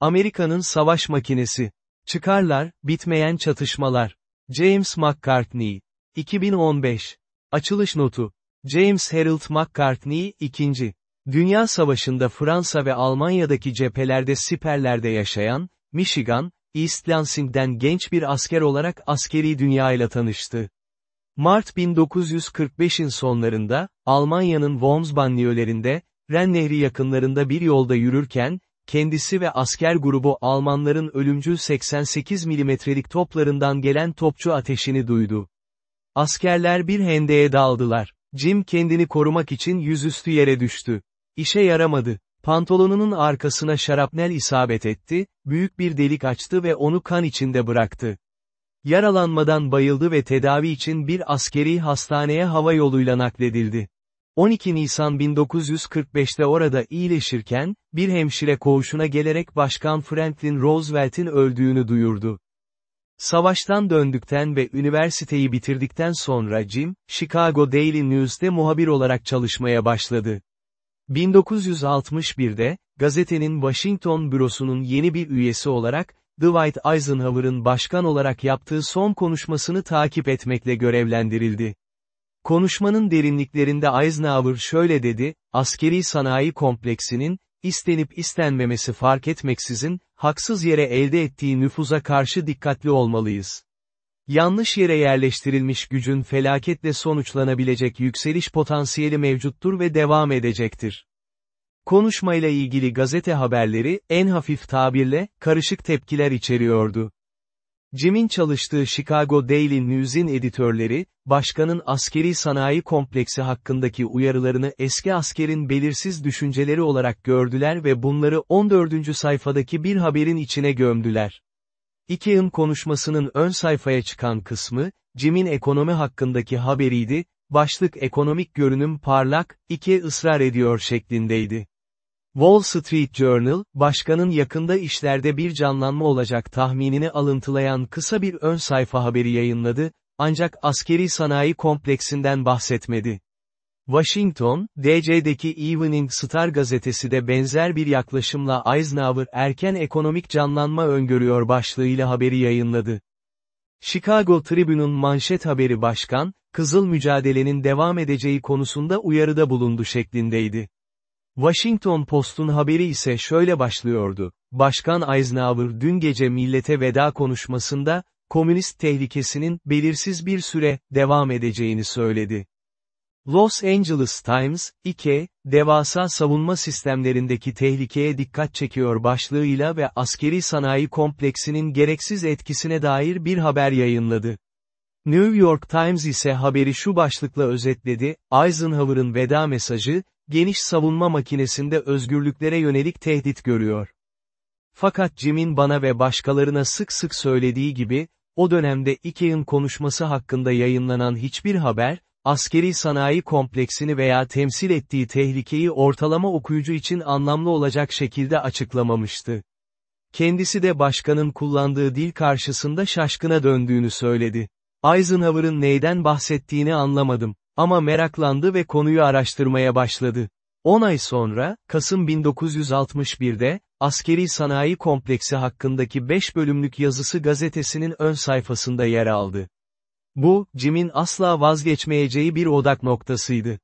Amerika'nın savaş makinesi. Çıkarlar, bitmeyen çatışmalar. James McCartney. 2015. Açılış notu. James Harold McCartney, 2. Dünya Savaşı'nda Fransa ve Almanya'daki cephelerde siperlerde yaşayan, Michigan, East Lansing'den genç bir asker olarak askeri dünyayla tanıştı. Mart 1945'in sonlarında, Almanya'nın Worms banliyölerinde, Ren Nehri yakınlarında bir yolda yürürken, kendisi ve asker grubu Almanların ölümcül 88 milimetrelik toplarından gelen topçu ateşini duydu. Askerler bir hendeye daldılar. Jim kendini korumak için yüzüstü yere düştü. İşe yaramadı. Pantolonunun arkasına şarapnel isabet etti, büyük bir delik açtı ve onu kan içinde bıraktı. Yaralanmadan bayıldı ve tedavi için bir askeri hastaneye hava yoluyla nakledildi. 12 Nisan 1945'te orada iyileşirken, bir hemşire koğuşuna gelerek Başkan Franklin Roosevelt'in öldüğünü duyurdu. Savaştan döndükten ve üniversiteyi bitirdikten sonra Jim, Chicago Daily News'te muhabir olarak çalışmaya başladı. 1961'de, gazetenin Washington bürosunun yeni bir üyesi olarak, Dwight Eisenhower'ın başkan olarak yaptığı son konuşmasını takip etmekle görevlendirildi. Konuşmanın derinliklerinde Eisenhower şöyle dedi, askeri sanayi kompleksinin, istenip istenmemesi fark etmeksizin, haksız yere elde ettiği nüfuza karşı dikkatli olmalıyız. Yanlış yere yerleştirilmiş gücün felaketle sonuçlanabilecek yükseliş potansiyeli mevcuttur ve devam edecektir. Konuşmayla ilgili gazete haberleri, en hafif tabirle, karışık tepkiler içeriyordu. Jim'in çalıştığı Chicago Daily News'in editörleri, başkanın askeri sanayi kompleksi hakkındaki uyarılarını eski askerin belirsiz düşünceleri olarak gördüler ve bunları 14. sayfadaki bir haberin içine gömdüler. Ikea'nın konuşmasının ön sayfaya çıkan kısmı, Jim'in ekonomi hakkındaki haberiydi, başlık ekonomik görünüm parlak, Ikea ısrar ediyor şeklindeydi. Wall Street Journal, başkanın yakında işlerde bir canlanma olacak tahminini alıntılayan kısa bir ön sayfa haberi yayınladı, ancak askeri sanayi kompleksinden bahsetmedi. Washington, DC'deki Evening Star gazetesi de benzer bir yaklaşımla Eisenhower erken ekonomik canlanma öngörüyor başlığıyla haberi yayınladı. Chicago Tribune'un manşet haberi başkan, Kızıl mücadelenin devam edeceği konusunda uyarıda bulundu şeklindeydi. Washington Post'un haberi ise şöyle başlıyordu. Başkan Eisenhower dün gece millete veda konuşmasında, komünist tehlikesinin belirsiz bir süre devam edeceğini söyledi. Los Angeles Times, 2, devasa savunma sistemlerindeki tehlikeye dikkat çekiyor başlığıyla ve askeri sanayi kompleksinin gereksiz etkisine dair bir haber yayınladı. New York Times ise haberi şu başlıkla özetledi, Eisenhower'ın veda mesajı, geniş savunma makinesinde özgürlüklere yönelik tehdit görüyor. Fakat Jim'in bana ve başkalarına sık sık söylediği gibi, o dönemde Ikea'nın konuşması hakkında yayınlanan hiçbir haber, askeri sanayi kompleksini veya temsil ettiği tehlikeyi ortalama okuyucu için anlamlı olacak şekilde açıklamamıştı. Kendisi de başkanın kullandığı dil karşısında şaşkına döndüğünü söyledi. Eisenhower'ın neyden bahsettiğini anlamadım. Ama meraklandı ve konuyu araştırmaya başladı. 10 ay sonra, Kasım 1961'de, askeri sanayi kompleksi hakkındaki 5 bölümlük yazısı gazetesinin ön sayfasında yer aldı. Bu, Jim'in asla vazgeçmeyeceği bir odak noktasıydı.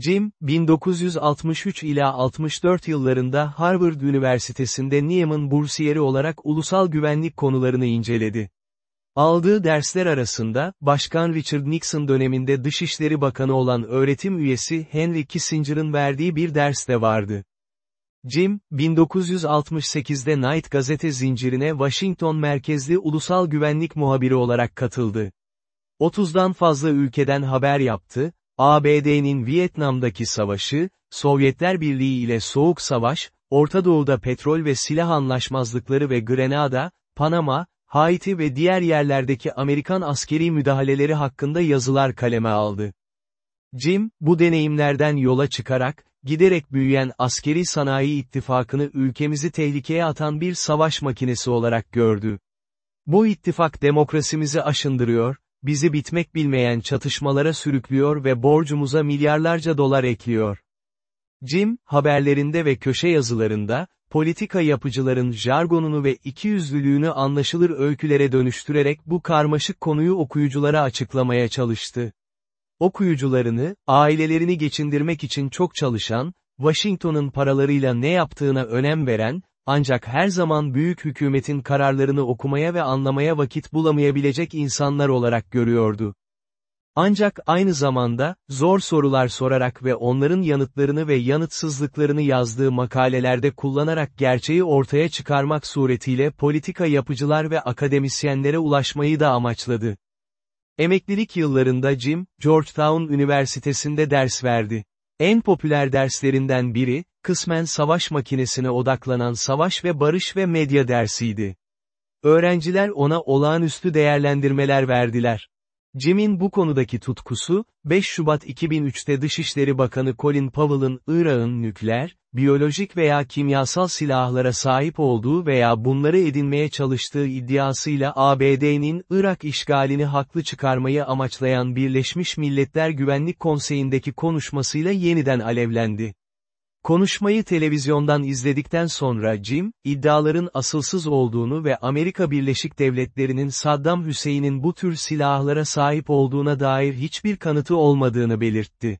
Jim, 1963 ila 64 yıllarında Harvard Üniversitesi'nde Nieman bursiyeri olarak ulusal güvenlik konularını inceledi. Aldığı dersler arasında, Başkan Richard Nixon döneminde Dışişleri Bakanı olan öğretim üyesi Henry Kissinger'ın verdiği bir ders de vardı. Jim, 1968'de Knight gazete zincirine Washington merkezli ulusal güvenlik muhabiri olarak katıldı. 30'dan fazla ülkeden haber yaptı, ABD'nin Vietnam'daki savaşı, Sovyetler Birliği ile Soğuk Savaş, Orta Doğu'da petrol ve silah anlaşmazlıkları ve Grenada, Panama, Haiti ve diğer yerlerdeki Amerikan askeri müdahaleleri hakkında yazılar kaleme aldı. Jim, bu deneyimlerden yola çıkarak, giderek büyüyen askeri sanayi ittifakını ülkemizi tehlikeye atan bir savaş makinesi olarak gördü. Bu ittifak demokrasimizi aşındırıyor, bizi bitmek bilmeyen çatışmalara sürüklüyor ve borcumuza milyarlarca dolar ekliyor. Jim, haberlerinde ve köşe yazılarında, politika yapıcıların jargonunu ve ikiyüzlülüğünü anlaşılır öykülere dönüştürerek bu karmaşık konuyu okuyuculara açıklamaya çalıştı. Okuyucularını, ailelerini geçindirmek için çok çalışan, Washington'ın paralarıyla ne yaptığına önem veren, ancak her zaman büyük hükümetin kararlarını okumaya ve anlamaya vakit bulamayabilecek insanlar olarak görüyordu. Ancak aynı zamanda, zor sorular sorarak ve onların yanıtlarını ve yanıtsızlıklarını yazdığı makalelerde kullanarak gerçeği ortaya çıkarmak suretiyle politika yapıcılar ve akademisyenlere ulaşmayı da amaçladı. Emeklilik yıllarında Jim, Georgetown Üniversitesi'nde ders verdi. En popüler derslerinden biri, kısmen savaş makinesine odaklanan savaş ve barış ve medya dersiydi. Öğrenciler ona olağanüstü değerlendirmeler verdiler. Jim'in bu konudaki tutkusu, 5 Şubat 2003'te Dışişleri Bakanı Colin Powell'ın Irak'ın nükleer, biyolojik veya kimyasal silahlara sahip olduğu veya bunları edinmeye çalıştığı iddiasıyla ABD'nin Irak işgalini haklı çıkarmayı amaçlayan Birleşmiş Milletler Güvenlik Konseyi'ndeki konuşmasıyla yeniden alevlendi. Konuşmayı televizyondan izledikten sonra Jim, iddiaların asılsız olduğunu ve Amerika Birleşik Devletleri'nin Saddam Hüseyin'in bu tür silahlara sahip olduğuna dair hiçbir kanıtı olmadığını belirtti.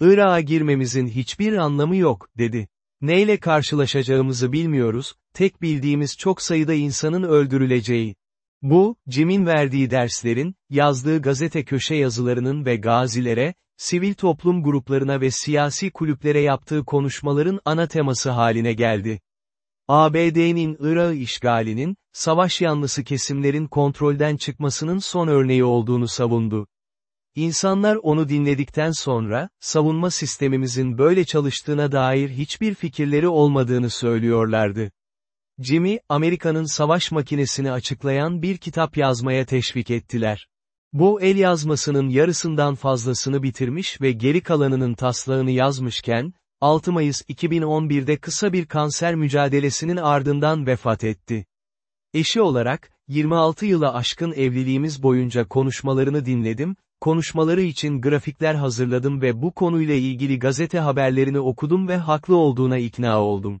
Irak'a girmemizin hiçbir anlamı yok, dedi. Neyle karşılaşacağımızı bilmiyoruz, tek bildiğimiz çok sayıda insanın öldürüleceği. Bu, Jim'in verdiği derslerin, yazdığı gazete köşe yazılarının ve gazilere, sivil toplum gruplarına ve siyasi kulüplere yaptığı konuşmaların ana teması haline geldi. ABD'nin Irak işgalinin, savaş yanlısı kesimlerin kontrolden çıkmasının son örneği olduğunu savundu. İnsanlar onu dinledikten sonra, savunma sistemimizin böyle çalıştığına dair hiçbir fikirleri olmadığını söylüyorlardı. Jimmy, Amerika'nın savaş makinesini açıklayan bir kitap yazmaya teşvik ettiler. Bu el yazmasının yarısından fazlasını bitirmiş ve geri kalanının taslağını yazmışken, 6 Mayıs 2011'de kısa bir kanser mücadelesinin ardından vefat etti. Eşi olarak, 26 yıla aşkın evliliğimiz boyunca konuşmalarını dinledim, konuşmaları için grafikler hazırladım ve bu konuyla ilgili gazete haberlerini okudum ve haklı olduğuna ikna oldum.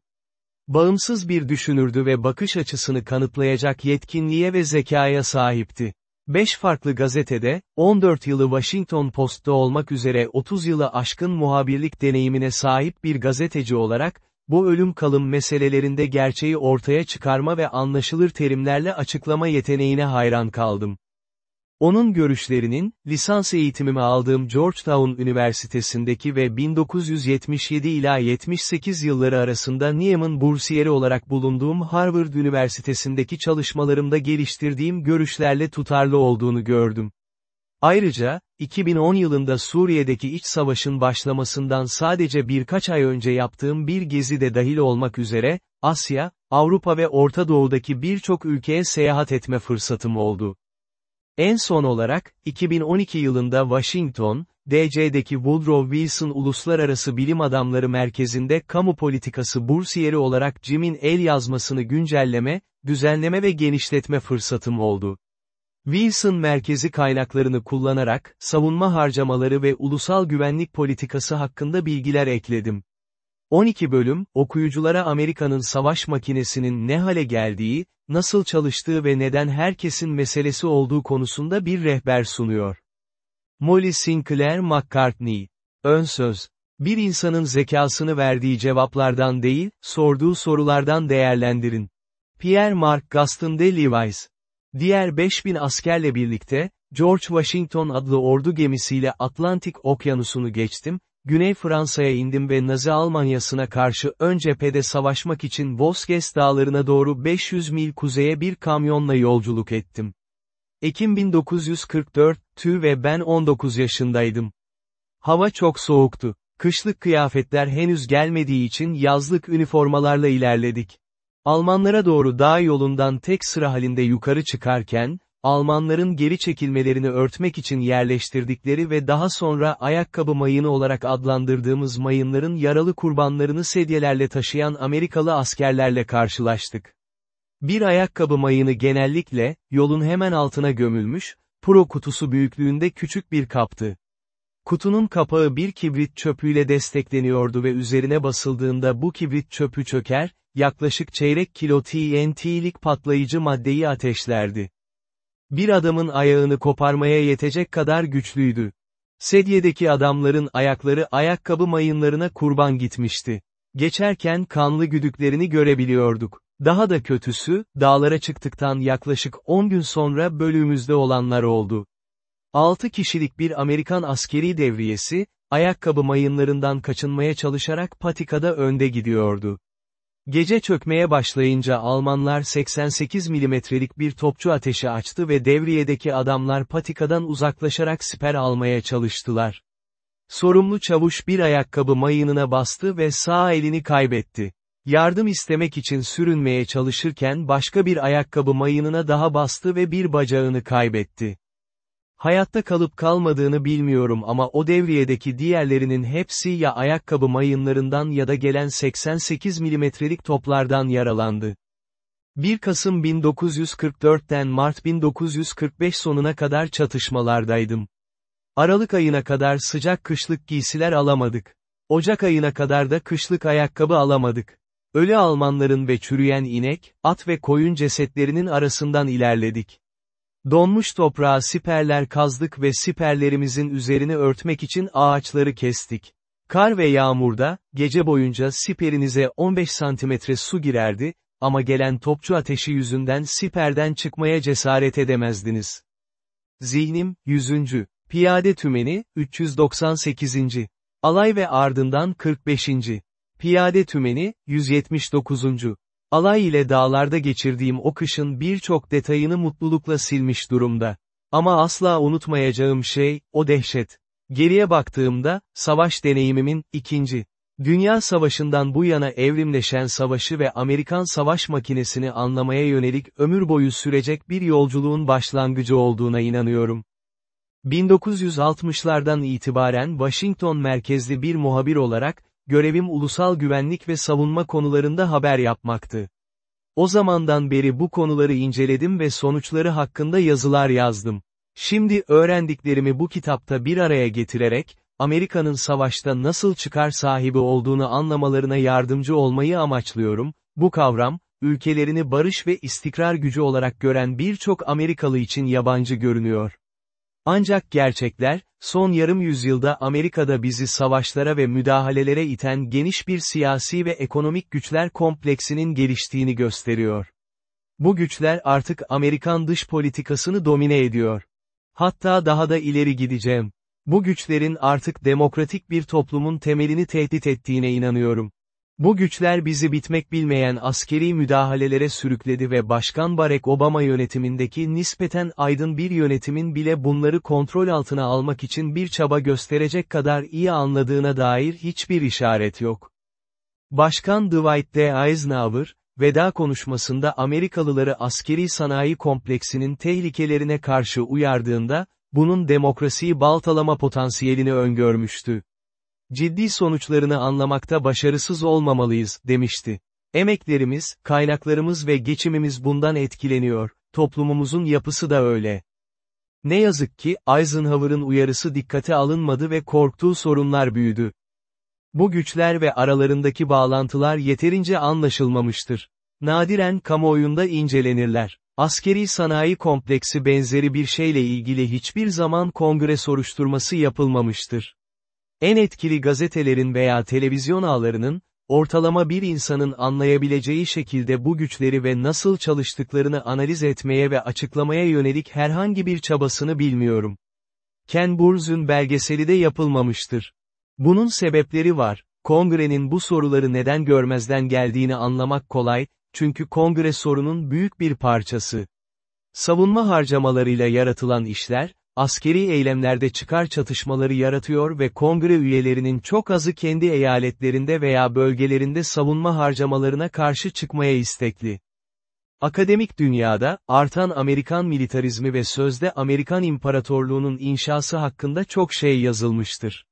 Bağımsız bir düşünürdü ve bakış açısını kanıtlayacak yetkinliğe ve zekaya sahipti. Beş farklı gazetede, 14 yılı Washington Post'ta olmak üzere 30 yılı aşkın muhabirlik deneyimine sahip bir gazeteci olarak, bu ölüm kalım meselelerinde gerçeği ortaya çıkarma ve anlaşılır terimlerle açıklama yeteneğine hayran kaldım. Onun görüşlerinin, lisans eğitimimi aldığım Georgetown Üniversitesi'ndeki ve 1977 ila 78 yılları arasında Nieman bursiyeri olarak bulunduğum Harvard Üniversitesi'ndeki çalışmalarımda geliştirdiğim görüşlerle tutarlı olduğunu gördüm. Ayrıca, 2010 yılında Suriye'deki iç savaşın başlamasından sadece birkaç ay önce yaptığım bir gezi de dahil olmak üzere, Asya, Avrupa ve Orta Doğu'daki birçok ülkeye seyahat etme fırsatım oldu. En son olarak, 2012 yılında Washington, DC'deki Woodrow Wilson Uluslararası Bilim Adamları Merkezi'nde kamu politikası bursiyeri olarak Jim'in el yazmasını güncelleme, düzenleme ve genişletme fırsatım oldu. Wilson merkezi kaynaklarını kullanarak, savunma harcamaları ve ulusal güvenlik politikası hakkında bilgiler ekledim. 12 bölüm, okuyuculara Amerika'nın savaş makinesinin ne hale geldiği, nasıl çalıştığı ve neden herkesin meselesi olduğu konusunda bir rehber sunuyor. Molly Sinclair McCartney. Ön söz. Bir insanın zekasını verdiği cevaplardan değil, sorduğu sorulardan değerlendirin. Pierre Marc Gaston de Levis. Diğer 5000 askerle birlikte, George Washington adlı ordu gemisiyle Atlantik Okyanusu'nu geçtim, Güney Fransa'ya indim ve Nazi Almanyası'na karşı ön cephede savaşmak için Vosges dağlarına doğru 500 mil kuzeye bir kamyonla yolculuk ettim. Ekim 1944, tü ve ben 19 yaşındaydım. Hava çok soğuktu. Kışlık kıyafetler henüz gelmediği için yazlık üniformalarla ilerledik. Almanlara doğru dağ yolundan tek sıra halinde yukarı çıkarken, Almanların geri çekilmelerini örtmek için yerleştirdikleri ve daha sonra ayakkabı mayını olarak adlandırdığımız mayınların yaralı kurbanlarını sedyelerle taşıyan Amerikalı askerlerle karşılaştık. Bir ayakkabı mayını genellikle, yolun hemen altına gömülmüş, pro kutusu büyüklüğünde küçük bir kaptı. Kutunun kapağı bir kibrit çöpüyle destekleniyordu ve üzerine basıldığında bu kibrit çöpü çöker, yaklaşık çeyrek kilo TNT'lik patlayıcı maddeyi ateşlerdi. Bir adamın ayağını koparmaya yetecek kadar güçlüydü. Sedyedeki adamların ayakları ayakkabı mayınlarına kurban gitmişti. Geçerken kanlı güdüklerini görebiliyorduk. Daha da kötüsü, dağlara çıktıktan yaklaşık 10 gün sonra bölüğümüzde olanlar oldu. 6 kişilik bir Amerikan askeri devriyesi, ayakkabı mayınlarından kaçınmaya çalışarak patikada önde gidiyordu. Gece çökmeye başlayınca Almanlar 88 milimetrelik bir topçu ateşi açtı ve devriyedeki adamlar patikadan uzaklaşarak siper almaya çalıştılar. Sorumlu çavuş bir ayakkabı mayınına bastı ve sağ elini kaybetti. Yardım istemek için sürünmeye çalışırken başka bir ayakkabı mayınına daha bastı ve bir bacağını kaybetti. Hayatta kalıp kalmadığını bilmiyorum ama o devriyedeki diğerlerinin hepsi ya ayakkabı mayınlarından ya da gelen 88 milimetrelik toplardan yaralandı. 1 Kasım 1944'ten Mart 1945 sonuna kadar çatışmalardaydım. Aralık ayına kadar sıcak kışlık giysiler alamadık. Ocak ayına kadar da kışlık ayakkabı alamadık. Ölü Almanların ve çürüyen inek, at ve koyun cesetlerinin arasından ilerledik. Donmuş toprağa siperler kazdık ve siperlerimizin üzerini örtmek için ağaçları kestik. Kar ve yağmurda, gece boyunca siperinize 15 santimetre su girerdi, ama gelen topçu ateşi yüzünden siperden çıkmaya cesaret edemezdiniz. Zihnim, 100. Piyade Tümeni, 398. Alay ve ardından 45. Piyade Tümeni, 179. Alay ile dağlarda geçirdiğim o kışın birçok detayını mutlulukla silmiş durumda. Ama asla unutmayacağım şey, o dehşet. Geriye baktığımda, savaş deneyimimin, ikinci. Dünya Savaşı'ndan bu yana evrimleşen savaşı ve Amerikan savaş makinesini anlamaya yönelik ömür boyu sürecek bir yolculuğun başlangıcı olduğuna inanıyorum. 1960'lardan itibaren Washington merkezli bir muhabir olarak, görevim ulusal güvenlik ve savunma konularında haber yapmaktı. O zamandan beri bu konuları inceledim ve sonuçları hakkında yazılar yazdım. Şimdi öğrendiklerimi bu kitapta bir araya getirerek, Amerika'nın savaşta nasıl çıkar sahibi olduğunu anlamalarına yardımcı olmayı amaçlıyorum, bu kavram, ülkelerini barış ve istikrar gücü olarak gören birçok Amerikalı için yabancı görünüyor. Ancak gerçekler, son yarım yüzyılda Amerika'da bizi savaşlara ve müdahalelere iten geniş bir siyasi ve ekonomik güçler kompleksinin geliştiğini gösteriyor. Bu güçler artık Amerikan dış politikasını domine ediyor. Hatta daha da ileri gideceğim. Bu güçlerin artık demokratik bir toplumun temelini tehdit ettiğine inanıyorum. Bu güçler bizi bitmek bilmeyen askeri müdahalelere sürükledi ve Başkan Barack Obama yönetimindeki nispeten aydın bir yönetimin bile bunları kontrol altına almak için bir çaba gösterecek kadar iyi anladığına dair hiçbir işaret yok. Başkan Dwight D. Eisenhower, veda konuşmasında Amerikalıları askeri sanayi kompleksinin tehlikelerine karşı uyardığında, bunun demokrasiyi baltalama potansiyelini öngörmüştü. Ciddi sonuçlarını anlamakta başarısız olmamalıyız, demişti. Emeklerimiz, kaynaklarımız ve geçimimiz bundan etkileniyor, toplumumuzun yapısı da öyle. Ne yazık ki, Eisenhower'ın uyarısı dikkate alınmadı ve korktuğu sorunlar büyüdü. Bu güçler ve aralarındaki bağlantılar yeterince anlaşılmamıştır. Nadiren kamuoyunda incelenirler. Askeri sanayi kompleksi benzeri bir şeyle ilgili hiçbir zaman kongre soruşturması yapılmamıştır. En etkili gazetelerin veya televizyon ağlarının, ortalama bir insanın anlayabileceği şekilde bu güçleri ve nasıl çalıştıklarını analiz etmeye ve açıklamaya yönelik herhangi bir çabasını bilmiyorum. Ken Burz'un belgeseli de yapılmamıştır. Bunun sebepleri var. Kongrenin bu soruları neden görmezden geldiğini anlamak kolay, çünkü kongre sorunun büyük bir parçası. Savunma harcamalarıyla yaratılan işler, askeri eylemlerde çıkar çatışmaları yaratıyor ve kongre üyelerinin çok azı kendi eyaletlerinde veya bölgelerinde savunma harcamalarına karşı çıkmaya istekli. Akademik dünyada, artan Amerikan militarizmi ve sözde Amerikan İmparatorluğu'nun inşası hakkında çok şey yazılmıştır.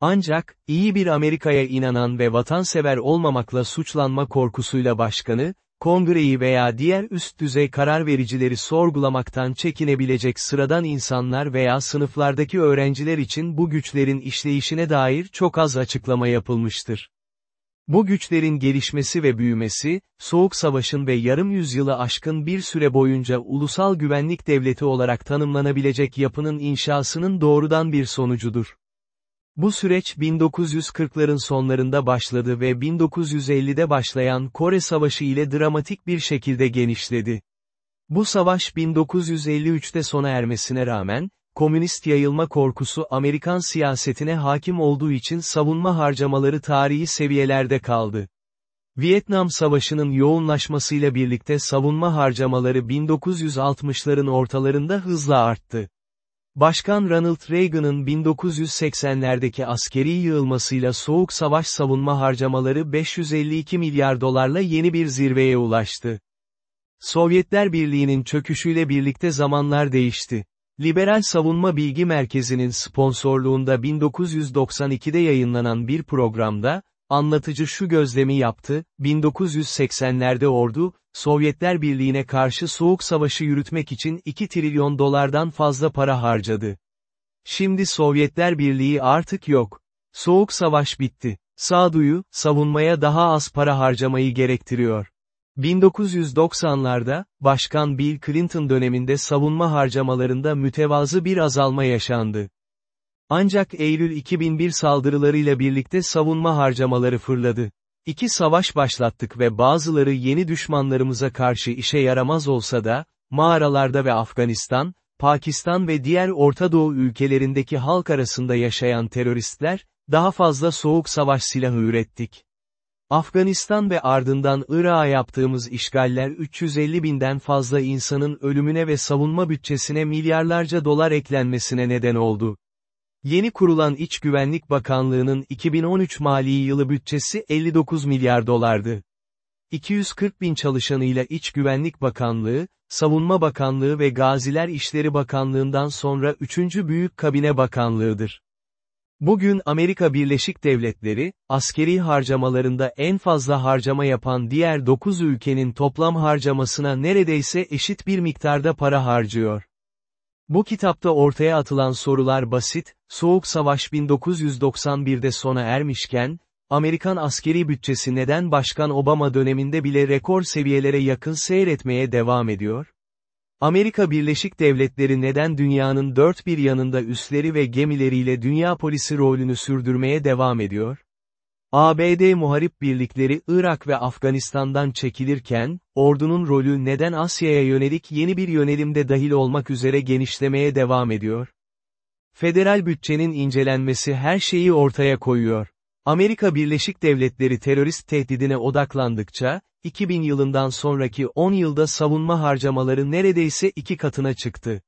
Ancak, iyi bir Amerika'ya inanan ve vatansever olmamakla suçlanma korkusuyla başkanı, kongreyi veya diğer üst düzey karar vericileri sorgulamaktan çekinebilecek sıradan insanlar veya sınıflardaki öğrenciler için bu güçlerin işleyişine dair çok az açıklama yapılmıştır. Bu güçlerin gelişmesi ve büyümesi, Soğuk Savaş'ın ve yarım yüzyılı aşkın bir süre boyunca ulusal güvenlik devleti olarak tanımlanabilecek yapının inşasının doğrudan bir sonucudur. Bu süreç 1940'ların sonlarında başladı ve 1950'de başlayan Kore Savaşı ile dramatik bir şekilde genişledi. Bu savaş 1953'te sona ermesine rağmen, komünist yayılma korkusu Amerikan siyasetine hakim olduğu için savunma harcamaları tarihi seviyelerde kaldı. Vietnam Savaşı'nın yoğunlaşmasıyla birlikte savunma harcamaları 1960'ların ortalarında hızla arttı. Başkan Ronald Reagan'ın 1980'lerdeki askeri yığılmasıyla Soğuk Savaş savunma harcamaları 552 milyar dolarla yeni bir zirveye ulaştı. Sovyetler Birliği'nin çöküşüyle birlikte zamanlar değişti. Liberal Savunma Bilgi Merkezi'nin sponsorluğunda 1992'de yayınlanan bir programda, anlatıcı şu gözlemi yaptı, 1980'lerde ordu, Sovyetler Birliği'ne karşı soğuk savaşı yürütmek için 2 trilyon dolardan fazla para harcadı. Şimdi Sovyetler Birliği artık yok. Soğuk savaş bitti. Sağduyu, savunmaya daha az para harcamayı gerektiriyor. 1990'larda, Başkan Bill Clinton döneminde savunma harcamalarında mütevazı bir azalma yaşandı. Ancak Eylül 2001 saldırılarıyla birlikte savunma harcamaları fırladı. İki savaş başlattık ve bazıları yeni düşmanlarımıza karşı işe yaramaz olsa da, mağaralarda ve Afganistan, Pakistan ve diğer Orta Doğu ülkelerindeki halk arasında yaşayan teröristler, daha fazla soğuk savaş silahı ürettik. Afganistan ve ardından Irak'a yaptığımız işgaller 350 binden fazla insanın ölümüne ve savunma bütçesine milyarlarca dolar eklenmesine neden oldu. Yeni kurulan İç Güvenlik Bakanlığı'nın 2013 mali yılı bütçesi 59 milyar dolardı. 240 bin çalışanıyla İç Güvenlik Bakanlığı, Savunma Bakanlığı ve Gaziler İşleri Bakanlığı'ndan sonra üçüncü büyük kabine bakanlığıdır. Bugün Amerika Birleşik Devletleri, askeri harcamalarında en fazla harcama yapan diğer 9 ülkenin toplam harcamasına neredeyse eşit bir miktarda para harcıyor. Bu kitapta ortaya atılan sorular basit, Soğuk Savaş 1991'de sona ermişken, Amerikan askeri bütçesi neden Başkan Obama döneminde bile rekor seviyelere yakın seyretmeye devam ediyor? Amerika Birleşik Devletleri neden dünyanın dört bir yanında üsleri ve gemileriyle dünya polisi rolünü sürdürmeye devam ediyor? ABD muharip birlikleri Irak ve Afganistan'dan çekilirken, ordunun rolü neden Asya'ya yönelik yeni bir yönelimde dahil olmak üzere genişlemeye devam ediyor? Federal bütçenin incelenmesi her şeyi ortaya koyuyor. Amerika Birleşik Devletleri terörist tehdidine odaklandıkça, 2000 yılından sonraki 10 yılda savunma harcamaları neredeyse iki katına çıktı.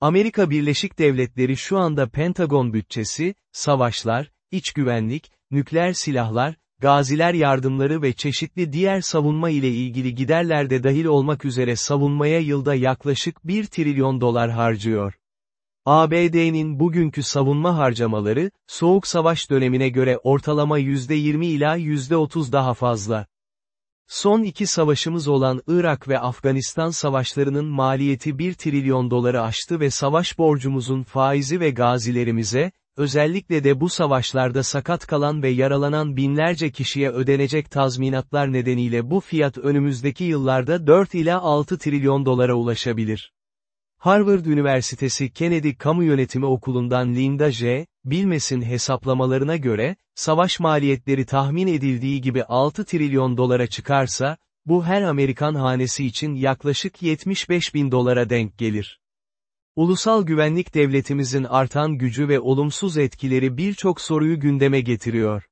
Amerika Birleşik Devletleri şu anda Pentagon bütçesi, savaşlar, iç güvenlik, nükleer silahlar, gaziler yardımları ve çeşitli diğer savunma ile ilgili giderlerde dahil olmak üzere savunmaya yılda yaklaşık 1 trilyon dolar harcıyor. ABD'nin bugünkü savunma harcamaları, Soğuk Savaş dönemine göre ortalama %20 ila %30 daha fazla. Son iki savaşımız olan Irak ve Afganistan savaşlarının maliyeti 1 trilyon doları aştı ve savaş borcumuzun faizi ve gazilerimize, özellikle de bu savaşlarda sakat kalan ve yaralanan binlerce kişiye ödenecek tazminatlar nedeniyle bu fiyat önümüzdeki yıllarda 4 ila 6 trilyon dolara ulaşabilir. Harvard Üniversitesi Kennedy Kamu Yönetimi Okulu'ndan Linda J. Bilmes'in hesaplamalarına göre, savaş maliyetleri tahmin edildiği gibi 6 trilyon dolara çıkarsa, bu her Amerikan hanesi için yaklaşık 75 bin dolara denk gelir. Ulusal güvenlik devletimizin artan gücü ve olumsuz etkileri birçok soruyu gündeme getiriyor.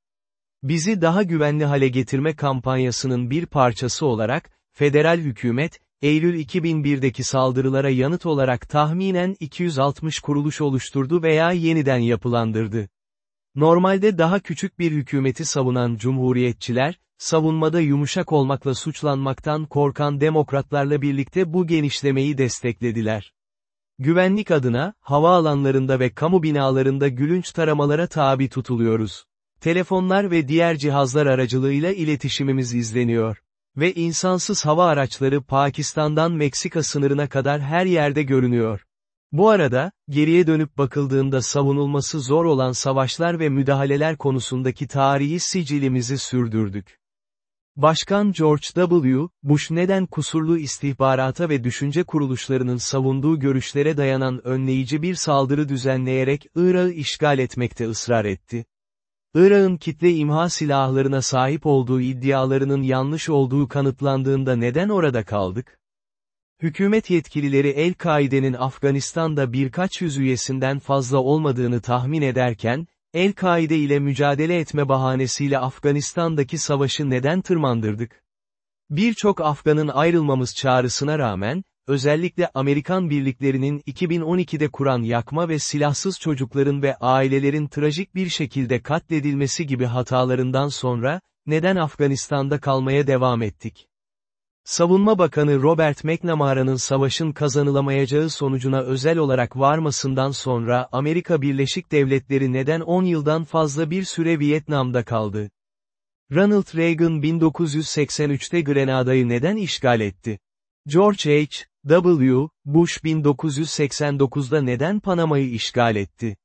Bizi daha güvenli hale getirme kampanyasının bir parçası olarak, federal hükümet, Eylül 2001'deki saldırılara yanıt olarak tahminen 260 kuruluş oluşturdu veya yeniden yapılandırdı. Normalde daha küçük bir hükümeti savunan cumhuriyetçiler, savunmada yumuşak olmakla suçlanmaktan korkan demokratlarla birlikte bu genişlemeyi desteklediler. Güvenlik adına, havaalanlarında ve kamu binalarında gülünç taramalara tabi tutuluyoruz. Telefonlar ve diğer cihazlar aracılığıyla iletişimimiz izleniyor. Ve insansız hava araçları Pakistan'dan Meksika sınırına kadar her yerde görünüyor. Bu arada, geriye dönüp bakıldığında savunulması zor olan savaşlar ve müdahaleler konusundaki tarihi sicilimizi sürdürdük. Başkan George W. Bush neden kusurlu istihbarata ve düşünce kuruluşlarının savunduğu görüşlere dayanan önleyici bir saldırı düzenleyerek Irak'ı işgal etmekte ısrar etti? Irak'ın kitle imha silahlarına sahip olduğu iddialarının yanlış olduğu kanıtlandığında neden orada kaldık? Hükümet yetkilileri El-Kaide'nin Afganistan'da birkaç yüz üyesinden fazla olmadığını tahmin ederken, El-Kaide ile mücadele etme bahanesiyle Afganistan'daki savaşı neden tırmandırdık? Birçok Afgan'ın ayrılmamız çağrısına rağmen, özellikle Amerikan birliklerinin 2012'de kuran yakma ve silahsız çocukların ve ailelerin trajik bir şekilde katledilmesi gibi hatalarından sonra, neden Afganistan'da kalmaya devam ettik? Savunma Bakanı Robert McNamara'nın savaşın kazanılamayacağı sonucuna özel olarak varmasından sonra Amerika Birleşik Devletleri neden 10 yıldan fazla bir süre Vietnam'da kaldı? Ronald Reagan 1983'te Grenada'yı neden işgal etti? George H. W. Bush 1989'da neden Panama'yı işgal etti?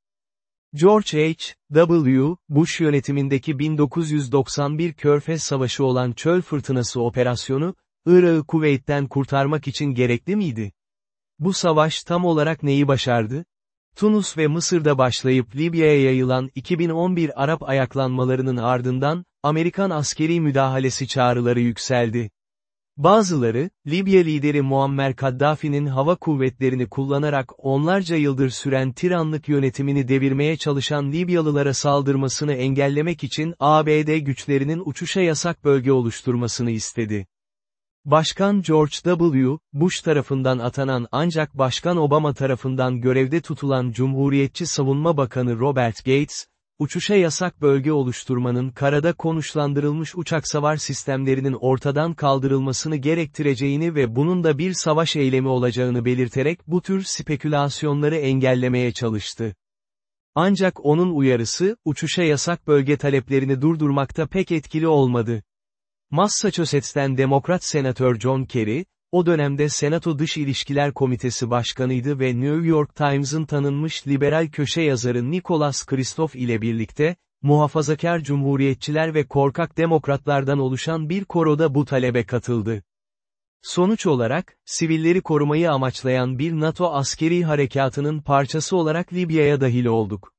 George H. W. Bush yönetimindeki 1991 Körfez Savaşı olan Çöl Fırtınası operasyonu, Irak'ı Kuveyt'ten kurtarmak için gerekli miydi? Bu savaş tam olarak neyi başardı? Tunus ve Mısır'da başlayıp Libya'ya yayılan 2011 Arap ayaklanmalarının ardından, Amerikan askeri müdahalesi çağrıları yükseldi. Bazıları, Libya lideri Muammer Kaddafi'nin hava kuvvetlerini kullanarak onlarca yıldır süren tiranlık yönetimini devirmeye çalışan Libyalılara saldırmasını engellemek için ABD güçlerinin uçuşa yasak bölge oluşturmasını istedi. Başkan George W. Bush tarafından atanan ancak Başkan Obama tarafından görevde tutulan Cumhuriyetçi Savunma Bakanı Robert Gates, uçuşa yasak bölge oluşturmanın karada konuşlandırılmış uçak savar sistemlerinin ortadan kaldırılmasını gerektireceğini ve bunun da bir savaş eylemi olacağını belirterek bu tür spekülasyonları engellemeye çalıştı. Ancak onun uyarısı, uçuşa yasak bölge taleplerini durdurmakta pek etkili olmadı. Massachusetts'ten Demokrat Senatör John Kerry, o dönemde Senato Dış İlişkiler Komitesi Başkanıydı ve New York Times'ın tanınmış liberal köşe yazarı Nicholas Kristof ile birlikte, muhafazakar cumhuriyetçiler ve korkak demokratlardan oluşan bir koroda bu talebe katıldı. Sonuç olarak, sivilleri korumayı amaçlayan bir NATO askeri harekatının parçası olarak Libya'ya dahil olduk.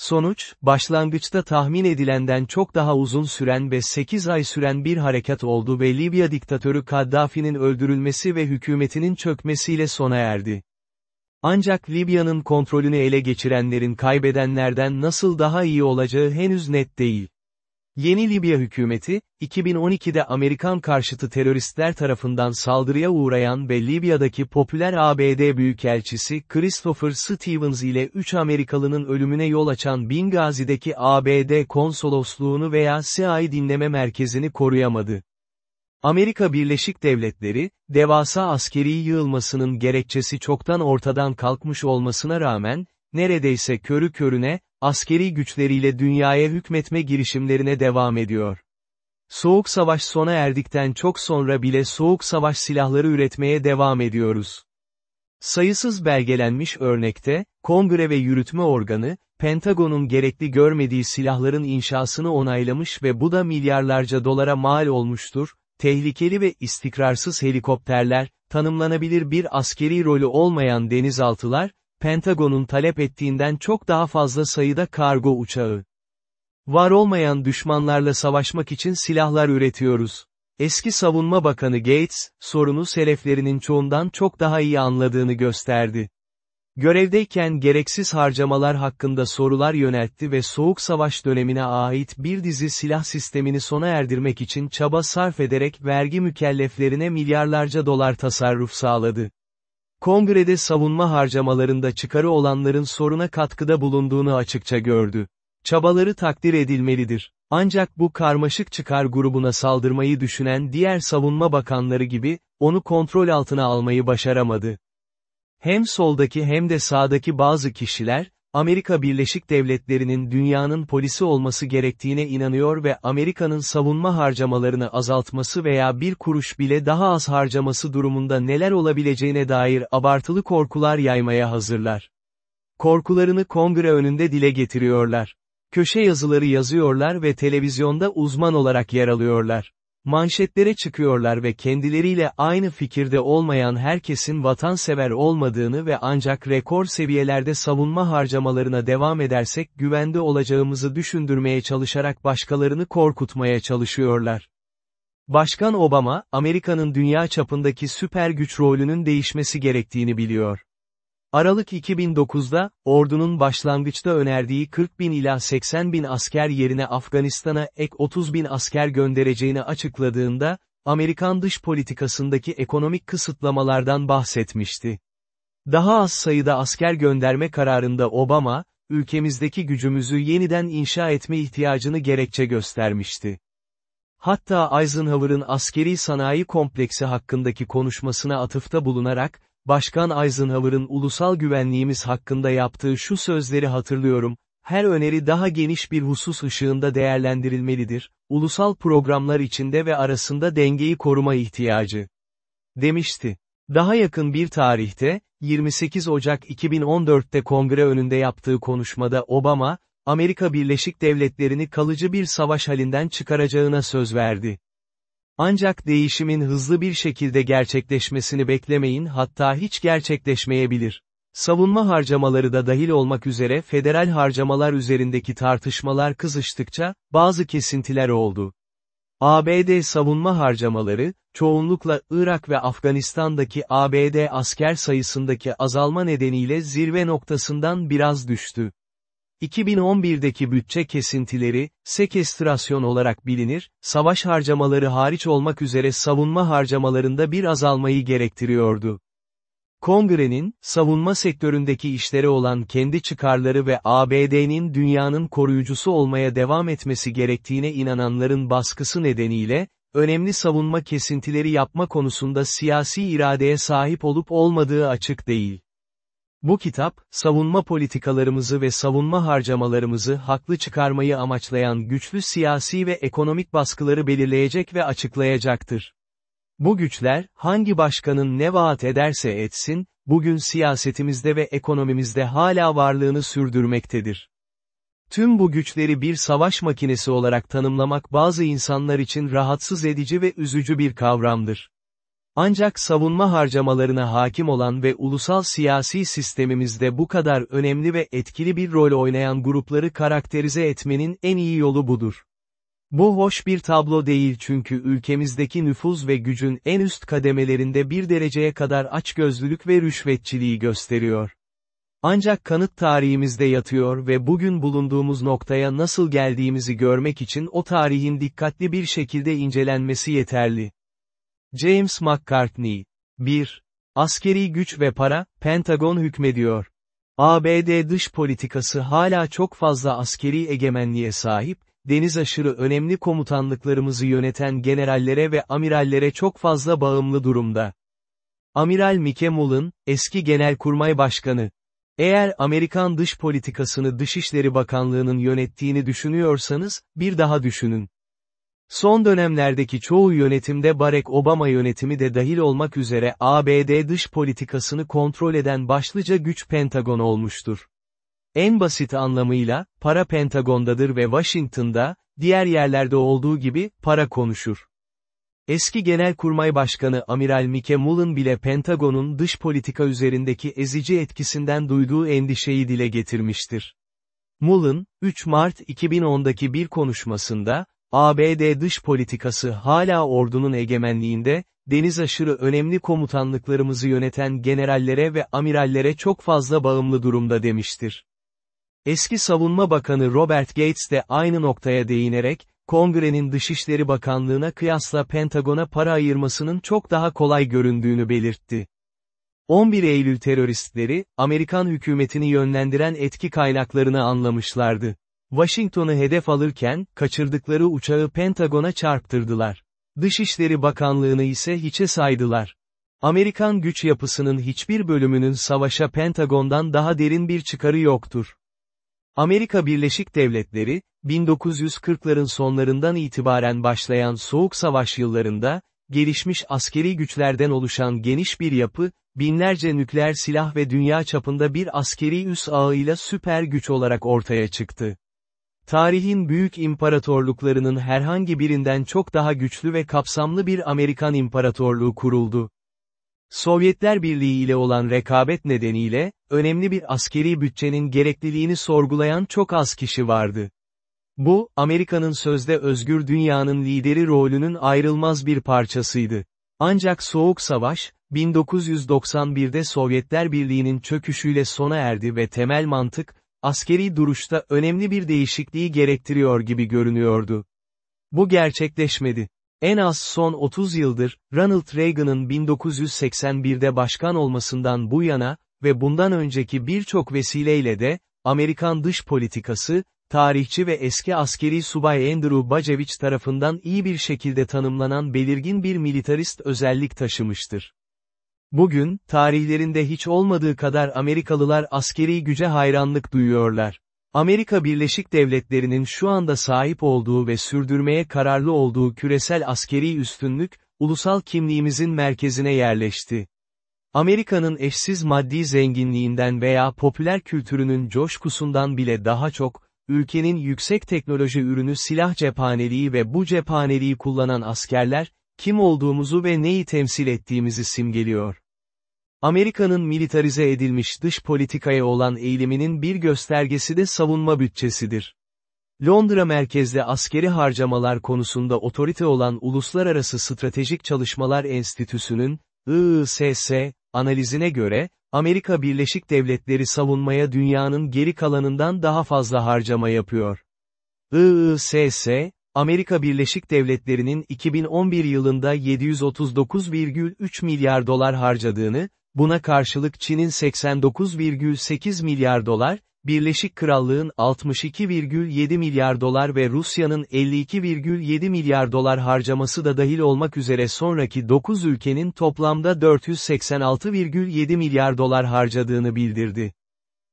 Sonuç, başlangıçta tahmin edilenden çok daha uzun süren ve 8 ay süren bir harekat oldu ve Libya diktatörü Kaddafi'nin öldürülmesi ve hükümetinin çökmesiyle sona erdi. Ancak Libya'nın kontrolünü ele geçirenlerin kaybedenlerden nasıl daha iyi olacağı henüz net değil. Yeni Libya hükümeti, 2012'de Amerikan karşıtı teröristler tarafından saldırıya uğrayan ve Libya'daki popüler ABD Büyükelçisi Christopher Stevens ile 3 Amerikalının ölümüne yol açan Bingazi'deki ABD konsolosluğunu veya CIA dinleme merkezini koruyamadı. Amerika Birleşik Devletleri, devasa askeri yığılmasının gerekçesi çoktan ortadan kalkmış olmasına rağmen, neredeyse körü körüne, askeri güçleriyle dünyaya hükmetme girişimlerine devam ediyor. Soğuk savaş sona erdikten çok sonra bile soğuk savaş silahları üretmeye devam ediyoruz. Sayısız belgelenmiş örnekte, Kongre ve Yürütme Organı, Pentagon'un gerekli görmediği silahların inşasını onaylamış ve bu da milyarlarca dolara mal olmuştur, tehlikeli ve istikrarsız helikopterler, tanımlanabilir bir askeri rolü olmayan denizaltılar, Pentagon'un talep ettiğinden çok daha fazla sayıda kargo uçağı. Var olmayan düşmanlarla savaşmak için silahlar üretiyoruz. Eski Savunma Bakanı Gates, sorunu seleflerinin çoğundan çok daha iyi anladığını gösterdi. Görevdeyken gereksiz harcamalar hakkında sorular yöneltti ve Soğuk Savaş dönemine ait bir dizi silah sistemini sona erdirmek için çaba sarf ederek vergi mükelleflerine milyarlarca dolar tasarruf sağladı. Kongrede savunma harcamalarında çıkarı olanların soruna katkıda bulunduğunu açıkça gördü. Çabaları takdir edilmelidir. Ancak bu karmaşık çıkar grubuna saldırmayı düşünen diğer savunma bakanları gibi, onu kontrol altına almayı başaramadı. Hem soldaki hem de sağdaki bazı kişiler, Amerika Birleşik Devletleri'nin dünyanın polisi olması gerektiğine inanıyor ve Amerika'nın savunma harcamalarını azaltması veya bir kuruş bile daha az harcaması durumunda neler olabileceğine dair abartılı korkular yaymaya hazırlar. Korkularını kongre önünde dile getiriyorlar. Köşe yazıları yazıyorlar ve televizyonda uzman olarak yer alıyorlar. Manşetlere çıkıyorlar ve kendileriyle aynı fikirde olmayan herkesin vatansever olmadığını ve ancak rekor seviyelerde savunma harcamalarına devam edersek güvende olacağımızı düşündürmeye çalışarak başkalarını korkutmaya çalışıyorlar. Başkan Obama, Amerika'nın dünya çapındaki süper güç rolünün değişmesi gerektiğini biliyor. Aralık 2009'da, ordunun başlangıçta önerdiği 40 bin ila 80 bin asker yerine Afganistan'a ek 30 bin asker göndereceğini açıkladığında, Amerikan dış politikasındaki ekonomik kısıtlamalardan bahsetmişti. Daha az sayıda asker gönderme kararında Obama, ülkemizdeki gücümüzü yeniden inşa etme ihtiyacını gerekçe göstermişti. Hatta Eisenhower'ın askeri sanayi kompleksi hakkındaki konuşmasına atıfta bulunarak, Başkan Eisenhower'ın ulusal güvenliğimiz hakkında yaptığı şu sözleri hatırlıyorum, her öneri daha geniş bir husus ışığında değerlendirilmelidir, ulusal programlar içinde ve arasında dengeyi koruma ihtiyacı. Demişti. Daha yakın bir tarihte, 28 Ocak 2014'te kongre önünde yaptığı konuşmada Obama, Amerika Birleşik Devletleri'ni kalıcı bir savaş halinden çıkaracağına söz verdi. Ancak değişimin hızlı bir şekilde gerçekleşmesini beklemeyin hatta hiç gerçekleşmeyebilir. Savunma harcamaları da dahil olmak üzere federal harcamalar üzerindeki tartışmalar kızıştıkça, bazı kesintiler oldu. ABD savunma harcamaları, çoğunlukla Irak ve Afganistan'daki ABD asker sayısındaki azalma nedeniyle zirve noktasından biraz düştü. 2011'deki bütçe kesintileri, sekestrasyon olarak bilinir, savaş harcamaları hariç olmak üzere savunma harcamalarında bir azalmayı gerektiriyordu. Kongrenin, savunma sektöründeki işleri olan kendi çıkarları ve ABD'nin dünyanın koruyucusu olmaya devam etmesi gerektiğine inananların baskısı nedeniyle, önemli savunma kesintileri yapma konusunda siyasi iradeye sahip olup olmadığı açık değil. Bu kitap, savunma politikalarımızı ve savunma harcamalarımızı haklı çıkarmayı amaçlayan güçlü siyasi ve ekonomik baskıları belirleyecek ve açıklayacaktır. Bu güçler, hangi başkanın ne vaat ederse etsin, bugün siyasetimizde ve ekonomimizde hala varlığını sürdürmektedir. Tüm bu güçleri bir savaş makinesi olarak tanımlamak bazı insanlar için rahatsız edici ve üzücü bir kavramdır. Ancak savunma harcamalarına hakim olan ve ulusal siyasi sistemimizde bu kadar önemli ve etkili bir rol oynayan grupları karakterize etmenin en iyi yolu budur. Bu hoş bir tablo değil çünkü ülkemizdeki nüfuz ve gücün en üst kademelerinde bir dereceye kadar açgözlülük ve rüşvetçiliği gösteriyor. Ancak kanıt tarihimizde yatıyor ve bugün bulunduğumuz noktaya nasıl geldiğimizi görmek için o tarihin dikkatli bir şekilde incelenmesi yeterli. James McCartney 1. Askeri güç ve para, Pentagon hükmediyor. ABD dış politikası hala çok fazla askeri egemenliğe sahip, deniz aşırı önemli komutanlıklarımızı yöneten generallere ve amirallere çok fazla bağımlı durumda. Amiral Mike Mullen, eski Genelkurmay Başkanı. Eğer Amerikan dış politikasını Dışişleri Bakanlığı'nın yönettiğini düşünüyorsanız, bir daha düşünün. Son dönemlerdeki çoğu yönetimde Barack Obama yönetimi de dahil olmak üzere ABD dış politikasını kontrol eden başlıca güç Pentagon olmuştur. En basit anlamıyla, para Pentagon'dadır ve Washington'da, diğer yerlerde olduğu gibi, para konuşur. Eski Genelkurmay Başkanı Amiral Mike Mullen bile Pentagon'un dış politika üzerindeki ezici etkisinden duyduğu endişeyi dile getirmiştir. Mullen, 3 Mart 2010'daki bir konuşmasında, ABD dış politikası hala ordunun egemenliğinde, deniz aşırı önemli komutanlıklarımızı yöneten generallere ve amirallere çok fazla bağımlı durumda demiştir. Eski Savunma Bakanı Robert Gates de aynı noktaya değinerek, Kongrenin Dışişleri Bakanlığına kıyasla Pentagon'a para ayırmasının çok daha kolay göründüğünü belirtti. 11 Eylül teröristleri, Amerikan hükümetini yönlendiren etki kaynaklarını anlamışlardı. Washington'u hedef alırken, kaçırdıkları uçağı Pentagon'a çarptırdılar. Dışişleri Bakanlığını ise hiçe saydılar. Amerikan güç yapısının hiçbir bölümünün savaşa Pentagon'dan daha derin bir çıkarı yoktur. Amerika Birleşik Devletleri, 1940'ların sonlarından itibaren başlayan Soğuk Savaş yıllarında, gelişmiş askeri güçlerden oluşan geniş bir yapı, binlerce nükleer silah ve dünya çapında bir askeri üs ağıyla süper güç olarak ortaya çıktı. Tarihin büyük imparatorluklarının herhangi birinden çok daha güçlü ve kapsamlı bir Amerikan İmparatorluğu kuruldu. Sovyetler Birliği ile olan rekabet nedeniyle, önemli bir askeri bütçenin gerekliliğini sorgulayan çok az kişi vardı. Bu, Amerika'nın sözde özgür dünyanın lideri rolünün ayrılmaz bir parçasıydı. Ancak Soğuk Savaş, 1991'de Sovyetler Birliği'nin çöküşüyle sona erdi ve temel mantık, askeri duruşta önemli bir değişikliği gerektiriyor gibi görünüyordu. Bu gerçekleşmedi. En az son 30 yıldır, Ronald Reagan'ın 1981'de başkan olmasından bu yana ve bundan önceki birçok vesileyle de, Amerikan dış politikası, tarihçi ve eski askeri subay Andrew Bacevich tarafından iyi bir şekilde tanımlanan belirgin bir militarist özellik taşımıştır. Bugün, tarihlerinde hiç olmadığı kadar Amerikalılar askeri güce hayranlık duyuyorlar. Amerika Birleşik Devletleri'nin şu anda sahip olduğu ve sürdürmeye kararlı olduğu küresel askeri üstünlük, ulusal kimliğimizin merkezine yerleşti. Amerika'nın eşsiz maddi zenginliğinden veya popüler kültürünün coşkusundan bile daha çok, ülkenin yüksek teknoloji ürünü silah cephaneliği ve bu cephaneliği kullanan askerler, kim olduğumuzu ve neyi temsil ettiğimizi simgeliyor. Amerika'nın militarize edilmiş dış politikaya olan eğiliminin bir göstergesi de savunma bütçesidir. Londra merkezli askeri harcamalar konusunda otorite olan Uluslararası Stratejik Çalışmalar Enstitüsü'nün, IISS, analizine göre, Amerika Birleşik Devletleri savunmaya dünyanın geri kalanından daha fazla harcama yapıyor. IISS, Amerika Birleşik Devletleri'nin 2011 yılında 739,3 milyar dolar harcadığını, buna karşılık Çin'in 89,8 milyar dolar, Birleşik Krallığın 62,7 milyar dolar ve Rusya'nın 52,7 milyar dolar harcaması da dahil olmak üzere sonraki 9 ülkenin toplamda 486,7 milyar dolar harcadığını bildirdi.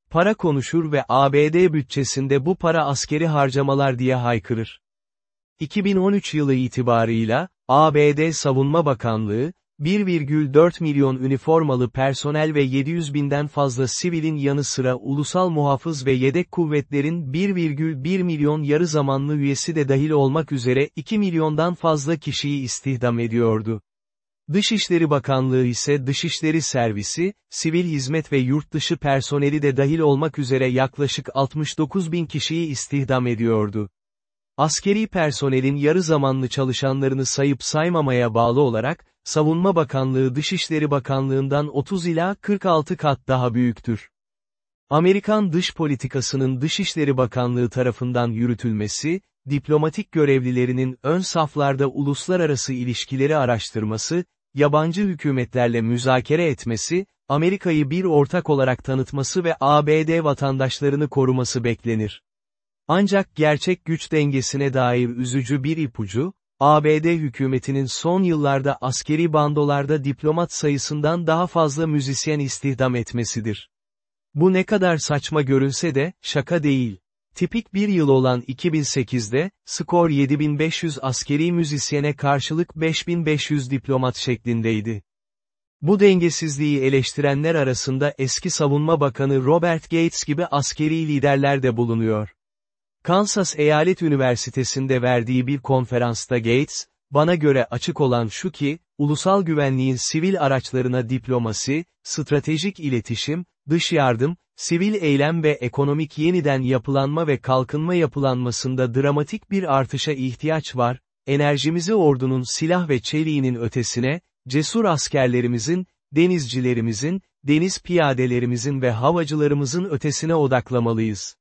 Para konuşur ve ABD bütçesinde bu para askeri harcamalar diye haykırır. 2013 yılı itibarıyla, ABD Savunma Bakanlığı, 1,4 milyon üniformalı personel ve 700 binden fazla sivilin yanı sıra ulusal muhafız ve yedek kuvvetlerin 1,1 milyon yarı zamanlı üyesi de dahil olmak üzere 2 milyondan fazla kişiyi istihdam ediyordu. Dışişleri Bakanlığı ise Dışişleri Servisi, sivil hizmet ve yurtdışı personeli de dahil olmak üzere yaklaşık 69 bin kişiyi istihdam ediyordu. Askeri personelin yarı zamanlı çalışanlarını sayıp saymamaya bağlı olarak, Savunma Bakanlığı Dışişleri Bakanlığından 30 ila 46 kat daha büyüktür. Amerikan dış politikasının Dışişleri Bakanlığı tarafından yürütülmesi, diplomatik görevlilerinin ön saflarda uluslararası ilişkileri araştırması, yabancı hükümetlerle müzakere etmesi, Amerika'yı bir ortak olarak tanıtması ve ABD vatandaşlarını koruması beklenir. Ancak gerçek güç dengesine dair üzücü bir ipucu, ABD hükümetinin son yıllarda askeri bandolarda diplomat sayısından daha fazla müzisyen istihdam etmesidir. Bu ne kadar saçma görünse de, şaka değil. Tipik bir yıl olan 2008'de, skor 7500 askeri müzisyene karşılık 5500 diplomat şeklindeydi. Bu dengesizliği eleştirenler arasında eski savunma bakanı Robert Gates gibi askeri liderler de bulunuyor. Kansas Eyalet Üniversitesi'nde verdiği bir konferansta Gates, bana göre açık olan şu ki, ulusal güvenliğin sivil araçlarına diplomasi, stratejik iletişim, dış yardım, sivil eylem ve ekonomik yeniden yapılanma ve kalkınma yapılanmasında dramatik bir artışa ihtiyaç var, enerjimizi ordunun silah ve çeliğinin ötesine, cesur askerlerimizin, denizcilerimizin, deniz piyadelerimizin ve havacılarımızın ötesine odaklamalıyız.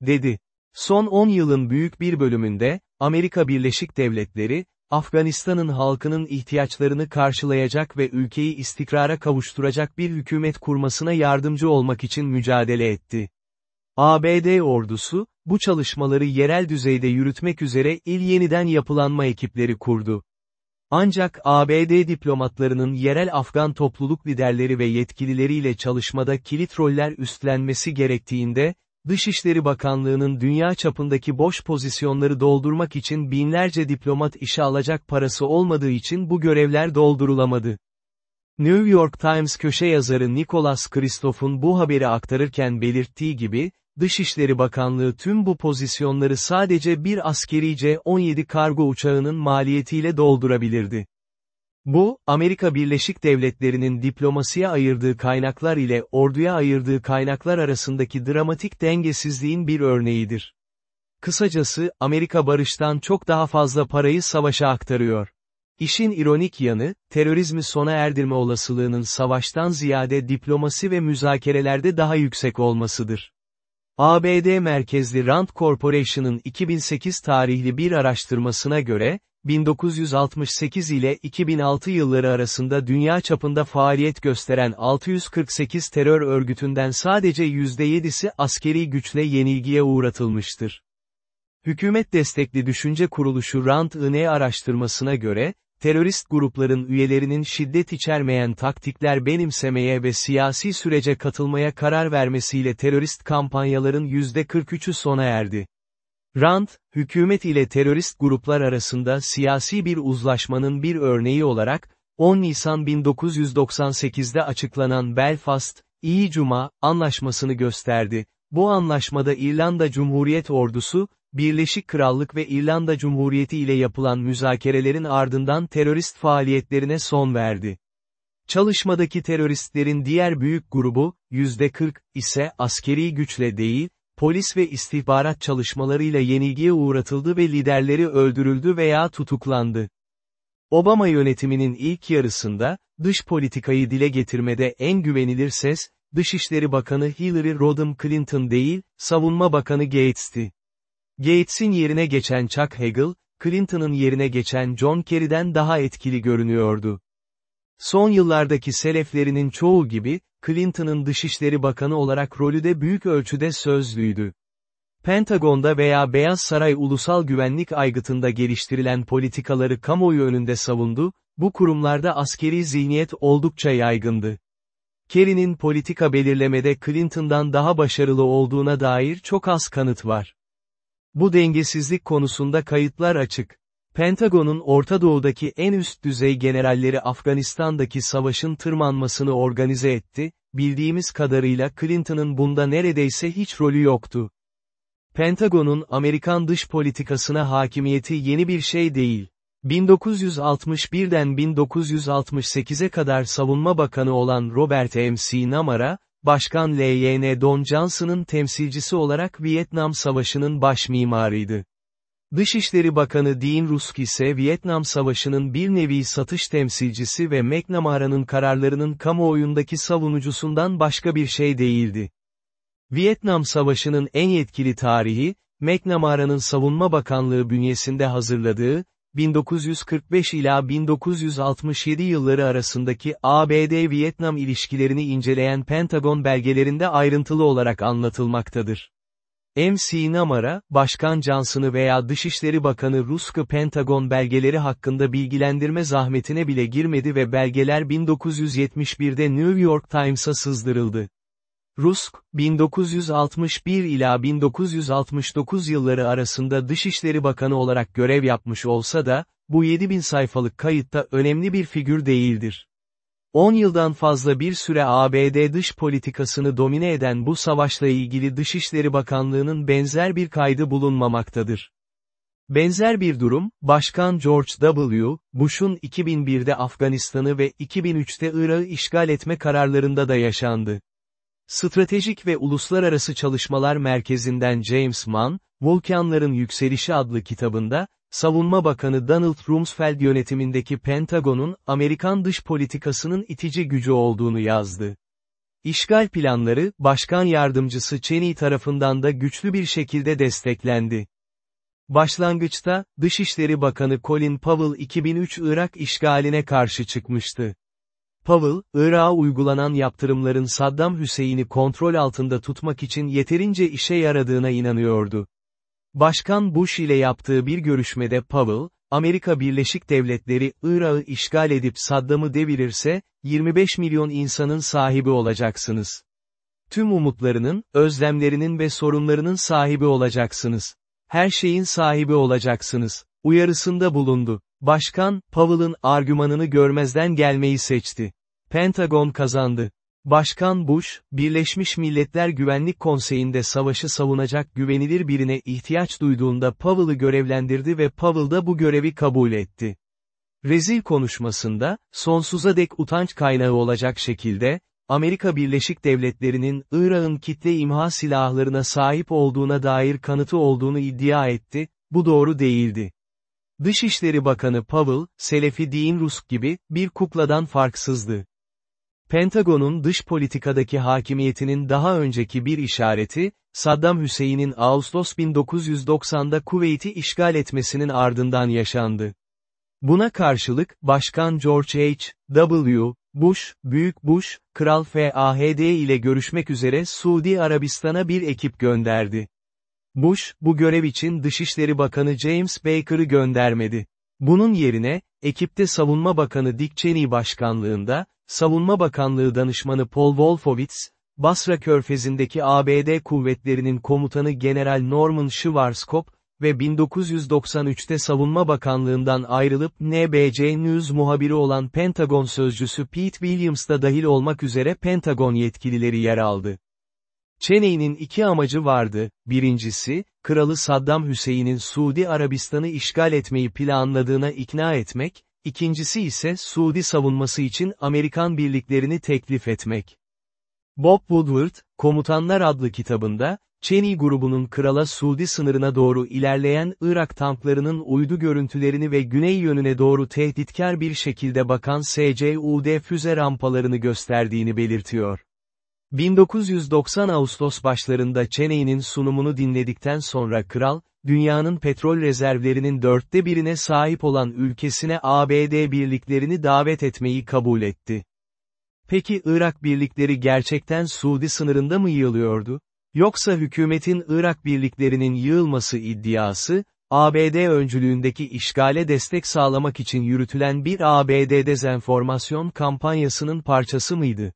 Dedi. Son 10 yılın büyük bir bölümünde, Amerika Birleşik Devletleri, Afganistan'ın halkının ihtiyaçlarını karşılayacak ve ülkeyi istikrara kavuşturacak bir hükümet kurmasına yardımcı olmak için mücadele etti. ABD ordusu, bu çalışmaları yerel düzeyde yürütmek üzere il yeniden yapılanma ekipleri kurdu. Ancak ABD diplomatlarının yerel Afgan topluluk liderleri ve yetkilileriyle çalışmada kilit roller üstlenmesi gerektiğinde, Dışişleri Bakanlığı'nın dünya çapındaki boş pozisyonları doldurmak için binlerce diplomat işe alacak parası olmadığı için bu görevler doldurulamadı. New York Times köşe yazarı Nicholas Kristoff'un bu haberi aktarırken belirttiği gibi, Dışişleri Bakanlığı tüm bu pozisyonları sadece bir askeri C-17 kargo uçağının maliyetiyle doldurabilirdi. Bu, Amerika Birleşik Devletleri'nin diplomasiye ayırdığı kaynaklar ile orduya ayırdığı kaynaklar arasındaki dramatik dengesizliğin bir örneğidir. Kısacası, Amerika barıştan çok daha fazla parayı savaşa aktarıyor. İşin ironik yanı, terörizmi sona erdirme olasılığının savaştan ziyade diplomasi ve müzakerelerde daha yüksek olmasıdır. ABD merkezli Rand Corporation'ın 2008 tarihli bir araştırmasına göre, 1968 ile 2006 yılları arasında dünya çapında faaliyet gösteren 648 terör örgütünden sadece %7'si askeri güçle yenilgiye uğratılmıştır. Hükümet destekli düşünce kuruluşu Rand-IN araştırmasına göre, terörist grupların üyelerinin şiddet içermeyen taktikler benimsemeye ve siyasi sürece katılmaya karar vermesiyle terörist kampanyaların %43'ü sona erdi. Rand, hükümet ile terörist gruplar arasında siyasi bir uzlaşmanın bir örneği olarak, 10 Nisan 1998'de açıklanan Belfast, İyi Cuma, anlaşmasını gösterdi. Bu anlaşmada İrlanda Cumhuriyet Ordusu, Birleşik Krallık ve İrlanda Cumhuriyeti ile yapılan müzakerelerin ardından terörist faaliyetlerine son verdi. Çalışmadaki teröristlerin diğer büyük grubu, %40, ise askeri güçle değil, polis ve istihbarat çalışmalarıyla yenilgiye uğratıldı ve liderleri öldürüldü veya tutuklandı. Obama yönetiminin ilk yarısında, dış politikayı dile getirmede en güvenilir ses, Dışişleri Bakanı Hillary Rodham Clinton değil, Savunma Bakanı Gates'ti. Gates'in yerine geçen Chuck Hagel, Clinton'ın yerine geçen John Kerry'den daha etkili görünüyordu. Son yıllardaki seleflerinin çoğu gibi, Clinton'ın Dışişleri Bakanı olarak rolü de büyük ölçüde sözlüydü. Pentagon'da veya Beyaz Saray Ulusal Güvenlik Aygıtı'nda geliştirilen politikaları kamuoyu önünde savundu, bu kurumlarda askeri zihniyet oldukça yaygındı. Kerry'nin politika belirlemede Clinton'dan daha başarılı olduğuna dair çok az kanıt var. Bu dengesizlik konusunda kayıtlar açık. Pentagon'un Orta Doğu'daki en üst düzey generalleri Afganistan'daki savaşın tırmanmasını organize etti, bildiğimiz kadarıyla Clinton'ın bunda neredeyse hiç rolü yoktu. Pentagon'un Amerikan dış politikasına hakimiyeti yeni bir şey değil. 1961'den 1968'e kadar savunma bakanı olan Robert M.C. Namara, Başkan L.Y.N. Don Johnson'ın temsilcisi olarak Vietnam Savaşı'nın baş mimarıydı. Dışişleri Bakanı Dean Rusk ise Vietnam Savaşı'nın bir nevi satış temsilcisi ve McNamara'nın kararlarının kamuoyundaki savunucusundan başka bir şey değildi. Vietnam Savaşı'nın en yetkili tarihi, McNamara'nın Savunma Bakanlığı bünyesinde hazırladığı, 1945 ila 1967 yılları arasındaki ABD-Vietnam ilişkilerini inceleyen Pentagon belgelerinde ayrıntılı olarak anlatılmaktadır. MC Namara, Başkan Johnson'ı veya Dışişleri Bakanı Rusk'ı Pentagon belgeleri hakkında bilgilendirme zahmetine bile girmedi ve belgeler 1971'de New York Times'a sızdırıldı. Rusk, 1961 ila 1969 yılları arasında Dışişleri Bakanı olarak görev yapmış olsa da, bu 7000 sayfalık kayıtta önemli bir figür değildir. 10 yıldan fazla bir süre ABD dış politikasını domine eden bu savaşla ilgili Dışişleri Bakanlığı'nın benzer bir kaydı bulunmamaktadır. Benzer bir durum, Başkan George W. Bush'un 2001'de Afganistan'ı ve 2003'te Irak'ı işgal etme kararlarında da yaşandı. Stratejik ve Uluslararası Çalışmalar Merkezi'nden James Mann, Vulkanların Yükselişi adlı kitabında, Savunma Bakanı Donald Rumsfeld yönetimindeki Pentagon'un, Amerikan dış politikasının itici gücü olduğunu yazdı. İşgal planları, Başkan Yardımcısı Cheney tarafından da güçlü bir şekilde desteklendi. Başlangıçta, Dışişleri Bakanı Colin Powell 2003 Irak işgaline karşı çıkmıştı. Powell, Irak'a uygulanan yaptırımların Saddam Hüseyin'i kontrol altında tutmak için yeterince işe yaradığına inanıyordu. Başkan Bush ile yaptığı bir görüşmede Powell, Amerika Birleşik Devletleri Irak'ı işgal edip Saddam'ı devirirse, 25 milyon insanın sahibi olacaksınız. Tüm umutlarının, özlemlerinin ve sorunlarının sahibi olacaksınız. Her şeyin sahibi olacaksınız. Uyarısında bulundu. Başkan, Powell'ın argümanını görmezden gelmeyi seçti. Pentagon kazandı. Başkan Bush, Birleşmiş Milletler Güvenlik Konseyi'nde savaşı savunacak güvenilir birine ihtiyaç duyduğunda Powell'ı görevlendirdi ve Powell da bu görevi kabul etti. Rezil konuşmasında, sonsuza dek utanç kaynağı olacak şekilde, Amerika Birleşik Devletleri'nin Irak'ın kitle imha silahlarına sahip olduğuna dair kanıtı olduğunu iddia etti, bu doğru değildi. Dışişleri Bakanı Powell, Selefi Din Rusk gibi, bir kukladan farksızdı. Pentagon'un dış politikadaki hakimiyetinin daha önceki bir işareti, Saddam Hüseyin'in Ağustos 1990'da Kuveyt'i işgal etmesinin ardından yaşandı. Buna karşılık, Başkan George H. W. Bush, Büyük Bush, Kral FAHD ile görüşmek üzere Suudi Arabistan'a bir ekip gönderdi. Bush, bu görev için Dışişleri Bakanı James Baker'ı göndermedi. Bunun yerine, ekipte Savunma Bakanı Dick Cheney başkanlığında, Savunma Bakanlığı danışmanı Paul Wolfowitz, Basra Körfezi'ndeki ABD kuvvetlerinin komutanı General Norman Schwarzkopf, ve 1993'te Savunma Bakanlığından ayrılıp NBC News muhabiri olan Pentagon sözcüsü Pete Williams da dahil olmak üzere Pentagon yetkilileri yer aldı. Cheney'nin iki amacı vardı, birincisi, Kralı Saddam Hüseyin'in Suudi Arabistan'ı işgal etmeyi planladığına ikna etmek, ikincisi ise Suudi savunması için Amerikan birliklerini teklif etmek. Bob Woodward, Komutanlar adlı kitabında, Cheney grubunun krala Suudi sınırına doğru ilerleyen Irak tanklarının uydu görüntülerini ve güney yönüne doğru tehditkar bir şekilde bakan SCUD füze rampalarını gösterdiğini belirtiyor. 1990 Ağustos başlarında Cheney'nin sunumunu dinledikten sonra kral, dünyanın petrol rezervlerinin dörtte birine sahip olan ülkesine ABD birliklerini davet etmeyi kabul etti. Peki Irak birlikleri gerçekten Suudi sınırında mı yığılıyordu? Yoksa hükümetin Irak birliklerinin yığılması iddiası, ABD öncülüğündeki işgale destek sağlamak için yürütülen bir ABD dezenformasyon kampanyasının parçası mıydı?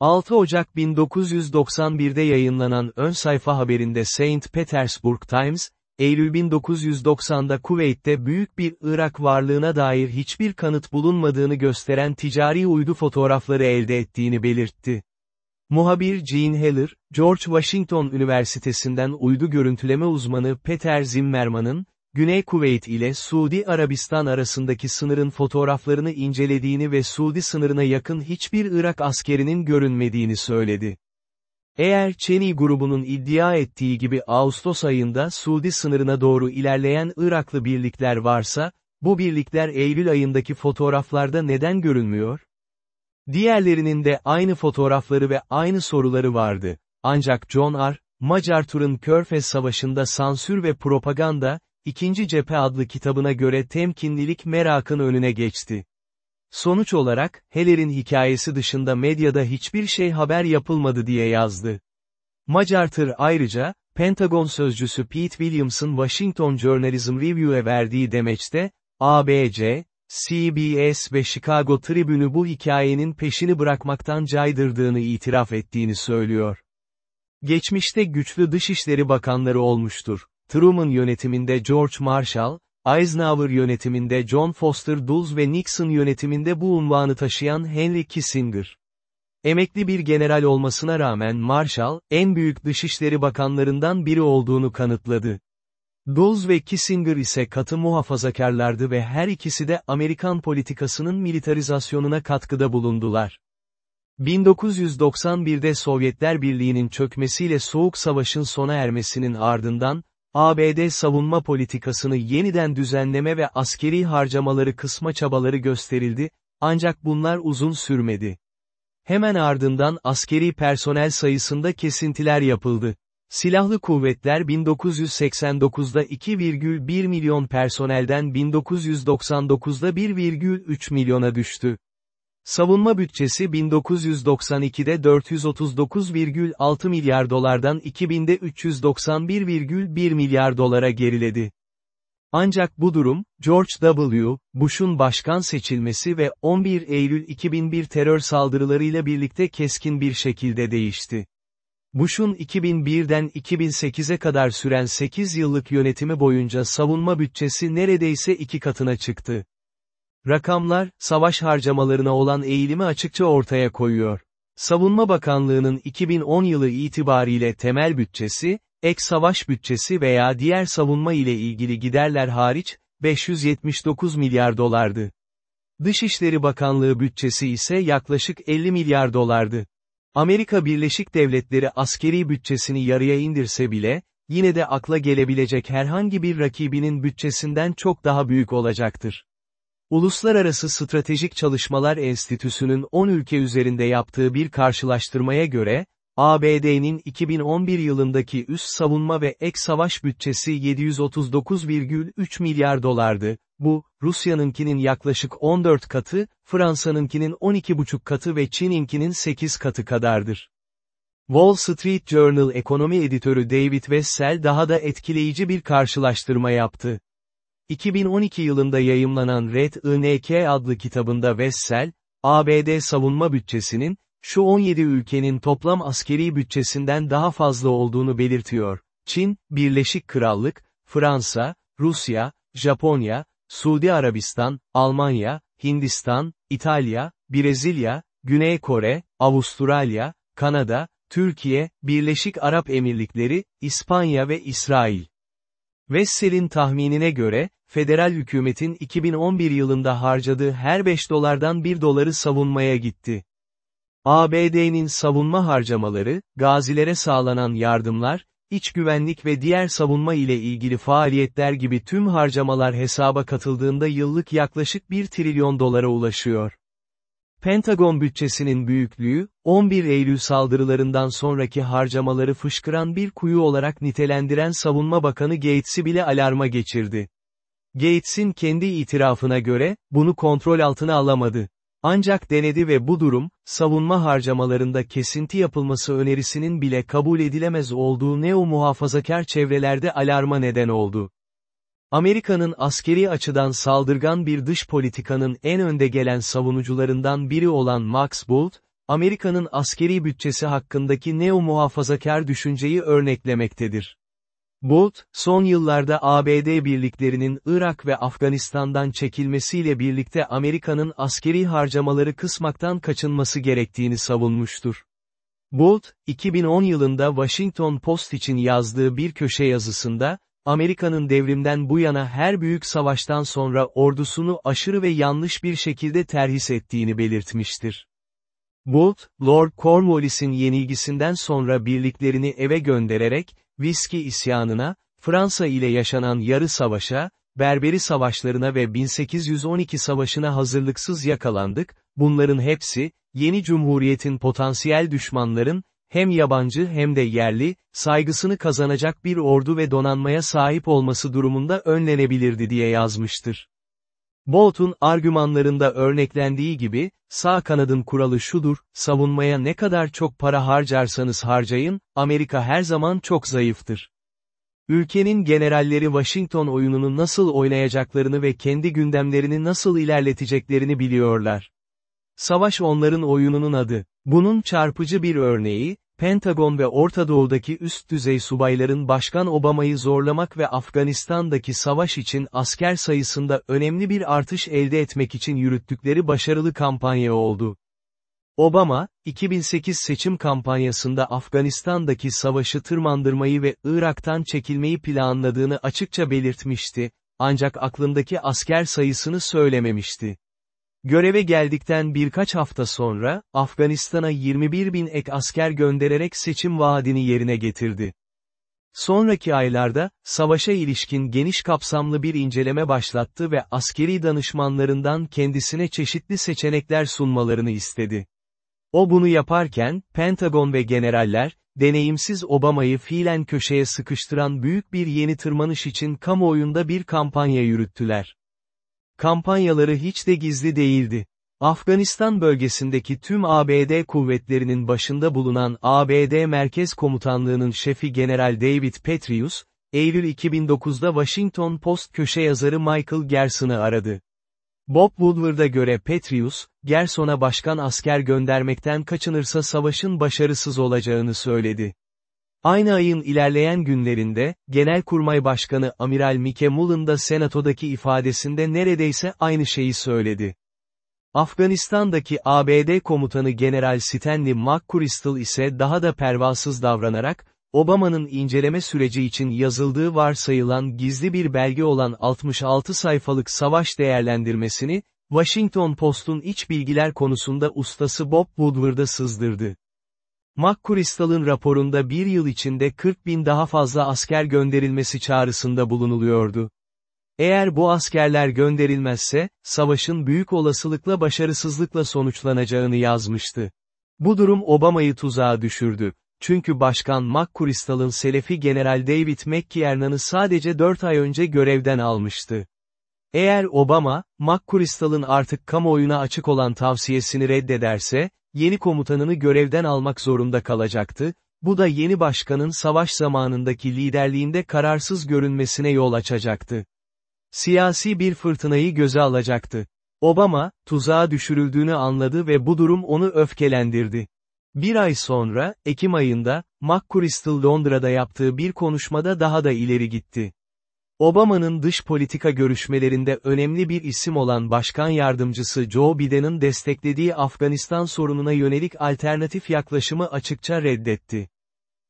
6 Ocak 1991'de yayınlanan ön sayfa haberinde St. Petersburg Times, Eylül 1990'da Kuveyt'te büyük bir Irak varlığına dair hiçbir kanıt bulunmadığını gösteren ticari uydu fotoğrafları elde ettiğini belirtti. Muhabir Gene Heller, George Washington Üniversitesi'nden uydu görüntüleme uzmanı Peter Zimmerman'ın, Güney Kuveyt ile Suudi Arabistan arasındaki sınırın fotoğraflarını incelediğini ve Suudi sınırına yakın hiçbir Irak askerinin görünmediğini söyledi. Eğer Cheney grubunun iddia ettiği gibi Ağustos ayında Suudi sınırına doğru ilerleyen Iraklı birlikler varsa, bu birlikler Eylül ayındaki fotoğraflarda neden görünmüyor? Diğerlerinin de aynı fotoğrafları ve aynı soruları vardı. Ancak John R. Macar Tur'un Körfez Savaşı'nda sansür ve propaganda, İkinci Cephe adlı kitabına göre temkinlilik merakın önüne geçti. Sonuç olarak, Heller'in hikayesi dışında medyada hiçbir şey haber yapılmadı diye yazdı. Macar Tır ayrıca, Pentagon sözcüsü Pete Williams'ın Washington Journalism Review'e verdiği demeçte, ABC, CBS ve Chicago Tribune'u bu hikayenin peşini bırakmaktan caydırdığını itiraf ettiğini söylüyor. Geçmişte güçlü dışişleri bakanları olmuştur. Truman yönetiminde George Marshall, Eisenhower yönetiminde John Foster Dulles ve Nixon yönetiminde bu unvanı taşıyan Henry Kissinger. Emekli bir general olmasına rağmen Marshall, en büyük dışişleri bakanlarından biri olduğunu kanıtladı. Dulles ve Kissinger ise katı muhafazakarlardı ve her ikisi de Amerikan politikasının militarizasyonuna katkıda bulundular. 1991'de Sovyetler Birliği'nin çökmesiyle Soğuk Savaş'ın sona ermesinin ardından, ABD savunma politikasını yeniden düzenleme ve askeri harcamaları kısma çabaları gösterildi, ancak bunlar uzun sürmedi. Hemen ardından askeri personel sayısında kesintiler yapıldı. Silahlı kuvvetler 1989'da 2,1 milyon personelden 1999'da 1,3 milyona düştü. Savunma bütçesi 1992'de 439,6 milyar dolardan 2000'de 391,1 milyar dolara geriledi. Ancak bu durum, George W. Bush'un başkan seçilmesi ve 11 Eylül 2001 terör saldırılarıyla birlikte keskin bir şekilde değişti. Bush'un 2001'den 2008'e kadar süren 8 yıllık yönetimi boyunca savunma bütçesi neredeyse iki katına çıktı. Rakamlar, savaş harcamalarına olan eğilimi açıkça ortaya koyuyor. Savunma Bakanlığı'nın 2010 yılı itibariyle temel bütçesi, ek savaş bütçesi veya diğer savunma ile ilgili giderler hariç, 579 milyar dolardı. Dışişleri Bakanlığı bütçesi ise yaklaşık 50 milyar dolardı. Amerika Birleşik Devletleri askeri bütçesini yarıya indirse bile, yine de akla gelebilecek herhangi bir rakibinin bütçesinden çok daha büyük olacaktır. Uluslararası Stratejik Çalışmalar Enstitüsü'nün 10 ülke üzerinde yaptığı bir karşılaştırmaya göre, ABD'nin 2011 yılındaki üst savunma ve ek savaş bütçesi 739,3 milyar dolardı, bu, Rusya'nınkinin yaklaşık 14 katı, Fransa'nınkinin 12,5 katı ve Çin'inkinin 8 katı kadardır. Wall Street Journal ekonomi editörü David Wessel daha da etkileyici bir karşılaştırma yaptı. 2012 yılında yayımlanan Red INK adlı kitabında Wessel, ABD savunma bütçesinin, şu 17 ülkenin toplam askeri bütçesinden daha fazla olduğunu belirtiyor. Çin, Birleşik Krallık, Fransa, Rusya, Japonya, Suudi Arabistan, Almanya, Hindistan, İtalya, Brezilya, Güney Kore, Avustralya, Kanada, Türkiye, Birleşik Arap Emirlikleri, İspanya ve İsrail. Vessel'in tahminine göre, federal hükümetin 2011 yılında harcadığı her 5 dolardan 1 doları savunmaya gitti. ABD'nin savunma harcamaları, gazilere sağlanan yardımlar, iç güvenlik ve diğer savunma ile ilgili faaliyetler gibi tüm harcamalar hesaba katıldığında yıllık yaklaşık 1 trilyon dolara ulaşıyor. Pentagon bütçesinin büyüklüğü, 11 Eylül saldırılarından sonraki harcamaları fışkıran bir kuyu olarak nitelendiren Savunma Bakanı Gates'i bile alarma geçirdi. Gates'in kendi itirafına göre, bunu kontrol altına alamadı. Ancak denedi ve bu durum, savunma harcamalarında kesinti yapılması önerisinin bile kabul edilemez olduğu neo-muhafazakar çevrelerde alarma neden oldu. Amerika'nın askeri açıdan saldırgan bir dış politikanın en önde gelen savunucularından biri olan Max Bolt, Amerika'nın askeri bütçesi hakkındaki neo-muhafazakar düşünceyi örneklemektedir. Bolt, son yıllarda ABD birliklerinin Irak ve Afganistan'dan çekilmesiyle birlikte Amerika'nın askeri harcamaları kısmaktan kaçınması gerektiğini savunmuştur. Bolt, 2010 yılında Washington Post için yazdığı bir köşe yazısında, Amerika'nın devrimden bu yana her büyük savaştan sonra ordusunu aşırı ve yanlış bir şekilde terhis ettiğini belirtmiştir. Bolt, Lord Cornwallis'in yenilgisinden sonra birliklerini eve göndererek, Viski isyanına, Fransa ile yaşanan yarı savaşa, Berberi savaşlarına ve 1812 savaşına hazırlıksız yakalandık, bunların hepsi, yeni cumhuriyetin potansiyel düşmanların, hem yabancı hem de yerli, saygısını kazanacak bir ordu ve donanmaya sahip olması durumunda önlenebilirdi diye yazmıştır. Bolt'un argümanlarında örneklendiği gibi, sağ kanadın kuralı şudur, savunmaya ne kadar çok para harcarsanız harcayın, Amerika her zaman çok zayıftır. Ülkenin generalleri Washington oyununu nasıl oynayacaklarını ve kendi gündemlerini nasıl ilerleteceklerini biliyorlar. Savaş onların oyununun adı. Bunun çarpıcı bir örneği, Pentagon ve Orta Doğu'daki üst düzey subayların Başkan Obama'yı zorlamak ve Afganistan'daki savaş için asker sayısında önemli bir artış elde etmek için yürüttükleri başarılı kampanya oldu. Obama, 2008 seçim kampanyasında Afganistan'daki savaşı tırmandırmayı ve Irak'tan çekilmeyi planladığını açıkça belirtmişti, ancak aklındaki asker sayısını söylememişti. Göreve geldikten birkaç hafta sonra, Afganistan'a 21 bin ek asker göndererek seçim vaadini yerine getirdi. Sonraki aylarda, savaşa ilişkin geniş kapsamlı bir inceleme başlattı ve askeri danışmanlarından kendisine çeşitli seçenekler sunmalarını istedi. O bunu yaparken, Pentagon ve generaller, deneyimsiz Obama'yı fiilen köşeye sıkıştıran büyük bir yeni tırmanış için kamuoyunda bir kampanya yürüttüler. Kampanyaları hiç de gizli değildi. Afganistan bölgesindeki tüm ABD kuvvetlerinin başında bulunan ABD Merkez Komutanlığı'nın şefi General David Petraeus, Eylül 2009'da Washington Post köşe yazarı Michael Gerson'ı aradı. Bob Woodward'a göre Petraeus, Gerson'a başkan asker göndermekten kaçınırsa savaşın başarısız olacağını söyledi. Aynı ayın ilerleyen günlerinde, Genelkurmay Başkanı Amiral Mike Mullen da Senato'daki ifadesinde neredeyse aynı şeyi söyledi. Afganistan'daki ABD komutanı General Stanley McChrystal ise daha da pervasız davranarak, Obama'nın inceleme süreci için yazıldığı varsayılan gizli bir belge olan 66 sayfalık savaş değerlendirmesini, Washington Post'un iç bilgiler konusunda ustası Bob Woodward'a sızdırdı. McChrystal'ın raporunda bir yıl içinde 40 bin daha fazla asker gönderilmesi çağrısında bulunuluyordu. Eğer bu askerler gönderilmezse, savaşın büyük olasılıkla başarısızlıkla sonuçlanacağını yazmıştı. Bu durum Obama'yı tuzağa düşürdü. Çünkü Başkan McChrystal'ın Selefi General David McKiernan'ı sadece 4 ay önce görevden almıştı. Eğer Obama, McChrystal'ın artık kamuoyuna açık olan tavsiyesini reddederse, yeni komutanını görevden almak zorunda kalacaktı, bu da yeni başkanın savaş zamanındaki liderliğinde kararsız görünmesine yol açacaktı. Siyasi bir fırtınayı göze alacaktı. Obama, tuzağa düşürüldüğünü anladı ve bu durum onu öfkelendirdi. Bir ay sonra, Ekim ayında, McChrystal Londra'da yaptığı bir konuşmada daha da ileri gitti. Obama'nın dış politika görüşmelerinde önemli bir isim olan Başkan Yardımcısı Joe Biden'ın desteklediği Afganistan sorununa yönelik alternatif yaklaşımı açıkça reddetti.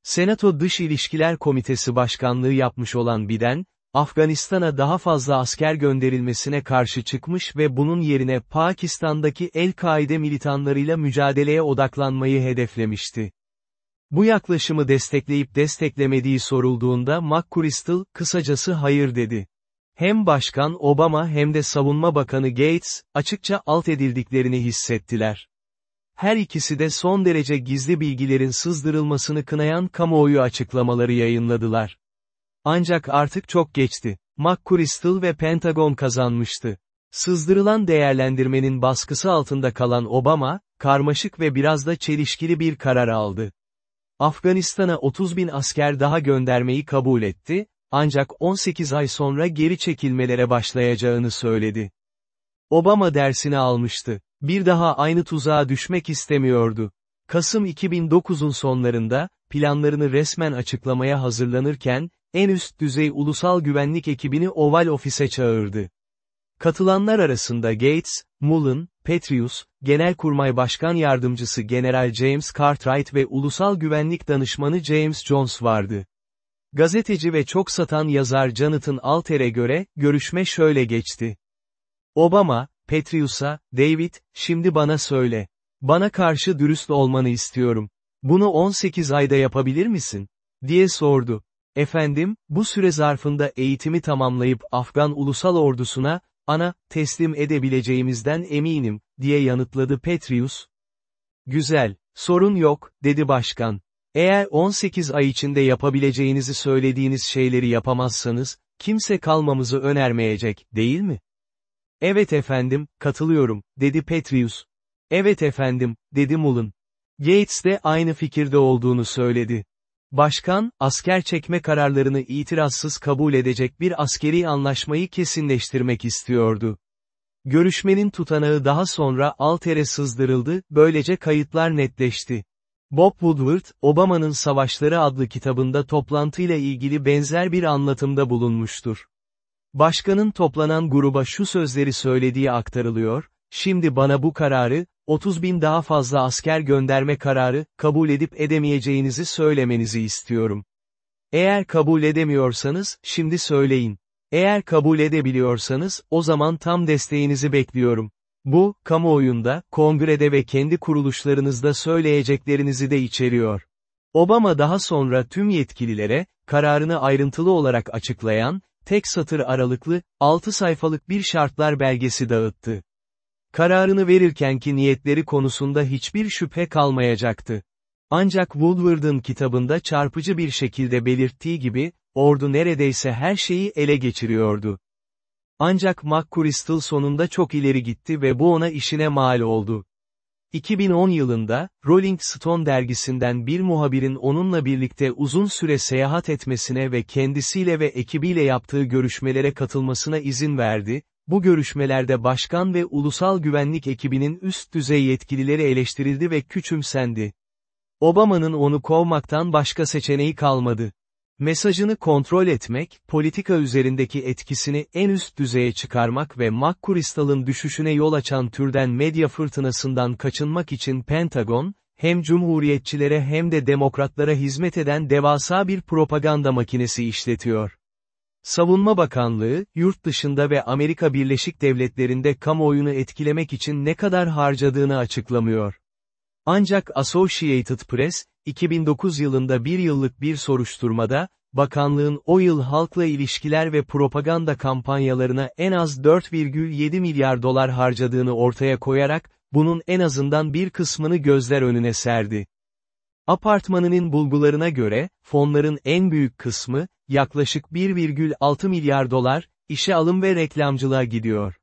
Senato Dış İlişkiler Komitesi Başkanlığı yapmış olan Biden, Afganistan'a daha fazla asker gönderilmesine karşı çıkmış ve bunun yerine Pakistan'daki El-Kaide militanlarıyla mücadeleye odaklanmayı hedeflemişti. Bu yaklaşımı destekleyip desteklemediği sorulduğunda McChrystal, kısacası hayır dedi. Hem Başkan Obama hem de Savunma Bakanı Gates, açıkça alt edildiklerini hissettiler. Her ikisi de son derece gizli bilgilerin sızdırılmasını kınayan kamuoyu açıklamaları yayınladılar. Ancak artık çok geçti. McChrystal ve Pentagon kazanmıştı. Sızdırılan değerlendirmenin baskısı altında kalan Obama, karmaşık ve biraz da çelişkili bir karar aldı. Afganistan'a 30 bin asker daha göndermeyi kabul etti, ancak 18 ay sonra geri çekilmelere başlayacağını söyledi. Obama dersini almıştı. Bir daha aynı tuzağa düşmek istemiyordu. Kasım 2009'un sonlarında, planlarını resmen açıklamaya hazırlanırken, en üst düzey ulusal güvenlik ekibini Oval Ofis'e çağırdı. Katılanlar arasında Gates, Mullen, Petrius, Genelkurmay Başkan Yardımcısı General James Cartwright ve Ulusal Güvenlik Danışmanı James Jones vardı. Gazeteci ve çok satan yazar Jonathan Alter'e göre, görüşme şöyle geçti. Obama, Petrius'a, David, şimdi bana söyle. Bana karşı dürüst olmanı istiyorum. Bunu 18 ayda yapabilir misin? diye sordu. Efendim, bu süre zarfında eğitimi tamamlayıp Afgan ulusal ordusuna, ana, teslim edebileceğimizden eminim, diye yanıtladı Petrius. Güzel, sorun yok, dedi başkan. Eğer 18 ay içinde yapabileceğinizi söylediğiniz şeyleri yapamazsanız, kimse kalmamızı önermeyecek, değil mi? Evet efendim, katılıyorum, dedi Petrius. Evet efendim, dedi Mullen. Gates de aynı fikirde olduğunu söyledi. Başkan, asker çekme kararlarını itirazsız kabul edecek bir askeri anlaşmayı kesinleştirmek istiyordu. Görüşmenin tutanağı daha sonra Alter'e sızdırıldı, böylece kayıtlar netleşti. Bob Woodward, Obama'nın Savaşları adlı kitabında toplantıyla ilgili benzer bir anlatımda bulunmuştur. Başkanın toplanan gruba şu sözleri söylediği aktarılıyor, şimdi bana bu kararı, 30 bin daha fazla asker gönderme kararı, kabul edip edemeyeceğinizi söylemenizi istiyorum. Eğer kabul edemiyorsanız, şimdi söyleyin. Eğer kabul edebiliyorsanız, o zaman tam desteğinizi bekliyorum. Bu, kamuoyunda, kongrede ve kendi kuruluşlarınızda söyleyeceklerinizi de içeriyor. Obama daha sonra tüm yetkililere, kararını ayrıntılı olarak açıklayan, tek satır aralıklı, 6 sayfalık bir şartlar belgesi dağıttı. Kararını verirkenki niyetleri konusunda hiçbir şüphe kalmayacaktı. Ancak Woodward'ın kitabında çarpıcı bir şekilde belirttiği gibi, ordu neredeyse her şeyi ele geçiriyordu. Ancak McChrystal sonunda çok ileri gitti ve bu ona işine mal oldu. 2010 yılında, Rolling Stone dergisinden bir muhabirin onunla birlikte uzun süre seyahat etmesine ve kendisiyle ve ekibiyle yaptığı görüşmelere katılmasına izin verdi, bu görüşmelerde başkan ve ulusal güvenlik ekibinin üst düzey yetkilileri eleştirildi ve küçümsendi. Obama'nın onu kovmaktan başka seçeneği kalmadı. Mesajını kontrol etmek, politika üzerindeki etkisini en üst düzeye çıkarmak ve McChrystal'ın düşüşüne yol açan türden medya fırtınasından kaçınmak için Pentagon, hem cumhuriyetçilere hem de demokratlara hizmet eden devasa bir propaganda makinesi işletiyor. Savunma Bakanlığı, yurt dışında ve Amerika Birleşik Devletleri'nde kamuoyunu etkilemek için ne kadar harcadığını açıklamıyor. Ancak Associated Press, 2009 yılında bir yıllık bir soruşturmada, bakanlığın o yıl halkla ilişkiler ve propaganda kampanyalarına en az 4,7 milyar dolar harcadığını ortaya koyarak, bunun en azından bir kısmını gözler önüne serdi. Apartmanının bulgularına göre, fonların en büyük kısmı, yaklaşık 1,6 milyar dolar, işe alım ve reklamcılığa gidiyor.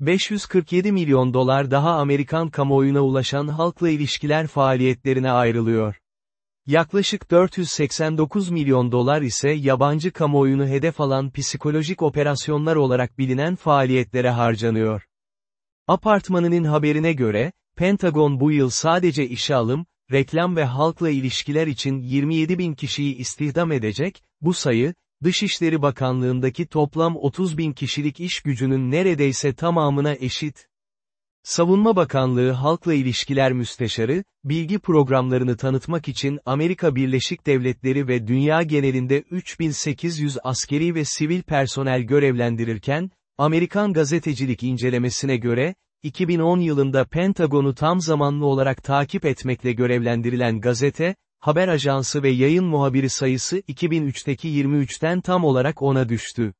547 milyon dolar daha Amerikan kamuoyuna ulaşan halkla ilişkiler faaliyetlerine ayrılıyor. Yaklaşık 489 milyon dolar ise yabancı kamuoyunu hedef alan psikolojik operasyonlar olarak bilinen faaliyetlere harcanıyor. Apartmanının haberine göre, Pentagon bu yıl sadece işe alım, reklam ve halkla ilişkiler için 27 bin kişiyi istihdam edecek, bu sayı, Dışişleri Bakanlığındaki toplam 30 bin kişilik iş gücünün neredeyse tamamına eşit. Savunma Bakanlığı Halkla İlişkiler Müsteşarı, bilgi programlarını tanıtmak için Amerika Birleşik Devletleri ve dünya genelinde 3800 askeri ve sivil personel görevlendirirken, Amerikan gazetecilik incelemesine göre, 2010 yılında Pentagon'u tam zamanlı olarak takip etmekle görevlendirilen gazete, haber ajansı ve yayın muhabiri sayısı 2003'teki 23'ten tam olarak ona düştü.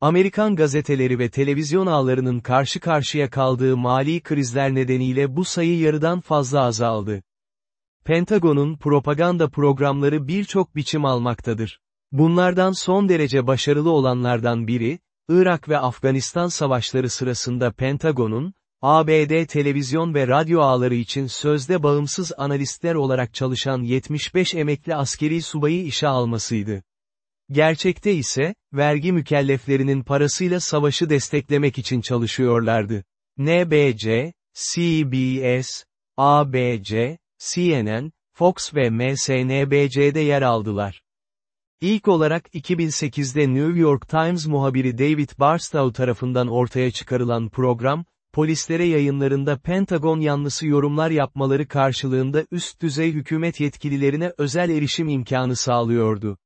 Amerikan gazeteleri ve televizyon ağlarının karşı karşıya kaldığı mali krizler nedeniyle bu sayı yarıdan fazla azaldı. Pentagon'un propaganda programları birçok biçim almaktadır. Bunlardan son derece başarılı olanlardan biri, Irak ve Afganistan savaşları sırasında Pentagon'un, ABD televizyon ve radyo ağları için sözde bağımsız analistler olarak çalışan 75 emekli askeri subayı işe almasıydı. Gerçekte ise, vergi mükelleflerinin parasıyla savaşı desteklemek için çalışıyorlardı. NBC, CBS, ABC, CNN, Fox ve MSNBC'de yer aldılar. İlk olarak 2008'de New York Times muhabiri David Barstow tarafından ortaya çıkarılan program, polislere yayınlarında Pentagon yanlısı yorumlar yapmaları karşılığında üst düzey hükümet yetkililerine özel erişim imkanı sağlıyordu.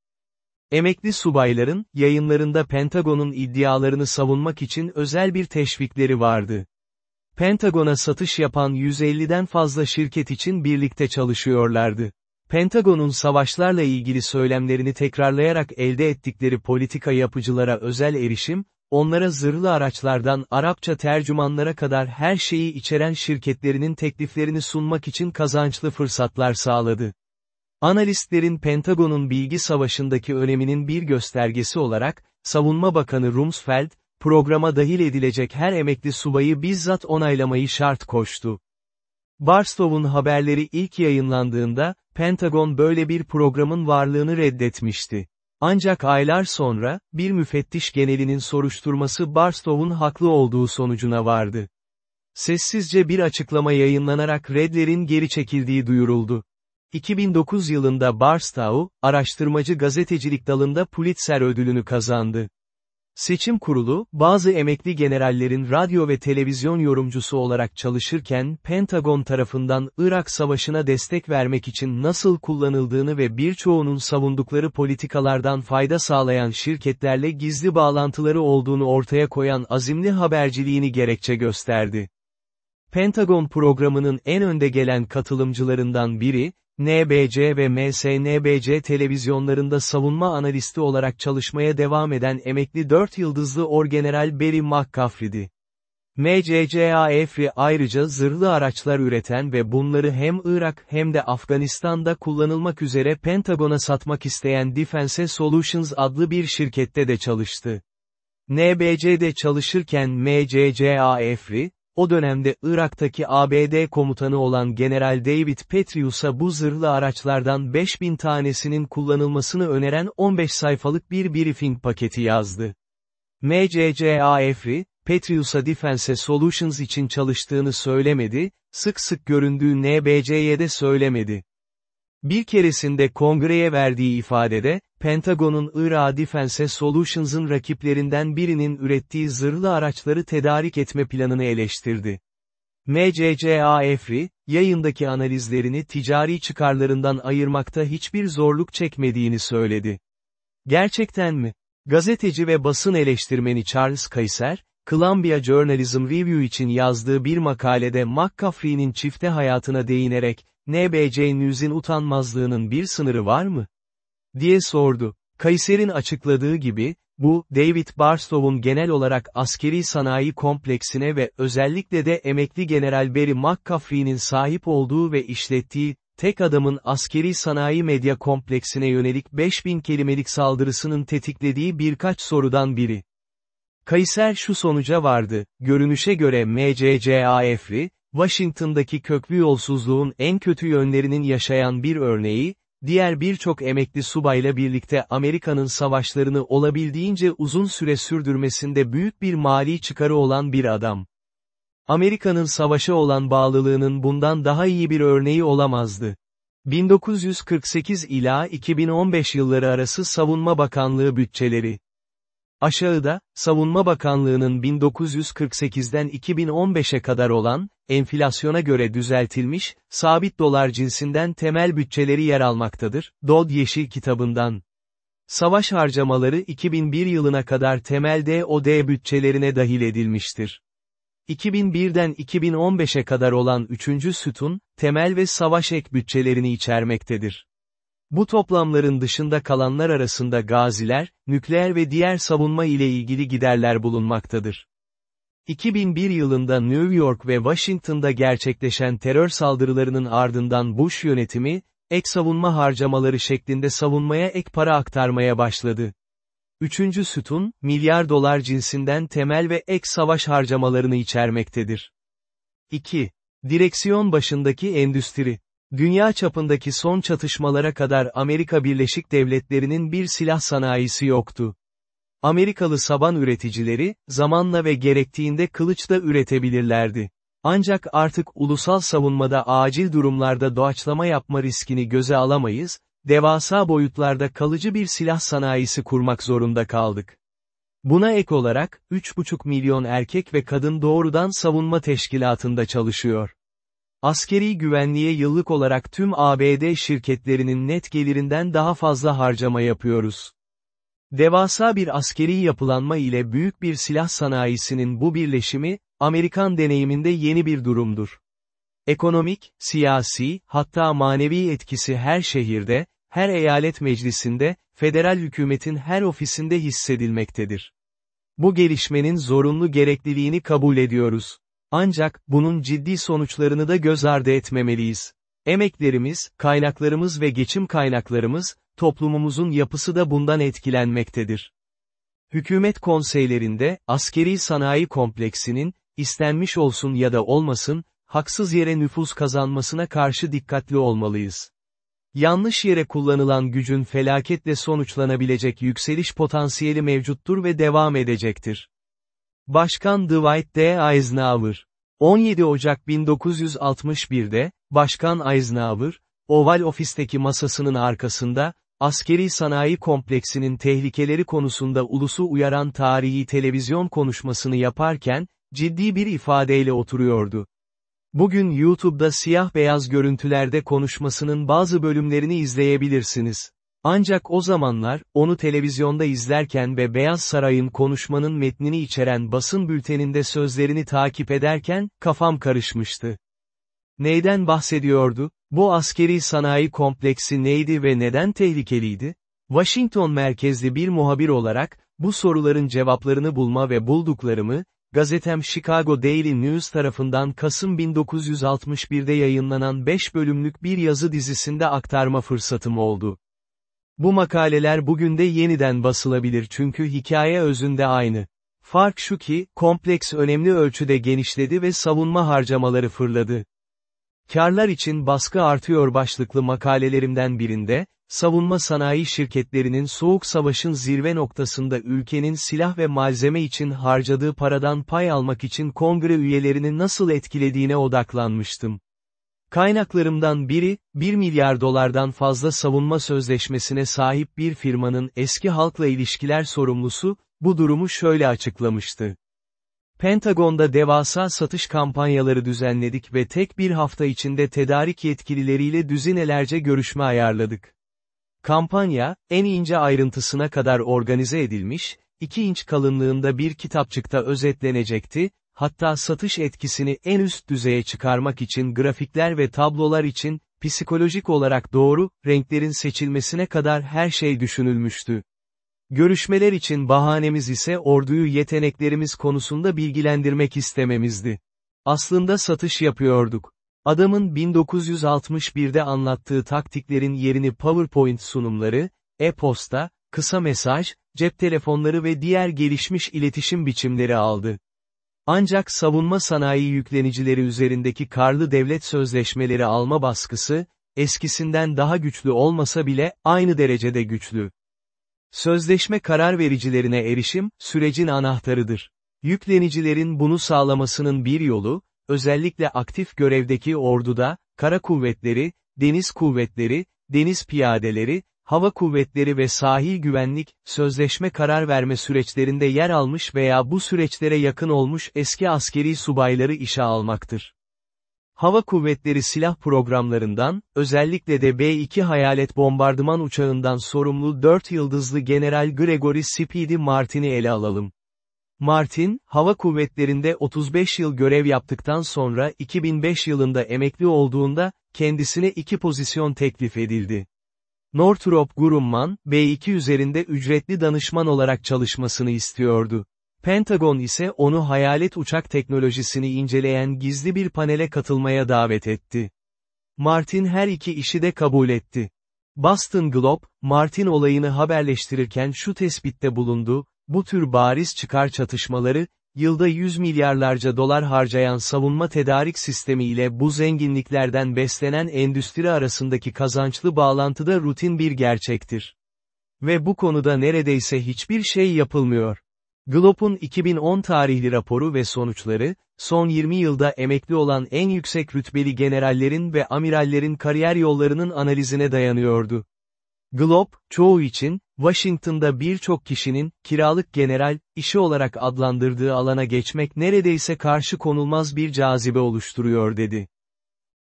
Emekli subayların, yayınlarında Pentagon'un iddialarını savunmak için özel bir teşvikleri vardı. Pentagon'a satış yapan 150'den fazla şirket için birlikte çalışıyorlardı. Pentagon'un savaşlarla ilgili söylemlerini tekrarlayarak elde ettikleri politika yapıcılara özel erişim, onlara zırhlı araçlardan Arapça tercümanlara kadar her şeyi içeren şirketlerinin tekliflerini sunmak için kazançlı fırsatlar sağladı. Analistlerin Pentagon'un bilgi savaşındaki öneminin bir göstergesi olarak, Savunma Bakanı Rumsfeld, programa dahil edilecek her emekli subayı bizzat onaylamayı şart koştu. Barstow'un haberleri ilk yayınlandığında, Pentagon böyle bir programın varlığını reddetmişti. Ancak aylar sonra, bir müfettiş genelinin soruşturması Barstow'un haklı olduğu sonucuna vardı. Sessizce bir açıklama yayınlanarak redlerin geri çekildiği duyuruldu. 2009 yılında Barstow, araştırmacı gazetecilik dalında Pulitzer ödülünü kazandı. Seçim kurulu, bazı emekli generallerin radyo ve televizyon yorumcusu olarak çalışırken Pentagon tarafından Irak Savaşı'na destek vermek için nasıl kullanıldığını ve birçoğunun savundukları politikalardan fayda sağlayan şirketlerle gizli bağlantıları olduğunu ortaya koyan azimli haberciliğini gerekçe gösterdi. Pentagon programının en önde gelen katılımcılarından biri, NBC ve MSNBC televizyonlarında savunma analisti olarak çalışmaya devam eden emekli 4 yıldızlı Orgeneral Barry McCaffrey'di. MCCAFRI ayrıca zırhlı araçlar üreten ve bunları hem Irak hem de Afganistan'da kullanılmak üzere Pentagon'a satmak isteyen Defense Solutions adlı bir şirkette de çalıştı. NBC'de çalışırken MCCAFRI, o dönemde Irak'taki ABD komutanı olan General David Petrius'a bu zırhlı araçlardan 5000 tanesinin kullanılmasını öneren 15 sayfalık bir briefing paketi yazdı. MCCAFRI, Petrius'a Defense Solutions için çalıştığını söylemedi, sık sık göründüğü NBC'ye de söylemedi. Bir keresinde kongreye verdiği ifadede, Pentagon'un Irak Defense Solutions'ın rakiplerinden birinin ürettiği zırhlı araçları tedarik etme planını eleştirdi. MCCA Efri, yayındaki analizlerini ticari çıkarlarından ayırmakta hiçbir zorluk çekmediğini söyledi. Gerçekten mi? Gazeteci ve basın eleştirmeni Charles Kayser, Columbia Journalism Review için yazdığı bir makalede McCaffrey'nin çifte hayatına değinerek, NBC News'in utanmazlığının bir sınırı var mı? diye sordu. Kayser'in açıkladığı gibi, bu, David Barstow'un genel olarak askeri sanayi kompleksine ve özellikle de emekli General Barry McCaffrey'nin sahip olduğu ve işlettiği, tek adamın askeri sanayi medya kompleksine yönelik 5000 kelimelik saldırısının tetiklediği birkaç sorudan biri. Kayser şu sonuca vardı, görünüşe göre MCCAF'ri, Washington'daki köklü yolsuzluğun en kötü yönlerinin yaşayan bir örneği, diğer birçok emekli subayla birlikte Amerika'nın savaşlarını olabildiğince uzun süre sürdürmesinde büyük bir mali çıkarı olan bir adam. Amerika'nın savaşa olan bağlılığının bundan daha iyi bir örneği olamazdı. 1948 ila 2015 yılları arası Savunma Bakanlığı bütçeleri. Aşağıda, Savunma Bakanlığı'nın 1948'den 2015'e kadar olan, enflasyona göre düzeltilmiş, sabit dolar cinsinden temel bütçeleri yer almaktadır, Dodd Yeşil kitabından. Savaş harcamaları 2001 yılına kadar temel DOD bütçelerine dahil edilmiştir. 2001'den 2015'e kadar olan üçüncü sütun, temel ve savaş ek bütçelerini içermektedir. Bu toplamların dışında kalanlar arasında gaziler, nükleer ve diğer savunma ile ilgili giderler bulunmaktadır. 2001 yılında New York ve Washington'da gerçekleşen terör saldırılarının ardından Bush yönetimi, ek savunma harcamaları şeklinde savunmaya ek para aktarmaya başladı. Üçüncü sütun, milyar dolar cinsinden temel ve ek savaş harcamalarını içermektedir. 2. Direksiyon başındaki endüstri. Dünya çapındaki son çatışmalara kadar Amerika Birleşik Devletleri'nin bir silah sanayisi yoktu. Amerikalı saban üreticileri, zamanla ve gerektiğinde kılıç da üretebilirlerdi. Ancak artık ulusal savunmada acil durumlarda doğaçlama yapma riskini göze alamayız, devasa boyutlarda kalıcı bir silah sanayisi kurmak zorunda kaldık. Buna ek olarak, 3,5 milyon erkek ve kadın doğrudan savunma teşkilatında çalışıyor. Askeri güvenliğe yıllık olarak tüm ABD şirketlerinin net gelirinden daha fazla harcama yapıyoruz. Devasa bir askeri yapılanma ile büyük bir silah sanayisinin bu birleşimi, Amerikan deneyiminde yeni bir durumdur. Ekonomik, siyasi, hatta manevi etkisi her şehirde, her eyalet meclisinde, federal hükümetin her ofisinde hissedilmektedir. Bu gelişmenin zorunlu gerekliliğini kabul ediyoruz. Ancak, bunun ciddi sonuçlarını da göz ardı etmemeliyiz. Emeklerimiz, kaynaklarımız ve geçim kaynaklarımız, toplumumuzun yapısı da bundan etkilenmektedir. Hükümet konseylerinde, askeri sanayi kompleksinin, istenmiş olsun ya da olmasın, haksız yere nüfus kazanmasına karşı dikkatli olmalıyız. Yanlış yere kullanılan gücün felaketle sonuçlanabilecek yükseliş potansiyeli mevcuttur ve devam edecektir. Başkan Dwight D. Eisenhower 17 Ocak 1961'de, Başkan Eisenhower, Oval Ofis'teki masasının arkasında, askeri sanayi kompleksinin tehlikeleri konusunda ulusu uyaran tarihi televizyon konuşmasını yaparken, ciddi bir ifadeyle oturuyordu. Bugün YouTube'da siyah-beyaz görüntülerde konuşmasının bazı bölümlerini izleyebilirsiniz. Ancak o zamanlar, onu televizyonda izlerken ve Beyaz Saray'ın konuşmanın metnini içeren basın bülteninde sözlerini takip ederken, kafam karışmıştı. Neyden bahsediyordu? Bu askeri sanayi kompleksi neydi ve neden tehlikeliydi? Washington merkezli bir muhabir olarak, bu soruların cevaplarını bulma ve bulduklarımı, gazetem Chicago Daily News tarafından Kasım 1961'de yayınlanan 5 bölümlük bir yazı dizisinde aktarma fırsatım oldu. Bu makaleler bugün de yeniden basılabilir çünkü hikaye özünde aynı. Fark şu ki, kompleks önemli ölçüde genişledi ve savunma harcamaları fırladı. Karlar için baskı artıyor başlıklı makalelerimden birinde, savunma sanayi şirketlerinin soğuk savaşın zirve noktasında ülkenin silah ve malzeme için harcadığı paradan pay almak için kongre üyelerini nasıl etkilediğine odaklanmıştım. Kaynaklarımdan biri, 1 milyar dolardan fazla savunma sözleşmesine sahip bir firmanın eski halkla ilişkiler sorumlusu, bu durumu şöyle açıklamıştı. Pentagon'da devasa satış kampanyaları düzenledik ve tek bir hafta içinde tedarik yetkilileriyle düzinelerce görüşme ayarladık. Kampanya, en ince ayrıntısına kadar organize edilmiş, 2 inç kalınlığında bir kitapçıkta özetlenecekti, hatta satış etkisini en üst düzeye çıkarmak için grafikler ve tablolar için, psikolojik olarak doğru, renklerin seçilmesine kadar her şey düşünülmüştü. Görüşmeler için bahanemiz ise orduyu yeteneklerimiz konusunda bilgilendirmek istememizdi. Aslında satış yapıyorduk. Adamın 1961'de anlattığı taktiklerin yerini PowerPoint sunumları, e-posta, kısa mesaj, cep telefonları ve diğer gelişmiş iletişim biçimleri aldı. Ancak savunma sanayi yüklenicileri üzerindeki karlı devlet sözleşmeleri alma baskısı, eskisinden daha güçlü olmasa bile, aynı derecede güçlü. Sözleşme karar vericilerine erişim, sürecin anahtarıdır. Yüklenicilerin bunu sağlamasının bir yolu, özellikle aktif görevdeki orduda, kara kuvvetleri, deniz kuvvetleri, deniz piyadeleri, hava kuvvetleri ve sahil güvenlik, sözleşme karar verme süreçlerinde yer almış veya bu süreçlere yakın olmuş eski askeri subayları işe almaktır. Hava kuvvetleri silah programlarından, özellikle de B-2 Hayalet bombardıman uçağından sorumlu 4 yıldızlı General Gregory Speedy Martin'i ele alalım. Martin, hava kuvvetlerinde 35 yıl görev yaptıktan sonra 2005 yılında emekli olduğunda, kendisine iki pozisyon teklif edildi. Northrop Grumman, B-2 üzerinde ücretli danışman olarak çalışmasını istiyordu. Pentagon ise onu hayalet uçak teknolojisini inceleyen gizli bir panele katılmaya davet etti. Martin her iki işi de kabul etti. Boston Globe, Martin olayını haberleştirirken şu tespitte bulundu, bu tür bariz çıkar çatışmaları, yılda 100 milyarlarca dolar harcayan savunma tedarik sistemi ile bu zenginliklerden beslenen endüstri arasındaki kazançlı bağlantıda rutin bir gerçektir. Ve bu konuda neredeyse hiçbir şey yapılmıyor. Globe'un 2010 tarihli raporu ve sonuçları, son 20 yılda emekli olan en yüksek rütbeli generallerin ve amirallerin kariyer yollarının analizine dayanıyordu. Globe, çoğu için, Washington'da birçok kişinin, kiralık general, işi olarak adlandırdığı alana geçmek neredeyse karşı konulmaz bir cazibe oluşturuyor dedi.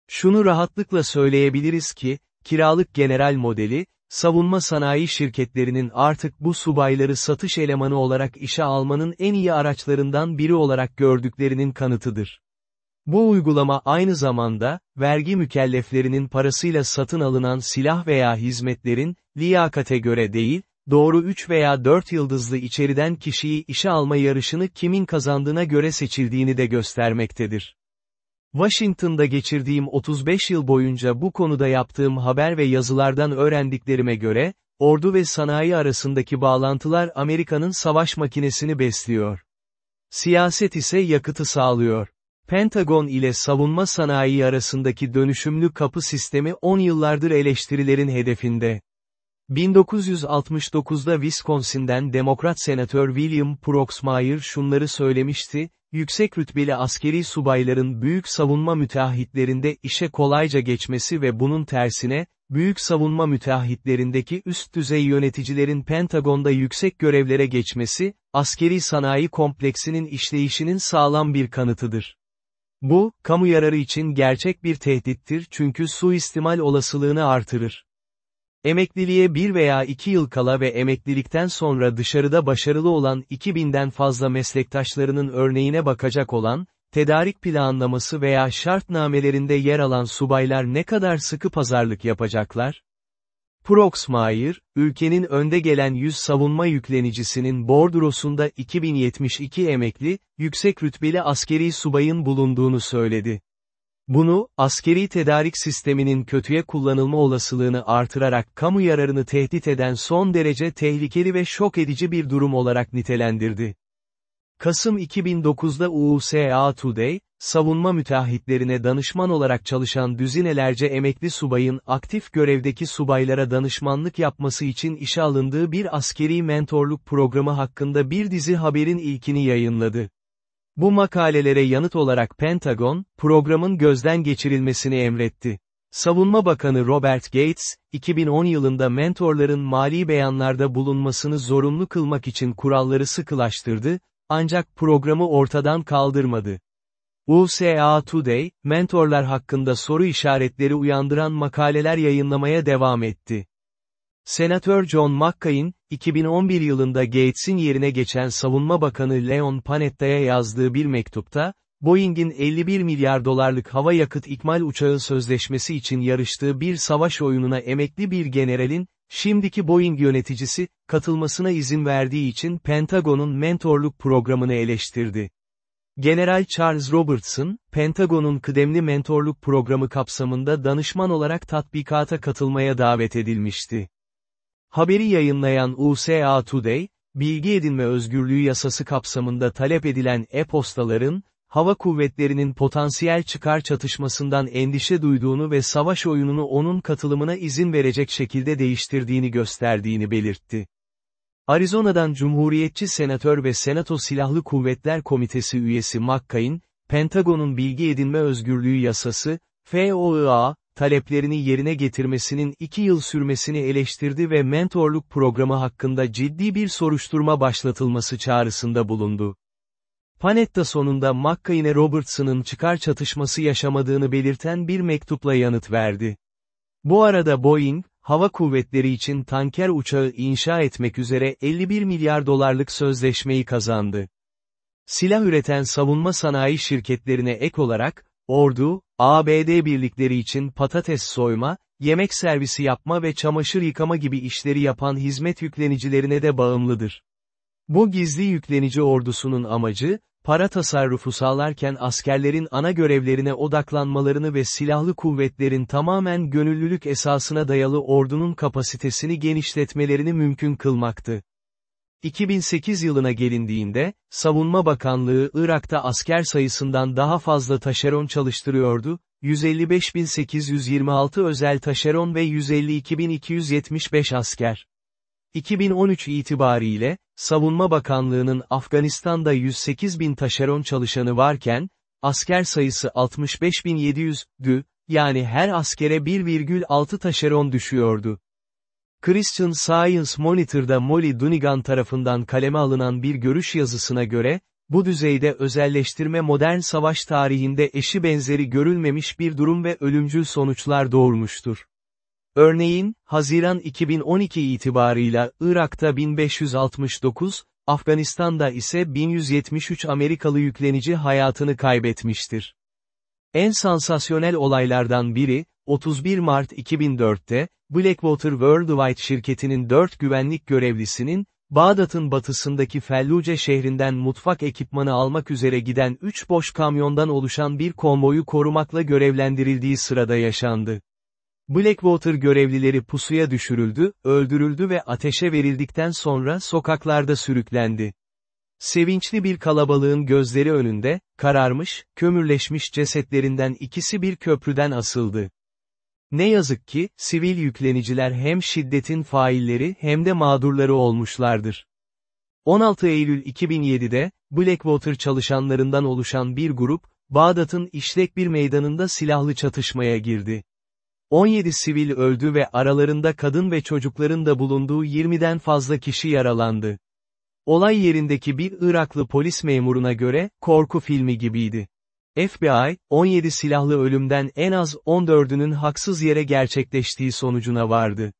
Şunu rahatlıkla söyleyebiliriz ki, kiralık general modeli, savunma sanayi şirketlerinin artık bu subayları satış elemanı olarak işe almanın en iyi araçlarından biri olarak gördüklerinin kanıtıdır. Bu uygulama aynı zamanda, vergi mükelleflerinin parasıyla satın alınan silah veya hizmetlerin, liyakate göre değil, doğru 3 veya 4 yıldızlı içeriden kişiyi işe alma yarışını kimin kazandığına göre seçildiğini de göstermektedir. Washington'da geçirdiğim 35 yıl boyunca bu konuda yaptığım haber ve yazılardan öğrendiklerime göre, ordu ve sanayi arasındaki bağlantılar Amerika'nın savaş makinesini besliyor. Siyaset ise yakıtı sağlıyor. Pentagon ile savunma sanayi arasındaki dönüşümlü kapı sistemi 10 yıllardır eleştirilerin hedefinde. 1969'da Wisconsin'den Demokrat Senatör William Proxmire şunları söylemişti, yüksek rütbeli askeri subayların büyük savunma müteahhitlerinde işe kolayca geçmesi ve bunun tersine, büyük savunma müteahhitlerindeki üst düzey yöneticilerin Pentagon'da yüksek görevlere geçmesi, askeri sanayi kompleksinin işleyişinin sağlam bir kanıtıdır. Bu, kamu yararı için gerçek bir tehdittir çünkü suistimal olasılığını artırır. Emekliliğe bir veya iki yıl kala ve emeklilikten sonra dışarıda başarılı olan 2000'den fazla meslektaşlarının örneğine bakacak olan, tedarik planlaması veya şartnamelerinde yer alan subaylar ne kadar sıkı pazarlık yapacaklar? Proxmire, ülkenin önde gelen 100 savunma yüklenicisinin bordrosunda 2072 emekli, yüksek rütbeli askeri subayın bulunduğunu söyledi. Bunu, askeri tedarik sisteminin kötüye kullanılma olasılığını artırarak kamu yararını tehdit eden son derece tehlikeli ve şok edici bir durum olarak nitelendirdi. Kasım 2009'da USA Today, savunma müteahhitlerine danışman olarak çalışan düzinelerce emekli subayın aktif görevdeki subaylara danışmanlık yapması için işe alındığı bir askeri mentorluk programı hakkında bir dizi haberin ilkini yayınladı. Bu makalelere yanıt olarak Pentagon, programın gözden geçirilmesini emretti. Savunma Bakanı Robert Gates, 2010 yılında mentorların mali beyanlarda bulunmasını zorunlu kılmak için kuralları sıkılaştırdı, ancak programı ortadan kaldırmadı. USA Today, mentorlar hakkında soru işaretleri uyandıran makaleler yayınlamaya devam etti. Senatör John McCain, 2011 yılında Gates'in yerine geçen Savunma Bakanı Leon Panetta'ya yazdığı bir mektupta, Boeing'in 51 milyar dolarlık hava yakıt ikmal uçağı sözleşmesi için yarıştığı bir savaş oyununa emekli bir generalin, şimdiki Boeing yöneticisi, katılmasına izin verdiği için Pentagon'un mentorluk programını eleştirdi. General Charles Robertson, Pentagon'un kıdemli mentorluk programı kapsamında danışman olarak tatbikata katılmaya davet edilmişti. Haberi yayınlayan USA Today, bilgi edinme özgürlüğü yasası kapsamında talep edilen e-postaların, hava kuvvetlerinin potansiyel çıkar çatışmasından endişe duyduğunu ve savaş oyununu onun katılımına izin verecek şekilde değiştirdiğini gösterdiğini belirtti. Arizona'dan Cumhuriyetçi Senatör ve Senato Silahlı Kuvvetler Komitesi üyesi McCain, Pentagon'un bilgi edinme özgürlüğü yasası, FOIA, taleplerini yerine getirmesinin iki yıl sürmesini eleştirdi ve mentorluk programı hakkında ciddi bir soruşturma başlatılması çağrısında bulundu. Panetta sonunda McCain'e Robertson'ın çıkar çatışması yaşamadığını belirten bir mektupla yanıt verdi. Bu arada Boeing, hava kuvvetleri için tanker uçağı inşa etmek üzere 51 milyar dolarlık sözleşmeyi kazandı. Silah üreten savunma sanayi şirketlerine ek olarak, ordu, ABD birlikleri için patates soyma, yemek servisi yapma ve çamaşır yıkama gibi işleri yapan hizmet yüklenicilerine de bağımlıdır. Bu gizli yüklenici ordusunun amacı, para tasarrufu sağlarken askerlerin ana görevlerine odaklanmalarını ve silahlı kuvvetlerin tamamen gönüllülük esasına dayalı ordunun kapasitesini genişletmelerini mümkün kılmaktı. 2008 yılına gelindiğinde, Savunma Bakanlığı Irak'ta asker sayısından daha fazla taşeron çalıştırıyordu, 155.826 özel taşeron ve 152.275 asker. 2013 itibariyle, Savunma Bakanlığı'nın Afganistan'da 108 bin taşeron çalışanı varken, asker sayısı 65.700'dü, yani her askere 1,6 taşeron düşüyordu. Christian Science Monitor'da Molly Dunigan tarafından kaleme alınan bir görüş yazısına göre, bu düzeyde özelleştirme modern savaş tarihinde eşi benzeri görülmemiş bir durum ve ölümcül sonuçlar doğurmuştur. Örneğin, Haziran 2012 itibarıyla Irak'ta 1569, Afganistan'da ise 1173 Amerikalı yüklenici hayatını kaybetmiştir. En sansasyonel olaylardan biri, 31 Mart 2004'te, Blackwater Worldwide şirketinin 4 güvenlik görevlisinin, Bağdat'ın batısındaki Felluce şehrinden mutfak ekipmanı almak üzere giden 3 boş kamyondan oluşan bir konvoyu korumakla görevlendirildiği sırada yaşandı. Blackwater görevlileri pusuya düşürüldü, öldürüldü ve ateşe verildikten sonra sokaklarda sürüklendi. Sevinçli bir kalabalığın gözleri önünde, kararmış, kömürleşmiş cesetlerinden ikisi bir köprüden asıldı. Ne yazık ki, sivil yükleniciler hem şiddetin failleri hem de mağdurları olmuşlardır. 16 Eylül 2007'de, Blackwater çalışanlarından oluşan bir grup, Bağdat'ın işlek bir meydanında silahlı çatışmaya girdi. 17 sivil öldü ve aralarında kadın ve çocukların da bulunduğu 20'den fazla kişi yaralandı. Olay yerindeki bir Iraklı polis memuruna göre, korku filmi gibiydi. FBI, 17 silahlı ölümden en az 14'ünün haksız yere gerçekleştiği sonucuna vardı.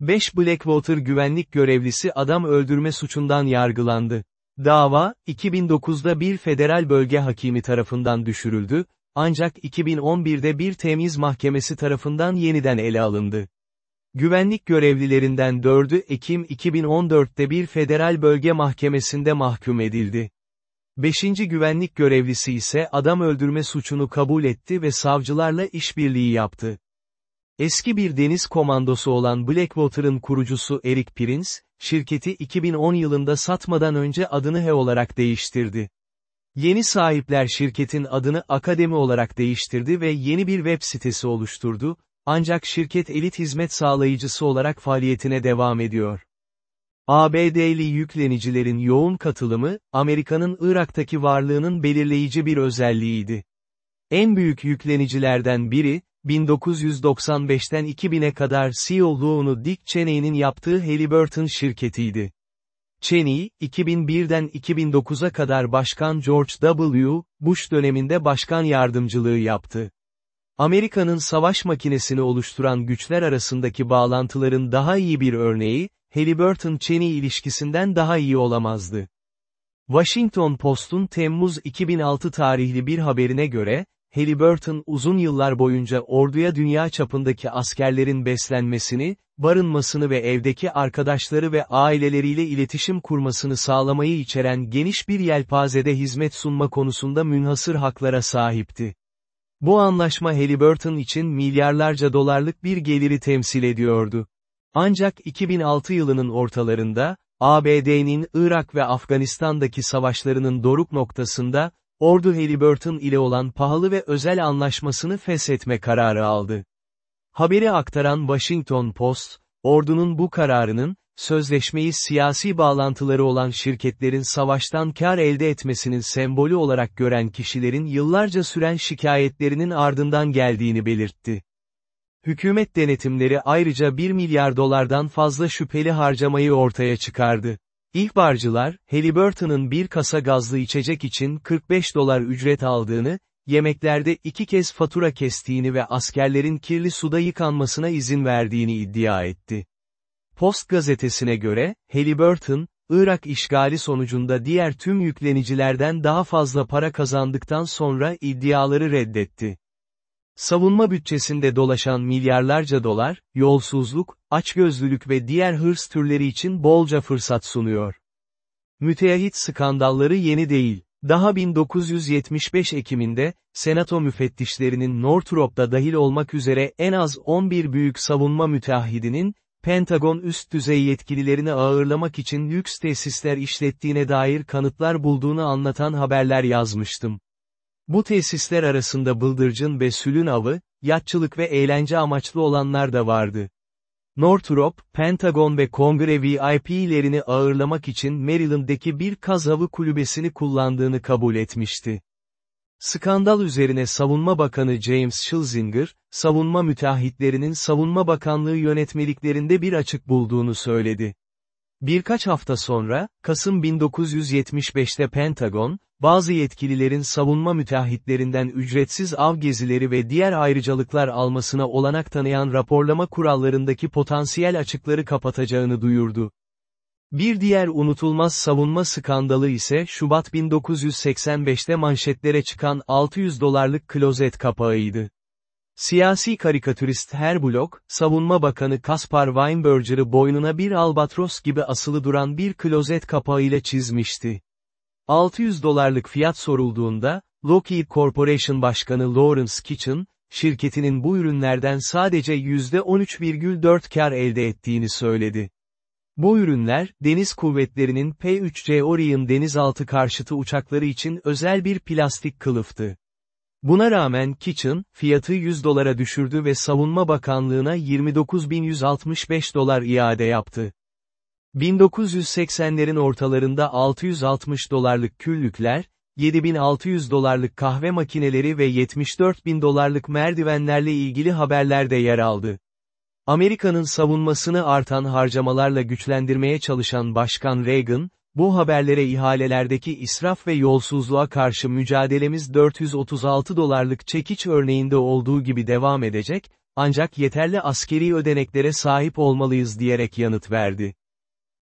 5 Blackwater güvenlik görevlisi adam öldürme suçundan yargılandı. Dava, 2009'da bir federal bölge hakimi tarafından düşürüldü, ancak 2011'de bir temiz mahkemesi tarafından yeniden ele alındı. Güvenlik görevlilerinden 4'ü Ekim 2014'te bir federal bölge mahkemesinde mahkum edildi. Beşinci güvenlik görevlisi ise adam öldürme suçunu kabul etti ve savcılarla işbirliği yaptı. Eski bir deniz komandosu olan Blackwater'ın kurucusu Eric Prince, şirketi 2010 yılında satmadan önce adını He olarak değiştirdi. Yeni sahipler şirketin adını Akademi olarak değiştirdi ve yeni bir web sitesi oluşturdu, ancak şirket elit hizmet sağlayıcısı olarak faaliyetine devam ediyor. ABD'li yüklenicilerin yoğun katılımı, Amerika'nın Irak'taki varlığının belirleyici bir özelliğiydi. En büyük yüklenicilerden biri, 1995'ten 2000'e kadar CEO'luğunu Dick Cheney'nin yaptığı Halliburton şirketiydi. Cheney, 2001'den 2009'a kadar Başkan George W. Bush döneminde başkan yardımcılığı yaptı. Amerika'nın savaş makinesini oluşturan güçler arasındaki bağlantıların daha iyi bir örneği, Halliburton-Cheney ilişkisinden daha iyi olamazdı. Washington Post'un Temmuz 2006 tarihli bir haberine göre, Halliburton uzun yıllar boyunca orduya dünya çapındaki askerlerin beslenmesini, barınmasını ve evdeki arkadaşları ve aileleriyle iletişim kurmasını sağlamayı içeren geniş bir yelpazede hizmet sunma konusunda münhasır haklara sahipti. Bu anlaşma Halliburton için milyarlarca dolarlık bir geliri temsil ediyordu. Ancak 2006 yılının ortalarında, ABD'nin Irak ve Afganistan'daki savaşlarının doruk noktasında, Ordu Halliburton ile olan pahalı ve özel anlaşmasını feshetme kararı aldı. Haberi aktaran Washington Post, ordunun bu kararının, sözleşmeyi siyasi bağlantıları olan şirketlerin savaştan kar elde etmesinin sembolü olarak gören kişilerin yıllarca süren şikayetlerinin ardından geldiğini belirtti. Hükümet denetimleri ayrıca 1 milyar dolardan fazla şüpheli harcamayı ortaya çıkardı. İhbarcılar, Halliburton'ın bir kasa gazlı içecek için 45 dolar ücret aldığını, yemeklerde iki kez fatura kestiğini ve askerlerin kirli suda yıkanmasına izin verdiğini iddia etti. Post gazetesine göre, Halliburton, Irak işgali sonucunda diğer tüm yüklenicilerden daha fazla para kazandıktan sonra iddiaları reddetti. Savunma bütçesinde dolaşan milyarlarca dolar, yolsuzluk, açgözlülük ve diğer hırs türleri için bolca fırsat sunuyor. Müteahhit skandalları yeni değil. Daha 1975 Ekim'inde, Senato müfettişlerinin Northrop'ta dahil olmak üzere en az 11 büyük savunma müteahhidinin, Pentagon üst düzey yetkililerini ağırlamak için lüks tesisler işlettiğine dair kanıtlar bulduğunu anlatan haberler yazmıştım. Bu tesisler arasında bıldırcın ve sülün avı, yatçılık ve eğlence amaçlı olanlar da vardı. Northrop, Pentagon ve Kongre VIP'lerini ağırlamak için Maryland'deki bir kaz avı kulübesini kullandığını kabul etmişti. Skandal üzerine Savunma Bakanı James Schlesinger, savunma müteahhitlerinin Savunma Bakanlığı yönetmeliklerinde bir açık bulduğunu söyledi. Birkaç hafta sonra, Kasım 1975'te Pentagon, bazı yetkililerin savunma müteahhitlerinden ücretsiz av gezileri ve diğer ayrıcalıklar almasına olanak tanıyan raporlama kurallarındaki potansiyel açıkları kapatacağını duyurdu. Bir diğer unutulmaz savunma skandalı ise Şubat 1985'te manşetlere çıkan 600 dolarlık klozet kapağıydı. Siyasi karikatürist Herblok, Savunma Bakanı Kaspar Weinberger'ı boynuna bir albatros gibi asılı duran bir klozet kapağıyla çizmişti. 600 dolarlık fiyat sorulduğunda, Lockheed Corporation Başkanı Lawrence Kitchen, şirketinin bu ürünlerden sadece %13,4 kar elde ettiğini söyledi. Bu ürünler, deniz kuvvetlerinin P-3C Orion denizaltı karşıtı uçakları için özel bir plastik kılıftı. Buna rağmen Kitchen, fiyatı 100 dolara düşürdü ve Savunma Bakanlığına 29.165 dolar iade yaptı. 1980'lerin ortalarında 660 dolarlık küllükler, 7600 dolarlık kahve makineleri ve 74.000 dolarlık merdivenlerle ilgili haberler de yer aldı. Amerika'nın savunmasını artan harcamalarla güçlendirmeye çalışan Başkan Reagan, bu haberlere ihalelerdeki israf ve yolsuzluğa karşı mücadelemiz 436 dolarlık çekiç örneğinde olduğu gibi devam edecek, ancak yeterli askeri ödeneklere sahip olmalıyız diyerek yanıt verdi.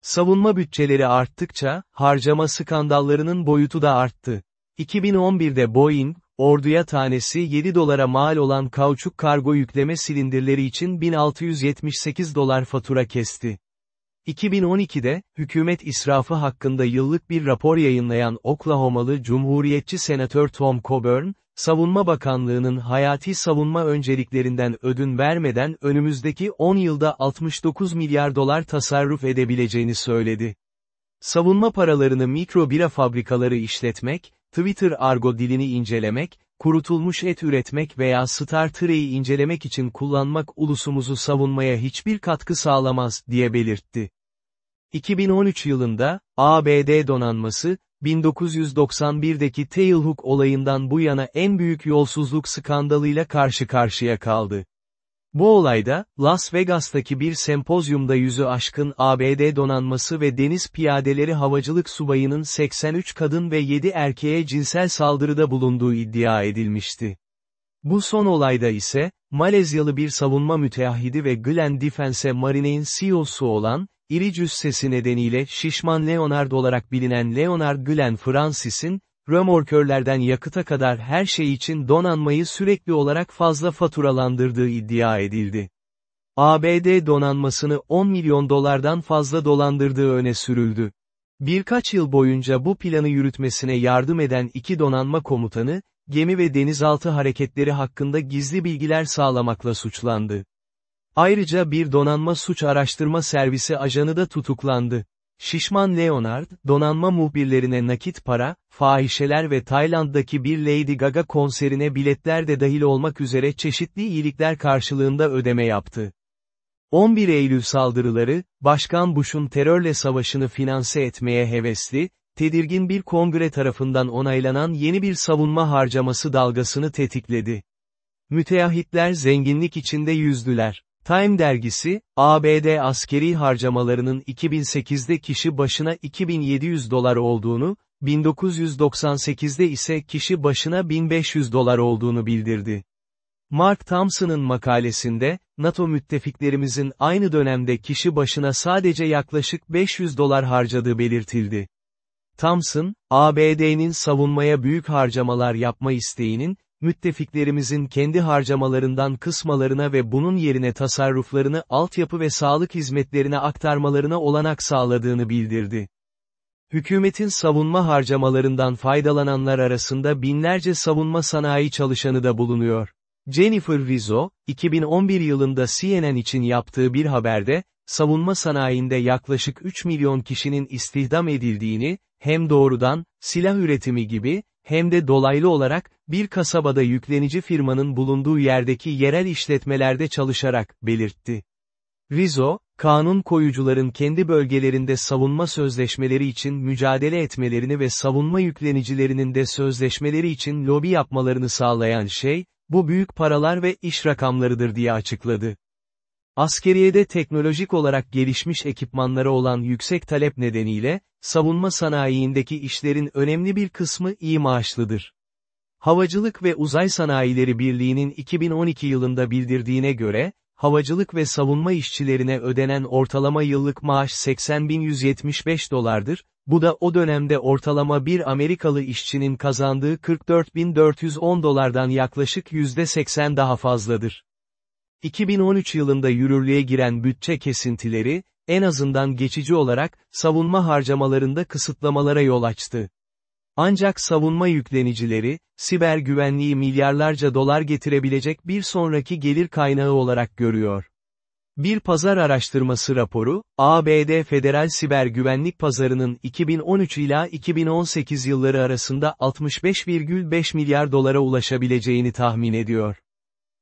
Savunma bütçeleri arttıkça, harcama skandallarının boyutu da arttı. 2011'de Boeing, orduya tanesi 7 dolara mal olan kauçuk kargo yükleme silindirleri için 1678 dolar fatura kesti. 2012'de, hükümet israfı hakkında yıllık bir rapor yayınlayan Oklahomalı Cumhuriyetçi Senatör Tom Coburn, Savunma Bakanlığı'nın hayati savunma önceliklerinden ödün vermeden önümüzdeki 10 yılda 69 milyar dolar tasarruf edebileceğini söyledi. Savunma paralarını mikro bira fabrikaları işletmek, Twitter argo dilini incelemek, kurutulmuş et üretmek veya Star Trek'i incelemek için kullanmak ulusumuzu savunmaya hiçbir katkı sağlamaz, diye belirtti. 2013 yılında, ABD donanması, 1991'deki Tailhook olayından bu yana en büyük yolsuzluk skandalıyla karşı karşıya kaldı. Bu olayda, Las Vegas'taki bir sempozyumda yüzü aşkın ABD donanması ve deniz piyadeleri havacılık subayının 83 kadın ve 7 erkeğe cinsel saldırıda bulunduğu iddia edilmişti. Bu son olayda ise, Malezyalı bir savunma müteahhidi ve Glen Defense Marine'in CEO'su olan, iri cüssesi nedeniyle şişman Leonard olarak bilinen Leonard Glen Francis'in, römorkörlerden yakıta kadar her şey için donanmayı sürekli olarak fazla faturalandırdığı iddia edildi. ABD donanmasını 10 milyon dolardan fazla dolandırdığı öne sürüldü. Birkaç yıl boyunca bu planı yürütmesine yardım eden iki donanma komutanı, gemi ve denizaltı hareketleri hakkında gizli bilgiler sağlamakla suçlandı. Ayrıca bir donanma suç araştırma servisi ajanı da tutuklandı. Şişman Leonard, donanma muhbirlerine nakit para, fahişeler ve Tayland'daki bir Lady Gaga konserine biletler de dahil olmak üzere çeşitli iyilikler karşılığında ödeme yaptı. 11 Eylül saldırıları, Başkan Bush'un terörle savaşını finanse etmeye hevesli, tedirgin bir kongre tarafından onaylanan yeni bir savunma harcaması dalgasını tetikledi. Müteahhitler zenginlik içinde yüzdüler. Time dergisi, ABD askeri harcamalarının 2008'de kişi başına 2700 dolar olduğunu, 1998'de ise kişi başına 1500 dolar olduğunu bildirdi. Mark Thompson'ın makalesinde, NATO müttefiklerimizin aynı dönemde kişi başına sadece yaklaşık 500 dolar harcadığı belirtildi. Thompson, ABD'nin savunmaya büyük harcamalar yapma isteğinin, müttefiklerimizin kendi harcamalarından kısmalarına ve bunun yerine tasarruflarını altyapı ve sağlık hizmetlerine aktarmalarına olanak sağladığını bildirdi. Hükümetin savunma harcamalarından faydalananlar arasında binlerce savunma sanayi çalışanı da bulunuyor. Jennifer Rizzo, 2011 yılında CNN için yaptığı bir haberde, savunma sanayinde yaklaşık 3 milyon kişinin istihdam edildiğini, hem doğrudan, silah üretimi gibi, hem de dolaylı olarak, bir kasabada yüklenici firmanın bulunduğu yerdeki yerel işletmelerde çalışarak, belirtti. Rizzo, kanun koyucuların kendi bölgelerinde savunma sözleşmeleri için mücadele etmelerini ve savunma yüklenicilerinin de sözleşmeleri için lobi yapmalarını sağlayan şey, bu büyük paralar ve iş rakamlarıdır diye açıkladı. Askeriyede teknolojik olarak gelişmiş ekipmanları olan yüksek talep nedeniyle, savunma sanayiindeki işlerin önemli bir kısmı iyi maaşlıdır. Havacılık ve Uzay Sanayileri Birliği'nin 2012 yılında bildirdiğine göre, havacılık ve savunma işçilerine ödenen ortalama yıllık maaş 80.175 dolardır, bu da o dönemde ortalama bir Amerikalı işçinin kazandığı 44.410 dolardan yaklaşık %80 daha fazladır. 2013 yılında yürürlüğe giren bütçe kesintileri, en azından geçici olarak, savunma harcamalarında kısıtlamalara yol açtı. Ancak savunma yüklenicileri, siber güvenliği milyarlarca dolar getirebilecek bir sonraki gelir kaynağı olarak görüyor. Bir pazar araştırması raporu, ABD federal siber güvenlik pazarının 2013 ila 2018 yılları arasında 65,5 milyar dolara ulaşabileceğini tahmin ediyor.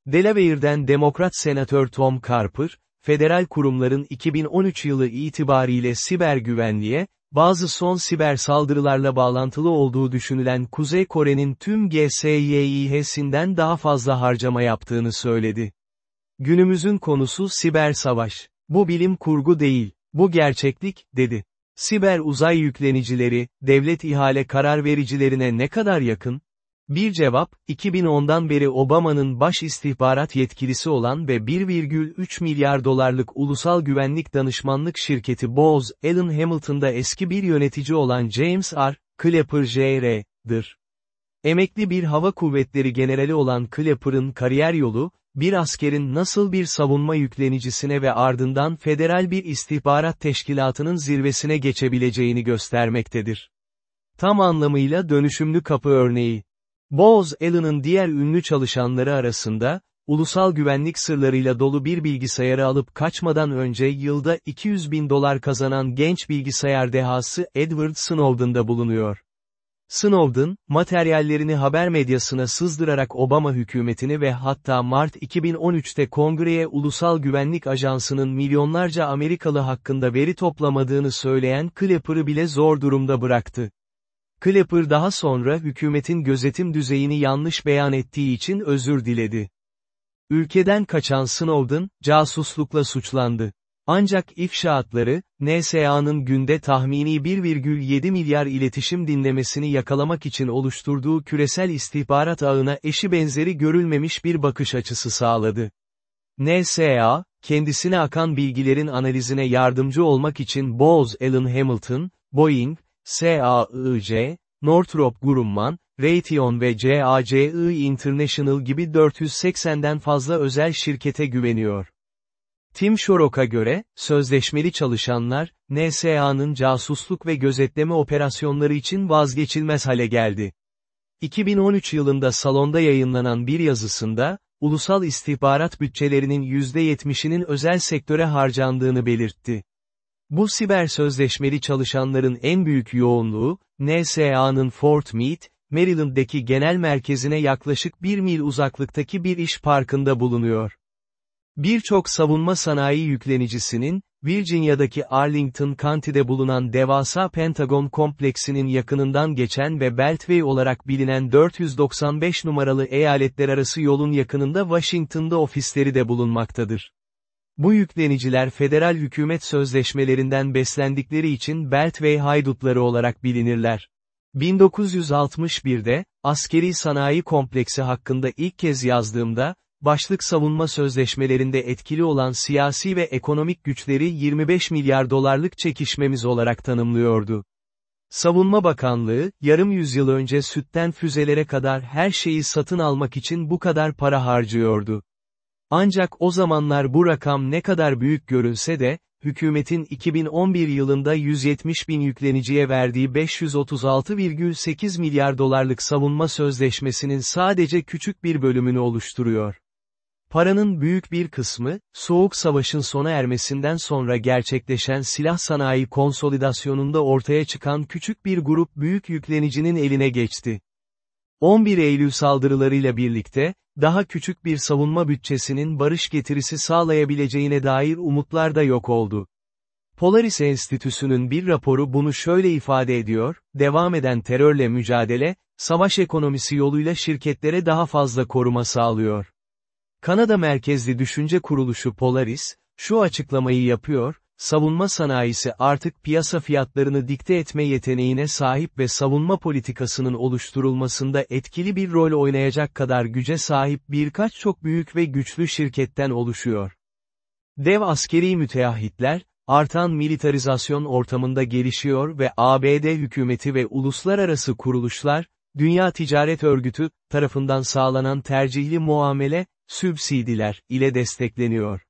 Delaware'den Demokrat Senatör Tom Carper, federal kurumların 2013 yılı itibariyle siber güvenliğe, bazı son siber saldırılarla bağlantılı olduğu düşünülen Kuzey Kore'nin tüm GSYİH'sinden daha fazla harcama yaptığını söyledi. Günümüzün konusu siber savaş. Bu bilim kurgu değil, bu gerçeklik, dedi. Siber uzay yüklenicileri, devlet ihale karar vericilerine ne kadar yakın? Bir cevap, 2010'dan beri Obama'nın baş istihbarat yetkilisi olan ve 1,3 milyar dolarlık ulusal güvenlik danışmanlık şirketi Bose, Allen Hamilton'da eski bir yönetici olan James R. Clapper Jr.'dır. Emekli bir hava kuvvetleri generali olan Clapper'ın kariyer yolu, bir askerin nasıl bir savunma yüklenicisine ve ardından federal bir istihbarat teşkilatının zirvesine geçebileceğini göstermektedir. Tam anlamıyla dönüşümlü kapı örneği. Bose Allen'ın diğer ünlü çalışanları arasında, ulusal güvenlik sırlarıyla dolu bir bilgisayarı alıp kaçmadan önce yılda 200 bin dolar kazanan genç bilgisayar dehası Edward Snowden da bulunuyor. Snowden, materyallerini haber medyasına sızdırarak Obama hükümetini ve hatta Mart 2013'te Kongreye Ulusal Güvenlik Ajansı'nın milyonlarca Amerikalı hakkında veri toplamadığını söyleyen Clapper'ı bile zor durumda bıraktı. Clapper daha sonra hükümetin gözetim düzeyini yanlış beyan ettiği için özür diledi. Ülkeden kaçan Snowden, casuslukla suçlandı. Ancak ifşaatları, NSA'nın günde tahmini 1,7 milyar iletişim dinlemesini yakalamak için oluşturduğu küresel istihbarat ağına eşi benzeri görülmemiş bir bakış açısı sağladı. NSA, kendisine akan bilgilerin analizine yardımcı olmak için Bose Allen Hamilton, Boeing, SAIC, Northrop Grumman, Raytheon ve CACI International gibi 480'den fazla özel şirkete güveniyor. Tim Shorrock'a göre, sözleşmeli çalışanlar, NSA'nın casusluk ve gözetleme operasyonları için vazgeçilmez hale geldi. 2013 yılında salonda yayınlanan bir yazısında, ulusal istihbarat bütçelerinin %70'inin özel sektöre harcandığını belirtti. Bu siber sözleşmeli çalışanların en büyük yoğunluğu, NSA'nın Fort Meade, Maryland'deki genel merkezine yaklaşık bir mil uzaklıktaki bir iş parkında bulunuyor. Birçok savunma sanayi yüklenicisinin, Virginia'daki Arlington County'de bulunan devasa Pentagon kompleksinin yakınından geçen ve Beltway olarak bilinen 495 numaralı eyaletler arası yolun yakınında Washington'da ofisleri de bulunmaktadır. Bu yükleniciler federal hükümet sözleşmelerinden beslendikleri için Beltway haydutları olarak bilinirler. 1961'de, askeri sanayi kompleksi hakkında ilk kez yazdığımda, başlık savunma sözleşmelerinde etkili olan siyasi ve ekonomik güçleri 25 milyar dolarlık çekişmemiz olarak tanımlıyordu. Savunma Bakanlığı, yarım yüzyıl önce sütten füzelere kadar her şeyi satın almak için bu kadar para harcıyordu. Ancak o zamanlar bu rakam ne kadar büyük görünse de, hükümetin 2011 yılında 170 bin yükleniciye verdiği 536,8 milyar dolarlık savunma sözleşmesinin sadece küçük bir bölümünü oluşturuyor. Paranın büyük bir kısmı, Soğuk Savaş'ın sona ermesinden sonra gerçekleşen silah sanayi konsolidasyonunda ortaya çıkan küçük bir grup büyük yüklenicinin eline geçti. 11 Eylül saldırılarıyla birlikte, daha küçük bir savunma bütçesinin barış getirisi sağlayabileceğine dair umutlar da yok oldu. Polaris Enstitüsü'nün bir raporu bunu şöyle ifade ediyor, devam eden terörle mücadele, savaş ekonomisi yoluyla şirketlere daha fazla koruma sağlıyor. Kanada merkezli düşünce kuruluşu Polaris, şu açıklamayı yapıyor, savunma sanayisi artık piyasa fiyatlarını dikte etme yeteneğine sahip ve savunma politikasının oluşturulmasında etkili bir rol oynayacak kadar güce sahip birkaç çok büyük ve güçlü şirketten oluşuyor. Dev askeri müteahhitler, artan militarizasyon ortamında gelişiyor ve ABD hükümeti ve uluslararası kuruluşlar, Dünya Ticaret Örgütü, tarafından sağlanan tercihli muamele, sübsidiler, ile destekleniyor.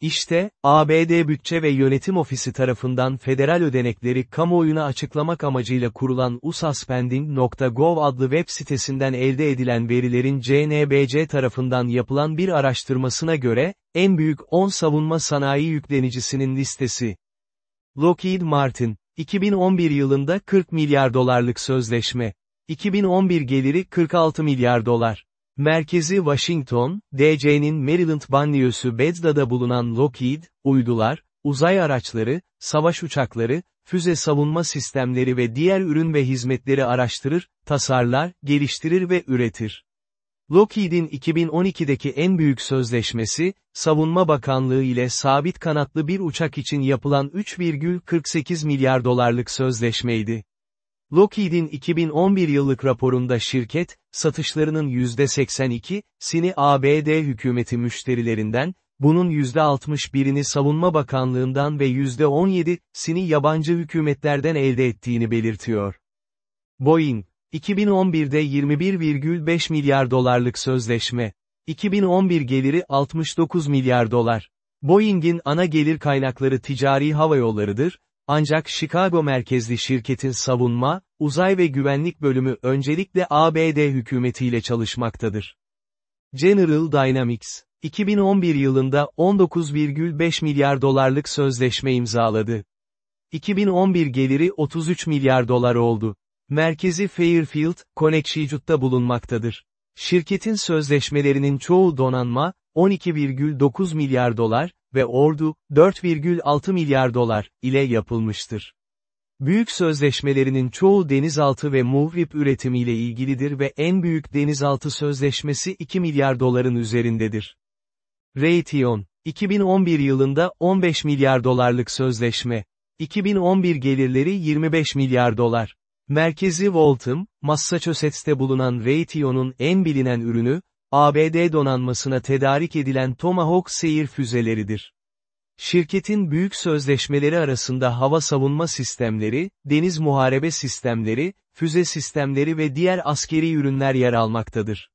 İşte, ABD Bütçe ve Yönetim Ofisi tarafından federal ödenekleri kamuoyuna açıklamak amacıyla kurulan usaspending.gov adlı web sitesinden elde edilen verilerin CNBC tarafından yapılan bir araştırmasına göre, en büyük 10 savunma sanayi yüklenicisinin listesi. Lockheed Martin, 2011 yılında 40 milyar dolarlık sözleşme. 2011 geliri 46 milyar dolar. Merkezi Washington, DC'nin Maryland banliyösü Bethesda'da bulunan Lockheed, uydular, uzay araçları, savaş uçakları, füze savunma sistemleri ve diğer ürün ve hizmetleri araştırır, tasarlar, geliştirir ve üretir. Lockheed'in 2012'deki en büyük sözleşmesi, Savunma Bakanlığı ile sabit kanatlı bir uçak için yapılan 3,48 milyar dolarlık sözleşmeydi. Lockheed'in 2011 yıllık raporunda şirket, satışlarının %82'sini ABD hükümeti müşterilerinden, bunun %61'ini Savunma Bakanlığından ve %17'sini yabancı hükümetlerden elde ettiğini belirtiyor. Boeing, 2011'de 21,5 milyar dolarlık sözleşme. 2011 geliri 69 milyar dolar. Boeing'in ana gelir kaynakları ticari havayollarıdır, ancak Chicago merkezli şirketin savunma, uzay ve güvenlik bölümü öncelikle ABD hükümetiyle çalışmaktadır. General Dynamics, 2011 yılında 19,5 milyar dolarlık sözleşme imzaladı. 2011 geliri 33 milyar dolar oldu. Merkezi Fairfield, Connecticut'ta bulunmaktadır. Şirketin sözleşmelerinin çoğu donanma, 12,9 milyar dolar ve ordu, 4,6 milyar dolar ile yapılmıştır. Büyük sözleşmelerinin çoğu denizaltı ve muhrip üretimiyle ilgilidir ve en büyük denizaltı sözleşmesi 2 milyar doların üzerindedir. Raytheon, 2011 yılında 15 milyar dolarlık sözleşme. 2011 gelirleri 25 milyar dolar. Merkezi Waltham, Massachusetts'te bulunan Raytheon'un en bilinen ürünü, ABD donanmasına tedarik edilen Tomahawk seyir füzeleridir. Şirketin büyük sözleşmeleri arasında hava savunma sistemleri, deniz muharebe sistemleri, füze sistemleri ve diğer askeri ürünler yer almaktadır.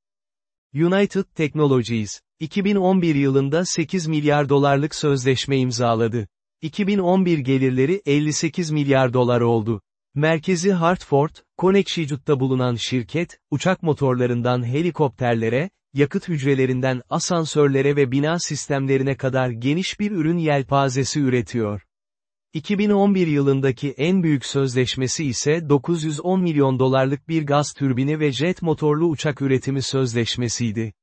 United Technologies, 2011 yılında 8 milyar dolarlık sözleşme imzaladı. 2011 gelirleri 58 milyar dolar oldu. Merkezi Hartford, Connecticut'ta bulunan şirket, uçak motorlarından helikopterlere, yakıt hücrelerinden asansörlere ve bina sistemlerine kadar geniş bir ürün yelpazesi üretiyor. 2011 yılındaki en büyük sözleşmesi ise 910 milyon dolarlık bir gaz türbini ve jet motorlu uçak üretimi sözleşmesiydi.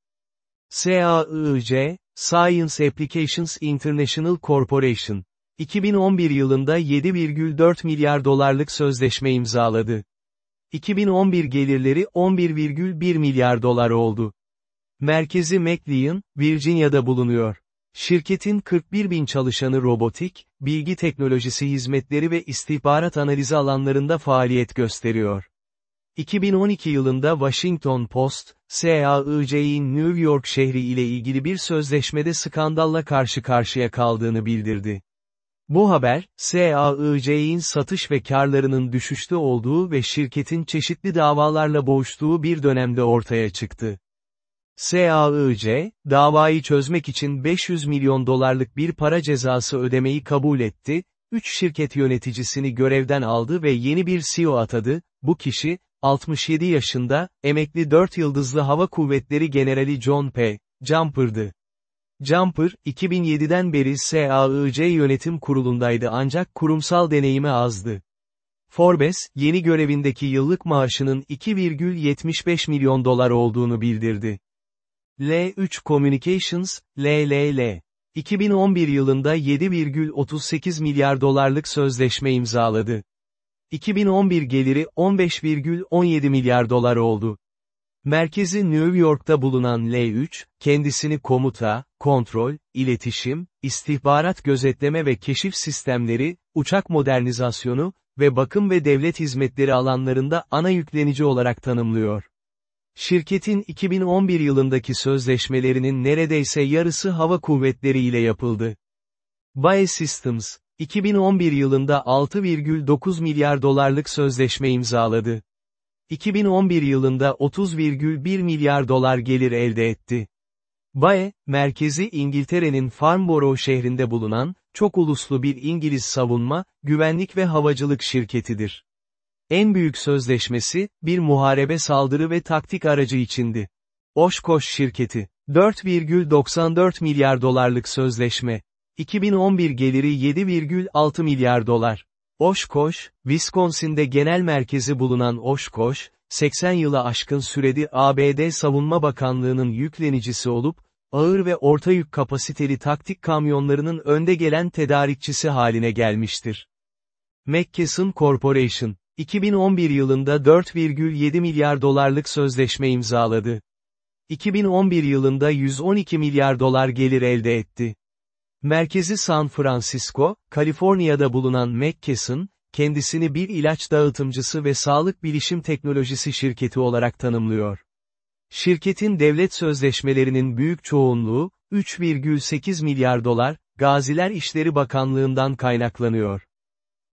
SAIC, Science Applications International Corporation, 2011 yılında 7,4 milyar dolarlık sözleşme imzaladı. 2011 gelirleri 11,1 milyar dolar oldu. Merkezi McLean, Virginia'da bulunuyor. Şirketin 41 bin çalışanı robotik, bilgi teknolojisi hizmetleri ve istihbarat analizi alanlarında faaliyet gösteriyor. 2012 yılında Washington Post, SAIC'in New York şehri ile ilgili bir sözleşmede skandalla karşı karşıya kaldığını bildirdi. Bu haber, SAIC'in satış ve karlarının düşüşte olduğu ve şirketin çeşitli davalarla boğuştuğu bir dönemde ortaya çıktı. SAIC, davayı çözmek için 500 milyon dolarlık bir para cezası ödemeyi kabul etti, 3 şirket yöneticisini görevden aldı ve yeni bir CEO atadı, bu kişi, 67 yaşında, emekli 4 yıldızlı hava kuvvetleri generali John P. Jumper'dı. Jumper, 2007'den beri SAIC yönetim kurulundaydı ancak kurumsal deneyimi azdı. Forbes, yeni görevindeki yıllık maaşının 2,75 milyon dolar olduğunu bildirdi. L3 Communications, LLL, 2011 yılında 7,38 milyar dolarlık sözleşme imzaladı. 2011 geliri 15,17 milyar dolar oldu. Merkezi New York'ta bulunan L3, kendisini komuta, kontrol, iletişim, istihbarat gözetleme ve keşif sistemleri, uçak modernizasyonu ve bakım ve devlet hizmetleri alanlarında ana yüklenici olarak tanımlıyor. Şirketin 2011 yılındaki sözleşmelerinin neredeyse yarısı hava kuvvetleri ile yapıldı. BAE Systems, 2011 yılında 6,9 milyar dolarlık sözleşme imzaladı. 2011 yılında 30,1 milyar dolar gelir elde etti. BAE, merkezi İngiltere'nin Farnborough şehrinde bulunan, çok uluslu bir İngiliz savunma, güvenlik ve havacılık şirketidir. En büyük sözleşmesi, bir muharebe saldırı ve taktik aracı içindi. Oshkosh şirketi, 4,94 milyar dolarlık sözleşme. 2011 geliri 7,6 milyar dolar. Oshkosh, Wisconsin'de genel merkezi bulunan Oshkosh, 80 yıla aşkın süredir ABD Savunma Bakanlığı'nın yüklenicisi olup, ağır ve orta yük kapasiteli taktik kamyonlarının önde gelen tedarikçisi haline gelmiştir. McKesson Corporation, 2011 yılında 4,7 milyar dolarlık sözleşme imzaladı. 2011 yılında 112 milyar dolar gelir elde etti. Merkezi San Francisco, Kaliforniya'da bulunan McKesson, kendisini bir ilaç dağıtımcısı ve sağlık bilişim teknolojisi şirketi olarak tanımlıyor. Şirketin devlet sözleşmelerinin büyük çoğunluğu, 3,8 milyar dolar, Gaziler İşleri Bakanlığından kaynaklanıyor.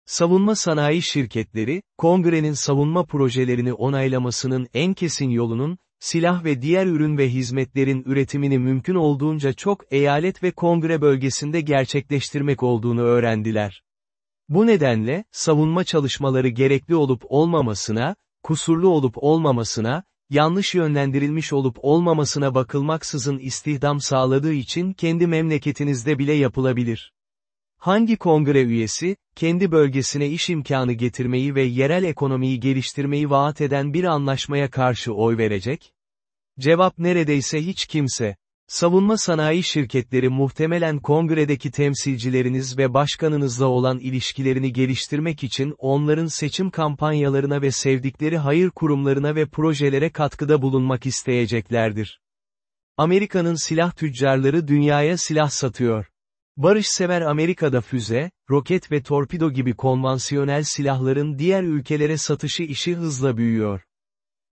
Savunma sanayi şirketleri, kongrenin savunma projelerini onaylamasının en kesin yolunun, silah ve diğer ürün ve hizmetlerin üretimini mümkün olduğunca çok eyalet ve kongre bölgesinde gerçekleştirmek olduğunu öğrendiler. Bu nedenle, savunma çalışmaları gerekli olup olmamasına, kusurlu olup olmamasına, yanlış yönlendirilmiş olup olmamasına bakılmaksızın istihdam sağladığı için kendi memleketinizde bile yapılabilir. Hangi kongre üyesi, kendi bölgesine iş imkanı getirmeyi ve yerel ekonomiyi geliştirmeyi vaat eden bir anlaşmaya karşı oy verecek? Cevap neredeyse hiç kimse. Savunma sanayi şirketleri muhtemelen kongredeki temsilcileriniz ve başkanınızla olan ilişkilerini geliştirmek için onların seçim kampanyalarına ve sevdikleri hayır kurumlarına ve projelere katkıda bulunmak isteyeceklerdir. Amerika'nın silah tüccarları dünyaya silah satıyor. Barışsever Amerika'da füze, roket ve torpido gibi konvansiyonel silahların diğer ülkelere satışı işi hızla büyüyor.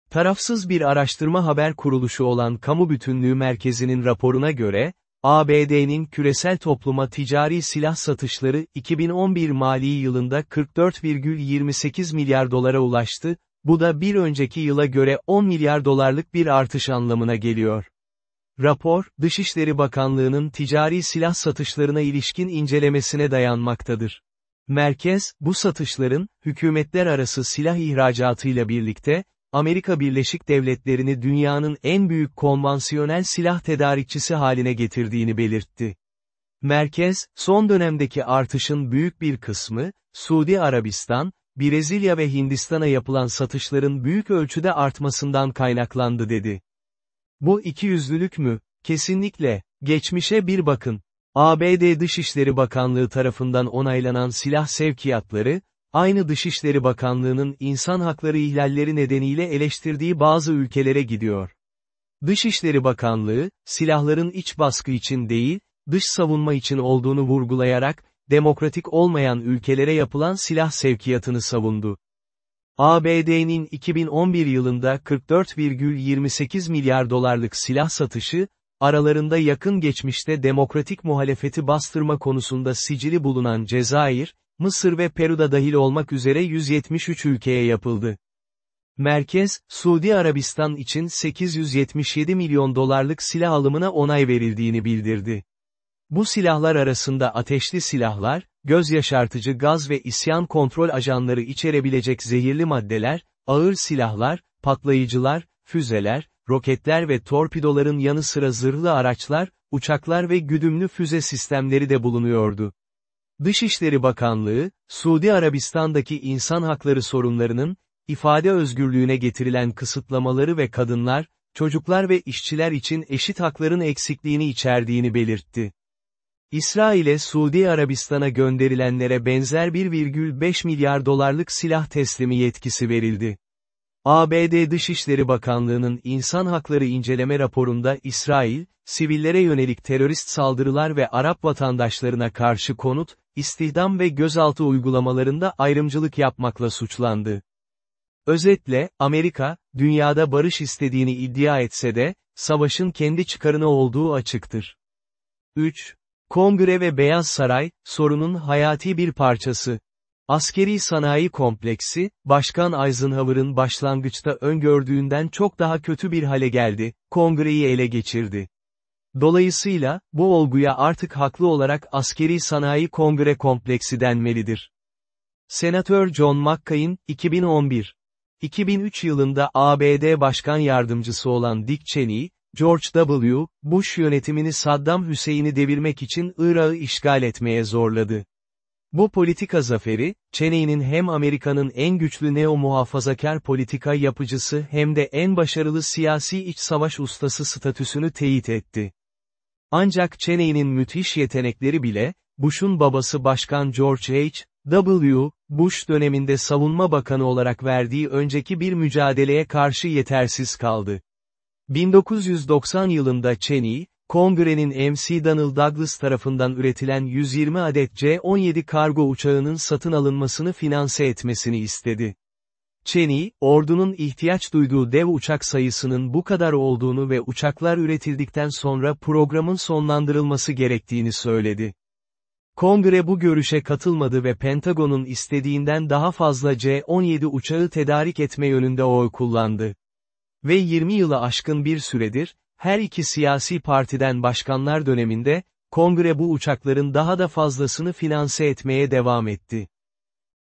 Tarafsız bir araştırma haber kuruluşu olan Kamu Bütünlüğü Merkezi'nin raporuna göre, ABD'nin küresel topluma ticari silah satışları 2011 mali yılında 44,28 milyar dolara ulaştı, bu da bir önceki yıla göre 10 milyar dolarlık bir artış anlamına geliyor. Rapor, Dışişleri Bakanlığı'nın ticari silah satışlarına ilişkin incelemesine dayanmaktadır. Merkez, bu satışların, hükümetler arası silah ihracatıyla birlikte, Amerika Birleşik Devletleri'ni dünyanın en büyük konvansiyonel silah tedarikçisi haline getirdiğini belirtti. Merkez, son dönemdeki artışın büyük bir kısmı, Suudi Arabistan, Brezilya ve Hindistan'a yapılan satışların büyük ölçüde artmasından kaynaklandı dedi. Bu ikiyüzlülük mü? Kesinlikle. Geçmişe bir bakın. ABD Dışişleri Bakanlığı tarafından onaylanan silah sevkiyatları, aynı Dışişleri Bakanlığı'nın insan hakları ihlalleri nedeniyle eleştirdiği bazı ülkelere gidiyor. Dışişleri Bakanlığı, silahların iç baskı için değil, dış savunma için olduğunu vurgulayarak, demokratik olmayan ülkelere yapılan silah sevkiyatını savundu. ABD'nin 2011 yılında 44,28 milyar dolarlık silah satışı, aralarında yakın geçmişte demokratik muhalefeti bastırma konusunda sicili bulunan Cezayir, Mısır ve Peru'da dahil olmak üzere 173 ülkeye yapıldı. Merkez, Suudi Arabistan için 877 milyon dolarlık silah alımına onay verildiğini bildirdi. Bu silahlar arasında ateşli silahlar, göz yaşartıcı gaz ve isyan kontrol ajanları içerebilecek zehirli maddeler, ağır silahlar, patlayıcılar, füzeler, roketler ve torpidoların yanı sıra zırhlı araçlar, uçaklar ve güdümlü füze sistemleri de bulunuyordu. Dışişleri Bakanlığı, Suudi Arabistan'daki insan hakları sorunlarının, ifade özgürlüğüne getirilen kısıtlamaları ve kadınlar, çocuklar ve işçiler için eşit hakların eksikliğini içerdiğini belirtti. İsrail'e Suudi Arabistan'a gönderilenlere benzer 1,5 milyar dolarlık silah teslimi yetkisi verildi. ABD Dışişleri Bakanlığı'nın İnsan Hakları İnceleme raporunda İsrail, sivillere yönelik terörist saldırılar ve Arap vatandaşlarına karşı konut, istihdam ve gözaltı uygulamalarında ayrımcılık yapmakla suçlandı. Özetle, Amerika, dünyada barış istediğini iddia etse de, savaşın kendi çıkarına olduğu açıktır. 3. Kongre ve Beyaz Saray, sorunun hayati bir parçası. Askeri sanayi kompleksi, Başkan Eisenhower'ın başlangıçta öngördüğünden çok daha kötü bir hale geldi, kongreyi ele geçirdi. Dolayısıyla, bu olguya artık haklı olarak askeri sanayi kongre kompleksi denmelidir. Senatör John McCain, 2011 2003 yılında ABD Başkan Yardımcısı olan Dick Cheney, George W. Bush yönetimini Saddam Hüseyin'i devirmek için Irak'ı işgal etmeye zorladı. Bu politika zaferi, Cheney'nin hem Amerika'nın en güçlü neo-muhafazakar politika yapıcısı hem de en başarılı siyasi iç savaş ustası statüsünü teyit etti. Ancak Cheney'nin müthiş yetenekleri bile, Bush'un babası Başkan George H. W. Bush döneminde savunma bakanı olarak verdiği önceki bir mücadeleye karşı yetersiz kaldı. 1990 yılında Cheney, Kongre'nin MC Donald Douglas tarafından üretilen 120 adet C-17 kargo uçağının satın alınmasını finanse etmesini istedi. Cheney, ordunun ihtiyaç duyduğu dev uçak sayısının bu kadar olduğunu ve uçaklar üretildikten sonra programın sonlandırılması gerektiğini söyledi. Kongre bu görüşe katılmadı ve Pentagon'un istediğinden daha fazla C-17 uçağı tedarik etme yönünde oy kullandı. Ve 20 yılı aşkın bir süredir, her iki siyasi partiden başkanlar döneminde, kongre bu uçakların daha da fazlasını finanse etmeye devam etti.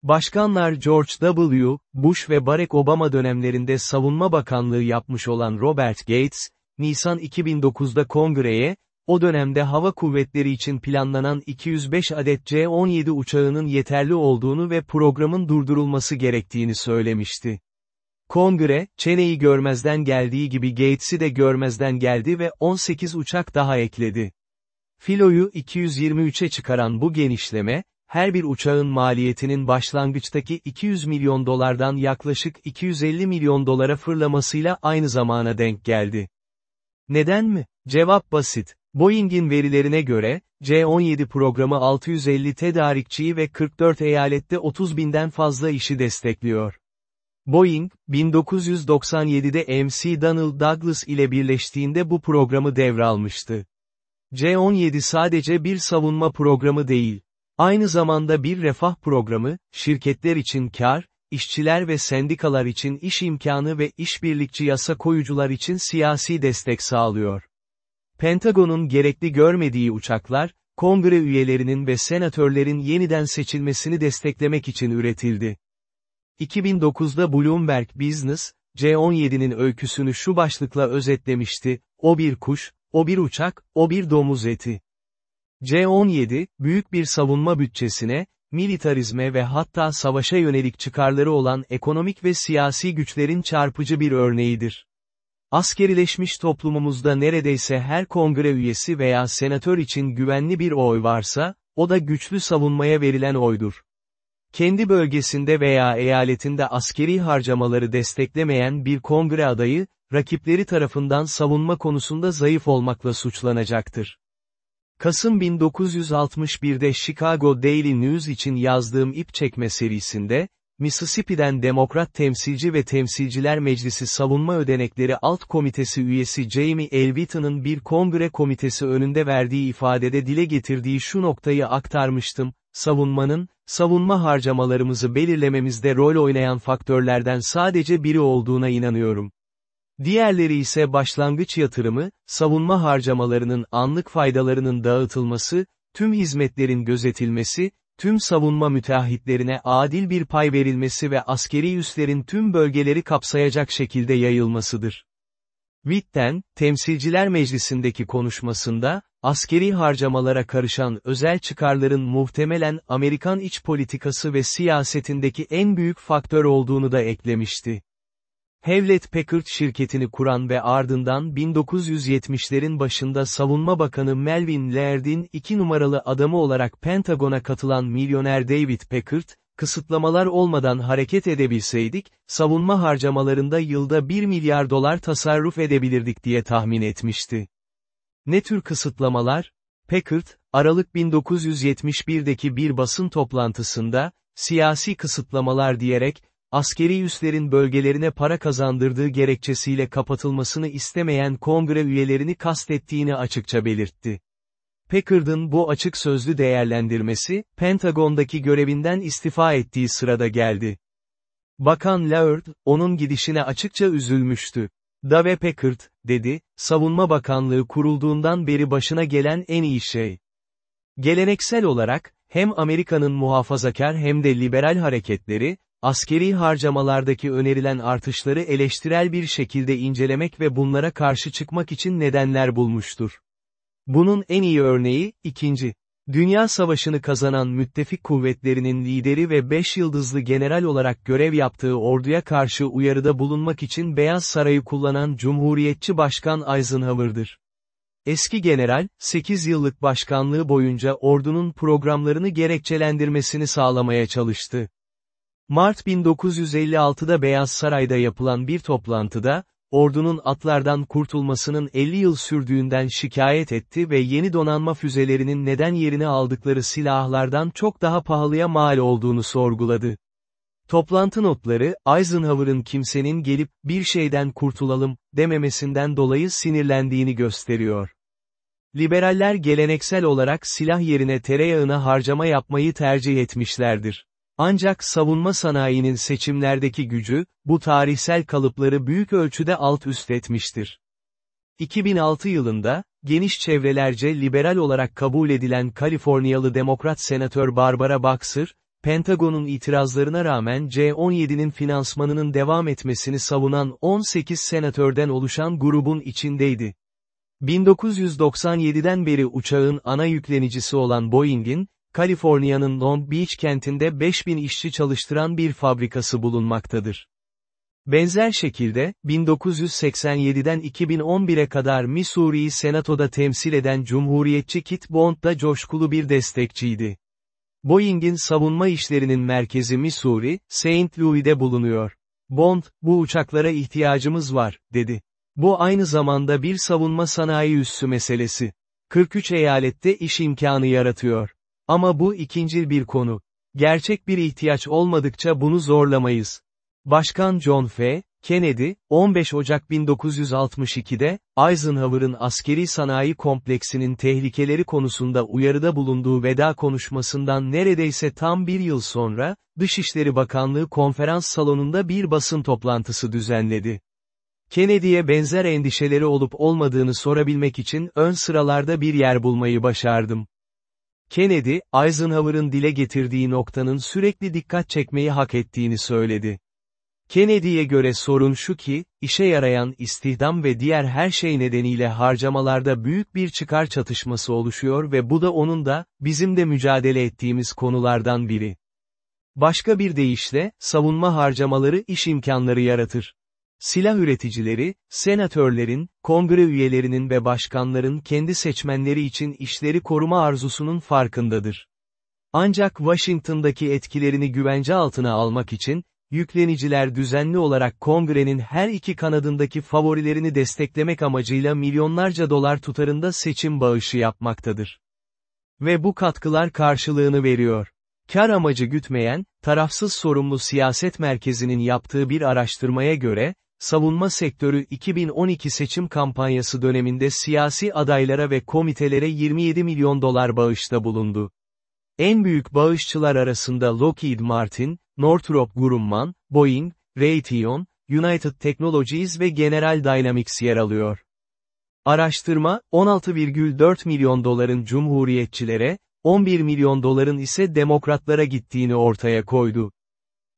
Başkanlar George W. Bush ve Barack Obama dönemlerinde savunma bakanlığı yapmış olan Robert Gates, Nisan 2009'da kongreye, o dönemde hava kuvvetleri için planlanan 205 adet C-17 uçağının yeterli olduğunu ve programın durdurulması gerektiğini söylemişti. Kongre, Cheney'i görmezden geldiği gibi Gates'i de görmezden geldi ve 18 uçak daha ekledi. Filoyu 223'e çıkaran bu genişleme, her bir uçağın maliyetinin başlangıçtaki 200 milyon dolardan yaklaşık 250 milyon dolara fırlamasıyla aynı zamana denk geldi. Neden mi? Cevap basit. Boeing'in verilerine göre, C-17 programı 650 tedarikçiyi ve 44 eyalette 30 binden fazla işi destekliyor. Boeing, 1997'de MC Donald Douglas ile birleştiğinde bu programı devralmıştı. C-17 sadece bir savunma programı değil. Aynı zamanda bir refah programı, şirketler için kar, işçiler ve sendikalar için iş imkanı ve işbirlikçi yasa koyucular için siyasi destek sağlıyor. Pentagon'un gerekli görmediği uçaklar, kongre üyelerinin ve senatörlerin yeniden seçilmesini desteklemek için üretildi. 2009'da Bloomberg Business, C-17'nin öyküsünü şu başlıkla özetlemişti, o bir kuş, o bir uçak, o bir domuz eti. C-17, büyük bir savunma bütçesine, militarizme ve hatta savaşa yönelik çıkarları olan ekonomik ve siyasi güçlerin çarpıcı bir örneğidir. Askerileşmiş toplumumuzda neredeyse her kongre üyesi veya senatör için güvenli bir oy varsa, o da güçlü savunmaya verilen oydur. Kendi bölgesinde veya eyaletinde askeri harcamaları desteklemeyen bir kongre adayı, rakipleri tarafından savunma konusunda zayıf olmakla suçlanacaktır. Kasım 1961'de Chicago Daily News için yazdığım ip çekme serisinde, Mississippi'den Demokrat Temsilci ve Temsilciler Meclisi Savunma Ödenekleri Alt Komitesi üyesi Jamie Elwitton'ın bir kongre komitesi önünde verdiği ifadede dile getirdiği şu noktayı aktarmıştım, savunmanın, savunma harcamalarımızı belirlememizde rol oynayan faktörlerden sadece biri olduğuna inanıyorum. Diğerleri ise başlangıç yatırımı, savunma harcamalarının anlık faydalarının dağıtılması, tüm hizmetlerin gözetilmesi, tüm savunma müteahhitlerine adil bir pay verilmesi ve askeri üslerin tüm bölgeleri kapsayacak şekilde yayılmasıdır. Witten, Temsilciler Meclisi'ndeki konuşmasında, askeri harcamalara karışan özel çıkarların muhtemelen Amerikan iç politikası ve siyasetindeki en büyük faktör olduğunu da eklemişti. Hewlett Packard şirketini kuran ve ardından 1970'lerin başında Savunma Bakanı Melvin Laird'in iki numaralı adamı olarak Pentagon'a katılan milyoner David Packard, kısıtlamalar olmadan hareket edebilseydik, savunma harcamalarında yılda 1 milyar dolar tasarruf edebilirdik diye tahmin etmişti. Ne tür kısıtlamalar? Packard, Aralık 1971'deki bir basın toplantısında, siyasi kısıtlamalar diyerek, askeri üslerin bölgelerine para kazandırdığı gerekçesiyle kapatılmasını istemeyen kongre üyelerini kastettiğini açıkça belirtti. Packard'ın bu açık sözlü değerlendirmesi, Pentagon'daki görevinden istifa ettiği sırada geldi. Bakan Laird, onun gidişine açıkça üzülmüştü. Dave Packard, dedi, Savunma Bakanlığı kurulduğundan beri başına gelen en iyi şey. Geleneksel olarak, hem Amerika'nın muhafazakar hem de liberal hareketleri, askeri harcamalardaki önerilen artışları eleştirel bir şekilde incelemek ve bunlara karşı çıkmak için nedenler bulmuştur. Bunun en iyi örneği, ikinci. Dünya Savaşı'nı kazanan müttefik kuvvetlerinin lideri ve 5 yıldızlı general olarak görev yaptığı orduya karşı uyarıda bulunmak için Beyaz Saray'ı kullanan Cumhuriyetçi Başkan Eisenhower'dır. Eski general, 8 yıllık başkanlığı boyunca ordunun programlarını gerekçelendirmesini sağlamaya çalıştı. Mart 1956'da Beyaz Saray'da yapılan bir toplantıda, ordunun atlardan kurtulmasının 50 yıl sürdüğünden şikayet etti ve yeni donanma füzelerinin neden yerini aldıkları silahlardan çok daha pahalıya mal olduğunu sorguladı. Toplantı notları, Eisenhower'ın kimsenin gelip, bir şeyden kurtulalım, dememesinden dolayı sinirlendiğini gösteriyor. Liberaller geleneksel olarak silah yerine tereyağına harcama yapmayı tercih etmişlerdir. Ancak savunma sanayinin seçimlerdeki gücü, bu tarihsel kalıpları büyük ölçüde alt üst etmiştir. 2006 yılında, geniş çevrelerce liberal olarak kabul edilen Kaliforniyalı Demokrat Senatör Barbara Boxer, Pentagon'un itirazlarına rağmen C-17'nin finansmanının devam etmesini savunan 18 senatörden oluşan grubun içindeydi. 1997'den beri uçağın ana yüklenicisi olan Boeing'in, Kaliforniya'nın Long Beach kentinde 5000 işçi çalıştıran bir fabrikası bulunmaktadır. Benzer şekilde, 1987'den 2011'e kadar Missouri'yi Senato'da temsil eden Cumhuriyetçi Kit Bond da coşkulu bir destekçiydi. Boeing'in savunma işlerinin merkezi Missouri, St. Louis'de bulunuyor. Bond, bu uçaklara ihtiyacımız var, dedi. Bu aynı zamanda bir savunma sanayi üssü meselesi. 43 eyalette iş imkanı yaratıyor. Ama bu ikincil bir konu. Gerçek bir ihtiyaç olmadıkça bunu zorlamayız. Başkan John F. Kennedy, 15 Ocak 1962'de, Eisenhower'ın askeri sanayi kompleksinin tehlikeleri konusunda uyarıda bulunduğu veda konuşmasından neredeyse tam bir yıl sonra, Dışişleri Bakanlığı konferans salonunda bir basın toplantısı düzenledi. Kennedy'ye benzer endişeleri olup olmadığını sorabilmek için ön sıralarda bir yer bulmayı başardım. Kennedy, Eisenhower'ın dile getirdiği noktanın sürekli dikkat çekmeyi hak ettiğini söyledi. Kennedy'ye göre sorun şu ki, işe yarayan istihdam ve diğer her şey nedeniyle harcamalarda büyük bir çıkar çatışması oluşuyor ve bu da onun da, bizim de mücadele ettiğimiz konulardan biri. Başka bir deyişle, savunma harcamaları iş imkanları yaratır. Silah üreticileri, senatörlerin, kongre üyelerinin ve başkanların kendi seçmenleri için işleri koruma arzusunun farkındadır. Ancak Washington'daki etkilerini güvence altına almak için, Yükleniciler düzenli olarak kongrenin her iki kanadındaki favorilerini desteklemek amacıyla milyonlarca dolar tutarında seçim bağışı yapmaktadır. Ve bu katkılar karşılığını veriyor. Kar amacı gütmeyen, tarafsız sorumlu siyaset merkezinin yaptığı bir araştırmaya göre, savunma sektörü 2012 seçim kampanyası döneminde siyasi adaylara ve komitelere 27 milyon dolar bağışta bulundu. En büyük bağışçılar arasında Lockheed Martin, Northrop Grumman, Boeing, Raytheon, United Technologies ve General Dynamics yer alıyor. Araştırma, 16,4 milyon doların cumhuriyetçilere, 11 milyon doların ise demokratlara gittiğini ortaya koydu.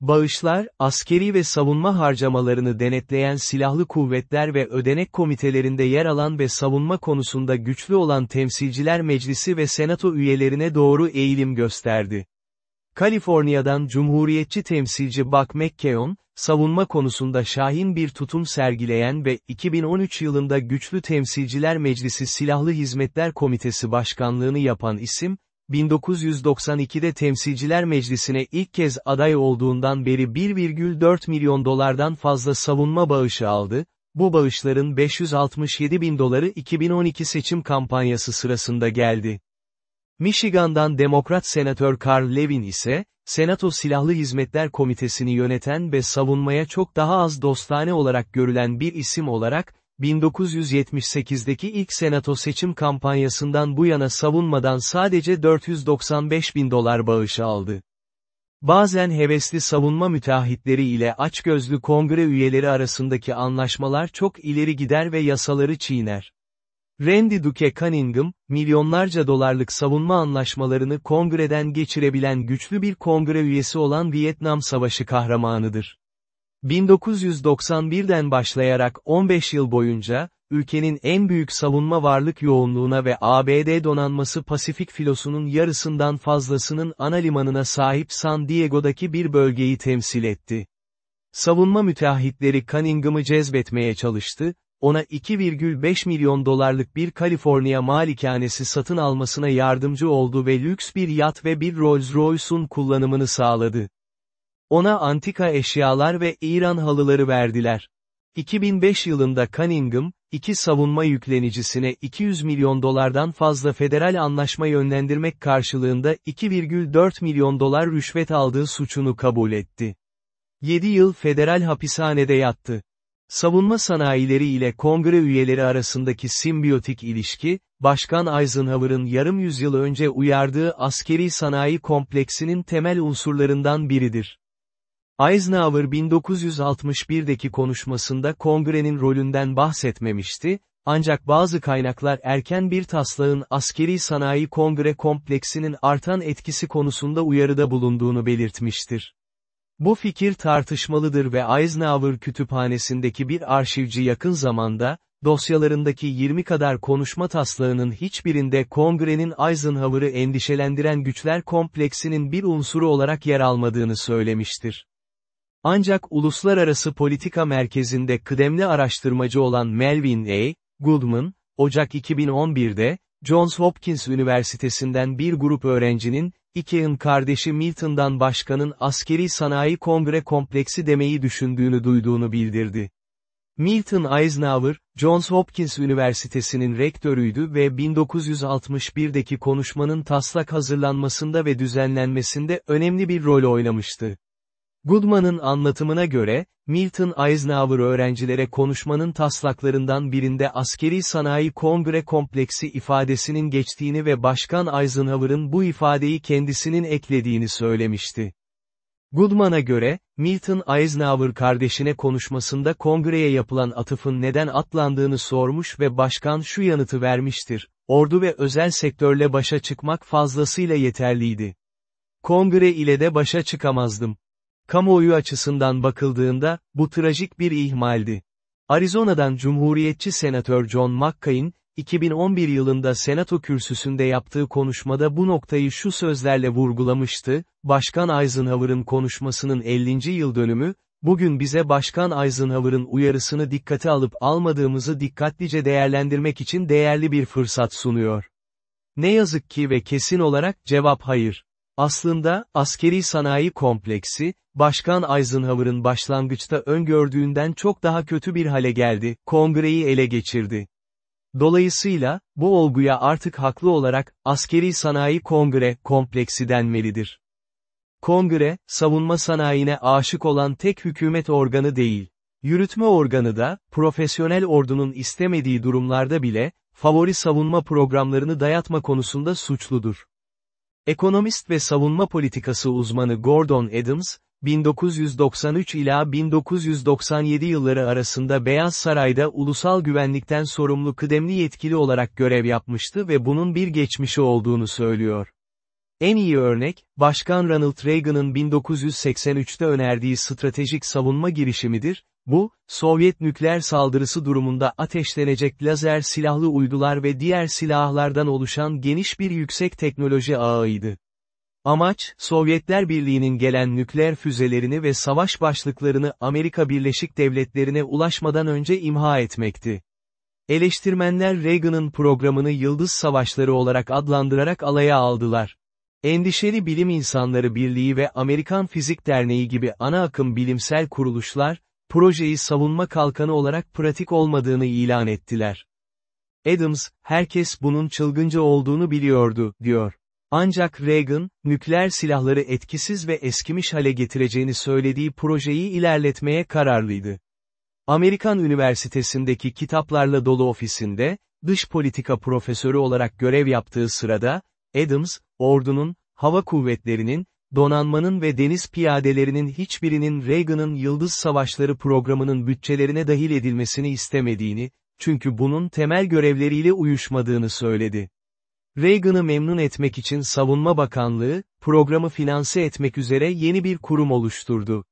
Bağışlar, askeri ve savunma harcamalarını denetleyen silahlı kuvvetler ve ödenek komitelerinde yer alan ve savunma konusunda güçlü olan temsilciler meclisi ve senato üyelerine doğru eğilim gösterdi. Kaliforniya'dan Cumhuriyetçi temsilci Buck McKeon, savunma konusunda şahin bir tutum sergileyen ve 2013 yılında Güçlü Temsilciler Meclisi Silahlı Hizmetler Komitesi Başkanlığını yapan isim, 1992'de Temsilciler Meclisi'ne ilk kez aday olduğundan beri 1,4 milyon dolardan fazla savunma bağışı aldı, bu bağışların 567 bin doları 2012 seçim kampanyası sırasında geldi. Michigan'dan Demokrat Senatör Carl Levin ise, Senato Silahlı Hizmetler Komitesi'ni yöneten ve savunmaya çok daha az dostane olarak görülen bir isim olarak, 1978'deki ilk senato seçim kampanyasından bu yana savunmadan sadece 495 bin dolar bağış aldı. Bazen hevesli savunma müteahhitleri ile açgözlü kongre üyeleri arasındaki anlaşmalar çok ileri gider ve yasaları çiğner. Randy Duke Cunningham, milyonlarca dolarlık savunma anlaşmalarını kongreden geçirebilen güçlü bir kongre üyesi olan Vietnam Savaşı kahramanıdır. 1991'den başlayarak 15 yıl boyunca, ülkenin en büyük savunma varlık yoğunluğuna ve ABD donanması Pasifik filosunun yarısından fazlasının ana limanına sahip San Diego'daki bir bölgeyi temsil etti. Savunma müteahhitleri Cunningham'ı cezbetmeye çalıştı, ona 2,5 milyon dolarlık bir Kaliforniya malikanesi satın almasına yardımcı oldu ve lüks bir yat ve bir Rolls-Royce'un kullanımını sağladı. Ona antika eşyalar ve İran halıları verdiler. 2005 yılında Cunningham, iki savunma yüklenicisine 200 milyon dolardan fazla federal anlaşma yönlendirmek karşılığında 2,4 milyon dolar rüşvet aldığı suçunu kabul etti. 7 yıl federal hapishanede yattı. Savunma sanayileri ile kongre üyeleri arasındaki simbiyotik ilişki, Başkan Eisenhower'ın yarım yüzyıl önce uyardığı askeri sanayi kompleksinin temel unsurlarından biridir. Eisenhower 1961'deki konuşmasında kongrenin rolünden bahsetmemişti, ancak bazı kaynaklar erken bir taslağın askeri sanayi kongre kompleksinin artan etkisi konusunda uyarıda bulunduğunu belirtmiştir. Bu fikir tartışmalıdır ve Eisenhower kütüphanesindeki bir arşivci yakın zamanda, dosyalarındaki 20 kadar konuşma taslağının hiçbirinde kongrenin Eisenhower'ı endişelendiren güçler kompleksinin bir unsuru olarak yer almadığını söylemiştir. Ancak Uluslararası Politika Merkezi'nde kıdemli araştırmacı olan Melvin A. Goodman, Ocak 2011'de, Johns Hopkins Üniversitesi'nden bir grup öğrencinin, Ikea'nın kardeşi Milton'dan başkanın askeri sanayi kongre kompleksi demeyi düşündüğünü duyduğunu bildirdi. Milton Eisenhower, Johns Hopkins Üniversitesi'nin rektörüydü ve 1961'deki konuşmanın taslak hazırlanmasında ve düzenlenmesinde önemli bir rol oynamıştı. Goodman'ın anlatımına göre, Milton Eisenhower öğrencilere konuşmanın taslaklarından birinde askeri sanayi kongre kompleksi ifadesinin geçtiğini ve Başkan Eisenhower'ın bu ifadeyi kendisinin eklediğini söylemişti. Goodman'a göre, Milton Eisenhower kardeşine konuşmasında kongreye yapılan atıfın neden atlandığını sormuş ve başkan şu yanıtı vermiştir, ordu ve özel sektörle başa çıkmak fazlasıyla yeterliydi. Kongre ile de başa çıkamazdım. Kamuoyu açısından bakıldığında, bu trajik bir ihmaldi. Arizona'dan Cumhuriyetçi Senatör John McCain, 2011 yılında Senato kürsüsünde yaptığı konuşmada bu noktayı şu sözlerle vurgulamıştı, Başkan Eisenhower'ın konuşmasının 50. yıl dönümü, bugün bize Başkan Eisenhower'ın uyarısını dikkate alıp almadığımızı dikkatlice değerlendirmek için değerli bir fırsat sunuyor. Ne yazık ki ve kesin olarak cevap hayır. Aslında, askeri sanayi kompleksi, Başkan Eisenhower'ın başlangıçta öngördüğünden çok daha kötü bir hale geldi, kongreyi ele geçirdi. Dolayısıyla, bu olguya artık haklı olarak, askeri sanayi kongre kompleksi denmelidir. Kongre, savunma sanayine aşık olan tek hükümet organı değil. Yürütme organı da, profesyonel ordunun istemediği durumlarda bile, favori savunma programlarını dayatma konusunda suçludur. Ekonomist ve savunma politikası uzmanı Gordon Adams, 1993 ila 1997 yılları arasında Beyaz Saray'da ulusal güvenlikten sorumlu kıdemli yetkili olarak görev yapmıştı ve bunun bir geçmişi olduğunu söylüyor. En iyi örnek, Başkan Ronald Reagan'ın 1983'te önerdiği stratejik savunma girişimidir, bu, Sovyet nükleer saldırısı durumunda ateşlenecek lazer silahlı uydular ve diğer silahlardan oluşan geniş bir yüksek teknoloji ağıydı. Amaç, Sovyetler Birliği'nin gelen nükleer füzelerini ve savaş başlıklarını Amerika Birleşik Devletleri'ne ulaşmadan önce imha etmekti. Eleştirmenler Reagan'ın programını Yıldız Savaşları olarak adlandırarak alaya aldılar. Endişeli Bilim İnsanları Birliği ve Amerikan Fizik Derneği gibi ana akım bilimsel kuruluşlar, projeyi savunma kalkanı olarak pratik olmadığını ilan ettiler. Adams, herkes bunun çılgınca olduğunu biliyordu, diyor. Ancak Reagan, nükleer silahları etkisiz ve eskimiş hale getireceğini söylediği projeyi ilerletmeye kararlıydı. Amerikan Üniversitesi'ndeki kitaplarla dolu ofisinde, dış politika profesörü olarak görev yaptığı sırada, Adams, ordunun, hava kuvvetlerinin, donanmanın ve deniz piyadelerinin hiçbirinin Reagan'ın Yıldız Savaşları programının bütçelerine dahil edilmesini istemediğini, çünkü bunun temel görevleriyle uyuşmadığını söyledi. Reagan'ı memnun etmek için Savunma Bakanlığı, programı finanse etmek üzere yeni bir kurum oluşturdu.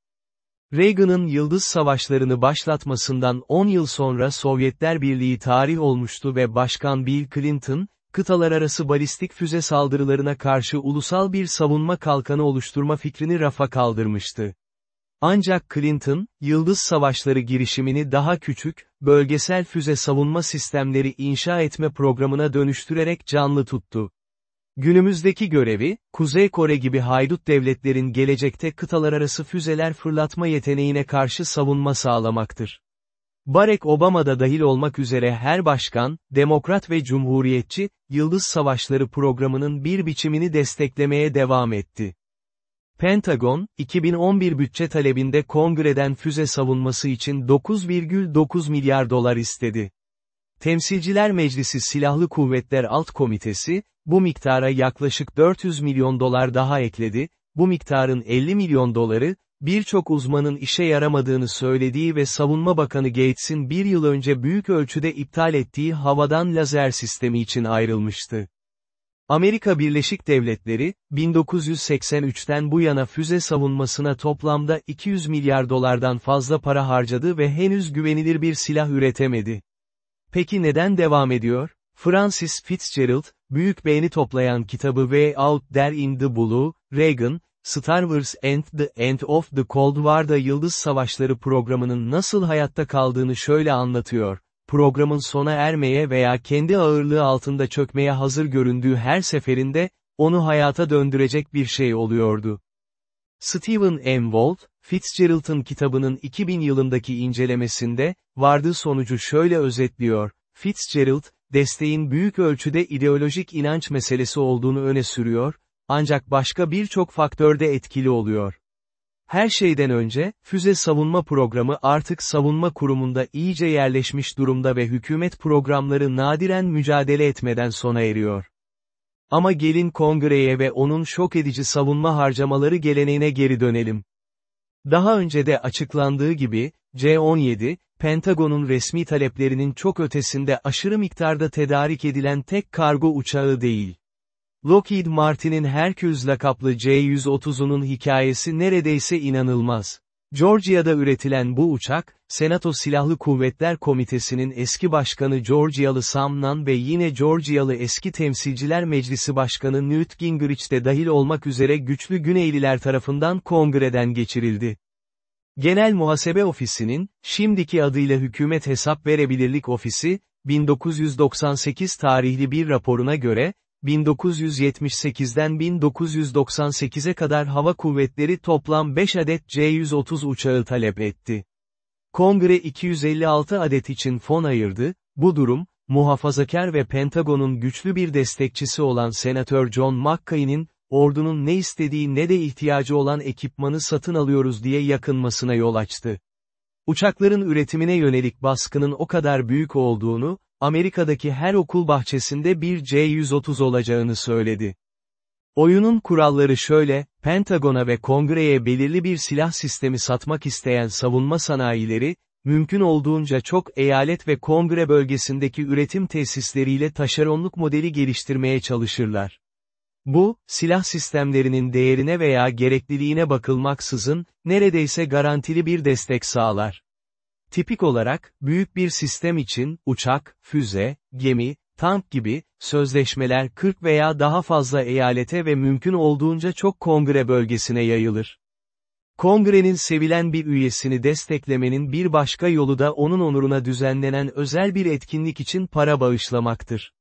Reagan'ın Yıldız Savaşlarını başlatmasından 10 yıl sonra Sovyetler Birliği tarih olmuştu ve Başkan Bill Clinton, kıtalar arası balistik füze saldırılarına karşı ulusal bir savunma kalkanı oluşturma fikrini rafa kaldırmıştı. Ancak Clinton, Yıldız Savaşları girişimini daha küçük, bölgesel füze savunma sistemleri inşa etme programına dönüştürerek canlı tuttu. Günümüzdeki görevi, Kuzey Kore gibi haydut devletlerin gelecekte kıtalar arası füzeler fırlatma yeteneğine karşı savunma sağlamaktır. Barack Obama da dahil olmak üzere her başkan, demokrat ve cumhuriyetçi, Yıldız Savaşları programının bir biçimini desteklemeye devam etti. Pentagon, 2011 bütçe talebinde kongreden füze savunması için 9,9 milyar dolar istedi. Temsilciler Meclisi Silahlı Kuvvetler Alt Komitesi, bu miktara yaklaşık 400 milyon dolar daha ekledi, bu miktarın 50 milyon doları, birçok uzmanın işe yaramadığını söylediği ve Savunma Bakanı Gates'in bir yıl önce büyük ölçüde iptal ettiği havadan lazer sistemi için ayrılmıştı. Amerika Birleşik Devletleri, 1983'ten bu yana füze savunmasına toplamda 200 milyar dolardan fazla para harcadı ve henüz güvenilir bir silah üretemedi. Peki neden devam ediyor? Francis Fitzgerald, büyük beğeni toplayan kitabı Way Out There in the Blue, Reagan, Star Wars and the End of the Cold War'da Yıldız Savaşları programının nasıl hayatta kaldığını şöyle anlatıyor. Programın sona ermeye veya kendi ağırlığı altında çökmeye hazır göründüğü her seferinde, onu hayata döndürecek bir şey oluyordu. Stephen M. Walt, Fitzgerald'ın kitabının 2000 yılındaki incelemesinde, vardığı sonucu şöyle özetliyor, Fitzgerald, desteğin büyük ölçüde ideolojik inanç meselesi olduğunu öne sürüyor, ancak başka birçok faktörde etkili oluyor. Her şeyden önce, füze savunma programı artık savunma kurumunda iyice yerleşmiş durumda ve hükümet programları nadiren mücadele etmeden sona eriyor. Ama gelin kongreye ve onun şok edici savunma harcamaları geleneğine geri dönelim. Daha önce de açıklandığı gibi, C-17, Pentagon'un resmi taleplerinin çok ötesinde aşırı miktarda tedarik edilen tek kargo uçağı değil. Lockheed Martin'in Hercules lakaplı C-130'unun hikayesi neredeyse inanılmaz. Georgia'da üretilen bu uçak, Senato Silahlı Kuvvetler Komitesi'nin eski başkanı Georgialı Sam Nunn ve yine Georgialı eski Temsilciler Meclisi Başkanı Newt Gingrich de dahil olmak üzere güçlü Güneyliler tarafından kongreden geçirildi. Genel Muhasebe Ofisi'nin, şimdiki adıyla Hükümet Hesap Verebilirlik Ofisi, 1998 tarihli bir raporuna göre, 1978'den 1998'e kadar hava kuvvetleri toplam 5 adet C-130 uçağı talep etti. Kongre 256 adet için fon ayırdı, bu durum, muhafazakar ve Pentagon'un güçlü bir destekçisi olan Senatör John McCain'in, ordunun ne istediği ne de ihtiyacı olan ekipmanı satın alıyoruz diye yakınmasına yol açtı. Uçakların üretimine yönelik baskının o kadar büyük olduğunu, Amerika'daki her okul bahçesinde bir C-130 olacağını söyledi. Oyunun kuralları şöyle, Pentagon'a ve Kongre'ye belirli bir silah sistemi satmak isteyen savunma sanayileri, mümkün olduğunca çok eyalet ve kongre bölgesindeki üretim tesisleriyle taşeronluk modeli geliştirmeye çalışırlar. Bu, silah sistemlerinin değerine veya gerekliliğine bakılmaksızın, neredeyse garantili bir destek sağlar. Tipik olarak, büyük bir sistem için, uçak, füze, gemi, tank gibi, sözleşmeler 40 veya daha fazla eyalete ve mümkün olduğunca çok kongre bölgesine yayılır. Kongrenin sevilen bir üyesini desteklemenin bir başka yolu da onun onuruna düzenlenen özel bir etkinlik için para bağışlamaktır.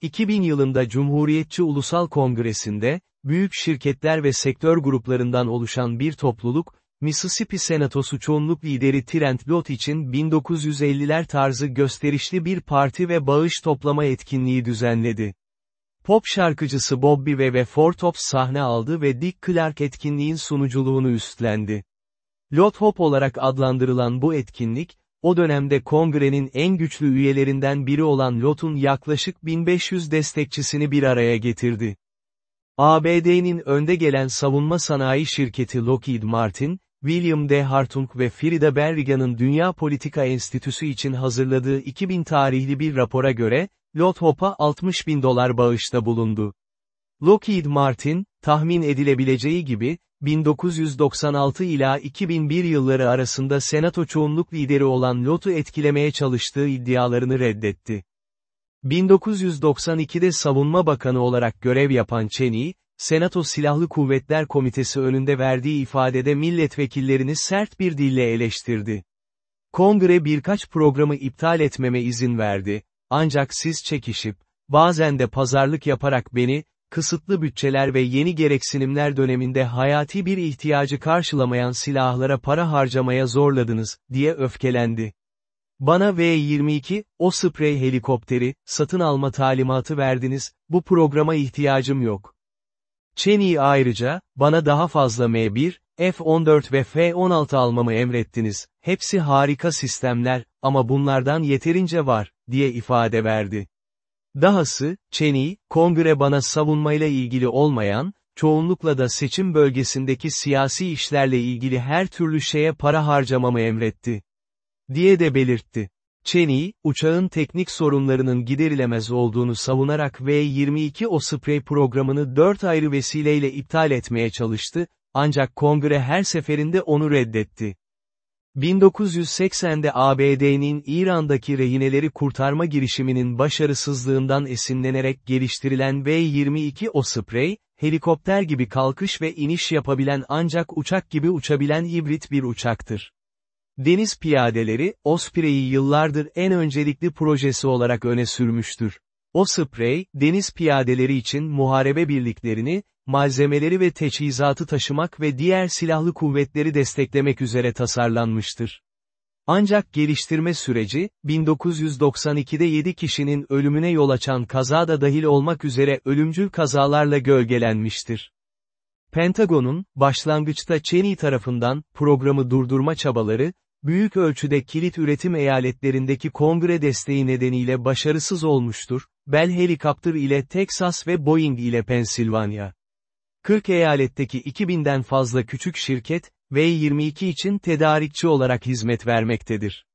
2000 yılında Cumhuriyetçi Ulusal Kongresi'nde, büyük şirketler ve sektör gruplarından oluşan bir topluluk, Mississippi Senatosu çoğunluk lideri Trent Lott için 1950'ler tarzı gösterişli bir parti ve bağış toplama etkinliği düzenledi. Pop şarkıcısı Bobby Ve ve Four Tops sahne aldı ve Dick Clark etkinliğin sunuculuğunu üstlendi. Lot Hop olarak adlandırılan bu etkinlik, o dönemde kongrenin en güçlü üyelerinden biri olan Lot'un yaklaşık 1500 destekçisini bir araya getirdi. ABD'nin önde gelen savunma sanayi şirketi Lockheed Martin, William D. Hartung ve Frida Berrigan'ın Dünya Politika Enstitüsü için hazırladığı 2000 tarihli bir rapora göre, Lothop'a 60 bin dolar bağışta bulundu. Lockheed Martin, tahmin edilebileceği gibi, 1996 ila 2001 yılları arasında senato çoğunluk lideri olan Lot'u etkilemeye çalıştığı iddialarını reddetti. 1992'de Savunma Bakanı olarak görev yapan Cheney, Senato Silahlı Kuvvetler Komitesi önünde verdiği ifadede milletvekillerini sert bir dille eleştirdi. Kongre birkaç programı iptal etmeme izin verdi, ancak siz çekişip, bazen de pazarlık yaparak beni, kısıtlı bütçeler ve yeni gereksinimler döneminde hayati bir ihtiyacı karşılamayan silahlara para harcamaya zorladınız, diye öfkelendi. Bana V-22, o sprey helikopteri, satın alma talimatı verdiniz, bu programa ihtiyacım yok. Cheney ayrıca, bana daha fazla M1, F-14 ve F-16 almamı emrettiniz, hepsi harika sistemler, ama bunlardan yeterince var, diye ifade verdi. Dahası, Cheney, kongre bana savunmayla ilgili olmayan, çoğunlukla da seçim bölgesindeki siyasi işlerle ilgili her türlü şeye para harcamamı emretti. Diye de belirtti. Cheney, uçağın teknik sorunlarının giderilemez olduğunu savunarak V-22 Osprey programını dört ayrı vesileyle iptal etmeye çalıştı, ancak kongre her seferinde onu reddetti. 1980'de ABD'nin İran'daki rehineleri kurtarma girişiminin başarısızlığından esinlenerek geliştirilen V-22 Osprey, helikopter gibi kalkış ve iniş yapabilen ancak uçak gibi uçabilen hibrit bir uçaktır. Deniz piyadeleri, Osprey'i yıllardır en öncelikli projesi olarak öne sürmüştür. Osprey, deniz piyadeleri için muharebe birliklerini, malzemeleri ve teçhizatı taşımak ve diğer silahlı kuvvetleri desteklemek üzere tasarlanmıştır. Ancak geliştirme süreci, 1992'de 7 kişinin ölümüne yol açan kazada dahil olmak üzere ölümcül kazalarla gölgelenmiştir. Pentagon'un, başlangıçta Cheney tarafından, programı durdurma çabaları, büyük ölçüde kilit üretim eyaletlerindeki kongre desteği nedeniyle başarısız olmuştur, Bell Helicopter ile Texas ve Boeing ile Pensilvanya. 40 eyaletteki 2000'den fazla küçük şirket, V22 için tedarikçi olarak hizmet vermektedir.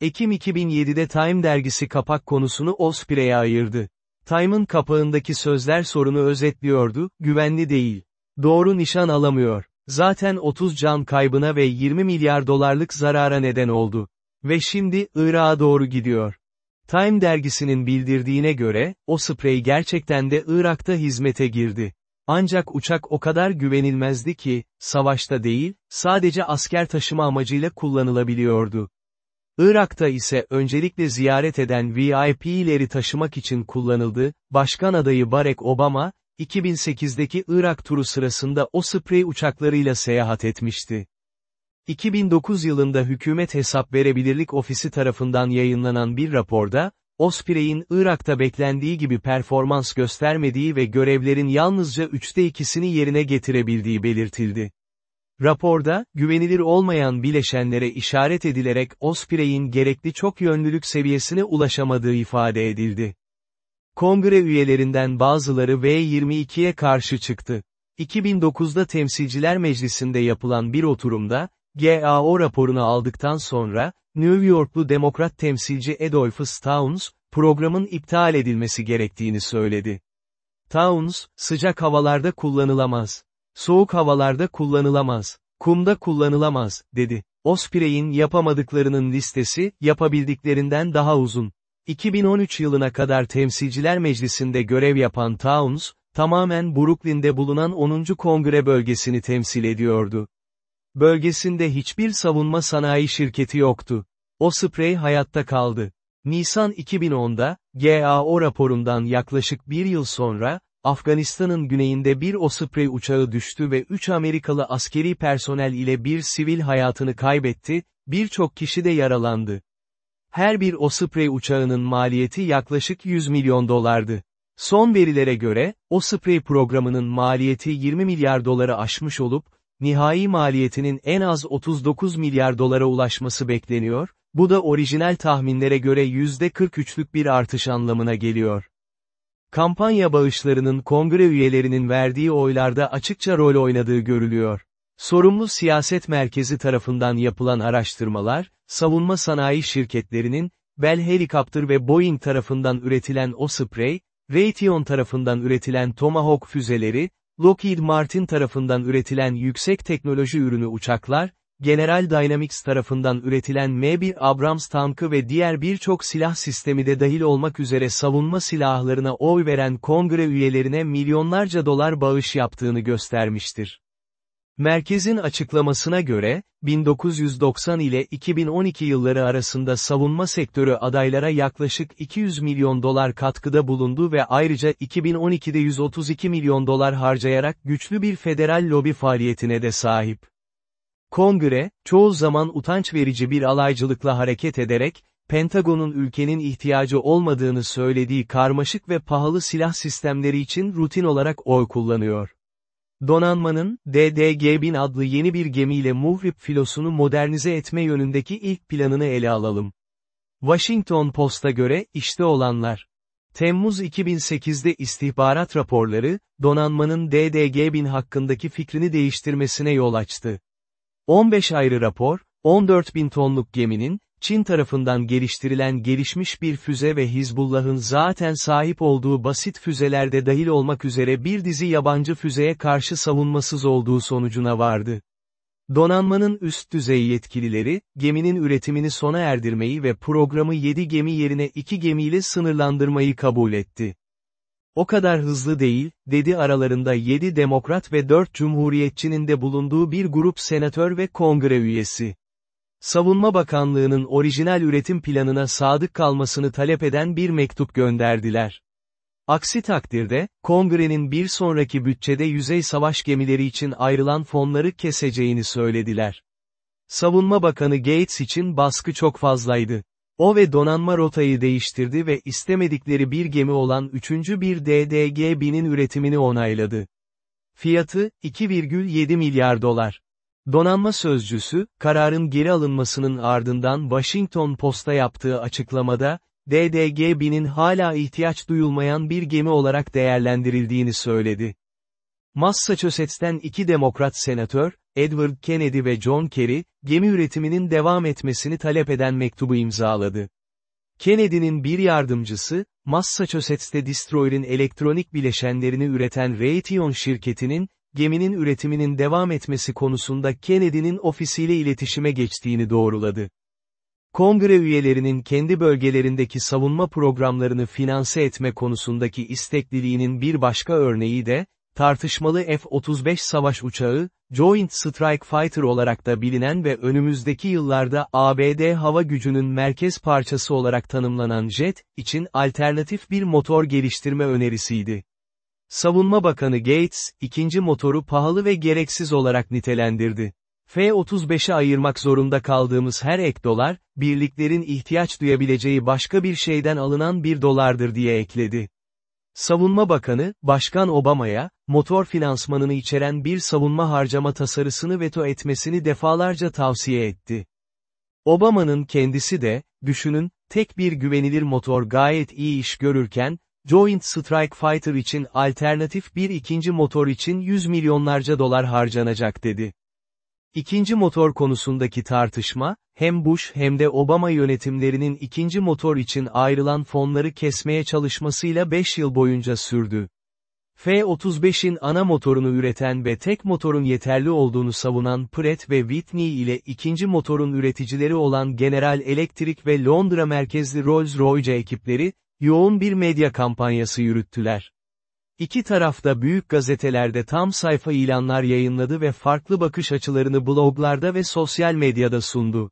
Ekim 2007'de Time dergisi kapak konusunu Osprey'e ayırdı. Time'ın kapağındaki sözler sorunu özetliyordu, güvenli değil. Doğru nişan alamıyor. Zaten 30 can kaybına ve 20 milyar dolarlık zarara neden oldu. Ve şimdi, Irak'a doğru gidiyor. Time dergisinin bildirdiğine göre, o sprey gerçekten de Irak'ta hizmete girdi. Ancak uçak o kadar güvenilmezdi ki, savaşta değil, sadece asker taşıma amacıyla kullanılabiliyordu. Irak'ta ise öncelikle ziyaret eden VIP'leri taşımak için kullanıldı, Başkan adayı Barack Obama, 2008'deki Irak turu sırasında o sprey uçaklarıyla seyahat etmişti. 2009 yılında Hükümet Hesap Verebilirlik Ofisi tarafından yayınlanan bir raporda, Osprey'in Irak'ta beklendiği gibi performans göstermediği ve görevlerin yalnızca üçte ikisini yerine getirebildiği belirtildi. Raporda, güvenilir olmayan bileşenlere işaret edilerek Osprey'in gerekli çok yönlülük seviyesine ulaşamadığı ifade edildi. Kongre üyelerinden bazıları V-22'ye karşı çıktı. 2009'da Temsilciler Meclisi'nde yapılan bir oturumda, GAO raporunu aldıktan sonra, New Yorklu demokrat temsilci Adolphus Towns, programın iptal edilmesi gerektiğini söyledi. Towns, sıcak havalarda kullanılamaz. Soğuk havalarda kullanılamaz. Kumda kullanılamaz, dedi. Osprey'in yapamadıklarının listesi, yapabildiklerinden daha uzun. 2013 yılına kadar Temsilciler Meclisi'nde görev yapan Towns, tamamen Brooklyn'de bulunan 10. Kongre bölgesini temsil ediyordu. Bölgesinde hiçbir savunma sanayi şirketi yoktu. O sprey hayatta kaldı. Nisan 2010'da, GAO raporundan yaklaşık bir yıl sonra, Afganistan'ın güneyinde bir Osprey uçağı düştü ve 3 Amerikalı askeri personel ile bir sivil hayatını kaybetti, birçok kişi de yaralandı. Her bir Osprey uçağının maliyeti yaklaşık 100 milyon dolardı. Son verilere göre, Osprey programının maliyeti 20 milyar doları aşmış olup, nihai maliyetinin en az 39 milyar dolara ulaşması bekleniyor, bu da orijinal tahminlere göre %43'lük bir artış anlamına geliyor. Kampanya bağışlarının kongre üyelerinin verdiği oylarda açıkça rol oynadığı görülüyor. Sorumlu siyaset merkezi tarafından yapılan araştırmalar, savunma sanayi şirketlerinin, Bell Helicopter ve Boeing tarafından üretilen Osprey, Raytheon tarafından üretilen Tomahawk füzeleri, Lockheed Martin tarafından üretilen yüksek teknoloji ürünü uçaklar, General Dynamics tarafından üretilen M1 Abrams tankı ve diğer birçok silah sistemi de dahil olmak üzere savunma silahlarına oy veren kongre üyelerine milyonlarca dolar bağış yaptığını göstermiştir. Merkezin açıklamasına göre, 1990 ile 2012 yılları arasında savunma sektörü adaylara yaklaşık 200 milyon dolar katkıda bulundu ve ayrıca 2012'de 132 milyon dolar harcayarak güçlü bir federal lobi faaliyetine de sahip. Kongre, çoğu zaman utanç verici bir alaycılıkla hareket ederek, Pentagon'un ülkenin ihtiyacı olmadığını söylediği karmaşık ve pahalı silah sistemleri için rutin olarak oy kullanıyor. Donanmanın, DDG-1000 adlı yeni bir gemiyle muhrip filosunu modernize etme yönündeki ilk planını ele alalım. Washington Post'a göre, işte olanlar. Temmuz 2008'de istihbarat raporları, donanmanın DDG-1000 hakkındaki fikrini değiştirmesine yol açtı. 15 ayrı rapor, 14 bin tonluk geminin, Çin tarafından geliştirilen gelişmiş bir füze ve Hizbullah'ın zaten sahip olduğu basit füzelerde dahil olmak üzere bir dizi yabancı füzeye karşı savunmasız olduğu sonucuna vardı. Donanmanın üst düzey yetkilileri, geminin üretimini sona erdirmeyi ve programı 7 gemi yerine 2 gemiyle sınırlandırmayı kabul etti. O kadar hızlı değil, dedi aralarında 7 demokrat ve 4 cumhuriyetçinin de bulunduğu bir grup senatör ve kongre üyesi. Savunma Bakanlığı'nın orijinal üretim planına sadık kalmasını talep eden bir mektup gönderdiler. Aksi takdirde, kongrenin bir sonraki bütçede yüzey savaş gemileri için ayrılan fonları keseceğini söylediler. Savunma Bakanı Gates için baskı çok fazlaydı. O ve donanma rotayı değiştirdi ve istemedikleri bir gemi olan 3. bir DDG-1000'in üretimini onayladı. Fiyatı, 2,7 milyar dolar. Donanma sözcüsü, kararın geri alınmasının ardından Washington Post'a yaptığı açıklamada, DDG-1000'in hala ihtiyaç duyulmayan bir gemi olarak değerlendirildiğini söyledi. Massachusetts'ten iki demokrat senatör, Edward Kennedy ve John Kerry, gemi üretiminin devam etmesini talep eden mektubu imzaladı. Kennedy'nin bir yardımcısı, Massachusetts'te Destroyer'in elektronik bileşenlerini üreten Raytheon şirketinin, geminin üretiminin devam etmesi konusunda Kennedy'nin ofisiyle iletişime geçtiğini doğruladı. Kongre üyelerinin kendi bölgelerindeki savunma programlarını finanse etme konusundaki istekliliğinin bir başka örneği de, tartışmalı F-35 savaş uçağı, Joint Strike Fighter olarak da bilinen ve önümüzdeki yıllarda ABD hava gücünün merkez parçası olarak tanımlanan jet, için alternatif bir motor geliştirme önerisiydi. Savunma Bakanı Gates, ikinci motoru pahalı ve gereksiz olarak nitelendirdi. F-35'e ayırmak zorunda kaldığımız her ek dolar, birliklerin ihtiyaç duyabileceği başka bir şeyden alınan bir dolardır diye ekledi. Savunma Bakanı, Başkan Obama'ya, motor finansmanını içeren bir savunma harcama tasarısını veto etmesini defalarca tavsiye etti. Obama'nın kendisi de, düşünün, tek bir güvenilir motor gayet iyi iş görürken, Joint Strike Fighter için alternatif bir ikinci motor için 100 milyonlarca dolar harcanacak dedi. İkinci motor konusundaki tartışma, hem Bush hem de Obama yönetimlerinin ikinci motor için ayrılan fonları kesmeye çalışmasıyla 5 yıl boyunca sürdü. F-35'in ana motorunu üreten ve tek motorun yeterli olduğunu savunan Pratt ve Whitney ile ikinci motorun üreticileri olan General Electric ve Londra merkezli Rolls-Royce ekipleri, yoğun bir medya kampanyası yürüttüler. İki tarafta büyük gazetelerde tam sayfa ilanlar yayınladı ve farklı bakış açılarını bloglarda ve sosyal medyada sundu.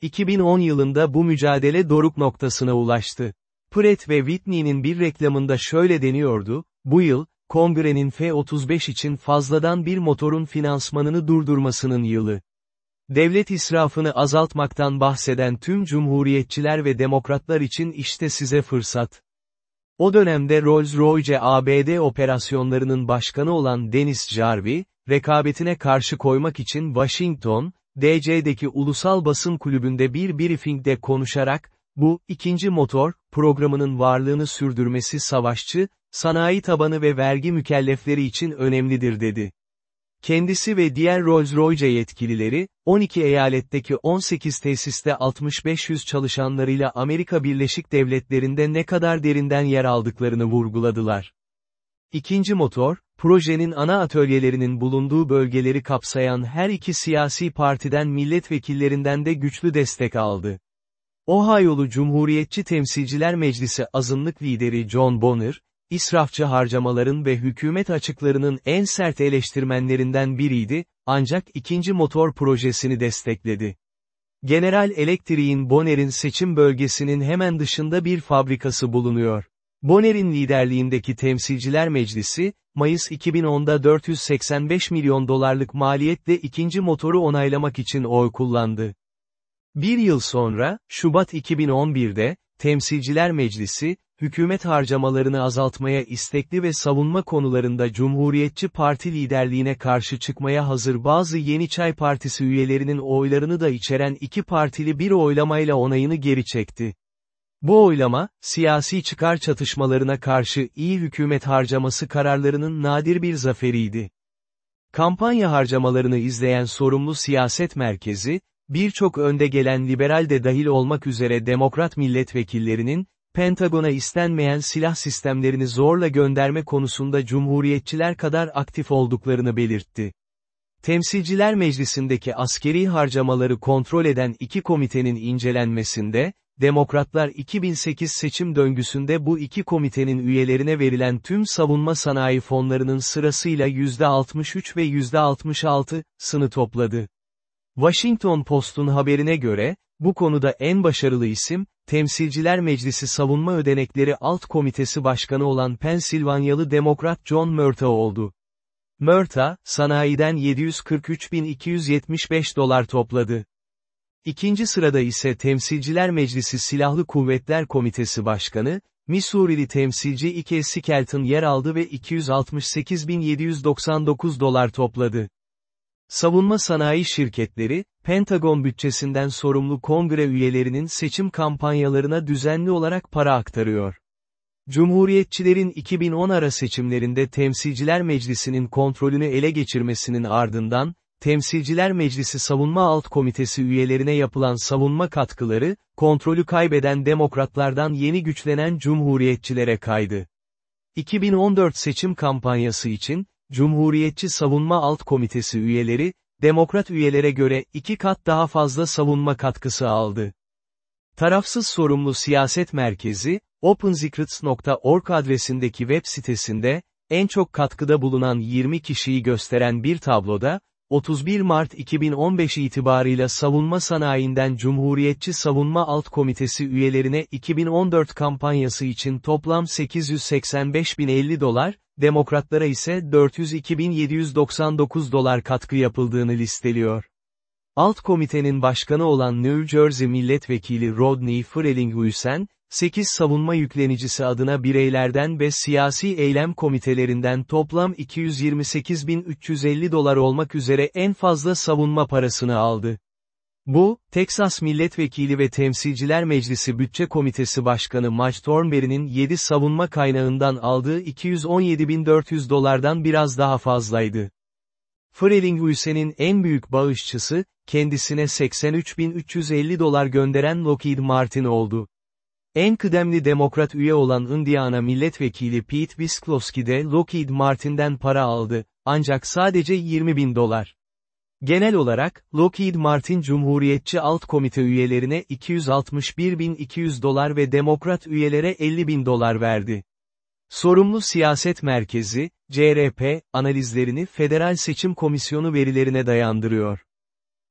2010 yılında bu mücadele doruk noktasına ulaştı. Pratt ve Whitney'nin bir reklamında şöyle deniyordu, bu yıl, kongrenin F-35 için fazladan bir motorun finansmanını durdurmasının yılı. Devlet israfını azaltmaktan bahseden tüm cumhuriyetçiler ve demokratlar için işte size fırsat. O dönemde Rolls-Royce ABD operasyonlarının başkanı olan Dennis Jarvie, rekabetine karşı koymak için Washington, DC'deki ulusal basın kulübünde bir briefingde konuşarak, bu, ikinci motor, programının varlığını sürdürmesi savaşçı, sanayi tabanı ve vergi mükellefleri için önemlidir dedi. Kendisi ve diğer Rolls-Royce yetkilileri, 12 eyaletteki 18 tesiste 6500 çalışanlarıyla Amerika Birleşik Devletleri'nde ne kadar derinden yer aldıklarını vurguladılar. İkinci motor, projenin ana atölyelerinin bulunduğu bölgeleri kapsayan her iki siyasi partiden milletvekillerinden de güçlü destek aldı. Ohio'lu Cumhuriyetçi Temsilciler Meclisi azınlık lideri John Bonner, israfçı harcamaların ve hükümet açıklarının en sert eleştirmenlerinden biriydi, ancak ikinci motor projesini destekledi. General Electric'in Bonner'in seçim bölgesinin hemen dışında bir fabrikası bulunuyor. Bonner'in liderliğindeki Temsilciler Meclisi, Mayıs 2010'da 485 milyon dolarlık maliyetle ikinci motoru onaylamak için oy kullandı. Bir yıl sonra, Şubat 2011'de, Temsilciler Meclisi, hükümet harcamalarını azaltmaya istekli ve savunma konularında Cumhuriyetçi Parti liderliğine karşı çıkmaya hazır bazı Yeni Çay Partisi üyelerinin oylarını da içeren iki partili bir oylamayla onayını geri çekti. Bu oylama, siyasi çıkar çatışmalarına karşı iyi hükümet harcaması kararlarının nadir bir zaferiydi. Kampanya harcamalarını izleyen sorumlu siyaset merkezi, birçok önde gelen liberal de dahil olmak üzere demokrat milletvekillerinin, Pentagon'a istenmeyen silah sistemlerini zorla gönderme konusunda cumhuriyetçiler kadar aktif olduklarını belirtti. Temsilciler Meclisi'ndeki askeri harcamaları kontrol eden iki komitenin incelenmesinde, Demokratlar 2008 seçim döngüsünde bu iki komitenin üyelerine verilen tüm savunma sanayi fonlarının sırasıyla %63 ve %66'sını topladı. Washington Post'un haberine göre, bu konuda en başarılı isim, Temsilciler Meclisi Savunma Ödenekleri Alt Komitesi Başkanı olan Pensilvanyalı Demokrat John Murtagh oldu. Murtagh, sanayiden 743.275 dolar topladı. İkinci sırada ise Temsilciler Meclisi Silahlı Kuvvetler Komitesi Başkanı, Missouri'li temsilci Ike Skelton yer aldı ve 268.799 dolar topladı. Savunma sanayi şirketleri, Pentagon bütçesinden sorumlu kongre üyelerinin seçim kampanyalarına düzenli olarak para aktarıyor. Cumhuriyetçilerin 2010 ara seçimlerinde Temsilciler Meclisi'nin kontrolünü ele geçirmesinin ardından, Temsilciler Meclisi Savunma Alt Komitesi üyelerine yapılan savunma katkıları, kontrolü kaybeden demokratlardan yeni güçlenen cumhuriyetçilere kaydı. 2014 seçim kampanyası için, Cumhuriyetçi Savunma Alt Komitesi üyeleri, demokrat üyelere göre iki kat daha fazla savunma katkısı aldı. Tarafsız sorumlu siyaset merkezi, opensecrets.org adresindeki web sitesinde, en çok katkıda bulunan 20 kişiyi gösteren bir tabloda, 31 Mart 2015 itibarıyla savunma sanayinden Cumhuriyetçi Savunma Alt Komitesi üyelerine 2014 kampanyası için toplam 885.050 dolar, demokratlara ise 402.799 dolar katkı yapıldığını listeliyor. Alt komitenin başkanı olan New Jersey milletvekili Rodney Frelinghuysen, 8 savunma yüklenicisi adına bireylerden ve siyasi eylem komitelerinden toplam 228.350 dolar olmak üzere en fazla savunma parasını aldı. Bu, Teksas Milletvekili ve Temsilciler Meclisi Bütçe Komitesi Başkanı Mike Thornberry'nin 7 savunma kaynağından aldığı 217.400 dolardan biraz daha fazlaydı. Frelinghuysen'in en büyük bağışçısı, kendisine 83.350 dolar gönderen Lockheed Martin oldu. En kıdemli demokrat üye olan Indiana milletvekili Pete Wisklowski de Lockheed Martin'den para aldı, ancak sadece 20 bin dolar. Genel olarak, Lockheed Martin Cumhuriyetçi Alt Komite üyelerine 261.200 dolar ve Demokrat üyelere 50.000 dolar verdi. Sorumlu Siyaset Merkezi, CRP, analizlerini Federal Seçim Komisyonu verilerine dayandırıyor.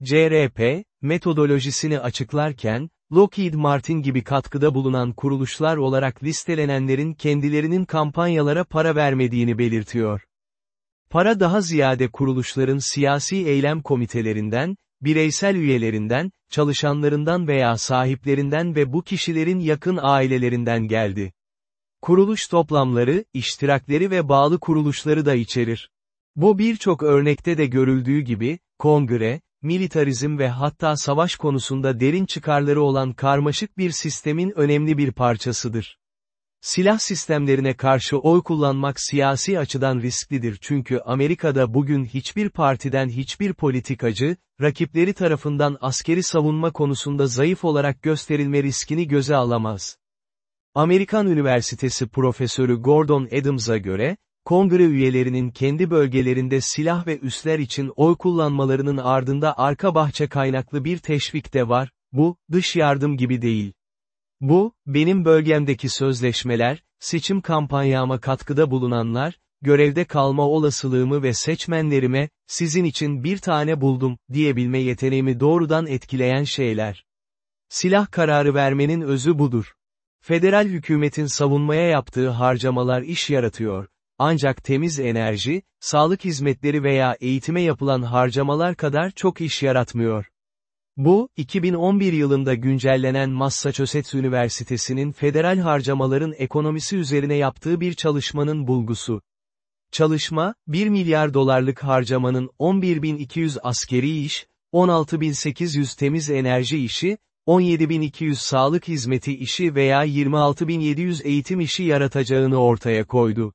CRP, metodolojisini açıklarken, Lockheed Martin gibi katkıda bulunan kuruluşlar olarak listelenenlerin kendilerinin kampanyalara para vermediğini belirtiyor. Para daha ziyade kuruluşların siyasi eylem komitelerinden, bireysel üyelerinden, çalışanlarından veya sahiplerinden ve bu kişilerin yakın ailelerinden geldi. Kuruluş toplamları, iştirakleri ve bağlı kuruluşları da içerir. Bu birçok örnekte de görüldüğü gibi, kongre, militarizm ve hatta savaş konusunda derin çıkarları olan karmaşık bir sistemin önemli bir parçasıdır. Silah sistemlerine karşı oy kullanmak siyasi açıdan risklidir çünkü Amerika'da bugün hiçbir partiden hiçbir politikacı, rakipleri tarafından askeri savunma konusunda zayıf olarak gösterilme riskini göze alamaz. Amerikan Üniversitesi Profesörü Gordon Adams'a göre, kongre üyelerinin kendi bölgelerinde silah ve üsler için oy kullanmalarının ardında arka bahçe kaynaklı bir teşvik de var, bu, dış yardım gibi değil. Bu, benim bölgemdeki sözleşmeler, seçim kampanyama katkıda bulunanlar, görevde kalma olasılığımı ve seçmenlerime, sizin için bir tane buldum, diyebilme yeteneğimi doğrudan etkileyen şeyler. Silah kararı vermenin özü budur. Federal hükümetin savunmaya yaptığı harcamalar iş yaratıyor, ancak temiz enerji, sağlık hizmetleri veya eğitime yapılan harcamalar kadar çok iş yaratmıyor. Bu, 2011 yılında güncellenen Massachusetts Üniversitesi'nin federal harcamaların ekonomisi üzerine yaptığı bir çalışmanın bulgusu. Çalışma, 1 milyar dolarlık harcamanın 11.200 askeri iş, 16.800 temiz enerji işi, 17.200 sağlık hizmeti işi veya 26.700 eğitim işi yaratacağını ortaya koydu.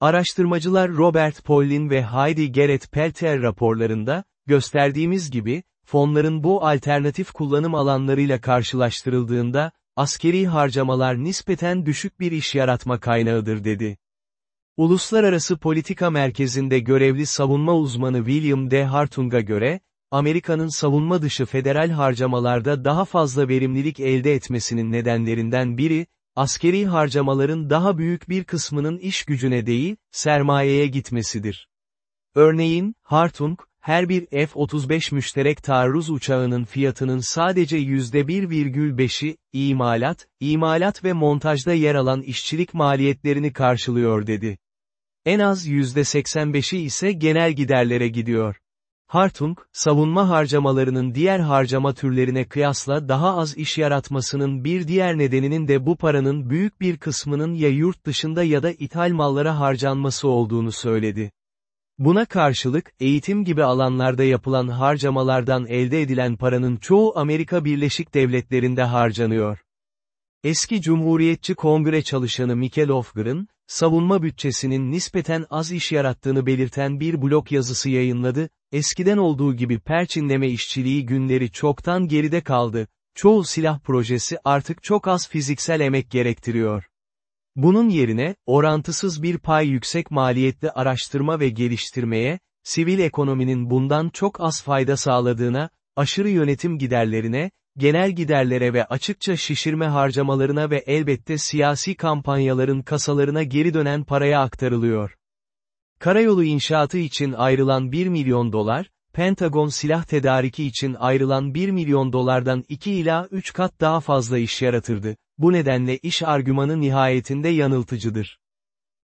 Araştırmacılar Robert Pollin ve Heidi Gerrit Pelter raporlarında, gösterdiğimiz gibi, fonların bu alternatif kullanım alanlarıyla karşılaştırıldığında, askeri harcamalar nispeten düşük bir iş yaratma kaynağıdır dedi. Uluslararası Politika Merkezi'nde görevli savunma uzmanı William D. Hartung'a göre, Amerika'nın savunma dışı federal harcamalarda daha fazla verimlilik elde etmesinin nedenlerinden biri, askeri harcamaların daha büyük bir kısmının iş gücüne değil, sermayeye gitmesidir. Örneğin, Hartung, her bir F-35 müşterek taarruz uçağının fiyatının sadece %1,5'i, imalat, imalat ve montajda yer alan işçilik maliyetlerini karşılıyor dedi. En az %85'i ise genel giderlere gidiyor. Hartung, savunma harcamalarının diğer harcama türlerine kıyasla daha az iş yaratmasının bir diğer nedeninin de bu paranın büyük bir kısmının ya yurt dışında ya da ithal mallara harcanması olduğunu söyledi. Buna karşılık, eğitim gibi alanlarda yapılan harcamalardan elde edilen paranın çoğu Amerika Birleşik Devletleri'nde harcanıyor. Eski Cumhuriyetçi Kongre çalışanı Mikel Ofger'ın, savunma bütçesinin nispeten az iş yarattığını belirten bir blog yazısı yayınladı, eskiden olduğu gibi perçinleme işçiliği günleri çoktan geride kaldı, çoğu silah projesi artık çok az fiziksel emek gerektiriyor. Bunun yerine, orantısız bir pay yüksek maliyetli araştırma ve geliştirmeye, sivil ekonominin bundan çok az fayda sağladığına, aşırı yönetim giderlerine, genel giderlere ve açıkça şişirme harcamalarına ve elbette siyasi kampanyaların kasalarına geri dönen paraya aktarılıyor. Karayolu inşaatı için ayrılan 1 milyon dolar, Pentagon silah tedariki için ayrılan 1 milyon dolardan 2 ila 3 kat daha fazla iş yaratırdı. Bu nedenle iş argümanı nihayetinde yanıltıcıdır.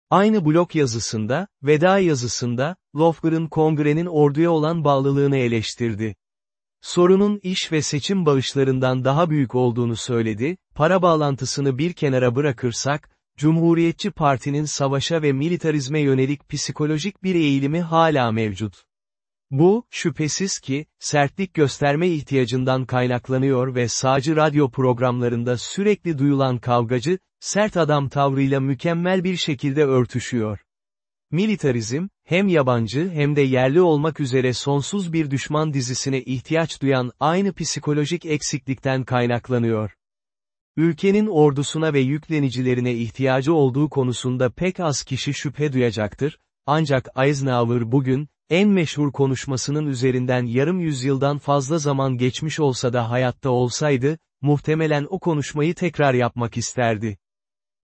Aynı blok yazısında, veda yazısında, Lofgren kongrenin orduya olan bağlılığını eleştirdi. Sorunun iş ve seçim bağışlarından daha büyük olduğunu söyledi, para bağlantısını bir kenara bırakırsak, Cumhuriyetçi Parti'nin savaşa ve militarizme yönelik psikolojik bir eğilimi hala mevcut. Bu, şüphesiz ki, sertlik gösterme ihtiyacından kaynaklanıyor ve sağcı radyo programlarında sürekli duyulan kavgacı, sert adam tavrıyla mükemmel bir şekilde örtüşüyor. Militarizm, hem yabancı hem de yerli olmak üzere sonsuz bir düşman dizisine ihtiyaç duyan aynı psikolojik eksiklikten kaynaklanıyor. Ülkenin ordusuna ve yüklenicilerine ihtiyacı olduğu konusunda pek az kişi şüphe duyacaktır, ancak Eisenhower bugün, en meşhur konuşmasının üzerinden yarım yüzyıldan fazla zaman geçmiş olsa da hayatta olsaydı, muhtemelen o konuşmayı tekrar yapmak isterdi.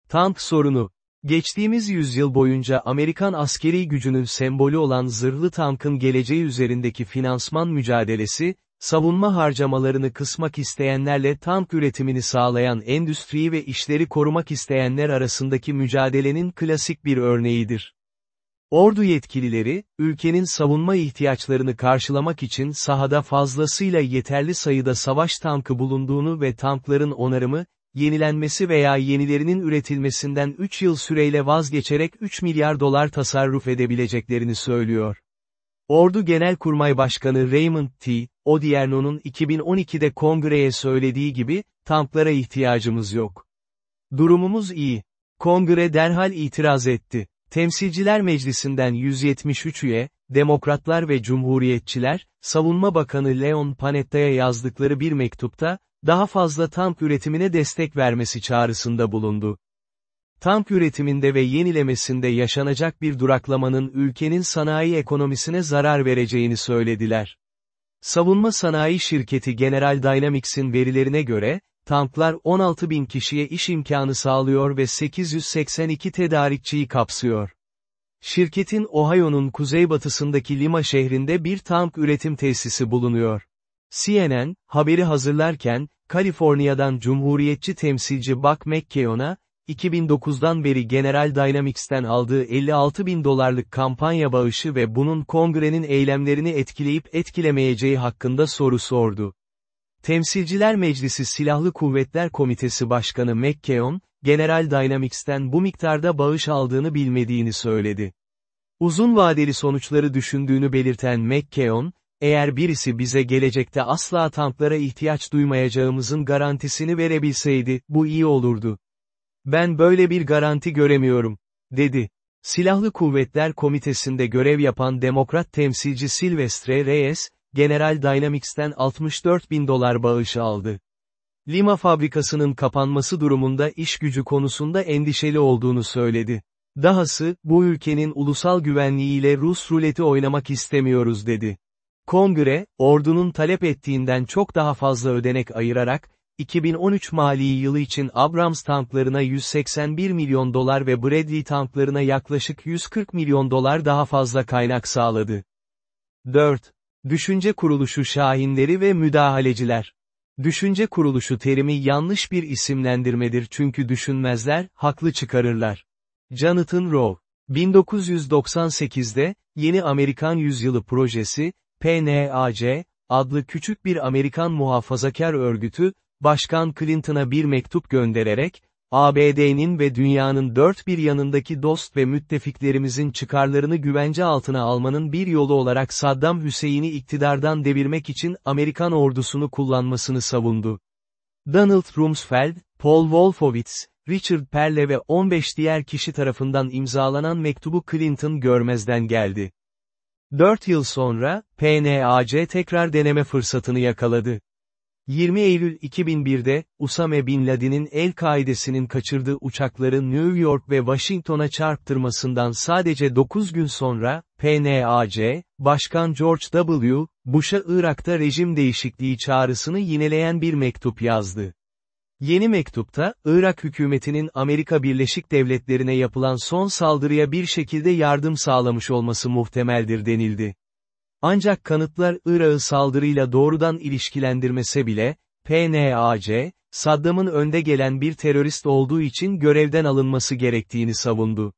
Tank sorunu, Geçtiğimiz yüzyıl boyunca Amerikan askeri gücünün sembolü olan zırhlı tankın geleceği üzerindeki finansman mücadelesi, savunma harcamalarını kısmak isteyenlerle tank üretimini sağlayan endüstriyi ve işleri korumak isteyenler arasındaki mücadelenin klasik bir örneğidir. Ordu yetkilileri, ülkenin savunma ihtiyaçlarını karşılamak için sahada fazlasıyla yeterli sayıda savaş tankı bulunduğunu ve tankların onarımı, yenilenmesi veya yenilerinin üretilmesinden 3 yıl süreyle vazgeçerek 3 milyar dolar tasarruf edebileceklerini söylüyor. Ordu Genelkurmay Başkanı Raymond T. Odierno'nun 2012'de kongreye söylediği gibi, tanklara ihtiyacımız yok. Durumumuz iyi. Kongre derhal itiraz etti. Temsilciler Meclisi'nden 173 üye, Demokratlar ve Cumhuriyetçiler, Savunma Bakanı Leon Panetta'ya yazdıkları bir mektupta, daha fazla tank üretimine destek vermesi çağrısında bulundu. Tank üretiminde ve yenilemesinde yaşanacak bir duraklamanın ülkenin sanayi ekonomisine zarar vereceğini söylediler. Savunma sanayi şirketi General Dynamics'in verilerine göre, tanklar 16 bin kişiye iş imkanı sağlıyor ve 882 tedarikçiyi kapsıyor. Şirketin Ohio'nun kuzeybatısındaki Lima şehrinde bir tank üretim tesisi bulunuyor. CNN, haberi hazırlarken, Kaliforniya'dan Cumhuriyetçi temsilci Buck McKeon'a, 2009'dan beri General Dynamics'ten aldığı 56 bin dolarlık kampanya bağışı ve bunun kongrenin eylemlerini etkileyip etkilemeyeceği hakkında soru sordu. Temsilciler Meclisi Silahlı Kuvvetler Komitesi Başkanı McKeon, General Dynamics'ten bu miktarda bağış aldığını bilmediğini söyledi. Uzun vadeli sonuçları düşündüğünü belirten McKeon, eğer birisi bize gelecekte asla tanklara ihtiyaç duymayacağımızın garantisini verebilseydi, bu iyi olurdu. Ben böyle bir garanti göremiyorum, dedi. Silahlı Kuvvetler Komitesi'nde görev yapan demokrat temsilci Silvestre Reyes, General Dynamics'ten 64 bin dolar bağış aldı. Lima fabrikasının kapanması durumunda iş gücü konusunda endişeli olduğunu söyledi. Dahası, bu ülkenin ulusal güvenliğiyle Rus ruleti oynamak istemiyoruz dedi. Kongre, ordunun talep ettiğinden çok daha fazla ödenek ayırarak, 2013 mali yılı için Abrams tanklarına 181 milyon dolar ve Bradley tanklarına yaklaşık 140 milyon dolar daha fazla kaynak sağladı. 4. Düşünce kuruluşu şahinleri ve müdahaleciler. Düşünce kuruluşu terimi yanlış bir isimlendirmedir çünkü düşünmezler, haklı çıkarırlar. Jonathan Rowe. 1998'de, Yeni Amerikan Yüzyılı Projesi, PNAC, adlı küçük bir Amerikan muhafazakar örgütü, Başkan Clinton'a bir mektup göndererek, ABD'nin ve dünyanın dört bir yanındaki dost ve müttefiklerimizin çıkarlarını güvence altına almanın bir yolu olarak Saddam Hüseyin'i iktidardan devirmek için Amerikan ordusunu kullanmasını savundu. Donald Rumsfeld, Paul Wolfowitz, Richard Perle ve 15 diğer kişi tarafından imzalanan mektubu Clinton görmezden geldi. Dört yıl sonra, PNAC tekrar deneme fırsatını yakaladı. 20 Eylül 2001'de, Usame Bin Laden'in El-Kaide'sinin kaçırdığı uçakları New York ve Washington'a çarptırmasından sadece 9 gün sonra, PNAC, Başkan George W. Bush'a Irak'ta rejim değişikliği çağrısını yineleyen bir mektup yazdı. Yeni mektupta, Irak hükümetinin Amerika Birleşik Devletleri'ne yapılan son saldırıya bir şekilde yardım sağlamış olması muhtemeldir denildi. Ancak kanıtlar Irak'ı saldırıyla doğrudan ilişkilendirmese bile, PNAC, Saddam'ın önde gelen bir terörist olduğu için görevden alınması gerektiğini savundu.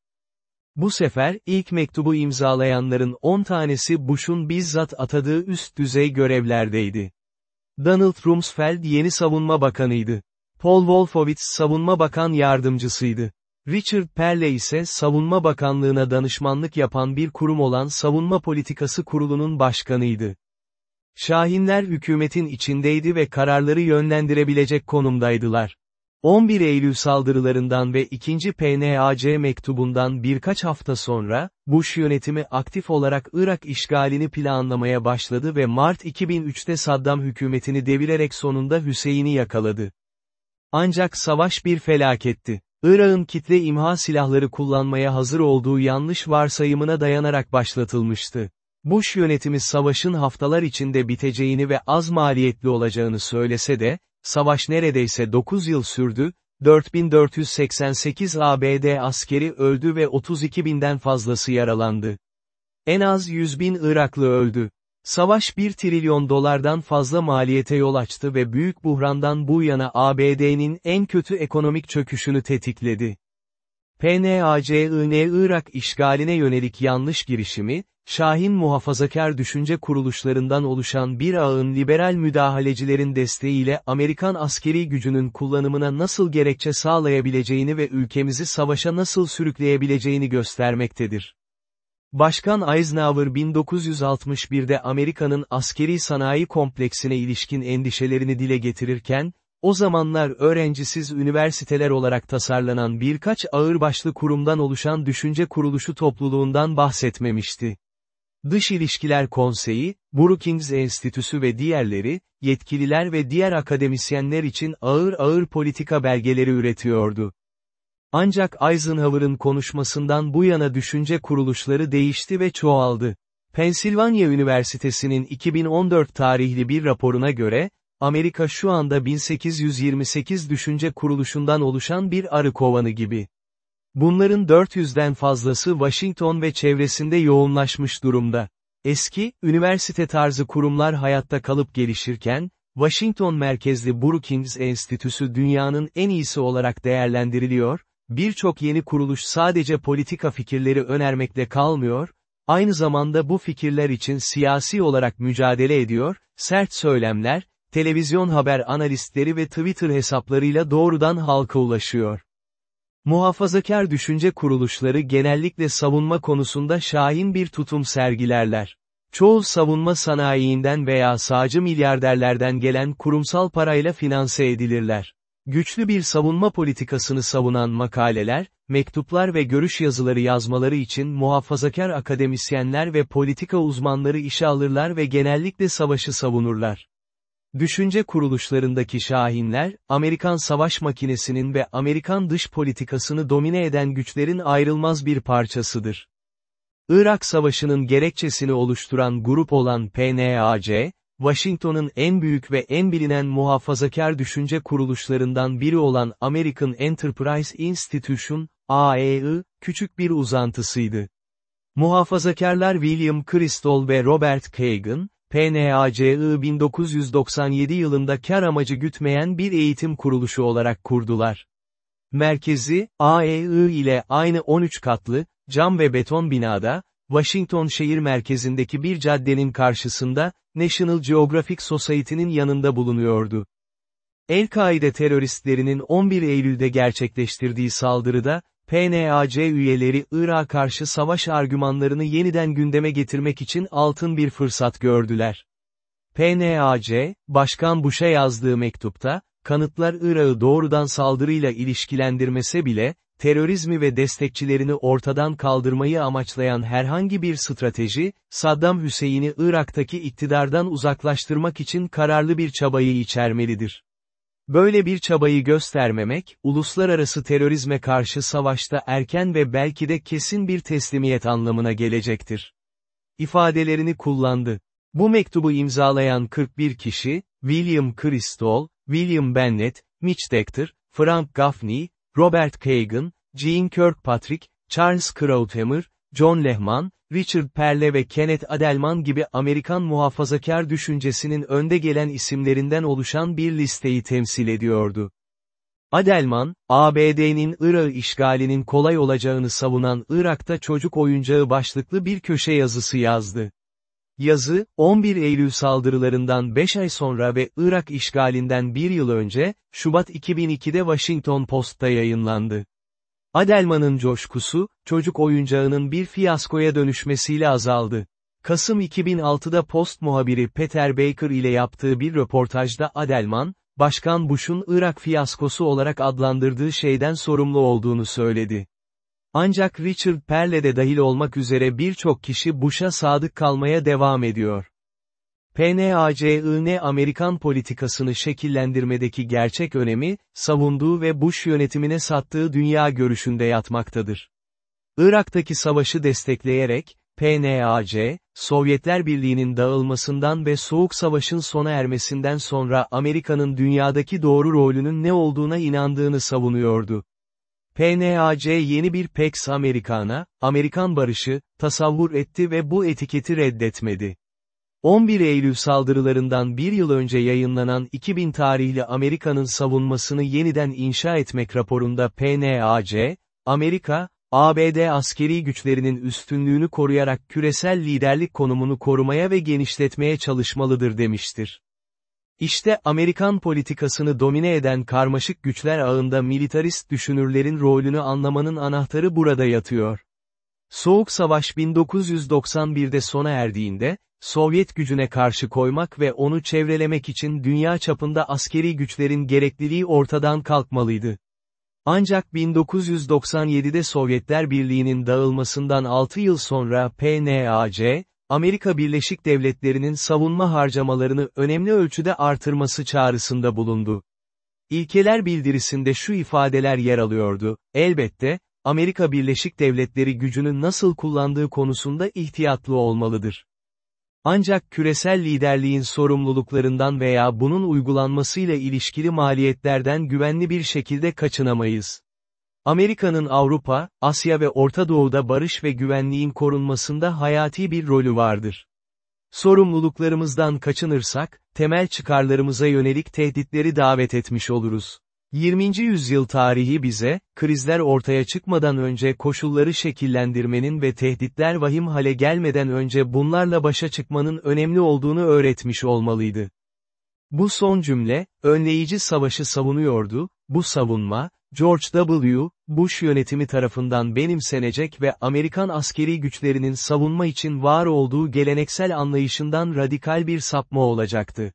Bu sefer, ilk mektubu imzalayanların 10 tanesi Bush'un bizzat atadığı üst düzey görevlerdeydi. Donald Rumsfeld yeni savunma bakanıydı. Paul Wolfowitz savunma bakan yardımcısıydı. Richard Perle ise Savunma Bakanlığına danışmanlık yapan bir kurum olan Savunma Politikası Kurulu'nun başkanıydı. Şahinler hükümetin içindeydi ve kararları yönlendirebilecek konumdaydılar. 11 Eylül saldırılarından ve 2. PNAC mektubundan birkaç hafta sonra, Bush yönetimi aktif olarak Irak işgalini planlamaya başladı ve Mart 2003'te Saddam hükümetini devirerek sonunda Hüseyin'i yakaladı. Ancak savaş bir felaketti. Irak'ın kitle imha silahları kullanmaya hazır olduğu yanlış varsayımına dayanarak başlatılmıştı. Bush yönetimi savaşın haftalar içinde biteceğini ve az maliyetli olacağını söylese de, savaş neredeyse 9 yıl sürdü, 4488 ABD askeri öldü ve 32 binden fazlası yaralandı. En az 100 bin Iraklı öldü. Savaş 1 trilyon dolardan fazla maliyete yol açtı ve büyük buhrandan bu yana ABD'nin en kötü ekonomik çöküşünü tetikledi. PNACIN Irak işgaline yönelik yanlış girişimi, Şahin muhafazakar düşünce kuruluşlarından oluşan bir ağın liberal müdahalecilerin desteğiyle Amerikan askeri gücünün kullanımına nasıl gerekçe sağlayabileceğini ve ülkemizi savaşa nasıl sürükleyebileceğini göstermektedir. Başkan Eisenhower 1961'de Amerika'nın askeri sanayi kompleksine ilişkin endişelerini dile getirirken, o zamanlar öğrencisiz üniversiteler olarak tasarlanan birkaç ağırbaşlı kurumdan oluşan düşünce kuruluşu topluluğundan bahsetmemişti. Dış İlişkiler Konseyi, Brookings Enstitüsü ve diğerleri, yetkililer ve diğer akademisyenler için ağır ağır politika belgeleri üretiyordu. Ancak Eisenhower'ın konuşmasından bu yana düşünce kuruluşları değişti ve çoğaldı. Pensilvanya Üniversitesi'nin 2014 tarihli bir raporuna göre, Amerika şu anda 1828 düşünce kuruluşundan oluşan bir arı kovanı gibi. Bunların 400'den fazlası Washington ve çevresinde yoğunlaşmış durumda. Eski, üniversite tarzı kurumlar hayatta kalıp gelişirken, Washington merkezli Brookings Enstitüsü dünyanın en iyisi olarak değerlendiriliyor, birçok yeni kuruluş sadece politika fikirleri önermekle kalmıyor, aynı zamanda bu fikirler için siyasi olarak mücadele ediyor, sert söylemler, televizyon haber analistleri ve Twitter hesaplarıyla doğrudan halka ulaşıyor. Muhafazakar düşünce kuruluşları genellikle savunma konusunda şahin bir tutum sergilerler. Çoğu savunma sanayiinden veya sağcı milyarderlerden gelen kurumsal parayla finanse edilirler. Güçlü bir savunma politikasını savunan makaleler, mektuplar ve görüş yazıları yazmaları için muhafazakar akademisyenler ve politika uzmanları işe alırlar ve genellikle savaşı savunurlar. Düşünce kuruluşlarındaki şahinler, Amerikan savaş makinesinin ve Amerikan dış politikasını domine eden güçlerin ayrılmaz bir parçasıdır. Irak Savaşı'nın gerekçesini oluşturan grup olan PNAC, Washington'ın en büyük ve en bilinen muhafazakar düşünce kuruluşlarından biri olan American Enterprise Institution, AEI, küçük bir uzantısıydı. Muhafazakarlar William Kristol ve Robert Kagan, PNACI 1997 yılında kar amacı gütmeyen bir eğitim kuruluşu olarak kurdular. Merkezi, AEI ile aynı 13 katlı, cam ve beton binada, Washington şehir merkezindeki bir caddenin karşısında, National Geographic Society'nin yanında bulunuyordu. El-Kaide teröristlerinin 11 Eylül'de gerçekleştirdiği saldırıda, PNAC üyeleri Irak'a karşı savaş argümanlarını yeniden gündeme getirmek için altın bir fırsat gördüler. PNAC, Başkan Bush'a yazdığı mektupta, kanıtlar Irak'ı doğrudan saldırıyla ilişkilendirmese bile, terörizmi ve destekçilerini ortadan kaldırmayı amaçlayan herhangi bir strateji, Saddam Hüseyin'i Irak'taki iktidardan uzaklaştırmak için kararlı bir çabayı içermelidir. Böyle bir çabayı göstermemek, uluslararası terörizme karşı savaşta erken ve belki de kesin bir teslimiyet anlamına gelecektir. İfadelerini kullandı. Bu mektubu imzalayan 41 kişi, William Cristol, William Bennett, Mitch Decter, Frank Gaffney, Robert Kagan, Jean Kirkpatrick, Charles Krauthammer, John Lehman, Richard Perle ve Kenneth Adelman gibi Amerikan muhafazakar düşüncesinin önde gelen isimlerinden oluşan bir listeyi temsil ediyordu. Adelman, ABD'nin Irak işgalinin kolay olacağını savunan Irak'ta çocuk oyuncağı başlıklı bir köşe yazısı yazdı. Yazı, 11 Eylül saldırılarından 5 ay sonra ve Irak işgalinden bir yıl önce, Şubat 2002'de Washington Post'ta yayınlandı. Adelman'ın coşkusu, çocuk oyuncağının bir fiyaskoya dönüşmesiyle azaldı. Kasım 2006'da Post muhabiri Peter Baker ile yaptığı bir röportajda Adelman, Başkan Bush'un Irak fiyaskosu olarak adlandırdığı şeyden sorumlu olduğunu söyledi. Ancak Richard Perle de dahil olmak üzere birçok kişi Bush'a sadık kalmaya devam ediyor. PNACIN Amerikan politikasını şekillendirmedeki gerçek önemi, savunduğu ve Bush yönetimine sattığı dünya görüşünde yatmaktadır. Irak'taki savaşı destekleyerek, PNAC, Sovyetler Birliği'nin dağılmasından ve Soğuk Savaş'ın sona ermesinden sonra Amerika'nın dünyadaki doğru rolünün ne olduğuna inandığını savunuyordu. PNAC yeni bir Pax Americana, Amerikan barışı, tasavvur etti ve bu etiketi reddetmedi. 11 Eylül saldırılarından bir yıl önce yayınlanan 2000 tarihli Amerika'nın savunmasını yeniden inşa etmek raporunda PNAC, Amerika, ABD askeri güçlerinin üstünlüğünü koruyarak küresel liderlik konumunu korumaya ve genişletmeye çalışmalıdır demiştir. İşte Amerikan politikasını domine eden karmaşık güçler ağında militarist düşünürlerin rolünü anlamanın anahtarı burada yatıyor. Soğuk Savaş 1991'de sona erdiğinde, Sovyet gücüne karşı koymak ve onu çevrelemek için dünya çapında askeri güçlerin gerekliliği ortadan kalkmalıydı. Ancak 1997'de Sovyetler Birliği'nin dağılmasından 6 yıl sonra PNAC, Amerika Birleşik Devletleri'nin savunma harcamalarını önemli ölçüde artırması çağrısında bulundu. İlkeler bildirisinde şu ifadeler yer alıyordu, elbette, Amerika Birleşik Devletleri gücünü nasıl kullandığı konusunda ihtiyatlı olmalıdır. Ancak küresel liderliğin sorumluluklarından veya bunun uygulanmasıyla ilişkili maliyetlerden güvenli bir şekilde kaçınamayız. Amerika'nın Avrupa, Asya ve Orta Doğu'da barış ve güvenliğin korunmasında hayati bir rolü vardır. Sorumluluklarımızdan kaçınırsak, temel çıkarlarımıza yönelik tehditleri davet etmiş oluruz. 20. yüzyıl tarihi bize, krizler ortaya çıkmadan önce koşulları şekillendirmenin ve tehditler vahim hale gelmeden önce bunlarla başa çıkmanın önemli olduğunu öğretmiş olmalıydı. Bu son cümle, önleyici savaşı savunuyordu, bu savunma, George W. Bush yönetimi tarafından benimsenecek ve Amerikan askeri güçlerinin savunma için var olduğu geleneksel anlayışından radikal bir sapma olacaktı.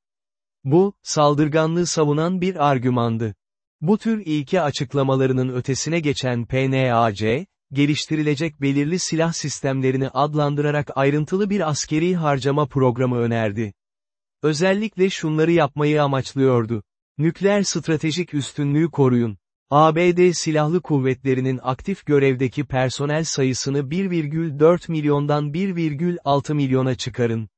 Bu, saldırganlığı savunan bir argümandı. Bu tür ilke açıklamalarının ötesine geçen PNAC, geliştirilecek belirli silah sistemlerini adlandırarak ayrıntılı bir askeri harcama programı önerdi. Özellikle şunları yapmayı amaçlıyordu. Nükleer stratejik üstünlüğü koruyun. ABD Silahlı Kuvvetleri'nin aktif görevdeki personel sayısını 1,4 milyondan 1,6 milyona çıkarın.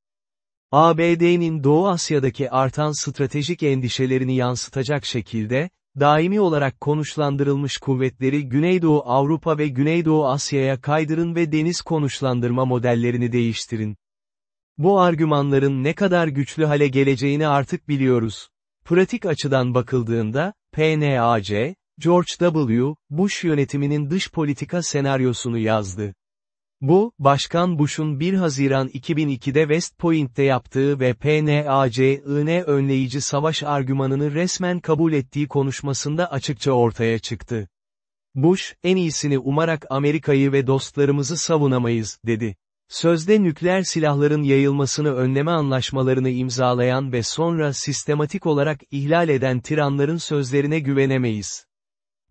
ABD'nin Doğu Asya'daki artan stratejik endişelerini yansıtacak şekilde, daimi olarak konuşlandırılmış kuvvetleri Güneydoğu Avrupa ve Güneydoğu Asya'ya kaydırın ve deniz konuşlandırma modellerini değiştirin. Bu argümanların ne kadar güçlü hale geleceğini artık biliyoruz. Pratik açıdan bakıldığında, PNAC, George W. Bush yönetiminin dış politika senaryosunu yazdı. Bu, Başkan Bush'un 1 Haziran 2002'de West Point'te yaptığı ve PNAC'ın önleyici savaş argümanını resmen kabul ettiği konuşmasında açıkça ortaya çıktı. Bush, en iyisini umarak Amerika'yı ve dostlarımızı savunamayız, dedi. Sözde nükleer silahların yayılmasını önleme anlaşmalarını imzalayan ve sonra sistematik olarak ihlal eden tiranların sözlerine güvenemeyiz.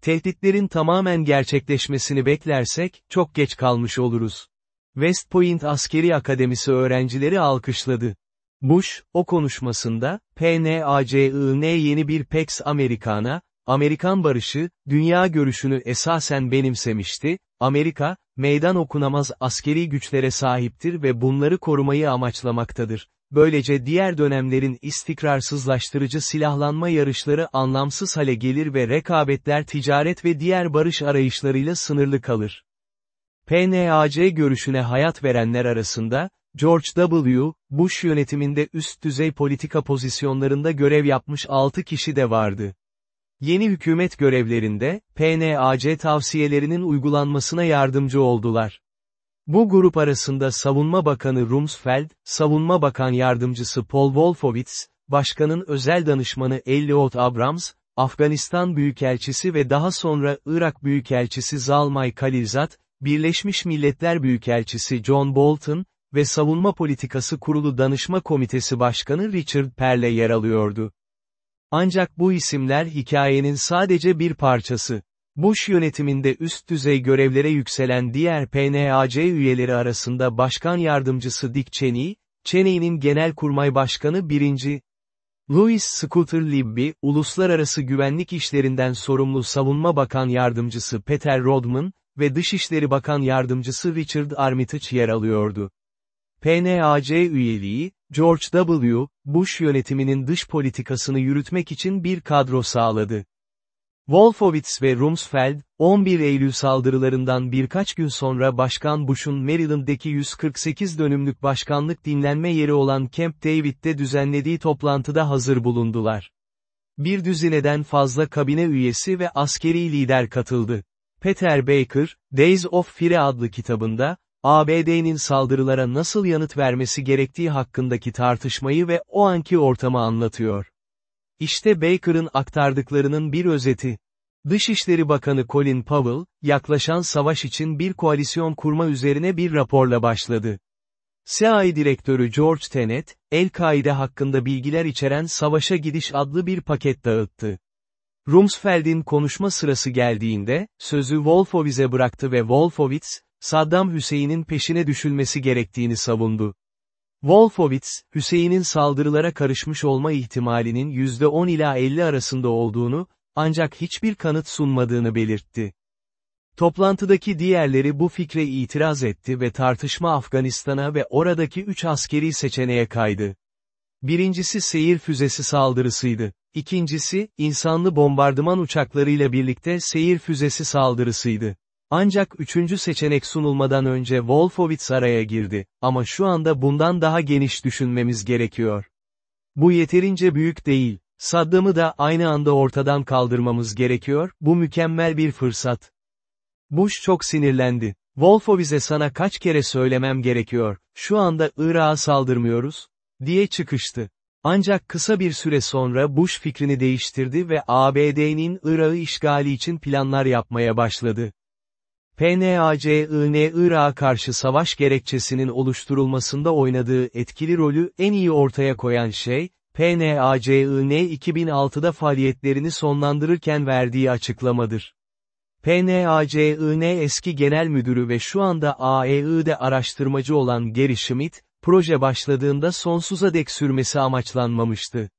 Tehditlerin tamamen gerçekleşmesini beklersek, çok geç kalmış oluruz. West Point Askeri Akademisi öğrencileri alkışladı. Bush, o konuşmasında, PNACIN yeni bir Pax Americana, Amerikan barışı, dünya görüşünü esasen benimsemişti, Amerika, meydan okunamaz askeri güçlere sahiptir ve bunları korumayı amaçlamaktadır. Böylece diğer dönemlerin istikrarsızlaştırıcı silahlanma yarışları anlamsız hale gelir ve rekabetler ticaret ve diğer barış arayışlarıyla sınırlı kalır. PNAC görüşüne hayat verenler arasında, George W. Bush yönetiminde üst düzey politika pozisyonlarında görev yapmış 6 kişi de vardı. Yeni hükümet görevlerinde, PNAC tavsiyelerinin uygulanmasına yardımcı oldular. Bu grup arasında Savunma Bakanı Rumsfeld, Savunma Bakan Yardımcısı Paul Wolfowitz, Başkanın özel danışmanı Elliot Abrams, Afganistan Büyükelçisi ve daha sonra Irak Büyükelçisi Zalmay Khalilzad, Birleşmiş Milletler Büyükelçisi John Bolton ve Savunma Politikası Kurulu Danışma Komitesi Başkanı Richard Perle yer alıyordu. Ancak bu isimler hikayenin sadece bir parçası. Bush yönetiminde üst düzey görevlere yükselen diğer PNAC üyeleri arasında Başkan Yardımcısı Dick Cheney, Cheney'nin Genelkurmay Başkanı 1. Louis Scooter Libby, Uluslararası Güvenlik İşlerinden sorumlu Savunma Bakan Yardımcısı Peter Rodman ve Dışişleri Bakan Yardımcısı Richard Armitage yer alıyordu. PNAC üyeliği, George W. Bush yönetiminin dış politikasını yürütmek için bir kadro sağladı. Wolfowitz ve Rumsfeld, 11 Eylül saldırılarından birkaç gün sonra Başkan Bush'un Maryland'deki 148 dönümlük başkanlık dinlenme yeri olan Camp David'de düzenlediği toplantıda hazır bulundular. Bir düzineden fazla kabine üyesi ve askeri lider katıldı. Peter Baker, Days of Fire adlı kitabında, ABD'nin saldırılara nasıl yanıt vermesi gerektiği hakkındaki tartışmayı ve o anki ortamı anlatıyor. İşte Baker'ın aktardıklarının bir özeti. Dışişleri Bakanı Colin Powell, yaklaşan savaş için bir koalisyon kurma üzerine bir raporla başladı. CIA Direktörü George Tenet, El-Kaide hakkında bilgiler içeren Savaşa Gidiş adlı bir paket dağıttı. Rumsfeld'in konuşma sırası geldiğinde, sözü Wolfowitz'e bıraktı ve Wolfowitz, Saddam Hüseyin'in peşine düşülmesi gerektiğini savundu. Wolfowitz, Hüseyin'in saldırılara karışmış olma ihtimalinin %10 ila 50 arasında olduğunu, ancak hiçbir kanıt sunmadığını belirtti. Toplantıdaki diğerleri bu fikre itiraz etti ve tartışma Afganistan'a ve oradaki üç askeri seçeneğe kaydı. Birincisi seyir füzesi saldırısıydı. İkincisi, insanlı bombardıman uçaklarıyla birlikte seyir füzesi saldırısıydı. Ancak üçüncü seçenek sunulmadan önce Wolfowitz araya girdi, ama şu anda bundan daha geniş düşünmemiz gerekiyor. Bu yeterince büyük değil, Saddam'ı da aynı anda ortadan kaldırmamız gerekiyor, bu mükemmel bir fırsat. Bush çok sinirlendi. Wolfowitz'e sana kaç kere söylemem gerekiyor, şu anda Irak'a saldırmıyoruz, diye çıkıştı. Ancak kısa bir süre sonra Bush fikrini değiştirdi ve ABD'nin Irak'ı işgali için planlar yapmaya başladı. PNACIN Irak'a karşı savaş gerekçesinin oluşturulmasında oynadığı etkili rolü en iyi ortaya koyan şey, PNACIN 2006'da faaliyetlerini sonlandırırken verdiği açıklamadır. PNACIN eski genel müdürü ve şu anda AEI'de araştırmacı olan Gary Schmidt, proje başladığında sonsuza dek sürmesi amaçlanmamıştı.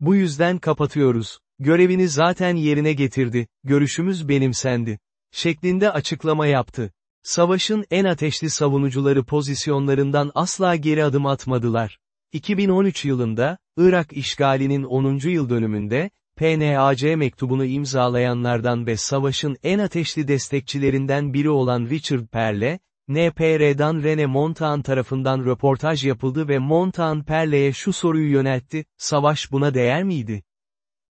Bu yüzden kapatıyoruz. Görevini zaten yerine getirdi, görüşümüz benimsendi. Şeklinde açıklama yaptı. Savaşın en ateşli savunucuları pozisyonlarından asla geri adım atmadılar. 2013 yılında, Irak işgalinin 10. yıl dönümünde, PNAC mektubunu imzalayanlardan ve savaşın en ateşli destekçilerinden biri olan Richard Perle, NPR'dan Rene Montan tarafından röportaj yapıldı ve Montan Perle'ye şu soruyu yöneltti, savaş buna değer miydi?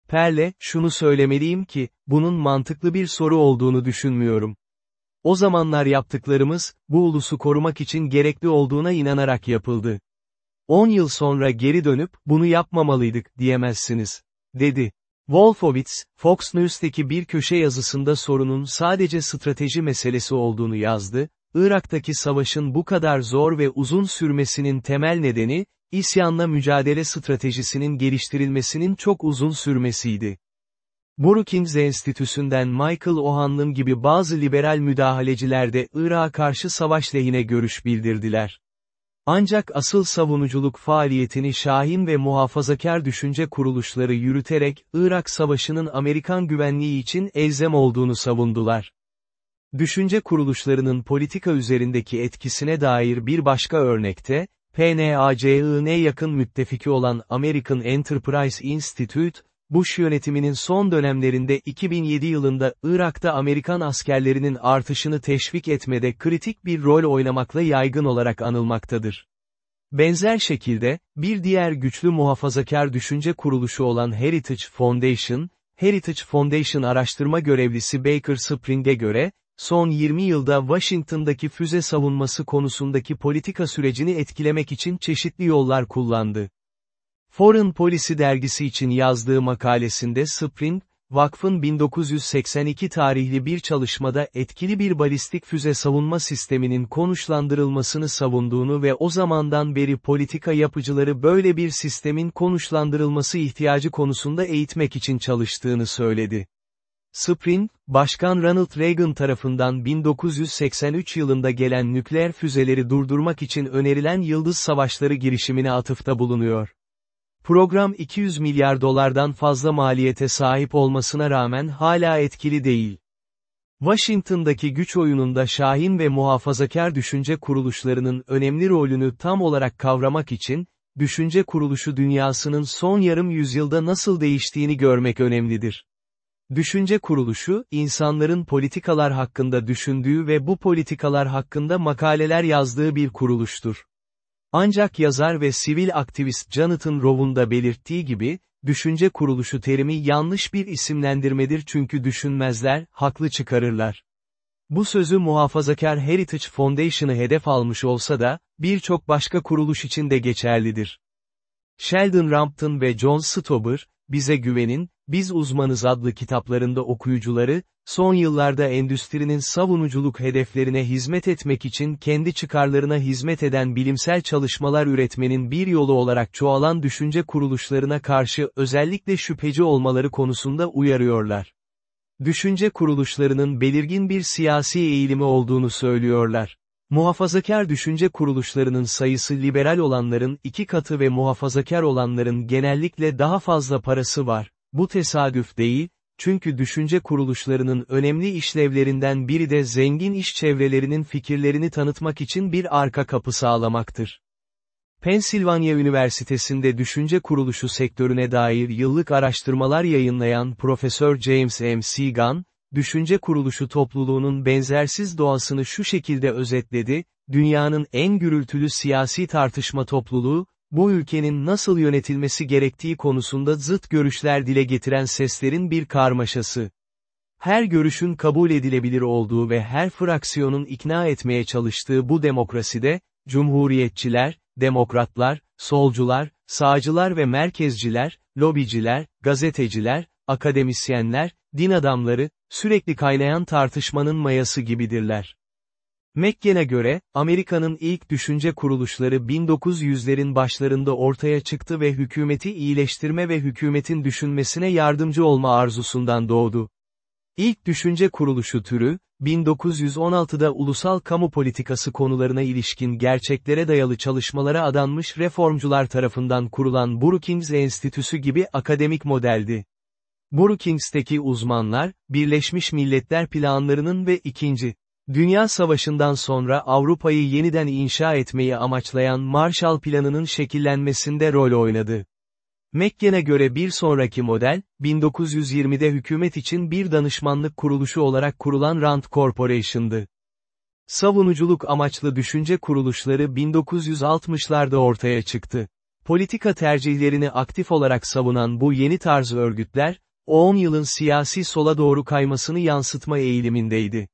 Perle, şunu söylemeliyim ki, bunun mantıklı bir soru olduğunu düşünmüyorum. O zamanlar yaptıklarımız, bu ulusu korumak için gerekli olduğuna inanarak yapıldı. 10 yıl sonra geri dönüp, bunu yapmamalıydık, diyemezsiniz. Dedi. Wolfowitz, Fox News'teki bir köşe yazısında sorunun sadece strateji meselesi olduğunu yazdı, Irak'taki savaşın bu kadar zor ve uzun sürmesinin temel nedeni, isyanla mücadele stratejisinin geliştirilmesinin çok uzun sürmesiydi. Brookings Enstitüsü'nden Michael O'Hanlon gibi bazı liberal müdahaleciler de Irak'a karşı savaş lehine görüş bildirdiler. Ancak asıl savunuculuk faaliyetini Şahin ve muhafazakar düşünce kuruluşları yürüterek, Irak Savaşı'nın Amerikan güvenliği için elzem olduğunu savundular. Düşünce kuruluşlarının politika üzerindeki etkisine dair bir başka örnekte, PNACI'ne yakın müttefiki olan American Enterprise Institute, Bush yönetiminin son dönemlerinde 2007 yılında Irak'ta Amerikan askerlerinin artışını teşvik etmede kritik bir rol oynamakla yaygın olarak anılmaktadır. Benzer şekilde, bir diğer güçlü muhafazakar düşünce kuruluşu olan Heritage Foundation, Heritage Foundation araştırma görevlisi Baker Spring'e göre, son 20 yılda Washington'daki füze savunması konusundaki politika sürecini etkilemek için çeşitli yollar kullandı. Foreign Policy dergisi için yazdığı makalesinde Spring, vakfın 1982 tarihli bir çalışmada etkili bir balistik füze savunma sisteminin konuşlandırılmasını savunduğunu ve o zamandan beri politika yapıcıları böyle bir sistemin konuşlandırılması ihtiyacı konusunda eğitmek için çalıştığını söyledi. Spring, Başkan Ronald Reagan tarafından 1983 yılında gelen nükleer füzeleri durdurmak için önerilen Yıldız Savaşları girişimine atıfta bulunuyor. Program 200 milyar dolardan fazla maliyete sahip olmasına rağmen hala etkili değil. Washington'daki güç oyununda Şahin ve muhafazakar düşünce kuruluşlarının önemli rolünü tam olarak kavramak için, düşünce kuruluşu dünyasının son yarım yüzyılda nasıl değiştiğini görmek önemlidir. Düşünce kuruluşu, insanların politikalar hakkında düşündüğü ve bu politikalar hakkında makaleler yazdığı bir kuruluştur. Ancak yazar ve sivil aktivist Jonathan Row'un da belirttiği gibi, düşünce kuruluşu terimi yanlış bir isimlendirmedir çünkü düşünmezler, haklı çıkarırlar. Bu sözü muhafazakar Heritage Foundation'ı hedef almış olsa da, birçok başka kuruluş için de geçerlidir. Sheldon Rampton ve John Stober, Bize Güvenin, Biz Uzmanız adlı kitaplarında okuyucuları, son yıllarda endüstrinin savunuculuk hedeflerine hizmet etmek için kendi çıkarlarına hizmet eden bilimsel çalışmalar üretmenin bir yolu olarak çoğalan düşünce kuruluşlarına karşı özellikle şüpheci olmaları konusunda uyarıyorlar. Düşünce kuruluşlarının belirgin bir siyasi eğilimi olduğunu söylüyorlar. Muhafazakar düşünce kuruluşlarının sayısı liberal olanların iki katı ve muhafazakar olanların genellikle daha fazla parası var. Bu tesadüf değil, çünkü düşünce kuruluşlarının önemli işlevlerinden biri de zengin iş çevrelerinin fikirlerini tanıtmak için bir arka kapı sağlamaktır. Pensilvanya Üniversitesi'nde düşünce kuruluşu sektörüne dair yıllık araştırmalar yayınlayan Profesör James M. Segan, düşünce kuruluşu topluluğunun benzersiz doğasını şu şekilde özetledi, dünyanın en gürültülü siyasi tartışma topluluğu, bu ülkenin nasıl yönetilmesi gerektiği konusunda zıt görüşler dile getiren seslerin bir karmaşası. Her görüşün kabul edilebilir olduğu ve her fraksiyonun ikna etmeye çalıştığı bu demokraside, cumhuriyetçiler, demokratlar, solcular, sağcılar ve merkezciler, lobiciler, gazeteciler, akademisyenler, din adamları, sürekli kaynayan tartışmanın mayası gibidirler. Mekken'e göre, Amerika'nın ilk düşünce kuruluşları 1900'lerin başlarında ortaya çıktı ve hükümeti iyileştirme ve hükümetin düşünmesine yardımcı olma arzusundan doğdu. İlk düşünce kuruluşu türü, 1916'da ulusal kamu politikası konularına ilişkin gerçeklere dayalı çalışmalara adanmış reformcular tarafından kurulan Brookings Enstitüsü gibi akademik modeldi. Brookings'teki uzmanlar, Birleşmiş Milletler planlarının ve 2. Dünya Savaşı'ndan sonra Avrupa'yı yeniden inşa etmeyi amaçlayan Marshall Planı'nın şekillenmesinde rol oynadı. Mekken'e göre bir sonraki model, 1920'de hükümet için bir danışmanlık kuruluşu olarak kurulan Rand Corporation'dı. Savunuculuk amaçlı düşünce kuruluşları 1960'larda ortaya çıktı. Politika tercihlerini aktif olarak savunan bu yeni tarz örgütler, 10 yılın siyasi sola doğru kaymasını yansıtma eğilimindeydi.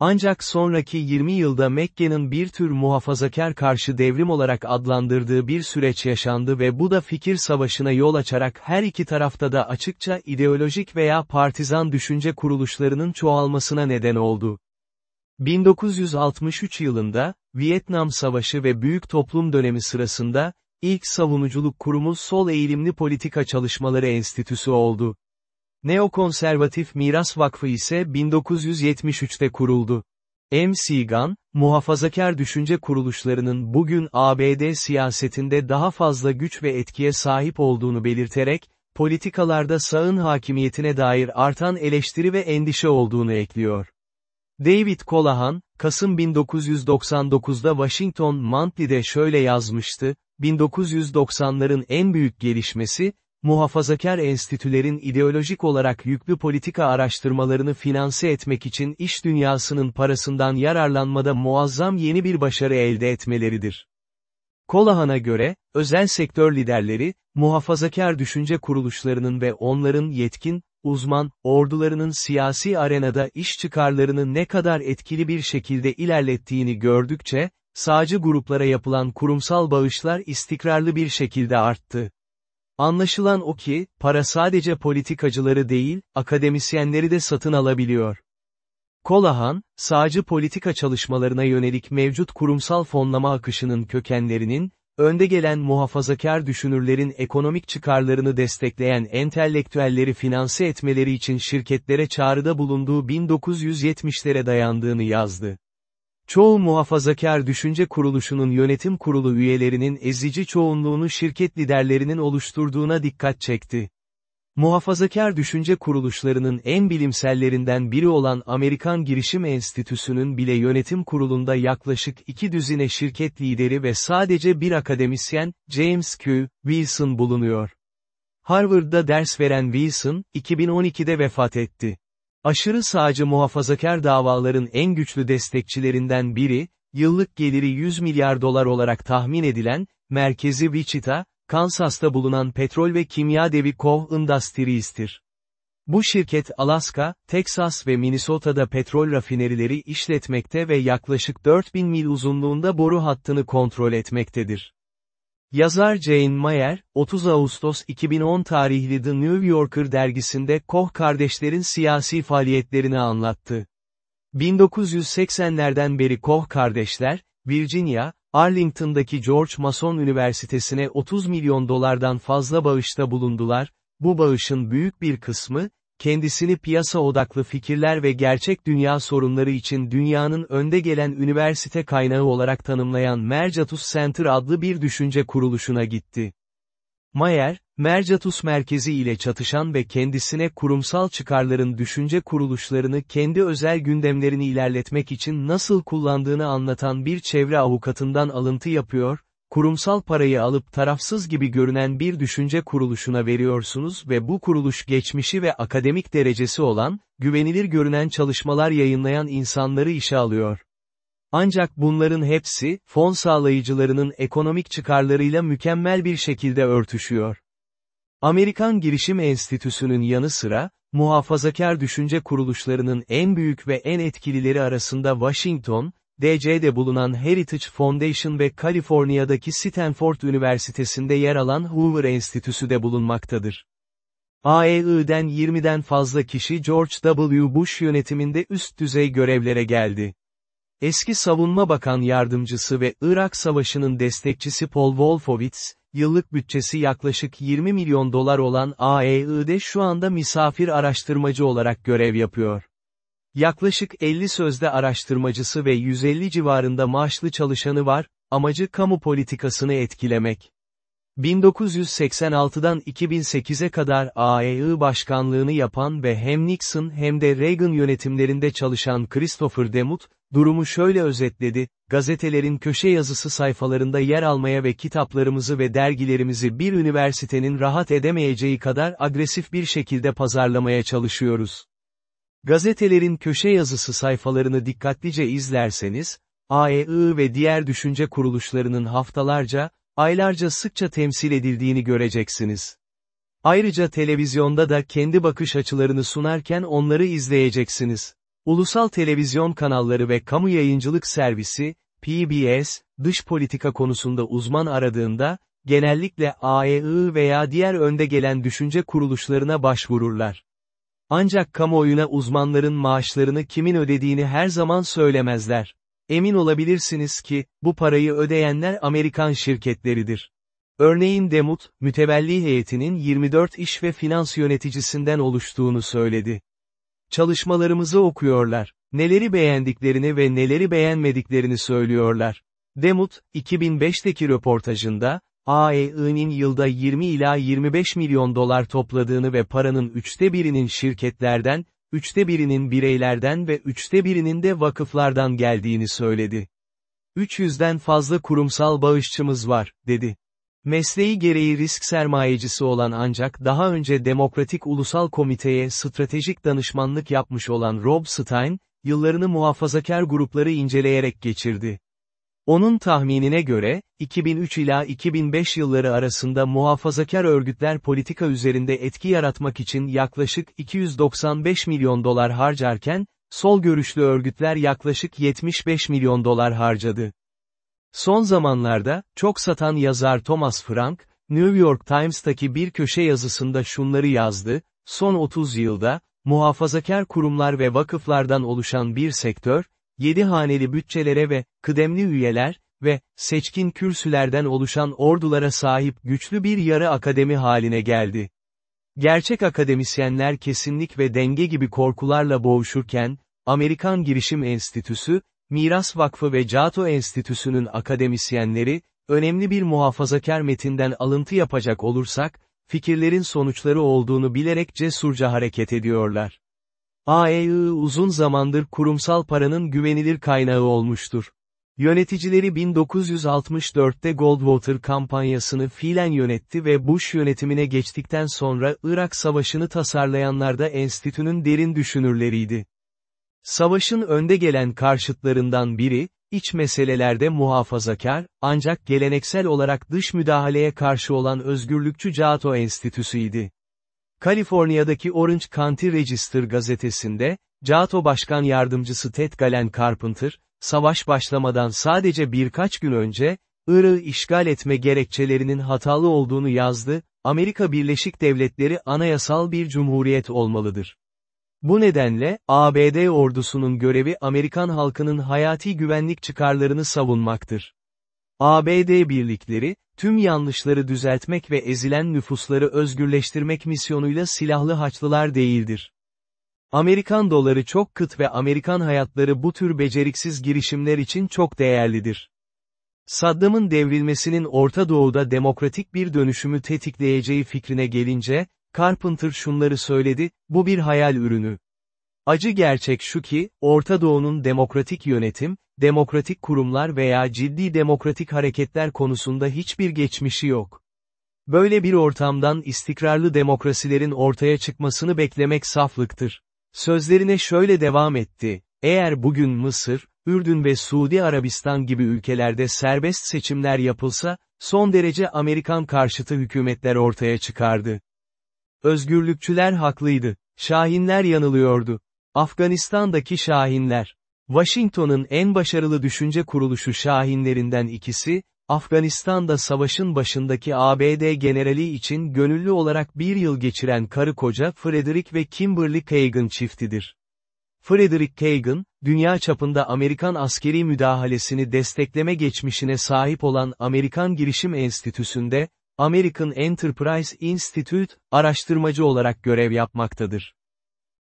Ancak sonraki 20 yılda Mekke'nin bir tür muhafazakar karşı devrim olarak adlandırdığı bir süreç yaşandı ve bu da fikir savaşına yol açarak her iki tarafta da açıkça ideolojik veya partizan düşünce kuruluşlarının çoğalmasına neden oldu. 1963 yılında, Vietnam Savaşı ve Büyük Toplum dönemi sırasında, ilk savunuculuk kurumu Sol Eğilimli Politika Çalışmaları Enstitüsü oldu. Neokonservatif Miras Vakfı ise 1973'te kuruldu. M. Segan, muhafazakar düşünce kuruluşlarının bugün ABD siyasetinde daha fazla güç ve etkiye sahip olduğunu belirterek, politikalarda sağın hakimiyetine dair artan eleştiri ve endişe olduğunu ekliyor. David Colahan, Kasım 1999'da Washington Monthly'de şöyle yazmıştı, 1990'ların en büyük gelişmesi, muhafazakar enstitülerin ideolojik olarak yüklü politika araştırmalarını finanse etmek için iş dünyasının parasından yararlanmada muazzam yeni bir başarı elde etmeleridir. Kolahan'a göre, özel sektör liderleri, muhafazakar düşünce kuruluşlarının ve onların yetkin, uzman, ordularının siyasi arenada iş çıkarlarını ne kadar etkili bir şekilde ilerlettiğini gördükçe, sağcı gruplara yapılan kurumsal bağışlar istikrarlı bir şekilde arttı. Anlaşılan o ki, para sadece politikacıları değil, akademisyenleri de satın alabiliyor. Kolahan, sağcı politika çalışmalarına yönelik mevcut kurumsal fonlama akışının kökenlerinin, önde gelen muhafazakar düşünürlerin ekonomik çıkarlarını destekleyen entelektüelleri finanse etmeleri için şirketlere çağrıda bulunduğu 1970'lere dayandığını yazdı. Çoğu muhafazakar düşünce kuruluşunun yönetim kurulu üyelerinin ezici çoğunluğunu şirket liderlerinin oluşturduğuna dikkat çekti. Muhafazakar düşünce kuruluşlarının en bilimsellerinden biri olan Amerikan Girişim Enstitüsü'nün bile yönetim kurulunda yaklaşık iki düzine şirket lideri ve sadece bir akademisyen, James Q. Wilson bulunuyor. Harvard'da ders veren Wilson, 2012'de vefat etti. Aşırı sağcı muhafazakar davaların en güçlü destekçilerinden biri, yıllık geliri 100 milyar dolar olarak tahmin edilen, merkezi Wichita, Kansas'ta bulunan petrol ve kimya devi Koch Industries'tir. Bu şirket Alaska, Texas ve Minnesota'da petrol rafinerileri işletmekte ve yaklaşık 4000 mil uzunluğunda boru hattını kontrol etmektedir. Yazar Jane Mayer, 30 Ağustos 2010 tarihli The New Yorker dergisinde Koch kardeşlerin siyasi faaliyetlerini anlattı. 1980'lerden beri Koch kardeşler, Virginia, Arlington'daki George Mason Üniversitesi'ne 30 milyon dolardan fazla bağışta bulundular, bu bağışın büyük bir kısmı, kendisini piyasa odaklı fikirler ve gerçek dünya sorunları için dünyanın önde gelen üniversite kaynağı olarak tanımlayan Mercatus Center adlı bir düşünce kuruluşuna gitti. Mayer, Mercatus merkezi ile çatışan ve kendisine kurumsal çıkarların düşünce kuruluşlarını kendi özel gündemlerini ilerletmek için nasıl kullandığını anlatan bir çevre avukatından alıntı yapıyor, kurumsal parayı alıp tarafsız gibi görünen bir düşünce kuruluşuna veriyorsunuz ve bu kuruluş geçmişi ve akademik derecesi olan, güvenilir görünen çalışmalar yayınlayan insanları işe alıyor. Ancak bunların hepsi, fon sağlayıcılarının ekonomik çıkarlarıyla mükemmel bir şekilde örtüşüyor. Amerikan Girişim Enstitüsü'nün yanı sıra, muhafazakar düşünce kuruluşlarının en büyük ve en etkilileri arasında Washington, DC'de bulunan Heritage Foundation ve Kaliforniya'daki Stanford Üniversitesi'nde yer alan Hoover Enstitüsü de bulunmaktadır. AEI'den 20'den fazla kişi George W. Bush yönetiminde üst düzey görevlere geldi. Eski Savunma Bakan Yardımcısı ve Irak Savaşı'nın destekçisi Paul Wolfowitz, yıllık bütçesi yaklaşık 20 milyon dolar olan AEI'de şu anda misafir araştırmacı olarak görev yapıyor. Yaklaşık 50 sözde araştırmacısı ve 150 civarında maaşlı çalışanı var, amacı kamu politikasını etkilemek. 1986'dan 2008'e kadar AEI başkanlığını yapan ve hem Nixon hem de Reagan yönetimlerinde çalışan Christopher Demut, durumu şöyle özetledi, gazetelerin köşe yazısı sayfalarında yer almaya ve kitaplarımızı ve dergilerimizi bir üniversitenin rahat edemeyeceği kadar agresif bir şekilde pazarlamaya çalışıyoruz. Gazetelerin köşe yazısı sayfalarını dikkatlice izlerseniz, AEI ve diğer düşünce kuruluşlarının haftalarca, aylarca sıkça temsil edildiğini göreceksiniz. Ayrıca televizyonda da kendi bakış açılarını sunarken onları izleyeceksiniz. Ulusal televizyon kanalları ve kamu yayıncılık servisi, PBS, dış politika konusunda uzman aradığında, genellikle AEI veya diğer önde gelen düşünce kuruluşlarına başvururlar. Ancak kamuoyuna uzmanların maaşlarını kimin ödediğini her zaman söylemezler. Emin olabilirsiniz ki, bu parayı ödeyenler Amerikan şirketleridir. Örneğin Demut, mütevelli heyetinin 24 iş ve finans yöneticisinden oluştuğunu söyledi. Çalışmalarımızı okuyorlar, neleri beğendiklerini ve neleri beğenmediklerini söylüyorlar. Demut, 2005'teki röportajında, AEI'nin yılda 20 ila 25 milyon dolar topladığını ve paranın üçte birinin şirketlerden, üçte birinin bireylerden ve üçte birinin de vakıflardan geldiğini söyledi. 300'den fazla kurumsal bağışçımız var, dedi. Mesleği gereği risk sermayecisi olan ancak daha önce Demokratik Ulusal Komite'ye stratejik danışmanlık yapmış olan Rob Stein, yıllarını muhafazakar grupları inceleyerek geçirdi. Onun tahminine göre, 2003 ila 2005 yılları arasında muhafazakar örgütler politika üzerinde etki yaratmak için yaklaşık 295 milyon dolar harcarken, sol görüşlü örgütler yaklaşık 75 milyon dolar harcadı. Son zamanlarda, çok satan yazar Thomas Frank, New York Times'taki bir köşe yazısında şunları yazdı, son 30 yılda, muhafazakar kurumlar ve vakıflardan oluşan bir sektör, 7 haneli bütçelere ve, kıdemli üyeler, ve, seçkin kürsülerden oluşan ordulara sahip güçlü bir yarı akademi haline geldi. Gerçek akademisyenler kesinlik ve denge gibi korkularla boğuşurken, Amerikan Girişim Enstitüsü, Miras Vakfı ve Cato Enstitüsü'nün akademisyenleri, önemli bir muhafazakar metinden alıntı yapacak olursak, fikirlerin sonuçları olduğunu bilerek cesurca hareket ediyorlar. AEI uzun zamandır kurumsal paranın güvenilir kaynağı olmuştur. Yöneticileri 1964'te Goldwater kampanyasını fiilen yönetti ve Bush yönetimine geçtikten sonra Irak Savaşı'nı tasarlayanlar da enstitünün derin düşünürleriydi. Savaşın önde gelen karşıtlarından biri, iç meselelerde muhafazakar, ancak geleneksel olarak dış müdahaleye karşı olan özgürlükçü Cato Enstitüsü'ydi. Kaliforniya'daki Orange County Register gazetesinde, Cato Başkan Yardımcısı Ted Galen Carpenter, savaş başlamadan sadece birkaç gün önce, Irak'ı işgal etme gerekçelerinin hatalı olduğunu yazdı, Amerika Birleşik Devletleri anayasal bir cumhuriyet olmalıdır. Bu nedenle, ABD ordusunun görevi Amerikan halkının hayati güvenlik çıkarlarını savunmaktır. ABD birlikleri, tüm yanlışları düzeltmek ve ezilen nüfusları özgürleştirmek misyonuyla silahlı haçlılar değildir. Amerikan doları çok kıt ve Amerikan hayatları bu tür beceriksiz girişimler için çok değerlidir. Saddam'ın devrilmesinin Orta Doğu'da demokratik bir dönüşümü tetikleyeceği fikrine gelince, Carpenter şunları söyledi, bu bir hayal ürünü. Acı gerçek şu ki, Orta Doğu'nun demokratik yönetim, demokratik kurumlar veya ciddi demokratik hareketler konusunda hiçbir geçmişi yok. Böyle bir ortamdan istikrarlı demokrasilerin ortaya çıkmasını beklemek saflıktır. Sözlerine şöyle devam etti, eğer bugün Mısır, Ürdün ve Suudi Arabistan gibi ülkelerde serbest seçimler yapılsa, son derece Amerikan karşıtı hükümetler ortaya çıkardı. Özgürlükçüler haklıydı, Şahinler yanılıyordu. Afganistan'daki Şahinler. Washington'ın en başarılı düşünce kuruluşu Şahinlerinden ikisi, Afganistan'da savaşın başındaki ABD generali için gönüllü olarak bir yıl geçiren karı koca Frederick ve Kimberly Kagan çiftidir. Frederick Kagan, dünya çapında Amerikan askeri müdahalesini destekleme geçmişine sahip olan Amerikan Girişim Enstitüsü'nde, American Enterprise Institute, araştırmacı olarak görev yapmaktadır.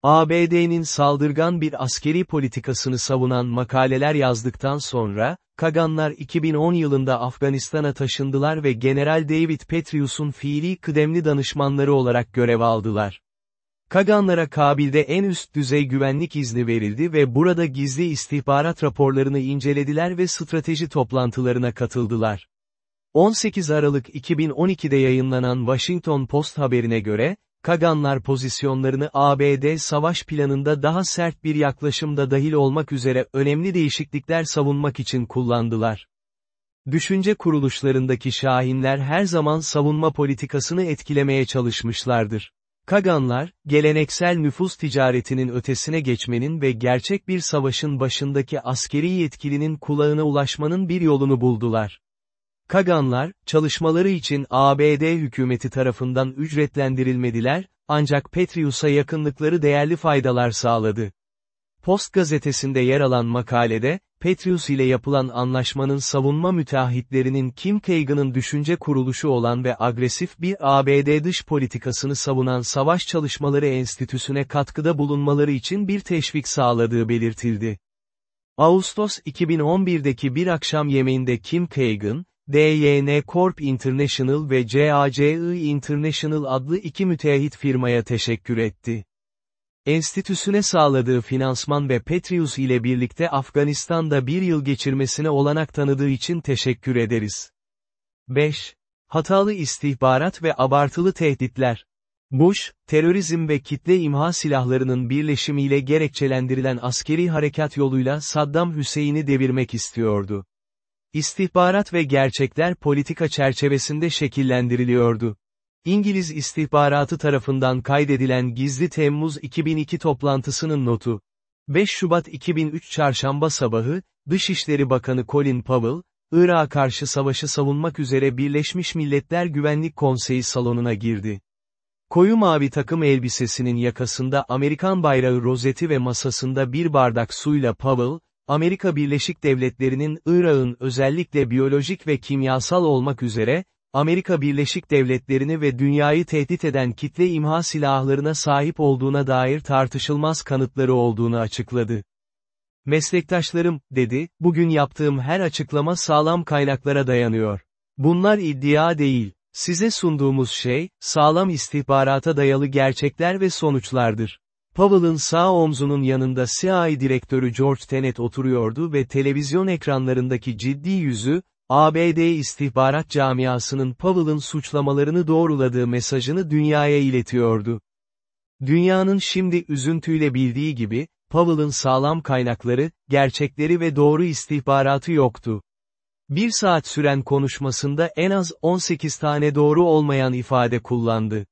ABD'nin saldırgan bir askeri politikasını savunan makaleler yazdıktan sonra, Kaganlar 2010 yılında Afganistan'a taşındılar ve General David Petraeus'un fiili kıdemli danışmanları olarak görev aldılar. Kaganlara Kabil'de en üst düzey güvenlik izni verildi ve burada gizli istihbarat raporlarını incelediler ve strateji toplantılarına katıldılar. 18 Aralık 2012'de yayınlanan Washington Post haberine göre, Kaganlar pozisyonlarını ABD savaş planında daha sert bir yaklaşımda dahil olmak üzere önemli değişiklikler savunmak için kullandılar. Düşünce kuruluşlarındaki şahinler her zaman savunma politikasını etkilemeye çalışmışlardır. Kaganlar, geleneksel nüfus ticaretinin ötesine geçmenin ve gerçek bir savaşın başındaki askeri yetkilinin kulağına ulaşmanın bir yolunu buldular. Kaganlar, çalışmaları için ABD hükümeti tarafından ücretlendirilmediler, ancak Petrius'a yakınlıkları değerli faydalar sağladı. Post gazetesinde yer alan makalede, Petrius ile yapılan anlaşmanın savunma müteahhitlerinin Kim Kagan'ın düşünce kuruluşu olan ve agresif bir ABD dış politikasını savunan Savaş Çalışmaları Enstitüsü'ne katkıda bulunmaları için bir teşvik sağladığı belirtildi. Ağustos 2011'deki bir akşam yemeğinde Kim Kagan, DYN Corp International ve CACI International adlı iki müteahhit firmaya teşekkür etti. Enstitüsüne sağladığı finansman ve Petrius ile birlikte Afganistan'da bir yıl geçirmesine olanak tanıdığı için teşekkür ederiz. 5. Hatalı istihbarat ve abartılı tehditler. Bush, terörizm ve kitle imha silahlarının birleşimiyle gerekçelendirilen askeri harekat yoluyla Saddam Hüseyin'i devirmek istiyordu. İstihbarat ve gerçekler politika çerçevesinde şekillendiriliyordu. İngiliz istihbaratı tarafından kaydedilen Gizli Temmuz 2002 toplantısının notu. 5 Şubat 2003 Çarşamba sabahı, Dışişleri Bakanı Colin Powell, Irak'a karşı savaşı savunmak üzere Birleşmiş Milletler Güvenlik Konseyi salonuna girdi. Koyu mavi takım elbisesinin yakasında Amerikan bayrağı rozeti ve masasında bir bardak suyla Powell, Amerika Birleşik Devletleri'nin Irak'ın özellikle biyolojik ve kimyasal olmak üzere, Amerika Birleşik Devletleri'ni ve dünyayı tehdit eden kitle imha silahlarına sahip olduğuna dair tartışılmaz kanıtları olduğunu açıkladı. Meslektaşlarım, dedi, bugün yaptığım her açıklama sağlam kaynaklara dayanıyor. Bunlar iddia değil, size sunduğumuz şey, sağlam istihbarata dayalı gerçekler ve sonuçlardır. Powell'ın sağ omzunun yanında CIA direktörü George Tenet oturuyordu ve televizyon ekranlarındaki ciddi yüzü, ABD istihbarat camiasının Powell'ın suçlamalarını doğruladığı mesajını dünyaya iletiyordu. Dünyanın şimdi üzüntüyle bildiği gibi, Powell'ın sağlam kaynakları, gerçekleri ve doğru istihbaratı yoktu. Bir saat süren konuşmasında en az 18 tane doğru olmayan ifade kullandı.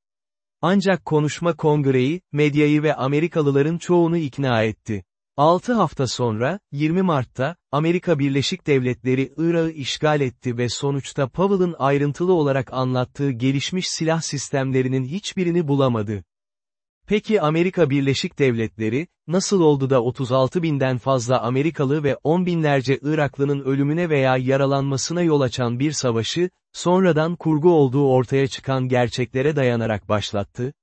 Ancak konuşma kongreyi, medyayı ve Amerikalıların çoğunu ikna etti. 6 hafta sonra, 20 Mart'ta, Amerika Birleşik Devletleri Irak'ı işgal etti ve sonuçta Powell'ın ayrıntılı olarak anlattığı gelişmiş silah sistemlerinin hiçbirini bulamadı. Peki Amerika Birleşik Devletleri, nasıl oldu da 36 binden fazla Amerikalı ve 10 binlerce Iraklının ölümüne veya yaralanmasına yol açan bir savaşı, sonradan kurgu olduğu ortaya çıkan gerçeklere dayanarak başlattı?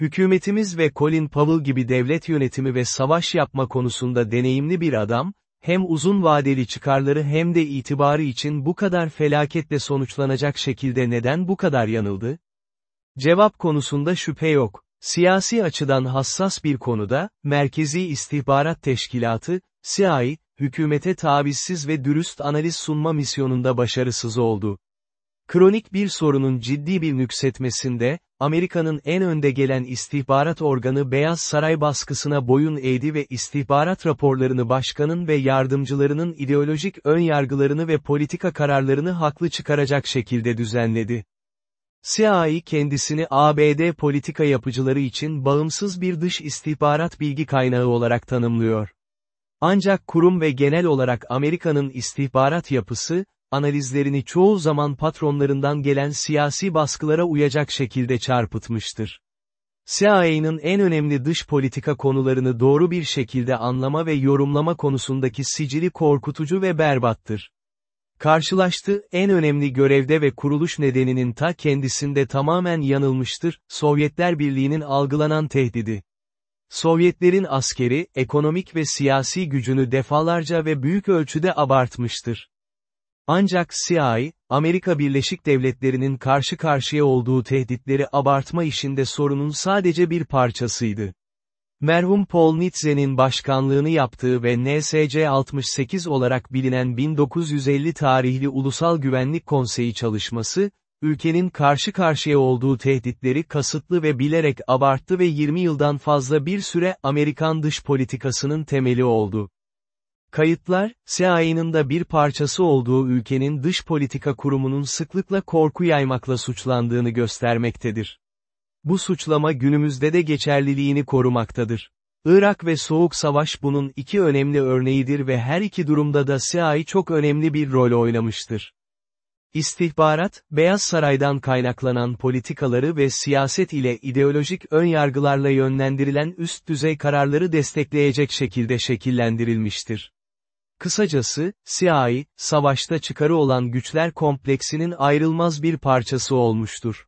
Hükümetimiz ve Colin Powell gibi devlet yönetimi ve savaş yapma konusunda deneyimli bir adam, hem uzun vadeli çıkarları hem de itibarı için bu kadar felaketle sonuçlanacak şekilde neden bu kadar yanıldı? Cevap konusunda şüphe yok. Siyasi açıdan hassas bir konuda, Merkezi İstihbarat Teşkilatı, CIA, hükümete tavizsiz ve dürüst analiz sunma misyonunda başarısız oldu. Kronik bir sorunun ciddi bir nüksetmesinde, Amerika'nın en önde gelen istihbarat organı Beyaz Saray baskısına boyun eğdi ve istihbarat raporlarını başkanın ve yardımcılarının ideolojik önyargılarını ve politika kararlarını haklı çıkaracak şekilde düzenledi. CIA kendisini ABD politika yapıcıları için bağımsız bir dış istihbarat bilgi kaynağı olarak tanımlıyor. Ancak kurum ve genel olarak Amerika'nın istihbarat yapısı, analizlerini çoğu zaman patronlarından gelen siyasi baskılara uyacak şekilde çarpıtmıştır. CIA'nın en önemli dış politika konularını doğru bir şekilde anlama ve yorumlama konusundaki sicili korkutucu ve berbattır. Karşılaştığı en önemli görevde ve kuruluş nedeninin ta kendisinde tamamen yanılmıştır, Sovyetler Birliği'nin algılanan tehdidi. Sovyetlerin askeri, ekonomik ve siyasi gücünü defalarca ve büyük ölçüde abartmıştır. Ancak CIA, Amerika Birleşik Devletleri'nin karşı karşıya olduğu tehditleri abartma işinde sorunun sadece bir parçasıydı. Merhum Paul Nitze'nin başkanlığını yaptığı ve NSC 68 olarak bilinen 1950 tarihli Ulusal Güvenlik Konseyi çalışması, ülkenin karşı karşıya olduğu tehditleri kasıtlı ve bilerek abarttı ve 20 yıldan fazla bir süre Amerikan dış politikasının temeli oldu. Kayıtlar, CIA'nın da bir parçası olduğu ülkenin dış politika kurumunun sıklıkla korku yaymakla suçlandığını göstermektedir. Bu suçlama günümüzde de geçerliliğini korumaktadır. Irak ve Soğuk Savaş bunun iki önemli örneğidir ve her iki durumda da CIA çok önemli bir rol oynamıştır. İstihbarat, Beyaz Saray'dan kaynaklanan politikaları ve siyaset ile ideolojik önyargılarla yönlendirilen üst düzey kararları destekleyecek şekilde şekillendirilmiştir. Kısacası, CIA, savaşta çıkarı olan güçler kompleksinin ayrılmaz bir parçası olmuştur.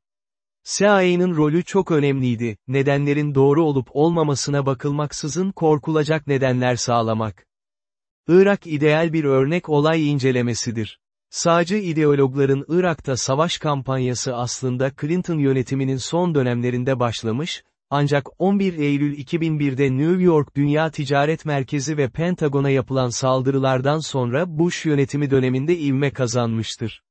CIA'nın rolü çok önemliydi, nedenlerin doğru olup olmamasına bakılmaksızın korkulacak nedenler sağlamak. Irak ideal bir örnek olay incelemesidir. Sağcı ideologların Irak'ta savaş kampanyası aslında Clinton yönetiminin son dönemlerinde başlamış, ancak 11 Eylül 2001'de New York Dünya Ticaret Merkezi ve Pentagon'a yapılan saldırılardan sonra Bush yönetimi döneminde ivme kazanmıştır.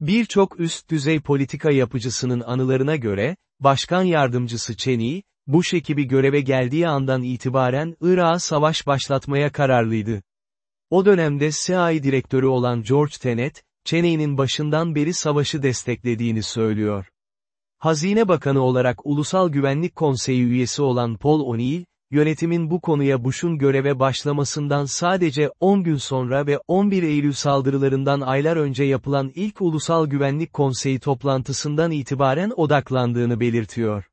Birçok üst düzey politika yapıcısının anılarına göre, Başkan Yardımcısı Cheney, Bush ekibi göreve geldiği andan itibaren Irak'a savaş başlatmaya kararlıydı. O dönemde CIA direktörü olan George Tenet, Cheney'nin başından beri savaşı desteklediğini söylüyor. Hazine Bakanı olarak Ulusal Güvenlik Konseyi üyesi olan Paul O'Neill, yönetimin bu konuya Bush'un göreve başlamasından sadece 10 gün sonra ve 11 Eylül saldırılarından aylar önce yapılan ilk Ulusal Güvenlik Konseyi toplantısından itibaren odaklandığını belirtiyor.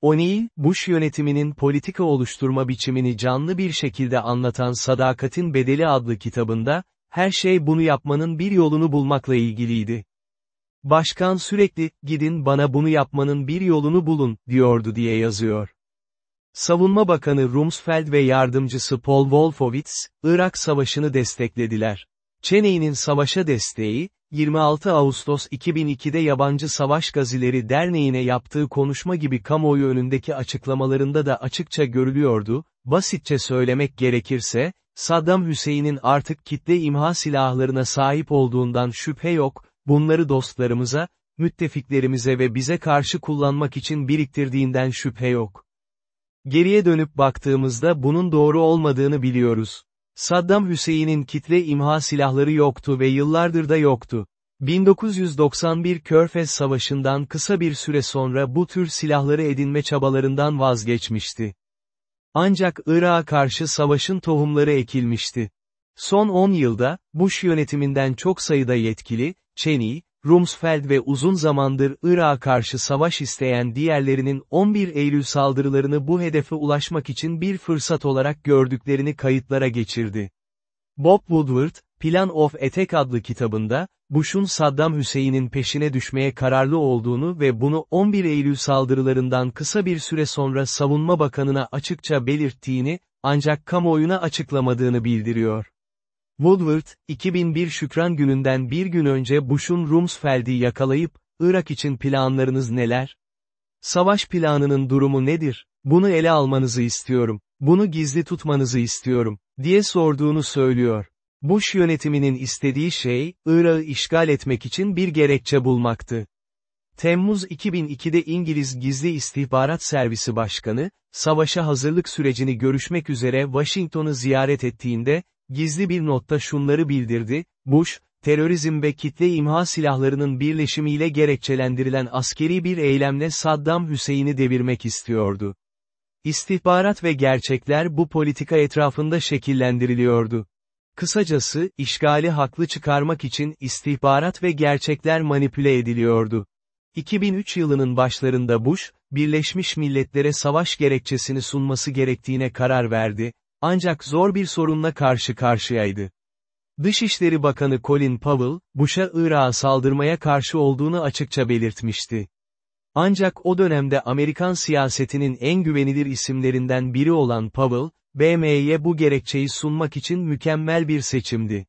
O'Neill, Bush yönetiminin politika oluşturma biçimini canlı bir şekilde anlatan Sadakatin Bedeli adlı kitabında, her şey bunu yapmanın bir yolunu bulmakla ilgiliydi. Başkan sürekli, gidin bana bunu yapmanın bir yolunu bulun, diyordu diye yazıyor. Savunma Bakanı Rumsfeld ve yardımcısı Paul Wolfowitz, Irak Savaşı'nı desteklediler. Cheney'nin savaşa desteği, 26 Ağustos 2002'de Yabancı Savaş Gazileri Derneği'ne yaptığı konuşma gibi kamuoyu önündeki açıklamalarında da açıkça görülüyordu, basitçe söylemek gerekirse, Saddam Hüseyin'in artık kitle imha silahlarına sahip olduğundan şüphe yok, bunları dostlarımıza, müttefiklerimize ve bize karşı kullanmak için biriktirdiğinden şüphe yok. Geriye dönüp baktığımızda bunun doğru olmadığını biliyoruz. Saddam Hüseyin'in kitle imha silahları yoktu ve yıllardır da yoktu. 1991 Körfez Savaşı'ndan kısa bir süre sonra bu tür silahları edinme çabalarından vazgeçmişti. Ancak Irak'a karşı savaşın tohumları ekilmişti. Son 10 yılda, Bush yönetiminden çok sayıda yetkili, Cheney, Rumsfeld ve uzun zamandır Irak'a karşı savaş isteyen diğerlerinin 11 Eylül saldırılarını bu hedefe ulaşmak için bir fırsat olarak gördüklerini kayıtlara geçirdi. Bob Woodward, Plan of Attack adlı kitabında, Bush'un Saddam Hüseyin'in peşine düşmeye kararlı olduğunu ve bunu 11 Eylül saldırılarından kısa bir süre sonra Savunma Bakanı'na açıkça belirttiğini, ancak kamuoyuna açıklamadığını bildiriyor. Woodward, 2001 Şükran gününden bir gün önce Bush'un Rumsfeld'i yakalayıp, Irak için planlarınız neler? Savaş planının durumu nedir? Bunu ele almanızı istiyorum. Bunu gizli tutmanızı istiyorum, diye sorduğunu söylüyor. Bush yönetiminin istediği şey, Irak'ı işgal etmek için bir gerekçe bulmaktı. Temmuz 2002'de İngiliz Gizli İstihbarat Servisi Başkanı, savaşa hazırlık sürecini görüşmek üzere Washington'u ziyaret ettiğinde, gizli bir notta şunları bildirdi, Bush, terörizm ve kitle imha silahlarının birleşimiyle gerekçelendirilen askeri bir eylemle Saddam Hüseyin'i devirmek istiyordu. İstihbarat ve gerçekler bu politika etrafında şekillendiriliyordu. Kısacası, işgali haklı çıkarmak için istihbarat ve gerçekler manipüle ediliyordu. 2003 yılının başlarında Bush, Birleşmiş Milletler'e savaş gerekçesini sunması gerektiğine karar verdi, ancak zor bir sorunla karşı karşıyaydı. Dışişleri Bakanı Colin Powell, Bush'a Irak'a saldırmaya karşı olduğunu açıkça belirtmişti. Ancak o dönemde Amerikan siyasetinin en güvenilir isimlerinden biri olan Powell, BM'ye bu gerekçeyi sunmak için mükemmel bir seçimdi.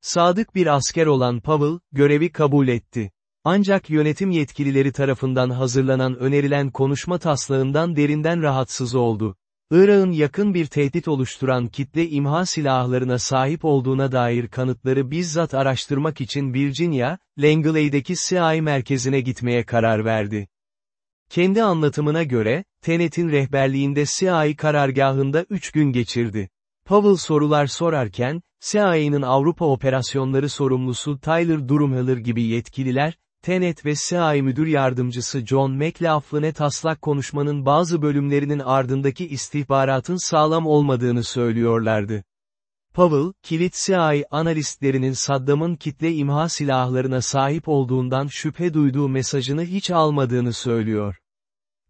Sadık bir asker olan Powell, görevi kabul etti. Ancak yönetim yetkilileri tarafından hazırlanan önerilen konuşma taslağından derinden rahatsız oldu. Irak'ın yakın bir tehdit oluşturan kitle imha silahlarına sahip olduğuna dair kanıtları bizzat araştırmak için Virginia, Langley'deki CIA merkezine gitmeye karar verdi. Kendi anlatımına göre, Tenet'in rehberliğinde CIA karargahında 3 gün geçirdi. Powell sorular sorarken, CIA'nın Avrupa operasyonları sorumlusu Tyler Durumheller gibi yetkililer, Tenet ve CIA Müdür Yardımcısı John McLaughlin'e taslak konuşmanın bazı bölümlerinin ardındaki istihbaratın sağlam olmadığını söylüyorlardı. Powell, kilit CIA analistlerinin Saddam'ın kitle imha silahlarına sahip olduğundan şüphe duyduğu mesajını hiç almadığını söylüyor.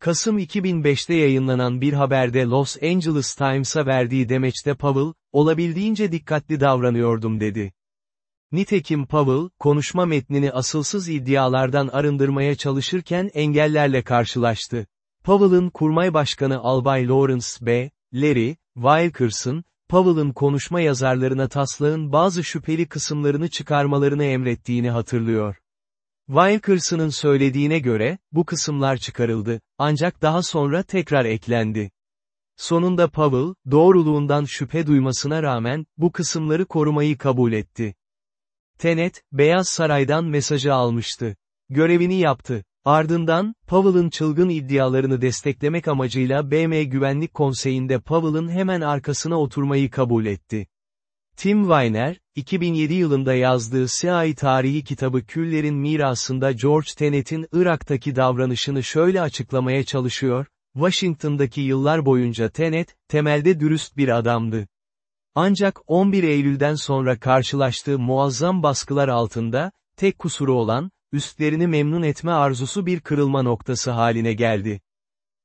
Kasım 2005'te yayınlanan bir haberde Los Angeles Times'a verdiği demeçte Powell, olabildiğince dikkatli davranıyordum dedi. Nitekim Powell, konuşma metnini asılsız iddialardan arındırmaya çalışırken engellerle karşılaştı. Powell'ın kurmay başkanı Albay Lawrence B. Larry, Wilkerson, Powell'ın konuşma yazarlarına taslağın bazı şüpheli kısımlarını çıkarmalarını emrettiğini hatırlıyor. Wilkerson'ın söylediğine göre, bu kısımlar çıkarıldı, ancak daha sonra tekrar eklendi. Sonunda Powell, doğruluğundan şüphe duymasına rağmen, bu kısımları korumayı kabul etti. Tenet, Beyaz Saray'dan mesajı almıştı. Görevini yaptı. Ardından, Powell'ın çılgın iddialarını desteklemek amacıyla BM Güvenlik Konseyi'nde Powell'ın hemen arkasına oturmayı kabul etti. Tim Weiner, 2007 yılında yazdığı CIA tarihi kitabı Küllerin Mirasında George Tenet'in Irak'taki davranışını şöyle açıklamaya çalışıyor, Washington'daki yıllar boyunca Tenet, temelde dürüst bir adamdı. Ancak 11 Eylül'den sonra karşılaştığı muazzam baskılar altında, tek kusuru olan, üstlerini memnun etme arzusu bir kırılma noktası haline geldi.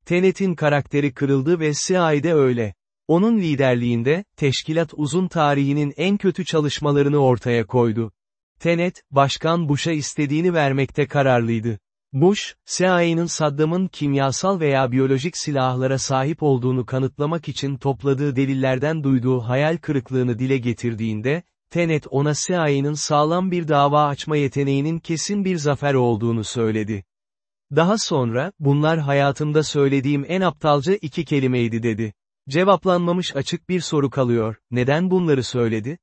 Tenet'in karakteri kırıldı ve CIA'de öyle. Onun liderliğinde, teşkilat uzun tarihinin en kötü çalışmalarını ortaya koydu. Tenet, Başkan Bush'a istediğini vermekte kararlıydı. Bush, CIA'nın Saddam'ın kimyasal veya biyolojik silahlara sahip olduğunu kanıtlamak için topladığı delillerden duyduğu hayal kırıklığını dile getirdiğinde, Tenet ona CIA'nın sağlam bir dava açma yeteneğinin kesin bir zafer olduğunu söyledi. Daha sonra, bunlar hayatımda söylediğim en aptalca iki kelimeydi dedi. Cevaplanmamış açık bir soru kalıyor, neden bunları söyledi?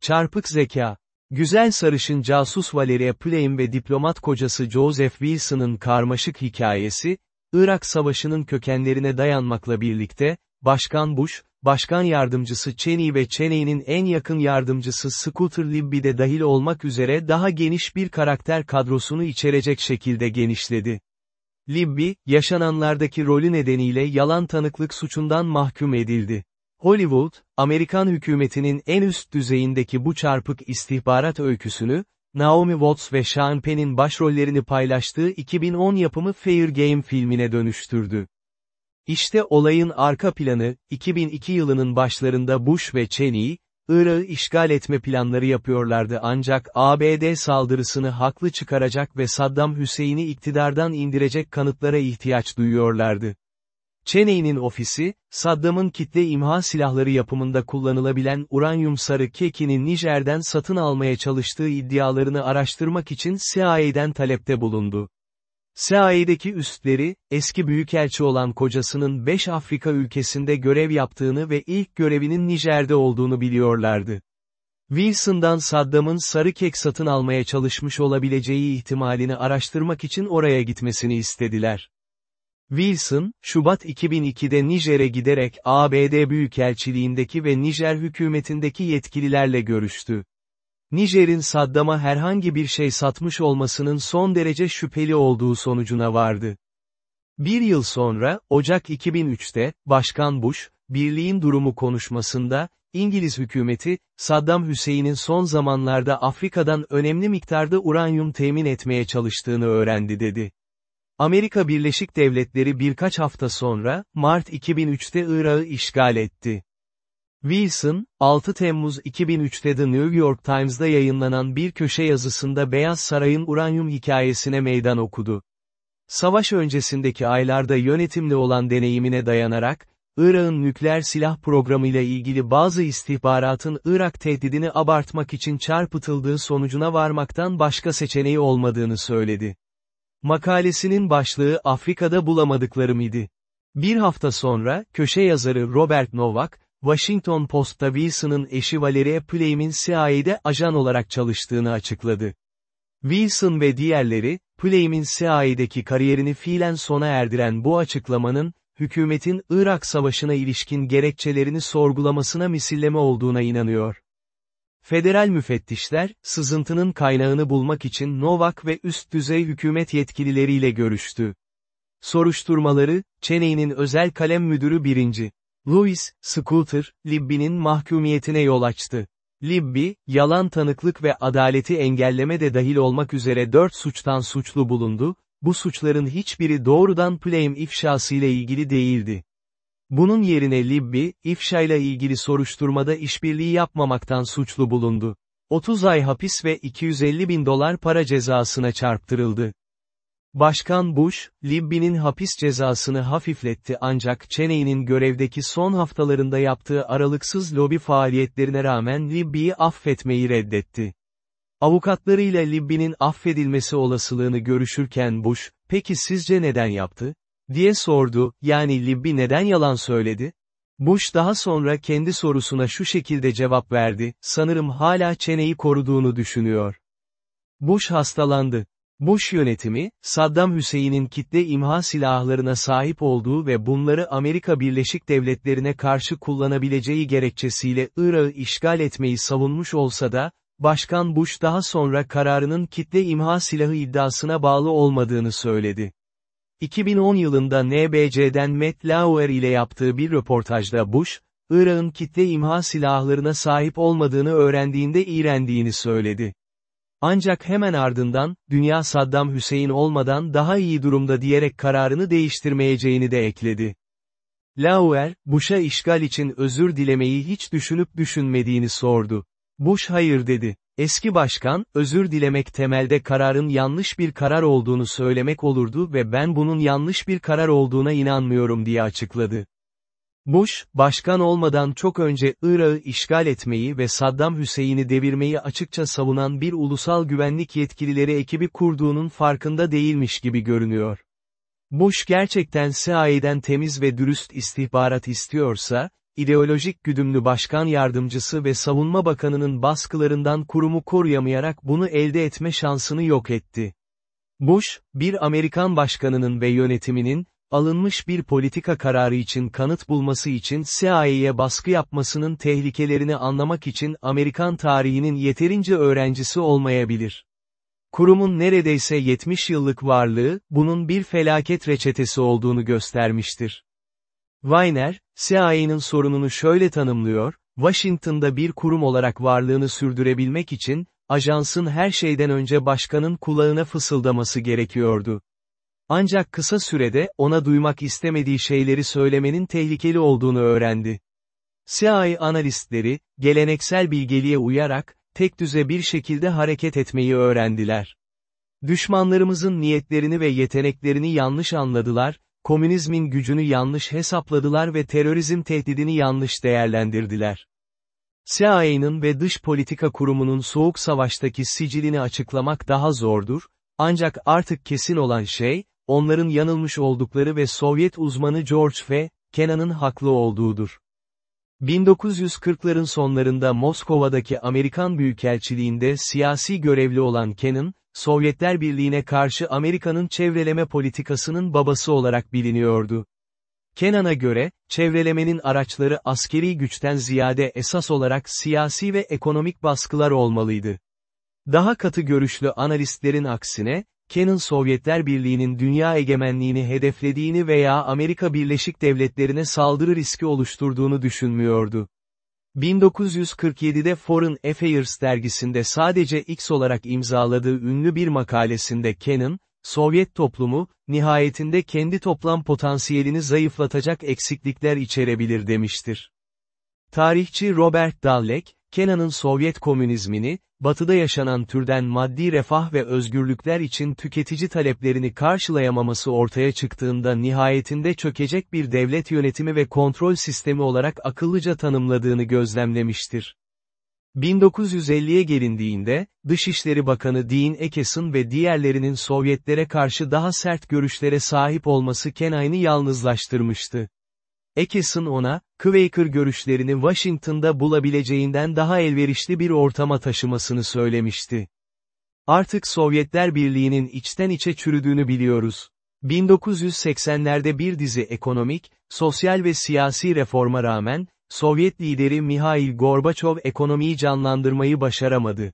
Çarpık zeka. Güzel sarışın casus Valeria Plame ve diplomat kocası Joseph Wilson'ın karmaşık hikayesi, Irak Savaşı'nın kökenlerine dayanmakla birlikte, Başkan Bush, Başkan Yardımcısı Cheney ve Cheney'nin en yakın yardımcısı Scooter Libby de dahil olmak üzere daha geniş bir karakter kadrosunu içerecek şekilde genişledi. Libby, yaşananlardaki rolü nedeniyle yalan tanıklık suçundan mahkum edildi. Hollywood, Amerikan hükümetinin en üst düzeyindeki bu çarpık istihbarat öyküsünü, Naomi Watts ve Sean Penn'in başrollerini paylaştığı 2010 yapımı Fair Game filmine dönüştürdü. İşte olayın arka planı, 2002 yılının başlarında Bush ve Cheney, Irak'ı işgal etme planları yapıyorlardı ancak ABD saldırısını haklı çıkaracak ve Saddam Hüseyin'i iktidardan indirecek kanıtlara ihtiyaç duyuyorlardı. Cheney'nin ofisi, Saddam'ın kitle imha silahları yapımında kullanılabilen uranyum sarı kekini Nijer'den satın almaya çalıştığı iddialarını araştırmak için CIA'den talepte bulundu. CIA'deki üstleri, eski büyükelçi olan kocasının 5 Afrika ülkesinde görev yaptığını ve ilk görevinin Nijer'de olduğunu biliyorlardı. Wilson'dan Saddam'ın sarı kek satın almaya çalışmış olabileceği ihtimalini araştırmak için oraya gitmesini istediler. Wilson, Şubat 2002'de Nijer'e giderek ABD Büyükelçiliğindeki ve Nijer hükümetindeki yetkililerle görüştü. Nijer'in Saddam'a herhangi bir şey satmış olmasının son derece şüpheli olduğu sonucuna vardı. Bir yıl sonra, Ocak 2003'te, Başkan Bush, birliğin durumu konuşmasında, İngiliz hükümeti, Saddam Hüseyin'in son zamanlarda Afrika'dan önemli miktarda uranyum temin etmeye çalıştığını öğrendi dedi. Amerika Birleşik Devletleri birkaç hafta sonra, Mart 2003'te Irak'ı işgal etti. Wilson, 6 Temmuz 2003'te The New York Times'da yayınlanan bir köşe yazısında Beyaz Saray'ın uranyum hikayesine meydan okudu. Savaş öncesindeki aylarda yönetimli olan deneyimine dayanarak, Irak'ın nükleer silah programıyla ilgili bazı istihbaratın Irak tehdidini abartmak için çarpıtıldığı sonucuna varmaktan başka seçeneği olmadığını söyledi. Makalesinin başlığı Afrika'da bulamadıklarım idi. Bir hafta sonra, köşe yazarı Robert Novak, Washington Post'ta Wilson'ın eşi Valeria Plame CIA'de ajan olarak çalıştığını açıkladı. Wilson ve diğerleri, Plame'in CIA'deki kariyerini fiilen sona erdiren bu açıklamanın, hükümetin Irak Savaşı'na ilişkin gerekçelerini sorgulamasına misilleme olduğuna inanıyor. Federal müfettişler, sızıntının kaynağını bulmak için Novak ve üst düzey hükümet yetkilileriyle görüştü. Soruşturmaları, Cheney'nin özel kalem müdürü 1. Louis, Scooter, Libby'nin mahkumiyetine yol açtı. Libby, yalan tanıklık ve adaleti engelleme de dahil olmak üzere dört suçtan suçlu bulundu, bu suçların hiçbiri doğrudan Plame ifşasıyla ilgili değildi. Bunun yerine Libby, ifşayla ilgili soruşturmada işbirliği yapmamaktan suçlu bulundu. 30 ay hapis ve 250 bin dolar para cezasına çarptırıldı. Başkan Bush, Libby'nin hapis cezasını hafifletti ancak Cheney'nin görevdeki son haftalarında yaptığı aralıksız lobi faaliyetlerine rağmen Libby'yi affetmeyi reddetti. Avukatlarıyla Libby'nin affedilmesi olasılığını görüşürken Bush, peki sizce neden yaptı? Diye sordu, yani Libby neden yalan söyledi? Bush daha sonra kendi sorusuna şu şekilde cevap verdi, sanırım hala çeneyi koruduğunu düşünüyor. Bush hastalandı. Bush yönetimi, Saddam Hüseyin'in kitle imha silahlarına sahip olduğu ve bunları Amerika Birleşik Devletleri'ne karşı kullanabileceği gerekçesiyle Irak'ı işgal etmeyi savunmuş olsa da, Başkan Bush daha sonra kararının kitle imha silahı iddiasına bağlı olmadığını söyledi. 2010 yılında NBC'den Matt Lauer ile yaptığı bir röportajda Bush, Irak'ın kitle imha silahlarına sahip olmadığını öğrendiğinde iğrendiğini söyledi. Ancak hemen ardından, dünya Saddam Hüseyin olmadan daha iyi durumda diyerek kararını değiştirmeyeceğini de ekledi. Lauer, Bush'a işgal için özür dilemeyi hiç düşünüp düşünmediğini sordu. Bush hayır dedi. Eski başkan, özür dilemek temelde kararın yanlış bir karar olduğunu söylemek olurdu ve ben bunun yanlış bir karar olduğuna inanmıyorum diye açıkladı. Bush, başkan olmadan çok önce Irak'ı işgal etmeyi ve Saddam Hüseyin'i devirmeyi açıkça savunan bir ulusal güvenlik yetkilileri ekibi kurduğunun farkında değilmiş gibi görünüyor. Bush gerçekten CIA'den temiz ve dürüst istihbarat istiyorsa, ideolojik güdümlü başkan yardımcısı ve savunma bakanının baskılarından kurumu koruyamayarak bunu elde etme şansını yok etti. Bush, bir Amerikan başkanının ve yönetiminin, alınmış bir politika kararı için kanıt bulması için CIA'ye baskı yapmasının tehlikelerini anlamak için Amerikan tarihinin yeterince öğrencisi olmayabilir. Kurumun neredeyse 70 yıllık varlığı, bunun bir felaket reçetesi olduğunu göstermiştir. Weiner, CIA'nın sorununu şöyle tanımlıyor, Washington'da bir kurum olarak varlığını sürdürebilmek için, ajansın her şeyden önce başkanın kulağına fısıldaması gerekiyordu. Ancak kısa sürede, ona duymak istemediği şeyleri söylemenin tehlikeli olduğunu öğrendi. CIA analistleri, geleneksel bilgeliğe uyarak, tek düze bir şekilde hareket etmeyi öğrendiler. Düşmanlarımızın niyetlerini ve yeteneklerini yanlış anladılar, komünizmin gücünü yanlış hesapladılar ve terörizm tehdidini yanlış değerlendirdiler. CIA'nın ve Dış Politika Kurumu'nun Soğuk Savaş'taki sicilini açıklamak daha zordur, ancak artık kesin olan şey, onların yanılmış oldukları ve Sovyet uzmanı George F. Kennan'ın haklı olduğudur. 1940'ların sonlarında Moskova'daki Amerikan Büyükelçiliğinde siyasi görevli olan Kennan, Sovyetler Birliği'ne karşı Amerika'nın çevreleme politikasının babası olarak biliniyordu. Kennan'a göre, çevrelemenin araçları askeri güçten ziyade esas olarak siyasi ve ekonomik baskılar olmalıydı. Daha katı görüşlü analistlerin aksine, Kennan Sovyetler Birliği'nin dünya egemenliğini hedeflediğini veya Amerika Birleşik Devletleri'ne saldırı riski oluşturduğunu düşünmüyordu. 1947'de Foreign Affairs dergisinde sadece X olarak imzaladığı ünlü bir makalesinde Kennan, Sovyet toplumu, nihayetinde kendi toplam potansiyelini zayıflatacak eksiklikler içerebilir demiştir. Tarihçi Robert Dallek, Kennan'ın Sovyet komünizmini, batıda yaşanan türden maddi refah ve özgürlükler için tüketici taleplerini karşılayamaması ortaya çıktığında nihayetinde çökecek bir devlet yönetimi ve kontrol sistemi olarak akıllıca tanımladığını gözlemlemiştir. 1950'ye gelindiğinde, Dışişleri Bakanı Dean Akeson ve diğerlerinin Sovyetlere karşı daha sert görüşlere sahip olması Kenay'ını yalnızlaştırmıştı. Akeson ona, Quaker görüşlerini Washington'da bulabileceğinden daha elverişli bir ortama taşımasını söylemişti. Artık Sovyetler Birliği'nin içten içe çürüdüğünü biliyoruz. 1980'lerde bir dizi ekonomik, sosyal ve siyasi reforma rağmen, Sovyet lideri Mihail Gorbaçov ekonomiyi canlandırmayı başaramadı.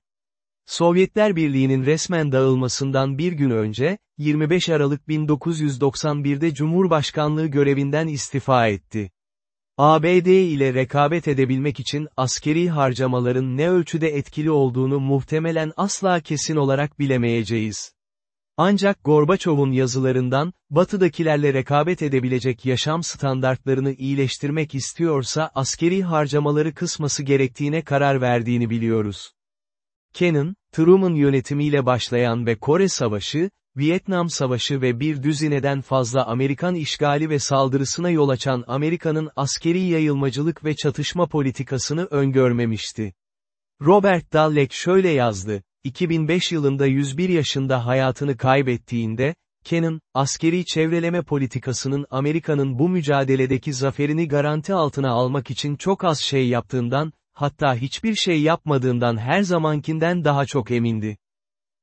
Sovyetler Birliği'nin resmen dağılmasından bir gün önce, 25 Aralık 1991'de Cumhurbaşkanlığı görevinden istifa etti. ABD ile rekabet edebilmek için askeri harcamaların ne ölçüde etkili olduğunu muhtemelen asla kesin olarak bilemeyeceğiz. Ancak Gorbaçov'un yazılarından, batıdakilerle rekabet edebilecek yaşam standartlarını iyileştirmek istiyorsa askeri harcamaları kısması gerektiğine karar verdiğini biliyoruz. Kennan, Truman yönetimiyle başlayan ve Kore Savaşı, Vietnam Savaşı ve bir düzineden fazla Amerikan işgali ve saldırısına yol açan Amerika'nın askeri yayılmacılık ve çatışma politikasını öngörmemişti. Robert Dallek şöyle yazdı, 2005 yılında 101 yaşında hayatını kaybettiğinde, Kennan, askeri çevreleme politikasının Amerika'nın bu mücadeledeki zaferini garanti altına almak için çok az şey yaptığından, hatta hiçbir şey yapmadığından her zamankinden daha çok emindi.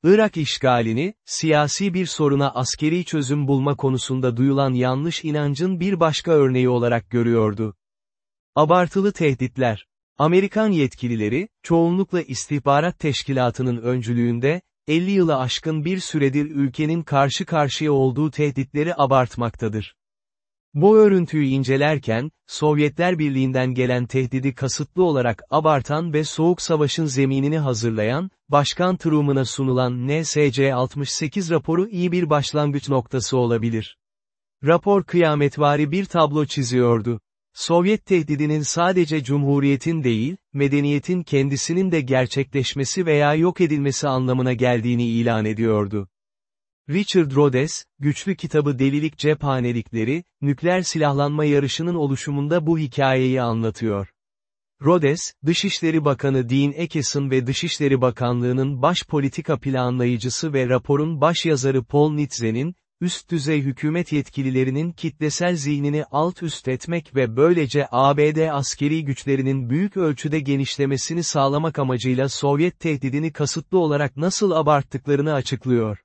Irak işgalini, siyasi bir soruna askeri çözüm bulma konusunda duyulan yanlış inancın bir başka örneği olarak görüyordu. Abartılı tehditler. Amerikan yetkilileri, çoğunlukla istihbarat teşkilatının öncülüğünde, 50 yılı aşkın bir süredir ülkenin karşı karşıya olduğu tehditleri abartmaktadır. Bu örüntüyü incelerken, Sovyetler Birliği'nden gelen tehdidi kasıtlı olarak abartan ve Soğuk Savaş'ın zeminini hazırlayan, Başkan Truman'a sunulan NSC-68 raporu iyi bir başlangıç noktası olabilir. Rapor kıyametvari bir tablo çiziyordu. Sovyet tehdidinin sadece Cumhuriyet'in değil, medeniyetin kendisinin de gerçekleşmesi veya yok edilmesi anlamına geldiğini ilan ediyordu. Richard Rhodes, güçlü kitabı Delilik Cephanelikleri, nükleer silahlanma yarışının oluşumunda bu hikayeyi anlatıyor. Rhodes, Dışişleri Bakanı Dean Akeson ve Dışişleri Bakanlığı'nın baş politika planlayıcısı ve raporun baş yazarı Paul Nitze'nin, üst düzey hükümet yetkililerinin kitlesel zihnini alt üst etmek ve böylece ABD askeri güçlerinin büyük ölçüde genişlemesini sağlamak amacıyla Sovyet tehdidini kasıtlı olarak nasıl abarttıklarını açıklıyor.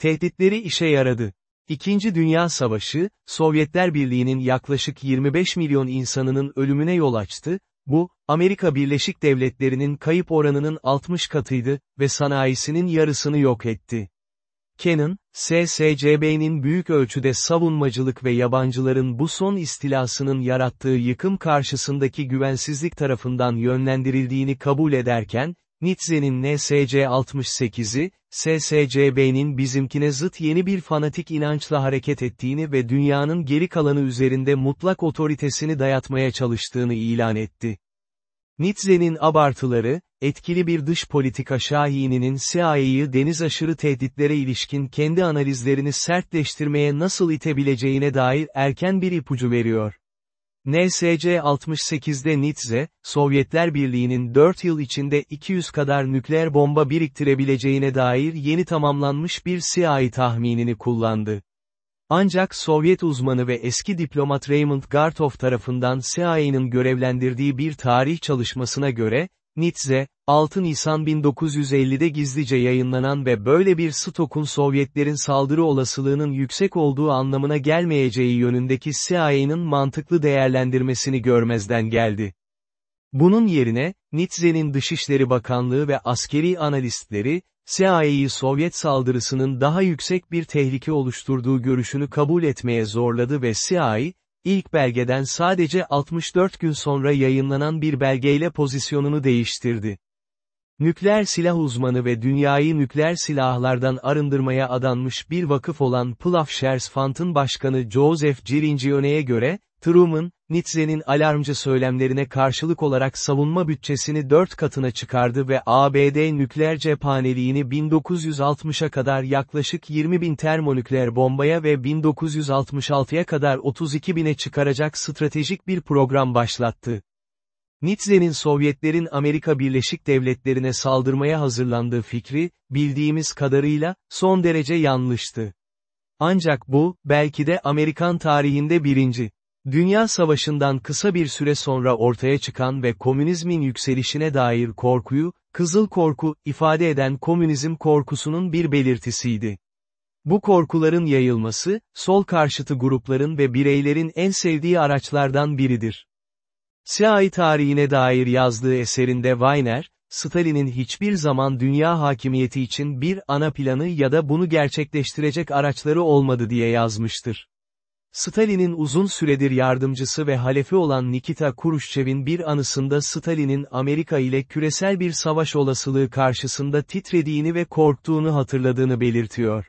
Tehditleri işe yaradı. İkinci Dünya Savaşı, Sovyetler Birliği'nin yaklaşık 25 milyon insanının ölümüne yol açtı, bu, Amerika Birleşik Devletleri'nin kayıp oranının 60 katıydı ve sanayisinin yarısını yok etti. Kennan, SSCB'nin büyük ölçüde savunmacılık ve yabancıların bu son istilasının yarattığı yıkım karşısındaki güvensizlik tarafından yönlendirildiğini kabul ederken, Nietzsche'nin NSC-68'i, SSCB'nin bizimkine zıt yeni bir fanatik inançla hareket ettiğini ve dünyanın geri kalanı üzerinde mutlak otoritesini dayatmaya çalıştığını ilan etti. Nietzsche'nin abartıları, etkili bir dış politika şahininin CIA'yı deniz aşırı tehditlere ilişkin kendi analizlerini sertleştirmeye nasıl itebileceğine dair erken bir ipucu veriyor. NSC 68'de Nietzsche, Sovyetler Birliği'nin 4 yıl içinde 200 kadar nükleer bomba biriktirebileceğine dair yeni tamamlanmış bir CIA tahminini kullandı. Ancak Sovyet uzmanı ve eski diplomat Raymond Gartov tarafından CIA'nın görevlendirdiği bir tarih çalışmasına göre, Nietzsche, 6 Nisan 1950'de gizlice yayınlanan ve böyle bir stokun Sovyetlerin saldırı olasılığının yüksek olduğu anlamına gelmeyeceği yönündeki CIA'nın mantıklı değerlendirmesini görmezden geldi. Bunun yerine, Nietzsche'nin Dışişleri Bakanlığı ve askeri analistleri, CIA'yı Sovyet saldırısının daha yüksek bir tehlike oluşturduğu görüşünü kabul etmeye zorladı ve CIA, ilk belgeden sadece 64 gün sonra yayınlanan bir belgeyle pozisyonunu değiştirdi. Nükleer silah uzmanı ve dünyayı nükleer silahlardan arındırmaya adanmış bir vakıf olan Plowshares Fund'ın başkanı Joseph Giringione'ye göre, Truman, Nietzsche'nin alarmcı söylemlerine karşılık olarak savunma bütçesini dört katına çıkardı ve ABD nükleer cephaneliğini 1960'a kadar yaklaşık 20 bin termonükleer bombaya ve 1966'ya kadar 32 bine çıkaracak stratejik bir program başlattı. Nietzsche'nin Sovyetlerin Amerika Birleşik Devletleri'ne saldırmaya hazırlandığı fikri, bildiğimiz kadarıyla, son derece yanlıştı. Ancak bu, belki de Amerikan tarihinde birinci, Dünya Savaşı'ndan kısa bir süre sonra ortaya çıkan ve komünizmin yükselişine dair korkuyu, Kızıl Korku, ifade eden komünizm korkusunun bir belirtisiydi. Bu korkuların yayılması, sol karşıtı grupların ve bireylerin en sevdiği araçlardan biridir. CIA tarihine dair yazdığı eserinde Weiner, Stalin'in hiçbir zaman dünya hakimiyeti için bir ana planı ya da bunu gerçekleştirecek araçları olmadı diye yazmıştır. Stalin'in uzun süredir yardımcısı ve halefi olan Nikita Khrushchev'in bir anısında Stalin'in Amerika ile küresel bir savaş olasılığı karşısında titrediğini ve korktuğunu hatırladığını belirtiyor.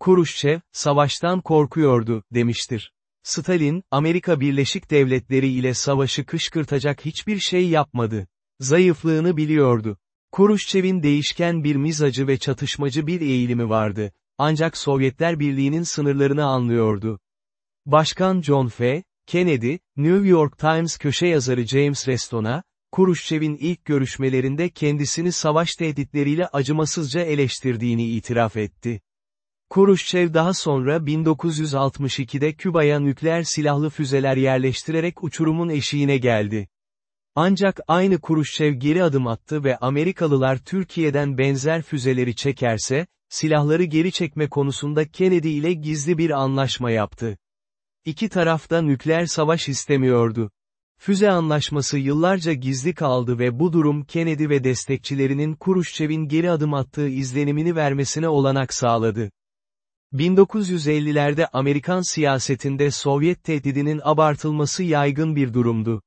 Khrushchev, savaştan korkuyordu, demiştir. Stalin, Amerika Birleşik Devletleri ile savaşı kışkırtacak hiçbir şey yapmadı. Zayıflığını biliyordu. Khrushchev'in değişken bir mizacı ve çatışmacı bir eğilimi vardı. Ancak Sovyetler Birliği'nin sınırlarını anlıyordu. Başkan John F. Kennedy, New York Times köşe yazarı James Reston'a, Khrushchev'in ilk görüşmelerinde kendisini savaş tehditleriyle acımasızca eleştirdiğini itiraf etti. Khrushchev daha sonra 1962'de Küba'ya nükleer silahlı füzeler yerleştirerek uçurumun eşiğine geldi. Ancak aynı Khrushchev geri adım attı ve Amerikalılar Türkiye'den benzer füzeleri çekerse, silahları geri çekme konusunda Kennedy ile gizli bir anlaşma yaptı. İki taraf da nükleer savaş istemiyordu. Füze anlaşması yıllarca gizli kaldı ve bu durum Kennedy ve destekçilerinin Khrushchev'in geri adım attığı izlenimini vermesine olanak sağladı. 1950'lerde Amerikan siyasetinde Sovyet tehdidinin abartılması yaygın bir durumdu.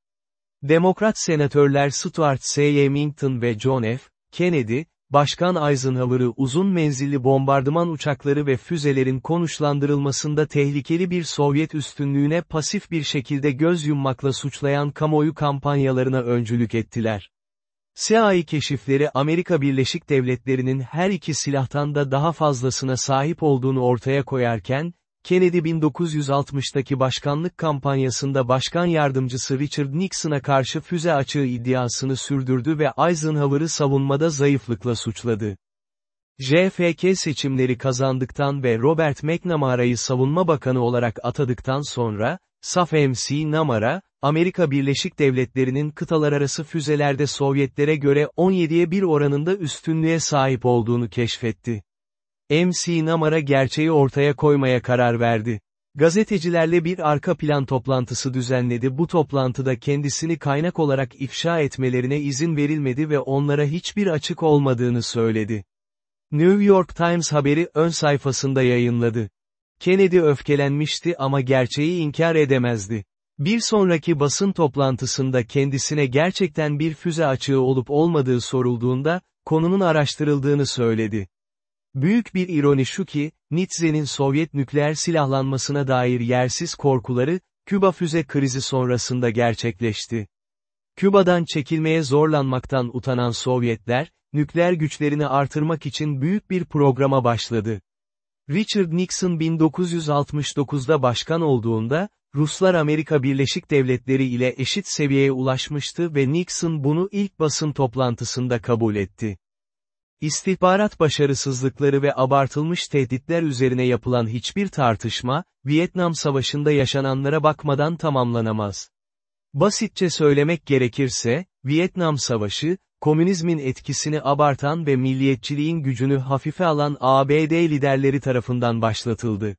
Demokrat senatörler Stuart S. Remington ve John F. Kennedy, Başkan Eisenhower'ı uzun menzilli bombardıman uçakları ve füzelerin konuşlandırılmasında tehlikeli bir Sovyet üstünlüğüne pasif bir şekilde göz yummakla suçlayan kamuoyu kampanyalarına öncülük ettiler. CIA keşifleri Amerika Birleşik Devletleri'nin her iki silahtan da daha fazlasına sahip olduğunu ortaya koyarken, Kennedy 1960'taki başkanlık kampanyasında başkan yardımcısı Richard Nixon'a karşı füze açığı iddiasını sürdürdü ve Eisenhower'ı savunmada zayıflıkla suçladı. JFK seçimleri kazandıktan ve Robert McNamara'yı savunma bakanı olarak atadıktan sonra, SAF MC Namara, Amerika Birleşik Devletleri'nin kıtalar arası füzelerde Sovyetlere göre 17'ye 1 oranında üstünlüğe sahip olduğunu keşfetti. MC Namara gerçeği ortaya koymaya karar verdi. Gazetecilerle bir arka plan toplantısı düzenledi bu toplantıda kendisini kaynak olarak ifşa etmelerine izin verilmedi ve onlara hiçbir açık olmadığını söyledi. New York Times haberi ön sayfasında yayınladı. Kennedy öfkelenmişti ama gerçeği inkar edemezdi. Bir sonraki basın toplantısında kendisine gerçekten bir füze açığı olup olmadığı sorulduğunda, konunun araştırıldığını söyledi. Büyük bir ironi şu ki, Nietzsche'nin Sovyet nükleer silahlanmasına dair yersiz korkuları, Küba füze krizi sonrasında gerçekleşti. Küba'dan çekilmeye zorlanmaktan utanan Sovyetler, nükleer güçlerini artırmak için büyük bir programa başladı. Richard Nixon 1969'da başkan olduğunda, Ruslar Amerika Birleşik Devletleri ile eşit seviyeye ulaşmıştı ve Nixon bunu ilk basın toplantısında kabul etti. İstihbarat başarısızlıkları ve abartılmış tehditler üzerine yapılan hiçbir tartışma, Vietnam Savaşı'nda yaşananlara bakmadan tamamlanamaz. Basitçe söylemek gerekirse, Vietnam Savaşı, komünizmin etkisini abartan ve milliyetçiliğin gücünü hafife alan ABD liderleri tarafından başlatıldı.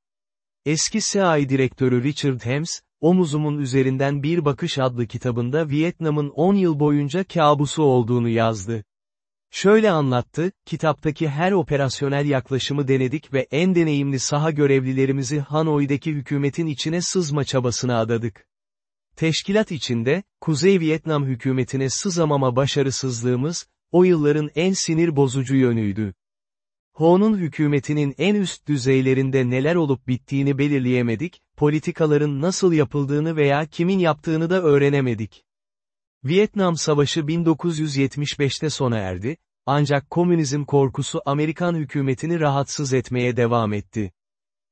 Eski CIA direktörü Richard Helms, Omuzum'un üzerinden bir bakış adlı kitabında Vietnam'ın 10 yıl boyunca kabusu olduğunu yazdı. Şöyle anlattı, kitaptaki her operasyonel yaklaşımı denedik ve en deneyimli saha görevlilerimizi Hanoi'deki hükümetin içine sızma çabasına adadık. Teşkilat içinde, Kuzey Vietnam hükümetine sızamama başarısızlığımız, o yılların en sinir bozucu yönüydü. Ho'nun hükümetinin en üst düzeylerinde neler olup bittiğini belirleyemedik, politikaların nasıl yapıldığını veya kimin yaptığını da öğrenemedik. Vietnam Savaşı 1975'te sona erdi, ancak komünizm korkusu Amerikan hükümetini rahatsız etmeye devam etti.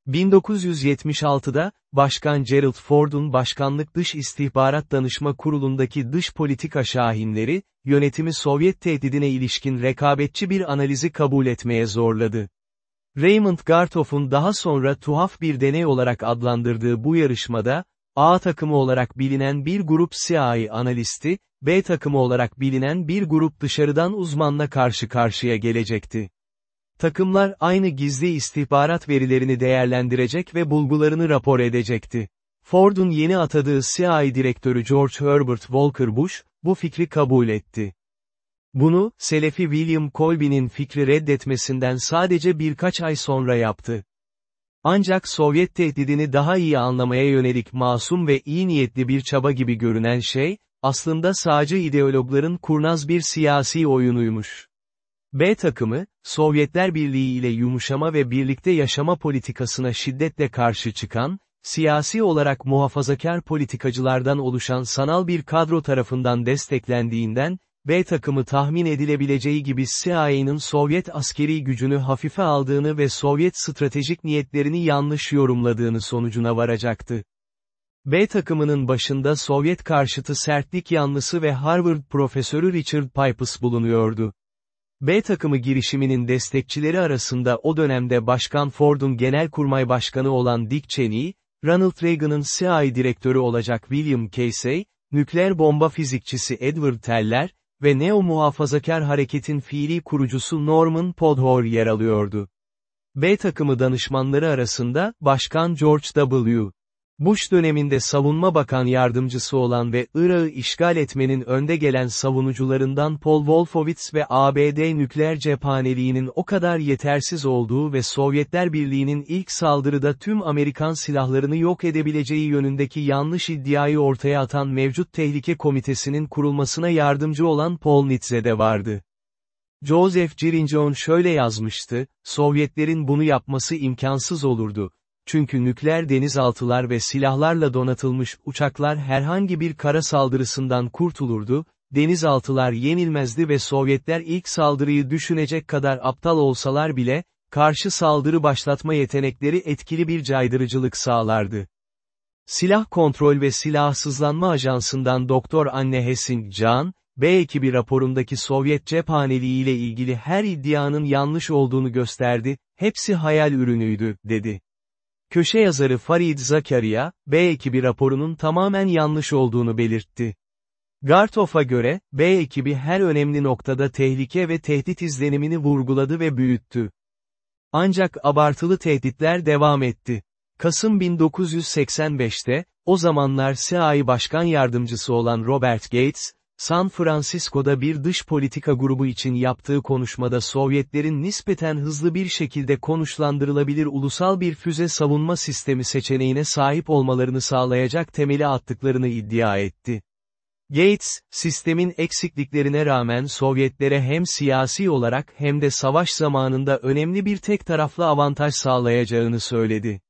1976'da, Başkan Gerald Ford'un Başkanlık Dış İstihbarat Danışma Kurulu'ndaki dış politika şahinleri, yönetimi Sovyet tehdidine ilişkin rekabetçi bir analizi kabul etmeye zorladı. Raymond Gartoff'un daha sonra tuhaf bir deney olarak adlandırdığı bu yarışmada, A takımı olarak bilinen bir grup CIA analisti, B takımı olarak bilinen bir grup dışarıdan uzmanla karşı karşıya gelecekti. Takımlar aynı gizli istihbarat verilerini değerlendirecek ve bulgularını rapor edecekti. Ford'un yeni atadığı CIA direktörü George Herbert Walker Bush, bu fikri kabul etti. Bunu, Selefi William Colby'nin fikri reddetmesinden sadece birkaç ay sonra yaptı. Ancak Sovyet tehdidini daha iyi anlamaya yönelik masum ve iyi niyetli bir çaba gibi görünen şey, aslında sağcı ideologların kurnaz bir siyasi oyunuymuş. B takımı, Sovyetler Birliği ile yumuşama ve birlikte yaşama politikasına şiddetle karşı çıkan, siyasi olarak muhafazakar politikacılardan oluşan sanal bir kadro tarafından desteklendiğinden, B takımı tahmin edilebileceği gibi CIA'nın Sovyet askeri gücünü hafife aldığını ve Sovyet stratejik niyetlerini yanlış yorumladığını sonucuna varacaktı. B takımının başında Sovyet karşıtı sertlik yanlısı ve Harvard profesörü Richard Pipes bulunuyordu. B takımı girişiminin destekçileri arasında o dönemde Başkan Ford'un genelkurmay başkanı olan Dick Cheney, Ronald Reagan'ın CIA direktörü olacak William Casey, nükleer bomba fizikçisi Edward Teller, ve neo-muhafazakar hareketin fiili kurucusu Norman Podhor yer alıyordu. B takımı danışmanları arasında, Başkan George W. Bush döneminde savunma bakan yardımcısı olan ve Irak'ı işgal etmenin önde gelen savunucularından Paul Wolfowitz ve ABD nükleer cephaneliğinin o kadar yetersiz olduğu ve Sovyetler Birliği'nin ilk saldırıda tüm Amerikan silahlarını yok edebileceği yönündeki yanlış iddiayı ortaya atan mevcut tehlike komitesinin kurulmasına yardımcı olan Paul Nitze de vardı. Joseph Girinjon şöyle yazmıştı, Sovyetlerin bunu yapması imkansız olurdu çünkü nükleer denizaltılar ve silahlarla donatılmış uçaklar herhangi bir kara saldırısından kurtulurdu, denizaltılar yenilmezdi ve Sovyetler ilk saldırıyı düşünecek kadar aptal olsalar bile, karşı saldırı başlatma yetenekleri etkili bir caydırıcılık sağlardı. Silah Kontrol ve Silahsızlanma Ajansı'ndan Doktor Anne Hessing-Can, B ekibi raporundaki Sovyet cephaneliği ile ilgili her iddianın yanlış olduğunu gösterdi, hepsi hayal ürünüydü, dedi. Köşe yazarı Farid Zakaria, B ekibi raporunun tamamen yanlış olduğunu belirtti. Gartoff'a göre, B ekibi her önemli noktada tehlike ve tehdit izlenimini vurguladı ve büyüttü. Ancak abartılı tehditler devam etti. Kasım 1985'te, o zamanlar CIA Başkan Yardımcısı olan Robert Gates, San Francisco'da bir dış politika grubu için yaptığı konuşmada Sovyetlerin nispeten hızlı bir şekilde konuşlandırılabilir ulusal bir füze savunma sistemi seçeneğine sahip olmalarını sağlayacak temeli attıklarını iddia etti. Gates, sistemin eksikliklerine rağmen Sovyetlere hem siyasi olarak hem de savaş zamanında önemli bir tek taraflı avantaj sağlayacağını söyledi.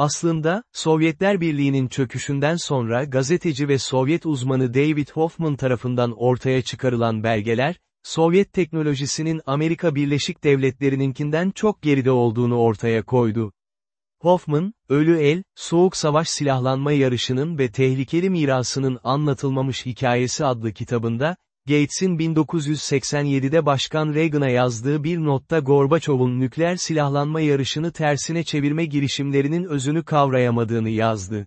Aslında, Sovyetler Birliği'nin çöküşünden sonra gazeteci ve Sovyet uzmanı David Hoffman tarafından ortaya çıkarılan belgeler, Sovyet teknolojisinin Amerika Birleşik Devletleri'ninkinden çok geride olduğunu ortaya koydu. Hoffman, Ölü El, Soğuk Savaş Silahlanma Yarışının ve Tehlikeli Mirasının Anlatılmamış Hikayesi adlı kitabında, Gates'in 1987'de Başkan Reagan'a yazdığı bir notta Gorbaçov'un nükleer silahlanma yarışını tersine çevirme girişimlerinin özünü kavrayamadığını yazdı.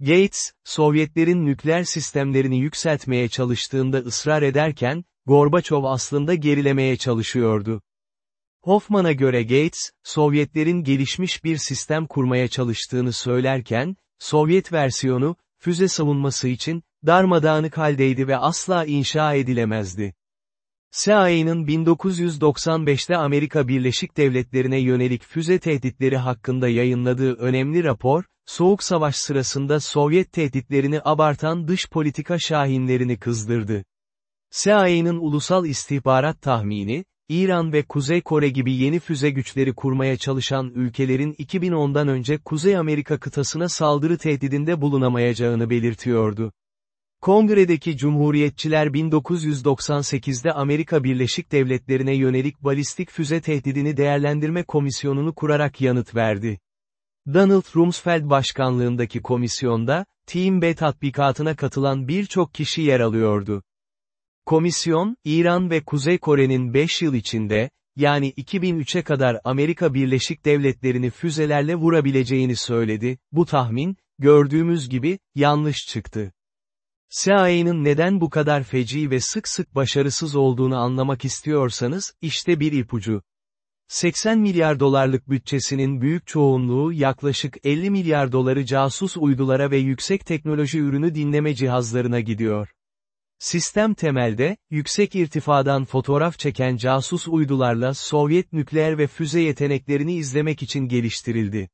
Gates, Sovyetlerin nükleer sistemlerini yükseltmeye çalıştığında ısrar ederken, Gorbaçov aslında gerilemeye çalışıyordu. Hoffman'a göre Gates, Sovyetlerin gelişmiş bir sistem kurmaya çalıştığını söylerken, Sovyet versiyonu, füze savunması için, darmadağınık haldeydi ve asla inşa edilemezdi. CIA'nın 1995'te Amerika Birleşik Devletleri'ne yönelik füze tehditleri hakkında yayınladığı önemli rapor, Soğuk Savaş sırasında Sovyet tehditlerini abartan dış politika şahinlerini kızdırdı. CIA'nın ulusal istihbarat tahmini, İran ve Kuzey Kore gibi yeni füze güçleri kurmaya çalışan ülkelerin 2010'dan önce Kuzey Amerika kıtasına saldırı tehdidinde bulunamayacağını belirtiyordu. Kongredeki Cumhuriyetçiler 1998'de Amerika Birleşik Devletleri'ne yönelik balistik füze tehdidini değerlendirme komisyonunu kurarak yanıt verdi. Donald Rumsfeld başkanlığındaki komisyonda, Team B tatbikatına katılan birçok kişi yer alıyordu. Komisyon, İran ve Kuzey Kore'nin 5 yıl içinde, yani 2003'e kadar Amerika Birleşik Devletleri'ni füzelerle vurabileceğini söyledi, bu tahmin, gördüğümüz gibi, yanlış çıktı. CIA'nın neden bu kadar feci ve sık sık başarısız olduğunu anlamak istiyorsanız, işte bir ipucu. 80 milyar dolarlık bütçesinin büyük çoğunluğu yaklaşık 50 milyar doları casus uydulara ve yüksek teknoloji ürünü dinleme cihazlarına gidiyor. Sistem temelde, yüksek irtifadan fotoğraf çeken casus uydularla Sovyet nükleer ve füze yeteneklerini izlemek için geliştirildi.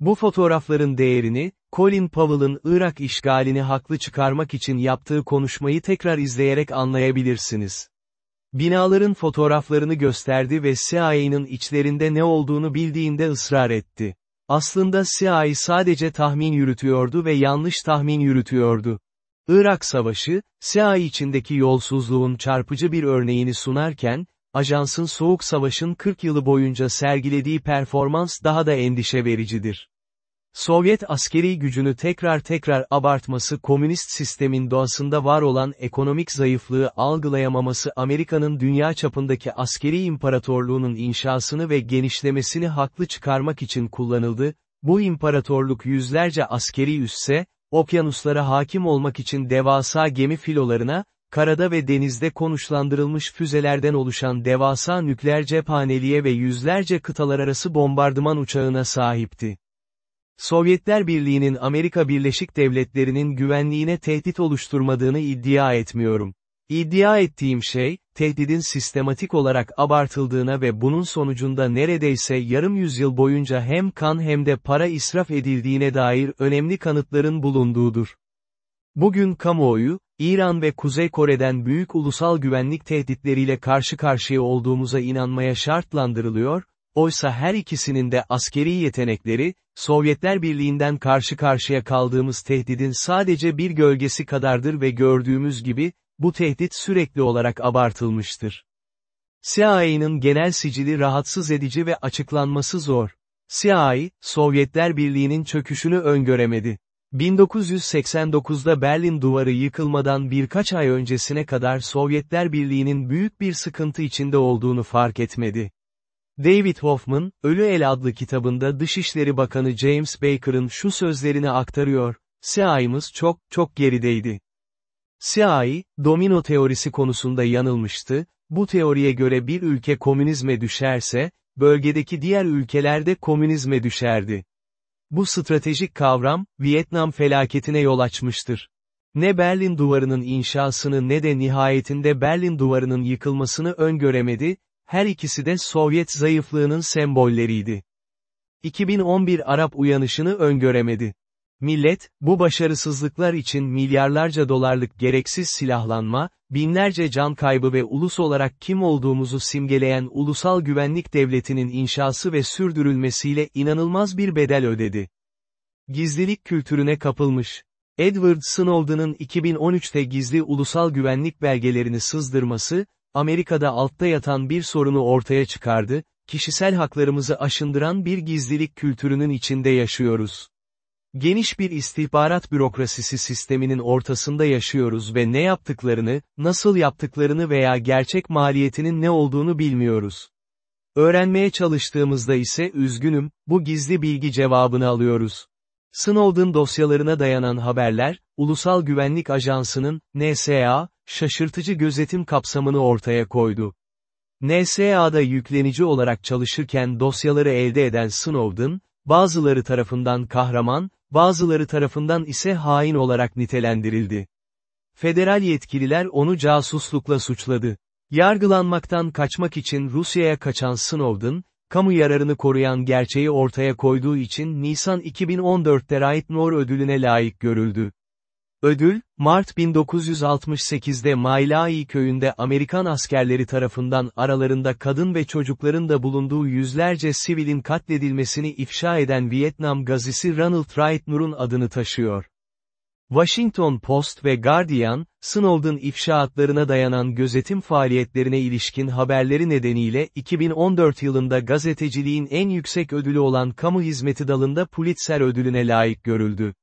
Bu fotoğrafların değerini, Colin Powell'ın Irak işgalini haklı çıkarmak için yaptığı konuşmayı tekrar izleyerek anlayabilirsiniz. Binaların fotoğraflarını gösterdi ve CIA'nın içlerinde ne olduğunu bildiğinde ısrar etti. Aslında CIA sadece tahmin yürütüyordu ve yanlış tahmin yürütüyordu. Irak Savaşı, CIA içindeki yolsuzluğun çarpıcı bir örneğini sunarken, ajansın Soğuk Savaş'ın 40 yılı boyunca sergilediği performans daha da endişe vericidir. Sovyet askeri gücünü tekrar tekrar abartması komünist sistemin doğasında var olan ekonomik zayıflığı algılayamaması Amerika'nın dünya çapındaki askeri imparatorluğunun inşasını ve genişlemesini haklı çıkarmak için kullanıldı, bu imparatorluk yüzlerce askeri üsse, okyanuslara hakim olmak için devasa gemi filolarına, karada ve denizde konuşlandırılmış füzelerden oluşan devasa nükleer cephaneliğe ve yüzlerce kıtalar arası bombardıman uçağına sahipti. Sovyetler Birliği'nin Amerika Birleşik Devletleri'nin güvenliğine tehdit oluşturmadığını iddia etmiyorum. İddia ettiğim şey, tehdidin sistematik olarak abartıldığına ve bunun sonucunda neredeyse yarım yüzyıl boyunca hem kan hem de para israf edildiğine dair önemli kanıtların bulunduğudur. Bugün kamuoyu, İran ve Kuzey Kore'den büyük ulusal güvenlik tehditleriyle karşı karşıya olduğumuza inanmaya şartlandırılıyor, oysa her ikisinin de askeri yetenekleri, Sovyetler Birliği'nden karşı karşıya kaldığımız tehdidin sadece bir gölgesi kadardır ve gördüğümüz gibi, bu tehdit sürekli olarak abartılmıştır. CIA'nın genel sicili rahatsız edici ve açıklanması zor. CIA, Sovyetler Birliği'nin çöküşünü öngöremedi. 1989'da Berlin Duvarı yıkılmadan birkaç ay öncesine kadar Sovyetler Birliği'nin büyük bir sıkıntı içinde olduğunu fark etmedi. David Hoffman, Ölü El adlı kitabında Dışişleri Bakanı James Baker'ın şu sözlerini aktarıyor, CIA'mız çok, çok gerideydi. CIA, domino teorisi konusunda yanılmıştı, bu teoriye göre bir ülke komünizme düşerse, bölgedeki diğer ülkeler de komünizme düşerdi. Bu stratejik kavram, Vietnam felaketine yol açmıştır. Ne Berlin Duvarı'nın inşasını ne de nihayetinde Berlin Duvarı'nın yıkılmasını öngöremedi, her ikisi de Sovyet zayıflığının sembolleriydi. 2011 Arap uyanışını öngöremedi. Millet, bu başarısızlıklar için milyarlarca dolarlık gereksiz silahlanma, binlerce can kaybı ve ulus olarak kim olduğumuzu simgeleyen ulusal güvenlik devletinin inşası ve sürdürülmesiyle inanılmaz bir bedel ödedi. Gizlilik kültürüne kapılmış. Edward Snowden'ın 2013'te gizli ulusal güvenlik belgelerini sızdırması, Amerika'da altta yatan bir sorunu ortaya çıkardı, kişisel haklarımızı aşındıran bir gizlilik kültürünün içinde yaşıyoruz. Geniş bir istihbarat bürokrasisi sisteminin ortasında yaşıyoruz ve ne yaptıklarını, nasıl yaptıklarını veya gerçek maliyetinin ne olduğunu bilmiyoruz. Öğrenmeye çalıştığımızda ise üzgünüm, bu gizli bilgi cevabını alıyoruz. Snowden dosyalarına dayanan haberler, Ulusal Güvenlik Ajansı'nın, NSA, şaşırtıcı gözetim kapsamını ortaya koydu. NSA'da yüklenici olarak çalışırken dosyaları elde eden Snowden, bazıları tarafından kahraman, bazıları tarafından ise hain olarak nitelendirildi. Federal yetkililer onu casuslukla suçladı. Yargılanmaktan kaçmak için Rusya'ya kaçan Snowden, kamu yararını koruyan gerçeği ortaya koyduğu için Nisan 2014'te Right Nor ödülüne layık görüldü. Ödül, Mart 1968'de Mailai köyünde Amerikan askerleri tarafından aralarında kadın ve çocukların da bulunduğu yüzlerce sivilin katledilmesini ifşa eden Vietnam gazisi Ronald Wright Nur'un adını taşıyor. Washington Post ve Guardian, Snowden ifşaatlarına dayanan gözetim faaliyetlerine ilişkin haberleri nedeniyle 2014 yılında gazeteciliğin en yüksek ödülü olan kamu hizmeti dalında Pulitzer ödülüne layık görüldü.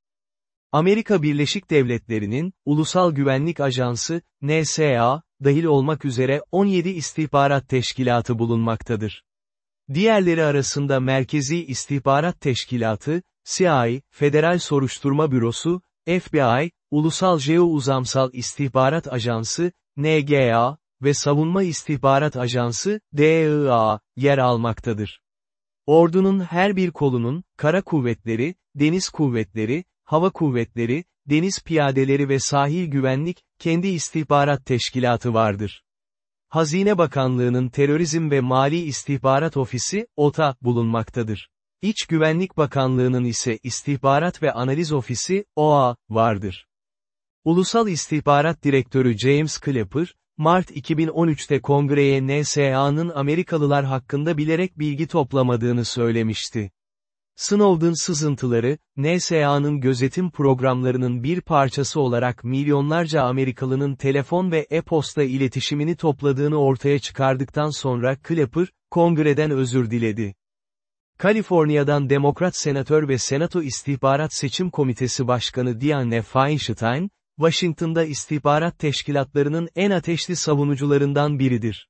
Amerika Birleşik Devletleri'nin, Ulusal Güvenlik Ajansı, NSA, dahil olmak üzere 17 istihbarat teşkilatı bulunmaktadır. Diğerleri arasında Merkezi İstihbarat Teşkilatı, CIA, Federal Soruşturma Bürosu, FBI, Ulusal Jeo-Uzamsal İstihbarat Ajansı, NGA ve Savunma İstihbarat Ajansı, DIA, yer almaktadır. Ordunun her bir kolunun, kara kuvvetleri, deniz kuvvetleri, hava kuvvetleri, deniz piyadeleri ve sahil güvenlik, kendi istihbarat teşkilatı vardır. Hazine Bakanlığı'nın Terörizm ve Mali İstihbarat Ofisi, OTA, bulunmaktadır. İç Güvenlik Bakanlığı'nın ise İstihbarat ve Analiz Ofisi, OA, vardır. Ulusal İstihbarat Direktörü James Clapper, Mart 2013'te kongreye NSA'nın Amerikalılar hakkında bilerek bilgi toplamadığını söylemişti. Snowden sızıntıları, NSA'nın gözetim programlarının bir parçası olarak milyonlarca Amerikalının telefon ve e-posta iletişimini topladığını ortaya çıkardıktan sonra Clapper, kongreden özür diledi. Kaliforniya'dan Demokrat Senatör ve Senato İstihbarat Seçim Komitesi Başkanı Dianne Feinstein, Washington'da istihbarat teşkilatlarının en ateşli savunucularından biridir.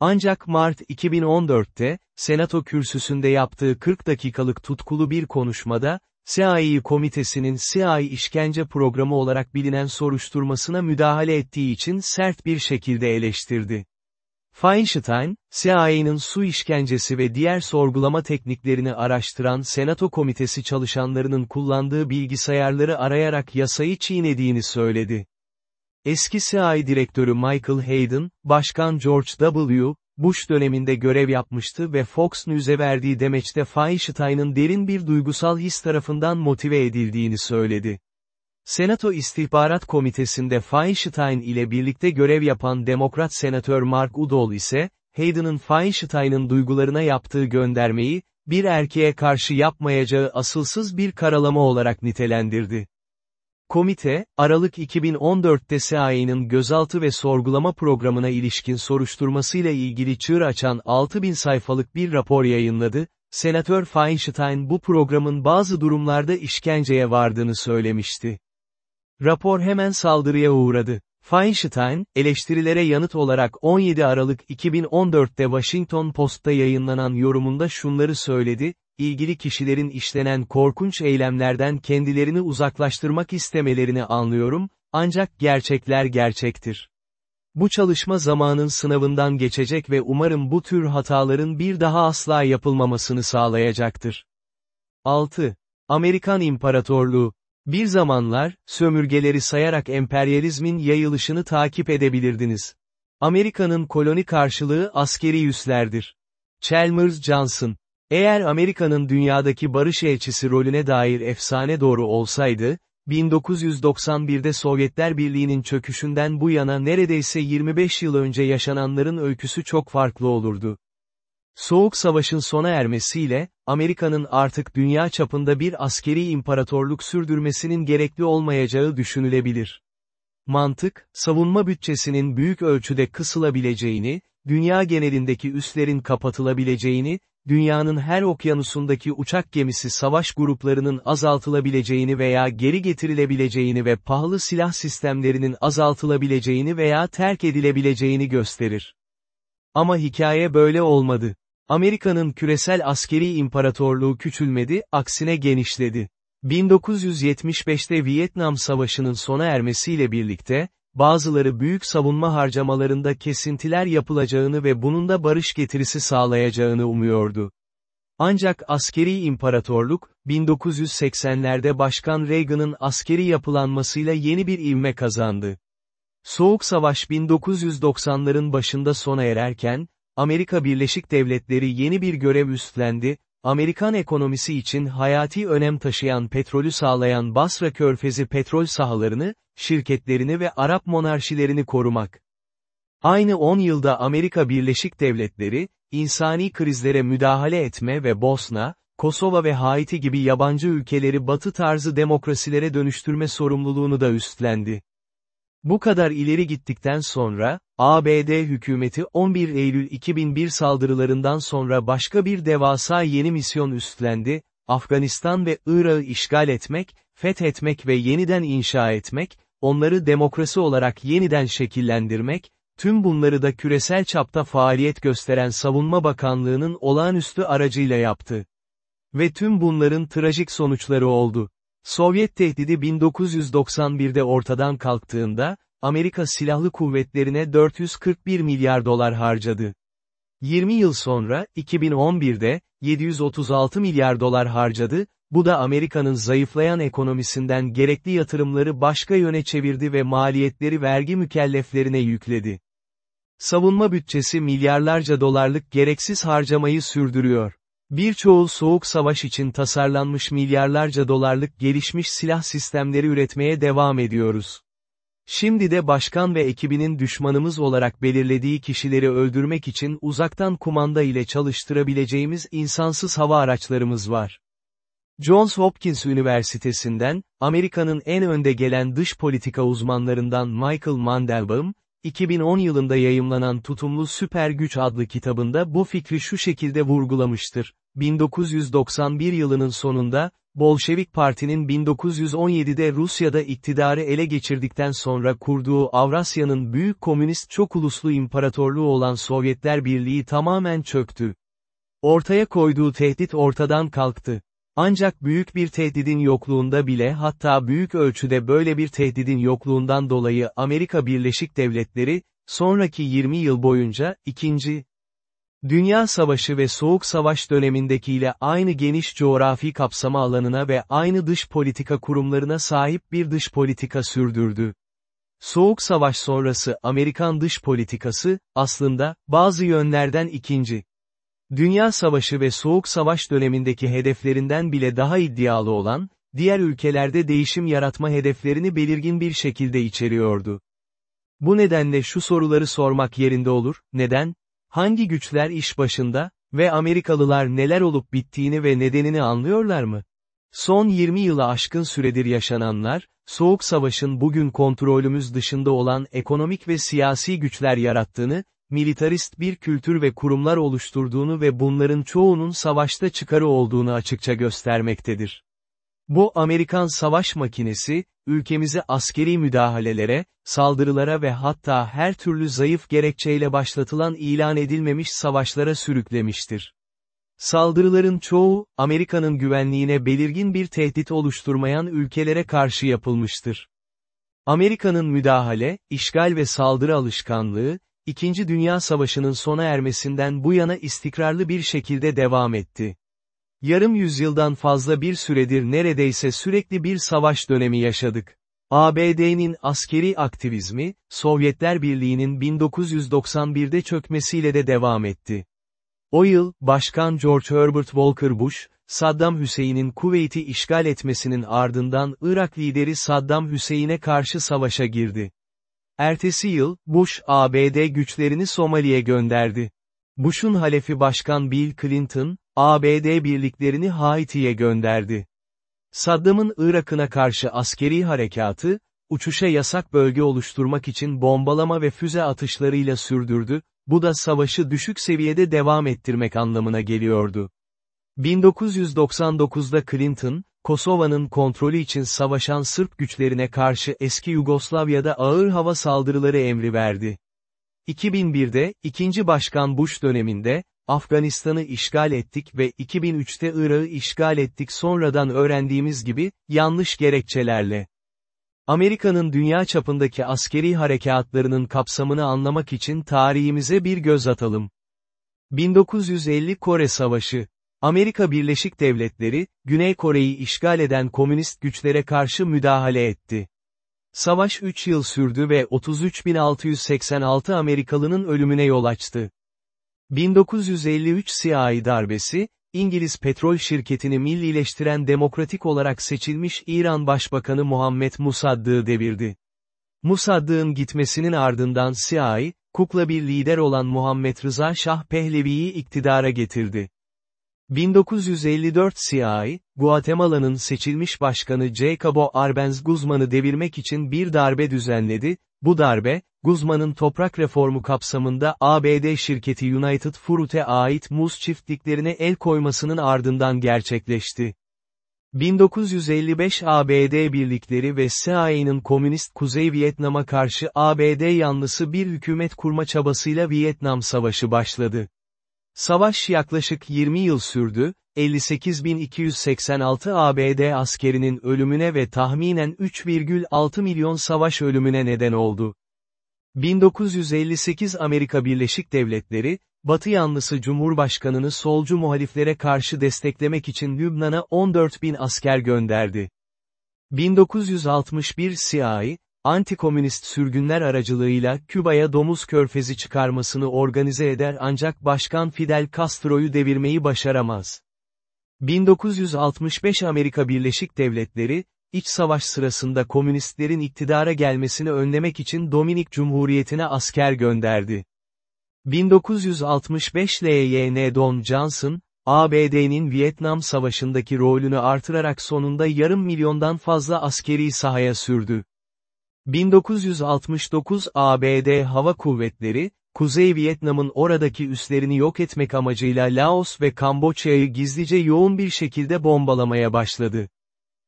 Ancak Mart 2014'te, Senato kürsüsünde yaptığı 40 dakikalık tutkulu bir konuşmada, CIA komitesinin CIA işkence programı olarak bilinen soruşturmasına müdahale ettiği için sert bir şekilde eleştirdi. Feinstein, CIA'nın su işkencesi ve diğer sorgulama tekniklerini araştıran Senato Komitesi çalışanlarının kullandığı bilgisayarları arayarak yasayı çiğnediğini söyledi. Eski CIA Direktörü Michael Hayden, Başkan George W. Bush döneminde görev yapmıştı ve Fox News'e verdiği demeçte Feinstein'ın derin bir duygusal his tarafından motive edildiğini söyledi. Senato İstihbarat Komitesi'nde Feinstein ile birlikte görev yapan Demokrat Senatör Mark Udall ise, Hayden'ın Feinstein'ın duygularına yaptığı göndermeyi, bir erkeğe karşı yapmayacağı asılsız bir karalama olarak nitelendirdi. Komite, Aralık 2014'te CIA'nın gözaltı ve sorgulama programına ilişkin soruşturmasıyla ilgili çığır açan 6000 sayfalık bir rapor yayınladı, Senatör Feinstein bu programın bazı durumlarda işkenceye vardığını söylemişti. Rapor hemen saldırıya uğradı. Feinstein, eleştirilere yanıt olarak 17 Aralık 2014'te Washington Post'ta yayınlanan yorumunda şunları söyledi, ilgili kişilerin işlenen korkunç eylemlerden kendilerini uzaklaştırmak istemelerini anlıyorum, ancak gerçekler gerçektir. Bu çalışma zamanın sınavından geçecek ve umarım bu tür hataların bir daha asla yapılmamasını sağlayacaktır. 6. Amerikan İmparatorluğu Bir zamanlar, sömürgeleri sayarak emperyalizmin yayılışını takip edebilirdiniz. Amerika'nın koloni karşılığı askeri üslerdir. Chalmers Johnson eğer Amerika'nın dünyadaki barış elçisi rolüne dair efsane doğru olsaydı, 1991'de Sovyetler Birliği'nin çöküşünden bu yana neredeyse 25 yıl önce yaşananların öyküsü çok farklı olurdu. Soğuk Savaş'ın sona ermesiyle, Amerika'nın artık dünya çapında bir askeri imparatorluk sürdürmesinin gerekli olmayacağı düşünülebilir. Mantık, savunma bütçesinin büyük ölçüde kısılabileceğini, dünya genelindeki üslerin kapatılabileceğini, dünyanın her okyanusundaki uçak gemisi savaş gruplarının azaltılabileceğini veya geri getirilebileceğini ve pahalı silah sistemlerinin azaltılabileceğini veya terk edilebileceğini gösterir. Ama hikaye böyle olmadı. Amerika'nın küresel askeri imparatorluğu küçülmedi, aksine genişledi. 1975'te Vietnam Savaşı'nın sona ermesiyle birlikte, bazıları büyük savunma harcamalarında kesintiler yapılacağını ve bunun da barış getirisi sağlayacağını umuyordu. Ancak askeri imparatorluk, 1980'lerde Başkan Reagan'ın askeri yapılanmasıyla yeni bir ivme kazandı. Soğuk Savaş 1990'ların başında sona ererken, Amerika Birleşik Devletleri yeni bir görev üstlendi, Amerikan ekonomisi için hayati önem taşıyan petrolü sağlayan Basra Körfezi petrol sahalarını, şirketlerini ve Arap monarşilerini korumak. Aynı 10 yılda Amerika Birleşik Devletleri, insani krizlere müdahale etme ve Bosna, Kosova ve Haiti gibi yabancı ülkeleri batı tarzı demokrasilere dönüştürme sorumluluğunu da üstlendi. Bu kadar ileri gittikten sonra, ABD hükümeti 11 Eylül 2001 saldırılarından sonra başka bir devasa yeni misyon üstlendi, Afganistan ve Irak'ı işgal etmek, fethetmek ve yeniden inşa etmek, onları demokrasi olarak yeniden şekillendirmek, tüm bunları da küresel çapta faaliyet gösteren Savunma Bakanlığı'nın olağanüstü aracıyla yaptı. Ve tüm bunların trajik sonuçları oldu. Sovyet tehdidi 1991'de ortadan kalktığında, Amerika Silahlı Kuvvetlerine 441 milyar dolar harcadı. 20 yıl sonra, 2011'de, 736 milyar dolar harcadı, bu da Amerika'nın zayıflayan ekonomisinden gerekli yatırımları başka yöne çevirdi ve maliyetleri vergi mükelleflerine yükledi. Savunma bütçesi milyarlarca dolarlık gereksiz harcamayı sürdürüyor. Birçoğu soğuk savaş için tasarlanmış milyarlarca dolarlık gelişmiş silah sistemleri üretmeye devam ediyoruz. Şimdi de başkan ve ekibinin düşmanımız olarak belirlediği kişileri öldürmek için uzaktan kumanda ile çalıştırabileceğimiz insansız hava araçlarımız var. Johns Hopkins Üniversitesi'nden, Amerika'nın en önde gelen dış politika uzmanlarından Michael Mandelbaum, 2010 yılında yayımlanan Tutumlu Süper Güç adlı kitabında bu fikri şu şekilde vurgulamıştır. 1991 yılının sonunda, Bolşevik Parti'nin 1917'de Rusya'da iktidarı ele geçirdikten sonra kurduğu Avrasya'nın büyük komünist çok uluslu imparatorluğu olan Sovyetler Birliği tamamen çöktü. Ortaya koyduğu tehdit ortadan kalktı. Ancak büyük bir tehdidin yokluğunda bile hatta büyük ölçüde böyle bir tehdidin yokluğundan dolayı Amerika Birleşik Devletleri, sonraki 20 yıl boyunca, ikinci, Dünya Savaşı ve Soğuk Savaş dönemindekiyle aynı geniş coğrafi kapsama alanına ve aynı dış politika kurumlarına sahip bir dış politika sürdürdü. Soğuk Savaş sonrası Amerikan dış politikası, aslında, bazı yönlerden ikinci. Dünya Savaşı ve Soğuk Savaş dönemindeki hedeflerinden bile daha iddialı olan, diğer ülkelerde değişim yaratma hedeflerini belirgin bir şekilde içeriyordu. Bu nedenle şu soruları sormak yerinde olur, neden, Hangi güçler iş başında ve Amerikalılar neler olup bittiğini ve nedenini anlıyorlar mı? Son 20 yılı aşkın süredir yaşananlar, Soğuk Savaş'ın bugün kontrolümüz dışında olan ekonomik ve siyasi güçler yarattığını, militarist bir kültür ve kurumlar oluşturduğunu ve bunların çoğunun savaşta çıkarı olduğunu açıkça göstermektedir. Bu Amerikan savaş makinesi, ülkemizi askeri müdahalelere, saldırılara ve hatta her türlü zayıf gerekçeyle başlatılan ilan edilmemiş savaşlara sürüklemiştir. Saldırıların çoğu, Amerika'nın güvenliğine belirgin bir tehdit oluşturmayan ülkelere karşı yapılmıştır. Amerika'nın müdahale, işgal ve saldırı alışkanlığı, İkinci Dünya Savaşı'nın sona ermesinden bu yana istikrarlı bir şekilde devam etti. Yarım yüzyıldan fazla bir süredir neredeyse sürekli bir savaş dönemi yaşadık. ABD'nin askeri aktivizmi, Sovyetler Birliği'nin 1991'de çökmesiyle de devam etti. O yıl, Başkan George Herbert Walker Bush, Saddam Hüseyin'in Kuveyt'i işgal etmesinin ardından Irak lideri Saddam Hüseyin'e karşı savaşa girdi. Ertesi yıl, Bush, ABD güçlerini Somali'ye gönderdi. Bush'un halefi Başkan Bill Clinton, ABD birliklerini Haiti'ye gönderdi. Saddam'ın Irak'ına karşı askeri harekatı, uçuşa yasak bölge oluşturmak için bombalama ve füze atışlarıyla sürdürdü, bu da savaşı düşük seviyede devam ettirmek anlamına geliyordu. 1999'da Clinton, Kosova'nın kontrolü için savaşan Sırp güçlerine karşı eski Yugoslavya'da ağır hava saldırıları emri verdi. 2001'de, ikinci Başkan Bush döneminde, Afganistan'ı işgal ettik ve 2003'te Irak'ı işgal ettik sonradan öğrendiğimiz gibi, yanlış gerekçelerle. Amerika'nın dünya çapındaki askeri harekatlarının kapsamını anlamak için tarihimize bir göz atalım. 1950 Kore Savaşı Amerika Birleşik Devletleri, Güney Kore'yi işgal eden komünist güçlere karşı müdahale etti. Savaş 3 yıl sürdü ve 33.686 Amerikalının ölümüne yol açtı. 1953 CIA darbesi, İngiliz petrol şirketini millileştiren demokratik olarak seçilmiş İran Başbakanı Muhammed Musaddık'ı devirdi. Musaddık'ın gitmesinin ardından CIA, kukla bir lider olan Muhammed Rıza Şah Pehlevi'yi iktidara getirdi. 1954 CIA, Guatemala'nın seçilmiş başkanı Jacobo Arbenz Guzman'ı devirmek için bir darbe düzenledi, bu darbe, Guzman'ın toprak reformu kapsamında ABD şirketi United Fruit'e ait muz çiftliklerine el koymasının ardından gerçekleşti. 1955 ABD birlikleri ve CIA'nın Komünist Kuzey Vietnam'a karşı ABD yanlısı bir hükümet kurma çabasıyla Vietnam Savaşı başladı. Savaş yaklaşık 20 yıl sürdü, 58.286 ABD askerinin ölümüne ve tahminen 3,6 milyon savaş ölümüne neden oldu. 1958 Amerika Birleşik Devletleri, Batı yanlısı Cumhurbaşkanını solcu muhaliflere karşı desteklemek için Lübnan'a 14 bin asker gönderdi. 1961 CIA, antikomünist sürgünler aracılığıyla Küba'ya domuz körfezi çıkarmasını organize eder ancak Başkan Fidel Castro'yu devirmeyi başaramaz. 1965 Amerika Birleşik Devletleri, iç savaş sırasında komünistlerin iktidara gelmesini önlemek için Dominik Cumhuriyeti'ne asker gönderdi. 1965 LYN Don Johnson, ABD'nin Vietnam Savaşı'ndaki rolünü artırarak sonunda yarım milyondan fazla askeri sahaya sürdü. 1969 ABD Hava Kuvvetleri, Kuzey Vietnam'ın oradaki üslerini yok etmek amacıyla Laos ve Kamboçya'yı gizlice yoğun bir şekilde bombalamaya başladı.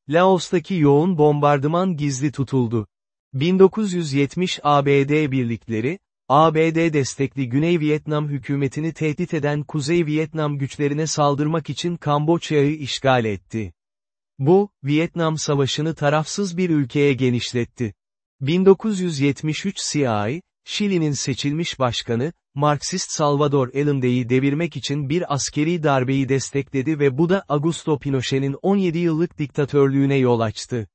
Laos'taki yoğun bombardıman gizli tutuldu. 1970 ABD birlikleri, ABD destekli Güney Vietnam hükümetini tehdit eden Kuzey Vietnam güçlerine saldırmak için Kamboçya'yı işgal etti. Bu, Vietnam Savaşı'nı tarafsız bir ülkeye genişletti. 1973 CIA, Şili'nin seçilmiş başkanı, Marksist Salvador Allende'yi devirmek için bir askeri darbeyi destekledi ve bu da Augusto Pinochet'in 17 yıllık diktatörlüğüne yol açtı.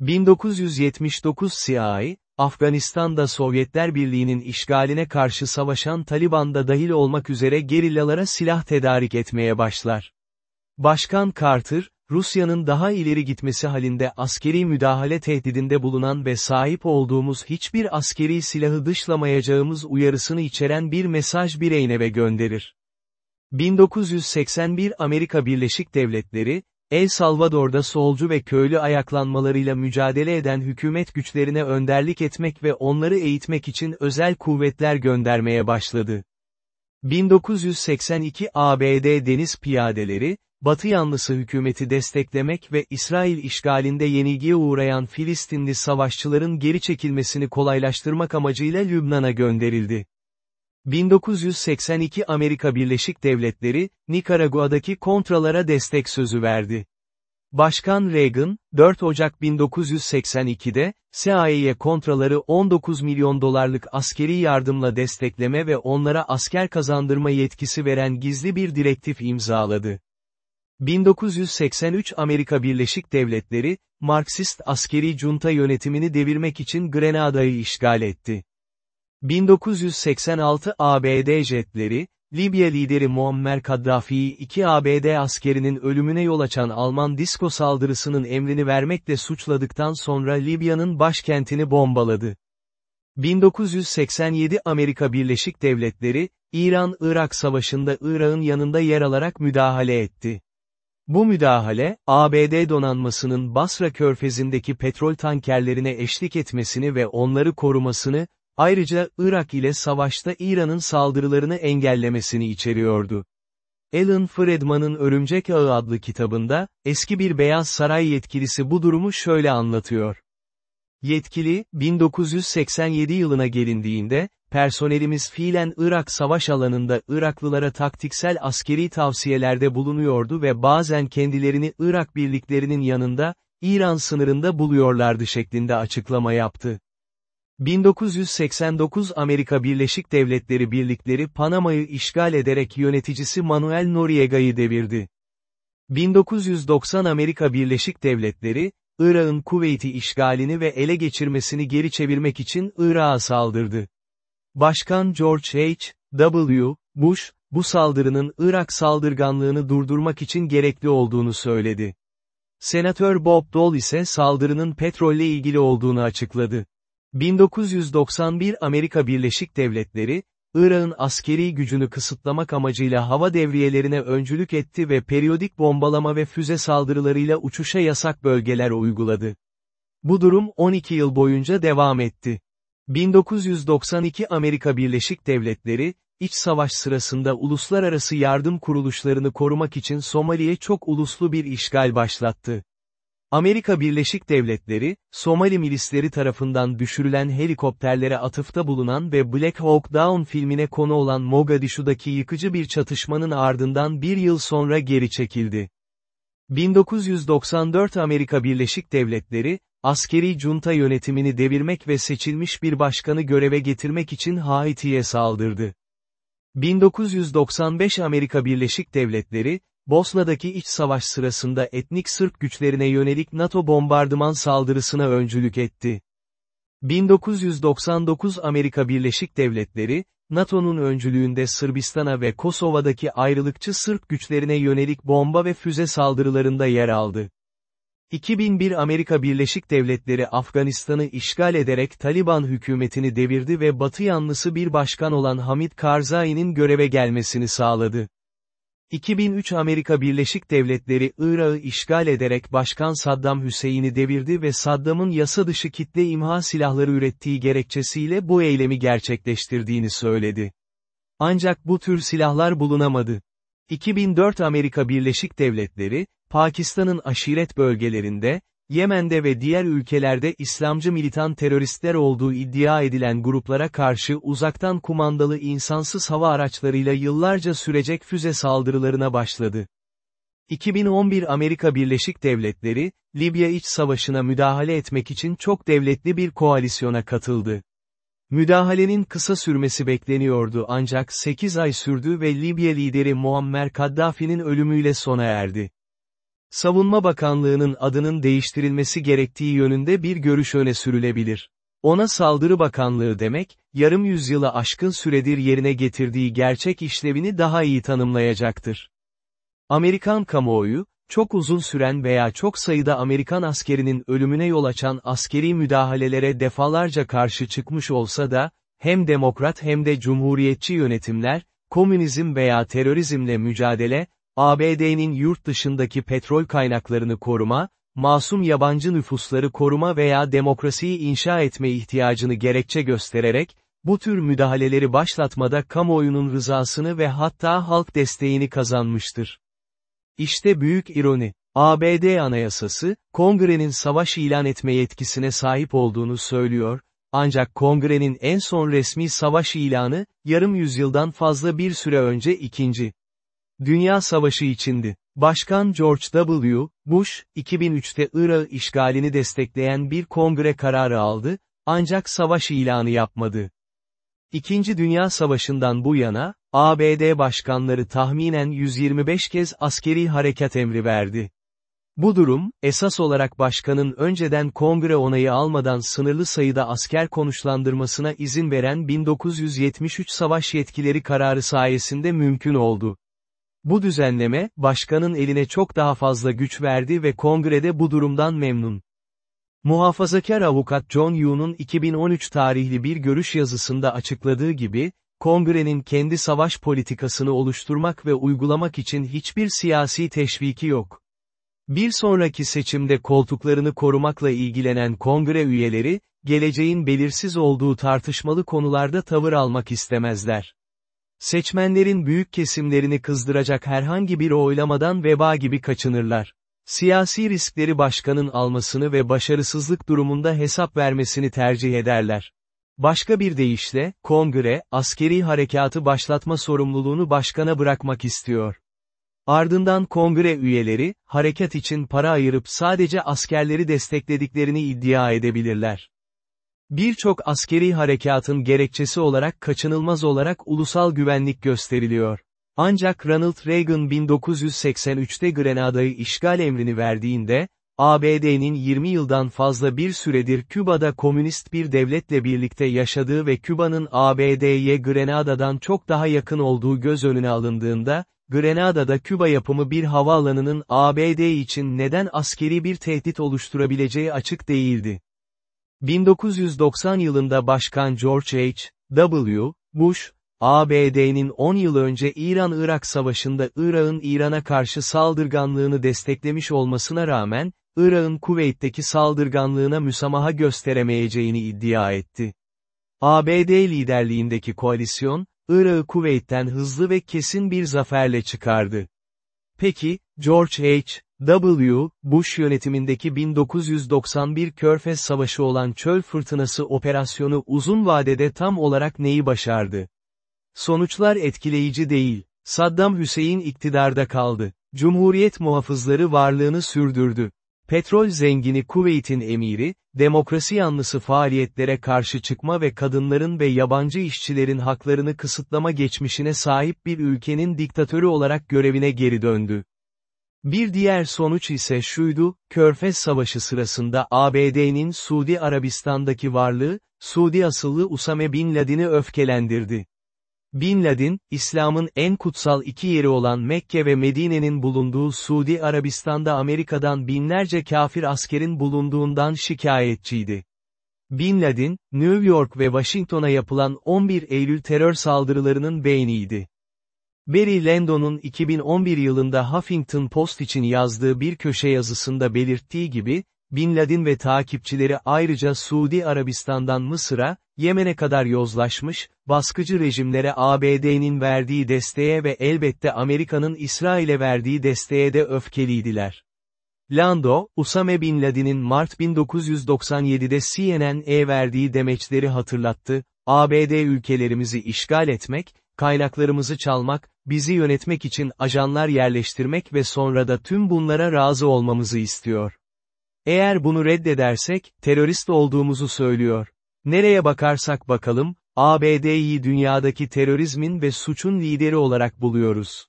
1979 CIA, Afganistan'da Sovyetler Birliği'nin işgaline karşı savaşan Taliban'da dahil olmak üzere gerillalara silah tedarik etmeye başlar. Başkan Carter, Rusya'nın daha ileri gitmesi halinde askeri müdahale tehdidinde bulunan ve sahip olduğumuz hiçbir askeri silahı dışlamayacağımız uyarısını içeren bir mesaj Bireynev'e gönderir. 1981 Amerika Birleşik Devletleri, El Salvador'da solcu ve köylü ayaklanmalarıyla mücadele eden hükümet güçlerine önderlik etmek ve onları eğitmek için özel kuvvetler göndermeye başladı. 1982 ABD Deniz Piyadeleri, Batı yanlısı hükümeti desteklemek ve İsrail işgalinde yenilgiye uğrayan Filistinli savaşçıların geri çekilmesini kolaylaştırmak amacıyla Lübnan'a gönderildi. 1982 Amerika Birleşik Devletleri, Nikaragua'daki kontralara destek sözü verdi. Başkan Reagan, 4 Ocak 1982'de, CIA'ye kontraları 19 milyon dolarlık askeri yardımla destekleme ve onlara asker kazandırma yetkisi veren gizli bir direktif imzaladı. 1983 Amerika Birleşik Devletleri, Marksist askeri junta yönetimini devirmek için Grenada'yı işgal etti. 1986 ABD jetleri, Libya lideri Muammer Kaddafi'yi iki ABD askerinin ölümüne yol açan Alman disko saldırısının emrini vermekle suçladıktan sonra Libya'nın başkentini bombaladı. 1987 Amerika Birleşik Devletleri, İran-Irak Savaşı'nda Irak'ın yanında yer alarak müdahale etti. Bu müdahale, ABD donanmasının Basra körfezindeki petrol tankerlerine eşlik etmesini ve onları korumasını, ayrıca Irak ile savaşta İran'ın saldırılarını engellemesini içeriyordu. Alan Friedman'ın Örümcek Ağı adlı kitabında, eski bir Beyaz Saray yetkilisi bu durumu şöyle anlatıyor. Yetkili, 1987 yılına gelindiğinde, personelimiz fiilen Irak savaş alanında Iraklılara taktiksel askeri tavsiyelerde bulunuyordu ve bazen kendilerini Irak birliklerinin yanında, İran sınırında buluyorlardı şeklinde açıklama yaptı. 1989 Amerika Birleşik Devletleri birlikleri Panama'yı işgal ederek yöneticisi Manuel Noriega'yı devirdi. 1990 Amerika Birleşik Devletleri, Irak'ın Kuveyt'i işgalini ve ele geçirmesini geri çevirmek için Irak'a saldırdı. Başkan George H. W. Bush, bu saldırının Irak saldırganlığını durdurmak için gerekli olduğunu söyledi. Senatör Bob Dole ise saldırının petrolle ilgili olduğunu açıkladı. 1991 Amerika Birleşik Devletleri, Irak'ın askeri gücünü kısıtlamak amacıyla hava devriyelerine öncülük etti ve periyodik bombalama ve füze saldırılarıyla uçuşa yasak bölgeler uyguladı. Bu durum 12 yıl boyunca devam etti. 1992 Amerika Birleşik Devletleri, iç savaş sırasında uluslararası yardım kuruluşlarını korumak için Somali'ye çok uluslu bir işgal başlattı. Amerika Birleşik Devletleri, Somali milisleri tarafından düşürülen helikopterlere atıfta bulunan ve Black Hawk Down filmine konu olan Mogadishu'daki yıkıcı bir çatışmanın ardından bir yıl sonra geri çekildi. 1994 Amerika Birleşik Devletleri, askeri junta yönetimini devirmek ve seçilmiş bir başkanı göreve getirmek için Haiti'ye saldırdı. 1995 Amerika Birleşik Devletleri, Bosna'daki iç savaş sırasında etnik Sırp güçlerine yönelik NATO bombardıman saldırısına öncülük etti. 1999 Amerika Birleşik Devletleri, NATO'nun öncülüğünde Sırbistan'a ve Kosova'daki ayrılıkçı Sırp güçlerine yönelik bomba ve füze saldırılarında yer aldı. 2001 Amerika Birleşik Devletleri Afganistan'ı işgal ederek Taliban hükümetini devirdi ve Batı yanlısı bir başkan olan Hamid Karzai'nin göreve gelmesini sağladı. 2003 Amerika Birleşik Devletleri Irak'ı işgal ederek Başkan Saddam Hüseyin'i devirdi ve Saddam'ın yasa dışı kitle imha silahları ürettiği gerekçesiyle bu eylemi gerçekleştirdiğini söyledi. Ancak bu tür silahlar bulunamadı. 2004 Amerika Birleşik Devletleri, Pakistan'ın aşiret bölgelerinde, Yemen'de ve diğer ülkelerde İslamcı militan teröristler olduğu iddia edilen gruplara karşı uzaktan kumandalı insansız hava araçlarıyla yıllarca sürecek füze saldırılarına başladı. 2011 Amerika Birleşik Devletleri, Libya iç savaşına müdahale etmek için çok devletli bir koalisyona katıldı. Müdahalenin kısa sürmesi bekleniyordu ancak 8 ay sürdü ve Libya lideri Muammer Kaddafi'nin ölümüyle sona erdi. Savunma Bakanlığı'nın adının değiştirilmesi gerektiği yönünde bir görüş öne sürülebilir. Ona saldırı bakanlığı demek, yarım yüzyıla aşkın süredir yerine getirdiği gerçek işlevini daha iyi tanımlayacaktır. Amerikan kamuoyu, çok uzun süren veya çok sayıda Amerikan askerinin ölümüne yol açan askeri müdahalelere defalarca karşı çıkmış olsa da, hem demokrat hem de cumhuriyetçi yönetimler, komünizm veya terörizmle mücadele, ABD'nin yurt dışındaki petrol kaynaklarını koruma, masum yabancı nüfusları koruma veya demokrasiyi inşa etme ihtiyacını gerekçe göstererek, bu tür müdahaleleri başlatmada kamuoyunun rızasını ve hatta halk desteğini kazanmıştır. İşte büyük ironi. ABD Anayasası, Kongre'nin savaş ilan etme yetkisine sahip olduğunu söylüyor, ancak Kongre'nin en son resmi savaş ilanı, yarım yüzyıldan fazla bir süre önce ikinci. Dünya Savaşı içindi. Başkan George W. Bush, 2003'te Irak işgalini destekleyen bir kongre kararı aldı, ancak savaş ilanı yapmadı. İkinci Dünya Savaşı'ndan bu yana, ABD başkanları tahminen 125 kez askeri harekat emri verdi. Bu durum, esas olarak başkanın önceden kongre onayı almadan sınırlı sayıda asker konuşlandırmasına izin veren 1973 savaş yetkileri kararı sayesinde mümkün oldu. Bu düzenleme, başkanın eline çok daha fazla güç verdi ve kongrede bu durumdan memnun. Muhafazakar avukat John Yu'nun 2013 tarihli bir görüş yazısında açıkladığı gibi, kongrenin kendi savaş politikasını oluşturmak ve uygulamak için hiçbir siyasi teşviki yok. Bir sonraki seçimde koltuklarını korumakla ilgilenen kongre üyeleri, geleceğin belirsiz olduğu tartışmalı konularda tavır almak istemezler. Seçmenlerin büyük kesimlerini kızdıracak herhangi bir oylamadan veba gibi kaçınırlar. Siyasi riskleri başkanın almasını ve başarısızlık durumunda hesap vermesini tercih ederler. Başka bir deyişle, kongre, askeri harekatı başlatma sorumluluğunu başkana bırakmak istiyor. Ardından kongre üyeleri, harekat için para ayırıp sadece askerleri desteklediklerini iddia edebilirler. Birçok askeri harekatın gerekçesi olarak kaçınılmaz olarak ulusal güvenlik gösteriliyor. Ancak Ronald Reagan 1983'te Grenada'yı işgal emrini verdiğinde, ABD'nin 20 yıldan fazla bir süredir Küba'da komünist bir devletle birlikte yaşadığı ve Küba'nın ABD'ye Grenada'dan çok daha yakın olduğu göz önüne alındığında, Grenada'da Küba yapımı bir havaalanının ABD için neden askeri bir tehdit oluşturabileceği açık değildi. 1990 yılında Başkan George H. W. Bush, ABD'nin 10 yıl önce İran-Irak savaşında Irak'ın İran'a karşı saldırganlığını desteklemiş olmasına rağmen, Irak'ın Kuveyt'teki saldırganlığına müsamaha gösteremeyeceğini iddia etti. ABD liderliğindeki koalisyon, Irak'ı Kuveyt'ten hızlı ve kesin bir zaferle çıkardı. Peki, George H. W. Bush yönetimindeki 1991 Körfez Savaşı olan Çöl Fırtınası operasyonu uzun vadede tam olarak neyi başardı? Sonuçlar etkileyici değil. Saddam Hüseyin iktidarda kaldı. Cumhuriyet muhafızları varlığını sürdürdü. Petrol zengini Kuveyt'in emiri, demokrasi yanlısı faaliyetlere karşı çıkma ve kadınların ve yabancı işçilerin haklarını kısıtlama geçmişine sahip bir ülkenin diktatörü olarak görevine geri döndü. Bir diğer sonuç ise şuydu, Körfez Savaşı sırasında ABD'nin Suudi Arabistan'daki varlığı, Suudi asıllı Usame Bin Laden'i öfkelendirdi. Bin Laden, İslam'ın en kutsal iki yeri olan Mekke ve Medine'nin bulunduğu Suudi Arabistan'da Amerika'dan binlerce kafir askerin bulunduğundan şikayetçiydi. Bin Laden, New York ve Washington'a yapılan 11 Eylül terör saldırılarının beyniydi. Barry Landon'un 2011 yılında Huffington Post için yazdığı bir köşe yazısında belirttiği gibi, Bin Laden ve takipçileri ayrıca Suudi Arabistan'dan Mısır'a, Yemen'e kadar yozlaşmış, baskıcı rejimlere ABD'nin verdiği desteğe ve elbette Amerika'nın İsrail'e verdiği desteğe de öfkeliydiler. Lando, Usame Bin Laden'in Mart 1997'de CNN'e verdiği demeçleri hatırlattı, ABD ülkelerimizi işgal etmek, kaynaklarımızı çalmak, bizi yönetmek için ajanlar yerleştirmek ve sonra da tüm bunlara razı olmamızı istiyor. Eğer bunu reddedersek, terörist olduğumuzu söylüyor. Nereye bakarsak bakalım, ABD'yi dünyadaki terörizmin ve suçun lideri olarak buluyoruz.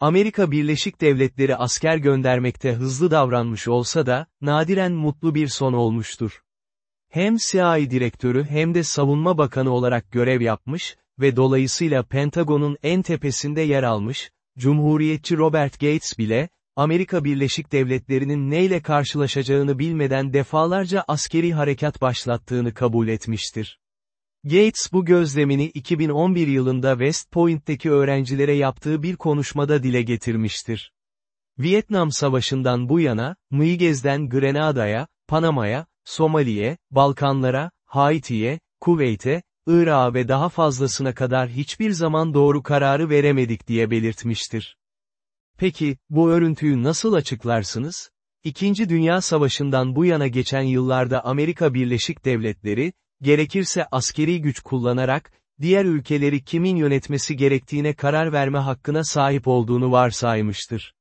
Amerika Birleşik Devletleri asker göndermekte hızlı davranmış olsa da, nadiren mutlu bir son olmuştur. Hem CIA direktörü hem de savunma bakanı olarak görev yapmış ve dolayısıyla Pentagon'un en tepesinde yer almış, Cumhuriyetçi Robert Gates bile, Amerika Birleşik Devletleri'nin neyle karşılaşacağını bilmeden defalarca askeri harekat başlattığını kabul etmiştir. Gates bu gözlemini 2011 yılında West Point'teki öğrencilere yaptığı bir konuşmada dile getirmiştir. Vietnam Savaşı'ndan bu yana, Miguez'den Grenada'ya, Panama'ya, Somali'ye, Balkanlara, Haiti'ye, Kuveyt'e, Irak'a ve daha fazlasına kadar hiçbir zaman doğru kararı veremedik diye belirtmiştir. Peki, bu örüntüyü nasıl açıklarsınız? İkinci Dünya Savaşı'ndan bu yana geçen yıllarda Amerika Birleşik Devletleri, gerekirse askeri güç kullanarak, diğer ülkeleri kimin yönetmesi gerektiğine karar verme hakkına sahip olduğunu varsaymıştır.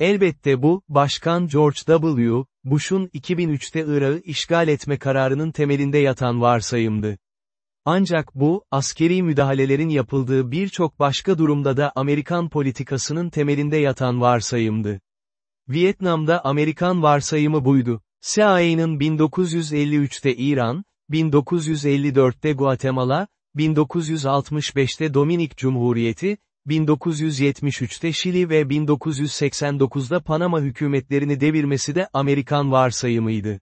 Elbette bu, Başkan George W. Bush'un 2003'te Irak'ı işgal etme kararının temelinde yatan varsayımdı. Ancak bu, askeri müdahalelerin yapıldığı birçok başka durumda da Amerikan politikasının temelinde yatan varsayımdı. Vietnam'da Amerikan varsayımı buydu. CIA'nın 1953'te İran, 1954'te Guatemala, 1965'te Dominik Cumhuriyeti, 1973'te Şili ve 1989'da Panama hükümetlerini devirmesi de Amerikan varsayımıydı.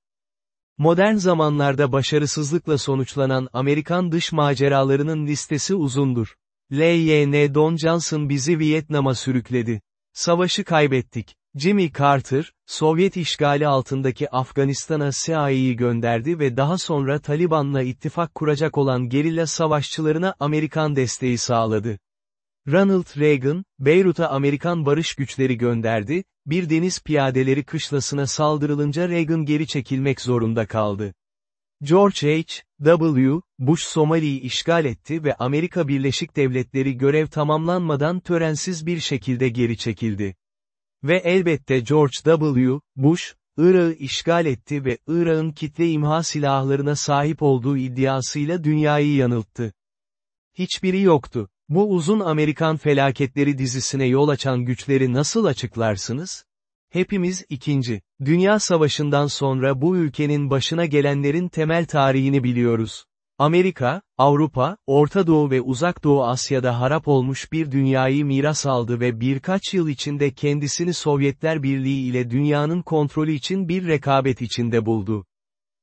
Modern zamanlarda başarısızlıkla sonuçlanan Amerikan dış maceralarının listesi uzundur. L.Y.N. Don Johnson bizi Vietnam'a sürükledi. Savaşı kaybettik. Jimmy Carter, Sovyet işgali altındaki Afganistan'a CIA'yı gönderdi ve daha sonra Taliban'la ittifak kuracak olan gerilla savaşçılarına Amerikan desteği sağladı. Ronald Reagan, Beyrut'a Amerikan barış güçleri gönderdi, bir deniz piyadeleri kışlasına saldırılınca Reagan geri çekilmek zorunda kaldı. George H. W. Bush Somali'yi işgal etti ve Amerika Birleşik Devletleri görev tamamlanmadan törensiz bir şekilde geri çekildi. Ve elbette George W. Bush, Irak'ı işgal etti ve Irak'ın kitle imha silahlarına sahip olduğu iddiasıyla dünyayı yanılttı. Hiçbiri yoktu. Bu uzun Amerikan felaketleri dizisine yol açan güçleri nasıl açıklarsınız? Hepimiz ikinci. Dünya Savaşı'ndan sonra bu ülkenin başına gelenlerin temel tarihini biliyoruz. Amerika, Avrupa, Orta Doğu ve Uzak Doğu Asya'da harap olmuş bir dünyayı miras aldı ve birkaç yıl içinde kendisini Sovyetler Birliği ile dünyanın kontrolü için bir rekabet içinde buldu.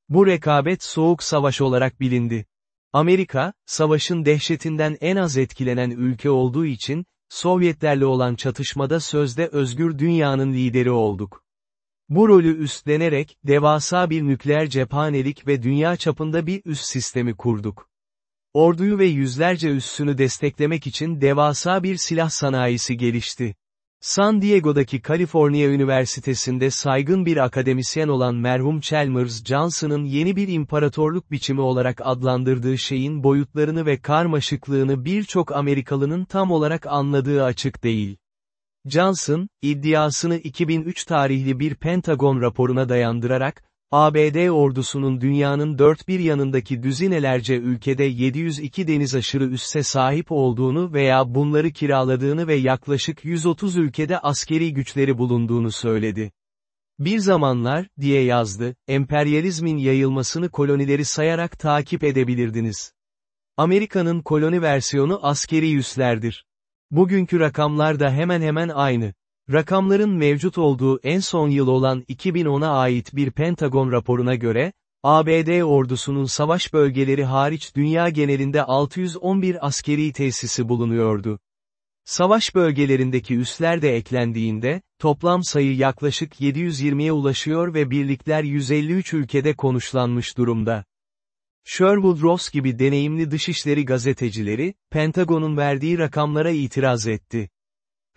Bu rekabet Soğuk Savaş olarak bilindi. Amerika, savaşın dehşetinden en az etkilenen ülke olduğu için, Sovyetlerle olan çatışmada sözde özgür dünyanın lideri olduk. Bu rolü üstlenerek, devasa bir nükleer cephanelik ve dünya çapında bir üs sistemi kurduk. Orduyu ve yüzlerce üssünü desteklemek için devasa bir silah sanayisi gelişti. San Diego'daki Kaliforniya Üniversitesi'nde saygın bir akademisyen olan merhum Chalmers Johnson'ın yeni bir imparatorluk biçimi olarak adlandırdığı şeyin boyutlarını ve karmaşıklığını birçok Amerikalının tam olarak anladığı açık değil. Johnson, iddiasını 2003 tarihli bir Pentagon raporuna dayandırarak, ABD ordusunun dünyanın dört bir yanındaki düzinelerce ülkede 702 deniz aşırı üsse sahip olduğunu veya bunları kiraladığını ve yaklaşık 130 ülkede askeri güçleri bulunduğunu söyledi. Bir zamanlar, diye yazdı, emperyalizmin yayılmasını kolonileri sayarak takip edebilirdiniz. Amerika'nın koloni versiyonu askeri üslerdir. Bugünkü rakamlar da hemen hemen aynı. Rakamların mevcut olduğu en son yıl olan 2010'a ait bir Pentagon raporuna göre, ABD ordusunun savaş bölgeleri hariç dünya genelinde 611 askeri tesisi bulunuyordu. Savaş bölgelerindeki üsler de eklendiğinde, toplam sayı yaklaşık 720'ye ulaşıyor ve birlikler 153 ülkede konuşlanmış durumda. Sherwood Ross gibi deneyimli dışişleri gazetecileri, Pentagon'un verdiği rakamlara itiraz etti.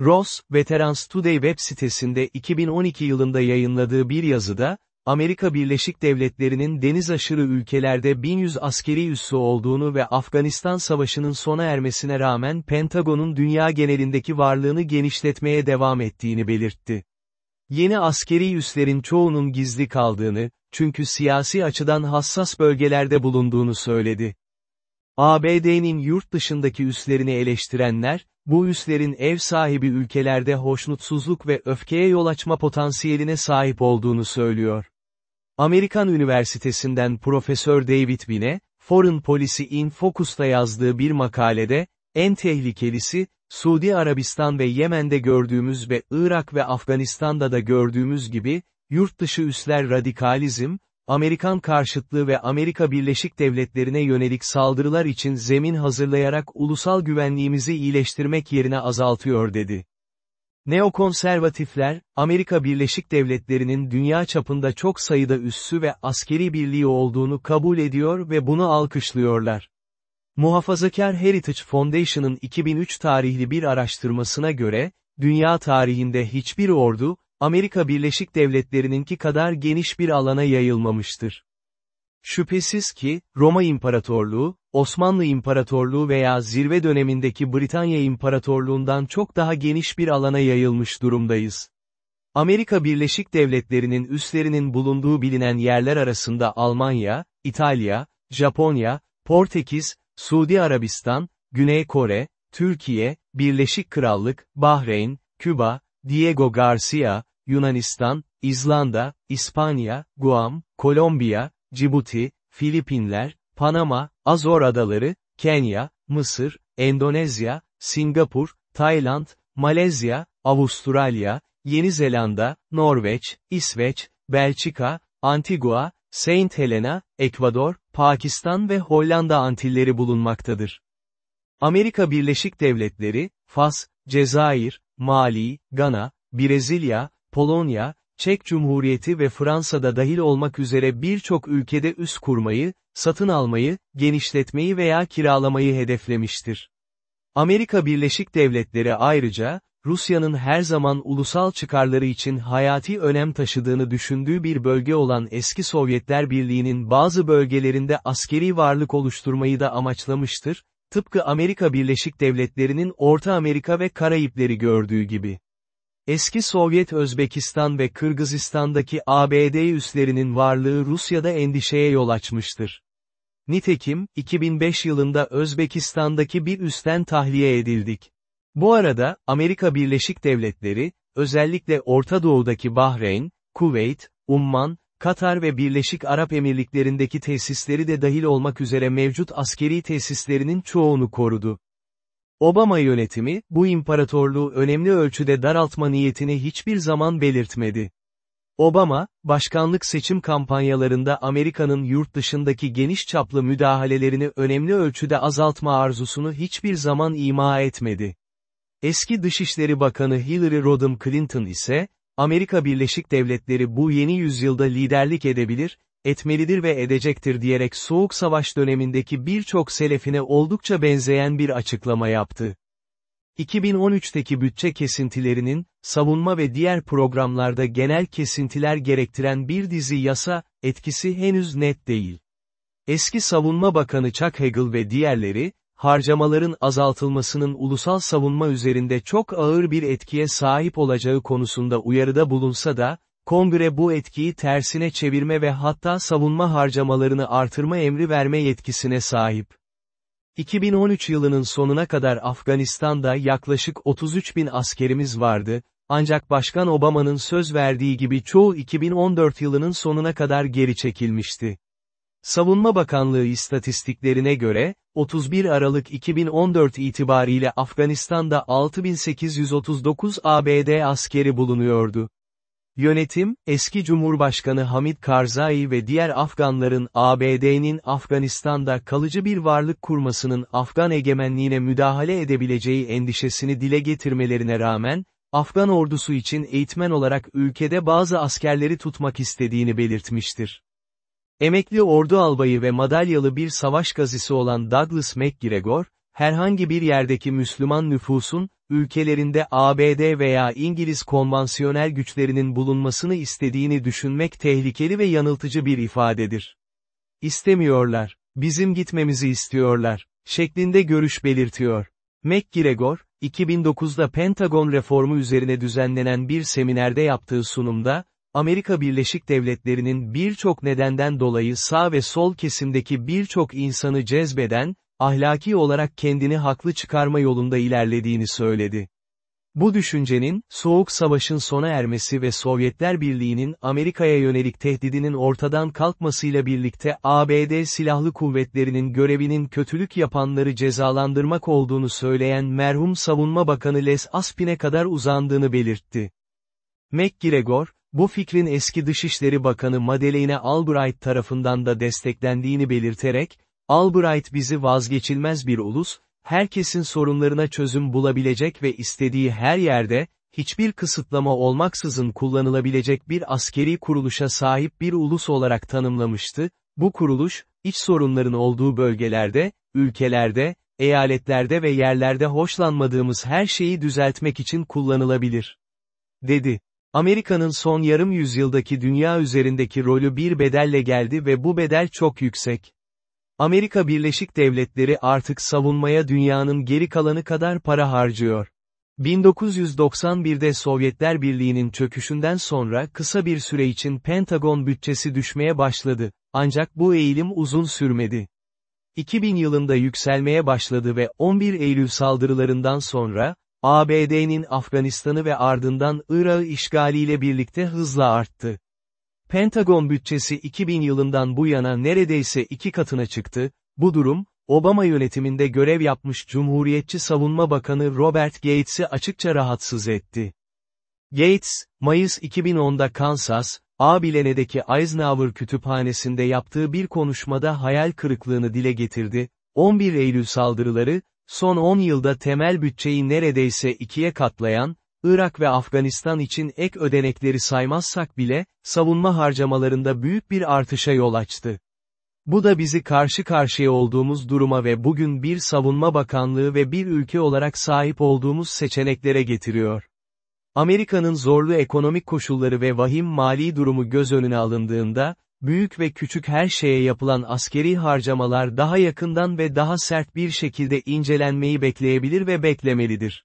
Ross, Veterans Today web sitesinde 2012 yılında yayınladığı bir yazıda, Amerika Birleşik Devletleri'nin deniz aşırı ülkelerde 1100 askeri üssü olduğunu ve Afganistan Savaşı'nın sona ermesine rağmen Pentagon'un dünya genelindeki varlığını genişletmeye devam ettiğini belirtti. Yeni askeri üslerin çoğunun gizli kaldığını, çünkü siyasi açıdan hassas bölgelerde bulunduğunu söyledi. ABD'nin yurt dışındaki üslerini eleştirenler, bu üslerin ev sahibi ülkelerde hoşnutsuzluk ve öfkeye yol açma potansiyeline sahip olduğunu söylüyor. Amerikan Üniversitesi'nden Profesör David Bine, Foreign Policy in Focus'ta yazdığı bir makalede, en tehlikelisi, Suudi Arabistan ve Yemen'de gördüğümüz ve Irak ve Afganistan'da da gördüğümüz gibi, yurt dışı üsler radikalizm, Amerikan karşıtlığı ve Amerika Birleşik Devletleri'ne yönelik saldırılar için zemin hazırlayarak ulusal güvenliğimizi iyileştirmek yerine azaltıyor dedi. Neokonservatifler, Amerika Birleşik Devletleri'nin dünya çapında çok sayıda üssü ve askeri birliği olduğunu kabul ediyor ve bunu alkışlıyorlar. Muhafazakar Heritage Foundation'ın 2003 tarihli bir araştırmasına göre, dünya tarihinde hiçbir ordu, Amerika Birleşik Devletleri'ninki kadar geniş bir alana yayılmamıştır. Şüphesiz ki, Roma İmparatorluğu, Osmanlı İmparatorluğu veya zirve dönemindeki Britanya İmparatorluğundan çok daha geniş bir alana yayılmış durumdayız. Amerika Birleşik Devletleri'nin üslerinin bulunduğu bilinen yerler arasında Almanya, İtalya, Japonya, Portekiz, Suudi Arabistan, Güney Kore, Türkiye, Birleşik Krallık, Bahreyn, Küba, Diego Garcia, Yunanistan, İzlanda, İspanya, Guam, Kolombiya, Cibuti, Filipinler, Panama, Azor Adaları, Kenya, Mısır, Endonezya, Singapur, Tayland, Malezya, Avustralya, Yeni Zelanda, Norveç, İsveç, Belçika, Antigua, Saint Helena, Ekvador, Pakistan ve Hollanda Antilleri bulunmaktadır. Amerika Birleşik Devletleri, Fas, Cezayir, Mali, Gana, Brezilya, Polonya, Çek Cumhuriyeti ve Fransa'da dahil olmak üzere birçok ülkede üs kurmayı, satın almayı, genişletmeyi veya kiralamayı hedeflemiştir. Amerika Birleşik Devletleri ayrıca, Rusya'nın her zaman ulusal çıkarları için hayati önem taşıdığını düşündüğü bir bölge olan eski Sovyetler Birliği'nin bazı bölgelerinde askeri varlık oluşturmayı da amaçlamıştır, tıpkı Amerika Birleşik Devletleri'nin Orta Amerika ve Karayipleri gördüğü gibi. Eski Sovyet Özbekistan ve Kırgızistan'daki ABD üslerinin varlığı Rusya'da endişeye yol açmıştır. Nitekim, 2005 yılında Özbekistan'daki bir üsten tahliye edildik. Bu arada, Amerika Birleşik Devletleri, özellikle Orta Doğu'daki Bahreyn, Kuveyt, Umman, Katar ve Birleşik Arap Emirlikleri'ndeki tesisleri de dahil olmak üzere mevcut askeri tesislerinin çoğunu korudu. Obama yönetimi, bu imparatorluğu önemli ölçüde daraltma niyetini hiçbir zaman belirtmedi. Obama, başkanlık seçim kampanyalarında Amerika'nın yurt dışındaki geniş çaplı müdahalelerini önemli ölçüde azaltma arzusunu hiçbir zaman ima etmedi. Eski Dışişleri Bakanı Hillary Rodham Clinton ise, Amerika Birleşik Devletleri bu yeni yüzyılda liderlik edebilir, etmelidir ve edecektir diyerek Soğuk Savaş dönemindeki birçok selefine oldukça benzeyen bir açıklama yaptı. 2013'teki bütçe kesintilerinin, savunma ve diğer programlarda genel kesintiler gerektiren bir dizi yasa, etkisi henüz net değil. Eski Savunma Bakanı Chuck Hagel ve diğerleri, harcamaların azaltılmasının ulusal savunma üzerinde çok ağır bir etkiye sahip olacağı konusunda uyarıda bulunsa da, Kongre bu etkiyi tersine çevirme ve hatta savunma harcamalarını artırma emri verme yetkisine sahip. 2013 yılının sonuna kadar Afganistan'da yaklaşık 33 bin askerimiz vardı, ancak Başkan Obama'nın söz verdiği gibi çoğu 2014 yılının sonuna kadar geri çekilmişti. Savunma Bakanlığı istatistiklerine göre, 31 Aralık 2014 itibariyle Afganistan'da 6839 ABD askeri bulunuyordu. Yönetim, eski Cumhurbaşkanı Hamid Karzai ve diğer Afganların ABD'nin Afganistan'da kalıcı bir varlık kurmasının Afgan egemenliğine müdahale edebileceği endişesini dile getirmelerine rağmen, Afgan ordusu için eğitmen olarak ülkede bazı askerleri tutmak istediğini belirtmiştir. Emekli ordu albayı ve madalyalı bir savaş gazisi olan Douglas MacGregor, herhangi bir yerdeki Müslüman nüfusun, ülkelerinde ABD veya İngiliz konvansiyonel güçlerinin bulunmasını istediğini düşünmek tehlikeli ve yanıltıcı bir ifadedir. İstemiyorlar, bizim gitmemizi istiyorlar, şeklinde görüş belirtiyor. MacGregor, 2009'da Pentagon reformu üzerine düzenlenen bir seminerde yaptığı sunumda, Amerika Birleşik Devletleri'nin birçok nedenden dolayı sağ ve sol kesimdeki birçok insanı cezbeden, ahlaki olarak kendini haklı çıkarma yolunda ilerlediğini söyledi. Bu düşüncenin, Soğuk Savaş'ın sona ermesi ve Sovyetler Birliği'nin Amerika'ya yönelik tehdidinin ortadan kalkmasıyla birlikte ABD Silahlı Kuvvetleri'nin görevinin kötülük yapanları cezalandırmak olduğunu söyleyen merhum Savunma Bakanı Les Aspin'e kadar uzandığını belirtti. McGregor, bu fikrin eski Dışişleri Bakanı Madeleine Albright tarafından da desteklendiğini belirterek, Albright bizi vazgeçilmez bir ulus, herkesin sorunlarına çözüm bulabilecek ve istediği her yerde, hiçbir kısıtlama olmaksızın kullanılabilecek bir askeri kuruluşa sahip bir ulus olarak tanımlamıştı, bu kuruluş, iç sorunların olduğu bölgelerde, ülkelerde, eyaletlerde ve yerlerde hoşlanmadığımız her şeyi düzeltmek için kullanılabilir. Dedi. Amerika'nın son yarım yüzyıldaki dünya üzerindeki rolü bir bedelle geldi ve bu bedel çok yüksek. Amerika Birleşik Devletleri artık savunmaya dünyanın geri kalanı kadar para harcıyor. 1991'de Sovyetler Birliği'nin çöküşünden sonra kısa bir süre için Pentagon bütçesi düşmeye başladı, ancak bu eğilim uzun sürmedi. 2000 yılında yükselmeye başladı ve 11 Eylül saldırılarından sonra, ABD'nin Afganistan'ı ve ardından Irak'ı işgaliyle birlikte hızla arttı. Pentagon bütçesi 2000 yılından bu yana neredeyse iki katına çıktı, bu durum, Obama yönetiminde görev yapmış Cumhuriyetçi Savunma Bakanı Robert Gates'i açıkça rahatsız etti. Gates, Mayıs 2010'da Kansas, Abilene'deki Eisenhower Kütüphanesi'nde yaptığı bir konuşmada hayal kırıklığını dile getirdi, 11 Eylül saldırıları, son 10 yılda temel bütçeyi neredeyse ikiye katlayan, Irak ve Afganistan için ek ödenekleri saymazsak bile, savunma harcamalarında büyük bir artışa yol açtı. Bu da bizi karşı karşıya olduğumuz duruma ve bugün bir savunma bakanlığı ve bir ülke olarak sahip olduğumuz seçeneklere getiriyor. Amerika'nın zorlu ekonomik koşulları ve vahim mali durumu göz önüne alındığında, büyük ve küçük her şeye yapılan askeri harcamalar daha yakından ve daha sert bir şekilde incelenmeyi bekleyebilir ve beklemelidir.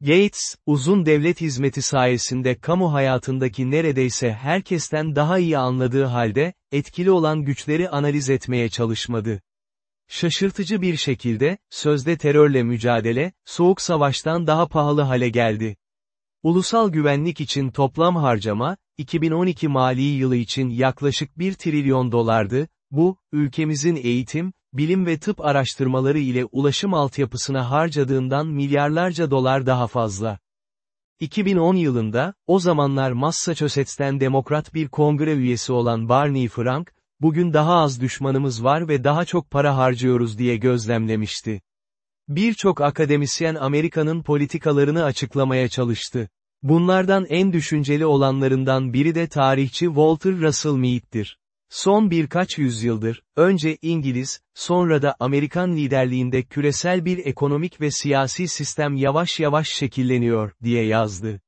Gates, uzun devlet hizmeti sayesinde kamu hayatındaki neredeyse herkesten daha iyi anladığı halde, etkili olan güçleri analiz etmeye çalışmadı. Şaşırtıcı bir şekilde, sözde terörle mücadele, soğuk savaştan daha pahalı hale geldi. Ulusal güvenlik için toplam harcama, 2012 mali yılı için yaklaşık 1 trilyon dolardı, bu, ülkemizin eğitim, bilim ve tıp araştırmaları ile ulaşım altyapısına harcadığından milyarlarca dolar daha fazla. 2010 yılında, o zamanlar Massachusetts'ten demokrat bir kongre üyesi olan Barney Frank, bugün daha az düşmanımız var ve daha çok para harcıyoruz diye gözlemlemişti. Birçok akademisyen Amerika'nın politikalarını açıklamaya çalıştı. Bunlardan en düşünceli olanlarından biri de tarihçi Walter Russell Mead'dir. Son birkaç yüzyıldır, önce İngiliz, sonra da Amerikan liderliğinde küresel bir ekonomik ve siyasi sistem yavaş yavaş şekilleniyor, diye yazdı.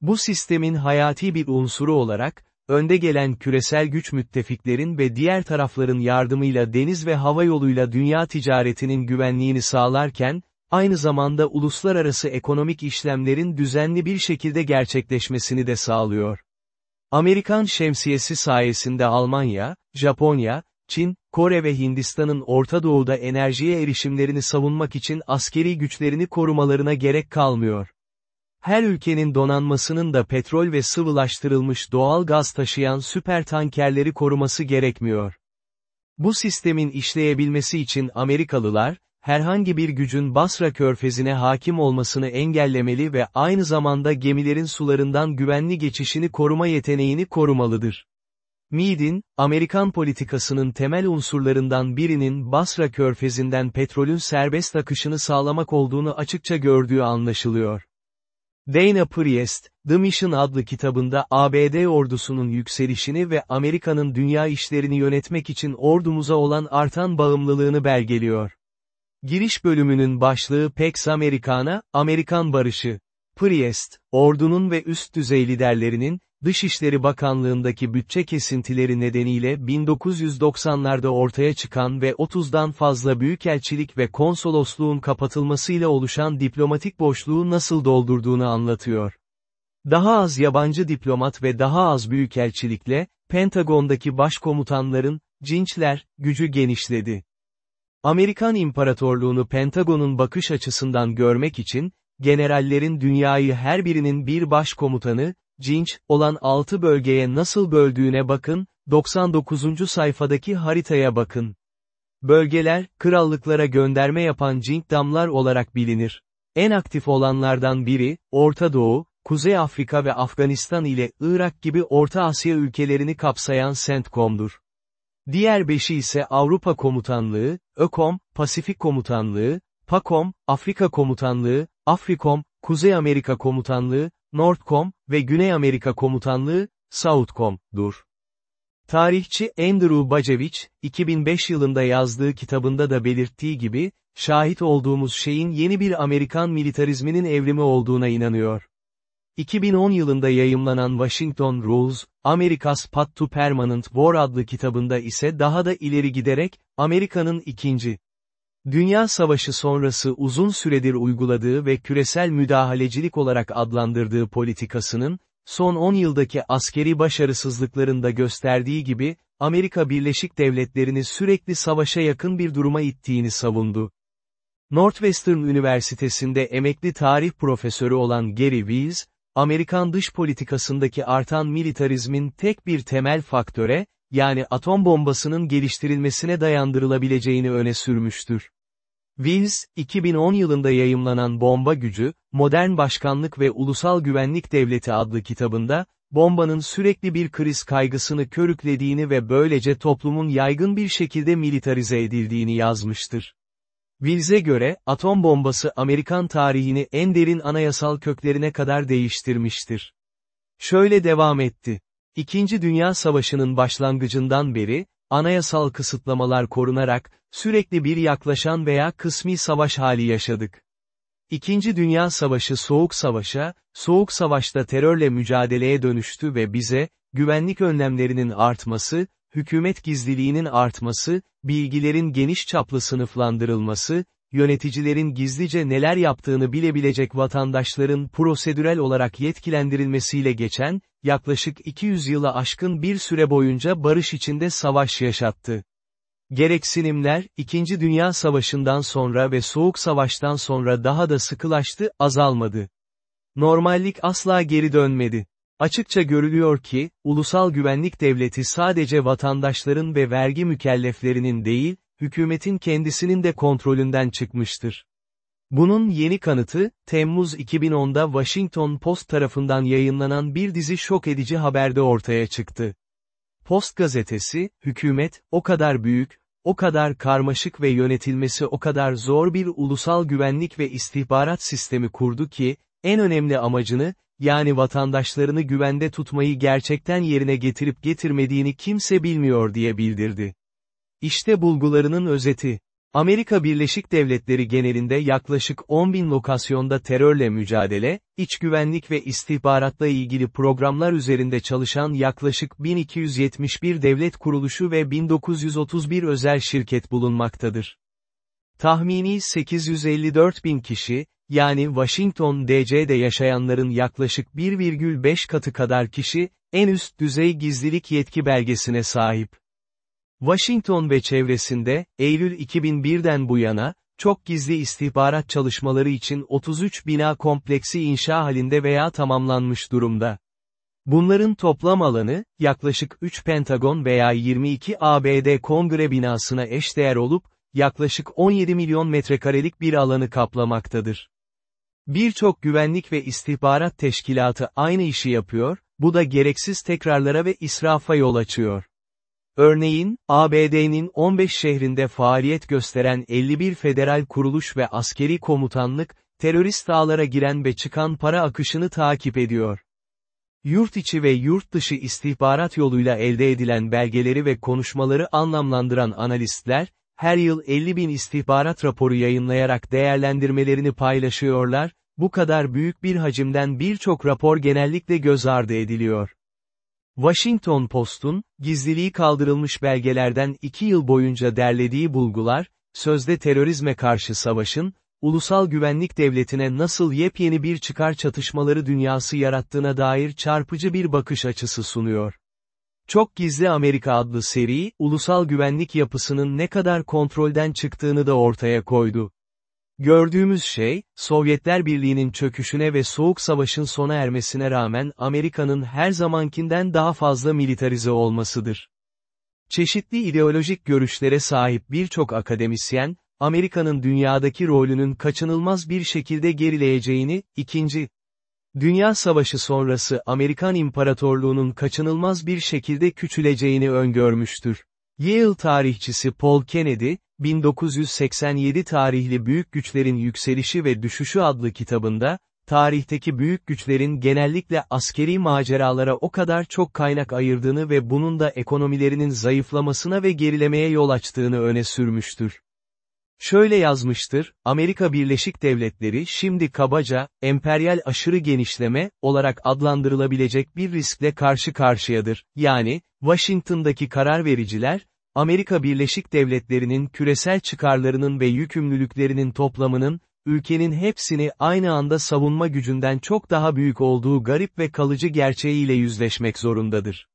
Bu sistemin hayati bir unsuru olarak, önde gelen küresel güç müttefiklerin ve diğer tarafların yardımıyla deniz ve hava yoluyla dünya ticaretinin güvenliğini sağlarken, aynı zamanda uluslararası ekonomik işlemlerin düzenli bir şekilde gerçekleşmesini de sağlıyor. Amerikan şemsiyesi sayesinde Almanya, Japonya, Çin, Kore ve Hindistan'ın Orta Doğu'da enerjiye erişimlerini savunmak için askeri güçlerini korumalarına gerek kalmıyor. Her ülkenin donanmasının da petrol ve sıvılaştırılmış doğal gaz taşıyan süper tankerleri koruması gerekmiyor. Bu sistemin işleyebilmesi için Amerikalılar, herhangi bir gücün Basra körfezine hakim olmasını engellemeli ve aynı zamanda gemilerin sularından güvenli geçişini koruma yeteneğini korumalıdır. Meade'in, Amerikan politikasının temel unsurlarından birinin Basra körfezinden petrolün serbest akışını sağlamak olduğunu açıkça gördüğü anlaşılıyor. Dana Priest, The Mission adlı kitabında ABD ordusunun yükselişini ve Amerika'nın dünya işlerini yönetmek için ordumuza olan artan bağımlılığını belgeliyor. Giriş bölümünün başlığı Pax Americana, Amerikan Barışı. Priest, ordunun ve üst düzey liderlerinin, Dışişleri Bakanlığındaki bütçe kesintileri nedeniyle 1990'larda ortaya çıkan ve 30'dan fazla büyükelçilik ve konsolosluğun kapatılmasıyla oluşan diplomatik boşluğu nasıl doldurduğunu anlatıyor. Daha az yabancı diplomat ve daha az büyükelçilikle, Pentagon'daki başkomutanların, cinçler, gücü genişledi. Amerikan İmparatorluğunu Pentagon'un bakış açısından görmek için, generallerin dünyayı her birinin bir başkomutanı, cinç, olan 6 bölgeye nasıl böldüğüne bakın, 99. sayfadaki haritaya bakın. Bölgeler, krallıklara gönderme yapan cinkdamlar olarak bilinir. En aktif olanlardan biri, Orta Doğu, Kuzey Afrika ve Afganistan ile Irak gibi Orta Asya ülkelerini kapsayan CENTCOM'dur. Diğer beşi ise Avrupa Komutanlığı, ÖKOM, Pasifik Komutanlığı, PAKOM, Afrika Komutanlığı, Afrikom, Kuzey Amerika Komutanlığı, Nordcom ve Güney Amerika Komutanlığı, Southcom'dur. Tarihçi Andrew Bacevich, 2005 yılında yazdığı kitabında da belirttiği gibi, şahit olduğumuz şeyin yeni bir Amerikan militarizminin evrimi olduğuna inanıyor. 2010 yılında yayımlanan Washington Rules, America's Path to Permanent War adlı kitabında ise daha da ileri giderek, Amerika'nın ikinci, Dünya Savaşı sonrası uzun süredir uyguladığı ve küresel müdahalecilik olarak adlandırdığı politikasının, son 10 yıldaki askeri başarısızlıklarında gösterdiği gibi, Amerika Birleşik Devletleri'ni sürekli savaşa yakın bir duruma ittiğini savundu. Northwestern Üniversitesi'nde emekli tarih profesörü olan Gary Wills, Amerikan dış politikasındaki artan militarizmin tek bir temel faktöre, yani atom bombasının geliştirilmesine dayandırılabileceğini öne sürmüştür. Wills, 2010 yılında yayımlanan Bomba Gücü, Modern Başkanlık ve Ulusal Güvenlik Devleti adlı kitabında, bombanın sürekli bir kriz kaygısını körüklediğini ve böylece toplumun yaygın bir şekilde militarize edildiğini yazmıştır. Wills'e göre, atom bombası Amerikan tarihini en derin anayasal köklerine kadar değiştirmiştir. Şöyle devam etti. İkinci Dünya Savaşı'nın başlangıcından beri, anayasal kısıtlamalar korunarak, sürekli bir yaklaşan veya kısmi savaş hali yaşadık. İkinci Dünya Savaşı Soğuk Savaş'a, Soğuk Savaş'ta terörle mücadeleye dönüştü ve bize, güvenlik önlemlerinin artması, hükümet gizliliğinin artması, bilgilerin geniş çaplı sınıflandırılması, yöneticilerin gizlice neler yaptığını bilebilecek vatandaşların prosedürel olarak yetkilendirilmesiyle geçen, yaklaşık 200 yıla aşkın bir süre boyunca barış içinde savaş yaşattı. Gereksinimler, İkinci Dünya Savaşı'ndan sonra ve Soğuk Savaş'tan sonra daha da sıkılaştı, azalmadı. Normallik asla geri dönmedi. Açıkça görülüyor ki, ulusal güvenlik devleti sadece vatandaşların ve vergi mükelleflerinin değil, hükümetin kendisinin de kontrolünden çıkmıştır. Bunun yeni kanıtı, Temmuz 2010'da Washington Post tarafından yayınlanan bir dizi şok edici haberde ortaya çıktı. Post gazetesi, hükümet, o kadar büyük, o kadar karmaşık ve yönetilmesi o kadar zor bir ulusal güvenlik ve istihbarat sistemi kurdu ki, en önemli amacını, yani vatandaşlarını güvende tutmayı gerçekten yerine getirip getirmediğini kimse bilmiyor diye bildirdi. İşte bulgularının özeti. Amerika Birleşik Devletleri genelinde yaklaşık 10 bin lokasyonda terörle mücadele, iç güvenlik ve istihbaratla ilgili programlar üzerinde çalışan yaklaşık 1271 devlet kuruluşu ve 1931 özel şirket bulunmaktadır. Tahmini 854 bin kişi, yani Washington DC'de yaşayanların yaklaşık 1,5 katı kadar kişi, en üst düzey gizlilik yetki belgesine sahip. Washington ve çevresinde, Eylül 2001'den bu yana, çok gizli istihbarat çalışmaları için 33 bina kompleksi inşa halinde veya tamamlanmış durumda. Bunların toplam alanı, yaklaşık 3 Pentagon veya 22 ABD kongre binasına eşdeğer olup, yaklaşık 17 milyon metrekarelik bir alanı kaplamaktadır. Birçok güvenlik ve istihbarat teşkilatı aynı işi yapıyor, bu da gereksiz tekrarlara ve israfa yol açıyor. Örneğin, ABD'nin 15 şehrinde faaliyet gösteren 51 federal kuruluş ve askeri komutanlık, terörist ağlara giren ve çıkan para akışını takip ediyor. Yurt içi ve yurt dışı istihbarat yoluyla elde edilen belgeleri ve konuşmaları anlamlandıran analistler, her yıl 50 bin istihbarat raporu yayınlayarak değerlendirmelerini paylaşıyorlar, bu kadar büyük bir hacimden birçok rapor genellikle göz ardı ediliyor. Washington Post'un, gizliliği kaldırılmış belgelerden iki yıl boyunca derlediği bulgular, sözde terörizme karşı savaşın, ulusal güvenlik devletine nasıl yepyeni bir çıkar çatışmaları dünyası yarattığına dair çarpıcı bir bakış açısı sunuyor. Çok Gizli Amerika adlı seri, ulusal güvenlik yapısının ne kadar kontrolden çıktığını da ortaya koydu. Gördüğümüz şey, Sovyetler Birliği'nin çöküşüne ve Soğuk Savaş'ın sona ermesine rağmen Amerika'nın her zamankinden daha fazla militarize olmasıdır. Çeşitli ideolojik görüşlere sahip birçok akademisyen, Amerika'nın dünyadaki rolünün kaçınılmaz bir şekilde gerileyeceğini, ikinci, Dünya Savaşı sonrası Amerikan İmparatorluğu'nun kaçınılmaz bir şekilde küçüleceğini öngörmüştür. Yale tarihçisi Paul Kennedy, 1987 tarihli Büyük Güçlerin Yükselişi ve Düşüşü adlı kitabında, tarihteki büyük güçlerin genellikle askeri maceralara o kadar çok kaynak ayırdığını ve bunun da ekonomilerinin zayıflamasına ve gerilemeye yol açtığını öne sürmüştür. Şöyle yazmıştır, Amerika Birleşik Devletleri şimdi kabaca, emperyal aşırı genişleme, olarak adlandırılabilecek bir riskle karşı karşıyadır, yani, Washington'daki karar vericiler, Amerika Birleşik Devletleri'nin küresel çıkarlarının ve yükümlülüklerinin toplamının, ülkenin hepsini aynı anda savunma gücünden çok daha büyük olduğu garip ve kalıcı gerçeğiyle yüzleşmek zorundadır.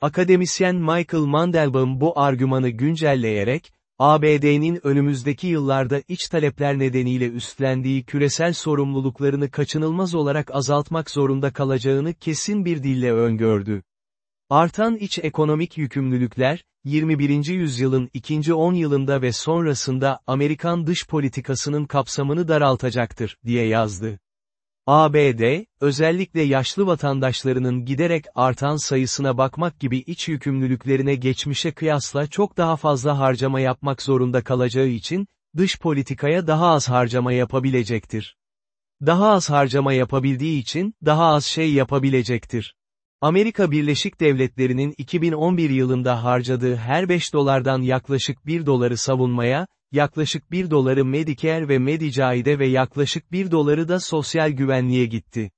Akademisyen Michael Mandelbaum bu argümanı güncelleyerek, ABD'nin önümüzdeki yıllarda iç talepler nedeniyle üstlendiği küresel sorumluluklarını kaçınılmaz olarak azaltmak zorunda kalacağını kesin bir dille öngördü. Artan iç ekonomik yükümlülükler, 21. yüzyılın ikinci 10 yılında ve sonrasında Amerikan dış politikasının kapsamını daraltacaktır, diye yazdı. ABD, özellikle yaşlı vatandaşlarının giderek artan sayısına bakmak gibi iç yükümlülüklerine geçmişe kıyasla çok daha fazla harcama yapmak zorunda kalacağı için, dış politikaya daha az harcama yapabilecektir. Daha az harcama yapabildiği için, daha az şey yapabilecektir. Amerika Birleşik Devletleri'nin 2011 yılında harcadığı her 5 dolardan yaklaşık 1 doları savunmaya, yaklaşık 1 doları Medicare ve Medicaid'e ve yaklaşık 1 doları da sosyal güvenliğe gitti.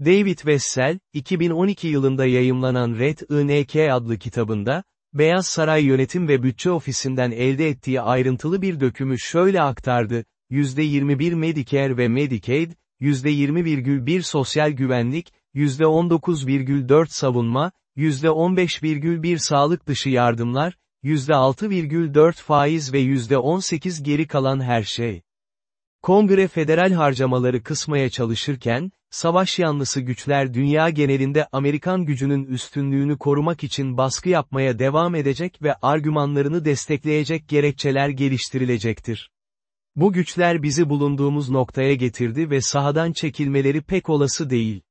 David Wessel, 2012 yılında yayımlanan Red INK adlı kitabında, Beyaz Saray Yönetim ve Bütçe Ofisi'nden elde ettiği ayrıntılı bir dökümü şöyle aktardı, %21 Medicare ve Medicaid, %20,1 sosyal güvenlik, %19,4 savunma, %15,1 sağlık dışı yardımlar, %6,4 faiz ve %18 geri kalan her şey. Kongre federal harcamaları kısmaya çalışırken, savaş yanlısı güçler dünya genelinde Amerikan gücünün üstünlüğünü korumak için baskı yapmaya devam edecek ve argümanlarını destekleyecek gerekçeler geliştirilecektir. Bu güçler bizi bulunduğumuz noktaya getirdi ve sahadan çekilmeleri pek olası değil.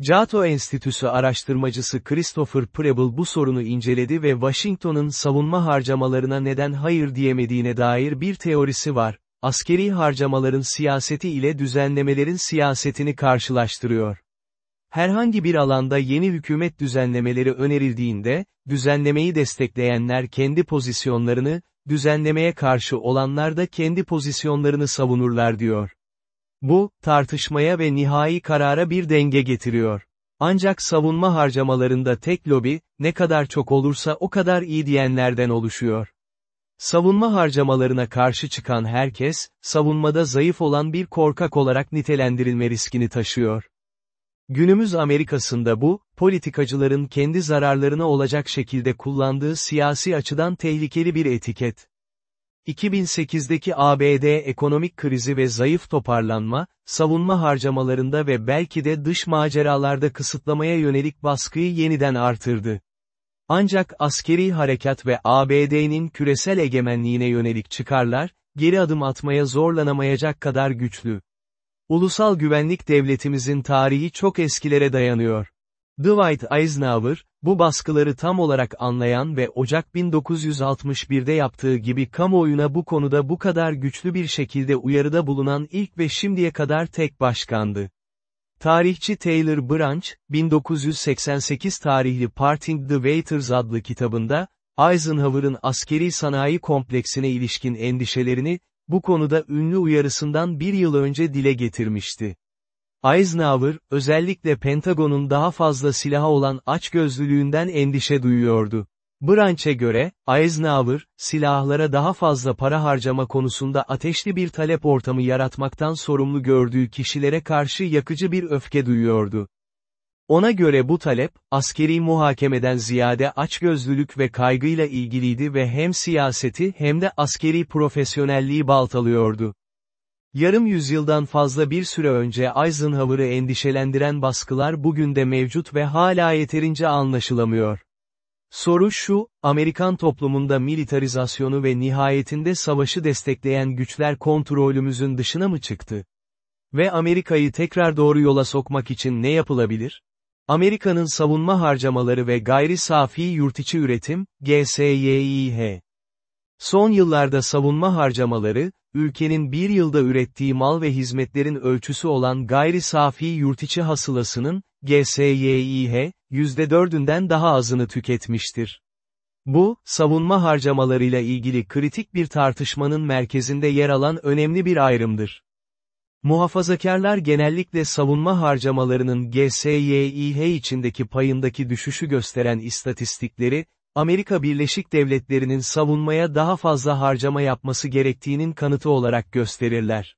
Cato Enstitüsü araştırmacısı Christopher Preble bu sorunu inceledi ve Washington'ın savunma harcamalarına neden hayır diyemediğine dair bir teorisi var, askeri harcamaların siyaseti ile düzenlemelerin siyasetini karşılaştırıyor. Herhangi bir alanda yeni hükümet düzenlemeleri önerildiğinde, düzenlemeyi destekleyenler kendi pozisyonlarını, düzenlemeye karşı olanlar da kendi pozisyonlarını savunurlar diyor. Bu, tartışmaya ve nihai karara bir denge getiriyor. Ancak savunma harcamalarında tek lobi, ne kadar çok olursa o kadar iyi diyenlerden oluşuyor. Savunma harcamalarına karşı çıkan herkes, savunmada zayıf olan bir korkak olarak nitelendirilme riskini taşıyor. Günümüz Amerika'sında bu, politikacıların kendi zararlarına olacak şekilde kullandığı siyasi açıdan tehlikeli bir etiket. 2008'deki ABD ekonomik krizi ve zayıf toparlanma, savunma harcamalarında ve belki de dış maceralarda kısıtlamaya yönelik baskıyı yeniden artırdı. Ancak askeri harekat ve ABD'nin küresel egemenliğine yönelik çıkarlar, geri adım atmaya zorlanamayacak kadar güçlü. Ulusal güvenlik devletimizin tarihi çok eskilere dayanıyor. Dwight Eisenhower, bu baskıları tam olarak anlayan ve Ocak 1961'de yaptığı gibi kamuoyuna bu konuda bu kadar güçlü bir şekilde uyarıda bulunan ilk ve şimdiye kadar tek başkandı. Tarihçi Taylor Branch, 1988 tarihli Parting the Waiters adlı kitabında, Eisenhower'ın askeri sanayi kompleksine ilişkin endişelerini, bu konuda ünlü uyarısından bir yıl önce dile getirmişti. Eisenhower, özellikle Pentagon'un daha fazla silaha olan açgözlülüğünden endişe duyuyordu. Branch'e göre, Eisenhower, silahlara daha fazla para harcama konusunda ateşli bir talep ortamı yaratmaktan sorumlu gördüğü kişilere karşı yakıcı bir öfke duyuyordu. Ona göre bu talep, askeri muhakemeden ziyade açgözlülük ve kaygıyla ilgiliydi ve hem siyaseti hem de askeri profesyonelliği baltalıyordu. Yarım yüzyıldan fazla bir süre önce Eisenhower'ı endişelendiren baskılar bugün de mevcut ve hala yeterince anlaşılamıyor. Soru şu, Amerikan toplumunda militarizasyonu ve nihayetinde savaşı destekleyen güçler kontrolümüzün dışına mı çıktı? Ve Amerika'yı tekrar doğru yola sokmak için ne yapılabilir? Amerika'nın savunma harcamaları ve gayri safi yurtiçi üretim, GSYİH. Son yıllarda savunma harcamaları, ülkenin bir yılda ürettiği mal ve hizmetlerin ölçüsü olan gayri safi yurtiçi hasılasının, GSYİH, %4'ünden daha azını tüketmiştir. Bu, savunma harcamalarıyla ilgili kritik bir tartışmanın merkezinde yer alan önemli bir ayrımdır. Muhafazakarlar genellikle savunma harcamalarının GSYİH içindeki payındaki düşüşü gösteren istatistikleri, Amerika Birleşik Devletleri'nin savunmaya daha fazla harcama yapması gerektiğinin kanıtı olarak gösterirler.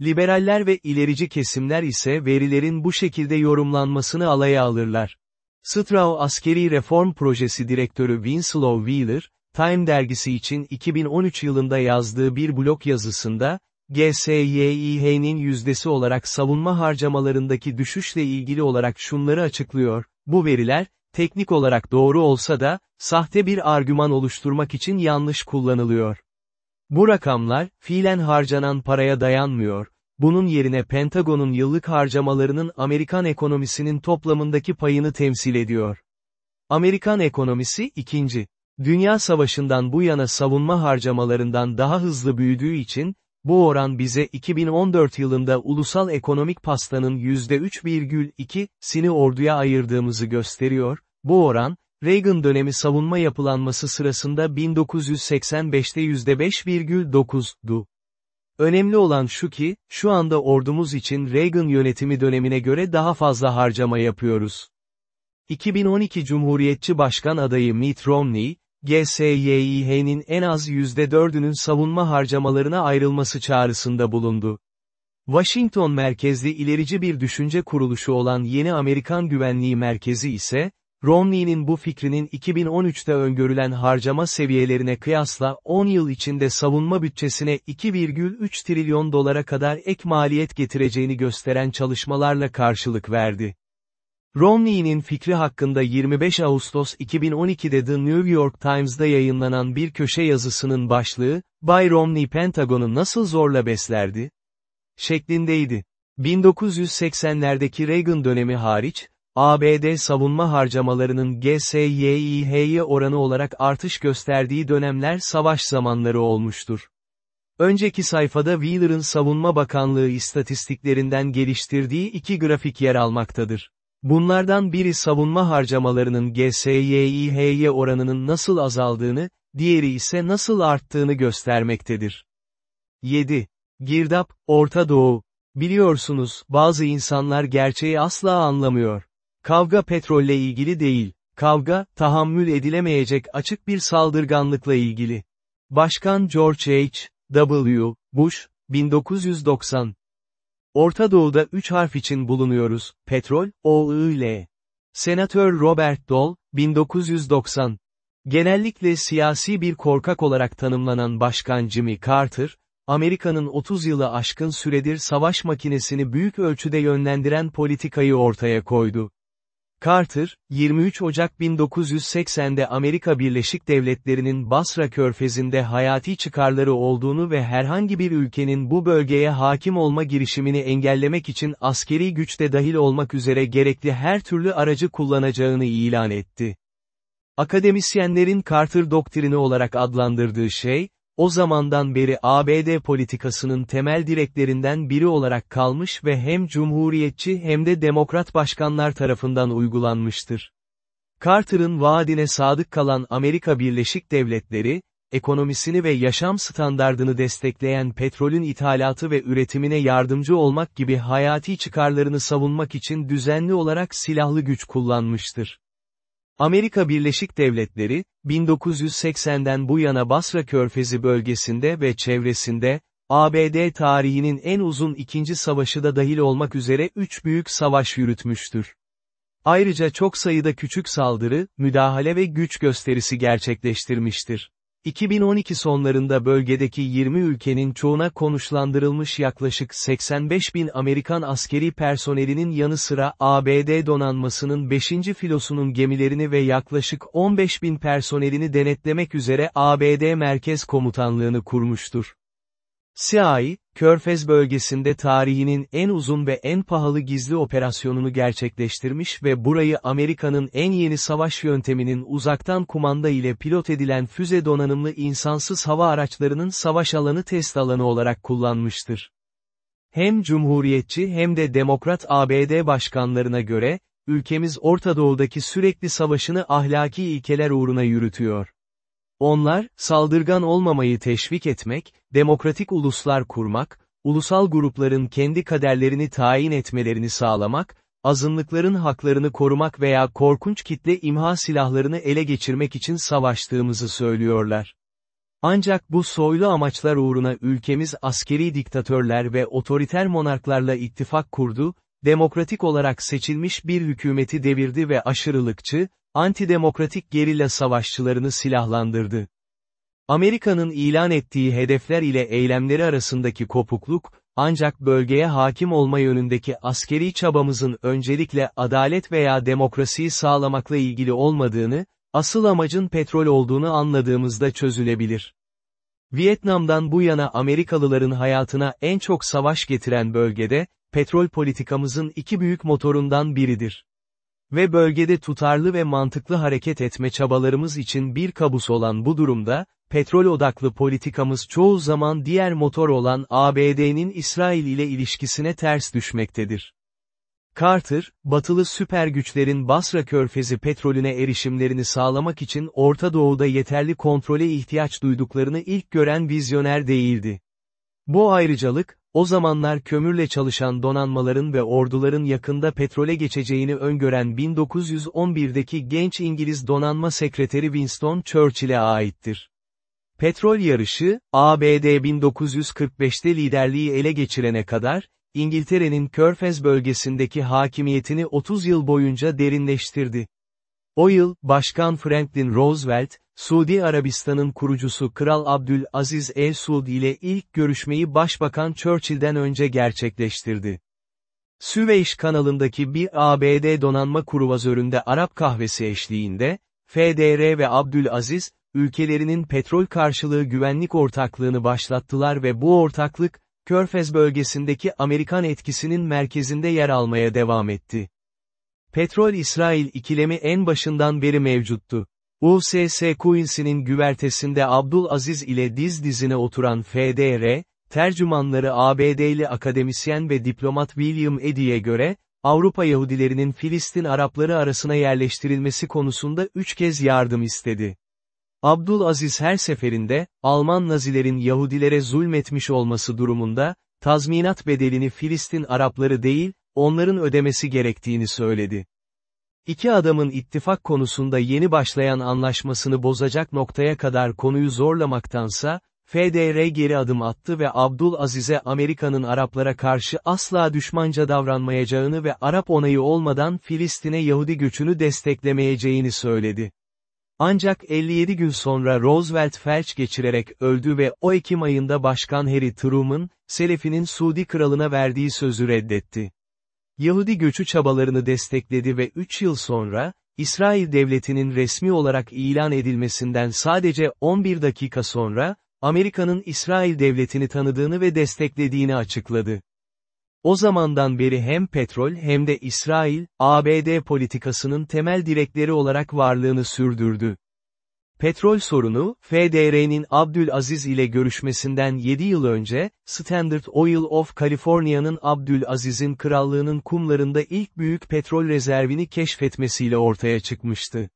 Liberaller ve ilerici kesimler ise verilerin bu şekilde yorumlanmasını alaya alırlar. Strau Askeri Reform Projesi Direktörü Winslow Wheeler, Time dergisi için 2013 yılında yazdığı bir blog yazısında, GSYİH'nin yüzdesi olarak savunma harcamalarındaki düşüşle ilgili olarak şunları açıklıyor, bu veriler, teknik olarak doğru olsa da, sahte bir argüman oluşturmak için yanlış kullanılıyor. Bu rakamlar, fiilen harcanan paraya dayanmıyor, bunun yerine Pentagon'un yıllık harcamalarının Amerikan ekonomisinin toplamındaki payını temsil ediyor. Amerikan ekonomisi, ikinci. Dünya Savaşı'ndan bu yana savunma harcamalarından daha hızlı büyüdüğü için, bu oran bize 2014 yılında ulusal ekonomik pastanın %3,2'sini orduya ayırdığımızı gösteriyor, bu oran, Reagan dönemi savunma yapılanması sırasında 1985'te %5,9'du. Önemli olan şu ki, şu anda ordumuz için Reagan yönetimi dönemine göre daha fazla harcama yapıyoruz. 2012 Cumhuriyetçi Başkan adayı Mitt Romney, GSYİH'nin en az %4'ünün savunma harcamalarına ayrılması çağrısında bulundu. Washington merkezli ilerici bir düşünce kuruluşu olan Yeni Amerikan Güvenliği Merkezi ise, Romney'nin bu fikrinin 2013'te öngörülen harcama seviyelerine kıyasla 10 yıl içinde savunma bütçesine 2,3 trilyon dolara kadar ek maliyet getireceğini gösteren çalışmalarla karşılık verdi. Romney'nin fikri hakkında 25 Ağustos 2012'de The New York Times'da yayınlanan bir köşe yazısının başlığı, Bay Romney Pentagon'u nasıl zorla beslerdi? şeklindeydi. 1980'lerdeki Reagan dönemi hariç, ABD savunma harcamalarının GSYİH'ye oranı olarak artış gösterdiği dönemler savaş zamanları olmuştur. Önceki sayfada Wheeler'ın Savunma Bakanlığı istatistiklerinden geliştirdiği iki grafik yer almaktadır. Bunlardan biri savunma harcamalarının GSYİH'ye oranının nasıl azaldığını, diğeri ise nasıl arttığını göstermektedir. 7. Girdap, Orta Doğu. Biliyorsunuz, bazı insanlar gerçeği asla anlamıyor. Kavga petrolle ilgili değil. Kavga, tahammül edilemeyecek açık bir saldırganlıkla ilgili. Başkan George H. W. Bush, 1990. Orta Doğu'da üç harf için bulunuyoruz, petrol, OIL. Senatör Robert Dole, 1990. Genellikle siyasi bir korkak olarak tanımlanan Başkan Jimmy Carter, Amerika'nın 30 yılı aşkın süredir savaş makinesini büyük ölçüde yönlendiren politikayı ortaya koydu. Carter, 23 Ocak 1980'de Amerika Birleşik Devletleri'nin Basra körfezinde hayati çıkarları olduğunu ve herhangi bir ülkenin bu bölgeye hakim olma girişimini engellemek için askeri güçte dahil olmak üzere gerekli her türlü aracı kullanacağını ilan etti. Akademisyenlerin Carter doktrini olarak adlandırdığı şey, o zamandan beri ABD politikasının temel direklerinden biri olarak kalmış ve hem cumhuriyetçi hem de demokrat başkanlar tarafından uygulanmıştır. Carter'ın vaadine sadık kalan Amerika Birleşik Devletleri, ekonomisini ve yaşam standardını destekleyen petrolün ithalatı ve üretimine yardımcı olmak gibi hayati çıkarlarını savunmak için düzenli olarak silahlı güç kullanmıştır. Amerika Birleşik Devletleri, 1980'den bu yana Basra Körfezi bölgesinde ve çevresinde, ABD tarihinin en uzun ikinci savaşı da dahil olmak üzere üç büyük savaş yürütmüştür. Ayrıca çok sayıda küçük saldırı, müdahale ve güç gösterisi gerçekleştirmiştir. 2012 sonlarında bölgedeki 20 ülkenin çoğuna konuşlandırılmış yaklaşık 85 bin Amerikan askeri personelinin yanı sıra ABD donanmasının 5. filosunun gemilerini ve yaklaşık 15 bin personelini denetlemek üzere ABD Merkez Komutanlığını kurmuştur. CIA, Körfez bölgesinde tarihinin en uzun ve en pahalı gizli operasyonunu gerçekleştirmiş ve burayı Amerika'nın en yeni savaş yönteminin uzaktan kumanda ile pilot edilen füze donanımlı insansız hava araçlarının savaş alanı test alanı olarak kullanmıştır. Hem Cumhuriyetçi hem de Demokrat ABD başkanlarına göre, ülkemiz Orta Doğu'daki sürekli savaşını ahlaki ilkeler uğruna yürütüyor. Onlar, saldırgan olmamayı teşvik etmek, demokratik uluslar kurmak, ulusal grupların kendi kaderlerini tayin etmelerini sağlamak, azınlıkların haklarını korumak veya korkunç kitle imha silahlarını ele geçirmek için savaştığımızı söylüyorlar. Ancak bu soylu amaçlar uğruna ülkemiz askeri diktatörler ve otoriter monarklarla ittifak kurdu, demokratik olarak seçilmiş bir hükümeti devirdi ve aşırılıkçı, antidemokratik gerilla savaşçılarını silahlandırdı. Amerika'nın ilan ettiği hedefler ile eylemleri arasındaki kopukluk, ancak bölgeye hakim olma yönündeki askeri çabamızın öncelikle adalet veya demokrasiyi sağlamakla ilgili olmadığını, asıl amacın petrol olduğunu anladığımızda çözülebilir. Vietnam'dan bu yana Amerikalıların hayatına en çok savaş getiren bölgede, petrol politikamızın iki büyük motorundan biridir. Ve bölgede tutarlı ve mantıklı hareket etme çabalarımız için bir kabus olan bu durumda, petrol odaklı politikamız çoğu zaman diğer motor olan ABD'nin İsrail ile ilişkisine ters düşmektedir. Carter, batılı süper güçlerin Basra körfezi petrolüne erişimlerini sağlamak için Orta Doğu'da yeterli kontrole ihtiyaç duyduklarını ilk gören vizyoner değildi. Bu ayrıcalık, o zamanlar kömürle çalışan donanmaların ve orduların yakında petrole geçeceğini öngören 1911'deki genç İngiliz donanma sekreteri Winston Churchill'e aittir. Petrol yarışı, ABD 1945'te liderliği ele geçirene kadar, İngiltere'nin Körfez bölgesindeki hakimiyetini 30 yıl boyunca derinleştirdi. O yıl, Başkan Franklin Roosevelt, Suudi Arabistan'ın kurucusu Kral Abdülaziz El Suud ile ilk görüşmeyi Başbakan Churchill'den önce gerçekleştirdi. Süveyş kanalındaki bir ABD donanma kruvazöründe Arap kahvesi eşliğinde, FDR ve Abdülaziz, ülkelerinin petrol karşılığı güvenlik ortaklığını başlattılar ve bu ortaklık, Körfez bölgesindeki Amerikan etkisinin merkezinde yer almaya devam etti. Petrol-İsrail ikilemi en başından beri mevcuttu. USS Quincy'nin güvertesinde Abdülaziz ile diz dizine oturan FDR, tercümanları ABD'li akademisyen ve diplomat William Eddy'ye göre, Avrupa Yahudilerinin Filistin Arapları arasına yerleştirilmesi konusunda üç kez yardım istedi. Abdülaziz her seferinde, Alman Nazilerin Yahudilere zulmetmiş olması durumunda, tazminat bedelini Filistin Arapları değil, onların ödemesi gerektiğini söyledi. İki adamın ittifak konusunda yeni başlayan anlaşmasını bozacak noktaya kadar konuyu zorlamaktansa, FDR geri adım attı ve Abdülaziz'e Amerika'nın Araplara karşı asla düşmanca davranmayacağını ve Arap onayı olmadan Filistin'e Yahudi göçünü desteklemeyeceğini söyledi. Ancak 57 gün sonra Roosevelt felç geçirerek öldü ve o Ekim ayında Başkan Harry Truman, Selefi'nin Suudi kralına verdiği sözü reddetti. Yahudi göçü çabalarını destekledi ve 3 yıl sonra, İsrail devletinin resmi olarak ilan edilmesinden sadece 11 dakika sonra, Amerika'nın İsrail devletini tanıdığını ve desteklediğini açıkladı. O zamandan beri hem petrol hem de İsrail, ABD politikasının temel direkleri olarak varlığını sürdürdü. Petrol sorunu, FDR'nin Abdülaziz ile görüşmesinden 7 yıl önce, Standard Oil of California'nın Abdülaziz'in krallığının kumlarında ilk büyük petrol rezervini keşfetmesiyle ortaya çıkmıştı.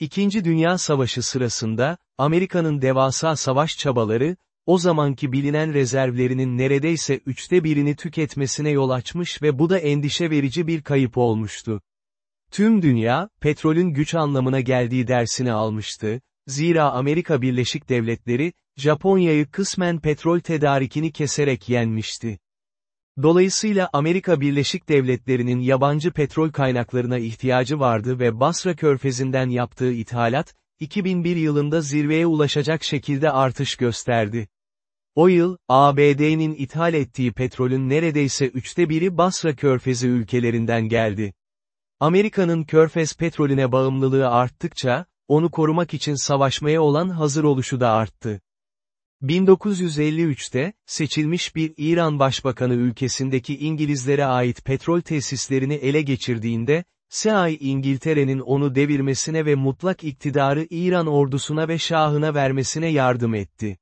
İkinci Dünya Savaşı sırasında, Amerika'nın devasa savaş çabaları, o zamanki bilinen rezervlerinin neredeyse üçte birini tüketmesine yol açmış ve bu da endişe verici bir kayıp olmuştu. Tüm dünya, petrolün güç anlamına geldiği dersini almıştı, zira Amerika Birleşik Devletleri, Japonya'yı kısmen petrol tedarikini keserek yenmişti. Dolayısıyla Amerika Birleşik Devletleri'nin yabancı petrol kaynaklarına ihtiyacı vardı ve Basra Körfezi'nden yaptığı ithalat, 2001 yılında zirveye ulaşacak şekilde artış gösterdi. O yıl, ABD'nin ithal ettiği petrolün neredeyse üçte biri Basra Körfezi ülkelerinden geldi. Amerika'nın Körfez petrolüne bağımlılığı arttıkça, onu korumak için savaşmaya olan hazır oluşu da arttı. 1953'te, seçilmiş bir İran Başbakanı ülkesindeki İngilizlere ait petrol tesislerini ele geçirdiğinde, Seay İngiltere'nin onu devirmesine ve mutlak iktidarı İran ordusuna ve şahına vermesine yardım etti.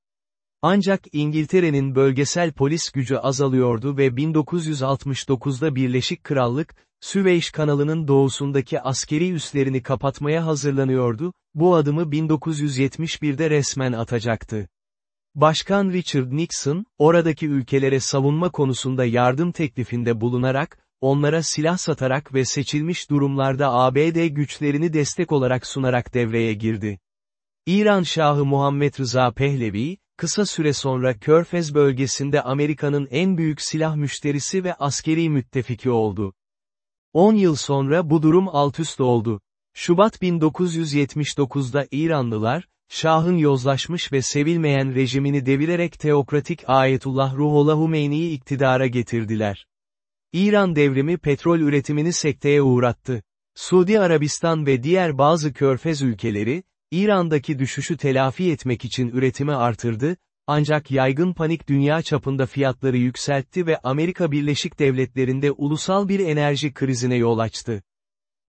Ancak İngiltere'nin bölgesel polis gücü azalıyordu ve 1969'da Birleşik Krallık, Süveyş kanalının doğusundaki askeri üslerini kapatmaya hazırlanıyordu, bu adımı 1971'de resmen atacaktı. Başkan Richard Nixon, oradaki ülkelere savunma konusunda yardım teklifinde bulunarak, onlara silah satarak ve seçilmiş durumlarda ABD güçlerini destek olarak sunarak devreye girdi. İran Şahı Muhammed Rıza Pehlevi, kısa süre sonra Körfez bölgesinde Amerika'nın en büyük silah müşterisi ve askeri müttefiki oldu. 10 yıl sonra bu durum altüst oldu. Şubat 1979'da İranlılar, Şah'ın yozlaşmış ve sevilmeyen rejimini devirerek teokratik Ayetullah Ruhollah Hümeyni'yi iktidara getirdiler. İran devrimi petrol üretimini sekteye uğrattı. Suudi Arabistan ve diğer bazı körfez ülkeleri, İran'daki düşüşü telafi etmek için üretimi artırdı, ancak yaygın panik dünya çapında fiyatları yükseltti ve Amerika Birleşik Devletleri'nde ulusal bir enerji krizine yol açtı.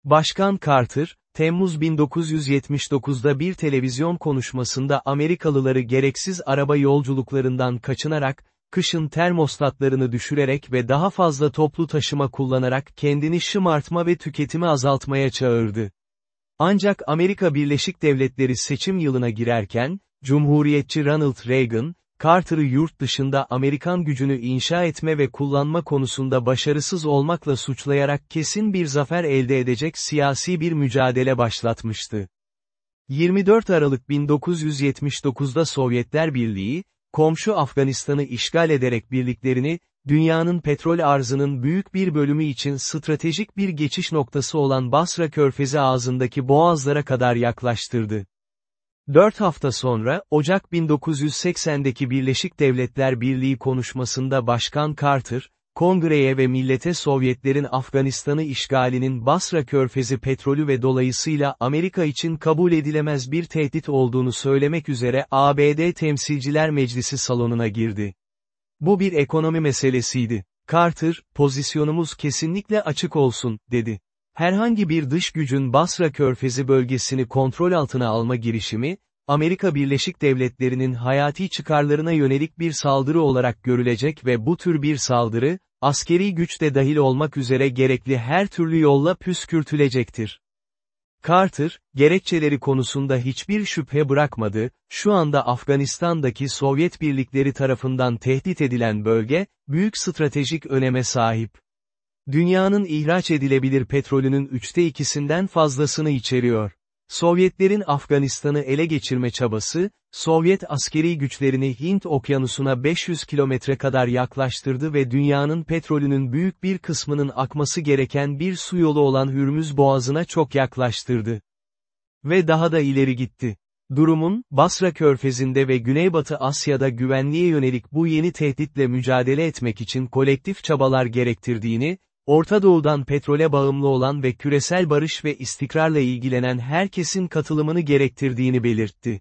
Başkan Carter, Temmuz 1979'da bir televizyon konuşmasında Amerikalıları gereksiz araba yolculuklarından kaçınarak, kışın termostatlarını düşürerek ve daha fazla toplu taşıma kullanarak kendini şımartma ve tüketimi azaltmaya çağırdı. Ancak Amerika Birleşik Devletleri seçim yılına girerken, Cumhuriyetçi Ronald Reagan, Carter'ı yurt dışında Amerikan gücünü inşa etme ve kullanma konusunda başarısız olmakla suçlayarak kesin bir zafer elde edecek siyasi bir mücadele başlatmıştı. 24 Aralık 1979'da Sovyetler Birliği, komşu Afganistan'ı işgal ederek birliklerini, dünyanın petrol arzının büyük bir bölümü için stratejik bir geçiş noktası olan Basra Körfezi ağzındaki boğazlara kadar yaklaştırdı. Dört hafta sonra, Ocak 1980'deki Birleşik Devletler Birliği konuşmasında Başkan Carter, Kongreye ve millete Sovyetlerin Afganistan'ı işgalinin Basra Körfezi petrolü ve dolayısıyla Amerika için kabul edilemez bir tehdit olduğunu söylemek üzere ABD Temsilciler Meclisi salonuna girdi. Bu bir ekonomi meselesiydi. Carter, pozisyonumuz kesinlikle açık olsun, dedi. Herhangi bir dış gücün Basra Körfezi bölgesini kontrol altına alma girişimi, Amerika Birleşik Devletleri'nin hayati çıkarlarına yönelik bir saldırı olarak görülecek ve bu tür bir saldırı, askeri güç de dahil olmak üzere gerekli her türlü yolla püskürtülecektir. Carter, gerekçeleri konusunda hiçbir şüphe bırakmadı, şu anda Afganistan'daki Sovyet birlikleri tarafından tehdit edilen bölge, büyük stratejik öneme sahip. Dünyanın ihraç edilebilir petrolünün üçte ikisinden fazlasını içeriyor. Sovyetlerin Afganistan'ı ele geçirme çabası, Sovyet askeri güçlerini Hint okyanusuna 500 kilometre kadar yaklaştırdı ve dünyanın petrolünün büyük bir kısmının akması gereken bir su yolu olan Hürmüz Boğazı'na çok yaklaştırdı. Ve daha da ileri gitti. Durumun, Basra Körfezi'nde ve Güneybatı Asya'da güvenliğe yönelik bu yeni tehditle mücadele etmek için kolektif çabalar gerektirdiğini, Orta Doğu'dan petrole bağımlı olan ve küresel barış ve istikrarla ilgilenen herkesin katılımını gerektirdiğini belirtti.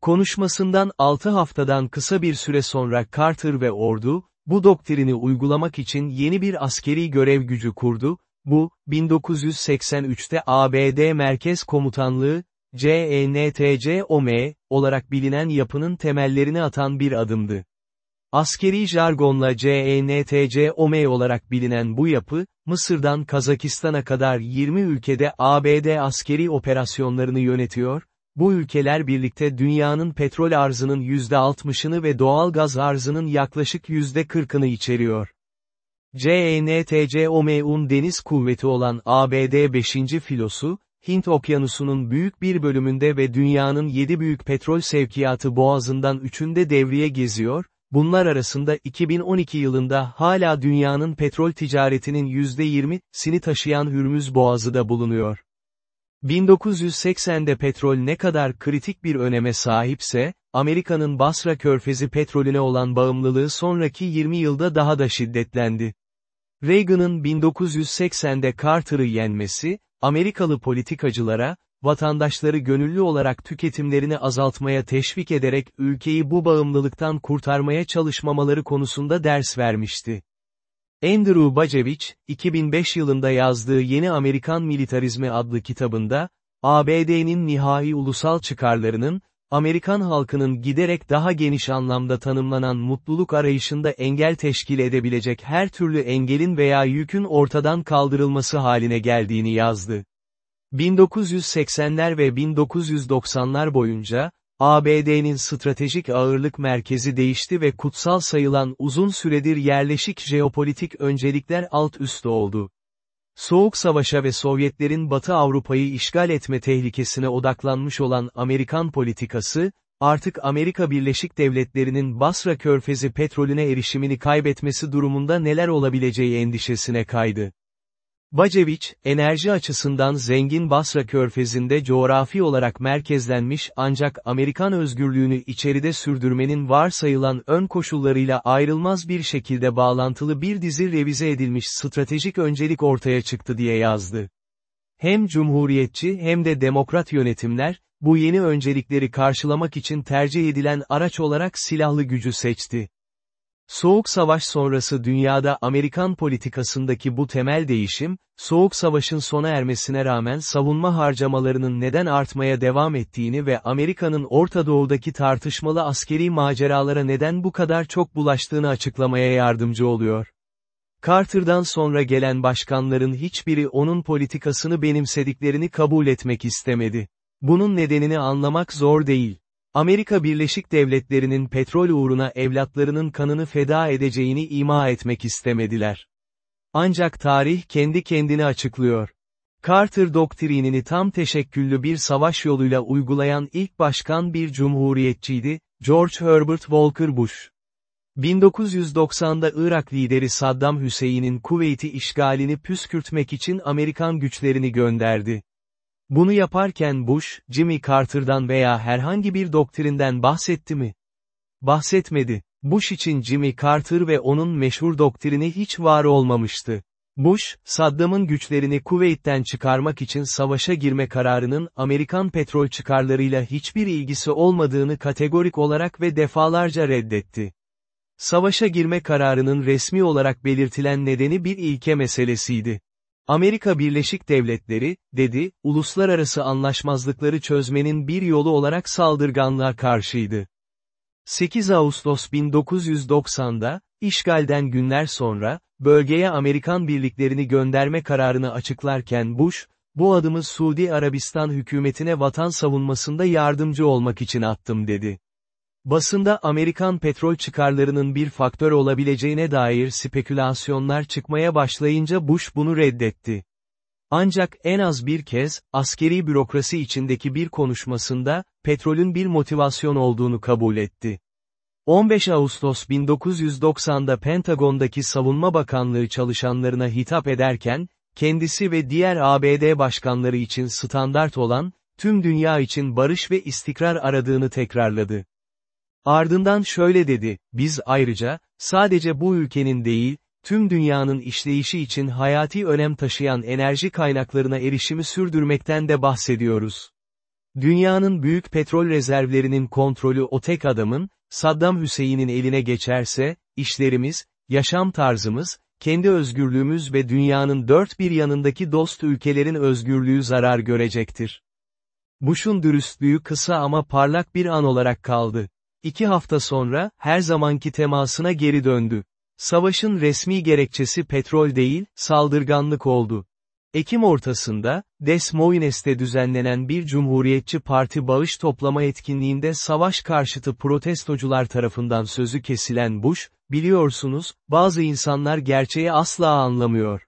Konuşmasından 6 haftadan kısa bir süre sonra Carter ve ordu, bu doktrini uygulamak için yeni bir askeri görev gücü kurdu, bu, 1983'te ABD Merkez Komutanlığı, CENTCOM, olarak bilinen yapının temellerini atan bir adımdı. Askeri jargonla CENTCOM olarak bilinen bu yapı, Mısır'dan Kazakistan'a kadar 20 ülkede ABD askeri operasyonlarını yönetiyor, bu ülkeler birlikte dünyanın petrol arzının %60'ını ve doğal gaz arzının yaklaşık %40'ını içeriyor. CENTCOM'un deniz kuvveti olan ABD 5. filosu, Hint okyanusunun büyük bir bölümünde ve dünyanın 7 büyük petrol sevkiyatı boğazından üçünde devriye geziyor, bunlar arasında 2012 yılında hala dünyanın petrol ticaretinin %20'sini taşıyan Hürmüz Boğazı da bulunuyor. 1980'de petrol ne kadar kritik bir öneme sahipse, Amerika'nın Basra Körfezi petrolüne olan bağımlılığı sonraki 20 yılda daha da şiddetlendi. Reagan'ın 1980'de Carter'ı yenmesi, Amerikalı politikacılara, vatandaşları gönüllü olarak tüketimlerini azaltmaya teşvik ederek ülkeyi bu bağımlılıktan kurtarmaya çalışmamaları konusunda ders vermişti. Andrew Bacevich, 2005 yılında yazdığı Yeni Amerikan Militarizmi adlı kitabında, ABD'nin nihai ulusal çıkarlarının, Amerikan halkının giderek daha geniş anlamda tanımlanan mutluluk arayışında engel teşkil edebilecek her türlü engelin veya yükün ortadan kaldırılması haline geldiğini yazdı. 1980'ler ve 1990'lar boyunca, ABD'nin stratejik ağırlık merkezi değişti ve kutsal sayılan uzun süredir yerleşik jeopolitik öncelikler alt üst oldu. Soğuk Savaş'a ve Sovyetlerin Batı Avrupa'yı işgal etme tehlikesine odaklanmış olan Amerikan politikası, artık Amerika Birleşik Devletleri'nin Basra Körfezi petrolüne erişimini kaybetmesi durumunda neler olabileceği endişesine kaydı. Baceviç, enerji açısından zengin Basra körfezinde coğrafi olarak merkezlenmiş ancak Amerikan özgürlüğünü içeride sürdürmenin varsayılan ön koşullarıyla ayrılmaz bir şekilde bağlantılı bir dizi revize edilmiş stratejik öncelik ortaya çıktı diye yazdı. Hem cumhuriyetçi hem de demokrat yönetimler, bu yeni öncelikleri karşılamak için tercih edilen araç olarak silahlı gücü seçti. Soğuk Savaş sonrası dünyada Amerikan politikasındaki bu temel değişim, Soğuk Savaş'ın sona ermesine rağmen savunma harcamalarının neden artmaya devam ettiğini ve Amerika'nın Orta Doğu'daki tartışmalı askeri maceralara neden bu kadar çok bulaştığını açıklamaya yardımcı oluyor. Carter'dan sonra gelen başkanların hiçbiri onun politikasını benimsediklerini kabul etmek istemedi. Bunun nedenini anlamak zor değil. Amerika Birleşik Devletleri'nin petrol uğruna evlatlarının kanını feda edeceğini ima etmek istemediler. Ancak tarih kendi kendini açıklıyor. Carter doktrinini tam teşekküllü bir savaş yoluyla uygulayan ilk başkan bir cumhuriyetçiydi, George Herbert Walker Bush. 1990'da Irak lideri Saddam Hüseyin'in Kuveyt'i işgalini püskürtmek için Amerikan güçlerini gönderdi. Bunu yaparken Bush, Jimmy Carter'dan veya herhangi bir doktrinden bahsetti mi? Bahsetmedi. Bush için Jimmy Carter ve onun meşhur doktrini hiç var olmamıştı. Bush, Saddam'ın güçlerini Kuveyt'ten çıkarmak için savaşa girme kararının Amerikan petrol çıkarlarıyla hiçbir ilgisi olmadığını kategorik olarak ve defalarca reddetti. Savaşa girme kararının resmi olarak belirtilen nedeni bir ilke meselesiydi. Amerika Birleşik Devletleri, dedi, uluslararası anlaşmazlıkları çözmenin bir yolu olarak saldırganlığa karşıydı. 8 Ağustos 1990'da, işgalden günler sonra, bölgeye Amerikan birliklerini gönderme kararını açıklarken Bush, bu adımı Suudi Arabistan hükümetine vatan savunmasında yardımcı olmak için attım dedi. Basında Amerikan petrol çıkarlarının bir faktör olabileceğine dair spekülasyonlar çıkmaya başlayınca Bush bunu reddetti. Ancak en az bir kez, askeri bürokrasi içindeki bir konuşmasında, petrolün bir motivasyon olduğunu kabul etti. 15 Ağustos 1990'da Pentagon'daki Savunma Bakanlığı çalışanlarına hitap ederken, kendisi ve diğer ABD başkanları için standart olan, tüm dünya için barış ve istikrar aradığını tekrarladı. Ardından şöyle dedi, biz ayrıca, sadece bu ülkenin değil, tüm dünyanın işleyişi için hayati önem taşıyan enerji kaynaklarına erişimi sürdürmekten de bahsediyoruz. Dünyanın büyük petrol rezervlerinin kontrolü o tek adamın, Saddam Hüseyin'in eline geçerse, işlerimiz, yaşam tarzımız, kendi özgürlüğümüz ve dünyanın dört bir yanındaki dost ülkelerin özgürlüğü zarar görecektir. Bush'un dürüstlüğü kısa ama parlak bir an olarak kaldı. İki hafta sonra, her zamanki temasına geri döndü. Savaşın resmi gerekçesi petrol değil, saldırganlık oldu. Ekim ortasında, Des Moines'te düzenlenen bir Cumhuriyetçi Parti bağış toplama etkinliğinde savaş karşıtı protestocular tarafından sözü kesilen Bush, biliyorsunuz, bazı insanlar gerçeği asla anlamıyor.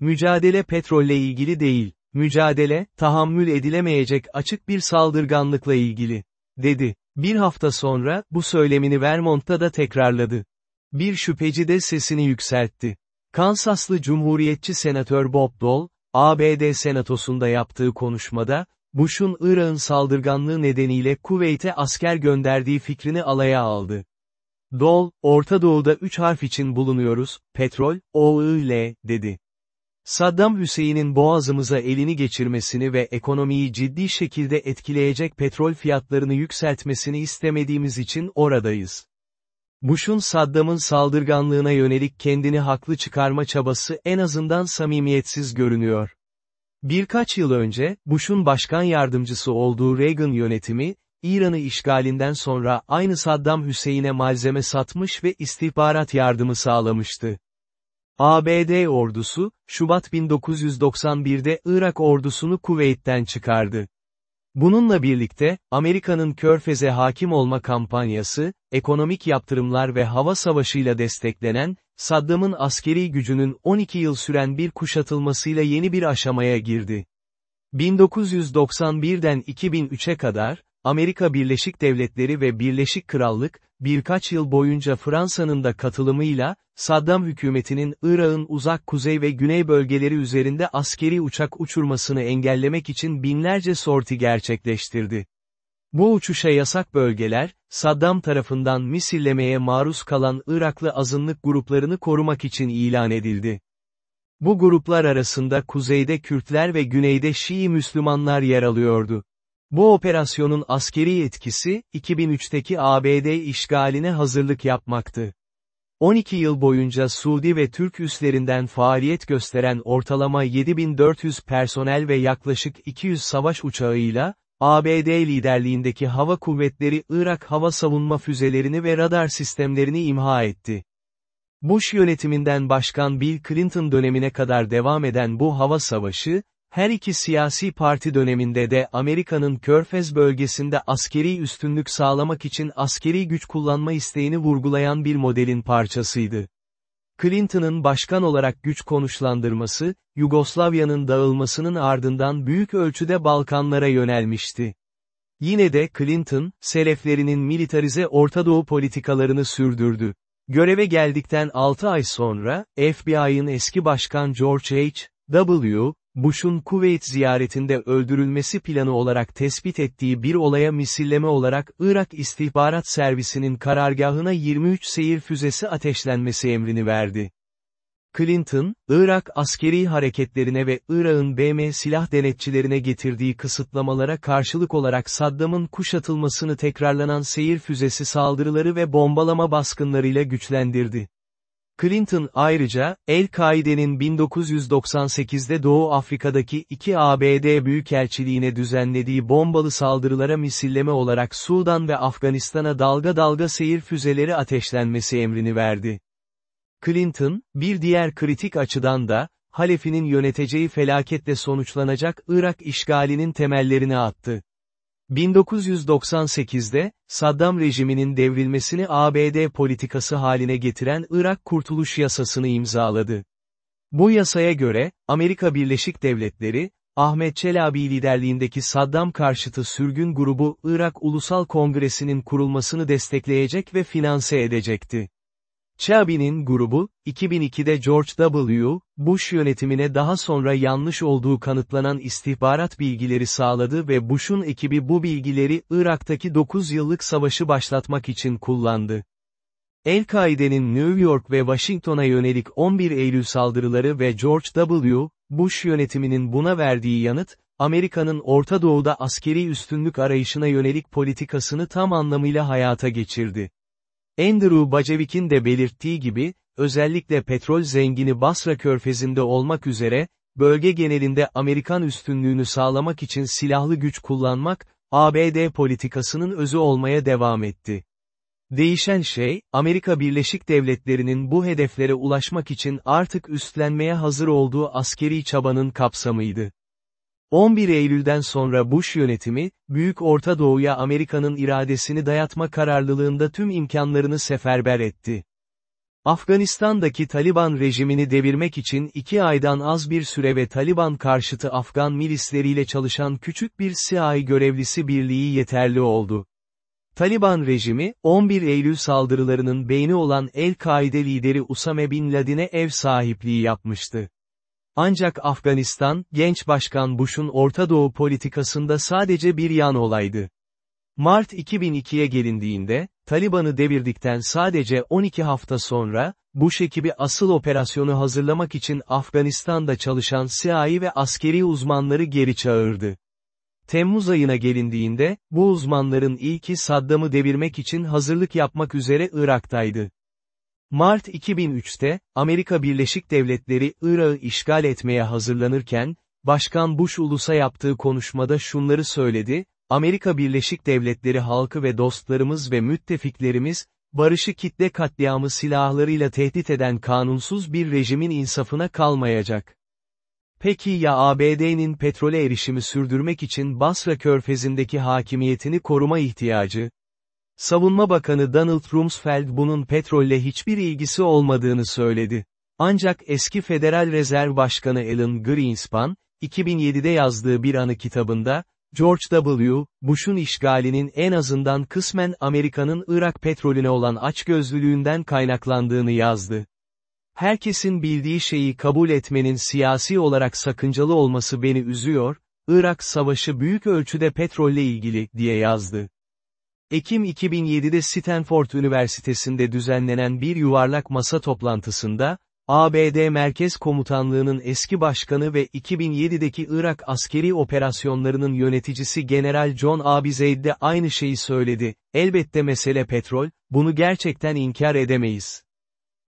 Mücadele petrolle ilgili değil, mücadele, tahammül edilemeyecek açık bir saldırganlıkla ilgili, dedi. Bir hafta sonra, bu söylemini Vermont'ta da tekrarladı. Bir şüpheci de sesini yükseltti. Kansaslı Cumhuriyetçi Senatör Bob Dole, ABD Senatosu'nda yaptığı konuşmada, Bush'un Irak'ın saldırganlığı nedeniyle Kuveyt'e asker gönderdiği fikrini alaya aldı. Dole, Orta Doğu'da üç harf için bulunuyoruz, petrol, OIL, dedi. Saddam Hüseyin'in boğazımıza elini geçirmesini ve ekonomiyi ciddi şekilde etkileyecek petrol fiyatlarını yükseltmesini istemediğimiz için oradayız. Bush'un Saddam'ın saldırganlığına yönelik kendini haklı çıkarma çabası en azından samimiyetsiz görünüyor. Birkaç yıl önce, Bush'un başkan yardımcısı olduğu Reagan yönetimi, İran'ı işgalinden sonra aynı Saddam Hüseyin'e malzeme satmış ve istihbarat yardımı sağlamıştı. ABD ordusu, Şubat 1991'de Irak ordusunu Kuveyt'ten çıkardı. Bununla birlikte, Amerika'nın Körfez'e hakim olma kampanyası, ekonomik yaptırımlar ve hava savaşıyla desteklenen, Saddam'ın askeri gücünün 12 yıl süren bir kuşatılmasıyla yeni bir aşamaya girdi. 1991'den 2003'e kadar, Amerika Birleşik Devletleri ve Birleşik Krallık, birkaç yıl boyunca Fransa'nın da katılımıyla, Saddam hükümetinin Irak'ın uzak kuzey ve güney bölgeleri üzerinde askeri uçak uçurmasını engellemek için binlerce sorti gerçekleştirdi. Bu uçuşa yasak bölgeler, Saddam tarafından misillemeye maruz kalan Iraklı azınlık gruplarını korumak için ilan edildi. Bu gruplar arasında kuzeyde Kürtler ve güneyde Şii Müslümanlar yer alıyordu. Bu operasyonun askeri etkisi, 2003'teki ABD işgaline hazırlık yapmaktı. 12 yıl boyunca Suudi ve Türk üslerinden faaliyet gösteren ortalama 7400 personel ve yaklaşık 200 savaş uçağıyla, ABD liderliğindeki hava kuvvetleri Irak hava savunma füzelerini ve radar sistemlerini imha etti. Bush yönetiminden Başkan Bill Clinton dönemine kadar devam eden bu hava savaşı, her iki siyasi parti döneminde de Amerika'nın Körfez bölgesinde askeri üstünlük sağlamak için askeri güç kullanma isteğini vurgulayan bir modelin parçasıydı. Clinton'ın başkan olarak güç konuşlandırması, Yugoslavya'nın dağılmasının ardından büyük ölçüde Balkanlara yönelmişti. Yine de Clinton, seleflerinin militarize Orta Doğu politikalarını sürdürdü. Göreve geldikten 6 ay sonra, FBI'ın eski başkan George H. W. Bush'un Kuveyt ziyaretinde öldürülmesi planı olarak tespit ettiği bir olaya misilleme olarak Irak İstihbarat Servisi'nin karargahına 23 seyir füzesi ateşlenmesi emrini verdi. Clinton, Irak askeri hareketlerine ve Irak'ın BM silah denetçilerine getirdiği kısıtlamalara karşılık olarak Saddam'ın kuşatılmasını tekrarlanan seyir füzesi saldırıları ve bombalama baskınlarıyla güçlendirdi. Clinton ayrıca, El-Kaide'nin 1998'de Doğu Afrika'daki iki ABD Büyükelçiliğine düzenlediği bombalı saldırılara misilleme olarak Sudan ve Afganistan'a dalga dalga seyir füzeleri ateşlenmesi emrini verdi. Clinton, bir diğer kritik açıdan da, Halefi'nin yöneteceği felaketle sonuçlanacak Irak işgalinin temellerini attı. 1998'de, Saddam rejiminin devrilmesini ABD politikası haline getiren Irak Kurtuluş Yasasını imzaladı. Bu yasaya göre, Amerika Birleşik Devletleri, Ahmet Çelabi liderliğindeki Saddam karşıtı sürgün grubu Irak Ulusal Kongresi'nin kurulmasını destekleyecek ve finanse edecekti. Chubby'nin grubu, 2002'de George W. Bush yönetimine daha sonra yanlış olduğu kanıtlanan istihbarat bilgileri sağladı ve Bush'un ekibi bu bilgileri Irak'taki 9 yıllık savaşı başlatmak için kullandı. El-Kaide'nin New York ve Washington'a yönelik 11 Eylül saldırıları ve George W. Bush yönetiminin buna verdiği yanıt, Amerika'nın Orta Doğu'da askeri üstünlük arayışına yönelik politikasını tam anlamıyla hayata geçirdi. Andrew Bacevik'in de belirttiği gibi, özellikle petrol zengini Basra körfezinde olmak üzere, bölge genelinde Amerikan üstünlüğünü sağlamak için silahlı güç kullanmak, ABD politikasının özü olmaya devam etti. Değişen şey, Amerika Birleşik Devletleri'nin bu hedeflere ulaşmak için artık üstlenmeye hazır olduğu askeri çabanın kapsamıydı. 11 Eylül'den sonra Bush yönetimi, Büyük Orta Doğu'ya Amerika'nın iradesini dayatma kararlılığında tüm imkanlarını seferber etti. Afganistan'daki Taliban rejimini devirmek için iki aydan az bir süre ve Taliban karşıtı Afgan milisleriyle çalışan küçük bir CIA görevlisi birliği yeterli oldu. Taliban rejimi, 11 Eylül saldırılarının beyni olan El-Kaide lideri Usame Bin Laden'e ev sahipliği yapmıştı. Ancak Afganistan, genç başkan Bush'un Orta Doğu politikasında sadece bir yan olaydı. Mart 2002'ye gelindiğinde, Taliban'ı devirdikten sadece 12 hafta sonra, Bush ekibi asıl operasyonu hazırlamak için Afganistan'da çalışan CIA ve askeri uzmanları geri çağırdı. Temmuz ayına gelindiğinde, bu uzmanların ilki Saddam'ı devirmek için hazırlık yapmak üzere Irak'taydı. Mart 2003'te, Amerika Birleşik Devletleri Irak'ı işgal etmeye hazırlanırken, Başkan Bush ulusa yaptığı konuşmada şunları söyledi, Amerika Birleşik Devletleri halkı ve dostlarımız ve müttefiklerimiz, barışı kitle katliamı silahlarıyla tehdit eden kanunsuz bir rejimin insafına kalmayacak. Peki ya ABD'nin petrole erişimi sürdürmek için Basra körfezindeki hakimiyetini koruma ihtiyacı? Savunma Bakanı Donald Rumsfeld bunun petrolle hiçbir ilgisi olmadığını söyledi. Ancak eski Federal Rezerv Başkanı Alan Greenspan, 2007'de yazdığı bir anı kitabında, George W. Bush'un işgalinin en azından kısmen Amerika'nın Irak petrolüne olan açgözlülüğünden kaynaklandığını yazdı. Herkesin bildiği şeyi kabul etmenin siyasi olarak sakıncalı olması beni üzüyor, Irak savaşı büyük ölçüde petrolle ilgili, diye yazdı. Ekim 2007'de Stanford Üniversitesi'nde düzenlenen bir yuvarlak masa toplantısında, ABD Merkez Komutanlığı'nın eski başkanı ve 2007'deki Irak askeri operasyonlarının yöneticisi General John Abizaid de aynı şeyi söyledi, elbette mesele petrol, bunu gerçekten inkar edemeyiz.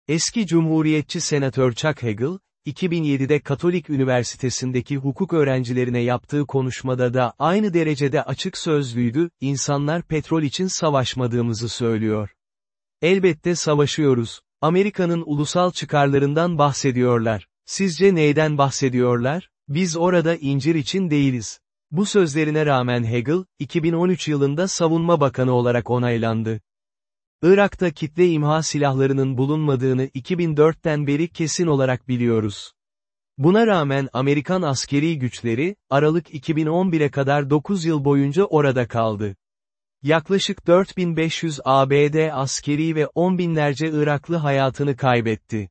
Eski Cumhuriyetçi Senatör Chuck Hagel, 2007'de Katolik Üniversitesi'ndeki hukuk öğrencilerine yaptığı konuşmada da aynı derecede açık sözlüydü, insanlar petrol için savaşmadığımızı söylüyor. Elbette savaşıyoruz. Amerika'nın ulusal çıkarlarından bahsediyorlar. Sizce neyden bahsediyorlar? Biz orada incir için değiliz. Bu sözlerine rağmen Hegel, 2013 yılında savunma bakanı olarak onaylandı. Irak'ta kitle imha silahlarının bulunmadığını 2004'ten beri kesin olarak biliyoruz. Buna rağmen Amerikan askeri güçleri, Aralık 2011'e kadar 9 yıl boyunca orada kaldı. Yaklaşık 4500 ABD askeri ve on binlerce Iraklı hayatını kaybetti.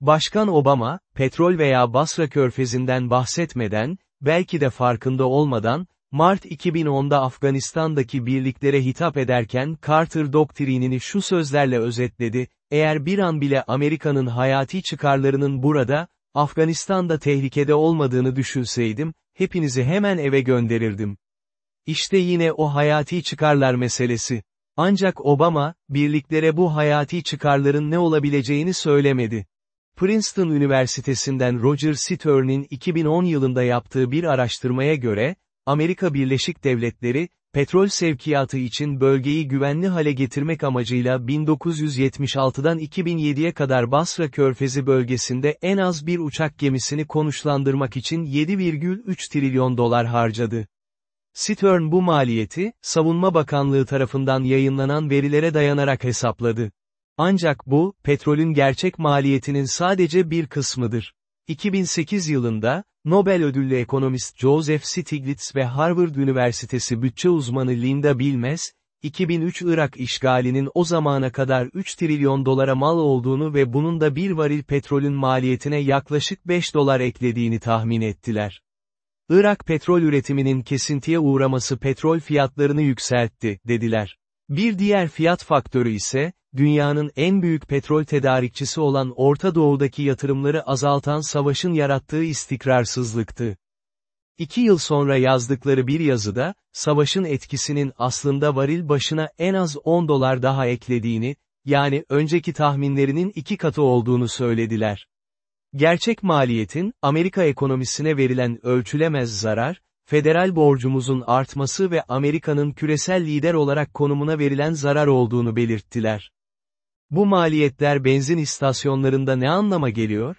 Başkan Obama, petrol veya Basra körfezinden bahsetmeden, belki de farkında olmadan, Mart 2010'da Afganistan'daki birliklere hitap ederken Carter doktrinini şu sözlerle özetledi, eğer bir an bile Amerika'nın hayati çıkarlarının burada, Afganistan'da tehlikede olmadığını düşünseydim, hepinizi hemen eve gönderirdim. İşte yine o hayati çıkarlar meselesi. Ancak Obama, birliklere bu hayati çıkarların ne olabileceğini söylemedi. Princeton Üniversitesi'nden Roger Stern'in 2010 yılında yaptığı bir araştırmaya göre, Amerika Birleşik Devletleri, petrol sevkiyatı için bölgeyi güvenli hale getirmek amacıyla 1976'dan 2007'ye kadar Basra Körfezi bölgesinde en az bir uçak gemisini konuşlandırmak için 7,3 trilyon dolar harcadı. Stern bu maliyeti, Savunma Bakanlığı tarafından yayınlanan verilere dayanarak hesapladı. Ancak bu, petrolün gerçek maliyetinin sadece bir kısmıdır. 2008 yılında, Nobel ödüllü ekonomist Joseph Stiglitz ve Harvard Üniversitesi bütçe uzmanı Linda Bilmes, 2003 Irak işgalinin o zamana kadar 3 trilyon dolara mal olduğunu ve bunun da bir varil petrolün maliyetine yaklaşık 5 dolar eklediğini tahmin ettiler. Irak petrol üretiminin kesintiye uğraması petrol fiyatlarını yükseltti, dediler. Bir diğer fiyat faktörü ise, dünyanın en büyük petrol tedarikçisi olan Orta Doğu'daki yatırımları azaltan savaşın yarattığı istikrarsızlıktı. İki yıl sonra yazdıkları bir yazıda, savaşın etkisinin aslında varil başına en az 10 dolar daha eklediğini, yani önceki tahminlerinin iki katı olduğunu söylediler. Gerçek maliyetin, Amerika ekonomisine verilen ölçülemez zarar, federal borcumuzun artması ve Amerika'nın küresel lider olarak konumuna verilen zarar olduğunu belirttiler. Bu maliyetler benzin istasyonlarında ne anlama geliyor?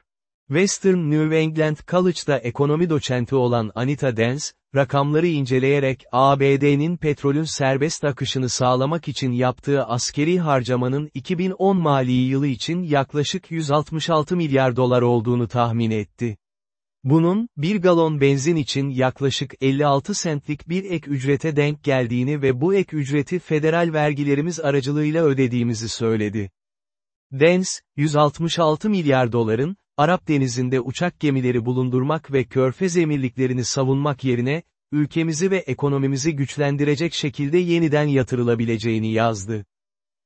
Western New England College'da ekonomi doçenti olan Anita Dance, rakamları inceleyerek ABD'nin petrolün serbest akışını sağlamak için yaptığı askeri harcamanın 2010 mali yılı için yaklaşık 166 milyar dolar olduğunu tahmin etti. Bunun, bir galon benzin için yaklaşık 56 centlik bir ek ücrete denk geldiğini ve bu ek ücreti federal vergilerimiz aracılığıyla ödediğimizi söyledi. Dens, 166 milyar doların, Arap denizinde uçak gemileri bulundurmak ve körfez emirliklerini savunmak yerine, ülkemizi ve ekonomimizi güçlendirecek şekilde yeniden yatırılabileceğini yazdı.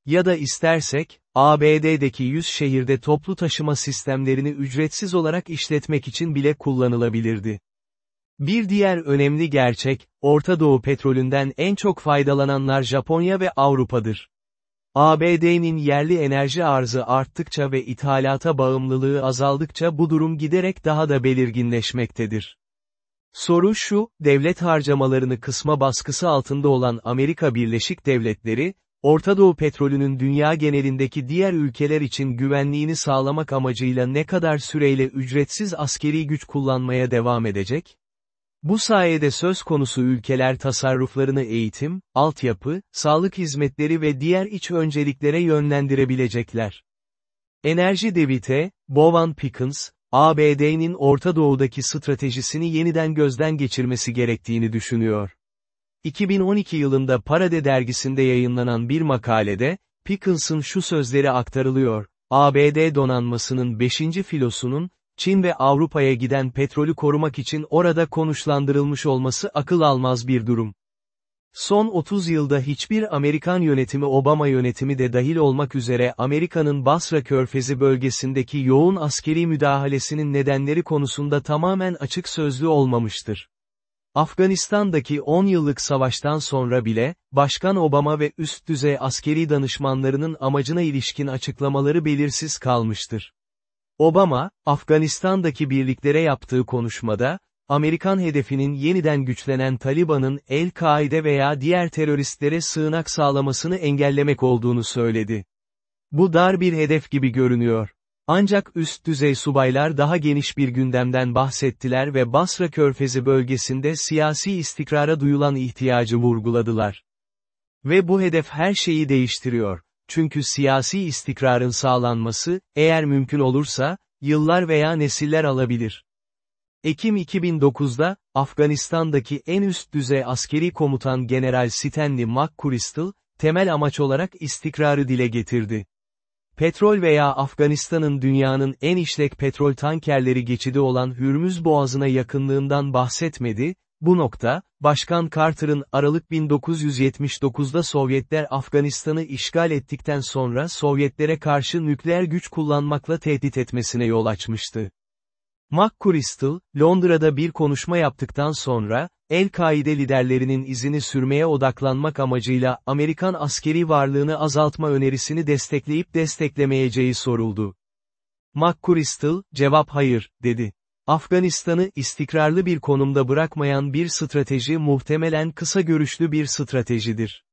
Ya da istersek, ABD'deki 100 şehirde toplu taşıma sistemlerini ücretsiz olarak işletmek için bile kullanılabilirdi. Bir diğer önemli gerçek, Orta Doğu petrolünden en çok faydalananlar Japonya ve Avrupa'dır. ABD'nin yerli enerji arzı arttıkça ve ithalata bağımlılığı azaldıkça bu durum giderek daha da belirginleşmektedir. Soru şu, devlet harcamalarını kısma baskısı altında olan Amerika Birleşik Devletleri, Orta Doğu petrolünün dünya genelindeki diğer ülkeler için güvenliğini sağlamak amacıyla ne kadar süreyle ücretsiz askeri güç kullanmaya devam edecek? Bu sayede söz konusu ülkeler tasarruflarını eğitim, altyapı, sağlık hizmetleri ve diğer iç önceliklere yönlendirebilecekler. Enerji Devite, Bovan Pickens, ABD'nin Orta Doğu'daki stratejisini yeniden gözden geçirmesi gerektiğini düşünüyor. 2012 yılında Parade dergisinde yayınlanan bir makalede, Pickens'ın şu sözleri aktarılıyor, ABD donanmasının 5. filosunun, Çin ve Avrupa'ya giden petrolü korumak için orada konuşlandırılmış olması akıl almaz bir durum. Son 30 yılda hiçbir Amerikan yönetimi Obama yönetimi de dahil olmak üzere Amerika'nın Basra Körfezi bölgesindeki yoğun askeri müdahalesinin nedenleri konusunda tamamen açık sözlü olmamıştır. Afganistan'daki 10 yıllık savaştan sonra bile, Başkan Obama ve üst düzey askeri danışmanlarının amacına ilişkin açıklamaları belirsiz kalmıştır. Obama, Afganistan'daki birliklere yaptığı konuşmada, Amerikan hedefinin yeniden güçlenen Taliban'ın El-Kaide veya diğer teröristlere sığınak sağlamasını engellemek olduğunu söyledi. Bu dar bir hedef gibi görünüyor. Ancak üst düzey subaylar daha geniş bir gündemden bahsettiler ve Basra Körfezi bölgesinde siyasi istikrara duyulan ihtiyacı vurguladılar. Ve bu hedef her şeyi değiştiriyor. Çünkü siyasi istikrarın sağlanması, eğer mümkün olursa, yıllar veya nesiller alabilir. Ekim 2009'da, Afganistan'daki en üst düzey askeri komutan General Stanley McChrystal, temel amaç olarak istikrarı dile getirdi. Petrol veya Afganistan'ın dünyanın en işlek petrol tankerleri geçidi olan Hürmüz Boğazı'na yakınlığından bahsetmedi, bu nokta, Başkan Carter'ın Aralık 1979'da Sovyetler Afganistan'ı işgal ettikten sonra Sovyetlere karşı nükleer güç kullanmakla tehdit etmesine yol açmıştı. McChrystal, Londra'da bir konuşma yaptıktan sonra, El-Kaide liderlerinin izini sürmeye odaklanmak amacıyla Amerikan askeri varlığını azaltma önerisini destekleyip desteklemeyeceği soruldu. McChrystal, cevap hayır, dedi. Afganistan'ı istikrarlı bir konumda bırakmayan bir strateji muhtemelen kısa görüşlü bir stratejidir.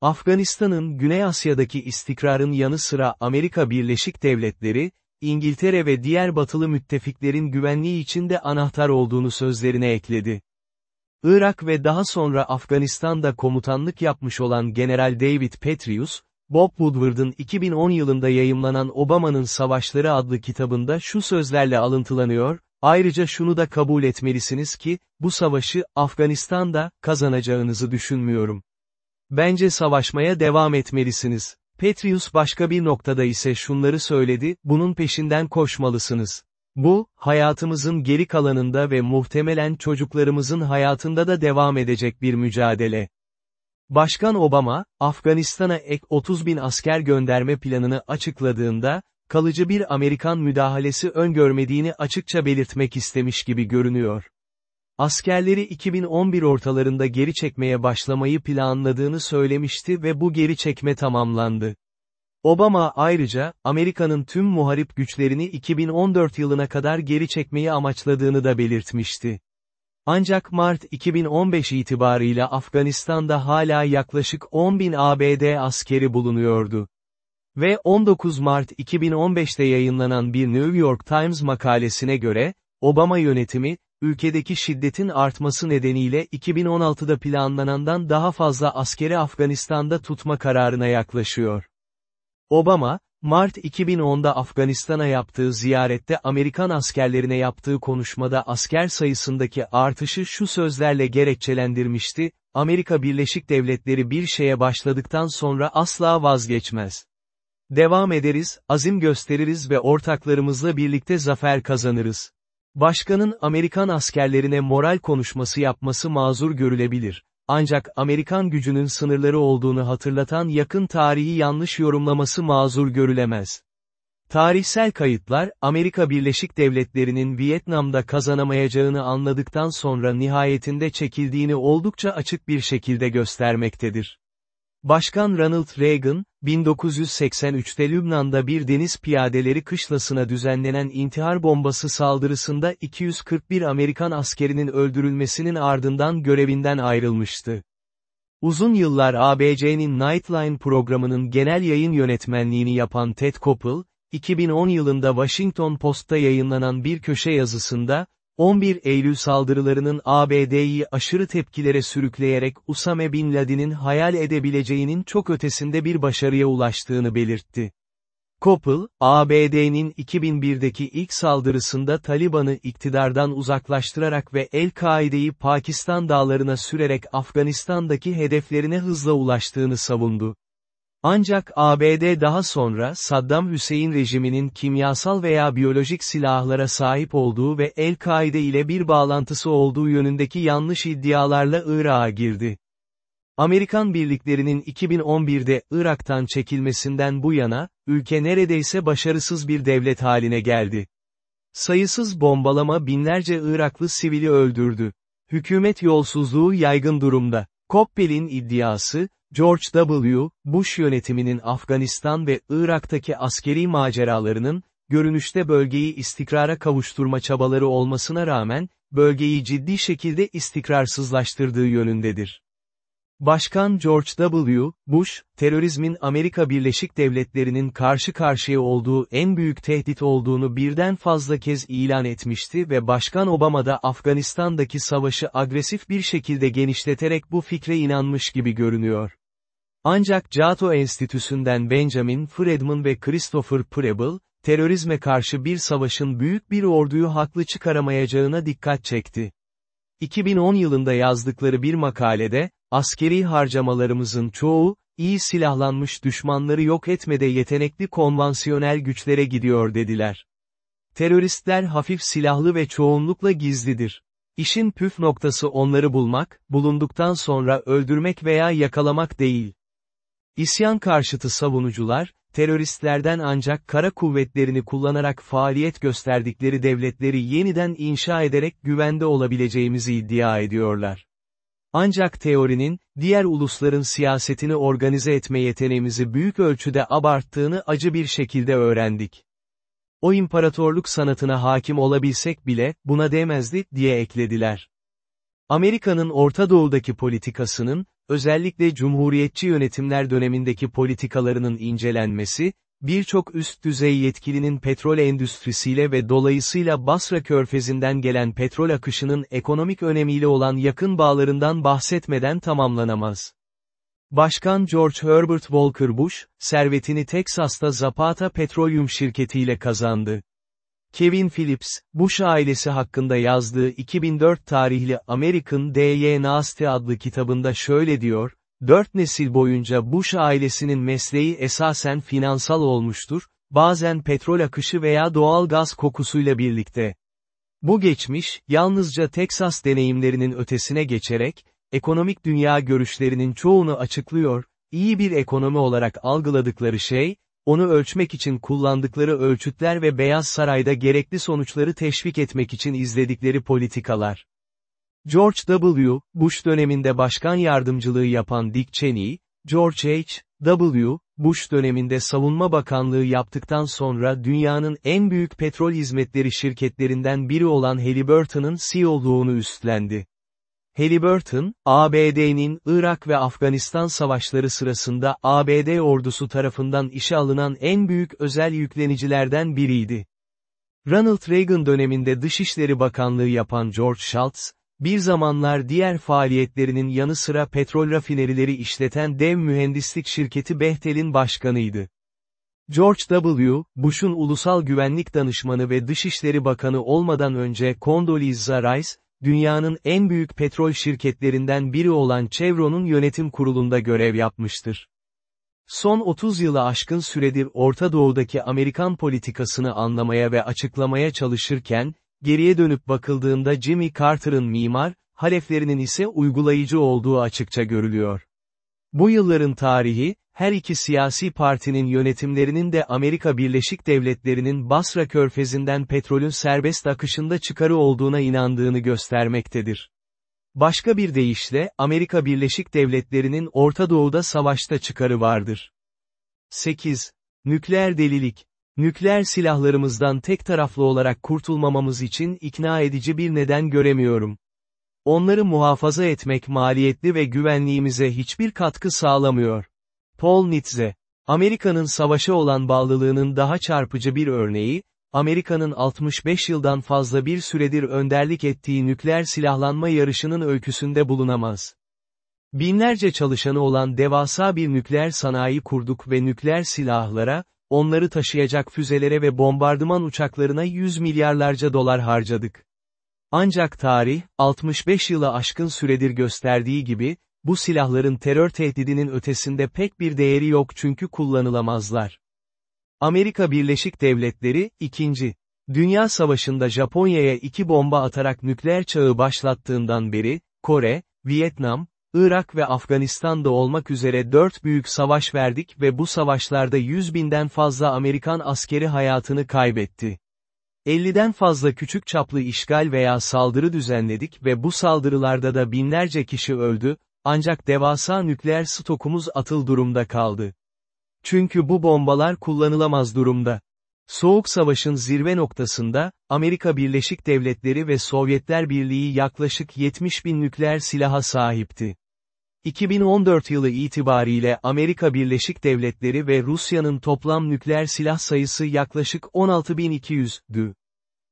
Afganistan'ın Güney Asya'daki istikrarın yanı sıra Amerika Birleşik Devletleri, İngiltere ve diğer batılı müttefiklerin güvenliği için de anahtar olduğunu sözlerine ekledi. Irak ve daha sonra Afganistan'da komutanlık yapmış olan General David Petraeus, Bob Woodward'ın 2010 yılında yayımlanan Obama'nın Savaşları adlı kitabında şu sözlerle alıntılanıyor, ayrıca şunu da kabul etmelisiniz ki, bu savaşı, Afganistan'da, kazanacağınızı düşünmüyorum. Bence savaşmaya devam etmelisiniz. Petrius başka bir noktada ise şunları söyledi, bunun peşinden koşmalısınız. Bu, hayatımızın geri kalanında ve muhtemelen çocuklarımızın hayatında da devam edecek bir mücadele. Başkan Obama, Afganistan'a ek 30 bin asker gönderme planını açıkladığında, kalıcı bir Amerikan müdahalesi öngörmediğini açıkça belirtmek istemiş gibi görünüyor. Askerleri 2011 ortalarında geri çekmeye başlamayı planladığını söylemişti ve bu geri çekme tamamlandı. Obama ayrıca, Amerika'nın tüm muharip güçlerini 2014 yılına kadar geri çekmeyi amaçladığını da belirtmişti. Ancak Mart 2015 itibarıyla Afganistan'da hala yaklaşık 10 bin ABD askeri bulunuyordu. Ve 19 Mart 2015'te yayınlanan bir New York Times makalesine göre, Obama yönetimi, ülkedeki şiddetin artması nedeniyle 2016'da planlanandan daha fazla askeri Afganistan'da tutma kararına yaklaşıyor. Obama, Mart 2010'da Afganistan'a yaptığı ziyarette Amerikan askerlerine yaptığı konuşmada asker sayısındaki artışı şu sözlerle gerekçelendirmişti, Amerika Birleşik Devletleri bir şeye başladıktan sonra asla vazgeçmez. Devam ederiz, azim gösteririz ve ortaklarımızla birlikte zafer kazanırız. Başkanın Amerikan askerlerine moral konuşması yapması mazur görülebilir. Ancak Amerikan gücünün sınırları olduğunu hatırlatan yakın tarihi yanlış yorumlaması mazur görülemez. Tarihsel kayıtlar, Amerika Birleşik Devletleri'nin Vietnam'da kazanamayacağını anladıktan sonra nihayetinde çekildiğini oldukça açık bir şekilde göstermektedir. Başkan Ronald Reagan, 1983'te Lübnan'da bir deniz piyadeleri kışlasına düzenlenen intihar bombası saldırısında 241 Amerikan askerinin öldürülmesinin ardından görevinden ayrılmıştı. Uzun yıllar ABC'nin Nightline programının genel yayın yönetmenliğini yapan Ted Koppel, 2010 yılında Washington Post'ta yayınlanan bir köşe yazısında, 11 Eylül saldırılarının ABD'yi aşırı tepkilere sürükleyerek Usame Bin Laden'in hayal edebileceğinin çok ötesinde bir başarıya ulaştığını belirtti. Koppel, ABD'nin 2001'deki ilk saldırısında Taliban'ı iktidardan uzaklaştırarak ve El-Kaide'yi Pakistan dağlarına sürerek Afganistan'daki hedeflerine hızla ulaştığını savundu. Ancak ABD daha sonra Saddam Hüseyin rejiminin kimyasal veya biyolojik silahlara sahip olduğu ve El-Kaide ile bir bağlantısı olduğu yönündeki yanlış iddialarla Irak'a girdi. Amerikan birliklerinin 2011'de Irak'tan çekilmesinden bu yana, ülke neredeyse başarısız bir devlet haline geldi. Sayısız bombalama binlerce Iraklı sivili öldürdü. Hükümet yolsuzluğu yaygın durumda. Koppel'in iddiası, George W. Bush yönetiminin Afganistan ve Irak'taki askeri maceralarının, görünüşte bölgeyi istikrara kavuşturma çabaları olmasına rağmen, bölgeyi ciddi şekilde istikrarsızlaştırdığı yönündedir. Başkan George W. Bush, terörizmin Amerika Birleşik Devletleri'nin karşı karşıya olduğu en büyük tehdit olduğunu birden fazla kez ilan etmişti ve Başkan Obama da Afganistan'daki savaşı agresif bir şekilde genişleterek bu fikre inanmış gibi görünüyor. Ancak Cato Enstitüsü'nden Benjamin Friedman ve Christopher Preble, terörizme karşı bir savaşın büyük bir orduyu haklı çıkaramayacağına dikkat çekti. 2010 yılında yazdıkları bir makalede, askeri harcamalarımızın çoğu, iyi silahlanmış düşmanları yok etmede yetenekli konvansiyonel güçlere gidiyor dediler. Teröristler hafif silahlı ve çoğunlukla gizlidir. İşin püf noktası onları bulmak, bulunduktan sonra öldürmek veya yakalamak değil. İsyan karşıtı savunucular, teröristlerden ancak kara kuvvetlerini kullanarak faaliyet gösterdikleri devletleri yeniden inşa ederek güvende olabileceğimizi iddia ediyorlar. Ancak teorinin, diğer ulusların siyasetini organize etme yeteneğimizi büyük ölçüde abarttığını acı bir şekilde öğrendik. O imparatorluk sanatına hakim olabilsek bile, buna değmezdi, diye eklediler. Amerika'nın Orta Doğu'daki politikasının, özellikle cumhuriyetçi yönetimler dönemindeki politikalarının incelenmesi, birçok üst düzey yetkilinin petrol endüstrisiyle ve dolayısıyla Basra körfezinden gelen petrol akışının ekonomik önemiyle olan yakın bağlarından bahsetmeden tamamlanamaz. Başkan George Herbert Walker Bush, servetini Teksas'ta Zapata Petroleum şirketiyle kazandı. Kevin Phillips, Bush ailesi hakkında yazdığı 2004 tarihli American DNA'ste adlı kitabında şöyle diyor, Dört nesil boyunca Bush ailesinin mesleği esasen finansal olmuştur, bazen petrol akışı veya doğal gaz kokusuyla birlikte. Bu geçmiş, yalnızca Teksas deneyimlerinin ötesine geçerek, ekonomik dünya görüşlerinin çoğunu açıklıyor, iyi bir ekonomi olarak algıladıkları şey, onu ölçmek için kullandıkları ölçütler ve Beyaz Saray'da gerekli sonuçları teşvik etmek için izledikleri politikalar. George W. Bush döneminde başkan yardımcılığı yapan Dick Cheney, George H. W. Bush döneminde savunma bakanlığı yaptıktan sonra dünyanın en büyük petrol hizmetleri şirketlerinden biri olan Halliburton'ın CEO'luğunu üstlendi. Halliburton, ABD'nin Irak ve Afganistan savaşları sırasında ABD ordusu tarafından işe alınan en büyük özel yüklenicilerden biriydi. Ronald Reagan döneminde Dışişleri Bakanlığı yapan George Shultz, bir zamanlar diğer faaliyetlerinin yanı sıra petrol rafinerileri işleten dev mühendislik şirketi Bechtel'in başkanıydı. George W. Bush'un ulusal güvenlik danışmanı ve Dışişleri Bakanı olmadan önce Condoleezza Rice, dünyanın en büyük petrol şirketlerinden biri olan Chevron'un yönetim kurulunda görev yapmıştır. Son 30 yılı aşkın süredir Orta Doğu'daki Amerikan politikasını anlamaya ve açıklamaya çalışırken, geriye dönüp bakıldığında Jimmy Carter'ın mimar, haleflerinin ise uygulayıcı olduğu açıkça görülüyor. Bu yılların tarihi, her iki siyasi partinin yönetimlerinin de Amerika Birleşik Devletleri'nin Basra körfezinden petrolün serbest akışında çıkarı olduğuna inandığını göstermektedir. Başka bir deyişle, Amerika Birleşik Devletleri'nin Orta Doğu'da savaşta çıkarı vardır. 8. Nükleer delilik. Nükleer silahlarımızdan tek taraflı olarak kurtulmamamız için ikna edici bir neden göremiyorum. Onları muhafaza etmek maliyetli ve güvenliğimize hiçbir katkı sağlamıyor. Paul Nitze Amerika'nın savaşa olan bağlılığının daha çarpıcı bir örneği, Amerika'nın 65 yıldan fazla bir süredir önderlik ettiği nükleer silahlanma yarışının öyküsünde bulunamaz. Binlerce çalışanı olan devasa bir nükleer sanayi kurduk ve nükleer silahlara, onları taşıyacak füzelere ve bombardıman uçaklarına yüz milyarlarca dolar harcadık. Ancak tarih, 65 yılı aşkın süredir gösterdiği gibi, bu silahların terör tehdidinin ötesinde pek bir değeri yok çünkü kullanılamazlar. Amerika Birleşik Devletleri, 2. Dünya Savaşı'nda Japonya'ya iki bomba atarak nükleer çağı başlattığından beri, Kore, Vietnam, Irak ve Afganistan'da olmak üzere dört büyük savaş verdik ve bu savaşlarda 100 binden fazla Amerikan askeri hayatını kaybetti. 50'den fazla küçük çaplı işgal veya saldırı düzenledik ve bu saldırılarda da binlerce kişi öldü, ancak devasa nükleer stokumuz atıl durumda kaldı. Çünkü bu bombalar kullanılamaz durumda. Soğuk Savaş'ın zirve noktasında, Amerika Birleşik Devletleri ve Sovyetler Birliği yaklaşık 70 bin nükleer silaha sahipti. 2014 yılı itibariyle Amerika Birleşik Devletleri ve Rusya'nın toplam nükleer silah sayısı yaklaşık 16.200'dü.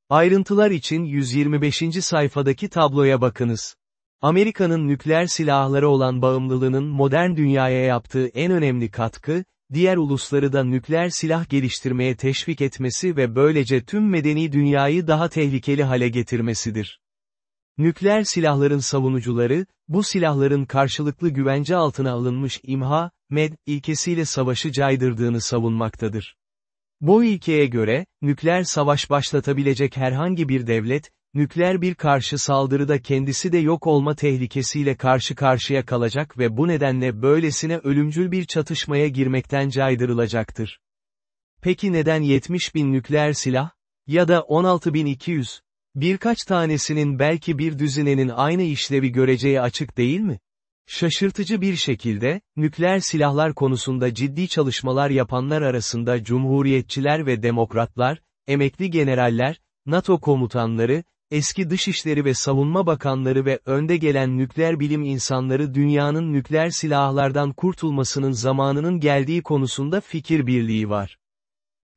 Ayrıntılar için 125. sayfadaki tabloya bakınız. Amerika'nın nükleer silahlara olan bağımlılığının modern dünyaya yaptığı en önemli katkı, diğer ulusları da nükleer silah geliştirmeye teşvik etmesi ve böylece tüm medeni dünyayı daha tehlikeli hale getirmesidir. Nükleer silahların savunucuları, bu silahların karşılıklı güvence altına alınmış imha, med, ilkesiyle savaşı caydırdığını savunmaktadır. Bu ilkeye göre, nükleer savaş başlatabilecek herhangi bir devlet, nükleer bir karşı saldırıda kendisi de yok olma tehlikesiyle karşı karşıya kalacak ve bu nedenle böylesine ölümcül bir çatışmaya girmekten caydırılacaktır. Peki neden 70 bin nükleer silah? Ya da 16.200? Birkaç tanesinin belki bir düzinenin aynı işlevi göreceği açık değil mi? Şaşırtıcı bir şekilde, nükleer silahlar konusunda ciddi çalışmalar yapanlar arasında cumhuriyetçiler ve demokratlar, emekli generaller, NATO komutanları, eski dışişleri ve savunma bakanları ve önde gelen nükleer bilim insanları dünyanın nükleer silahlardan kurtulmasının zamanının geldiği konusunda fikir birliği var.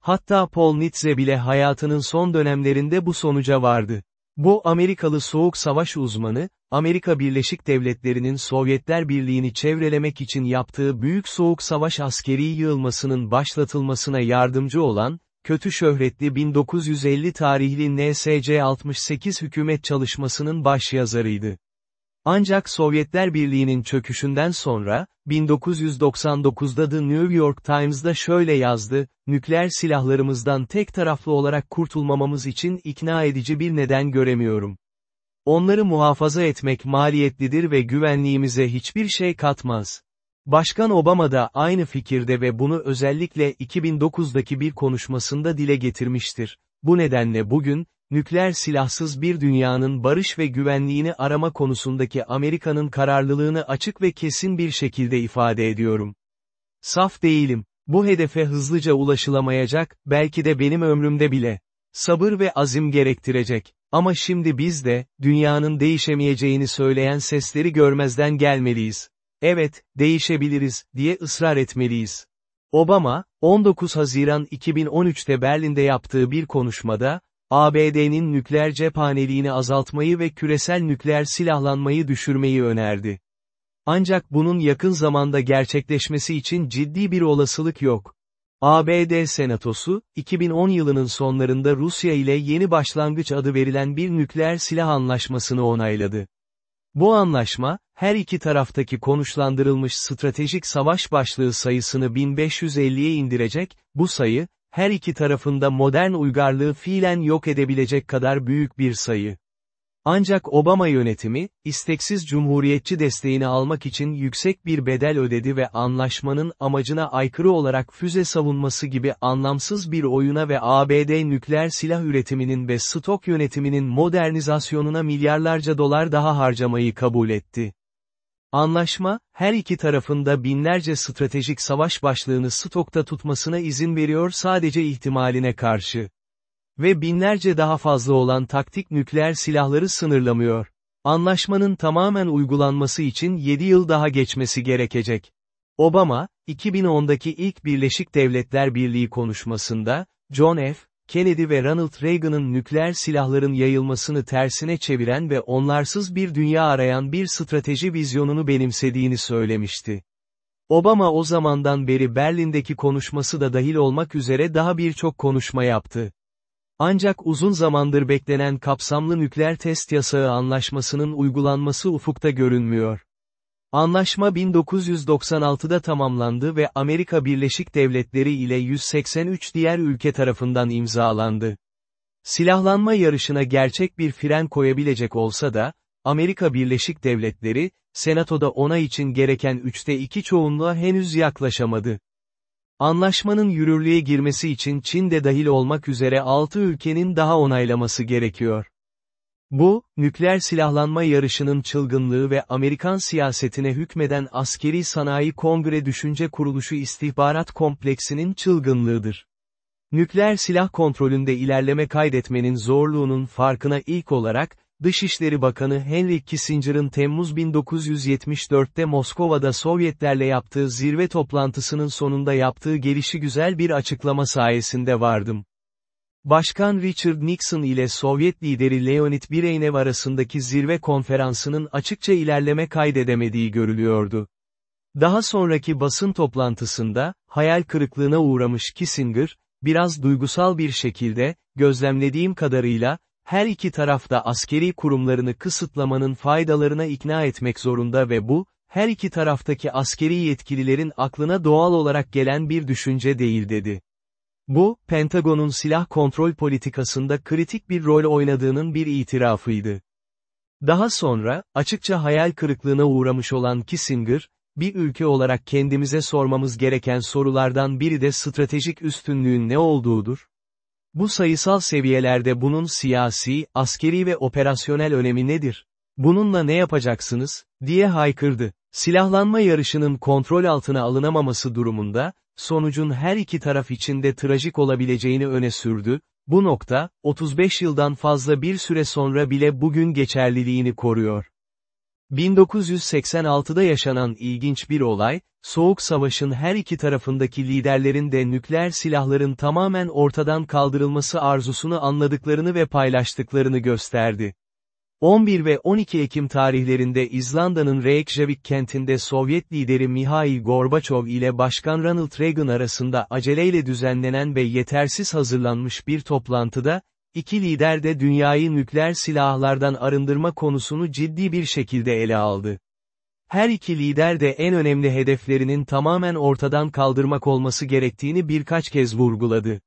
Hatta Paul Nitze bile hayatının son dönemlerinde bu sonuca vardı. Bu Amerikalı soğuk savaş uzmanı, Amerika Birleşik Devletleri'nin Sovyetler Birliği'ni çevrelemek için yaptığı büyük soğuk savaş askeri yığılmasının başlatılmasına yardımcı olan, kötü şöhretli 1950 tarihli NSC 68 hükümet çalışmasının başyazarıydı. Ancak Sovyetler Birliği'nin çöküşünden sonra, 1999'da The New York Times'da şöyle yazdı, nükleer silahlarımızdan tek taraflı olarak kurtulmamamız için ikna edici bir neden göremiyorum. Onları muhafaza etmek maliyetlidir ve güvenliğimize hiçbir şey katmaz. Başkan Obama da aynı fikirde ve bunu özellikle 2009'daki bir konuşmasında dile getirmiştir. Bu nedenle bugün, nükleer silahsız bir dünyanın barış ve güvenliğini arama konusundaki Amerika'nın kararlılığını açık ve kesin bir şekilde ifade ediyorum. Saf değilim, bu hedefe hızlıca ulaşılamayacak, belki de benim ömrümde bile. Sabır ve azim gerektirecek. Ama şimdi biz de, dünyanın değişemeyeceğini söyleyen sesleri görmezden gelmeliyiz. Evet, değişebiliriz, diye ısrar etmeliyiz. Obama, 19 Haziran 2013'te Berlin'de yaptığı bir konuşmada, ABD'nin nükleer cephaneliğini azaltmayı ve küresel nükleer silahlanmayı düşürmeyi önerdi. Ancak bunun yakın zamanda gerçekleşmesi için ciddi bir olasılık yok. ABD Senatosu, 2010 yılının sonlarında Rusya ile yeni başlangıç adı verilen bir nükleer silah anlaşmasını onayladı. Bu anlaşma, her iki taraftaki konuşlandırılmış stratejik savaş başlığı sayısını 1550'ye indirecek, bu sayı, her iki tarafında modern uygarlığı fiilen yok edebilecek kadar büyük bir sayı. Ancak Obama yönetimi, isteksiz cumhuriyetçi desteğini almak için yüksek bir bedel ödedi ve anlaşmanın amacına aykırı olarak füze savunması gibi anlamsız bir oyuna ve ABD nükleer silah üretiminin ve stok yönetiminin modernizasyonuna milyarlarca dolar daha harcamayı kabul etti. Anlaşma, her iki tarafında binlerce stratejik savaş başlığını stokta tutmasına izin veriyor sadece ihtimaline karşı. Ve binlerce daha fazla olan taktik nükleer silahları sınırlamıyor. Anlaşmanın tamamen uygulanması için 7 yıl daha geçmesi gerekecek. Obama, 2010'daki ilk Birleşik Devletler Birliği konuşmasında, John F. Kennedy ve Ronald Reagan'ın nükleer silahların yayılmasını tersine çeviren ve onlarsız bir dünya arayan bir strateji vizyonunu benimsediğini söylemişti. Obama o zamandan beri Berlin'deki konuşması da dahil olmak üzere daha birçok konuşma yaptı. Ancak uzun zamandır beklenen kapsamlı nükleer test yasağı anlaşmasının uygulanması ufukta görünmüyor. Anlaşma 1996'da tamamlandı ve Amerika Birleşik Devletleri ile 183 diğer ülke tarafından imzalandı. Silahlanma yarışına gerçek bir fren koyabilecek olsa da, Amerika Birleşik Devletleri, Senatoda ona için gereken üçte iki çoğunluğa henüz yaklaşamadı. Anlaşmanın yürürlüğe girmesi için Çin de dahil olmak üzere 6 ülkenin daha onaylaması gerekiyor. Bu, nükleer silahlanma yarışının çılgınlığı ve Amerikan siyasetine hükmeden askeri sanayi kongre düşünce kuruluşu istihbarat kompleksinin çılgınlığıdır. Nükleer silah kontrolünde ilerleme kaydetmenin zorluğunun farkına ilk olarak, Dışişleri Bakanı Henry Kissinger'ın Temmuz 1974'te Moskova'da Sovyetlerle yaptığı zirve toplantısının sonunda yaptığı gelişigüzel bir açıklama sayesinde vardım. Başkan Richard Nixon ile Sovyet lideri Leonid Brezhnev arasındaki zirve konferansının açıkça ilerleme kaydedemediği görülüyordu. Daha sonraki basın toplantısında, hayal kırıklığına uğramış Kissinger, biraz duygusal bir şekilde, gözlemlediğim kadarıyla, her iki tarafta askeri kurumlarını kısıtlamanın faydalarına ikna etmek zorunda ve bu, her iki taraftaki askeri yetkililerin aklına doğal olarak gelen bir düşünce değil dedi. Bu, Pentagon'un silah kontrol politikasında kritik bir rol oynadığının bir itirafıydı. Daha sonra, açıkça hayal kırıklığına uğramış olan Kissinger, bir ülke olarak kendimize sormamız gereken sorulardan biri de stratejik üstünlüğün ne olduğudur. Bu sayısal seviyelerde bunun siyasi, askeri ve operasyonel önemi nedir? Bununla ne yapacaksınız, diye haykırdı. Silahlanma yarışının kontrol altına alınamaması durumunda, sonucun her iki taraf için de trajik olabileceğini öne sürdü, bu nokta, 35 yıldan fazla bir süre sonra bile bugün geçerliliğini koruyor. 1986'da yaşanan ilginç bir olay, Soğuk Savaş'ın her iki tarafındaki liderlerin de nükleer silahların tamamen ortadan kaldırılması arzusunu anladıklarını ve paylaştıklarını gösterdi. 11 ve 12 Ekim tarihlerinde İzlanda'nın Reykjavik kentinde Sovyet lideri Mihail Gorbaçov ile Başkan Ronald Reagan arasında aceleyle düzenlenen ve yetersiz hazırlanmış bir toplantıda, iki lider de dünyayı nükleer silahlardan arındırma konusunu ciddi bir şekilde ele aldı. Her iki lider de en önemli hedeflerinin tamamen ortadan kaldırmak olması gerektiğini birkaç kez vurguladı.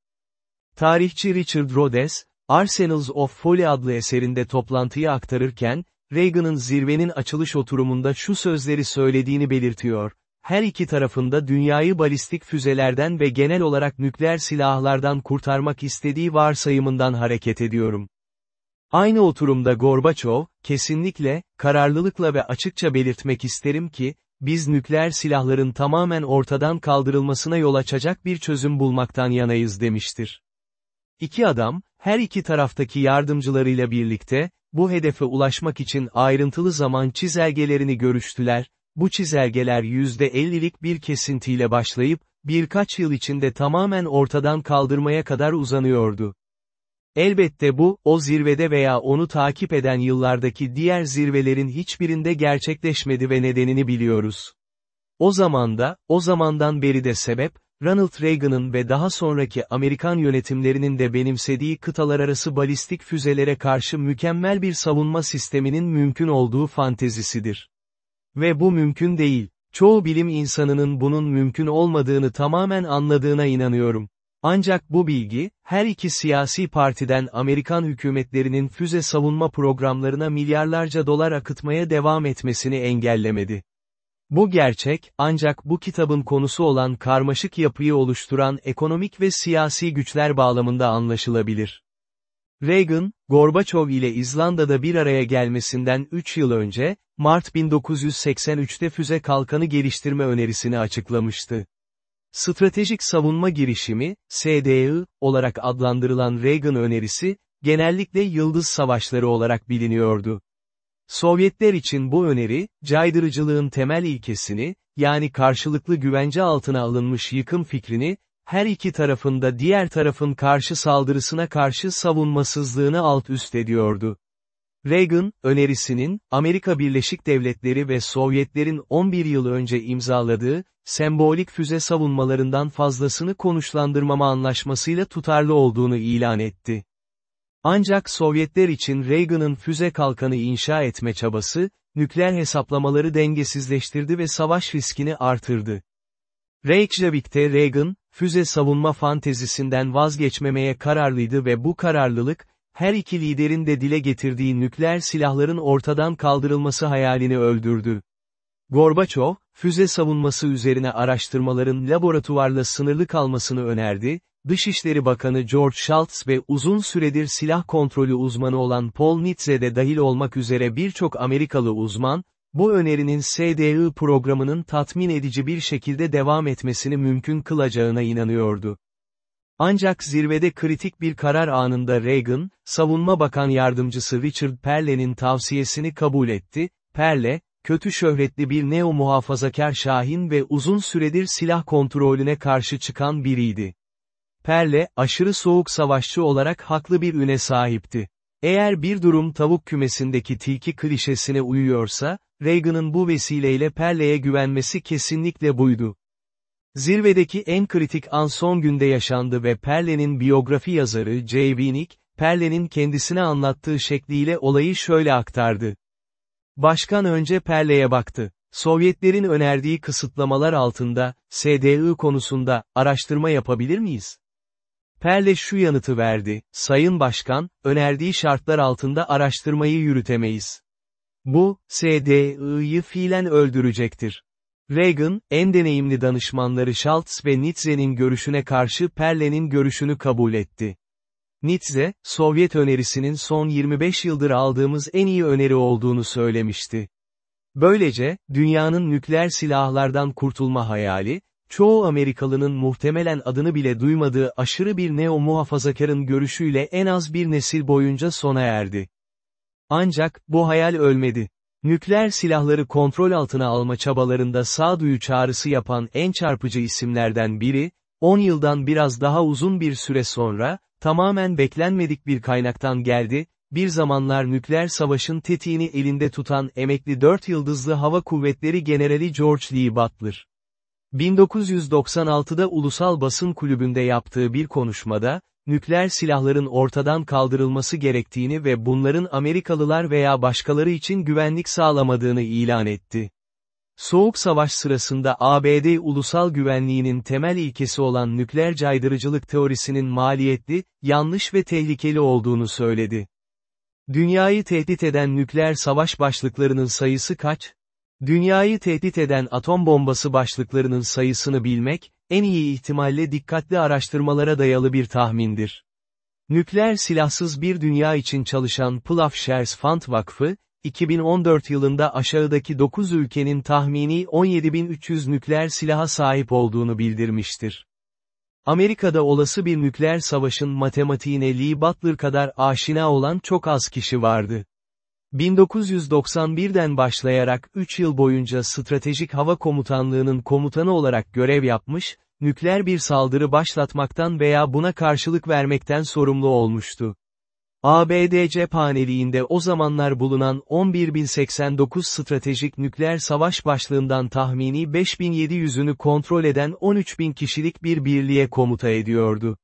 Tarihçi Richard Rhodes, Arsenals of Folly adlı eserinde toplantıyı aktarırken, Reagan'ın zirvenin açılış oturumunda şu sözleri söylediğini belirtiyor. Her iki tarafında dünyayı balistik füzelerden ve genel olarak nükleer silahlardan kurtarmak istediği varsayımından hareket ediyorum. Aynı oturumda Gorbaçov, kesinlikle, kararlılıkla ve açıkça belirtmek isterim ki, biz nükleer silahların tamamen ortadan kaldırılmasına yol açacak bir çözüm bulmaktan yanayız demiştir. İki adam, her iki taraftaki yardımcılarıyla birlikte, bu hedefe ulaşmak için ayrıntılı zaman çizelgelerini görüştüler, bu çizelgeler %50'lik bir kesintiyle başlayıp, birkaç yıl içinde tamamen ortadan kaldırmaya kadar uzanıyordu. Elbette bu, o zirvede veya onu takip eden yıllardaki diğer zirvelerin hiçbirinde gerçekleşmedi ve nedenini biliyoruz. O zamanda, o zamandan beri de sebep, Ronald Reagan'ın ve daha sonraki Amerikan yönetimlerinin de benimsediği kıtalar arası balistik füzelere karşı mükemmel bir savunma sisteminin mümkün olduğu fantezisidir. Ve bu mümkün değil. Çoğu bilim insanının bunun mümkün olmadığını tamamen anladığına inanıyorum. Ancak bu bilgi, her iki siyasi partiden Amerikan hükümetlerinin füze savunma programlarına milyarlarca dolar akıtmaya devam etmesini engellemedi. Bu gerçek, ancak bu kitabın konusu olan karmaşık yapıyı oluşturan ekonomik ve siyasi güçler bağlamında anlaşılabilir. Reagan, Gorbaçov ile İzlanda'da bir araya gelmesinden 3 yıl önce, Mart 1983'te füze kalkanı geliştirme önerisini açıklamıştı. Stratejik Savunma Girişimi, SDI, olarak adlandırılan Reagan önerisi, genellikle yıldız savaşları olarak biliniyordu. Sovyetler için bu öneri, caydırıcılığın temel ilkesini, yani karşılıklı güvence altına alınmış yıkım fikrini, her iki tarafında diğer tarafın karşı saldırısına karşı savunmasızlığını alt üst ediyordu. Reagan, önerisinin, Amerika Birleşik Devletleri ve Sovyetlerin 11 yıl önce imzaladığı, sembolik füze savunmalarından fazlasını konuşlandırmama anlaşmasıyla tutarlı olduğunu ilan etti. Ancak Sovyetler için Reagan'ın füze kalkanı inşa etme çabası, nükleer hesaplamaları dengesizleştirdi ve savaş riskini artırdı. Reykjavik'te Reagan, füze savunma fantezisinden vazgeçmemeye kararlıydı ve bu kararlılık, her iki liderin de dile getirdiği nükleer silahların ortadan kaldırılması hayalini öldürdü. Gorbaçov, füze savunması üzerine araştırmaların laboratuvarla sınırlı kalmasını önerdi, Dışişleri Bakanı George Shultz ve uzun süredir silah kontrolü uzmanı olan Paul Nitze de dahil olmak üzere birçok Amerikalı uzman, bu önerinin SDI programının tatmin edici bir şekilde devam etmesini mümkün kılacağına inanıyordu. Ancak zirvede kritik bir karar anında Reagan, Savunma Bakan Yardımcısı Richard Perle'nin tavsiyesini kabul etti, Perle, kötü şöhretli bir neo-muhafazakar şahin ve uzun süredir silah kontrolüne karşı çıkan biriydi. Perle, aşırı soğuk savaşçı olarak haklı bir üne sahipti. Eğer bir durum tavuk kümesindeki tilki klişesine uyuyorsa, Reagan'ın bu vesileyle Perle'ye güvenmesi kesinlikle buydu. Zirvedeki en kritik an son günde yaşandı ve Perle'nin biyografi yazarı J. Winnick, Perle'nin kendisine anlattığı şekliyle olayı şöyle aktardı. Başkan önce Perle'ye baktı. Sovyetlerin önerdiği kısıtlamalar altında, SDI konusunda, araştırma yapabilir miyiz? Perle şu yanıtı verdi, Sayın Başkan, önerdiği şartlar altında araştırmayı yürütemeyiz. Bu, SDI'yi fiilen öldürecektir. Reagan, en deneyimli danışmanları Schultz ve Nietzsche'nin görüşüne karşı Perle'nin görüşünü kabul etti. Nietzsche, Sovyet önerisinin son 25 yıldır aldığımız en iyi öneri olduğunu söylemişti. Böylece, dünyanın nükleer silahlardan kurtulma hayali, çoğu Amerikalının muhtemelen adını bile duymadığı aşırı bir neo-muhafazakarın görüşüyle en az bir nesil boyunca sona erdi. Ancak, bu hayal ölmedi. Nükleer silahları kontrol altına alma çabalarında sağduyu çağrısı yapan en çarpıcı isimlerden biri, 10 yıldan biraz daha uzun bir süre sonra, tamamen beklenmedik bir kaynaktan geldi, bir zamanlar nükleer savaşın tetiğini elinde tutan emekli 4 yıldızlı hava kuvvetleri generali George Lee Butler. 1996'da Ulusal Basın Kulübü'nde yaptığı bir konuşmada, nükleer silahların ortadan kaldırılması gerektiğini ve bunların Amerikalılar veya başkaları için güvenlik sağlamadığını ilan etti. Soğuk Savaş sırasında ABD ulusal güvenliğinin temel ilkesi olan nükleer caydırıcılık teorisinin maliyetli, yanlış ve tehlikeli olduğunu söyledi. Dünyayı tehdit eden nükleer savaş başlıklarının sayısı kaç? Dünyayı tehdit eden atom bombası başlıklarının sayısını bilmek, en iyi ihtimalle dikkatli araştırmalara dayalı bir tahmindir. Nükleer silahsız bir dünya için çalışan Ploughshares Fund Vakfı, 2014 yılında aşağıdaki 9 ülkenin tahmini 17.300 nükleer silaha sahip olduğunu bildirmiştir. Amerika'da olası bir nükleer savaşın matematiğine Lee Butler kadar aşina olan çok az kişi vardı. 1991'den başlayarak 3 yıl boyunca Stratejik Hava Komutanlığı'nın komutanı olarak görev yapmış, nükleer bir saldırı başlatmaktan veya buna karşılık vermekten sorumlu olmuştu. ABD cephaneliğinde o zamanlar bulunan 11.089 stratejik nükleer savaş başlığından tahmini 5.700'ünü kontrol eden 13.000 kişilik bir birliğe komuta ediyordu.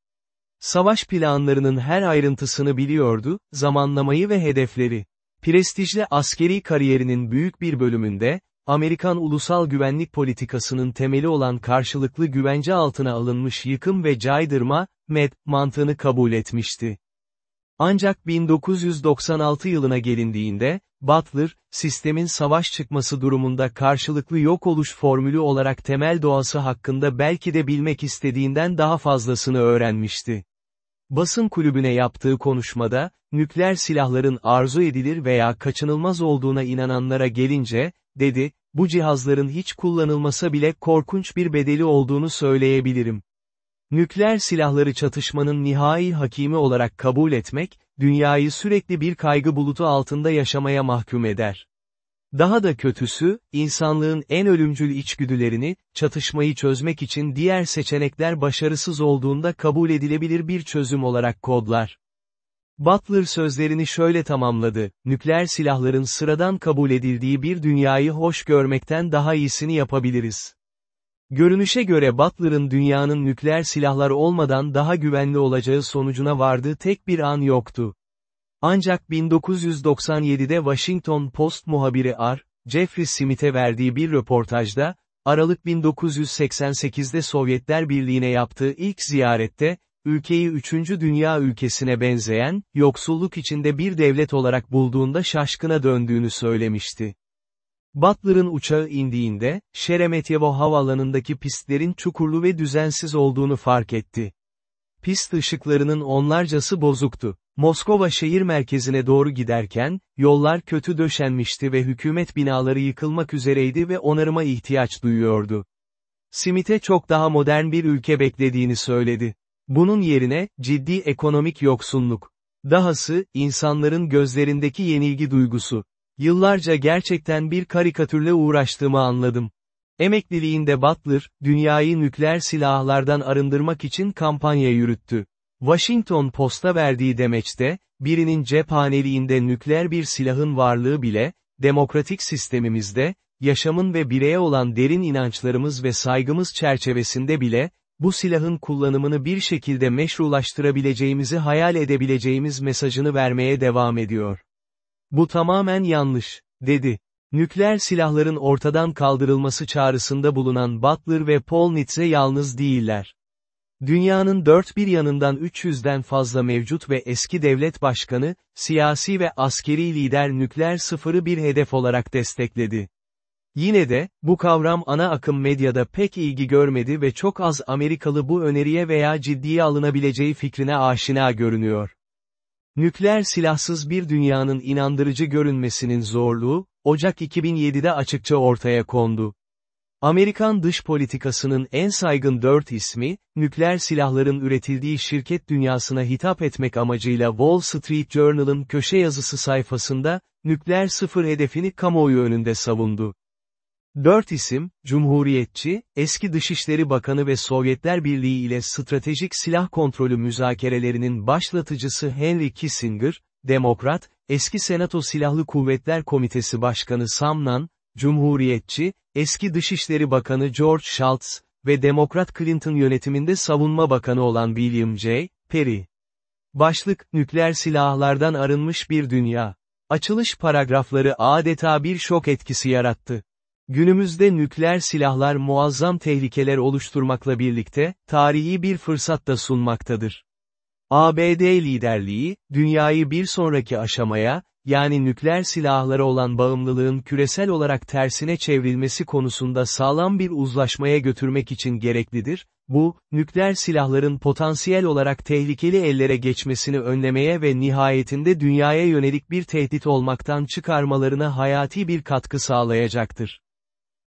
Savaş planlarının her ayrıntısını biliyordu, zamanlamayı ve hedefleri. Prestijli askeri kariyerinin büyük bir bölümünde, Amerikan ulusal güvenlik politikasının temeli olan karşılıklı güvence altına alınmış yıkım ve caydırma, MED, mantığını kabul etmişti. Ancak 1996 yılına gelindiğinde, Butler, sistemin savaş çıkması durumunda karşılıklı yok oluş formülü olarak temel doğası hakkında belki de bilmek istediğinden daha fazlasını öğrenmişti. Basın kulübüne yaptığı konuşmada, nükleer silahların arzu edilir veya kaçınılmaz olduğuna inananlara gelince, dedi, bu cihazların hiç kullanılmasa bile korkunç bir bedeli olduğunu söyleyebilirim. Nükleer silahları çatışmanın nihai hakimi olarak kabul etmek, dünyayı sürekli bir kaygı bulutu altında yaşamaya mahkum eder. Daha da kötüsü, insanlığın en ölümcül içgüdülerini, çatışmayı çözmek için diğer seçenekler başarısız olduğunda kabul edilebilir bir çözüm olarak kodlar. Butler sözlerini şöyle tamamladı, nükleer silahların sıradan kabul edildiği bir dünyayı hoş görmekten daha iyisini yapabiliriz. Görünüşe göre Butler'ın dünyanın nükleer silahlar olmadan daha güvenli olacağı sonucuna vardığı tek bir an yoktu. Ancak 1997'de Washington Post muhabiri R. Jeffrey Smith'e verdiği bir röportajda, Aralık 1988'de Sovyetler Birliği'ne yaptığı ilk ziyarette, ülkeyi üçüncü dünya ülkesine benzeyen, yoksulluk içinde bir devlet olarak bulduğunda şaşkına döndüğünü söylemişti. Butler'ın uçağı indiğinde, Şeremetyevo havaalanındaki pistlerin çukurlu ve düzensiz olduğunu fark etti. Pist ışıklarının onlarcası bozuktu. Moskova şehir merkezine doğru giderken, yollar kötü döşenmişti ve hükümet binaları yıkılmak üzereydi ve onarıma ihtiyaç duyuyordu. Smith'e çok daha modern bir ülke beklediğini söyledi. Bunun yerine, ciddi ekonomik yoksunluk. Dahası, insanların gözlerindeki yenilgi duygusu. Yıllarca gerçekten bir karikatürle uğraştığımı anladım. Emekliliğinde Butler, dünyayı nükleer silahlardan arındırmak için kampanya yürüttü. Washington Post'a verdiği demeçte, birinin cephaneliğinde nükleer bir silahın varlığı bile, demokratik sistemimizde, yaşamın ve bireye olan derin inançlarımız ve saygımız çerçevesinde bile, bu silahın kullanımını bir şekilde meşrulaştırabileceğimizi hayal edebileceğimiz mesajını vermeye devam ediyor. Bu tamamen yanlış, dedi. Nükleer silahların ortadan kaldırılması çağrısında bulunan Butler ve Paul Nitze yalnız değiller. Dünyanın dört bir yanından 300'den fazla mevcut ve eski devlet başkanı, siyasi ve askeri lider nükleer sıfırı bir hedef olarak destekledi. Yine de, bu kavram ana akım medyada pek ilgi görmedi ve çok az Amerikalı bu öneriye veya ciddiye alınabileceği fikrine aşina görünüyor. Nükleer silahsız bir dünyanın inandırıcı görünmesinin zorluğu, Ocak 2007'de açıkça ortaya kondu. Amerikan dış politikasının en saygın dört ismi, nükleer silahların üretildiği şirket dünyasına hitap etmek amacıyla Wall Street Journal'ın köşe yazısı sayfasında, nükleer sıfır hedefini kamuoyu önünde savundu. Dört isim, Cumhuriyetçi, eski Dışişleri Bakanı ve Sovyetler Birliği ile stratejik silah kontrolü müzakerelerinin başlatıcısı Henry Kissinger, Demokrat, eski Senato Silahlı Kuvvetler Komitesi Başkanı Sam Nunn, Cumhuriyetçi, eski Dışişleri Bakanı George Shultz ve Demokrat Clinton yönetiminde Savunma Bakanı olan William J. Perry. Başlık, nükleer silahlardan arınmış bir dünya. Açılış paragrafları adeta bir şok etkisi yarattı. Günümüzde nükleer silahlar muazzam tehlikeler oluşturmakla birlikte, tarihi bir fırsat da sunmaktadır. ABD liderliği, dünyayı bir sonraki aşamaya, yani nükleer silahlara olan bağımlılığın küresel olarak tersine çevrilmesi konusunda sağlam bir uzlaşmaya götürmek için gereklidir, bu, nükleer silahların potansiyel olarak tehlikeli ellere geçmesini önlemeye ve nihayetinde dünyaya yönelik bir tehdit olmaktan çıkarmalarına hayati bir katkı sağlayacaktır.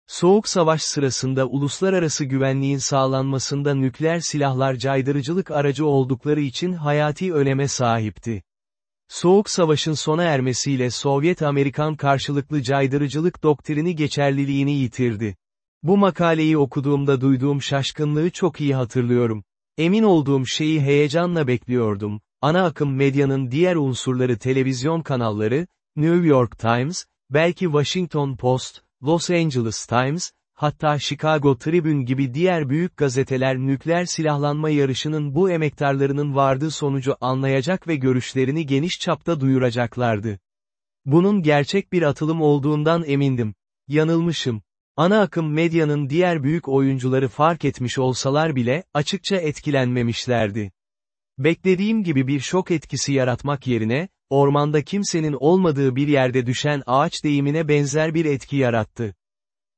Soğuk savaş sırasında uluslararası güvenliğin sağlanmasında nükleer silahlar caydırıcılık aracı oldukları için hayati öneme sahipti. Soğuk savaşın sona ermesiyle Sovyet-Amerikan karşılıklı caydırıcılık doktrini geçerliliğini yitirdi. Bu makaleyi okuduğumda duyduğum şaşkınlığı çok iyi hatırlıyorum. Emin olduğum şeyi heyecanla bekliyordum. Ana akım medyanın diğer unsurları televizyon kanalları, New York Times, belki Washington Post, Los Angeles Times, hatta Chicago Tribune gibi diğer büyük gazeteler nükleer silahlanma yarışının bu emektarlarının vardığı sonucu anlayacak ve görüşlerini geniş çapta duyuracaklardı. Bunun gerçek bir atılım olduğundan emindim. Yanılmışım. Ana akım medyanın diğer büyük oyuncuları fark etmiş olsalar bile, açıkça etkilenmemişlerdi. Beklediğim gibi bir şok etkisi yaratmak yerine, ormanda kimsenin olmadığı bir yerde düşen ağaç deyimine benzer bir etki yarattı.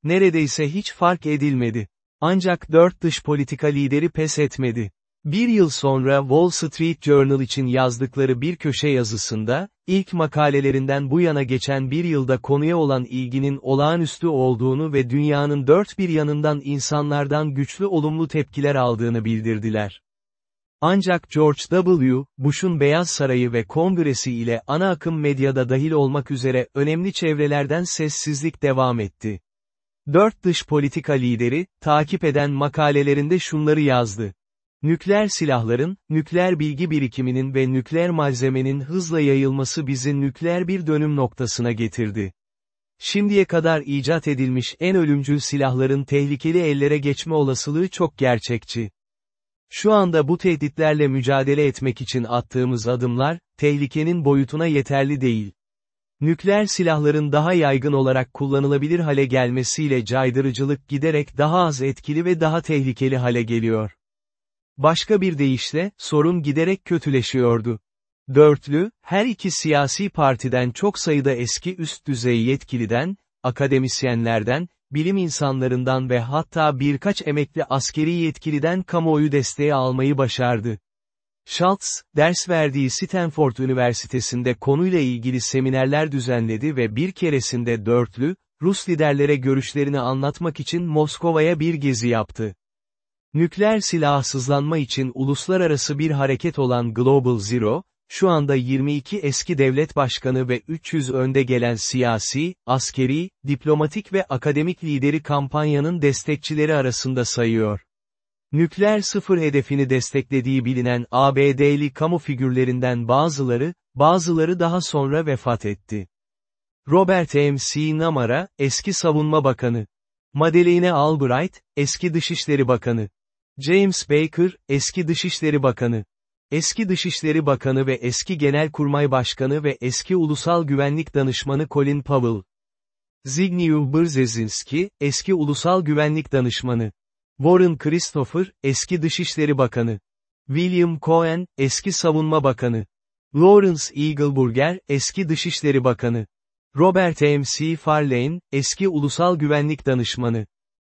Neredeyse hiç fark edilmedi. Ancak dört dış politika lideri pes etmedi. Bir yıl sonra Wall Street Journal için yazdıkları bir köşe yazısında, ilk makalelerinden bu yana geçen bir yılda konuya olan ilginin olağanüstü olduğunu ve dünyanın dört bir yanından insanlardan güçlü olumlu tepkiler aldığını bildirdiler. Ancak George W. Bush'un Beyaz Sarayı ve Kongresi ile ana akım medyada dahil olmak üzere önemli çevrelerden sessizlik devam etti. Dört dış politika lideri, takip eden makalelerinde şunları yazdı. Nükleer silahların, nükleer bilgi birikiminin ve nükleer malzemenin hızla yayılması bizi nükleer bir dönüm noktasına getirdi. Şimdiye kadar icat edilmiş en ölümcül silahların tehlikeli ellere geçme olasılığı çok gerçekçi. Şu anda bu tehditlerle mücadele etmek için attığımız adımlar, tehlikenin boyutuna yeterli değil. Nükleer silahların daha yaygın olarak kullanılabilir hale gelmesiyle caydırıcılık giderek daha az etkili ve daha tehlikeli hale geliyor. Başka bir deyişle, sorun giderek kötüleşiyordu. Dörtlü, her iki siyasi partiden çok sayıda eski üst düzey yetkiliden, akademisyenlerden, bilim insanlarından ve hatta birkaç emekli askeri yetkiliden kamuoyu desteği almayı başardı. Schultz, ders verdiği Stanford Üniversitesi'nde konuyla ilgili seminerler düzenledi ve bir keresinde dörtlü, Rus liderlere görüşlerini anlatmak için Moskova'ya bir gezi yaptı. Nükleer silahsızlanma için uluslararası bir hareket olan Global Zero, şu anda 22 eski devlet başkanı ve 300 önde gelen siyasi, askeri, diplomatik ve akademik lideri kampanyanın destekçileri arasında sayıyor. Nükleer sıfır hedefini desteklediği bilinen ABD'li kamu figürlerinden bazıları, bazıları daha sonra vefat etti. Robert M. C. Namara, eski Savunma Bakanı. Madeleine Albright, eski Dışişleri Bakanı. James Baker, eski Dışişleri Bakanı. Eski Dışişleri Bakanı ve eski Genelkurmay Başkanı ve eski Ulusal Güvenlik Danışmanı Colin Powell. Zbigniew Brzezinski, eski Ulusal Güvenlik Danışmanı. Warren Christopher, eski Dışişleri Bakanı. William Cohen, eski Savunma Bakanı. Lawrence Eagleburger, eski Dışişleri Bakanı. Robert M. C. Farlane, eski Ulusal Güvenlik Danışmanı.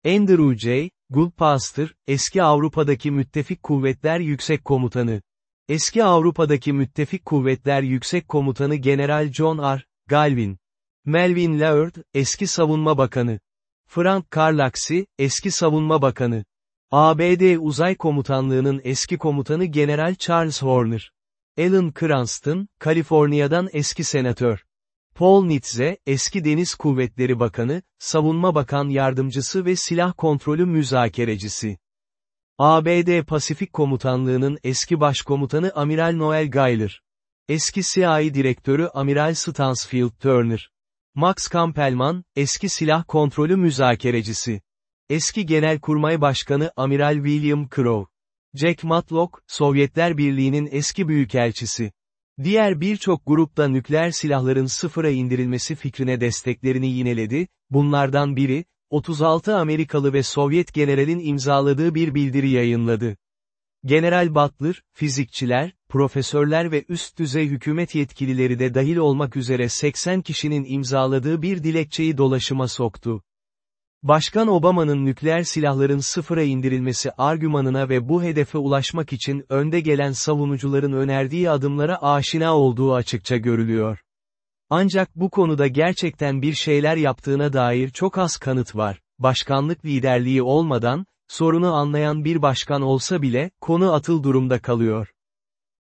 Andrew J. Goldpaster, eski Avrupa'daki Müttefik Kuvvetler Yüksek Komutanı. Eski Avrupa'daki Müttefik Kuvvetler Yüksek Komutanı General John R. Galvin. Melvin Laird, eski Savunma Bakanı. Frank Carlaxi, eski Savunma Bakanı. ABD Uzay Komutanlığı'nın eski komutanı General Charles Horner. Alan Cranston, Kaliforniya'dan eski senatör. Paul Nitze, eski Deniz Kuvvetleri Bakanı, Savunma Bakan Yardımcısı ve Silah Kontrolü Müzakerecisi. ABD Pasifik Komutanlığı'nın eski başkomutanı Amiral Noel Gayler. Eski CIA Direktörü Amiral Stansfield Turner. Max Kampelman, eski silah kontrolü müzakerecisi. Eski Genelkurmay Başkanı Amiral William Crow. Jack Matlock, Sovyetler Birliği'nin eski büyükelçisi. Diğer birçok grupta nükleer silahların sıfıra indirilmesi fikrine desteklerini yineledi, bunlardan biri, 36 Amerikalı ve Sovyet generalin imzaladığı bir bildiri yayınladı. General Butler, fizikçiler, profesörler ve üst düzey hükümet yetkilileri de dahil olmak üzere 80 kişinin imzaladığı bir dilekçeyi dolaşıma soktu. Başkan Obama'nın nükleer silahların sıfıra indirilmesi argümanına ve bu hedefe ulaşmak için önde gelen savunucuların önerdiği adımlara aşina olduğu açıkça görülüyor. Ancak bu konuda gerçekten bir şeyler yaptığına dair çok az kanıt var. Başkanlık liderliği olmadan, sorunu anlayan bir başkan olsa bile, konu atıl durumda kalıyor.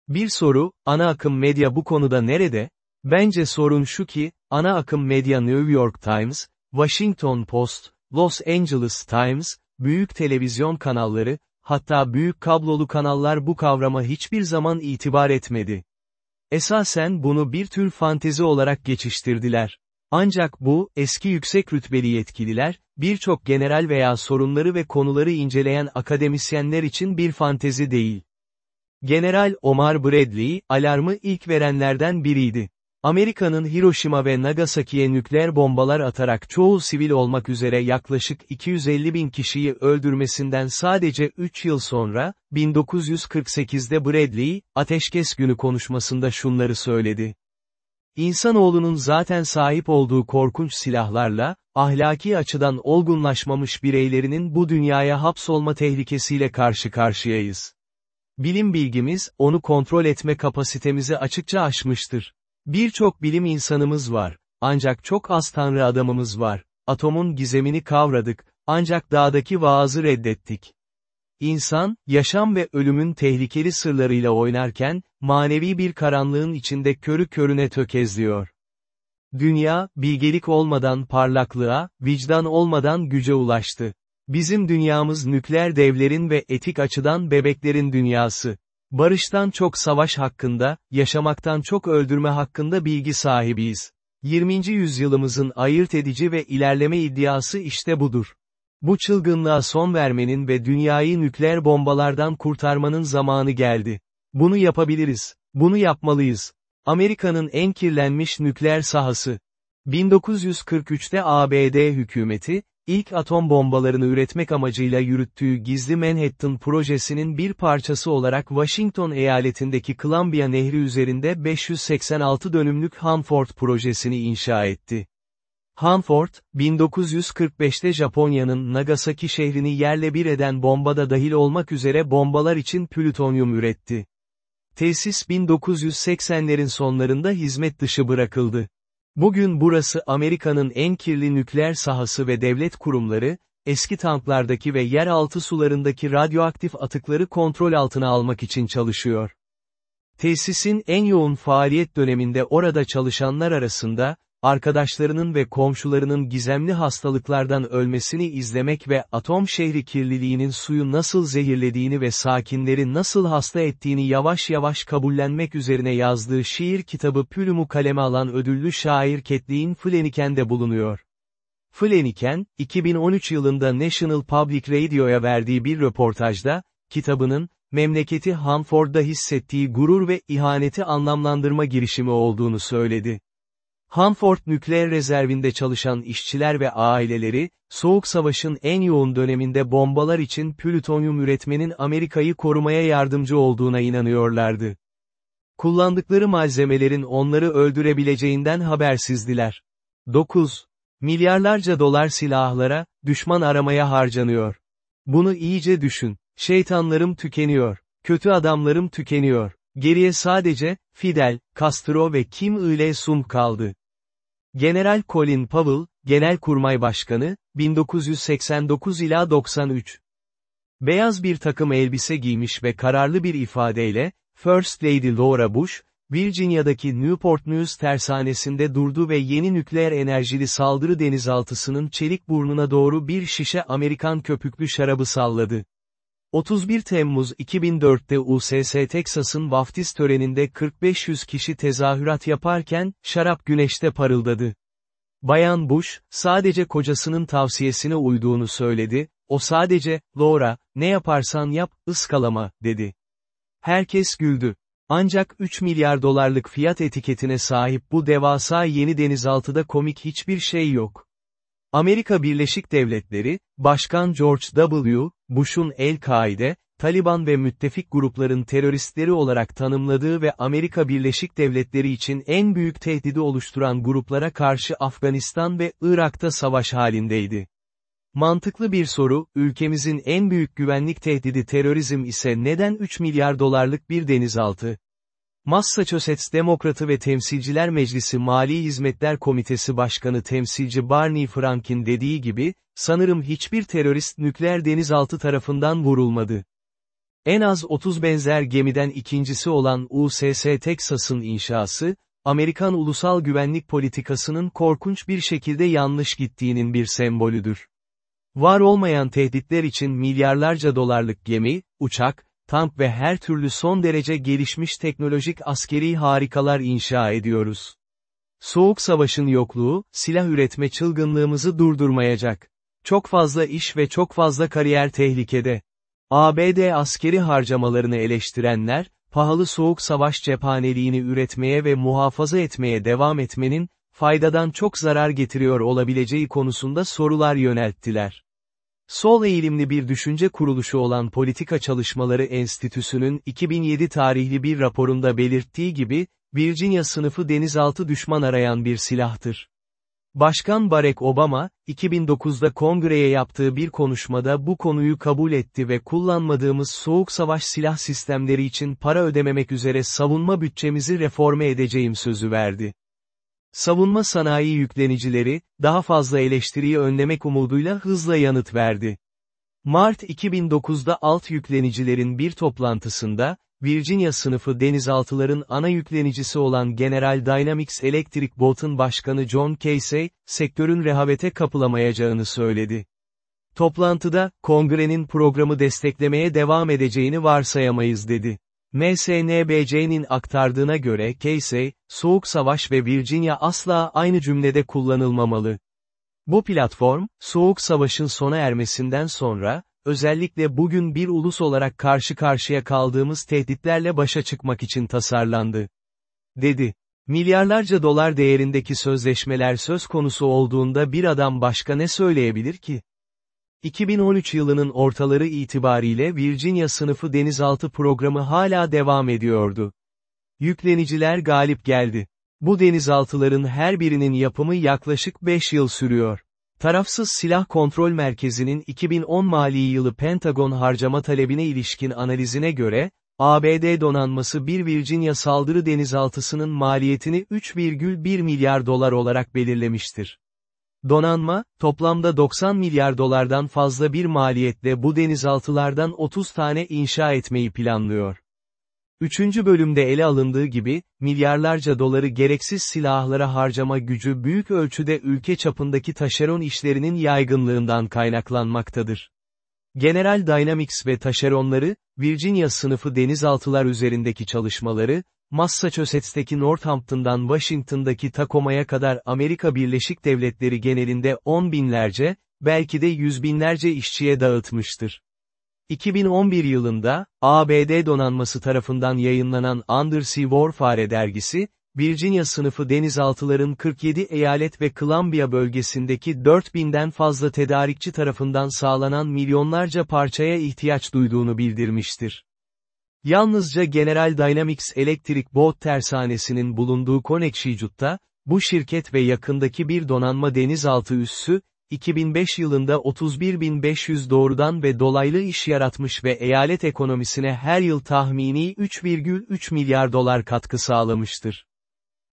Bir soru, ana akım medya bu konuda nerede? Bence sorun şu ki, ana akım medya New York Times, Washington Post, Los Angeles Times, büyük televizyon kanalları, hatta büyük kablolu kanallar bu kavrama hiçbir zaman itibar etmedi. Esasen bunu bir tür fantezi olarak geçiştirdiler. Ancak bu, eski yüksek rütbeli yetkililer, birçok general veya sorunları ve konuları inceleyen akademisyenler için bir fantezi değil. General Omar Bradley, alarmı ilk verenlerden biriydi. Amerika'nın Hiroşima ve Nagasaki'ye nükleer bombalar atarak çoğu sivil olmak üzere yaklaşık 250 bin kişiyi öldürmesinden sadece 3 yıl sonra, 1948'de Bradley, ateşkes günü konuşmasında şunları söyledi. İnsanoğlunun zaten sahip olduğu korkunç silahlarla, ahlaki açıdan olgunlaşmamış bireylerinin bu dünyaya hapsolma tehlikesiyle karşı karşıyayız. Bilim bilgimiz, onu kontrol etme kapasitemizi açıkça aşmıştır. Birçok bilim insanımız var, ancak çok az tanrı adamımız var. Atomun gizemini kavradık, ancak dağdaki vaazı reddettik. İnsan, yaşam ve ölümün tehlikeli sırlarıyla oynarken, manevi bir karanlığın içinde körü körüne tökezliyor. Dünya, bilgelik olmadan parlaklığa, vicdan olmadan güce ulaştı. Bizim dünyamız nükleer devlerin ve etik açıdan bebeklerin dünyası. Barıştan çok savaş hakkında, yaşamaktan çok öldürme hakkında bilgi sahibiyiz. 20. yüzyılımızın ayırt edici ve ilerleme iddiası işte budur. Bu çılgınlığa son vermenin ve dünyayı nükleer bombalardan kurtarmanın zamanı geldi. Bunu yapabiliriz. Bunu yapmalıyız. Amerika'nın en kirlenmiş nükleer sahası. 1943'te ABD hükümeti, ilk atom bombalarını üretmek amacıyla yürüttüğü gizli Manhattan projesinin bir parçası olarak Washington eyaletindeki Columbia Nehri üzerinde 586 dönümlük Hanford projesini inşa etti. Hanford, 1945'te Japonya'nın Nagasaki şehrini yerle bir eden bombada dahil olmak üzere bombalar için plütonyum üretti. Tesis 1980'lerin sonlarında hizmet dışı bırakıldı. Bugün burası Amerika'nın en kirli nükleer sahası ve devlet kurumları, eski tanklardaki ve yeraltı sularındaki radyoaktif atıkları kontrol altına almak için çalışıyor. Tesisin en yoğun faaliyet döneminde orada çalışanlar arasında, arkadaşlarının ve komşularının gizemli hastalıklardan ölmesini izlemek ve atom şehri kirliliğinin suyu nasıl zehirlediğini ve sakinleri nasıl hasta ettiğini yavaş yavaş kabullenmek üzerine yazdığı şiir kitabı Pülüm'ü kaleme alan ödüllü şair Kathleen Flanagan'de bulunuyor. Flanagan, 2013 yılında National Public Radio'ya verdiği bir röportajda, kitabının, memleketi Hanford'da hissettiği gurur ve ihaneti anlamlandırma girişimi olduğunu söyledi. Hanford nükleer rezervinde çalışan işçiler ve aileleri, Soğuk Savaş'ın en yoğun döneminde bombalar için plütonyum üretmenin Amerika'yı korumaya yardımcı olduğuna inanıyorlardı. Kullandıkları malzemelerin onları öldürebileceğinden habersizdiler. 9. Milyarlarca dolar silahlara, düşman aramaya harcanıyor. Bunu iyice düşün. Şeytanlarım tükeniyor. Kötü adamlarım tükeniyor. Geriye sadece, Fidel, Castro ve Kim Il-sung kaldı. General Colin Powell, Genelkurmay Başkanı, 1989 ila 93. Beyaz bir takım elbise giymiş ve kararlı bir ifadeyle, First Lady Laura Bush, Virginia'daki Newport News tersanesinde durdu ve yeni nükleer enerjili saldırı denizaltısının çelik burnuna doğru bir şişe Amerikan köpüklü şarabı salladı. 31 Temmuz 2004'te USS Texas'ın vaftiz töreninde 4500 kişi tezahürat yaparken, şarap güneşte parıldadı. Bayan Bush, sadece kocasının tavsiyesine uyduğunu söyledi, o sadece, Laura, ne yaparsan yap, ıskalama, dedi. Herkes güldü. Ancak 3 milyar dolarlık fiyat etiketine sahip bu devasa yeni denizaltıda komik hiçbir şey yok. Amerika Birleşik Devletleri, Başkan George W. Bush'un El-Kaide, Taliban ve müttefik grupların teröristleri olarak tanımladığı ve Amerika Birleşik Devletleri için en büyük tehdidi oluşturan gruplara karşı Afganistan ve Irak'ta savaş halindeydi. Mantıklı bir soru, ülkemizin en büyük güvenlik tehdidi terörizm ise neden 3 milyar dolarlık bir denizaltı? Massachusetts Demokratı ve Temsilciler Meclisi Mali Hizmetler Komitesi Başkanı Temsilci Barney Frank'in dediği gibi, sanırım hiçbir terörist nükleer denizaltı tarafından vurulmadı. En az 30 benzer gemiden ikincisi olan USS Texas'ın inşası, Amerikan ulusal güvenlik politikasının korkunç bir şekilde yanlış gittiğinin bir sembolüdür. Var olmayan tehditler için milyarlarca dolarlık gemi, uçak, tank ve her türlü son derece gelişmiş teknolojik askeri harikalar inşa ediyoruz. Soğuk savaşın yokluğu, silah üretme çılgınlığımızı durdurmayacak. Çok fazla iş ve çok fazla kariyer tehlikede. ABD askeri harcamalarını eleştirenler, pahalı soğuk savaş cephaneliğini üretmeye ve muhafaza etmeye devam etmenin, faydadan çok zarar getiriyor olabileceği konusunda sorular yönelttiler. Sol eğilimli bir düşünce kuruluşu olan Politika Çalışmaları Enstitüsü'nün 2007 tarihli bir raporunda belirttiği gibi, Virginia sınıfı denizaltı düşman arayan bir silahtır. Başkan Barack Obama, 2009'da kongreye yaptığı bir konuşmada bu konuyu kabul etti ve kullanmadığımız soğuk savaş silah sistemleri için para ödememek üzere savunma bütçemizi reforme edeceğim sözü verdi. Savunma sanayi yüklenicileri, daha fazla eleştiriyi önlemek umuduyla hızla yanıt verdi. Mart 2009'da alt yüklenicilerin bir toplantısında, Virginia sınıfı denizaltıların ana yüklenicisi olan General Dynamics Electric Boat'un başkanı John Casey, sektörün rehavete kapılamayacağını söyledi. Toplantıda, kongrenin programı desteklemeye devam edeceğini varsayamayız dedi. MSNBC'nin aktardığına göre Casey, Soğuk Savaş ve Virginia asla aynı cümlede kullanılmamalı. Bu platform, Soğuk Savaş'ın sona ermesinden sonra, özellikle bugün bir ulus olarak karşı karşıya kaldığımız tehditlerle başa çıkmak için tasarlandı. Dedi. Milyarlarca dolar değerindeki sözleşmeler söz konusu olduğunda bir adam başka ne söyleyebilir ki? 2013 yılının ortaları itibariyle Virginia sınıfı denizaltı programı hala devam ediyordu. Yükleniciler galip geldi. Bu denizaltıların her birinin yapımı yaklaşık 5 yıl sürüyor. Tarafsız Silah Kontrol Merkezi'nin 2010 mali yılı Pentagon harcama talebine ilişkin analizine göre, ABD donanması bir Virginia saldırı denizaltısının maliyetini 3,1 milyar dolar olarak belirlemiştir. Donanma, toplamda 90 milyar dolardan fazla bir maliyetle bu denizaltılardan 30 tane inşa etmeyi planlıyor. Üçüncü bölümde ele alındığı gibi, milyarlarca doları gereksiz silahlara harcama gücü büyük ölçüde ülke çapındaki taşeron işlerinin yaygınlığından kaynaklanmaktadır. General Dynamics ve taşeronları, Virginia sınıfı denizaltılar üzerindeki çalışmaları, Massachusetts'teki Northampton'dan Washington'daki Tacoma'ya kadar Amerika Birleşik Devletleri genelinde on binlerce, belki de yüz binlerce işçiye dağıtmıştır. 2011 yılında, ABD donanması tarafından yayınlanan Undersea Warfare dergisi, Virginia sınıfı denizaltıların 47 eyalet ve Columbia bölgesindeki 4000'den fazla tedarikçi tarafından sağlanan milyonlarca parçaya ihtiyaç duyduğunu bildirmiştir. Yalnızca General Dynamics Electric Boat tersanesinin bulunduğu Connecticut'ta, bu şirket ve yakındaki bir donanma denizaltı üssü, 2005 yılında 31.500 doğrudan ve dolaylı iş yaratmış ve eyalet ekonomisine her yıl tahmini 3,3 milyar dolar katkı sağlamıştır.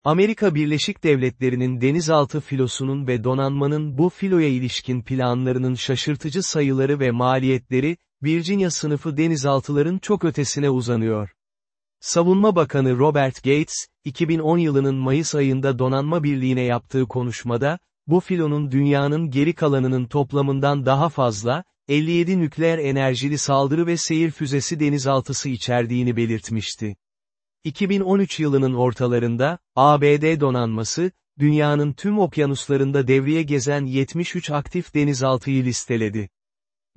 Amerika Birleşik Devletleri'nin denizaltı filosunun ve donanmanın bu filoya ilişkin planlarının şaşırtıcı sayıları ve maliyetleri, Virginia sınıfı denizaltıların çok ötesine uzanıyor. Savunma Bakanı Robert Gates, 2010 yılının Mayıs ayında Donanma Birliği'ne yaptığı konuşmada, bu filonun dünyanın geri kalanının toplamından daha fazla, 57 nükleer enerjili saldırı ve seyir füzesi denizaltısı içerdiğini belirtmişti. 2013 yılının ortalarında, ABD donanması, dünyanın tüm okyanuslarında devreye gezen 73 aktif denizaltıyı listeledi.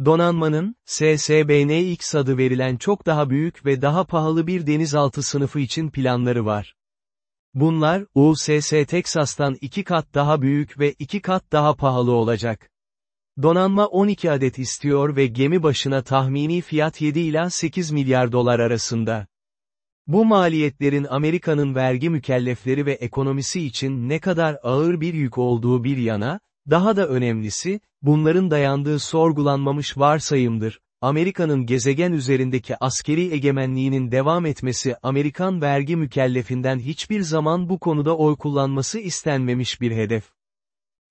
Donanmanın, SSBNX adı verilen çok daha büyük ve daha pahalı bir denizaltı sınıfı için planları var. Bunlar, USS Texas'tan iki kat daha büyük ve iki kat daha pahalı olacak. Donanma 12 adet istiyor ve gemi başına tahmini fiyat 7 ila 8 milyar dolar arasında. Bu maliyetlerin Amerika'nın vergi mükellefleri ve ekonomisi için ne kadar ağır bir yük olduğu bir yana, daha da önemlisi, bunların dayandığı sorgulanmamış varsayımdır. Amerika'nın gezegen üzerindeki askeri egemenliğinin devam etmesi Amerikan vergi mükellefinden hiçbir zaman bu konuda oy kullanması istenmemiş bir hedef.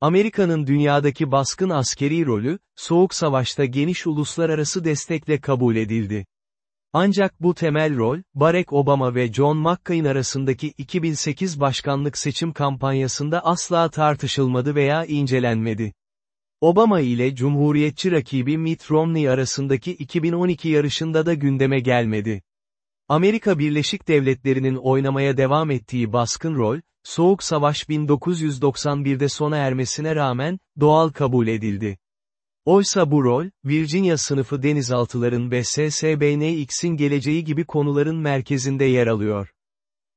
Amerika'nın dünyadaki baskın askeri rolü, Soğuk Savaş'ta geniş uluslararası destekle kabul edildi. Ancak bu temel rol, Barack Obama ve John McCain arasındaki 2008 başkanlık seçim kampanyasında asla tartışılmadı veya incelenmedi. Obama ile Cumhuriyetçi rakibi Mitt Romney arasındaki 2012 yarışında da gündeme gelmedi. Amerika Birleşik Devletleri'nin oynamaya devam ettiği baskın rol, Soğuk Savaş 1991'de sona ermesine rağmen, doğal kabul edildi. Oysa bu rol, Virginia sınıfı denizaltıların ve SSBNX'in geleceği gibi konuların merkezinde yer alıyor.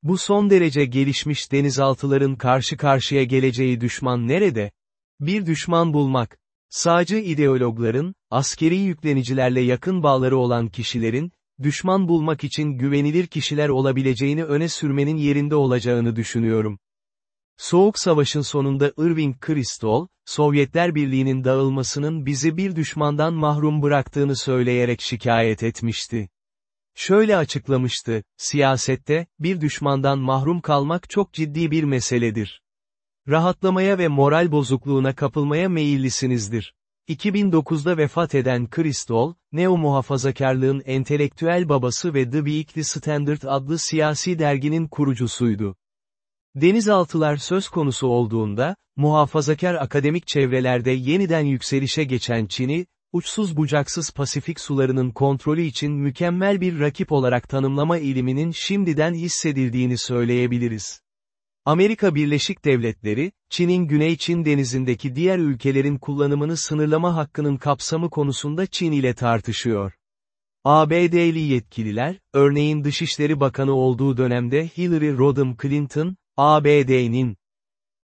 Bu son derece gelişmiş denizaltıların karşı karşıya geleceği düşman nerede? Bir düşman bulmak. Sağcı ideologların, askeri yüklenicilerle yakın bağları olan kişilerin, düşman bulmak için güvenilir kişiler olabileceğini öne sürmenin yerinde olacağını düşünüyorum. Soğuk Savaş'ın sonunda Irving Kristol, Sovyetler Birliği'nin dağılmasının bizi bir düşmandan mahrum bıraktığını söyleyerek şikayet etmişti. Şöyle açıklamıştı, siyasette, bir düşmandan mahrum kalmak çok ciddi bir meseledir. Rahatlamaya ve moral bozukluğuna kapılmaya meyillisinizdir. 2009'da vefat eden Kristol, neo-muhafazakarlığın entelektüel babası ve The Weekly Standard adlı siyasi derginin kurucusuydu. Denizaltılar söz konusu olduğunda, muhafazakar akademik çevrelerde yeniden yükselişe geçen Çin'i, uçsuz bucaksız Pasifik sularının kontrolü için mükemmel bir rakip olarak tanımlama eğiliminin şimdiden hissedildiğini söyleyebiliriz. Amerika Birleşik Devletleri, Çin'in Güney Çin denizindeki diğer ülkelerin kullanımını sınırlama hakkının kapsamı konusunda Çin ile tartışıyor. ABD'li yetkililer, örneğin Dışişleri Bakanı olduğu dönemde Hillary Rodham Clinton, ABD'nin,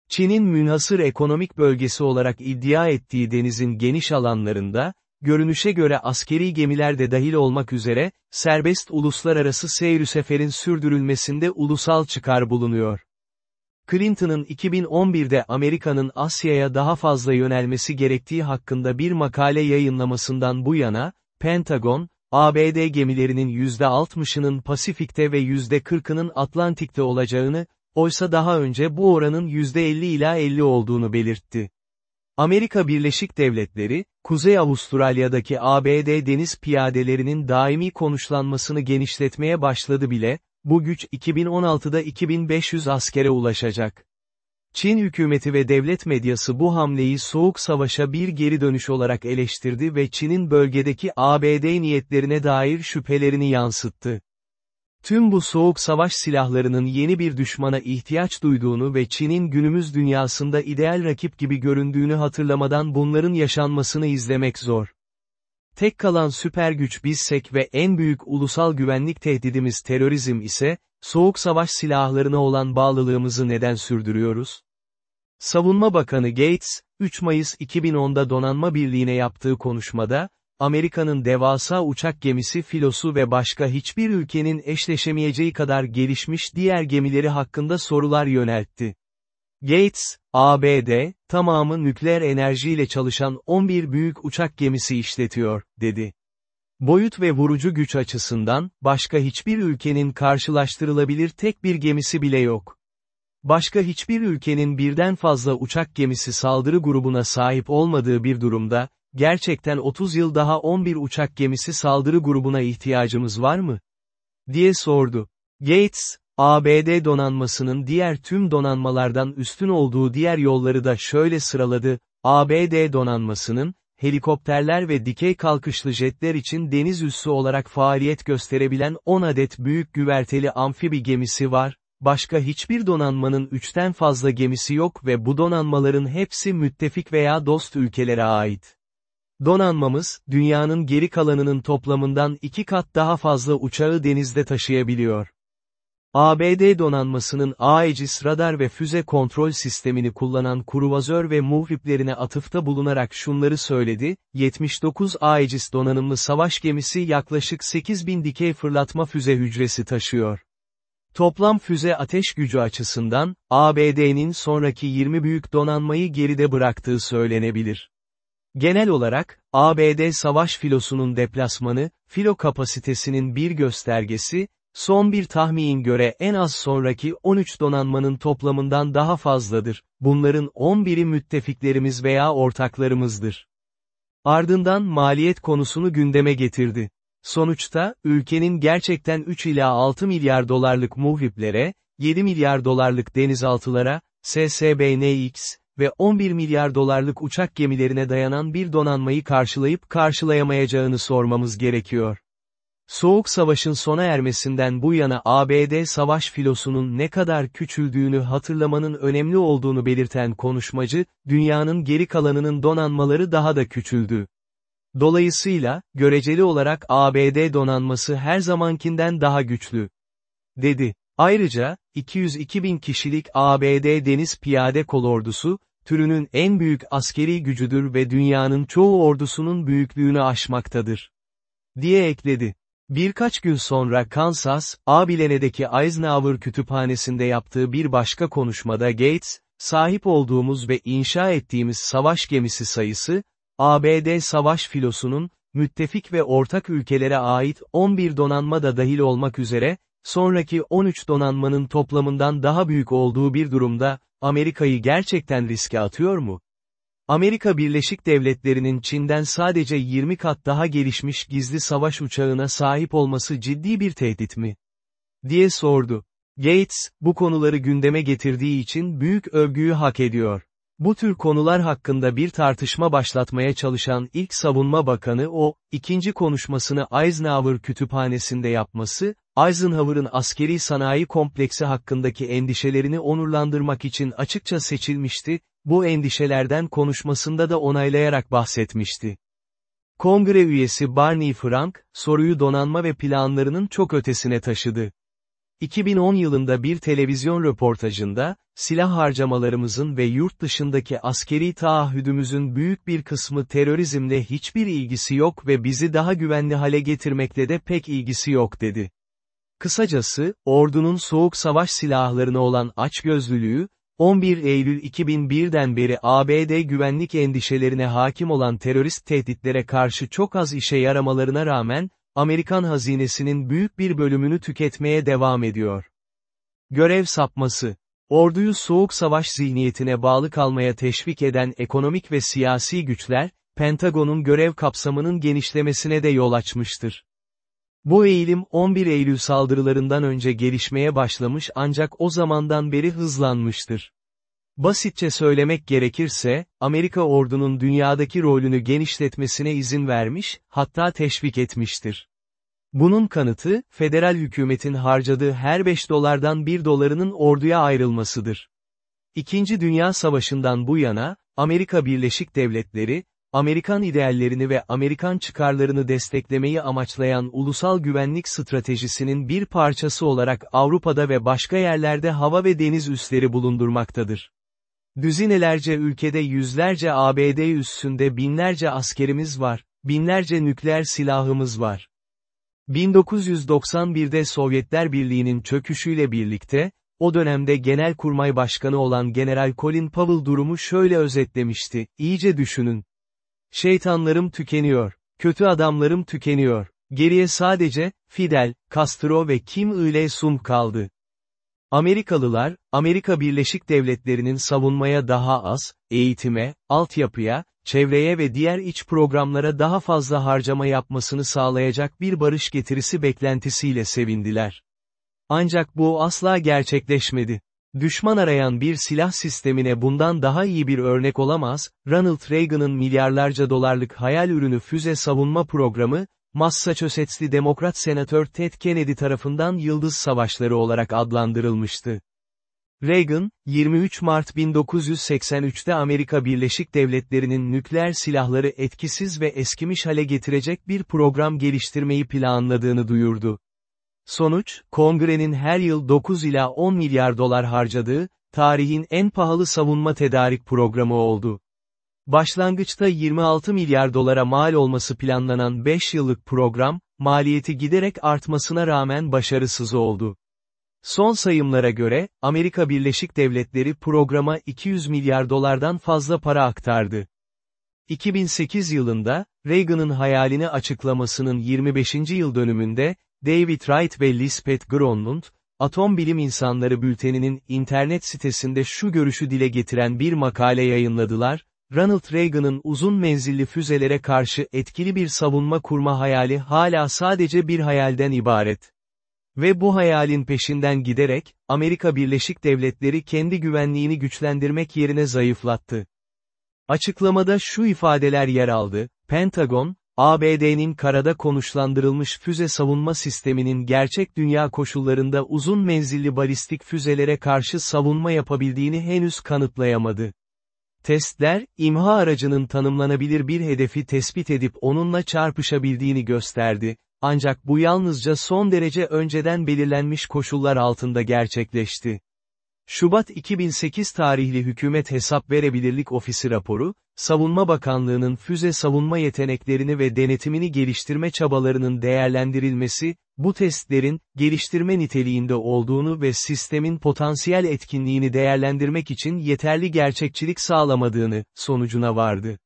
Çin'in münhasır ekonomik bölgesi olarak iddia ettiği denizin geniş alanlarında, görünüşe göre askeri gemiler de dahil olmak üzere, serbest uluslararası seyir seferin sürdürülmesinde ulusal çıkar bulunuyor. Clinton'ın 2011'de Amerika'nın Asya'ya daha fazla yönelmesi gerektiği hakkında bir makale yayınlamasından bu yana, Pentagon, ABD gemilerinin %60'ının Pasifik'te ve %40'ının Atlantik'te olacağını, oysa daha önce bu oranın %50 ila 50 olduğunu belirtti. Amerika Birleşik Devletleri, Kuzey Avustralya'daki ABD deniz piyadelerinin daimi konuşlanmasını genişletmeye başladı bile, bu güç 2016'da 2500 askere ulaşacak. Çin hükümeti ve devlet medyası bu hamleyi Soğuk Savaş'a bir geri dönüş olarak eleştirdi ve Çin'in bölgedeki ABD niyetlerine dair şüphelerini yansıttı. Tüm bu soğuk savaş silahlarının yeni bir düşmana ihtiyaç duyduğunu ve Çin'in günümüz dünyasında ideal rakip gibi göründüğünü hatırlamadan bunların yaşanmasını izlemek zor. Tek kalan süper güç bizsek ve en büyük ulusal güvenlik tehdidimiz terörizm ise, soğuk savaş silahlarına olan bağlılığımızı neden sürdürüyoruz? Savunma Bakanı Gates, 3 Mayıs 2010'da Donanma Birliği'ne yaptığı konuşmada, Amerika'nın devasa uçak gemisi filosu ve başka hiçbir ülkenin eşleşemeyeceği kadar gelişmiş diğer gemileri hakkında sorular yöneltti. Gates, ABD, tamamı nükleer enerjiyle çalışan 11 büyük uçak gemisi işletiyor, dedi. Boyut ve vurucu güç açısından, başka hiçbir ülkenin karşılaştırılabilir tek bir gemisi bile yok. Başka hiçbir ülkenin birden fazla uçak gemisi saldırı grubuna sahip olmadığı bir durumda, gerçekten 30 yıl daha 11 uçak gemisi saldırı grubuna ihtiyacımız var mı? diye sordu. Gates, ABD donanmasının diğer tüm donanmalardan üstün olduğu diğer yolları da şöyle sıraladı, ABD donanmasının, helikopterler ve dikey kalkışlı jetler için deniz üssü olarak faaliyet gösterebilen 10 adet büyük güverteli amfibi gemisi var, başka hiçbir donanmanın üçten fazla gemisi yok ve bu donanmaların hepsi müttefik veya dost ülkelere ait. Donanmamız, dünyanın geri kalanının toplamından iki kat daha fazla uçağı denizde taşıyabiliyor. ABD donanmasının Aegis radar ve füze kontrol sistemini kullanan kruvazör ve muhriplerine atıfta bulunarak şunları söyledi, 79 Aegis donanımlı savaş gemisi yaklaşık 8000 dikey fırlatma füze hücresi taşıyor. Toplam füze ateş gücü açısından, ABD'nin sonraki 20 büyük donanmayı geride bıraktığı söylenebilir. Genel olarak, ABD savaş filosunun deplasmanı, filo kapasitesinin bir göstergesi, son bir tahmin göre en az sonraki 13 donanmanın toplamından daha fazladır, bunların 11'i müttefiklerimiz veya ortaklarımızdır. Ardından maliyet konusunu gündeme getirdi. Sonuçta, ülkenin gerçekten 3 ila 6 milyar dolarlık muhriplere, 7 milyar dolarlık denizaltılara, SSBNX, ve 11 milyar dolarlık uçak gemilerine dayanan bir donanmayı karşılayıp karşılayamayacağını sormamız gerekiyor. Soğuk Savaş'ın sona ermesinden bu yana ABD savaş filosunun ne kadar küçüldüğünü hatırlamanın önemli olduğunu belirten konuşmacı, dünyanın geri kalanının donanmaları daha da küçüldü. Dolayısıyla, göreceli olarak ABD donanması her zamankinden daha güçlü. Dedi. Ayrıca, 202 bin kişilik ABD Deniz Piyade Kolordusu, türünün en büyük askeri gücüdür ve dünyanın çoğu ordusunun büyüklüğünü aşmaktadır. Diye ekledi. Birkaç gün sonra Kansas, Abilene'deki Eisenhower kütüphanesinde yaptığı bir başka konuşmada Gates, sahip olduğumuz ve inşa ettiğimiz savaş gemisi sayısı, ABD savaş filosunun, müttefik ve ortak ülkelere ait 11 donanma da dahil olmak üzere, sonraki 13 donanmanın toplamından daha büyük olduğu bir durumda, Amerika'yı gerçekten riske atıyor mu? Amerika Birleşik Devletleri'nin Çin'den sadece 20 kat daha gelişmiş gizli savaş uçağına sahip olması ciddi bir tehdit mi? diye sordu. Gates, bu konuları gündeme getirdiği için büyük övgüyü hak ediyor. Bu tür konular hakkında bir tartışma başlatmaya çalışan ilk savunma bakanı o, ikinci konuşmasını Eisenhower kütüphanesinde yapması, Eisenhower'ın askeri sanayi kompleksi hakkındaki endişelerini onurlandırmak için açıkça seçilmişti, bu endişelerden konuşmasında da onaylayarak bahsetmişti. Kongre üyesi Barney Frank, soruyu donanma ve planlarının çok ötesine taşıdı. 2010 yılında bir televizyon röportajında, silah harcamalarımızın ve yurt dışındaki askeri taahhüdümüzün büyük bir kısmı terörizmle hiçbir ilgisi yok ve bizi daha güvenli hale getirmekle de pek ilgisi yok dedi. Kısacası, ordunun soğuk savaş silahlarına olan açgözlülüğü, 11 Eylül 2001'den beri ABD güvenlik endişelerine hakim olan terörist tehditlere karşı çok az işe yaramalarına rağmen, Amerikan hazinesinin büyük bir bölümünü tüketmeye devam ediyor. Görev sapması Orduyu soğuk savaş zihniyetine bağlı kalmaya teşvik eden ekonomik ve siyasi güçler, Pentagon'un görev kapsamının genişlemesine de yol açmıştır. Bu eğilim 11 Eylül saldırılarından önce gelişmeye başlamış ancak o zamandan beri hızlanmıştır. Basitçe söylemek gerekirse, Amerika ordunun dünyadaki rolünü genişletmesine izin vermiş, hatta teşvik etmiştir. Bunun kanıtı, federal hükümetin harcadığı her 5 dolardan 1 dolarının orduya ayrılmasıdır. İkinci Dünya Savaşı'ndan bu yana, Amerika Birleşik Devletleri, Amerikan ideallerini ve Amerikan çıkarlarını desteklemeyi amaçlayan ulusal güvenlik stratejisinin bir parçası olarak Avrupa'da ve başka yerlerde hava ve deniz üsleri bulundurmaktadır. Düzinelerce ülkede yüzlerce ABD üssünde binlerce askerimiz var, binlerce nükleer silahımız var. 1991'de Sovyetler Birliği'nin çöküşüyle birlikte, o dönemde Genelkurmay Başkanı olan General Colin Powell durumu şöyle özetlemişti, iyice düşünün. Şeytanlarım tükeniyor, kötü adamlarım tükeniyor, geriye sadece, Fidel, Castro ve Kim Il-sung kaldı. Amerikalılar, Amerika Birleşik Devletleri'nin savunmaya daha az, eğitime, altyapıya, çevreye ve diğer iç programlara daha fazla harcama yapmasını sağlayacak bir barış getirisi beklentisiyle sevindiler. Ancak bu asla gerçekleşmedi. Düşman arayan bir silah sistemine bundan daha iyi bir örnek olamaz, Ronald Reagan'ın milyarlarca dolarlık hayal ürünü füze savunma programı, Massachusetts'li Demokrat Senatör Ted Kennedy tarafından Yıldız Savaşları olarak adlandırılmıştı. Reagan, 23 Mart 1983'te Amerika Birleşik Devletleri'nin nükleer silahları etkisiz ve eskimiş hale getirecek bir program geliştirmeyi planladığını duyurdu. Sonuç, kongrenin her yıl 9 ila 10 milyar dolar harcadığı, tarihin en pahalı savunma tedarik programı oldu. Başlangıçta 26 milyar dolara mal olması planlanan 5 yıllık program, maliyeti giderek artmasına rağmen başarısız oldu. Son sayımlara göre, Amerika Birleşik Devletleri programa 200 milyar dolardan fazla para aktardı. 2008 yılında, Reagan'ın hayalini açıklamasının 25. yıl dönümünde, David Wright ve Lisbeth Gronlund, Atom Bilim İnsanları Bülteni'nin internet sitesinde şu görüşü dile getiren bir makale yayınladılar, Ronald Reagan'ın uzun menzilli füzelere karşı etkili bir savunma kurma hayali hala sadece bir hayalden ibaret. Ve bu hayalin peşinden giderek, Amerika Birleşik Devletleri kendi güvenliğini güçlendirmek yerine zayıflattı. Açıklamada şu ifadeler yer aldı, Pentagon, ABD'nin karada konuşlandırılmış füze savunma sisteminin gerçek dünya koşullarında uzun menzilli balistik füzelere karşı savunma yapabildiğini henüz kanıtlayamadı. Testler, imha aracının tanımlanabilir bir hedefi tespit edip onunla çarpışabildiğini gösterdi, ancak bu yalnızca son derece önceden belirlenmiş koşullar altında gerçekleşti. Şubat 2008 tarihli Hükümet Hesap Verebilirlik Ofisi raporu, Savunma Bakanlığı'nın füze savunma yeteneklerini ve denetimini geliştirme çabalarının değerlendirilmesi, bu testlerin, geliştirme niteliğinde olduğunu ve sistemin potansiyel etkinliğini değerlendirmek için yeterli gerçekçilik sağlamadığını, sonucuna vardı.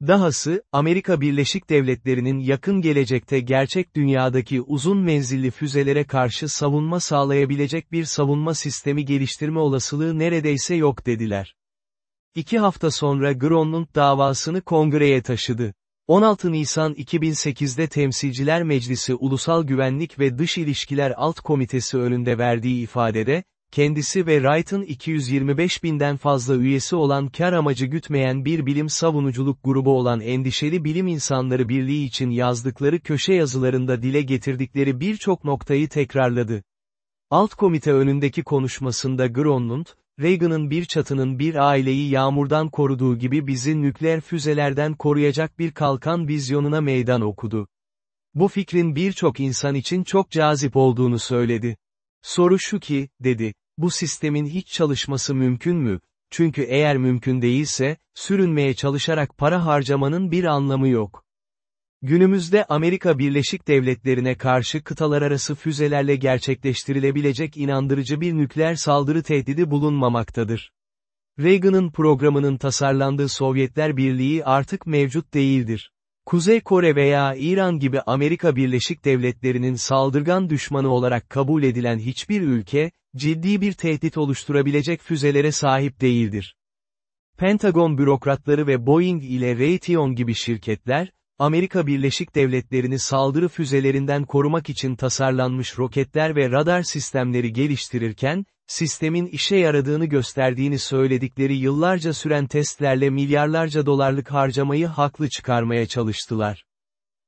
Dahası, Amerika Birleşik Devletleri'nin yakın gelecekte gerçek dünyadaki uzun menzilli füzelere karşı savunma sağlayabilecek bir savunma sistemi geliştirme olasılığı neredeyse yok dediler. İki hafta sonra Gronlund davasını kongreye taşıdı. 16 Nisan 2008'de Temsilciler Meclisi Ulusal Güvenlik ve Dış İlişkiler Alt Komitesi önünde verdiği ifadede, kendisi ve Wright'ın 225 binden fazla üyesi olan kar amacı gütmeyen bir bilim savunuculuk grubu olan Endişeli Bilim İnsanları Birliği için yazdıkları köşe yazılarında dile getirdikleri birçok noktayı tekrarladı. Alt komite önündeki konuşmasında Gronlund, Reagan'ın bir çatının bir aileyi yağmurdan koruduğu gibi bizi nükleer füzelerden koruyacak bir kalkan vizyonuna meydan okudu. Bu fikrin birçok insan için çok cazip olduğunu söyledi. Soru şu ki, dedi, bu sistemin hiç çalışması mümkün mü? Çünkü eğer mümkün değilse, sürünmeye çalışarak para harcamanın bir anlamı yok. Günümüzde Amerika Birleşik Devletleri'ne karşı kıtalar arası füzelerle gerçekleştirilebilecek inandırıcı bir nükleer saldırı tehdidi bulunmamaktadır. Reagan'ın programının tasarlandığı Sovyetler Birliği artık mevcut değildir. Kuzey Kore veya İran gibi Amerika Birleşik Devletleri'nin saldırgan düşmanı olarak kabul edilen hiçbir ülke, ciddi bir tehdit oluşturabilecek füzelere sahip değildir. Pentagon bürokratları ve Boeing ile Raytheon gibi şirketler, Amerika Birleşik Devletleri'ni saldırı füzelerinden korumak için tasarlanmış roketler ve radar sistemleri geliştirirken, sistemin işe yaradığını gösterdiğini söyledikleri yıllarca süren testlerle milyarlarca dolarlık harcamayı haklı çıkarmaya çalıştılar.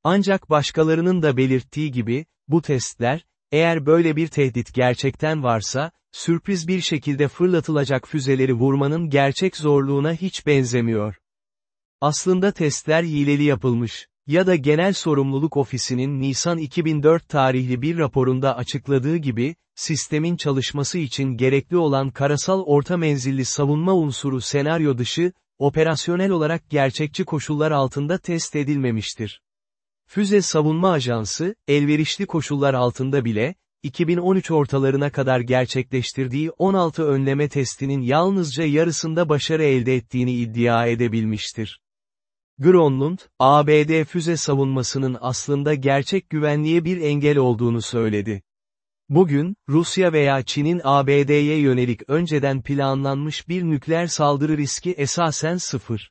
Ancak başkalarının da belirttiği gibi, bu testler, eğer böyle bir tehdit gerçekten varsa, sürpriz bir şekilde fırlatılacak füzeleri vurmanın gerçek zorluğuna hiç benzemiyor. Aslında testler hileli yapılmış, ya da Genel Sorumluluk Ofisi'nin Nisan 2004 tarihli bir raporunda açıkladığı gibi, sistemin çalışması için gerekli olan karasal orta menzilli savunma unsuru senaryo dışı, operasyonel olarak gerçekçi koşullar altında test edilmemiştir. Füze Savunma Ajansı, elverişli koşullar altında bile, 2013 ortalarına kadar gerçekleştirdiği 16 önleme testinin yalnızca yarısında başarı elde ettiğini iddia edebilmiştir. Gronlund, ABD füze savunmasının aslında gerçek güvenliğe bir engel olduğunu söyledi. Bugün, Rusya veya Çin'in ABD'ye yönelik önceden planlanmış bir nükleer saldırı riski esasen sıfır.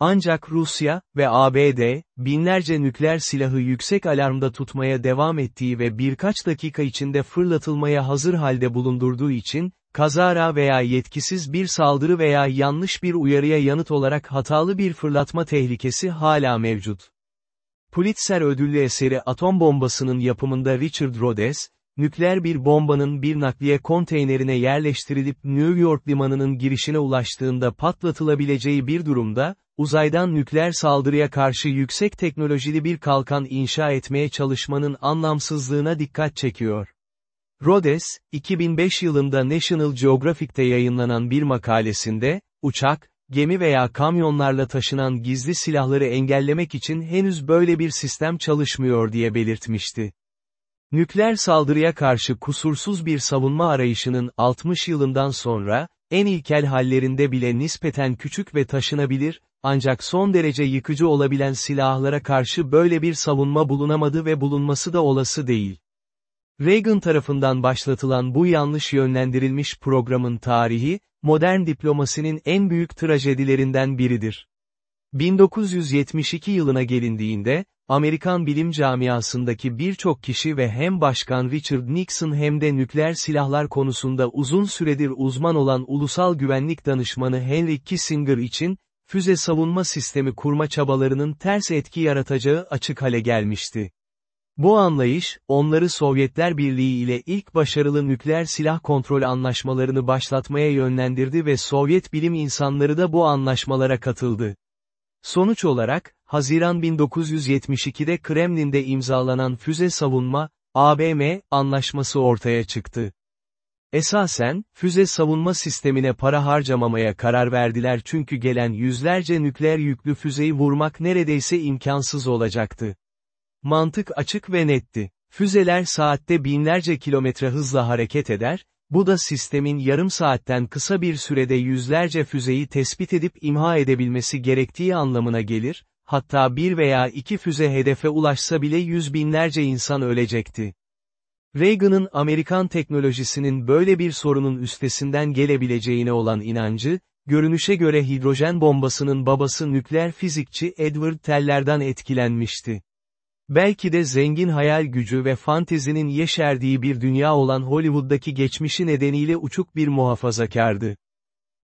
Ancak Rusya ve ABD, binlerce nükleer silahı yüksek alarmda tutmaya devam ettiği ve birkaç dakika içinde fırlatılmaya hazır halde bulundurduğu için, kazara veya yetkisiz bir saldırı veya yanlış bir uyarıya yanıt olarak hatalı bir fırlatma tehlikesi hala mevcut. Pulitzer ödüllü eseri atom bombasının yapımında Richard Rhodes, nükleer bir bombanın bir nakliye konteynerine yerleştirilip New York limanının girişine ulaştığında patlatılabileceği bir durumda, uzaydan nükleer saldırıya karşı yüksek teknolojili bir kalkan inşa etmeye çalışmanın anlamsızlığına dikkat çekiyor. Rhodes, 2005 yılında National Geographic'te yayınlanan bir makalesinde, uçak, gemi veya kamyonlarla taşınan gizli silahları engellemek için henüz böyle bir sistem çalışmıyor diye belirtmişti. Nükleer saldırıya karşı kusursuz bir savunma arayışının 60 yılından sonra, en ilkel hallerinde bile nispeten küçük ve taşınabilir, ancak son derece yıkıcı olabilen silahlara karşı böyle bir savunma bulunamadı ve bulunması da olası değil. Reagan tarafından başlatılan bu yanlış yönlendirilmiş programın tarihi, modern diplomasinin en büyük trajedilerinden biridir. 1972 yılına gelindiğinde, Amerikan bilim camiasındaki birçok kişi ve hem Başkan Richard Nixon hem de nükleer silahlar konusunda uzun süredir uzman olan Ulusal Güvenlik Danışmanı Henry Kissinger için, füze savunma sistemi kurma çabalarının ters etki yaratacağı açık hale gelmişti. Bu anlayış, onları Sovyetler Birliği ile ilk başarılı nükleer silah kontrol anlaşmalarını başlatmaya yönlendirdi ve Sovyet bilim insanları da bu anlaşmalara katıldı. Sonuç olarak, Haziran 1972'de Kremlin'de imzalanan füze savunma, ABM, anlaşması ortaya çıktı. Esasen, füze savunma sistemine para harcamamaya karar verdiler çünkü gelen yüzlerce nükleer yüklü füzeyi vurmak neredeyse imkansız olacaktı. Mantık açık ve netti. Füzeler saatte binlerce kilometre hızla hareket eder, bu da sistemin yarım saatten kısa bir sürede yüzlerce füzeyi tespit edip imha edebilmesi gerektiği anlamına gelir, hatta bir veya iki füze hedefe ulaşsa bile yüz binlerce insan ölecekti. Reagan'ın Amerikan teknolojisinin böyle bir sorunun üstesinden gelebileceğine olan inancı, görünüşe göre hidrojen bombasının babası nükleer fizikçi Edward Teller'dan etkilenmişti. Belki de zengin hayal gücü ve fantezinin yeşerdiği bir dünya olan Hollywood'daki geçmişi nedeniyle uçuk bir muhafazakardı.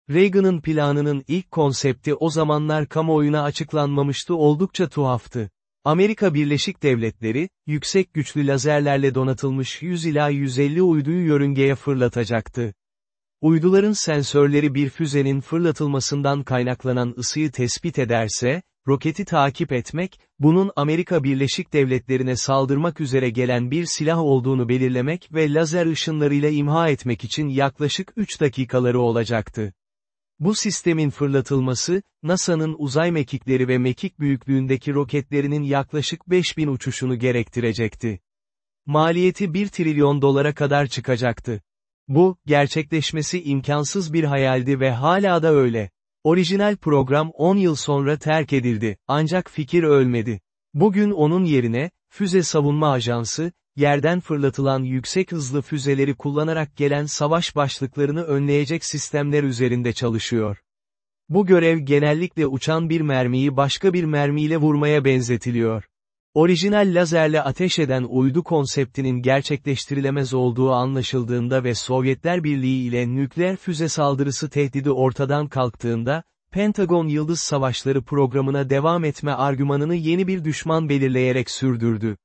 Reagan'ın planının ilk konsepti o zamanlar kamuoyuna açıklanmamıştı oldukça tuhaftı. Amerika Birleşik Devletleri, yüksek güçlü lazerlerle donatılmış 100 ila 150 uyduyu yörüngeye fırlatacaktı. Uyduların sensörleri bir füzenin fırlatılmasından kaynaklanan ısıyı tespit ederse, roketi takip etmek, bunun Amerika Birleşik Devletleri'ne saldırmak üzere gelen bir silah olduğunu belirlemek ve lazer ışınlarıyla imha etmek için yaklaşık 3 dakikaları olacaktı. Bu sistemin fırlatılması, NASA'nın uzay mekikleri ve mekik büyüklüğündeki roketlerinin yaklaşık 5000 uçuşunu gerektirecekti. Maliyeti 1 trilyon dolara kadar çıkacaktı. Bu, gerçekleşmesi imkansız bir hayaldi ve hala da öyle. Orijinal program 10 yıl sonra terk edildi, ancak fikir ölmedi. Bugün onun yerine, Füze Savunma Ajansı, yerden fırlatılan yüksek hızlı füzeleri kullanarak gelen savaş başlıklarını önleyecek sistemler üzerinde çalışıyor. Bu görev genellikle uçan bir mermiyi başka bir mermiyle vurmaya benzetiliyor. Orijinal lazerle ateş eden uydu konseptinin gerçekleştirilemez olduğu anlaşıldığında ve Sovyetler Birliği ile nükleer füze saldırısı tehdidi ortadan kalktığında, Pentagon Yıldız Savaşları programına devam etme argümanını yeni bir düşman belirleyerek sürdürdü.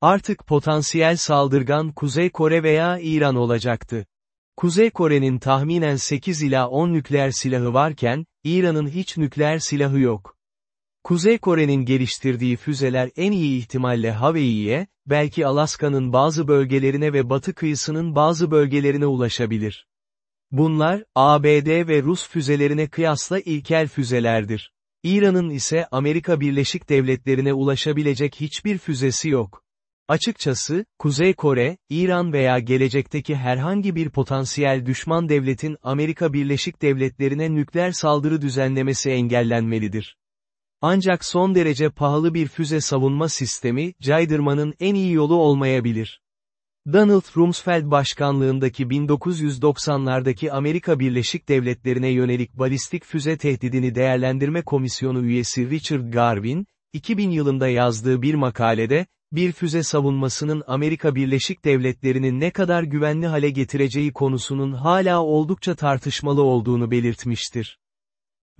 Artık potansiyel saldırgan Kuzey Kore veya İran olacaktı. Kuzey Kore'nin tahminen 8 ila 10 nükleer silahı varken, İran'ın hiç nükleer silahı yok. Kuzey Kore'nin geliştirdiği füzeler en iyi ihtimalle Hawaii'ye, belki Alaska'nın bazı bölgelerine ve batı kıyısının bazı bölgelerine ulaşabilir. Bunlar, ABD ve Rus füzelerine kıyasla ilkel füzelerdir. İran'ın ise Amerika Birleşik Devletleri'ne ulaşabilecek hiçbir füzesi yok. Açıkçası, Kuzey Kore, İran veya gelecekteki herhangi bir potansiyel düşman devletin Amerika Birleşik Devletleri'ne nükleer saldırı düzenlemesi engellenmelidir. Ancak son derece pahalı bir füze savunma sistemi, caydırmanın en iyi yolu olmayabilir. Donald Rumsfeld başkanlığındaki 1990'lardaki Amerika Birleşik Devletleri'ne yönelik balistik füze tehdidini değerlendirme komisyonu üyesi Richard Garvin, 2000 yılında yazdığı bir makalede, bir füze savunmasının Amerika Birleşik Devletleri'nin ne kadar güvenli hale getireceği konusunun hala oldukça tartışmalı olduğunu belirtmiştir.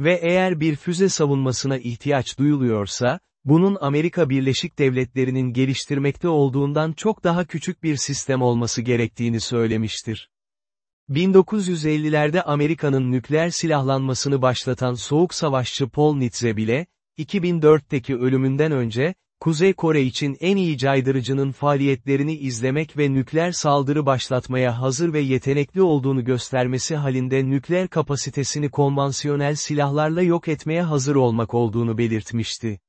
Ve eğer bir füze savunmasına ihtiyaç duyuluyorsa, bunun Amerika Birleşik Devletleri'nin geliştirmekte olduğundan çok daha küçük bir sistem olması gerektiğini söylemiştir. 1950'lerde Amerika'nın nükleer silahlanmasını başlatan soğuk savaşçı Paul Nitze bile, 2004'teki ölümünden önce, Kuzey Kore için en iyi caydırıcının faaliyetlerini izlemek ve nükleer saldırı başlatmaya hazır ve yetenekli olduğunu göstermesi halinde nükleer kapasitesini konvansiyonel silahlarla yok etmeye hazır olmak olduğunu belirtmişti.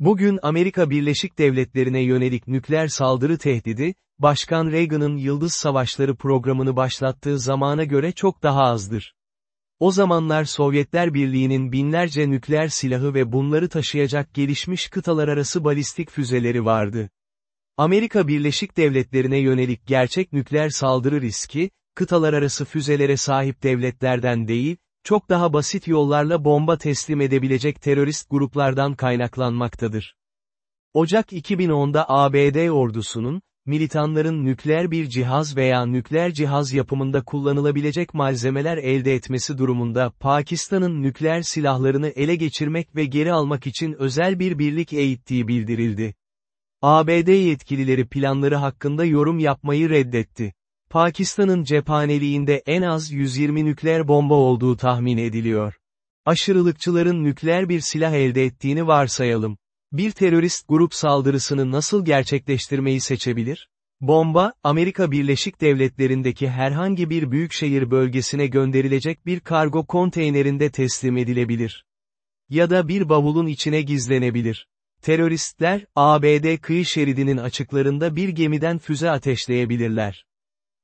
Bugün Amerika Birleşik Devletleri'ne yönelik nükleer saldırı tehdidi, Başkan Reagan'ın Yıldız Savaşları programını başlattığı zamana göre çok daha azdır. O zamanlar Sovyetler Birliği'nin binlerce nükleer silahı ve bunları taşıyacak gelişmiş kıtalar arası balistik füzeleri vardı. Amerika Birleşik Devletleri'ne yönelik gerçek nükleer saldırı riski, kıtalar arası füzelere sahip devletlerden değil, çok daha basit yollarla bomba teslim edebilecek terörist gruplardan kaynaklanmaktadır. Ocak 2010'da ABD ordusunun, militanların nükleer bir cihaz veya nükleer cihaz yapımında kullanılabilecek malzemeler elde etmesi durumunda Pakistan'ın nükleer silahlarını ele geçirmek ve geri almak için özel bir birlik eğittiği bildirildi. ABD yetkilileri planları hakkında yorum yapmayı reddetti. Pakistan'ın cephaneliğinde en az 120 nükleer bomba olduğu tahmin ediliyor. Aşırılıkçıların nükleer bir silah elde ettiğini varsayalım. Bir terörist grup saldırısını nasıl gerçekleştirmeyi seçebilir? Bomba, Amerika Birleşik Devletleri'ndeki herhangi bir büyükşehir bölgesine gönderilecek bir kargo konteynerinde teslim edilebilir. Ya da bir bavulun içine gizlenebilir. Teröristler, ABD kıyı şeridinin açıklarında bir gemiden füze ateşleyebilirler.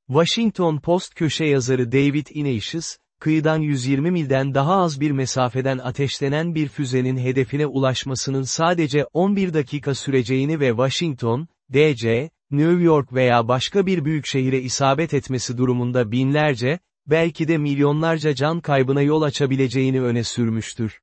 Washington Post köşe yazarı David Ignatius, kıyıdan 120 milden daha az bir mesafeden ateşlenen bir füzenin hedefine ulaşmasının sadece 11 dakika süreceğini ve Washington, D.C., New York veya başka bir büyük şehire isabet etmesi durumunda binlerce, belki de milyonlarca can kaybına yol açabileceğini öne sürmüştür.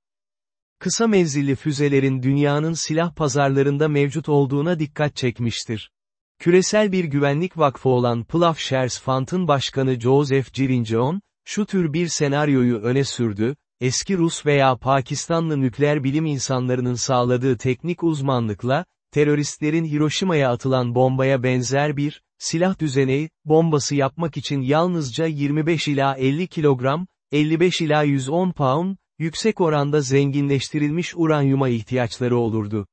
Kısa menzilli füzelerin dünyanın silah pazarlarında mevcut olduğuna dikkat çekmiştir. Küresel bir güvenlik vakfı olan Ploughshares Fund'ın başkanı Joseph Girinjon, şu tür bir senaryoyu öne sürdü, eski Rus veya Pakistanlı nükleer bilim insanlarının sağladığı teknik uzmanlıkla, teröristlerin Hiroşima'ya atılan bombaya benzer bir, silah düzeneği, bombası yapmak için yalnızca 25 ila 50 kilogram, 55 ila 110 pound, yüksek oranda zenginleştirilmiş uranyuma ihtiyaçları olurdu.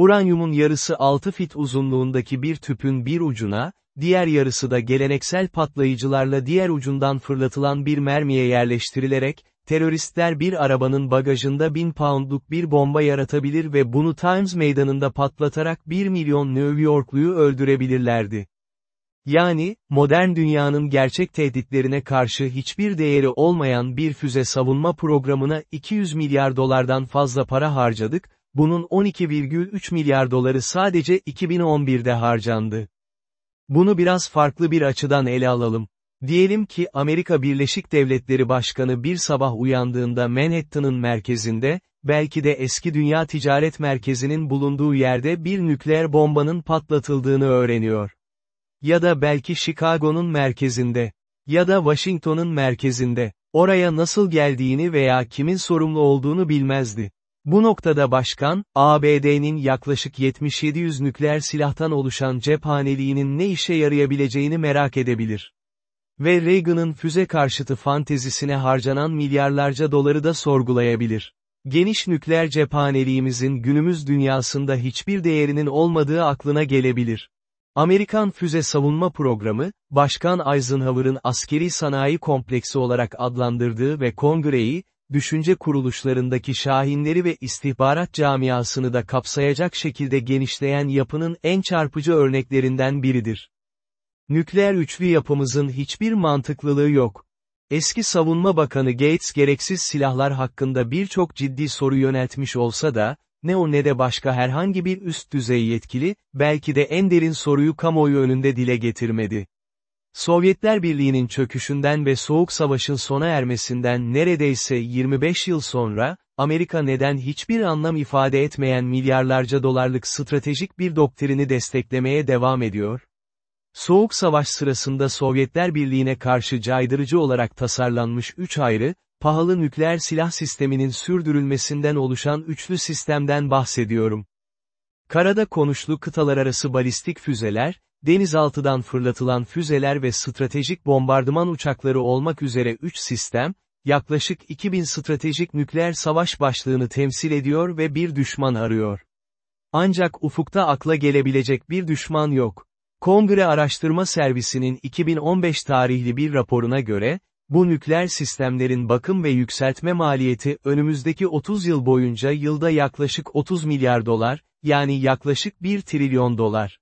Uranyumun yarısı 6 fit uzunluğundaki bir tüpün bir ucuna, diğer yarısı da geleneksel patlayıcılarla diğer ucundan fırlatılan bir mermiye yerleştirilerek, teröristler bir arabanın bagajında 1000 poundluk bir bomba yaratabilir ve bunu Times meydanında patlatarak 1 milyon New Yorkluyu öldürebilirlerdi. Yani, modern dünyanın gerçek tehditlerine karşı hiçbir değeri olmayan bir füze savunma programına 200 milyar dolardan fazla para harcadık, bunun 12,3 milyar doları sadece 2011'de harcandı. Bunu biraz farklı bir açıdan ele alalım. Diyelim ki Amerika Birleşik Devletleri Başkanı bir sabah uyandığında Manhattan'ın merkezinde, belki de eski dünya ticaret merkezinin bulunduğu yerde bir nükleer bombanın patlatıldığını öğreniyor. Ya da belki Chicago'nun merkezinde. Ya da Washington'un merkezinde. Oraya nasıl geldiğini veya kimin sorumlu olduğunu bilmezdi. Bu noktada başkan, ABD'nin yaklaşık 7700 nükleer silahtan oluşan cephaneliğinin ne işe yarayabileceğini merak edebilir. Ve Reagan'ın füze karşıtı fantezisine harcanan milyarlarca doları da sorgulayabilir. Geniş nükleer cephaneliğimizin günümüz dünyasında hiçbir değerinin olmadığı aklına gelebilir. Amerikan Füze Savunma Programı, Başkan Eisenhower'ın askeri sanayi kompleksi olarak adlandırdığı ve kongreyi, düşünce kuruluşlarındaki şahinleri ve istihbarat camiasını da kapsayacak şekilde genişleyen yapının en çarpıcı örneklerinden biridir. Nükleer üçlü yapımızın hiçbir mantıklılığı yok. Eski Savunma Bakanı Gates gereksiz silahlar hakkında birçok ciddi soru yöneltmiş olsa da, ne o ne de başka herhangi bir üst düzey yetkili, belki de en derin soruyu kamuoyu önünde dile getirmedi. Sovyetler Birliği'nin çöküşünden ve Soğuk Savaş'ın sona ermesinden neredeyse 25 yıl sonra, Amerika neden hiçbir anlam ifade etmeyen milyarlarca dolarlık stratejik bir doktrini desteklemeye devam ediyor? Soğuk Savaş sırasında Sovyetler Birliği'ne karşı caydırıcı olarak tasarlanmış üç ayrı, pahalı nükleer silah sisteminin sürdürülmesinden oluşan üçlü sistemden bahsediyorum. Karada konuşlu kıtalar arası balistik füzeler, denizaltıdan fırlatılan füzeler ve stratejik bombardıman uçakları olmak üzere 3 sistem, yaklaşık 2000 stratejik nükleer savaş başlığını temsil ediyor ve bir düşman arıyor. Ancak ufukta akla gelebilecek bir düşman yok. Kongre Araştırma Servisi'nin 2015 tarihli bir raporuna göre, bu nükleer sistemlerin bakım ve yükseltme maliyeti önümüzdeki 30 yıl boyunca yılda yaklaşık 30 milyar dolar, yani yaklaşık 1 trilyon dolar.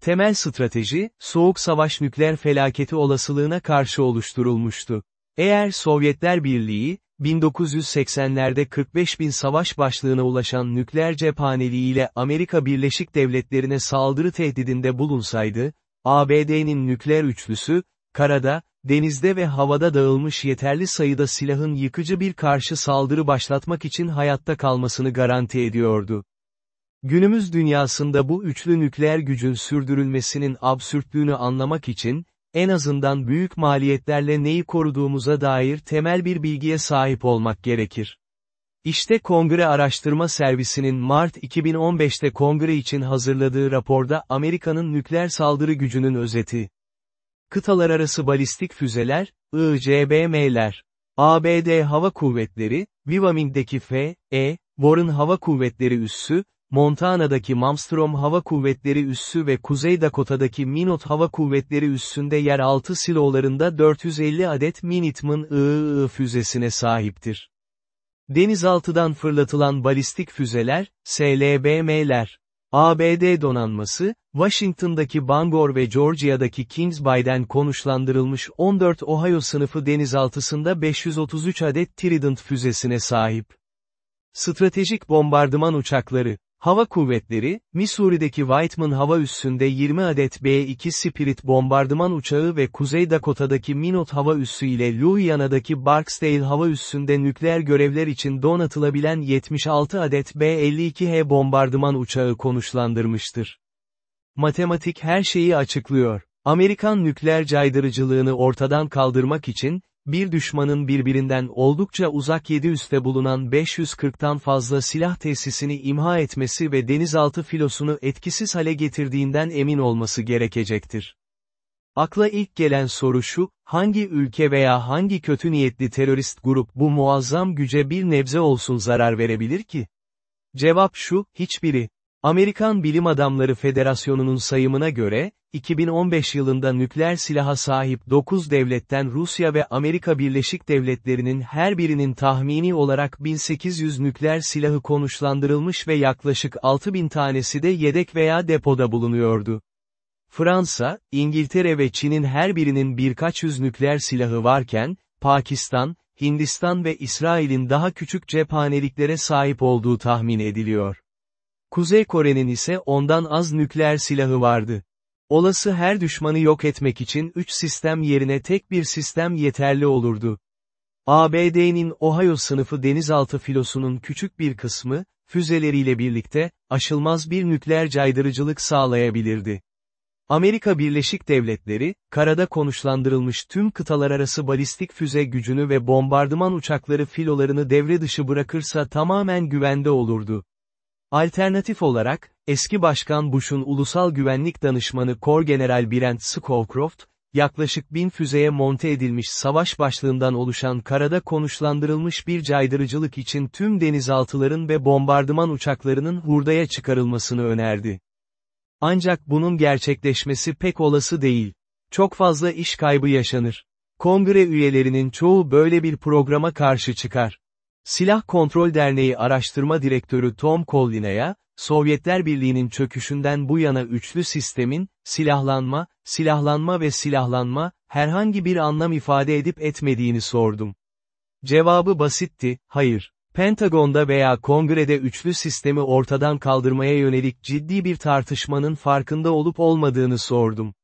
Temel strateji, Soğuk Savaş nükleer felaketi olasılığına karşı oluşturulmuştu. Eğer Sovyetler Birliği, 1980'lerde 45 bin savaş başlığına ulaşan nükleer cephaneliğiyle Amerika Birleşik Devletleri'ne saldırı tehdidinde bulunsaydı, ABD'nin nükleer üçlüsü, karada, denizde ve havada dağılmış yeterli sayıda silahın yıkıcı bir karşı saldırı başlatmak için hayatta kalmasını garanti ediyordu. Günümüz dünyasında bu üçlü nükleer gücün sürdürülmesinin absürtlüğünü anlamak için, en azından büyük maliyetlerle neyi koruduğumuza dair temel bir bilgiye sahip olmak gerekir. İşte Kongre Araştırma Servisi'nin Mart 2015'te Kongre için hazırladığı raporda Amerika'nın nükleer saldırı gücünün özeti. Kıtalar arası balistik füzeler, ICBM'ler. ABD Hava Kuvvetleri, Wyoming'deki F.E. Warren Hava Kuvvetleri Üssü, Montana'daki Malmstrom Hava Kuvvetleri Üssü ve Kuzey Dakota'daki Minot Hava Kuvvetleri Üssü'nde yeraltı silolarında 450 adet Minuteman II füzesine sahiptir. Denizaltıdan fırlatılan balistik füzeler, SLBM'ler. ABD donanması, Washington'daki Bangor ve Georgia'daki Kings Bay'den konuşlandırılmış 14 Ohio sınıfı denizaltısında 533 adet Trident füzesine sahip. Stratejik bombardıman uçakları, Hava Kuvvetleri, Missouri'deki Whiteman Hava Üssü'nde 20 adet B-2 Spirit bombardıman uçağı ve Kuzey Dakota'daki Minot Hava Üssü ile Louisiana'daki Barksdale Hava Üssü'nde nükleer görevler için donatılabilen 76 adet B-52H bombardıman uçağı konuşlandırmıştır. Matematik her şeyi açıklıyor. Amerikan nükleer caydırıcılığını ortadan kaldırmak için, bir düşmanın birbirinden oldukça uzak yedi üste bulunan 540'tan fazla silah tesisini imha etmesi ve denizaltı filosunu etkisiz hale getirdiğinden emin olması gerekecektir. Akla ilk gelen soru şu, hangi ülke veya hangi kötü niyetli terörist grup bu muazzam güce bir nebze olsun zarar verebilir ki? Cevap şu, hiçbiri. Amerikan Bilim Adamları Federasyonu'nun sayımına göre, 2015 yılında nükleer silaha sahip 9 devletten Rusya ve Amerika Birleşik Devletleri'nin her birinin tahmini olarak 1800 nükleer silahı konuşlandırılmış ve yaklaşık 6000 tanesi de yedek veya depoda bulunuyordu. Fransa, İngiltere ve Çin'in her birinin birkaç yüz nükleer silahı varken, Pakistan, Hindistan ve İsrail'in daha küçük cephaneliklere sahip olduğu tahmin ediliyor. Kuzey Kore'nin ise ondan az nükleer silahı vardı. Olası her düşmanı yok etmek için üç sistem yerine tek bir sistem yeterli olurdu. ABD'nin Ohio sınıfı denizaltı filosunun küçük bir kısmı, füzeleriyle birlikte, aşılmaz bir nükleer caydırıcılık sağlayabilirdi. Amerika Birleşik Devletleri, karada konuşlandırılmış tüm kıtalar arası balistik füze gücünü ve bombardıman uçakları filolarını devre dışı bırakırsa tamamen güvende olurdu. Alternatif olarak, eski Başkan Bush'un ulusal güvenlik danışmanı General Brent Scowcroft, yaklaşık bin füzeye monte edilmiş savaş başlığından oluşan karada konuşlandırılmış bir caydırıcılık için tüm denizaltıların ve bombardıman uçaklarının hurdaya çıkarılmasını önerdi. Ancak bunun gerçekleşmesi pek olası değil. Çok fazla iş kaybı yaşanır. Kongre üyelerinin çoğu böyle bir programa karşı çıkar. Silah Kontrol Derneği Araştırma Direktörü Tom Kollina'ya, Sovyetler Birliği'nin çöküşünden bu yana üçlü sistemin, silahlanma, silahlanma ve silahlanma, herhangi bir anlam ifade edip etmediğini sordum. Cevabı basitti, hayır. Pentagon'da veya kongrede üçlü sistemi ortadan kaldırmaya yönelik ciddi bir tartışmanın farkında olup olmadığını sordum.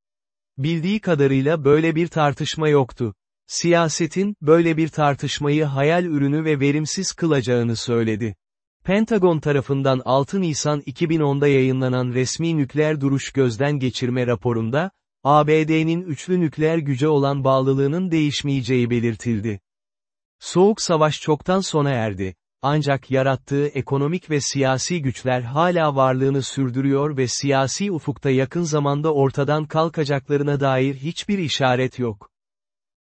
Bildiği kadarıyla böyle bir tartışma yoktu. Siyasetin, böyle bir tartışmayı hayal ürünü ve verimsiz kılacağını söyledi. Pentagon tarafından 6 Nisan 2010'da yayınlanan resmi nükleer duruş gözden geçirme raporunda, ABD'nin üçlü nükleer güce olan bağlılığının değişmeyeceği belirtildi. Soğuk savaş çoktan sona erdi, ancak yarattığı ekonomik ve siyasi güçler hala varlığını sürdürüyor ve siyasi ufukta yakın zamanda ortadan kalkacaklarına dair hiçbir işaret yok.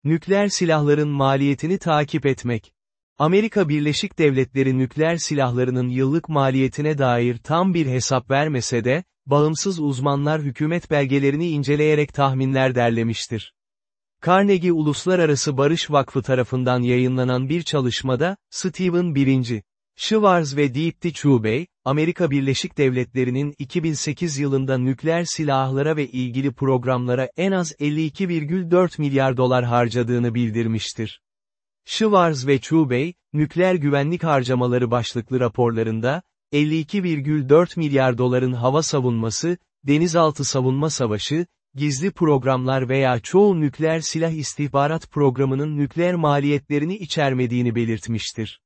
Nükleer silahların maliyetini takip etmek. Amerika Birleşik Devletleri nükleer silahlarının yıllık maliyetine dair tam bir hesap vermese de, bağımsız uzmanlar hükümet belgelerini inceleyerek tahminler derlemiştir. Carnegie Uluslararası Barış Vakfı tarafından yayınlanan bir çalışmada, Stephen 1. Schwarz ve Deepti Chubey, Amerika Birleşik Devletleri'nin 2008 yılında nükleer silahlara ve ilgili programlara en az 52,4 milyar dolar harcadığını bildirmiştir. Schwarz ve Chubey, nükleer güvenlik harcamaları başlıklı raporlarında, 52,4 milyar doların hava savunması, denizaltı savunma savaşı, gizli programlar veya çoğu nükleer silah istihbarat programının nükleer maliyetlerini içermediğini belirtmiştir.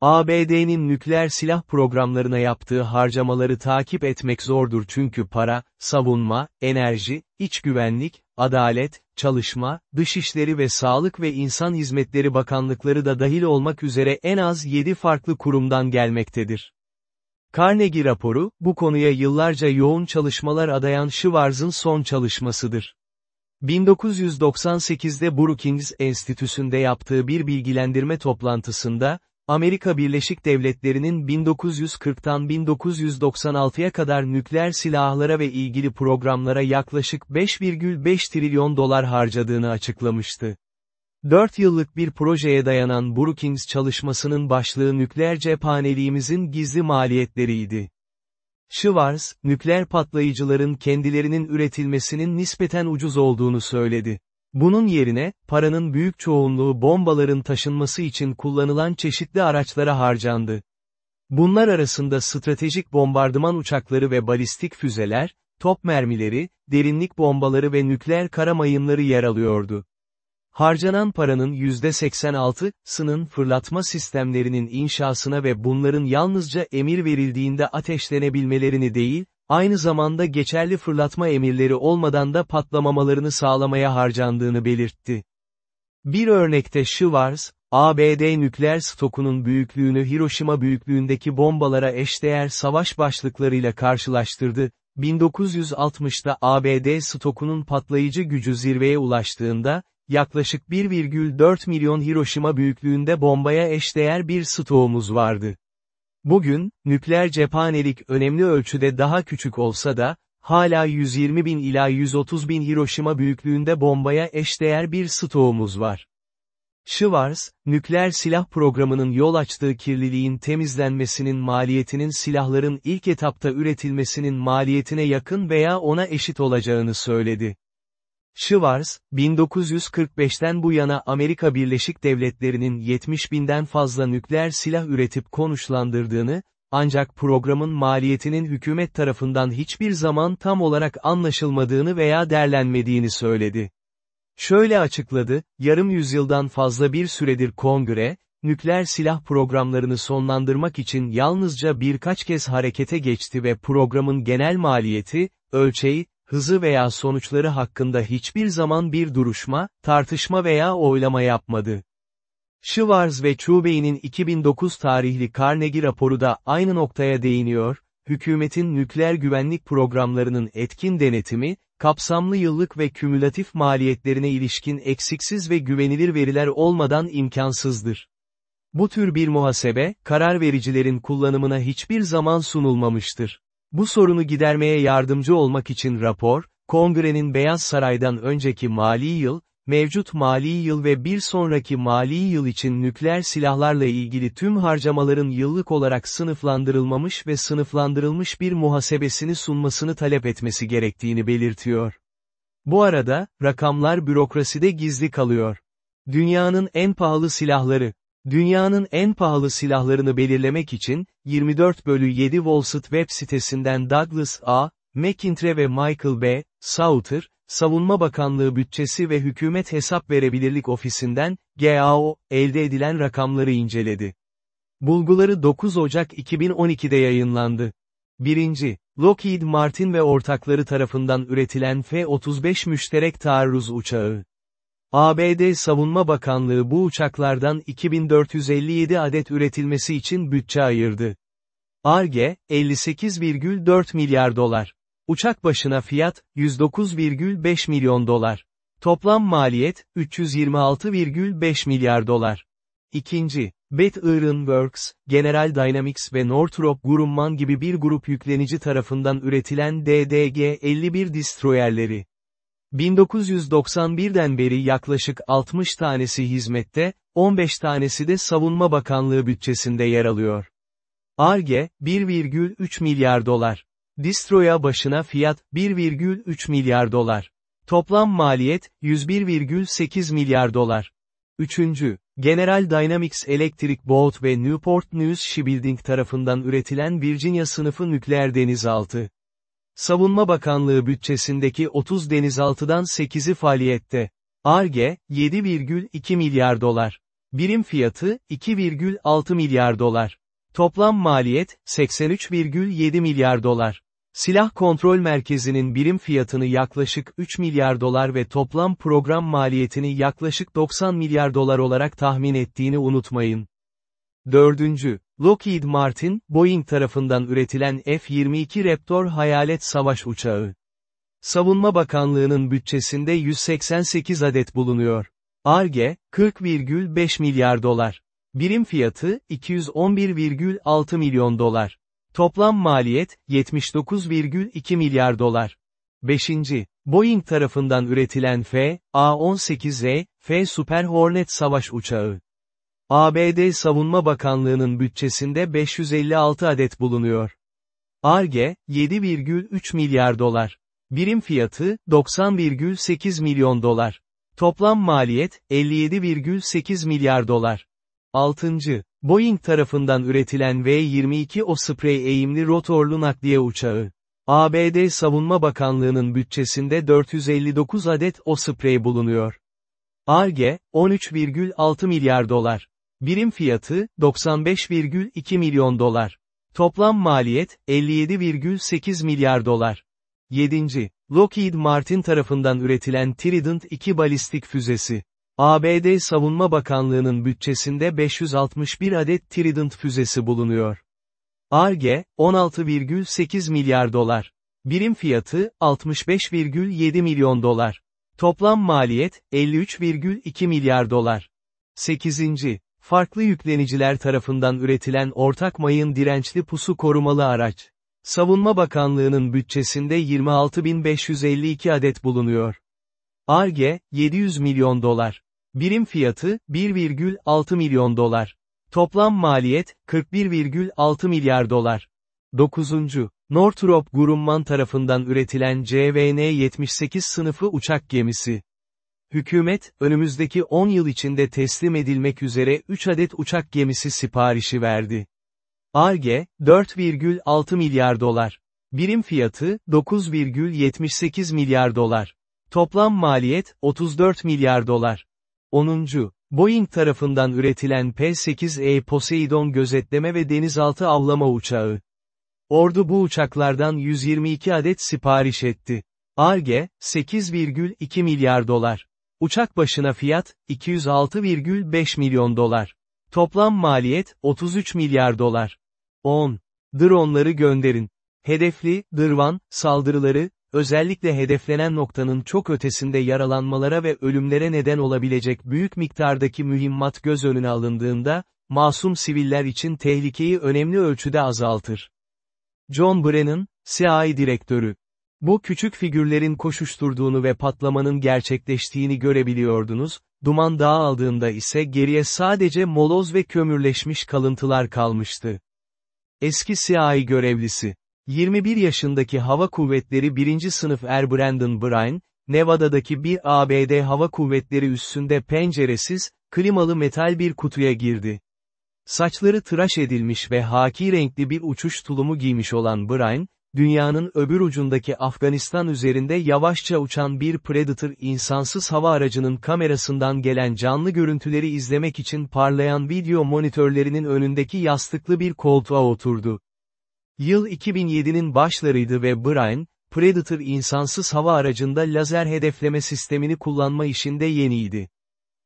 ABD'nin nükleer silah programlarına yaptığı harcamaları takip etmek zordur çünkü para, savunma, enerji, iç güvenlik, adalet, çalışma, dışişleri ve sağlık ve insan hizmetleri bakanlıkları da dahil olmak üzere en az 7 farklı kurumdan gelmektedir. Carnegie raporu, bu konuya yıllarca yoğun çalışmalar adayan Schwarz'ın son çalışmasıdır. 1998'de Brookings Enstitüsü'nde yaptığı bir bilgilendirme toplantısında, Amerika Birleşik Devletleri'nin 1940'tan 1996'ya kadar nükleer silahlara ve ilgili programlara yaklaşık 5,5 trilyon dolar harcadığını açıklamıştı. 4 yıllık bir projeye dayanan Brookings çalışmasının başlığı nükleer cephaneliğimizin gizli maliyetleriydi. Schwarz, nükleer patlayıcıların kendilerinin üretilmesinin nispeten ucuz olduğunu söyledi. Bunun yerine, paranın büyük çoğunluğu bombaların taşınması için kullanılan çeşitli araçlara harcandı. Bunlar arasında stratejik bombardıman uçakları ve balistik füzeler, top mermileri, derinlik bombaları ve nükleer kara mayınları yer alıyordu. Harcanan paranın %86'sının fırlatma sistemlerinin inşasına ve bunların yalnızca emir verildiğinde ateşlenebilmelerini değil, aynı zamanda geçerli fırlatma emirleri olmadan da patlamamalarını sağlamaya harcandığını belirtti. Bir örnekte Schwarz, ABD nükleer stokunun büyüklüğünü Hiroşima büyüklüğündeki bombalara eşdeğer savaş başlıklarıyla karşılaştırdı. 1960'da ABD stokunun patlayıcı gücü zirveye ulaştığında, yaklaşık 1,4 milyon Hiroşima büyüklüğünde bombaya eşdeğer bir stoğumuz vardı. Bugün, nükleer cephanelik önemli ölçüde daha küçük olsa da, hala 120 bin ila 130 bin Hiroşima büyüklüğünde bombaya eşdeğer bir stoğumuz var. Schwarz, nükleer silah programının yol açtığı kirliliğin temizlenmesinin maliyetinin silahların ilk etapta üretilmesinin maliyetine yakın veya ona eşit olacağını söyledi. Schwarz, 1945'ten bu yana Amerika Birleşik Devletleri'nin 70 binden fazla nükleer silah üretip konuşlandırdığını, ancak programın maliyetinin hükümet tarafından hiçbir zaman tam olarak anlaşılmadığını veya derlenmediğini söyledi. Şöyle açıkladı, yarım yüzyıldan fazla bir süredir kongre, nükleer silah programlarını sonlandırmak için yalnızca birkaç kez harekete geçti ve programın genel maliyeti, ölçeği, hızı veya sonuçları hakkında hiçbir zaman bir duruşma, tartışma veya oylama yapmadı. Schwarz ve Chubey'nin 2009 tarihli Carnegie raporu da aynı noktaya değiniyor, hükümetin nükleer güvenlik programlarının etkin denetimi, kapsamlı yıllık ve kümülatif maliyetlerine ilişkin eksiksiz ve güvenilir veriler olmadan imkansızdır. Bu tür bir muhasebe, karar vericilerin kullanımına hiçbir zaman sunulmamıştır. Bu sorunu gidermeye yardımcı olmak için rapor, Kongrenin Beyaz Saray'dan önceki mali yıl, mevcut mali yıl ve bir sonraki mali yıl için nükleer silahlarla ilgili tüm harcamaların yıllık olarak sınıflandırılmamış ve sınıflandırılmış bir muhasebesini sunmasını talep etmesi gerektiğini belirtiyor. Bu arada, rakamlar bürokraside gizli kalıyor. Dünyanın en pahalı silahları, Dünyanın en pahalı silahlarını belirlemek için, 24 bölü 7 Wall Street web sitesinden Douglas A., McIntyre ve Michael B. Sauter, Savunma Bakanlığı Bütçesi ve Hükümet Hesap Verebilirlik Ofisi'nden, GAO, elde edilen rakamları inceledi. Bulguları 9 Ocak 2012'de yayınlandı. 1. Lockheed Martin ve ortakları tarafından üretilen F-35 müşterek taarruz uçağı. ABD Savunma Bakanlığı bu uçaklardan 2457 adet üretilmesi için bütçe ayırdı. ARGE, 58,4 milyar dolar. Uçak başına fiyat, 109,5 milyon dolar. Toplam maliyet, 326,5 milyar dolar. İkinci, Bet Iron Works, General Dynamics ve Northrop Grumman gibi bir grup yüklenici tarafından üretilen DDG-51 destroyerleri. 1991'den beri yaklaşık 60 tanesi hizmette, 15 tanesi de Savunma Bakanlığı bütçesinde yer alıyor. ARGE, 1,3 milyar dolar. Distroya başına fiyat, 1,3 milyar dolar. Toplam maliyet, 101,8 milyar dolar. Üçüncü, General Dynamics Electric Boat ve Newport News Shipbuilding tarafından üretilen Virginia sınıfı nükleer denizaltı. Savunma Bakanlığı bütçesindeki 30 denizaltıdan 8'i faaliyette. ARGE, 7,2 milyar dolar. Birim fiyatı, 2,6 milyar dolar. Toplam maliyet, 83,7 milyar dolar. Silah Kontrol Merkezi'nin birim fiyatını yaklaşık 3 milyar dolar ve toplam program maliyetini yaklaşık 90 milyar dolar olarak tahmin ettiğini unutmayın. Dördüncü, Lockheed Martin, Boeing tarafından üretilen F-22 Raptor hayalet savaş uçağı. Savunma Bakanlığı'nın bütçesinde 188 adet bulunuyor. ARGE, 40,5 milyar dolar. Birim fiyatı, 211,6 milyon dolar. Toplam maliyet, 79,2 milyar dolar. 5. Boeing tarafından üretilen F-A-18Z, F Super Hornet savaş uçağı. ABD Savunma Bakanlığı'nın bütçesinde 556 adet bulunuyor. ARGE, 7,3 milyar dolar. Birim fiyatı, 90,8 milyon dolar. Toplam maliyet, 57,8 milyar dolar. 6. Boeing tarafından üretilen V-22 Osprey eğimli rotorlu nakliye uçağı. ABD Savunma Bakanlığı'nın bütçesinde 459 adet Osprey bulunuyor. ARGE, 13,6 milyar dolar. Birim fiyatı, 95,2 milyon dolar. Toplam maliyet, 57,8 milyar dolar. 7. Lockheed Martin tarafından üretilen Trident 2 balistik füzesi. ABD Savunma Bakanlığı'nın bütçesinde 561 adet Trident füzesi bulunuyor. ARGE, 16,8 milyar dolar. Birim fiyatı, 65,7 milyon dolar. Toplam maliyet, 53,2 milyar dolar. 8. Farklı yükleniciler tarafından üretilen ortak mayın dirençli pusu korumalı araç. Savunma Bakanlığı'nın bütçesinde 26.552 adet bulunuyor. ARGE, 700 milyon dolar. Birim fiyatı, 1,6 milyon dolar. Toplam maliyet, 41,6 milyar dolar. 9. Northrop Grumman tarafından üretilen CVN-78 sınıfı uçak gemisi. Hükümet, önümüzdeki 10 yıl içinde teslim edilmek üzere 3 adet uçak gemisi siparişi verdi. ARGE, 4,6 milyar dolar. Birim fiyatı, 9,78 milyar dolar. Toplam maliyet, 34 milyar dolar. 10. Boeing tarafından üretilen P-8E Poseidon gözetleme ve denizaltı avlama uçağı. Ordu bu uçaklardan 122 adet sipariş etti. ARGE, 8,2 milyar dolar. Uçak başına fiyat, 206,5 milyon dolar. Toplam maliyet, 33 milyar dolar. 10. Dronları gönderin. Hedefli, dırvan, saldırıları, özellikle hedeflenen noktanın çok ötesinde yaralanmalara ve ölümlere neden olabilecek büyük miktardaki mühimmat göz önüne alındığında, masum siviller için tehlikeyi önemli ölçüde azaltır. John Brennan, CIA direktörü. Bu küçük figürlerin koşuşturduğunu ve patlamanın gerçekleştiğini görebiliyordunuz, duman dağıldığında ise geriye sadece moloz ve kömürleşmiş kalıntılar kalmıştı. Eski CIA görevlisi. 21 yaşındaki Hava Kuvvetleri 1. sınıf Er Brandon Bryan, Nevada'daki bir ABD Hava Kuvvetleri üssünde penceresiz, klimalı metal bir kutuya girdi. Saçları tıraş edilmiş ve haki renkli bir uçuş tulumu giymiş olan Bryan, dünyanın öbür ucundaki Afganistan üzerinde yavaşça uçan bir Predator insansız hava aracının kamerasından gelen canlı görüntüleri izlemek için parlayan video monitörlerinin önündeki yastıklı bir koltuğa oturdu. Yıl 2007'nin başlarıydı ve Brian, Predator insansız hava aracında lazer hedefleme sistemini kullanma işinde yeniydi.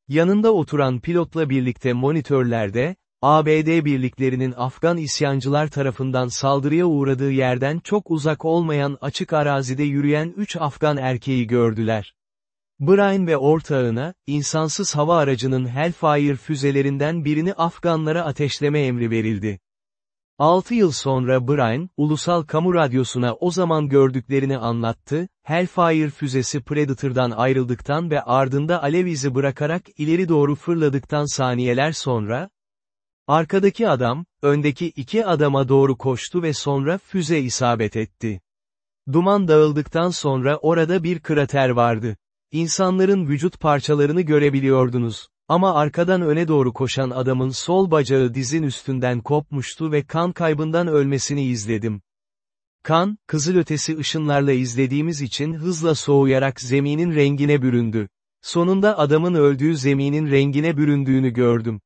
Yanında oturan pilotla birlikte monitörlerde, ABD birliklerinin Afgan isyancılar tarafından saldırıya uğradığı yerden çok uzak olmayan açık arazide yürüyen üç Afgan erkeği gördüler. Brian ve ortağına, insansız hava aracının Hellfire füzelerinden birini Afganlara ateşleme emri verildi. 6 yıl sonra Brian, ulusal kamu radyosuna o zaman gördüklerini anlattı, Hellfire füzesi Predator'dan ayrıldıktan ve ardında alev izi bırakarak ileri doğru fırladıktan saniyeler sonra, arkadaki adam, öndeki iki adama doğru koştu ve sonra füze isabet etti. Duman dağıldıktan sonra orada bir krater vardı. İnsanların vücut parçalarını görebiliyordunuz. Ama arkadan öne doğru koşan adamın sol bacağı dizin üstünden kopmuştu ve kan kaybından ölmesini izledim. Kan, kızılötesi ışınlarla izlediğimiz için hızla soğuyarak zeminin rengine büründü. Sonunda adamın öldüğü zeminin rengine büründüğünü gördüm.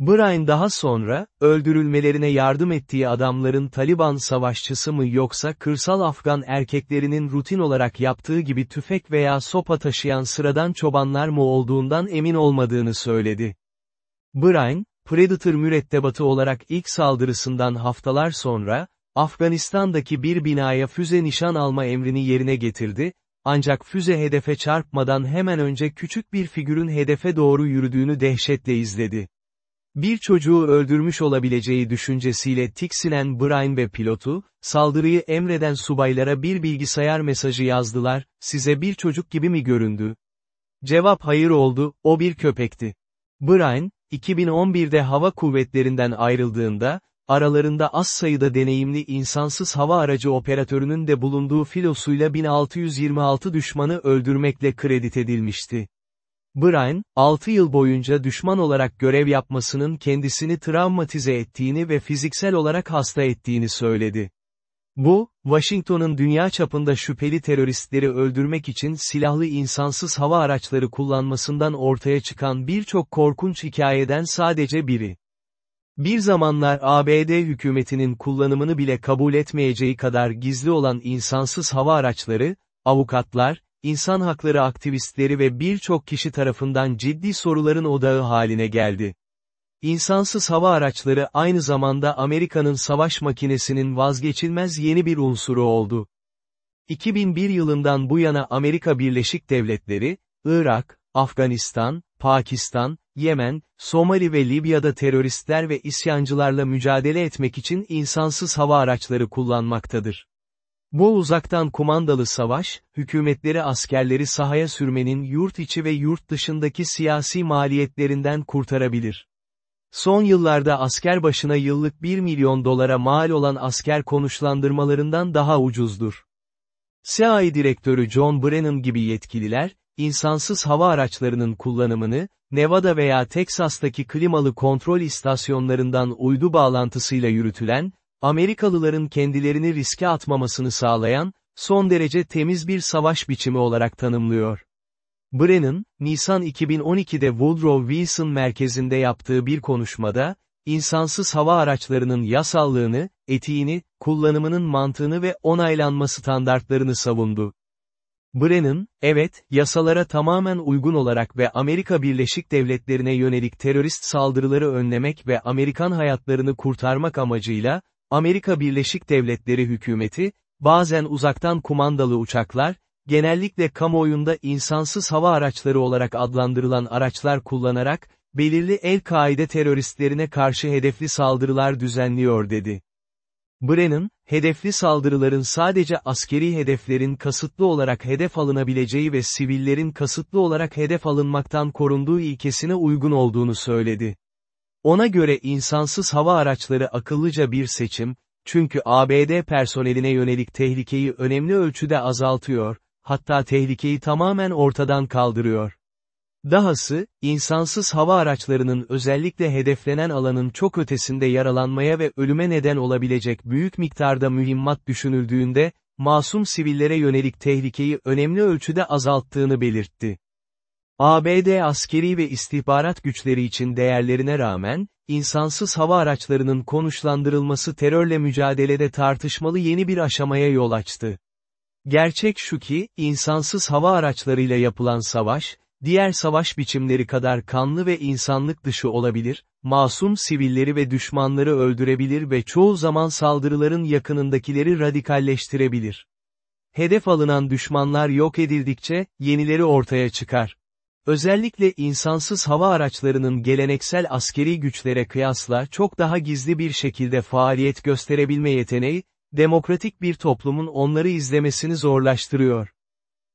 Brian daha sonra, öldürülmelerine yardım ettiği adamların Taliban savaşçısı mı yoksa kırsal Afgan erkeklerinin rutin olarak yaptığı gibi tüfek veya sopa taşıyan sıradan çobanlar mı olduğundan emin olmadığını söyledi. Brian, Predator mürettebatı olarak ilk saldırısından haftalar sonra, Afganistan'daki bir binaya füze nişan alma emrini yerine getirdi, ancak füze hedefe çarpmadan hemen önce küçük bir figürün hedefe doğru yürüdüğünü dehşetle izledi. Bir çocuğu öldürmüş olabileceği düşüncesiyle tiksinen Brian ve pilotu, saldırıyı emreden subaylara bir bilgisayar mesajı yazdılar, size bir çocuk gibi mi göründü? Cevap hayır oldu, o bir köpekti. Brian, 2011'de hava kuvvetlerinden ayrıldığında, aralarında az sayıda deneyimli insansız hava aracı operatörünün de bulunduğu filosuyla 1626 düşmanı öldürmekle kredit edilmişti. Brian, 6 yıl boyunca düşman olarak görev yapmasının kendisini travmatize ettiğini ve fiziksel olarak hasta ettiğini söyledi. Bu, Washington'un dünya çapında şüpheli teröristleri öldürmek için silahlı insansız hava araçları kullanmasından ortaya çıkan birçok korkunç hikayeden sadece biri. Bir zamanlar ABD hükümetinin kullanımını bile kabul etmeyeceği kadar gizli olan insansız hava araçları, avukatlar, insan hakları aktivistleri ve birçok kişi tarafından ciddi soruların odağı haline geldi. İnsansız hava araçları aynı zamanda Amerika'nın savaş makinesinin vazgeçilmez yeni bir unsuru oldu. 2001 yılından bu yana Amerika Birleşik Devletleri, Irak, Afganistan, Pakistan, Yemen, Somali ve Libya'da teröristler ve isyancılarla mücadele etmek için insansız hava araçları kullanmaktadır. Bu uzaktan kumandalı savaş, hükümetleri askerleri sahaya sürmenin yurt içi ve yurt dışındaki siyasi maliyetlerinden kurtarabilir. Son yıllarda asker başına yıllık 1 milyon dolara mal olan asker konuşlandırmalarından daha ucuzdur. CIA Direktörü John Brennan gibi yetkililer, insansız hava araçlarının kullanımını, Nevada veya Teksas'taki klimalı kontrol istasyonlarından uydu bağlantısıyla yürütülen, Amerikalıların kendilerini riske atmamasını sağlayan, son derece temiz bir savaş biçimi olarak tanımlıyor. Brennan, Nisan 2012'de Woodrow Wilson merkezinde yaptığı bir konuşmada, insansız hava araçlarının yasallığını, etiğini, kullanımının mantığını ve onaylanma standartlarını savundu. Brennan, evet, yasalara tamamen uygun olarak ve Amerika Birleşik Devletleri'ne yönelik terörist saldırıları önlemek ve Amerikan hayatlarını kurtarmak amacıyla, Amerika Birleşik Devletleri hükümeti, bazen uzaktan kumandalı uçaklar, genellikle kamuoyunda insansız hava araçları olarak adlandırılan araçlar kullanarak, belirli El-Kaide teröristlerine karşı hedefli saldırılar düzenliyor dedi. Brennan, hedefli saldırıların sadece askeri hedeflerin kasıtlı olarak hedef alınabileceği ve sivillerin kasıtlı olarak hedef alınmaktan korunduğu ilkesine uygun olduğunu söyledi. Ona göre insansız hava araçları akıllıca bir seçim, çünkü ABD personeline yönelik tehlikeyi önemli ölçüde azaltıyor, hatta tehlikeyi tamamen ortadan kaldırıyor. Dahası, insansız hava araçlarının özellikle hedeflenen alanın çok ötesinde yaralanmaya ve ölüme neden olabilecek büyük miktarda mühimmat düşünüldüğünde, masum sivillere yönelik tehlikeyi önemli ölçüde azalttığını belirtti. ABD askeri ve istihbarat güçleri için değerlerine rağmen, insansız hava araçlarının konuşlandırılması terörle mücadelede tartışmalı yeni bir aşamaya yol açtı. Gerçek şu ki, insansız hava araçlarıyla yapılan savaş, diğer savaş biçimleri kadar kanlı ve insanlık dışı olabilir, masum sivilleri ve düşmanları öldürebilir ve çoğu zaman saldırıların yakınındakileri radikalleştirebilir. Hedef alınan düşmanlar yok edildikçe, yenileri ortaya çıkar. Özellikle insansız hava araçlarının geleneksel askeri güçlere kıyasla çok daha gizli bir şekilde faaliyet gösterebilme yeteneği, demokratik bir toplumun onları izlemesini zorlaştırıyor.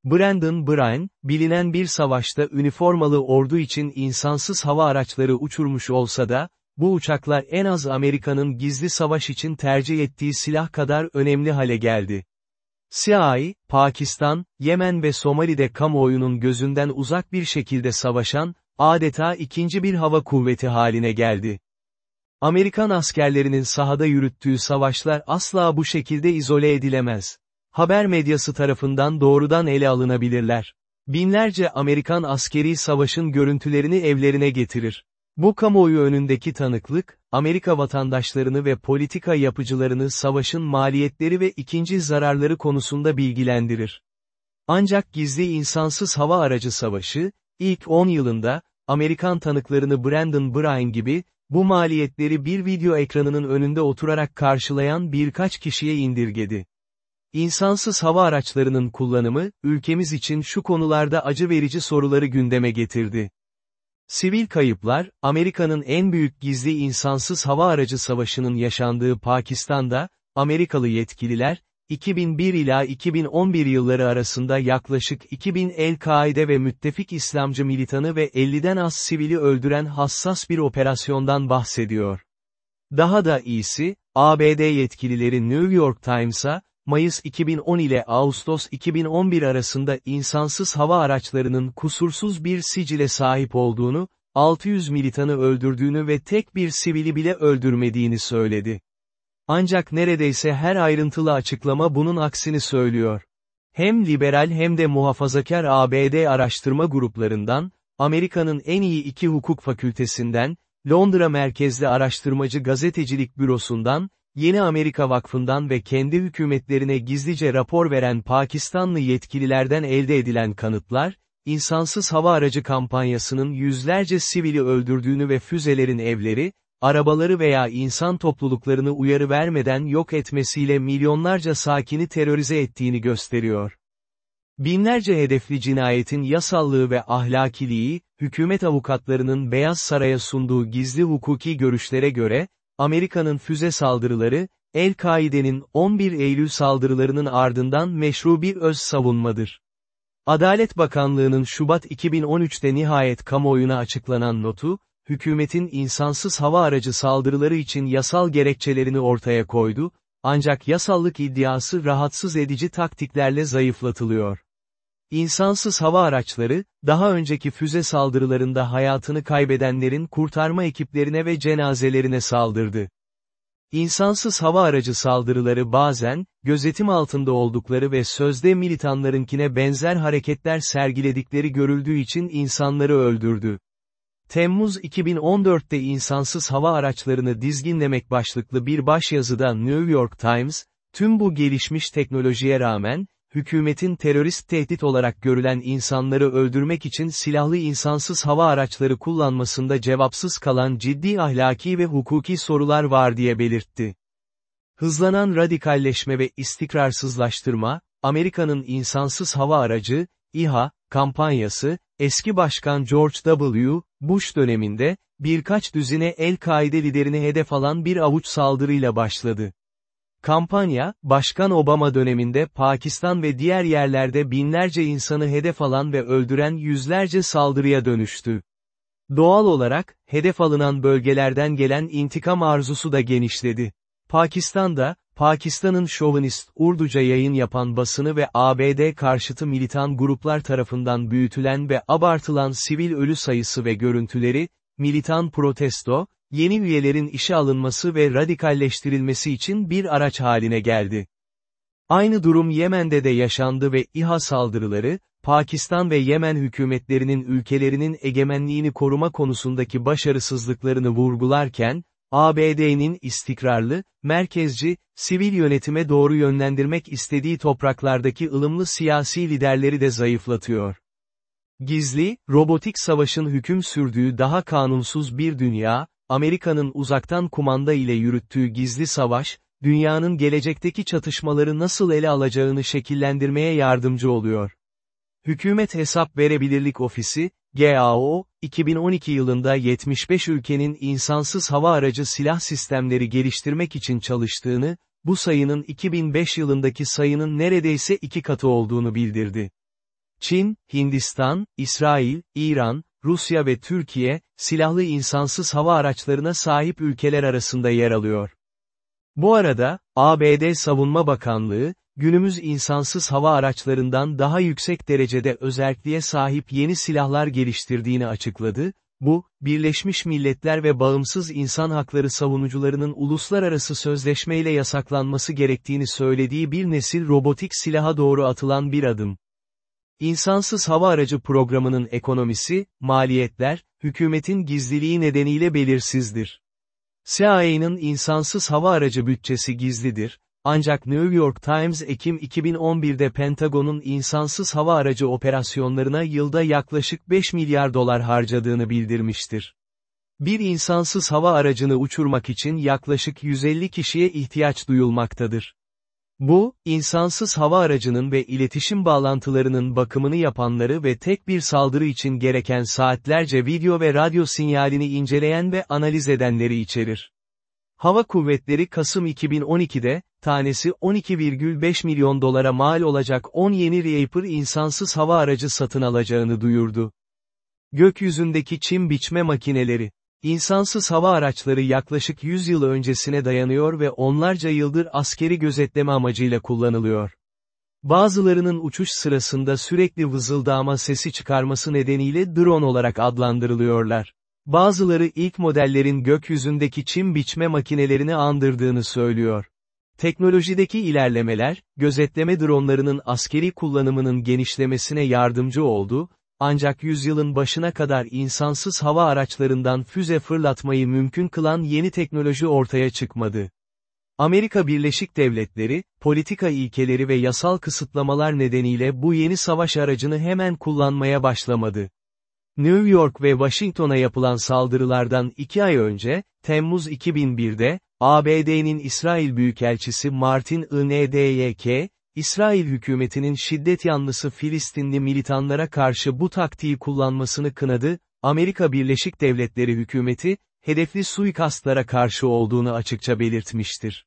Brandon Bryan, bilinen bir savaşta üniformalı ordu için insansız hava araçları uçurmuş olsa da, bu uçaklar en az Amerika'nın gizli savaş için tercih ettiği silah kadar önemli hale geldi. CIA, Pakistan, Yemen ve Somali'de kamuoyunun gözünden uzak bir şekilde savaşan, adeta ikinci bir hava kuvveti haline geldi. Amerikan askerlerinin sahada yürüttüğü savaşlar asla bu şekilde izole edilemez. Haber medyası tarafından doğrudan ele alınabilirler. Binlerce Amerikan askeri savaşın görüntülerini evlerine getirir. Bu kamuoyu önündeki tanıklık, Amerika vatandaşlarını ve politika yapıcılarını savaşın maliyetleri ve ikinci zararları konusunda bilgilendirir. Ancak gizli insansız hava aracı savaşı, ilk 10 yılında, Amerikan tanıklarını Brandon Bryan gibi, bu maliyetleri bir video ekranının önünde oturarak karşılayan birkaç kişiye indirgedi. İnsansız hava araçlarının kullanımı, ülkemiz için şu konularda acı verici soruları gündeme getirdi. Sivil kayıplar, Amerika'nın en büyük gizli insansız hava aracı savaşının yaşandığı Pakistan'da, Amerikalı yetkililer, 2001 ila 2011 yılları arasında yaklaşık 2000 El-Kaide ve müttefik İslamcı militanı ve 50'den az sivili öldüren hassas bir operasyondan bahsediyor. Daha da iyisi, ABD yetkilileri New York Times'a, Mayıs 2010 ile Ağustos 2011 arasında insansız hava araçlarının kusursuz bir sicile sahip olduğunu, 600 militanı öldürdüğünü ve tek bir sivili bile öldürmediğini söyledi. Ancak neredeyse her ayrıntılı açıklama bunun aksini söylüyor. Hem liberal hem de muhafazakar ABD araştırma gruplarından, Amerika'nın en iyi iki hukuk fakültesinden, Londra merkezli araştırmacı gazetecilik bürosundan, Yeni Amerika Vakfı'ndan ve kendi hükümetlerine gizlice rapor veren Pakistanlı yetkililerden elde edilen kanıtlar, insansız hava aracı kampanyasının yüzlerce sivili öldürdüğünü ve füzelerin evleri, arabaları veya insan topluluklarını uyarı vermeden yok etmesiyle milyonlarca sakini terörize ettiğini gösteriyor. Binlerce hedefli cinayetin yasallığı ve ahlakiliği, hükümet avukatlarının Beyaz Saray'a sunduğu gizli hukuki görüşlere göre, Amerika'nın füze saldırıları, El-Kaide'nin 11 Eylül saldırılarının ardından meşru bir öz savunmadır. Adalet Bakanlığı'nın Şubat 2013'te nihayet kamuoyuna açıklanan notu, hükümetin insansız hava aracı saldırıları için yasal gerekçelerini ortaya koydu, ancak yasallık iddiası rahatsız edici taktiklerle zayıflatılıyor. İnsansız hava araçları, daha önceki füze saldırılarında hayatını kaybedenlerin kurtarma ekiplerine ve cenazelerine saldırdı. İnsansız hava aracı saldırıları bazen, gözetim altında oldukları ve sözde militanlarınkine benzer hareketler sergiledikleri görüldüğü için insanları öldürdü. Temmuz 2014'te insansız hava araçlarını dizginlemek başlıklı bir başyazıda New York Times, tüm bu gelişmiş teknolojiye rağmen, hükümetin terörist tehdit olarak görülen insanları öldürmek için silahlı insansız hava araçları kullanmasında cevapsız kalan ciddi ahlaki ve hukuki sorular var diye belirtti. Hızlanan radikalleşme ve istikrarsızlaştırma, Amerika'nın insansız hava aracı, İHA, kampanyası, eski başkan George W. Bush döneminde, birkaç düzine El-Kaide liderini hedef alan bir avuç saldırıyla başladı. Kampanya, Başkan Obama döneminde Pakistan ve diğer yerlerde binlerce insanı hedef alan ve öldüren yüzlerce saldırıya dönüştü. Doğal olarak, hedef alınan bölgelerden gelen intikam arzusu da genişledi. Pakistan'da, Pakistan'ın şovinist Urduca yayın yapan basını ve ABD karşıtı militan gruplar tarafından büyütülen ve abartılan sivil ölü sayısı ve görüntüleri, militan protesto, yeni üyelerin işe alınması ve radikalleştirilmesi için bir araç haline geldi. Aynı durum Yemen'de de yaşandı ve İHA saldırıları, Pakistan ve Yemen hükümetlerinin ülkelerinin egemenliğini koruma konusundaki başarısızlıklarını vurgularken, ABD'nin istikrarlı, merkezci, sivil yönetime doğru yönlendirmek istediği topraklardaki ılımlı siyasi liderleri de zayıflatıyor. Gizli, robotik savaşın hüküm sürdüğü daha kanunsuz bir dünya, Amerika'nın uzaktan kumanda ile yürüttüğü gizli savaş, dünyanın gelecekteki çatışmaları nasıl ele alacağını şekillendirmeye yardımcı oluyor. Hükümet Hesap Verebilirlik Ofisi, GAO, 2012 yılında 75 ülkenin insansız hava aracı silah sistemleri geliştirmek için çalıştığını, bu sayının 2005 yılındaki sayının neredeyse iki katı olduğunu bildirdi. Çin, Hindistan, İsrail, İran, Rusya ve Türkiye, silahlı insansız hava araçlarına sahip ülkeler arasında yer alıyor. Bu arada, ABD Savunma Bakanlığı, günümüz insansız hava araçlarından daha yüksek derecede özelliğe sahip yeni silahlar geliştirdiğini açıkladı, bu, Birleşmiş Milletler ve bağımsız insan hakları savunucularının uluslararası sözleşmeyle yasaklanması gerektiğini söylediği bir nesil robotik silaha doğru atılan bir adım. İnsansız hava aracı programının ekonomisi, maliyetler, hükümetin gizliliği nedeniyle belirsizdir. CIA'nın insansız hava aracı bütçesi gizlidir, ancak New York Times Ekim 2011'de Pentagon'un insansız hava aracı operasyonlarına yılda yaklaşık 5 milyar dolar harcadığını bildirmiştir. Bir insansız hava aracını uçurmak için yaklaşık 150 kişiye ihtiyaç duyulmaktadır. Bu, insansız hava aracının ve iletişim bağlantılarının bakımını yapanları ve tek bir saldırı için gereken saatlerce video ve radyo sinyalini inceleyen ve analiz edenleri içerir. Hava Kuvvetleri Kasım 2012'de, tanesi 12,5 milyon dolara mal olacak 10 yeni Reaper insansız hava aracı satın alacağını duyurdu. Gökyüzündeki çim biçme makineleri İnsansız hava araçları yaklaşık 100 yıl öncesine dayanıyor ve onlarca yıldır askeri gözetleme amacıyla kullanılıyor. Bazılarının uçuş sırasında sürekli vızıldama sesi çıkarması nedeniyle drone olarak adlandırılıyorlar. Bazıları ilk modellerin gökyüzündeki çim biçme makinelerini andırdığını söylüyor. Teknolojideki ilerlemeler, gözetleme dronlarının askeri kullanımının genişlemesine yardımcı oldu, ancak yüzyılın başına kadar insansız hava araçlarından füze fırlatmayı mümkün kılan yeni teknoloji ortaya çıkmadı. Amerika Birleşik Devletleri, politika ilkeleri ve yasal kısıtlamalar nedeniyle bu yeni savaş aracını hemen kullanmaya başlamadı. New York ve Washington'a yapılan saldırılardan iki ay önce, Temmuz 2001'de, ABD'nin İsrail Büyükelçisi Martin Indyk, İsrail hükümetinin şiddet yanlısı Filistinli militanlara karşı bu taktiği kullanmasını kınadı, Amerika Birleşik Devletleri hükümeti, hedefli suikastlara karşı olduğunu açıkça belirtmiştir.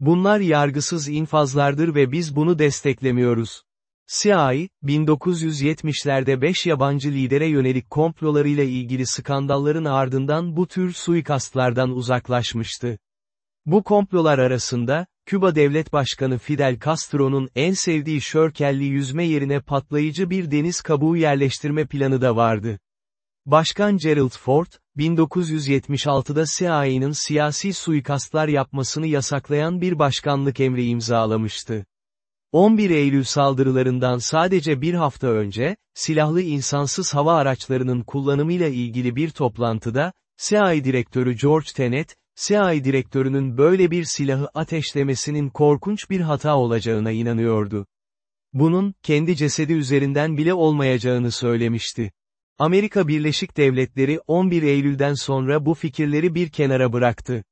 Bunlar yargısız infazlardır ve biz bunu desteklemiyoruz. CIA, 1970'lerde 5 yabancı lidere yönelik komplolarıyla ilgili skandalların ardından bu tür suikastlardan uzaklaşmıştı. Bu komplolar arasında, Küba Devlet Başkanı Fidel Castro'nun en sevdiği şörkelli yüzme yerine patlayıcı bir deniz kabuğu yerleştirme planı da vardı. Başkan Gerald Ford, 1976'da CIA'nın siyasi suikastlar yapmasını yasaklayan bir başkanlık emri imzalamıştı. 11 Eylül saldırılarından sadece bir hafta önce, silahlı insansız hava araçlarının kullanımıyla ilgili bir toplantıda, CIA Direktörü George Tenet, CIA Direktörünün böyle bir silahı ateşlemesinin korkunç bir hata olacağına inanıyordu. Bunun, kendi cesedi üzerinden bile olmayacağını söylemişti. Amerika Birleşik Devletleri 11 Eylül'den sonra bu fikirleri bir kenara bıraktı.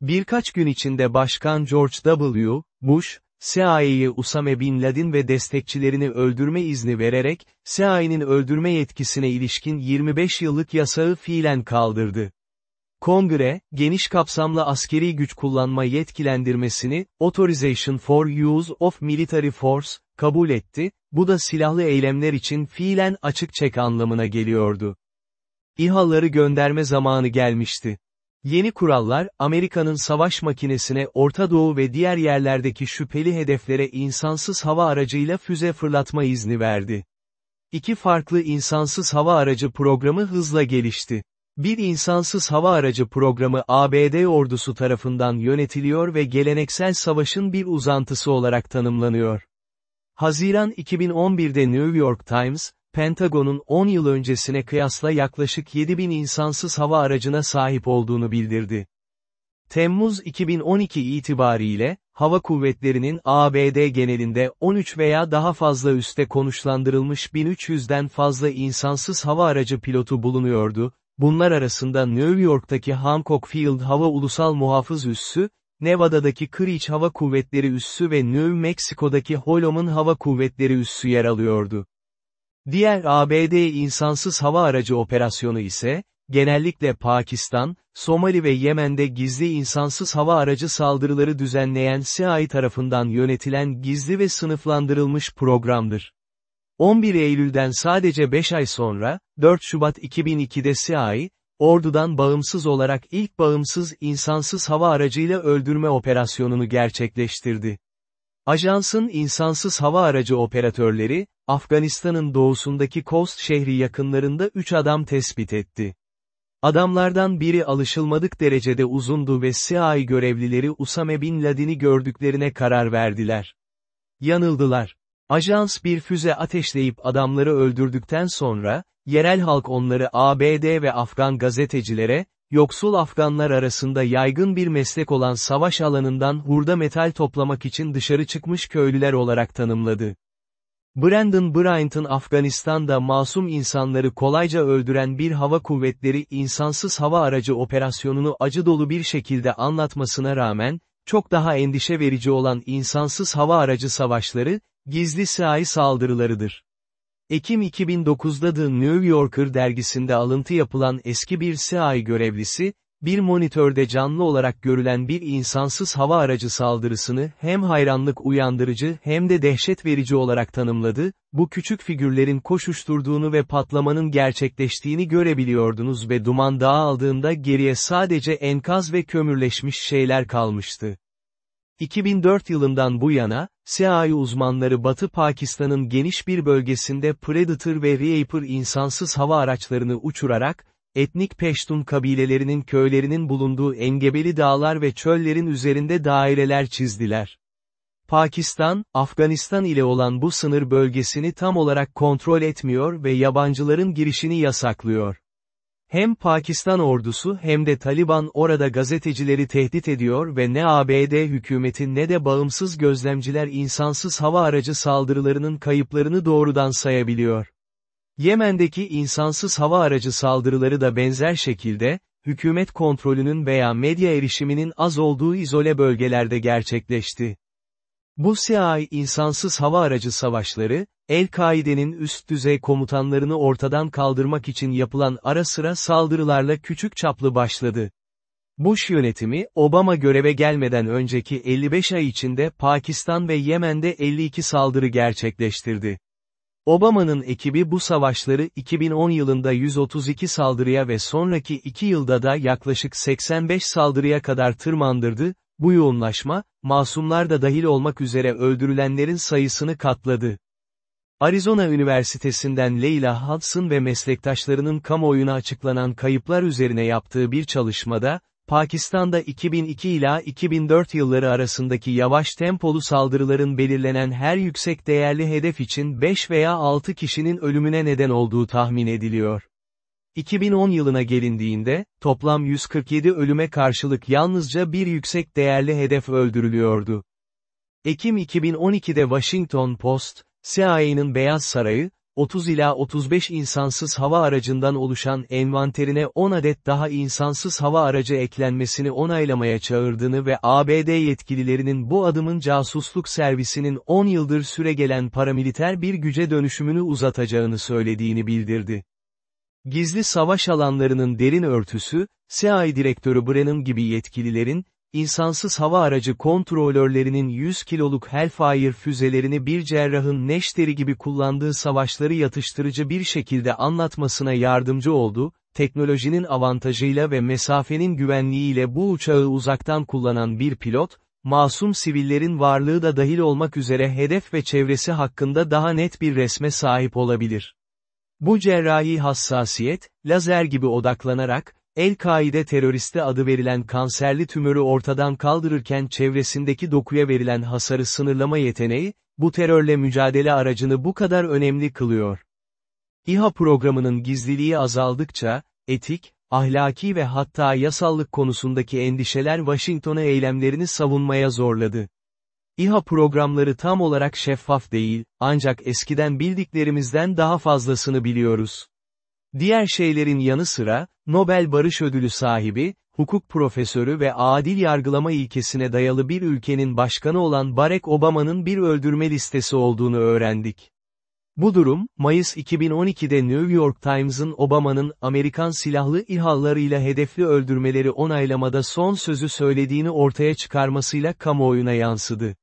Birkaç gün içinde Başkan George W. Bush, CIA'yı Usame Bin Laden ve destekçilerini öldürme izni vererek, CIA'nin öldürme yetkisine ilişkin 25 yıllık yasağı fiilen kaldırdı. Kongre, geniş kapsamlı askeri güç kullanma yetkilendirmesini, Authorization for Use of Military Force, kabul etti, bu da silahlı eylemler için fiilen açık çek anlamına geliyordu. İHA'ları gönderme zamanı gelmişti. Yeni kurallar, Amerika'nın savaş makinesine Orta Doğu ve diğer yerlerdeki şüpheli hedeflere insansız hava aracıyla füze fırlatma izni verdi. İki farklı insansız hava aracı programı hızla gelişti. Bir insansız hava aracı programı ABD ordusu tarafından yönetiliyor ve geleneksel savaşın bir uzantısı olarak tanımlanıyor. Haziran 2011'de New York Times, Pentagon'un 10 yıl öncesine kıyasla yaklaşık 7000 insansız hava aracına sahip olduğunu bildirdi. Temmuz 2012 itibariyle, hava kuvvetlerinin ABD genelinde 13 veya daha fazla üste konuşlandırılmış 1300'den fazla insansız hava aracı pilotu bulunuyordu, bunlar arasında New York'taki Hancock Field Hava Ulusal Muhafız Üssü, Nevada'daki Creech Hava Kuvvetleri Üssü ve New Mexico'daki Holloman Hava Kuvvetleri Üssü yer alıyordu. Diğer ABD insansız hava aracı operasyonu ise, genellikle Pakistan, Somali ve Yemen'de gizli insansız hava aracı saldırıları düzenleyen CIA tarafından yönetilen gizli ve sınıflandırılmış programdır. 11 Eylül'den sadece 5 ay sonra, 4 Şubat 2002'de CIA, ordudan bağımsız olarak ilk bağımsız insansız hava aracıyla öldürme operasyonunu gerçekleştirdi. Ajansın insansız hava aracı operatörleri, Afganistan'ın doğusundaki Kost şehri yakınlarında 3 adam tespit etti. Adamlardan biri alışılmadık derecede uzundu ve CIA görevlileri Usame Bin Laden'i gördüklerine karar verdiler. Yanıldılar. Ajans bir füze ateşleyip adamları öldürdükten sonra, yerel halk onları ABD ve Afgan gazetecilere, yoksul Afganlar arasında yaygın bir meslek olan savaş alanından hurda metal toplamak için dışarı çıkmış köylüler olarak tanımladı. Brandon Bryant'ın Afganistan'da masum insanları kolayca öldüren bir hava kuvvetleri insansız hava aracı operasyonunu acı dolu bir şekilde anlatmasına rağmen, çok daha endişe verici olan insansız hava aracı savaşları, gizli silah saldırılarıdır. Ekim 2009'da The New Yorker dergisinde alıntı yapılan eski bir CIA görevlisi, bir monitörde canlı olarak görülen bir insansız hava aracı saldırısını hem hayranlık uyandırıcı hem de dehşet verici olarak tanımladı, bu küçük figürlerin koşuşturduğunu ve patlamanın gerçekleştiğini görebiliyordunuz ve duman dağıldığında geriye sadece enkaz ve kömürleşmiş şeyler kalmıştı. 2004 yılından bu yana, CIA uzmanları Batı Pakistan'ın geniş bir bölgesinde Predator ve Reaper insansız hava araçlarını uçurarak, etnik Peştun kabilelerinin köylerinin bulunduğu engebeli dağlar ve çöllerin üzerinde daireler çizdiler. Pakistan, Afganistan ile olan bu sınır bölgesini tam olarak kontrol etmiyor ve yabancıların girişini yasaklıyor. Hem Pakistan ordusu hem de Taliban orada gazetecileri tehdit ediyor ve ne ABD hükümeti ne de bağımsız gözlemciler insansız hava aracı saldırılarının kayıplarını doğrudan sayabiliyor. Yemen'deki insansız hava aracı saldırıları da benzer şekilde, hükümet kontrolünün veya medya erişiminin az olduğu izole bölgelerde gerçekleşti. Bu CIA insansız hava aracı savaşları, El-Kaide'nin üst düzey komutanlarını ortadan kaldırmak için yapılan ara sıra saldırılarla küçük çaplı başladı. Bush yönetimi, Obama göreve gelmeden önceki 55 ay içinde Pakistan ve Yemen'de 52 saldırı gerçekleştirdi. Obama'nın ekibi bu savaşları 2010 yılında 132 saldırıya ve sonraki 2 yılda da yaklaşık 85 saldırıya kadar tırmandırdı, bu yoğunlaşma, masumlar da dahil olmak üzere öldürülenlerin sayısını katladı. Arizona Üniversitesi'nden Leyla Hudson ve meslektaşlarının kamuoyuna açıklanan kayıplar üzerine yaptığı bir çalışmada, Pakistan'da 2002 ila 2004 yılları arasındaki yavaş tempolu saldırıların belirlenen her yüksek değerli hedef için 5 veya 6 kişinin ölümüne neden olduğu tahmin ediliyor. 2010 yılına gelindiğinde, toplam 147 ölüme karşılık yalnızca bir yüksek değerli hedef öldürülüyordu. Ekim 2012'de Washington Post, CIA'nın Beyaz Sarayı, 30 ila 35 insansız hava aracından oluşan envanterine 10 adet daha insansız hava aracı eklenmesini onaylamaya çağırdığını ve ABD yetkililerinin bu adımın casusluk servisinin 10 yıldır süregelen paramiliter bir güce dönüşümünü uzatacağını söylediğini bildirdi. Gizli savaş alanlarının derin örtüsü, CIA direktörü Brennan gibi yetkililerin, insansız hava aracı kontrolörlerinin 100 kiloluk Hellfire füzelerini bir cerrahın neşteri gibi kullandığı savaşları yatıştırıcı bir şekilde anlatmasına yardımcı oldu, teknolojinin avantajıyla ve mesafenin güvenliğiyle bu uçağı uzaktan kullanan bir pilot, masum sivillerin varlığı da dahil olmak üzere hedef ve çevresi hakkında daha net bir resme sahip olabilir. Bu cerrahi hassasiyet, lazer gibi odaklanarak, El-Kaide teröristi adı verilen kanserli tümörü ortadan kaldırırken çevresindeki dokuya verilen hasarı sınırlama yeteneği, bu terörle mücadele aracını bu kadar önemli kılıyor. İHA programının gizliliği azaldıkça, etik, ahlaki ve hatta yasallık konusundaki endişeler Washington'ı eylemlerini savunmaya zorladı. İHA programları tam olarak şeffaf değil, ancak eskiden bildiklerimizden daha fazlasını biliyoruz. Diğer şeylerin yanı sıra, Nobel Barış Ödülü sahibi, hukuk profesörü ve adil yargılama ilkesine dayalı bir ülkenin başkanı olan Barack Obama'nın bir öldürme listesi olduğunu öğrendik. Bu durum, Mayıs 2012'de New York Times'ın Obama'nın Amerikan silahlı İHA'larıyla hedefli öldürmeleri onaylamada son sözü söylediğini ortaya çıkarmasıyla kamuoyuna yansıdı.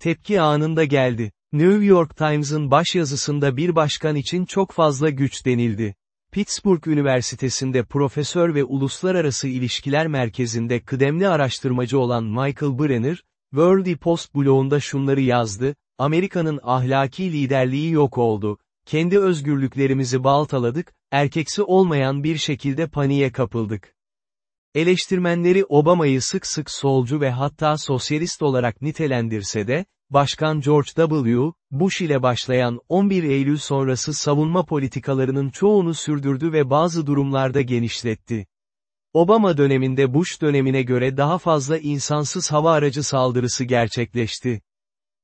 Tepki anında geldi. New York Times'ın başyazısında bir başkan için çok fazla güç denildi. Pittsburgh Üniversitesi'nde profesör ve uluslararası ilişkiler merkezinde kıdemli araştırmacı olan Michael Brenner, World Post blogunda şunları yazdı, Amerika'nın ahlaki liderliği yok oldu, kendi özgürlüklerimizi baltaladık, erkeksi olmayan bir şekilde paniğe kapıldık. Eleştirmenleri Obama'yı sık sık solcu ve hatta sosyalist olarak nitelendirse de, Başkan George W. Bush ile başlayan 11 Eylül sonrası savunma politikalarının çoğunu sürdürdü ve bazı durumlarda genişletti. Obama döneminde Bush dönemine göre daha fazla insansız hava aracı saldırısı gerçekleşti.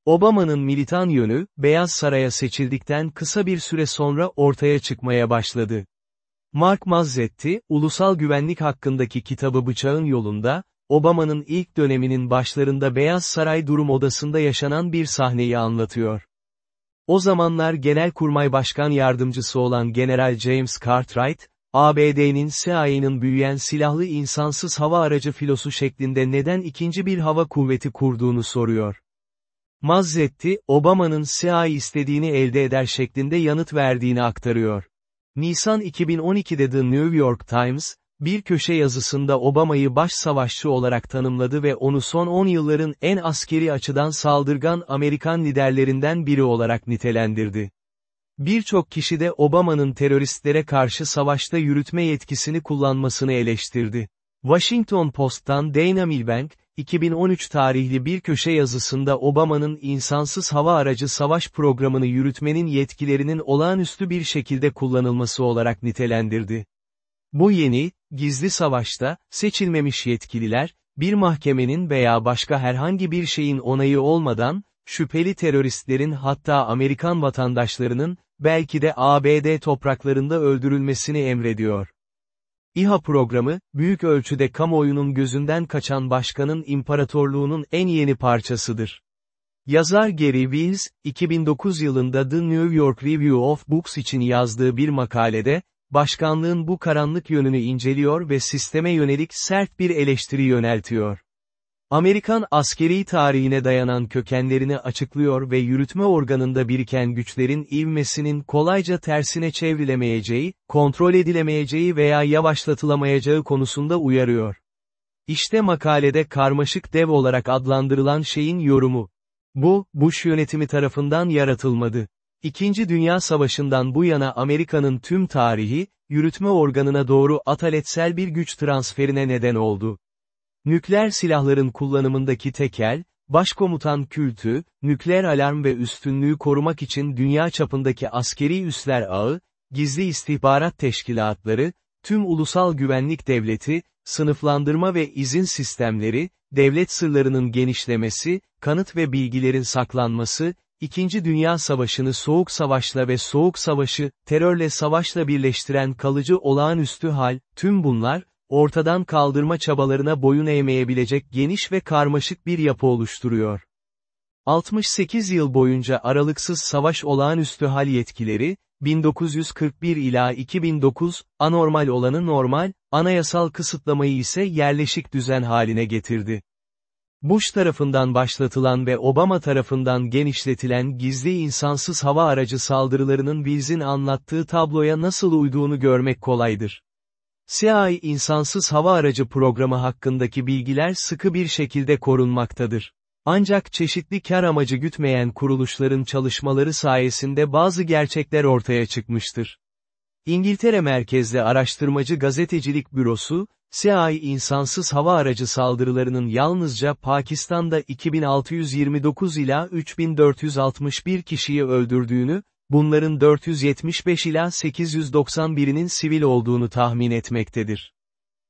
Obama'nın militan yönü, Beyaz Saray'a seçildikten kısa bir süre sonra ortaya çıkmaya başladı. Mark Mazzetti, ulusal güvenlik hakkındaki kitabı Bıçağın Yolunda, Obama'nın ilk döneminin başlarında Beyaz Saray durum odasında yaşanan bir sahneyi anlatıyor. O zamanlar Genelkurmay Başkan Yardımcısı olan General James Cartwright, ABD'nin CIA'nın büyüyen silahlı insansız hava aracı filosu şeklinde neden ikinci bir hava kuvveti kurduğunu soruyor. Mazzetti, Obama'nın CIA istediğini elde eder şeklinde yanıt verdiğini aktarıyor. Nisan 2012'de The New York Times, bir köşe yazısında Obama'yı baş savaşçı olarak tanımladı ve onu son 10 yılların en askeri açıdan saldırgan Amerikan liderlerinden biri olarak nitelendirdi. Birçok kişi de Obama'nın teröristlere karşı savaşta yürütme yetkisini kullanmasını eleştirdi. Washington Post'tan Dana Milbank, 2013 tarihli bir köşe yazısında Obama'nın insansız hava aracı savaş programını yürütmenin yetkilerinin olağanüstü bir şekilde kullanılması olarak nitelendirdi. Bu yeni, gizli savaşta, seçilmemiş yetkililer, bir mahkemenin veya başka herhangi bir şeyin onayı olmadan, şüpheli teröristlerin hatta Amerikan vatandaşlarının, belki de ABD topraklarında öldürülmesini emrediyor. İHA programı, büyük ölçüde kamuoyunun gözünden kaçan başkanın imparatorluğunun en yeni parçasıdır. Yazar Gary Wills, 2009 yılında The New York Review of Books için yazdığı bir makalede, başkanlığın bu karanlık yönünü inceliyor ve sisteme yönelik sert bir eleştiri yöneltiyor. Amerikan askeri tarihine dayanan kökenlerini açıklıyor ve yürütme organında biriken güçlerin ivmesinin kolayca tersine çevrilemeyeceği, kontrol edilemeyeceği veya yavaşlatılamayacağı konusunda uyarıyor. İşte makalede karmaşık dev olarak adlandırılan şeyin yorumu. Bu, Bush yönetimi tarafından yaratılmadı. İkinci Dünya Savaşı'ndan bu yana Amerika'nın tüm tarihi, yürütme organına doğru ataletsel bir güç transferine neden oldu. Nükleer silahların kullanımındaki tekel, başkomutan kültü, nükleer alarm ve üstünlüğü korumak için dünya çapındaki askeri üsler ağı, gizli istihbarat teşkilatları, tüm ulusal güvenlik devleti, sınıflandırma ve izin sistemleri, devlet sırlarının genişlemesi, kanıt ve bilgilerin saklanması, İkinci Dünya Savaşı'nı Soğuk Savaş'la ve Soğuk Savaş'ı, terörle savaşla birleştiren kalıcı olağanüstü hal, tüm bunlar, ortadan kaldırma çabalarına boyun eğmeyebilecek geniş ve karmaşık bir yapı oluşturuyor. 68 yıl boyunca aralıksız savaş olağanüstü hal yetkileri, 1941 ila 2009, anormal olanı normal, anayasal kısıtlamayı ise yerleşik düzen haline getirdi. Bush tarafından başlatılan ve Obama tarafından genişletilen gizli insansız hava aracı saldırılarının Wills'in anlattığı tabloya nasıl uyduğunu görmek kolaydır. CIA insansız hava aracı programı hakkındaki bilgiler sıkı bir şekilde korunmaktadır. Ancak çeşitli kar amacı gütmeyen kuruluşların çalışmaları sayesinde bazı gerçekler ortaya çıkmıştır. İngiltere merkezli araştırmacı gazetecilik bürosu, CIA insansız hava aracı saldırılarının yalnızca Pakistan'da 2629 ila 3461 kişiyi öldürdüğünü, bunların 475 ila 891'inin sivil olduğunu tahmin etmektedir.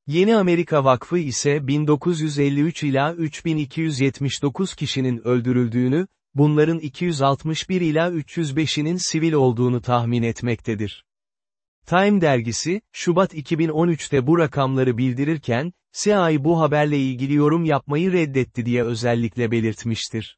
Yeni Amerika Vakfı ise 1953 ila 3279 kişinin öldürüldüğünü, bunların 261 ila 305'inin sivil olduğunu tahmin etmektedir. Time dergisi, Şubat 2013'te bu rakamları bildirirken, CIA bu haberle ilgili yorum yapmayı reddetti diye özellikle belirtmiştir.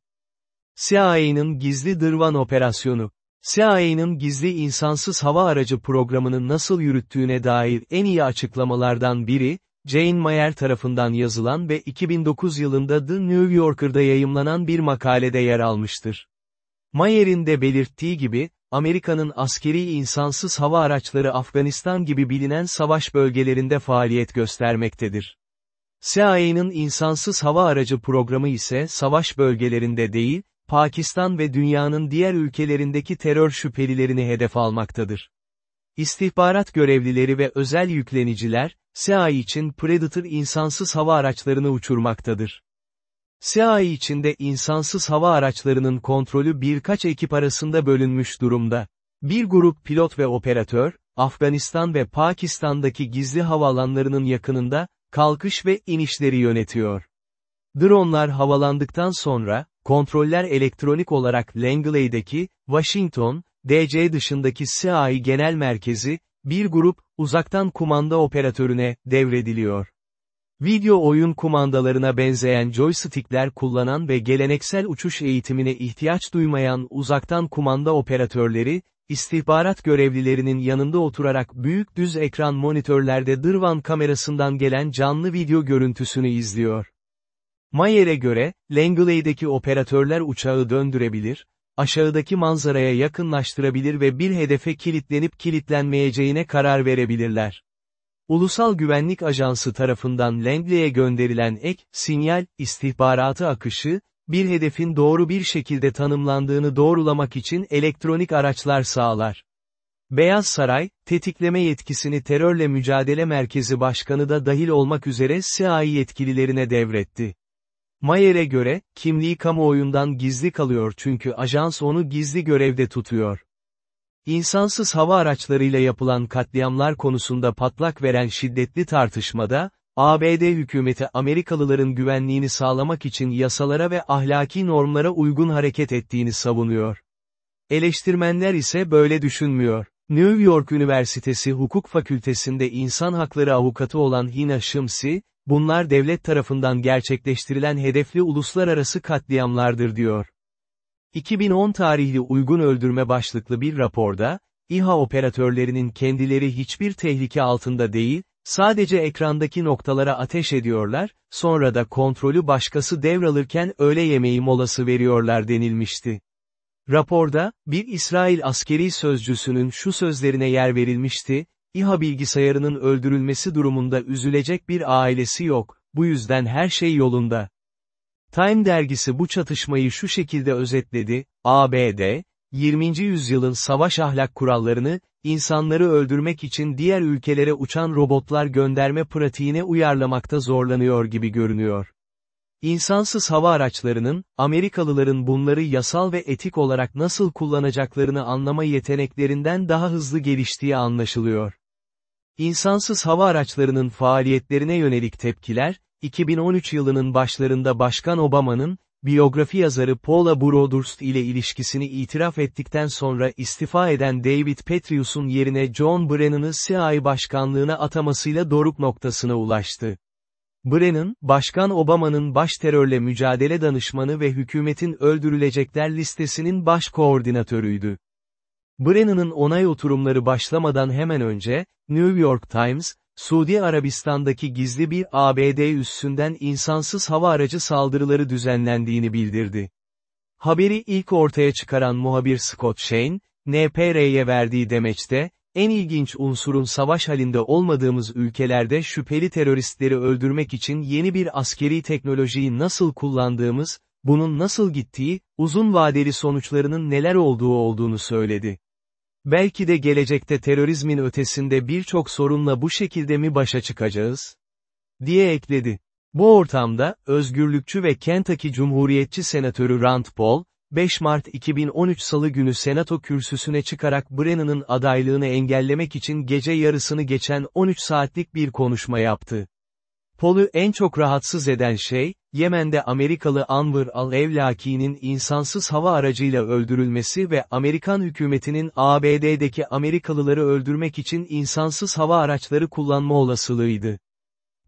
CIA'nın gizli Dırvan operasyonu, CIA'nın gizli insansız hava aracı programını nasıl yürüttüğüne dair en iyi açıklamalardan biri, Jane Mayer tarafından yazılan ve 2009 yılında The New Yorker'da yayımlanan bir makalede yer almıştır. Mayer'in de belirttiği gibi, Amerika'nın askeri insansız hava araçları Afganistan gibi bilinen savaş bölgelerinde faaliyet göstermektedir. CIA'nın insansız hava aracı programı ise savaş bölgelerinde değil, Pakistan ve dünyanın diğer ülkelerindeki terör şüphelilerini hedef almaktadır. İstihbarat görevlileri ve özel yükleniciler, CIA için Predator insansız hava araçlarını uçurmaktadır. CIA içinde insansız hava araçlarının kontrolü birkaç ekip arasında bölünmüş durumda. Bir grup pilot ve operatör, Afganistan ve Pakistan'daki gizli havaalanlarının yakınında, kalkış ve inişleri yönetiyor. Dronlar havalandıktan sonra, kontroller elektronik olarak Langley'deki, Washington, DC dışındaki CIA Genel Merkezi, bir grup, uzaktan kumanda operatörüne, devrediliyor. Video oyun kumandalarına benzeyen joystickler kullanan ve geleneksel uçuş eğitimine ihtiyaç duymayan uzaktan kumanda operatörleri, istihbarat görevlilerinin yanında oturarak büyük düz ekran monitörlerde Dırvan kamerasından gelen canlı video görüntüsünü izliyor. Mayer'e göre, Langley'deki operatörler uçağı döndürebilir, aşağıdaki manzaraya yakınlaştırabilir ve bir hedefe kilitlenip kilitlenmeyeceğine karar verebilirler. Ulusal Güvenlik Ajansı tarafından Langley'e gönderilen ek, sinyal, istihbaratı akışı, bir hedefin doğru bir şekilde tanımlandığını doğrulamak için elektronik araçlar sağlar. Beyaz Saray, tetikleme yetkisini Terörle Mücadele Merkezi Başkanı da dahil olmak üzere CIA yetkililerine devretti. Mayer'e göre, kimliği kamuoyundan gizli kalıyor çünkü ajans onu gizli görevde tutuyor. İnsansız hava araçlarıyla yapılan katliamlar konusunda patlak veren şiddetli tartışmada, ABD hükümeti Amerikalıların güvenliğini sağlamak için yasalara ve ahlaki normlara uygun hareket ettiğini savunuyor. Eleştirmenler ise böyle düşünmüyor. New York Üniversitesi Hukuk Fakültesinde insan hakları avukatı olan Hina Shimsi, bunlar devlet tarafından gerçekleştirilen hedefli uluslararası katliamlardır diyor. 2010 tarihli uygun öldürme başlıklı bir raporda, İHA operatörlerinin kendileri hiçbir tehlike altında değil, sadece ekrandaki noktalara ateş ediyorlar, sonra da kontrolü başkası devralırken öğle yemeği molası veriyorlar denilmişti. Raporda, bir İsrail askeri sözcüsünün şu sözlerine yer verilmişti, İHA bilgisayarının öldürülmesi durumunda üzülecek bir ailesi yok, bu yüzden her şey yolunda. Time dergisi bu çatışmayı şu şekilde özetledi, ABD, 20. yüzyılın savaş ahlak kurallarını, insanları öldürmek için diğer ülkelere uçan robotlar gönderme pratiğine uyarlamakta zorlanıyor gibi görünüyor. İnsansız hava araçlarının, Amerikalıların bunları yasal ve etik olarak nasıl kullanacaklarını anlama yeteneklerinden daha hızlı geliştiği anlaşılıyor. İnsansız hava araçlarının faaliyetlerine yönelik tepkiler, 2013 yılının başlarında Başkan Obama'nın, biyografi yazarı Paula Broadhurst ile ilişkisini itiraf ettikten sonra istifa eden David Petrius'un yerine John Brennan'ı CIA başkanlığına atamasıyla doruk noktasına ulaştı. Brennan, Başkan Obama'nın baş terörle mücadele danışmanı ve hükümetin öldürülecekler listesinin baş koordinatörüydü. Brennan'ın onay oturumları başlamadan hemen önce, New York Times, Suudi Arabistan'daki gizli bir ABD üssünden insansız hava aracı saldırıları düzenlendiğini bildirdi. Haberi ilk ortaya çıkaran muhabir Scott Shane, NPR'ye verdiği demeçte, en ilginç unsurun savaş halinde olmadığımız ülkelerde şüpheli teröristleri öldürmek için yeni bir askeri teknolojiyi nasıl kullandığımız, bunun nasıl gittiği, uzun vadeli sonuçlarının neler olduğu olduğunu söyledi. Belki de gelecekte terörizmin ötesinde birçok sorunla bu şekilde mi başa çıkacağız? diye ekledi. Bu ortamda, özgürlükçü ve Kentucky Cumhuriyetçi Senatörü Rand Paul, 5 Mart 2013 Salı günü Senato kürsüsüne çıkarak Brennan'ın adaylığını engellemek için gece yarısını geçen 13 saatlik bir konuşma yaptı. Paul'u en çok rahatsız eden şey, Yemen'de Amerikalı Anwar al-Evlaki'nin insansız hava aracıyla öldürülmesi ve Amerikan hükümetinin ABD'deki Amerikalıları öldürmek için insansız hava araçları kullanma olasılığıydı.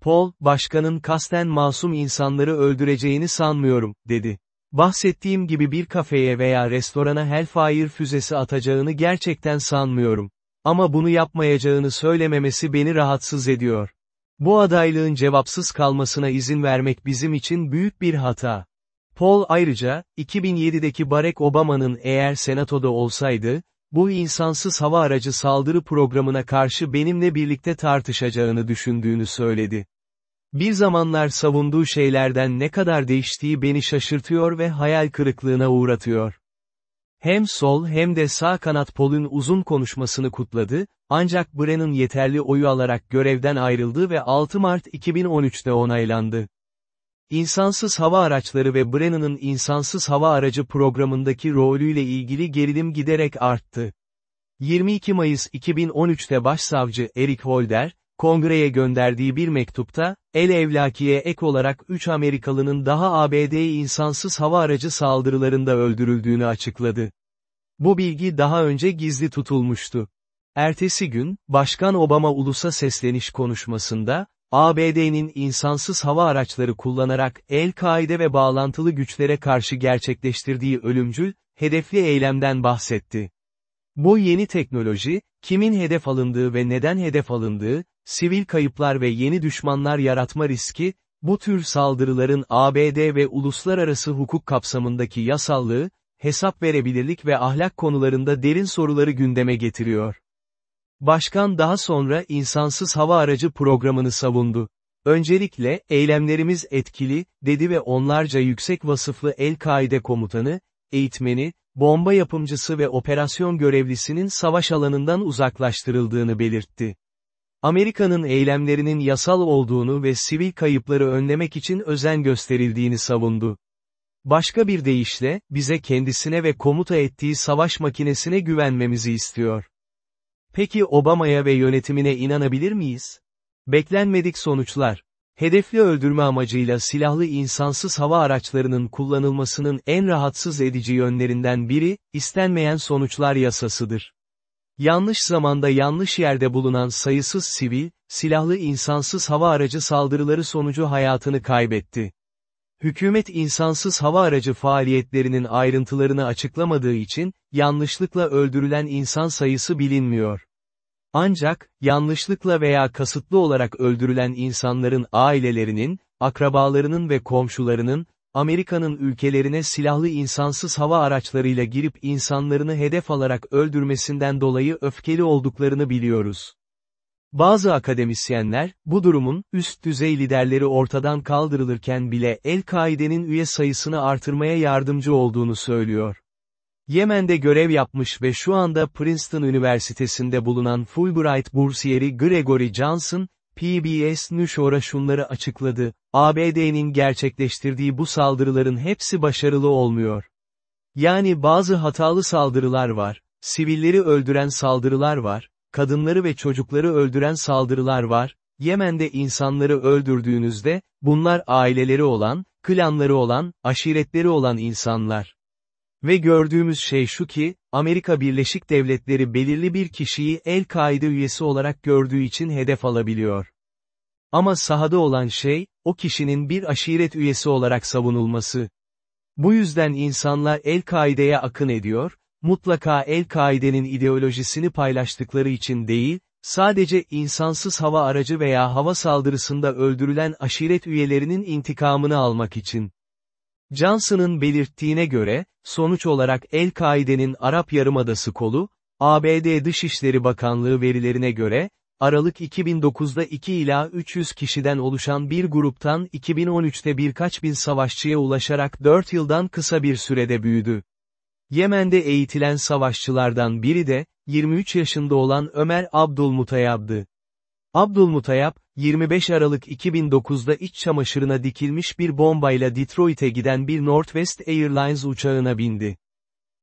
Paul, başkanın kasten masum insanları öldüreceğini sanmıyorum, dedi. Bahsettiğim gibi bir kafeye veya restorana Hellfire füzesi atacağını gerçekten sanmıyorum. Ama bunu yapmayacağını söylememesi beni rahatsız ediyor. Bu adaylığın cevapsız kalmasına izin vermek bizim için büyük bir hata. Paul ayrıca, 2007'deki Barack Obama'nın eğer senatoda olsaydı, bu insansız hava aracı saldırı programına karşı benimle birlikte tartışacağını düşündüğünü söyledi. Bir zamanlar savunduğu şeylerden ne kadar değiştiği beni şaşırtıyor ve hayal kırıklığına uğratıyor. Hem sol hem de sağ kanat Paul'un uzun konuşmasını kutladı, ancak Brennan yeterli oyu alarak görevden ayrıldı ve 6 Mart 2013'te onaylandı. İnsansız hava araçları ve Brennan'ın insansız hava aracı programındaki rolüyle ilgili gerilim giderek arttı. 22 Mayıs 2013'te Başsavcı Eric Holder, kongreye gönderdiği bir mektupta, El Evlaki'ye ek olarak 3 Amerikalının daha ABD insansız hava aracı saldırılarında öldürüldüğünü açıkladı. Bu bilgi daha önce gizli tutulmuştu. Ertesi gün, Başkan Obama ulusa sesleniş konuşmasında, ABD'nin insansız hava araçları kullanarak El-Kaide ve bağlantılı güçlere karşı gerçekleştirdiği ölümcül, hedefli eylemden bahsetti. Bu yeni teknoloji, kimin hedef alındığı ve neden hedef alındığı, sivil kayıplar ve yeni düşmanlar yaratma riski, bu tür saldırıların ABD ve uluslararası hukuk kapsamındaki yasallığı, hesap verebilirlik ve ahlak konularında derin soruları gündeme getiriyor. Başkan daha sonra insansız hava aracı programını savundu. Öncelikle, eylemlerimiz etkili, dedi ve onlarca yüksek vasıflı El-Kaide komutanı, eğitmeni, bomba yapımcısı ve operasyon görevlisinin savaş alanından uzaklaştırıldığını belirtti. Amerika'nın eylemlerinin yasal olduğunu ve sivil kayıpları önlemek için özen gösterildiğini savundu. Başka bir deyişle, bize kendisine ve komuta ettiği savaş makinesine güvenmemizi istiyor. Peki Obama'ya ve yönetimine inanabilir miyiz? Beklenmedik sonuçlar. Hedefli öldürme amacıyla silahlı insansız hava araçlarının kullanılmasının en rahatsız edici yönlerinden biri, istenmeyen sonuçlar yasasıdır. Yanlış zamanda yanlış yerde bulunan sayısız sivil, silahlı insansız hava aracı saldırıları sonucu hayatını kaybetti. Hükümet insansız hava aracı faaliyetlerinin ayrıntılarını açıklamadığı için, yanlışlıkla öldürülen insan sayısı bilinmiyor. Ancak, yanlışlıkla veya kasıtlı olarak öldürülen insanların ailelerinin, akrabalarının ve komşularının, Amerika'nın ülkelerine silahlı insansız hava araçlarıyla girip insanlarını hedef alarak öldürmesinden dolayı öfkeli olduklarını biliyoruz. Bazı akademisyenler, bu durumun, üst düzey liderleri ortadan kaldırılırken bile El-Kaide'nin üye sayısını artırmaya yardımcı olduğunu söylüyor. Yemen'de görev yapmış ve şu anda Princeton Üniversitesi'nde bulunan Fulbright bursiyeri Gregory Johnson, PBS Newshore'a şunları açıkladı, ABD'nin gerçekleştirdiği bu saldırıların hepsi başarılı olmuyor. Yani bazı hatalı saldırılar var, sivilleri öldüren saldırılar var, kadınları ve çocukları öldüren saldırılar var, Yemen'de insanları öldürdüğünüzde, bunlar aileleri olan, klanları olan, aşiretleri olan insanlar. Ve gördüğümüz şey şu ki, Amerika Birleşik Devletleri belirli bir kişiyi El-Kaide üyesi olarak gördüğü için hedef alabiliyor. Ama sahada olan şey, o kişinin bir aşiret üyesi olarak savunulması. Bu yüzden insanlar El-Kaide'ye akın ediyor, mutlaka El-Kaide'nin ideolojisini paylaştıkları için değil, sadece insansız hava aracı veya hava saldırısında öldürülen aşiret üyelerinin intikamını almak için. Johnson'ın belirttiğine göre, sonuç olarak El-Kaide'nin Arap Yarımadası kolu, ABD Dışişleri Bakanlığı verilerine göre, Aralık 2009'da 2 ila 300 kişiden oluşan bir gruptan 2013'te birkaç bin savaşçıya ulaşarak 4 yıldan kısa bir sürede büyüdü. Yemen'de eğitilen savaşçılardan biri de, 23 yaşında olan Ömer Abdülmutayab'dı. Abdülmutayab, 25 Aralık 2009'da iç çamaşırına dikilmiş bir bombayla Detroit'e giden bir Northwest Airlines uçağına bindi.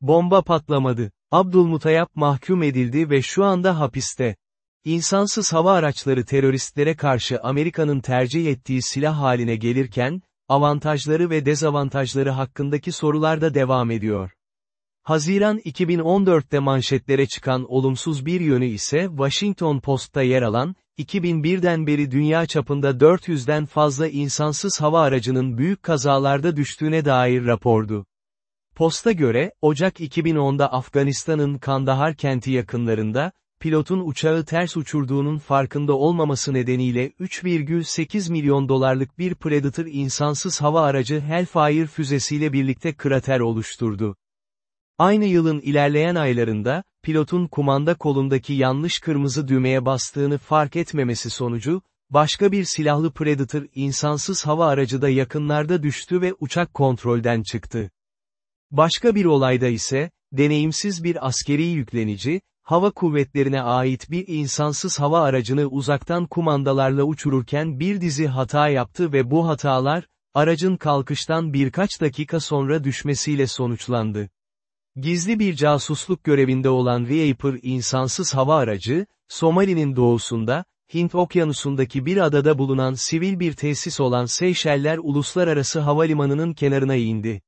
Bomba patlamadı. Abdülmutayab mahkum edildi ve şu anda hapiste. İnsansız hava araçları teröristlere karşı Amerika'nın tercih ettiği silah haline gelirken, avantajları ve dezavantajları hakkındaki sorular da devam ediyor. Haziran 2014'te manşetlere çıkan olumsuz bir yönü ise Washington Post'ta yer alan, 2001'den beri dünya çapında 400'den fazla insansız hava aracının büyük kazalarda düştüğüne dair rapordu. Posta göre, Ocak 2010'da Afganistan'ın Kandahar kenti yakınlarında, pilotun uçağı ters uçurduğunun farkında olmaması nedeniyle 3,8 milyon dolarlık bir Predator insansız hava aracı Hellfire füzesiyle birlikte krater oluşturdu. Aynı yılın ilerleyen aylarında, pilotun kumanda kolundaki yanlış kırmızı düğmeye bastığını fark etmemesi sonucu, başka bir silahlı Predator insansız hava aracı da yakınlarda düştü ve uçak kontrolden çıktı. Başka bir olayda ise, deneyimsiz bir askeri yüklenici, hava kuvvetlerine ait bir insansız hava aracını uzaktan kumandalarla uçururken bir dizi hata yaptı ve bu hatalar, aracın kalkıştan birkaç dakika sonra düşmesiyle sonuçlandı. Gizli bir casusluk görevinde olan Reaper insansız hava aracı, Somali'nin doğusunda, Hint okyanusundaki bir adada bulunan sivil bir tesis olan Seyşeller Uluslararası Havalimanı'nın kenarına indi.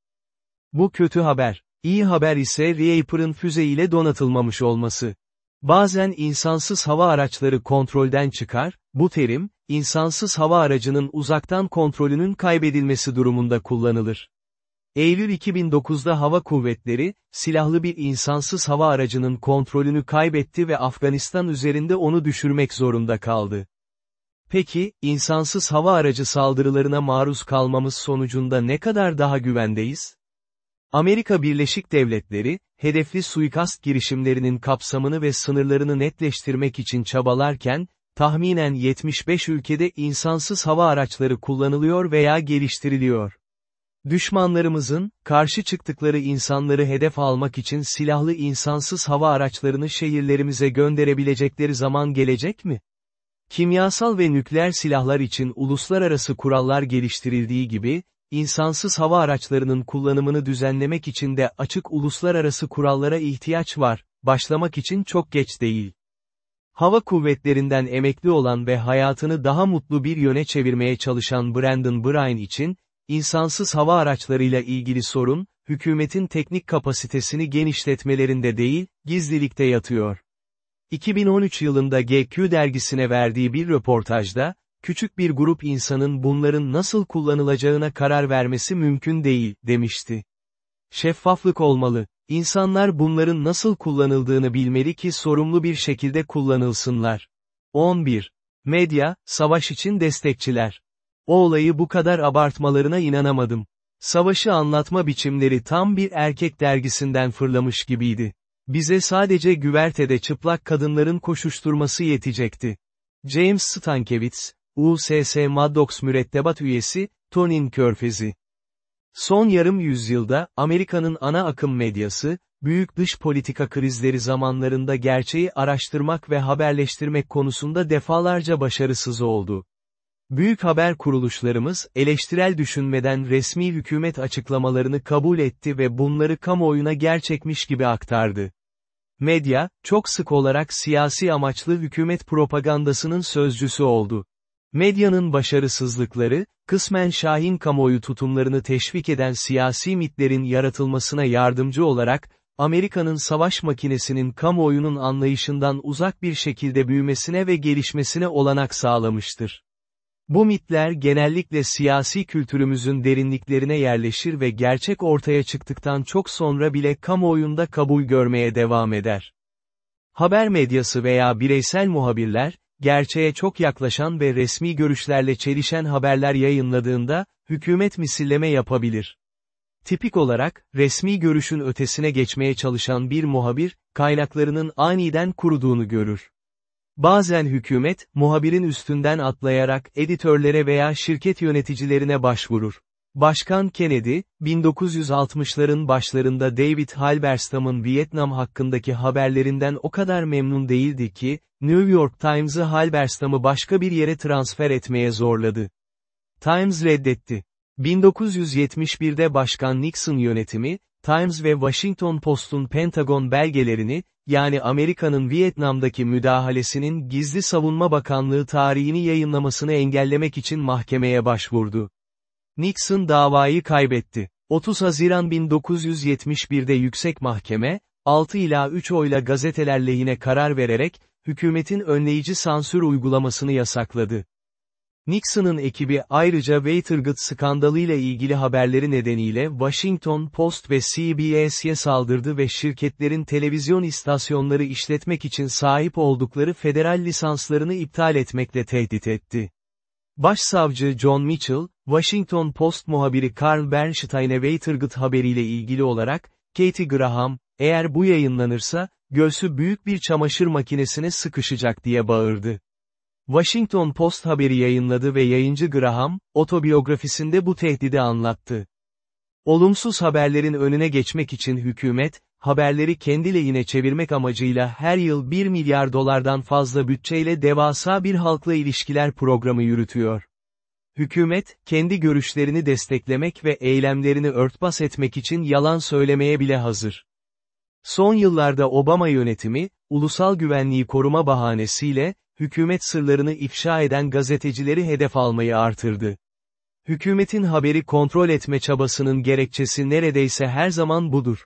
Bu kötü haber. İyi haber ise Reaper'ın füzeyle donatılmamış olması. Bazen insansız hava araçları kontrolden çıkar, bu terim, insansız hava aracının uzaktan kontrolünün kaybedilmesi durumunda kullanılır. Eylül 2009'da hava kuvvetleri, silahlı bir insansız hava aracının kontrolünü kaybetti ve Afganistan üzerinde onu düşürmek zorunda kaldı. Peki, insansız hava aracı saldırılarına maruz kalmamız sonucunda ne kadar daha güvendeyiz? Amerika Birleşik Devletleri, hedefli suikast girişimlerinin kapsamını ve sınırlarını netleştirmek için çabalarken, tahminen 75 ülkede insansız hava araçları kullanılıyor veya geliştiriliyor. Düşmanlarımızın, karşı çıktıkları insanları hedef almak için silahlı insansız hava araçlarını şehirlerimize gönderebilecekleri zaman gelecek mi? Kimyasal ve nükleer silahlar için uluslararası kurallar geliştirildiği gibi, insansız hava araçlarının kullanımını düzenlemek için de açık uluslararası kurallara ihtiyaç var, başlamak için çok geç değil. Hava kuvvetlerinden emekli olan ve hayatını daha mutlu bir yöne çevirmeye çalışan Brandon Bryan için, İnsansız hava araçlarıyla ilgili sorun, hükümetin teknik kapasitesini genişletmelerinde değil, gizlilikte yatıyor. 2013 yılında GQ dergisine verdiği bir röportajda, küçük bir grup insanın bunların nasıl kullanılacağına karar vermesi mümkün değil, demişti. Şeffaflık olmalı. İnsanlar bunların nasıl kullanıldığını bilmeli ki sorumlu bir şekilde kullanılsınlar. 11. Medya, savaş için destekçiler. O olayı bu kadar abartmalarına inanamadım. Savaşı anlatma biçimleri tam bir erkek dergisinden fırlamış gibiydi. Bize sadece güvertede çıplak kadınların koşuşturması yetecekti. James Stankiewicz, USS Maddox mürettebat üyesi, Tonin Körfezi. Son yarım yüzyılda, Amerika'nın ana akım medyası, büyük dış politika krizleri zamanlarında gerçeği araştırmak ve haberleştirmek konusunda defalarca başarısız oldu. Büyük haber kuruluşlarımız, eleştirel düşünmeden resmi hükümet açıklamalarını kabul etti ve bunları kamuoyuna gerçekmiş gibi aktardı. Medya, çok sık olarak siyasi amaçlı hükümet propagandasının sözcüsü oldu. Medyanın başarısızlıkları, kısmen şahin kamuoyu tutumlarını teşvik eden siyasi mitlerin yaratılmasına yardımcı olarak, Amerika'nın savaş makinesinin kamuoyunun anlayışından uzak bir şekilde büyümesine ve gelişmesine olanak sağlamıştır. Bu mitler genellikle siyasi kültürümüzün derinliklerine yerleşir ve gerçek ortaya çıktıktan çok sonra bile kamuoyunda kabul görmeye devam eder. Haber medyası veya bireysel muhabirler, gerçeğe çok yaklaşan ve resmi görüşlerle çelişen haberler yayınladığında, hükümet misilleme yapabilir. Tipik olarak, resmi görüşün ötesine geçmeye çalışan bir muhabir, kaynaklarının aniden kuruduğunu görür. Bazen hükümet, muhabirin üstünden atlayarak editörlere veya şirket yöneticilerine başvurur. Başkan Kennedy, 1960'ların başlarında David Halberstam'ın Vietnam hakkındaki haberlerinden o kadar memnun değildi ki, New York Times'ı Halberstam'ı başka bir yere transfer etmeye zorladı. Times reddetti. 1971'de Başkan Nixon yönetimi, Times ve Washington Post'un Pentagon belgelerini, yani Amerika'nın Vietnam'daki müdahalesinin Gizli Savunma Bakanlığı tarihini yayınlamasını engellemek için mahkemeye başvurdu. Nixon davayı kaybetti. 30 Haziran 1971'de Yüksek Mahkeme, 6 ila 3 oyla gazeteler lehine karar vererek, hükümetin önleyici sansür uygulamasını yasakladı. Nixon'ın ekibi ayrıca Watergate skandalıyla ilgili haberleri nedeniyle Washington Post ve CBS'ye saldırdı ve şirketlerin televizyon istasyonları işletmek için sahip oldukları federal lisanslarını iptal etmekle tehdit etti. Başsavcı John Mitchell, Washington Post muhabiri Carl Bernstein'e Watergate haberiyle ilgili olarak, Katie Graham, eğer bu yayınlanırsa, göğsü büyük bir çamaşır makinesine sıkışacak diye bağırdı. Washington Post haberi yayınladı ve yayıncı Graham, otobiyografisinde bu tehdidi anlattı. Olumsuz haberlerin önüne geçmek için hükümet, haberleri kendi lehine çevirmek amacıyla her yıl 1 milyar dolardan fazla bütçeyle devasa bir halkla ilişkiler programı yürütüyor. Hükümet, kendi görüşlerini desteklemek ve eylemlerini örtbas etmek için yalan söylemeye bile hazır. Son yıllarda Obama yönetimi, ulusal güvenliği koruma bahanesiyle, hükümet sırlarını ifşa eden gazetecileri hedef almayı artırdı. Hükümetin haberi kontrol etme çabasının gerekçesi neredeyse her zaman budur.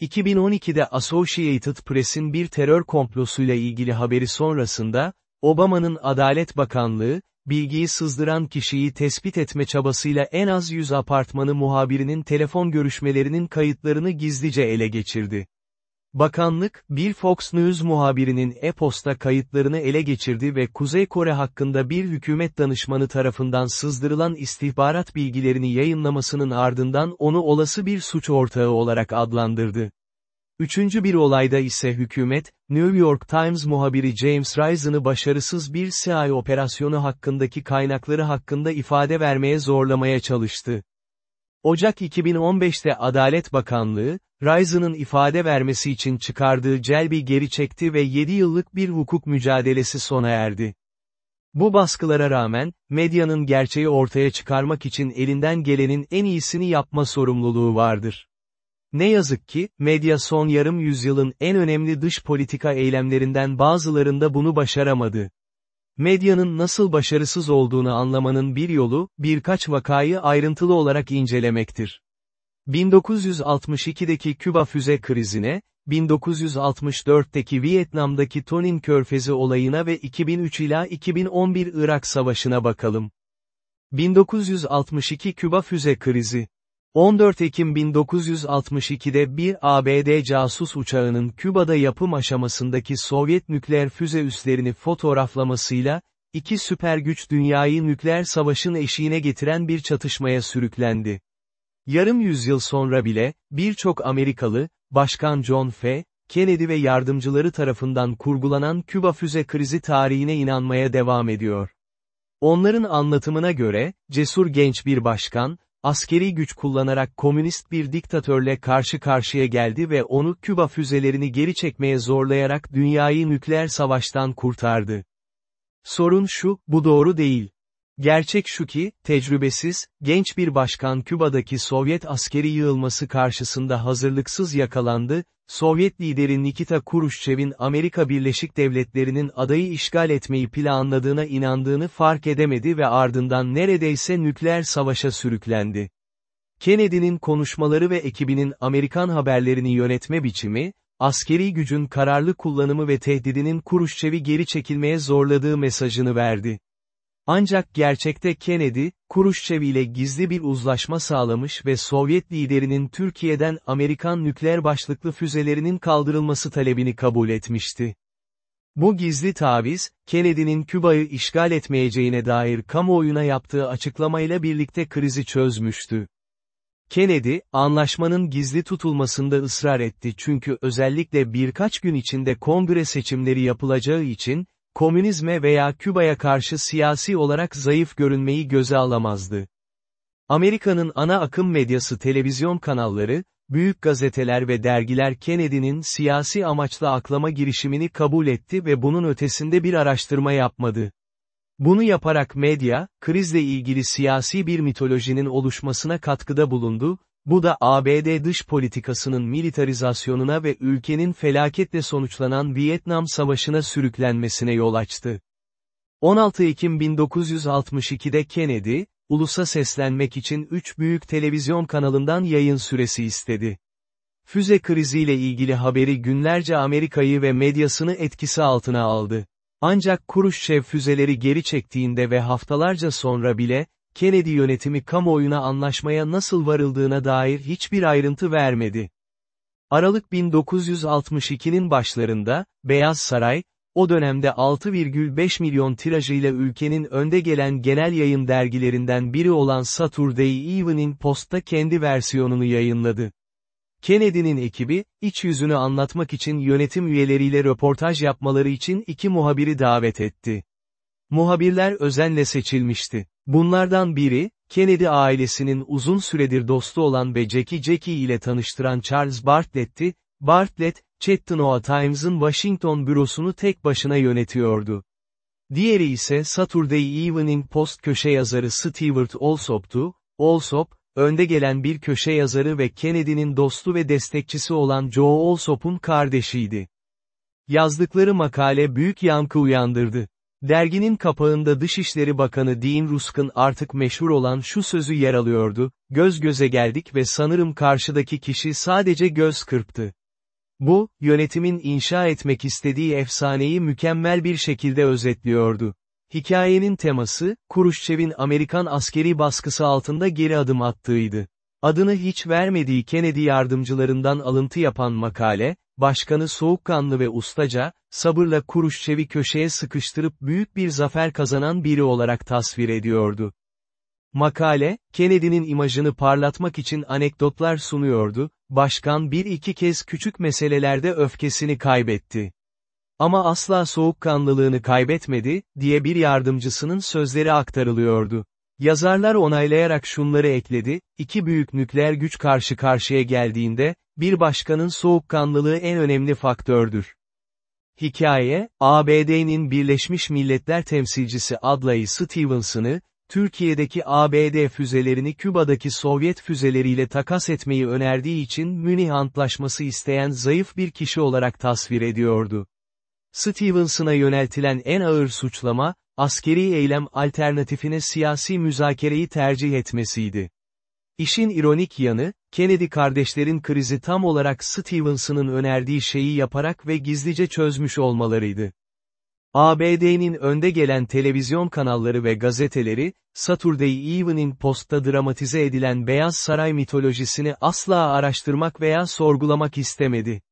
2012'de Associated Press'in bir terör komplosuyla ilgili haberi sonrasında, Obama'nın Adalet Bakanlığı, bilgiyi sızdıran kişiyi tespit etme çabasıyla en az 100 apartmanı muhabirinin telefon görüşmelerinin kayıtlarını gizlice ele geçirdi. Bakanlık, bir Fox News muhabirinin e-posta kayıtlarını ele geçirdi ve Kuzey Kore hakkında bir hükümet danışmanı tarafından sızdırılan istihbarat bilgilerini yayınlamasının ardından onu olası bir suç ortağı olarak adlandırdı. Üçüncü bir olayda ise hükümet, New York Times muhabiri James Risen'ı başarısız bir CIA operasyonu hakkındaki kaynakları hakkında ifade vermeye zorlamaya çalıştı. Ocak 2015'te Adalet Bakanlığı, Risen'ın ifade vermesi için çıkardığı celbi geri çekti ve 7 yıllık bir hukuk mücadelesi sona erdi. Bu baskılara rağmen, medyanın gerçeği ortaya çıkarmak için elinden gelenin en iyisini yapma sorumluluğu vardır. Ne yazık ki, medya son yarım yüzyılın en önemli dış politika eylemlerinden bazılarında bunu başaramadı. Medyanın nasıl başarısız olduğunu anlamanın bir yolu, birkaç vakayı ayrıntılı olarak incelemektir. 1962'deki Küba füze krizine, 1964'teki Vietnam'daki Tonin Körfezi olayına ve 2003 ila 2011 Irak Savaşı'na bakalım. 1962 Küba füze krizi 14 Ekim 1962'de bir ABD casus uçağının Küba'da yapım aşamasındaki Sovyet nükleer füze üslerini fotoğraflamasıyla, iki süper güç dünyayı nükleer savaşın eşiğine getiren bir çatışmaya sürüklendi. Yarım yüzyıl sonra bile, birçok Amerikalı, Başkan John F. Kennedy ve yardımcıları tarafından kurgulanan Küba füze krizi tarihine inanmaya devam ediyor. Onların anlatımına göre, cesur genç bir başkan, askeri güç kullanarak komünist bir diktatörle karşı karşıya geldi ve onu Küba füzelerini geri çekmeye zorlayarak dünyayı nükleer savaştan kurtardı. Sorun şu, bu doğru değil. Gerçek şu ki, tecrübesiz, genç bir başkan Küba'daki Sovyet askeri yığılması karşısında hazırlıksız yakalandı, Sovyet lideri Nikita Khrushchev'in Amerika Birleşik Devletleri'nin adayı işgal etmeyi planladığına inandığını fark edemedi ve ardından neredeyse nükleer savaşa sürüklendi. Kennedy'nin konuşmaları ve ekibinin Amerikan haberlerini yönetme biçimi, askeri gücün kararlı kullanımı ve tehdidinin Khrushchev'i geri çekilmeye zorladığı mesajını verdi. Ancak gerçekte Kennedy, Khrushchev ile gizli bir uzlaşma sağlamış ve Sovyet liderinin Türkiye'den Amerikan nükleer başlıklı füzelerinin kaldırılması talebini kabul etmişti. Bu gizli taviz, Kennedy'nin Küba'yı işgal etmeyeceğine dair kamuoyuna yaptığı açıklamayla birlikte krizi çözmüştü. Kennedy, anlaşmanın gizli tutulmasında ısrar etti çünkü özellikle birkaç gün içinde kongre seçimleri yapılacağı için, komünizme veya Küba'ya karşı siyasi olarak zayıf görünmeyi göze alamazdı. Amerika'nın ana akım medyası televizyon kanalları, büyük gazeteler ve dergiler Kennedy'nin siyasi amaçla aklama girişimini kabul etti ve bunun ötesinde bir araştırma yapmadı. Bunu yaparak medya, krizle ilgili siyasi bir mitolojinin oluşmasına katkıda bulundu, bu da ABD dış politikasının militarizasyonuna ve ülkenin felaketle sonuçlanan Vietnam Savaşı'na sürüklenmesine yol açtı. 16 Ekim 1962'de Kennedy, ulusa seslenmek için üç büyük televizyon kanalından yayın süresi istedi. Füze kriziyle ilgili haberi günlerce Amerika'yı ve medyasını etkisi altına aldı. Ancak Kuruşçev füzeleri geri çektiğinde ve haftalarca sonra bile, Kennedy yönetimi kamuoyuna anlaşmaya nasıl varıldığına dair hiçbir ayrıntı vermedi. Aralık 1962'nin başlarında, Beyaz Saray, o dönemde 6,5 milyon tirajıyla ülkenin önde gelen genel yayın dergilerinden biri olan Saturday Evening Post'ta kendi versiyonunu yayınladı. Kennedy'nin ekibi, iç yüzünü anlatmak için yönetim üyeleriyle röportaj yapmaları için iki muhabiri davet etti. Muhabirler özenle seçilmişti. Bunlardan biri, Kennedy ailesinin uzun süredir dostu olan ve Jackie Jackie ile tanıştıran Charles Bartlett'ti, Bartlett, Chattanooga Times'ın Washington bürosunu tek başına yönetiyordu. Diğeri ise Saturday Evening Post köşe yazarı Stewart Alsop'tu, Alsop, önde gelen bir köşe yazarı ve Kennedy'nin dostu ve destekçisi olan Joe Alsop'un kardeşiydi. Yazdıkları makale büyük yankı uyandırdı. Derginin kapağında Dışişleri Bakanı Dean Rusk'ın artık meşhur olan şu sözü yer alıyordu, göz göze geldik ve sanırım karşıdaki kişi sadece göz kırptı. Bu, yönetimin inşa etmek istediği efsaneyi mükemmel bir şekilde özetliyordu. Hikayenin teması, Kuruşçev'in Amerikan askeri baskısı altında geri adım attığıydı. Adını hiç vermediği Kennedy yardımcılarından alıntı yapan makale, başkanı soğukkanlı ve ustaca, sabırla Kuruşçev'i köşeye sıkıştırıp büyük bir zafer kazanan biri olarak tasvir ediyordu. Makale, Kennedy'nin imajını parlatmak için anekdotlar sunuyordu, başkan bir iki kez küçük meselelerde öfkesini kaybetti. Ama asla soğukkanlılığını kaybetmedi, diye bir yardımcısının sözleri aktarılıyordu. Yazarlar onaylayarak şunları ekledi, iki büyük nükleer güç karşı karşıya geldiğinde, bir başkanın soğukkanlılığı en önemli faktördür. Hikaye, ABD'nin Birleşmiş Milletler temsilcisi Adlai Stevenson'ı, Türkiye'deki ABD füzelerini Küba'daki Sovyet füzeleriyle takas etmeyi önerdiği için Münih Antlaşması isteyen zayıf bir kişi olarak tasvir ediyordu. Stevenson'a yöneltilen en ağır suçlama, askeri eylem alternatifine siyasi müzakereyi tercih etmesiydi. İşin ironik yanı, Kennedy kardeşlerin krizi tam olarak Stevenson'ın önerdiği şeyi yaparak ve gizlice çözmüş olmalarıydı. ABD'nin önde gelen televizyon kanalları ve gazeteleri, Saturday Evening Post'ta dramatize edilen Beyaz Saray mitolojisini asla araştırmak veya sorgulamak istemedi.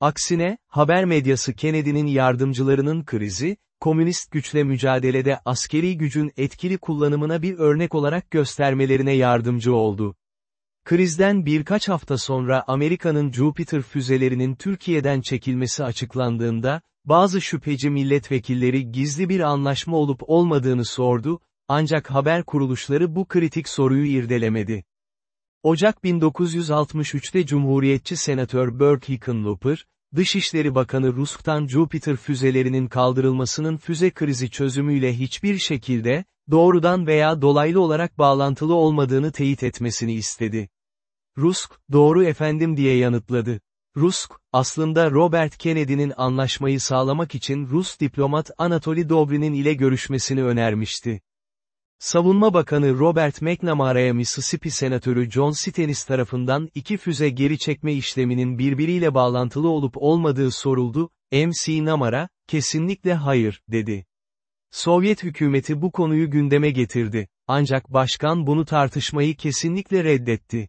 Aksine, haber medyası Kennedy'nin yardımcılarının krizi, komünist güçle mücadelede askeri gücün etkili kullanımına bir örnek olarak göstermelerine yardımcı oldu. Krizden birkaç hafta sonra Amerika'nın Jupiter füzelerinin Türkiye'den çekilmesi açıklandığında, bazı şüpheci milletvekilleri gizli bir anlaşma olup olmadığını sordu, ancak haber kuruluşları bu kritik soruyu irdelemedi. Ocak 1963'te Cumhuriyetçi Senatör Burke Hickenlooper, Dışişleri Bakanı Rusk'tan Jupiter füzelerinin kaldırılmasının füze krizi çözümüyle hiçbir şekilde, doğrudan veya dolaylı olarak bağlantılı olmadığını teyit etmesini istedi. Rusk, doğru efendim diye yanıtladı. Rusk, aslında Robert Kennedy'nin anlaşmayı sağlamak için Rus diplomat Anatoly Dobrin'in ile görüşmesini önermişti. Savunma Bakanı Robert McNamara'ya Mississippi Senatörü John Stennis tarafından iki füze geri çekme işleminin birbiriyle bağlantılı olup olmadığı soruldu, MC Namara, kesinlikle hayır, dedi. Sovyet hükümeti bu konuyu gündeme getirdi, ancak başkan bunu tartışmayı kesinlikle reddetti.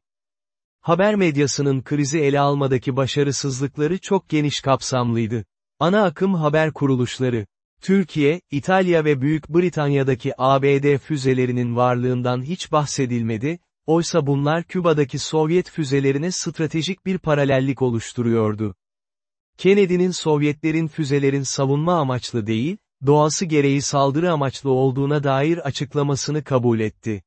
Haber medyasının krizi ele almadaki başarısızlıkları çok geniş kapsamlıydı. Ana akım haber kuruluşları, Türkiye, İtalya ve Büyük Britanya'daki ABD füzelerinin varlığından hiç bahsedilmedi, oysa bunlar Küba'daki Sovyet füzelerine stratejik bir paralellik oluşturuyordu. Kennedy'nin Sovyetlerin füzelerin savunma amaçlı değil, doğası gereği saldırı amaçlı olduğuna dair açıklamasını kabul etti.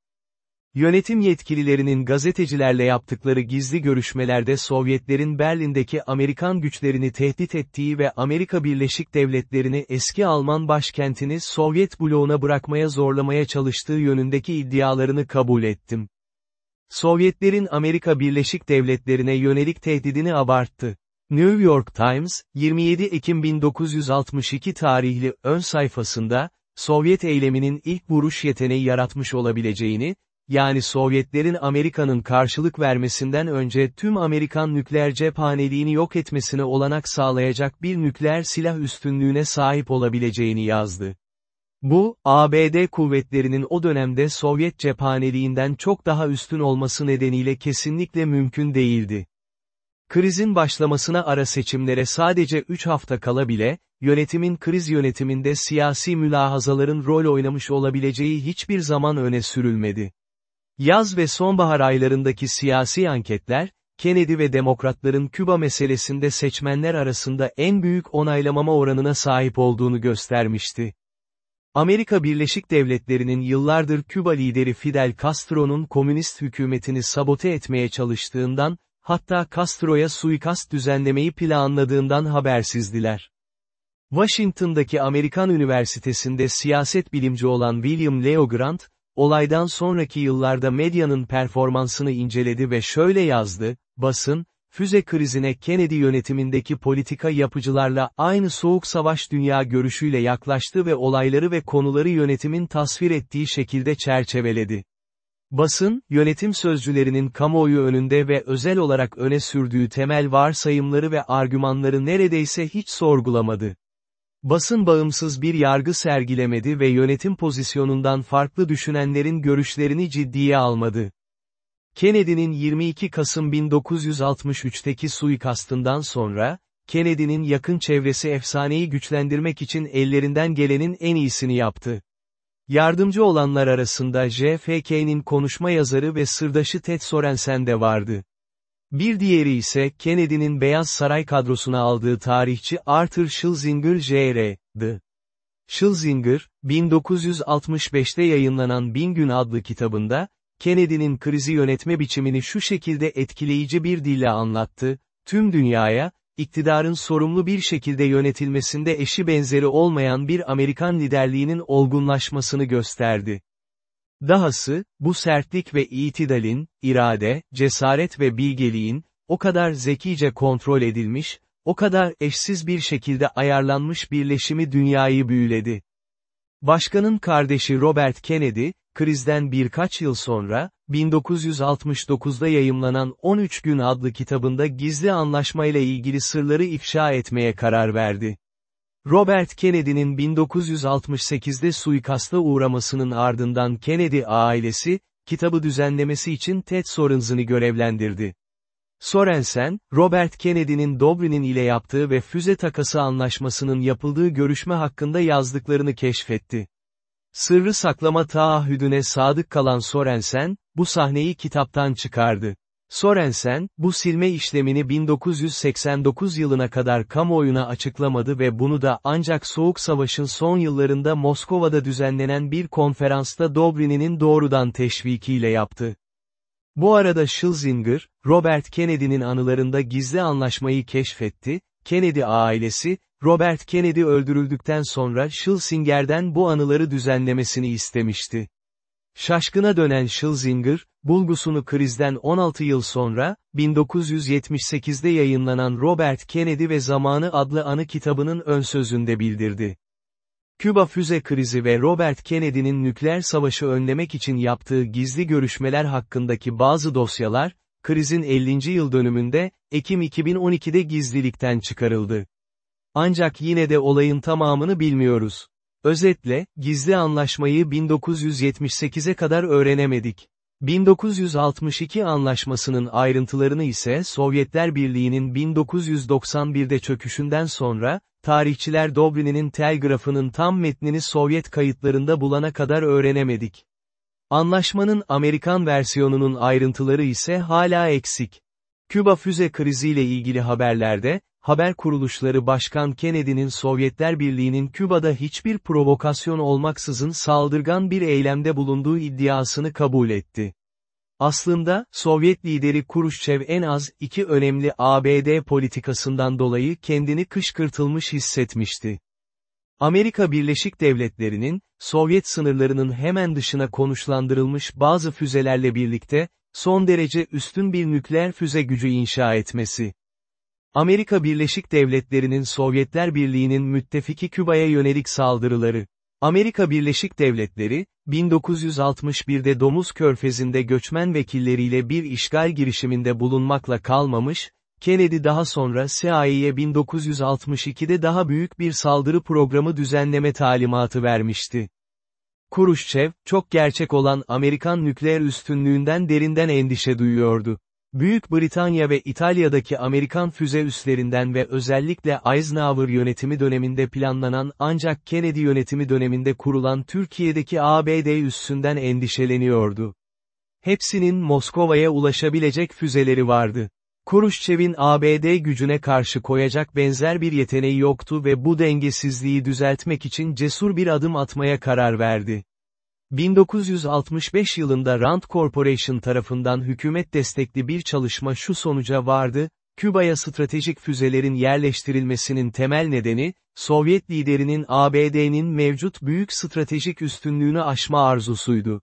Yönetim yetkililerinin gazetecilerle yaptıkları gizli görüşmelerde Sovyetlerin Berlin'deki Amerikan güçlerini tehdit ettiği ve Amerika Birleşik Devletleri'ni eski Alman başkentini Sovyet bloğuna bırakmaya zorlamaya çalıştığı yönündeki iddialarını kabul ettim. Sovyetlerin Amerika Birleşik Devletleri'ne yönelik tehdidini abarttı. New York Times, 27 Ekim 1962 tarihli ön sayfasında, Sovyet eyleminin ilk vuruş yeteneği yaratmış olabileceğini, yani Sovyetlerin Amerika'nın karşılık vermesinden önce tüm Amerikan nükleer cephaneliğini yok etmesine olanak sağlayacak bir nükleer silah üstünlüğüne sahip olabileceğini yazdı. Bu, ABD kuvvetlerinin o dönemde Sovyet cephaneliğinden çok daha üstün olması nedeniyle kesinlikle mümkün değildi. Krizin başlamasına ara seçimlere sadece 3 hafta kala bile, yönetimin kriz yönetiminde siyasi mülahazaların rol oynamış olabileceği hiçbir zaman öne sürülmedi. Yaz ve sonbahar aylarındaki siyasi anketler, Kennedy ve demokratların Küba meselesinde seçmenler arasında en büyük onaylamama oranına sahip olduğunu göstermişti. Amerika Birleşik Devletleri'nin yıllardır Küba lideri Fidel Castro'nun komünist hükümetini sabote etmeye çalıştığından, hatta Castro'ya suikast düzenlemeyi planladığından habersizdiler. Washington'daki Amerikan Üniversitesi'nde siyaset bilimci olan William Leo Grant, olaydan sonraki yıllarda medyanın performansını inceledi ve şöyle yazdı, basın, füze krizine Kennedy yönetimindeki politika yapıcılarla aynı soğuk savaş dünya görüşüyle yaklaştı ve olayları ve konuları yönetimin tasvir ettiği şekilde çerçeveledi. Basın, yönetim sözcülerinin kamuoyu önünde ve özel olarak öne sürdüğü temel varsayımları ve argümanları neredeyse hiç sorgulamadı. Basın bağımsız bir yargı sergilemedi ve yönetim pozisyonundan farklı düşünenlerin görüşlerini ciddiye almadı. Kennedy'nin 22 Kasım 1963'teki suikastından sonra, Kennedy'nin yakın çevresi efsaneyi güçlendirmek için ellerinden gelenin en iyisini yaptı. Yardımcı olanlar arasında JFK'nin konuşma yazarı ve sırdaşı Ted Sorensen de vardı. Bir diğeri ise Kennedy'nin Beyaz Saray kadrosuna aldığı tarihçi Arthur Schlesinger Jr.'dı. Schlesinger, 1965'te yayınlanan Bin Gün adlı kitabında, Kennedy'nin krizi yönetme biçimini şu şekilde etkileyici bir dille anlattı, tüm dünyaya, iktidarın sorumlu bir şekilde yönetilmesinde eşi benzeri olmayan bir Amerikan liderliğinin olgunlaşmasını gösterdi. Dahası, bu sertlik ve itidalin, irade, cesaret ve bilgeliğin, o kadar zekice kontrol edilmiş, o kadar eşsiz bir şekilde ayarlanmış birleşimi dünyayı büyüledi. Başkanın kardeşi Robert Kennedy, krizden birkaç yıl sonra, 1969'da yayımlanan 13 Gün adlı kitabında gizli anlaşmayla ilgili sırları ifşa etmeye karar verdi. Robert Kennedy'nin 1968'de suikasta uğramasının ardından Kennedy ailesi, kitabı düzenlemesi için Ted Sorenson'ı görevlendirdi. Sorensen, Robert Kennedy'nin Dobrinin ile yaptığı ve füze takası anlaşmasının yapıldığı görüşme hakkında yazdıklarını keşfetti. Sırrı saklama taahhüdüne sadık kalan Sorensen, bu sahneyi kitaptan çıkardı. Sorensen, bu silme işlemini 1989 yılına kadar kamuoyuna açıklamadı ve bunu da ancak Soğuk Savaş'ın son yıllarında Moskova'da düzenlenen bir konferansta Dobrini'nin doğrudan teşvikiyle yaptı. Bu arada Schlesinger, Robert Kennedy'nin anılarında gizli anlaşmayı keşfetti, Kennedy ailesi, Robert Kennedy öldürüldükten sonra Schlesinger'den bu anıları düzenlemesini istemişti. Şaşkına dönen Schlesinger, bulgusunu krizden 16 yıl sonra, 1978'de yayınlanan Robert Kennedy ve Zamanı adlı anı kitabının ön sözünde bildirdi. Küba füze krizi ve Robert Kennedy'nin nükleer savaşı önlemek için yaptığı gizli görüşmeler hakkındaki bazı dosyalar, krizin 50. yıl dönümünde, Ekim 2012'de gizlilikten çıkarıldı. Ancak yine de olayın tamamını bilmiyoruz. Özetle, gizli anlaşmayı 1978'e kadar öğrenemedik. 1962 anlaşmasının ayrıntılarını ise Sovyetler Birliği'nin 1991'de çöküşünden sonra, tarihçiler Dobrini'nin telgrafının tam metnini Sovyet kayıtlarında bulana kadar öğrenemedik. Anlaşmanın Amerikan versiyonunun ayrıntıları ise hala eksik. Küba füze kriziyle ilgili haberlerde, haber kuruluşları Başkan Kennedy'nin Sovyetler Birliği'nin Küba'da hiçbir provokasyon olmaksızın saldırgan bir eylemde bulunduğu iddiasını kabul etti. Aslında, Sovyet lideri Kuruşçev en az iki önemli ABD politikasından dolayı kendini kışkırtılmış hissetmişti. Amerika Birleşik Devletleri'nin, Sovyet sınırlarının hemen dışına konuşlandırılmış bazı füzelerle birlikte, son derece üstün bir nükleer füze gücü inşa etmesi. Amerika Birleşik Devletleri'nin Sovyetler Birliği'nin müttefiki Küba'ya yönelik saldırıları. Amerika Birleşik Devletleri, 1961'de Domuz Körfezi'nde göçmen vekilleriyle bir işgal girişiminde bulunmakla kalmamış, Kennedy daha sonra CIA'ye 1962'de daha büyük bir saldırı programı düzenleme talimatı vermişti. Kuruşçev, çok gerçek olan Amerikan nükleer üstünlüğünden derinden endişe duyuyordu. Büyük Britanya ve İtalya'daki Amerikan füze üslerinden ve özellikle Eisenhower yönetimi döneminde planlanan ancak Kennedy yönetimi döneminde kurulan Türkiye'deki ABD üssünden endişeleniyordu. Hepsinin Moskova'ya ulaşabilecek füzeleri vardı. Kuruşçev'in ABD gücüne karşı koyacak benzer bir yeteneği yoktu ve bu dengesizliği düzeltmek için cesur bir adım atmaya karar verdi. 1965 yılında Rand Corporation tarafından hükümet destekli bir çalışma şu sonuca vardı, Küba'ya stratejik füzelerin yerleştirilmesinin temel nedeni, Sovyet liderinin ABD'nin mevcut büyük stratejik üstünlüğünü aşma arzusuydu.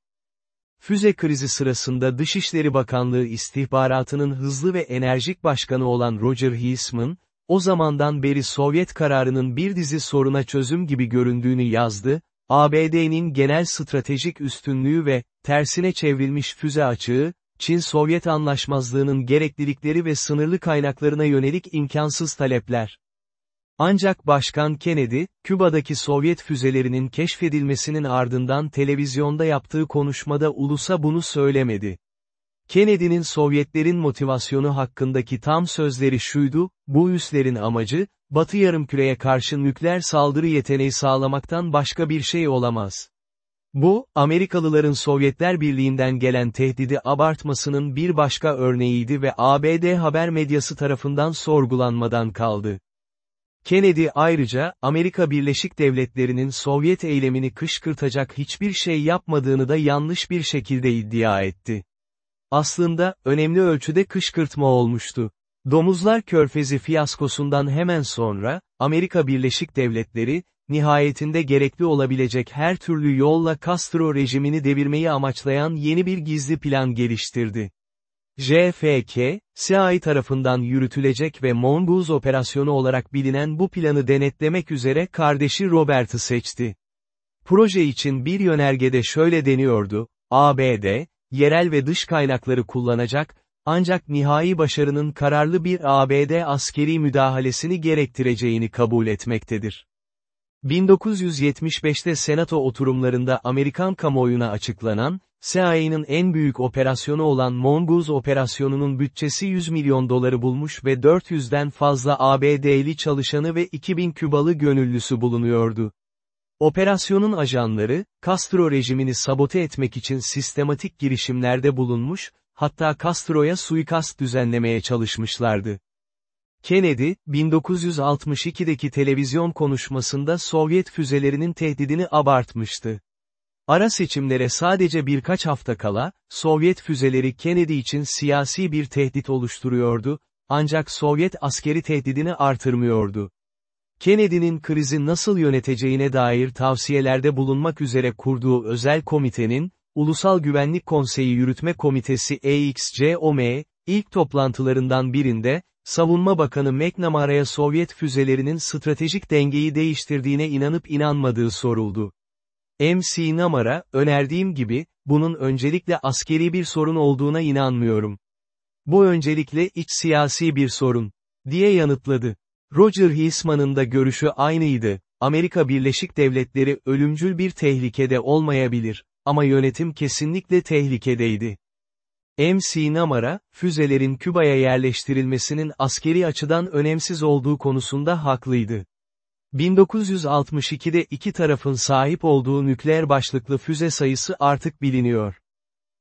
Füze krizi sırasında Dışişleri Bakanlığı istihbaratının hızlı ve enerjik başkanı olan Roger Heisman, o zamandan beri Sovyet kararının bir dizi soruna çözüm gibi göründüğünü yazdı, ABD'nin genel stratejik üstünlüğü ve, tersine çevrilmiş füze açığı, Çin-Sovyet anlaşmazlığının gereklilikleri ve sınırlı kaynaklarına yönelik imkansız talepler. Ancak Başkan Kennedy, Küba'daki Sovyet füzelerinin keşfedilmesinin ardından televizyonda yaptığı konuşmada ulusa bunu söylemedi. Kennedy'nin Sovyetlerin motivasyonu hakkındaki tam sözleri şuydu, bu üslerin amacı, Batı yarımküreye karşı nükleer saldırı yeteneği sağlamaktan başka bir şey olamaz. Bu, Amerikalıların Sovyetler Birliği'nden gelen tehdidi abartmasının bir başka örneğiydi ve ABD haber medyası tarafından sorgulanmadan kaldı. Kennedy ayrıca, Amerika Birleşik Devletleri'nin Sovyet eylemini kışkırtacak hiçbir şey yapmadığını da yanlış bir şekilde iddia etti. Aslında, önemli ölçüde kışkırtma olmuştu. Domuzlar Körfezi fiyaskosundan hemen sonra, Amerika Birleşik Devletleri, nihayetinde gerekli olabilecek her türlü yolla Castro rejimini devirmeyi amaçlayan yeni bir gizli plan geliştirdi. JFK, CIA tarafından yürütülecek ve Mongoose operasyonu olarak bilinen bu planı denetlemek üzere kardeşi Robert'ı seçti. Proje için bir yönergede şöyle deniyordu, ABD, yerel ve dış kaynakları kullanacak, ancak nihai başarının kararlı bir ABD askeri müdahalesini gerektireceğini kabul etmektedir. 1975'te Senato oturumlarında Amerikan kamuoyuna açıklanan, CIA'nın en büyük operasyonu olan Mongoose operasyonunun bütçesi 100 milyon doları bulmuş ve 400'den fazla ABD'li çalışanı ve 2000 Kübalı gönüllüsü bulunuyordu. Operasyonun ajanları, Castro rejimini sabote etmek için sistematik girişimlerde bulunmuş, hatta Castro'ya suikast düzenlemeye çalışmışlardı. Kennedy, 1962'deki televizyon konuşmasında Sovyet füzelerinin tehdidini abartmıştı. Ara seçimlere sadece birkaç hafta kala, Sovyet füzeleri Kennedy için siyasi bir tehdit oluşturuyordu, ancak Sovyet askeri tehdidini artırmıyordu. Kennedy'nin krizi nasıl yöneteceğine dair tavsiyelerde bulunmak üzere kurduğu özel komitenin, Ulusal Güvenlik Konseyi Yürütme Komitesi EXCOM, ilk toplantılarından birinde, Savunma Bakanı McNamara'ya Sovyet füzelerinin stratejik dengeyi değiştirdiğine inanıp inanmadığı soruldu. MC Namara, önerdiğim gibi, bunun öncelikle askeri bir sorun olduğuna inanmıyorum. Bu öncelikle iç siyasi bir sorun, diye yanıtladı. Roger Hilsman'ın da görüşü aynıydı, Amerika Birleşik Devletleri ölümcül bir tehlikede olmayabilir, ama yönetim kesinlikle tehlikedeydi. MC Namara, füzelerin Küba'ya yerleştirilmesinin askeri açıdan önemsiz olduğu konusunda haklıydı. 1962'de iki tarafın sahip olduğu nükleer başlıklı füze sayısı artık biliniyor.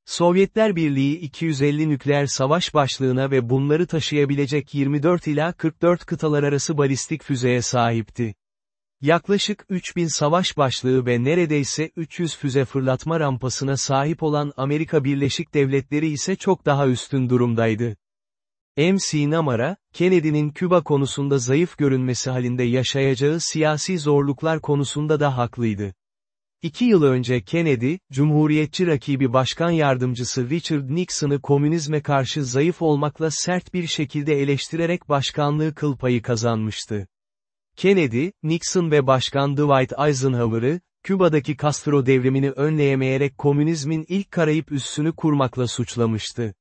Sovyetler Birliği 250 nükleer savaş başlığına ve bunları taşıyabilecek 24 ila 44 kıtalar arası balistik füzeye sahipti. Yaklaşık 3000 savaş başlığı ve neredeyse 300 füze fırlatma rampasına sahip olan Amerika Birleşik Devletleri ise çok daha üstün durumdaydı. MC Namara, Kennedy'nin Küba konusunda zayıf görünmesi halinde yaşayacağı siyasi zorluklar konusunda da haklıydı. İki yıl önce Kennedy, Cumhuriyetçi rakibi başkan yardımcısı Richard Nixon'ı komünizme karşı zayıf olmakla sert bir şekilde eleştirerek başkanlığı kıl payı kazanmıştı. Kennedy, Nixon ve Başkan Dwight Eisenhower'ı, Küba'daki Castro devrimini önleyemeyerek komünizmin ilk Karayip üssünü kurmakla suçlamıştı.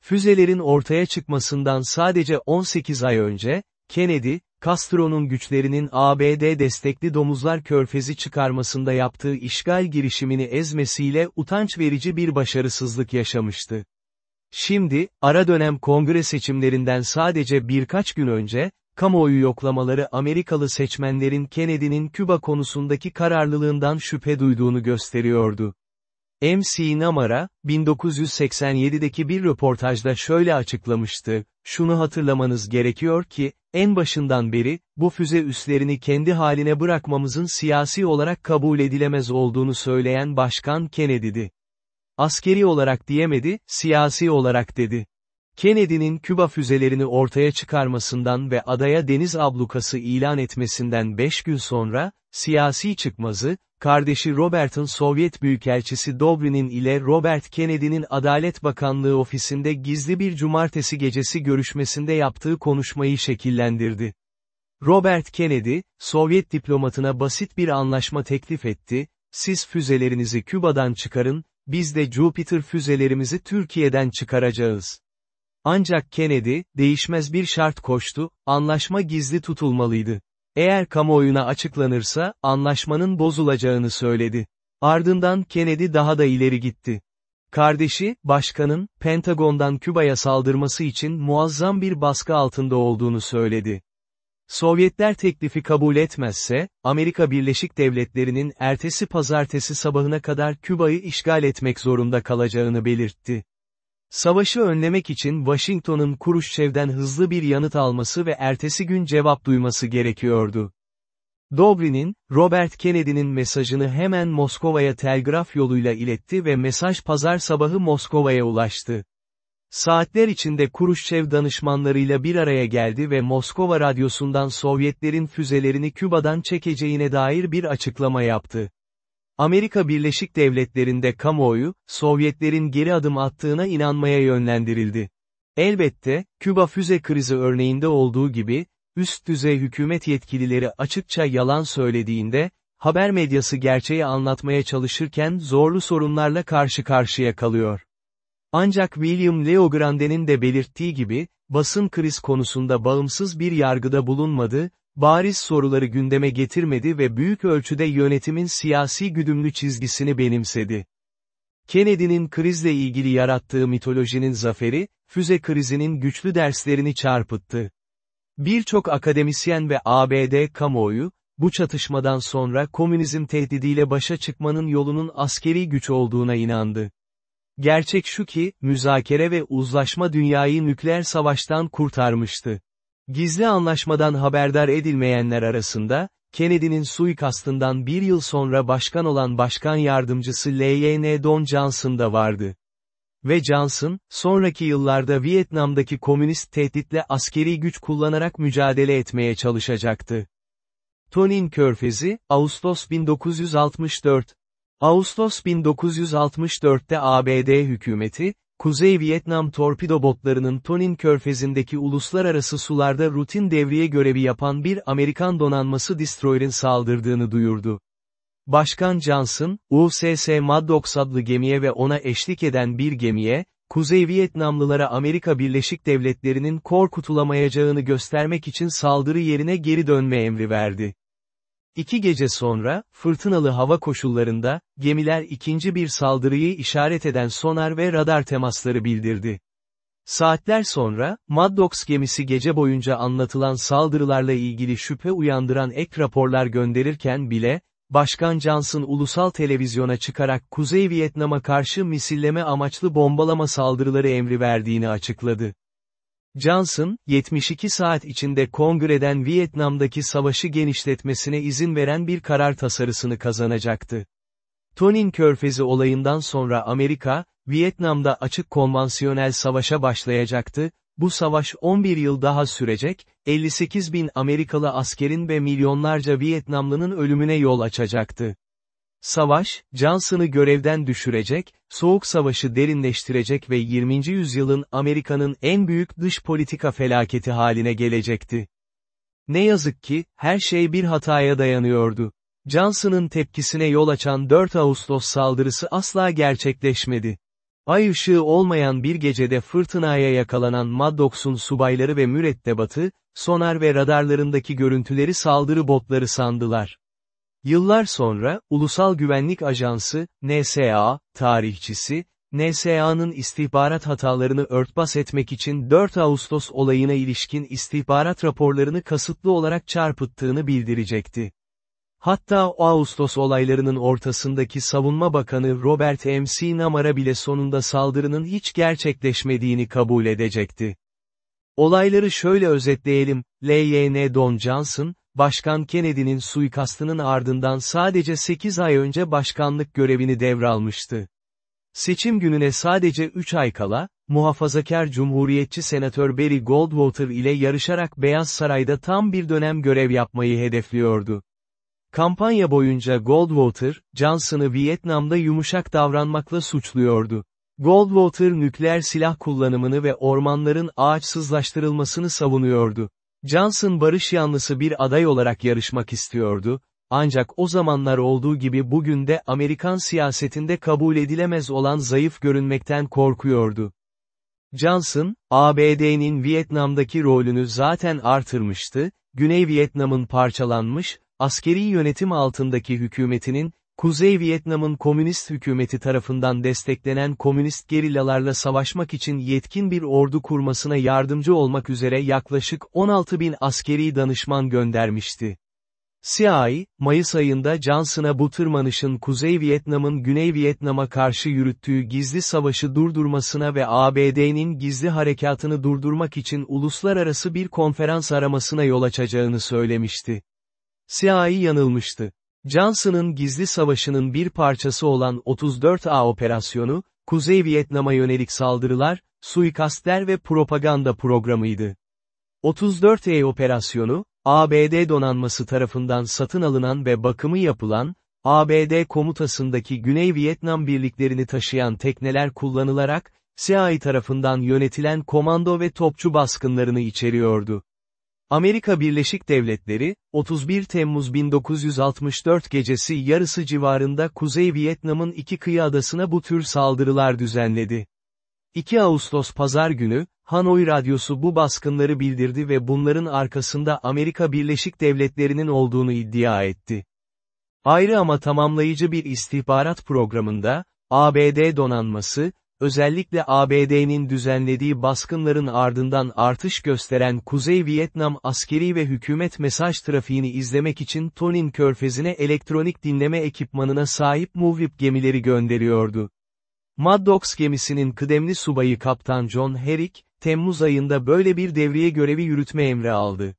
Füzelerin ortaya çıkmasından sadece 18 ay önce, Kennedy, Castro'nun güçlerinin ABD destekli domuzlar körfezi çıkarmasında yaptığı işgal girişimini ezmesiyle utanç verici bir başarısızlık yaşamıştı. Şimdi, ara dönem kongre seçimlerinden sadece birkaç gün önce, kamuoyu yoklamaları Amerikalı seçmenlerin Kennedy'nin Küba konusundaki kararlılığından şüphe duyduğunu gösteriyordu. MC Namara, 1987'deki bir röportajda şöyle açıklamıştı, şunu hatırlamanız gerekiyor ki, en başından beri, bu füze üslerini kendi haline bırakmamızın siyasi olarak kabul edilemez olduğunu söyleyen Başkan Kennedy'di. Askeri olarak diyemedi, siyasi olarak dedi. Kennedy'nin Küba füzelerini ortaya çıkarmasından ve adaya deniz ablukası ilan etmesinden 5 gün sonra, siyasi çıkmazı, kardeşi Robert'ın Sovyet Büyükelçisi Dobrin'in ile Robert Kennedy'nin Adalet Bakanlığı ofisinde gizli bir cumartesi gecesi görüşmesinde yaptığı konuşmayı şekillendirdi. Robert Kennedy, Sovyet diplomatına basit bir anlaşma teklif etti, siz füzelerinizi Küba'dan çıkarın, biz de Jupiter füzelerimizi Türkiye'den çıkaracağız. Ancak Kennedy, değişmez bir şart koştu, anlaşma gizli tutulmalıydı. Eğer kamuoyuna açıklanırsa, anlaşmanın bozulacağını söyledi. Ardından Kennedy daha da ileri gitti. Kardeşi, başkanın, Pentagon'dan Küba'ya saldırması için muazzam bir baskı altında olduğunu söyledi. Sovyetler teklifi kabul etmezse, Amerika Birleşik Devletleri'nin ertesi pazartesi sabahına kadar Küba'yı işgal etmek zorunda kalacağını belirtti. Savaşı önlemek için Washington'un Kuruşçev'den hızlı bir yanıt alması ve ertesi gün cevap duyması gerekiyordu. Dobrin'in, Robert Kennedy'nin mesajını hemen Moskova'ya telgraf yoluyla iletti ve mesaj pazar sabahı Moskova'ya ulaştı. Saatler içinde Kuruşçev danışmanlarıyla bir araya geldi ve Moskova radyosundan Sovyetlerin füzelerini Küba'dan çekeceğine dair bir açıklama yaptı. Amerika Birleşik Devletleri'nde kamuoyu, Sovyetlerin geri adım attığına inanmaya yönlendirildi. Elbette, Küba füze krizi örneğinde olduğu gibi, üst düzey hükümet yetkilileri açıkça yalan söylediğinde, haber medyası gerçeği anlatmaya çalışırken zorlu sorunlarla karşı karşıya kalıyor. Ancak William Leogrande'nin de belirttiği gibi, basın kriz konusunda bağımsız bir yargıda bulunmadı, bariz soruları gündeme getirmedi ve büyük ölçüde yönetimin siyasi güdümlü çizgisini benimsedi. Kennedy'nin krizle ilgili yarattığı mitolojinin zaferi, füze krizinin güçlü derslerini çarpıttı. Birçok akademisyen ve ABD kamuoyu, bu çatışmadan sonra komünizm tehdidiyle başa çıkmanın yolunun askeri güç olduğuna inandı. Gerçek şu ki, müzakere ve uzlaşma dünyayı nükleer savaştan kurtarmıştı. Gizli anlaşmadan haberdar edilmeyenler arasında, Kennedy'nin suikastından bir yıl sonra başkan olan başkan yardımcısı L.Y.N. Don Johnson da vardı. Ve Johnson, sonraki yıllarda Vietnam'daki komünist tehditle askeri güç kullanarak mücadele etmeye çalışacaktı. Tonin Körfezi, Ağustos 1964 Ağustos 1964'te ABD hükümeti, Kuzey Vietnam torpido botlarının Tonin Körfezi'ndeki uluslararası sularda rutin devriye görevi yapan bir Amerikan donanması destroyer'in saldırdığını duyurdu. Başkan Johnson, USS Maddox adlı gemiye ve ona eşlik eden bir gemiye, Kuzey Vietnamlılara Amerika Birleşik Devletleri'nin korkutulamayacağını göstermek için saldırı yerine geri dönme emri verdi. İki gece sonra, fırtınalı hava koşullarında, gemiler ikinci bir saldırıyı işaret eden sonar ve radar temasları bildirdi. Saatler sonra, Maddox gemisi gece boyunca anlatılan saldırılarla ilgili şüphe uyandıran ek raporlar gönderirken bile, Başkan Johnson ulusal televizyona çıkarak Kuzey Vietnam'a karşı misilleme amaçlı bombalama saldırıları emri verdiğini açıkladı. Johnson, 72 saat içinde kongreden Vietnam'daki savaşı genişletmesine izin veren bir karar tasarısını kazanacaktı. Tonin Körfezi olayından sonra Amerika, Vietnam'da açık konvansiyonel savaşa başlayacaktı, bu savaş 11 yıl daha sürecek, 58 bin Amerikalı askerin ve milyonlarca Vietnamlının ölümüne yol açacaktı. Savaş, Johnson'ı görevden düşürecek, Soğuk Savaşı derinleştirecek ve 20. yüzyılın Amerika'nın en büyük dış politika felaketi haline gelecekti. Ne yazık ki, her şey bir hataya dayanıyordu. Johnson'ın tepkisine yol açan 4 Ağustos saldırısı asla gerçekleşmedi. Ay ışığı olmayan bir gecede fırtınaya yakalanan Maddox'un subayları ve mürettebatı, sonar ve radarlarındaki görüntüleri saldırı botları sandılar. Yıllar sonra, Ulusal Güvenlik Ajansı, NSA, tarihçisi, NSA'nın istihbarat hatalarını örtbas etmek için 4 Ağustos olayına ilişkin istihbarat raporlarını kasıtlı olarak çarpıttığını bildirecekti. Hatta o Ağustos olaylarının ortasındaki Savunma Bakanı Robert M. C. Namara bile sonunda saldırının hiç gerçekleşmediğini kabul edecekti. Olayları şöyle özetleyelim, L.Y.N. Don Johnson, Başkan Kennedy'nin suikastının ardından sadece 8 ay önce başkanlık görevini devralmıştı. Seçim gününe sadece 3 ay kala, muhafazakar Cumhuriyetçi Senatör Barry Goldwater ile yarışarak Beyaz Saray'da tam bir dönem görev yapmayı hedefliyordu. Kampanya boyunca Goldwater, Johnson'ı Vietnam'da yumuşak davranmakla suçluyordu. Goldwater nükleer silah kullanımını ve ormanların ağaçsızlaştırılmasını savunuyordu. Johnson barış yanlısı bir aday olarak yarışmak istiyordu, ancak o zamanlar olduğu gibi bugün de Amerikan siyasetinde kabul edilemez olan zayıf görünmekten korkuyordu. Johnson, ABD'nin Vietnam'daki rolünü zaten artırmıştı, Güney Vietnam'ın parçalanmış, askeri yönetim altındaki hükümetinin, Kuzey Vietnam'ın komünist hükümeti tarafından desteklenen komünist gerillalarla savaşmak için yetkin bir ordu kurmasına yardımcı olmak üzere yaklaşık 16 bin askeri danışman göndermişti. CIA, Mayıs ayında Johnson'a bu tırmanışın Kuzey Vietnam'ın Güney Vietnam'a karşı yürüttüğü gizli savaşı durdurmasına ve ABD'nin gizli harekatını durdurmak için uluslararası bir konferans aramasına yol açacağını söylemişti. CIA yanılmıştı. Johnson'ın gizli savaşının bir parçası olan 34A operasyonu, Kuzey Vietnam'a yönelik saldırılar, suikastler ve propaganda programıydı. 34E operasyonu, ABD donanması tarafından satın alınan ve bakımı yapılan, ABD komutasındaki Güney Vietnam birliklerini taşıyan tekneler kullanılarak, CIA tarafından yönetilen komando ve topçu baskınlarını içeriyordu. Amerika Birleşik Devletleri, 31 Temmuz 1964 gecesi yarısı civarında Kuzey Vietnam'ın iki kıyı adasına bu tür saldırılar düzenledi. 2 Ağustos Pazar günü, Hanoi Radyosu bu baskınları bildirdi ve bunların arkasında Amerika Birleşik Devletleri'nin olduğunu iddia etti. Ayrı ama tamamlayıcı bir istihbarat programında, ABD donanması, özellikle ABD'nin düzenlediği baskınların ardından artış gösteren Kuzey Vietnam askeri ve hükümet mesaj trafiğini izlemek için Tonin körfezine elektronik dinleme ekipmanına sahip MOVIP gemileri gönderiyordu. Maddox gemisinin kıdemli subayı Kaptan John Herrick, Temmuz ayında böyle bir devriye görevi yürütme emri aldı.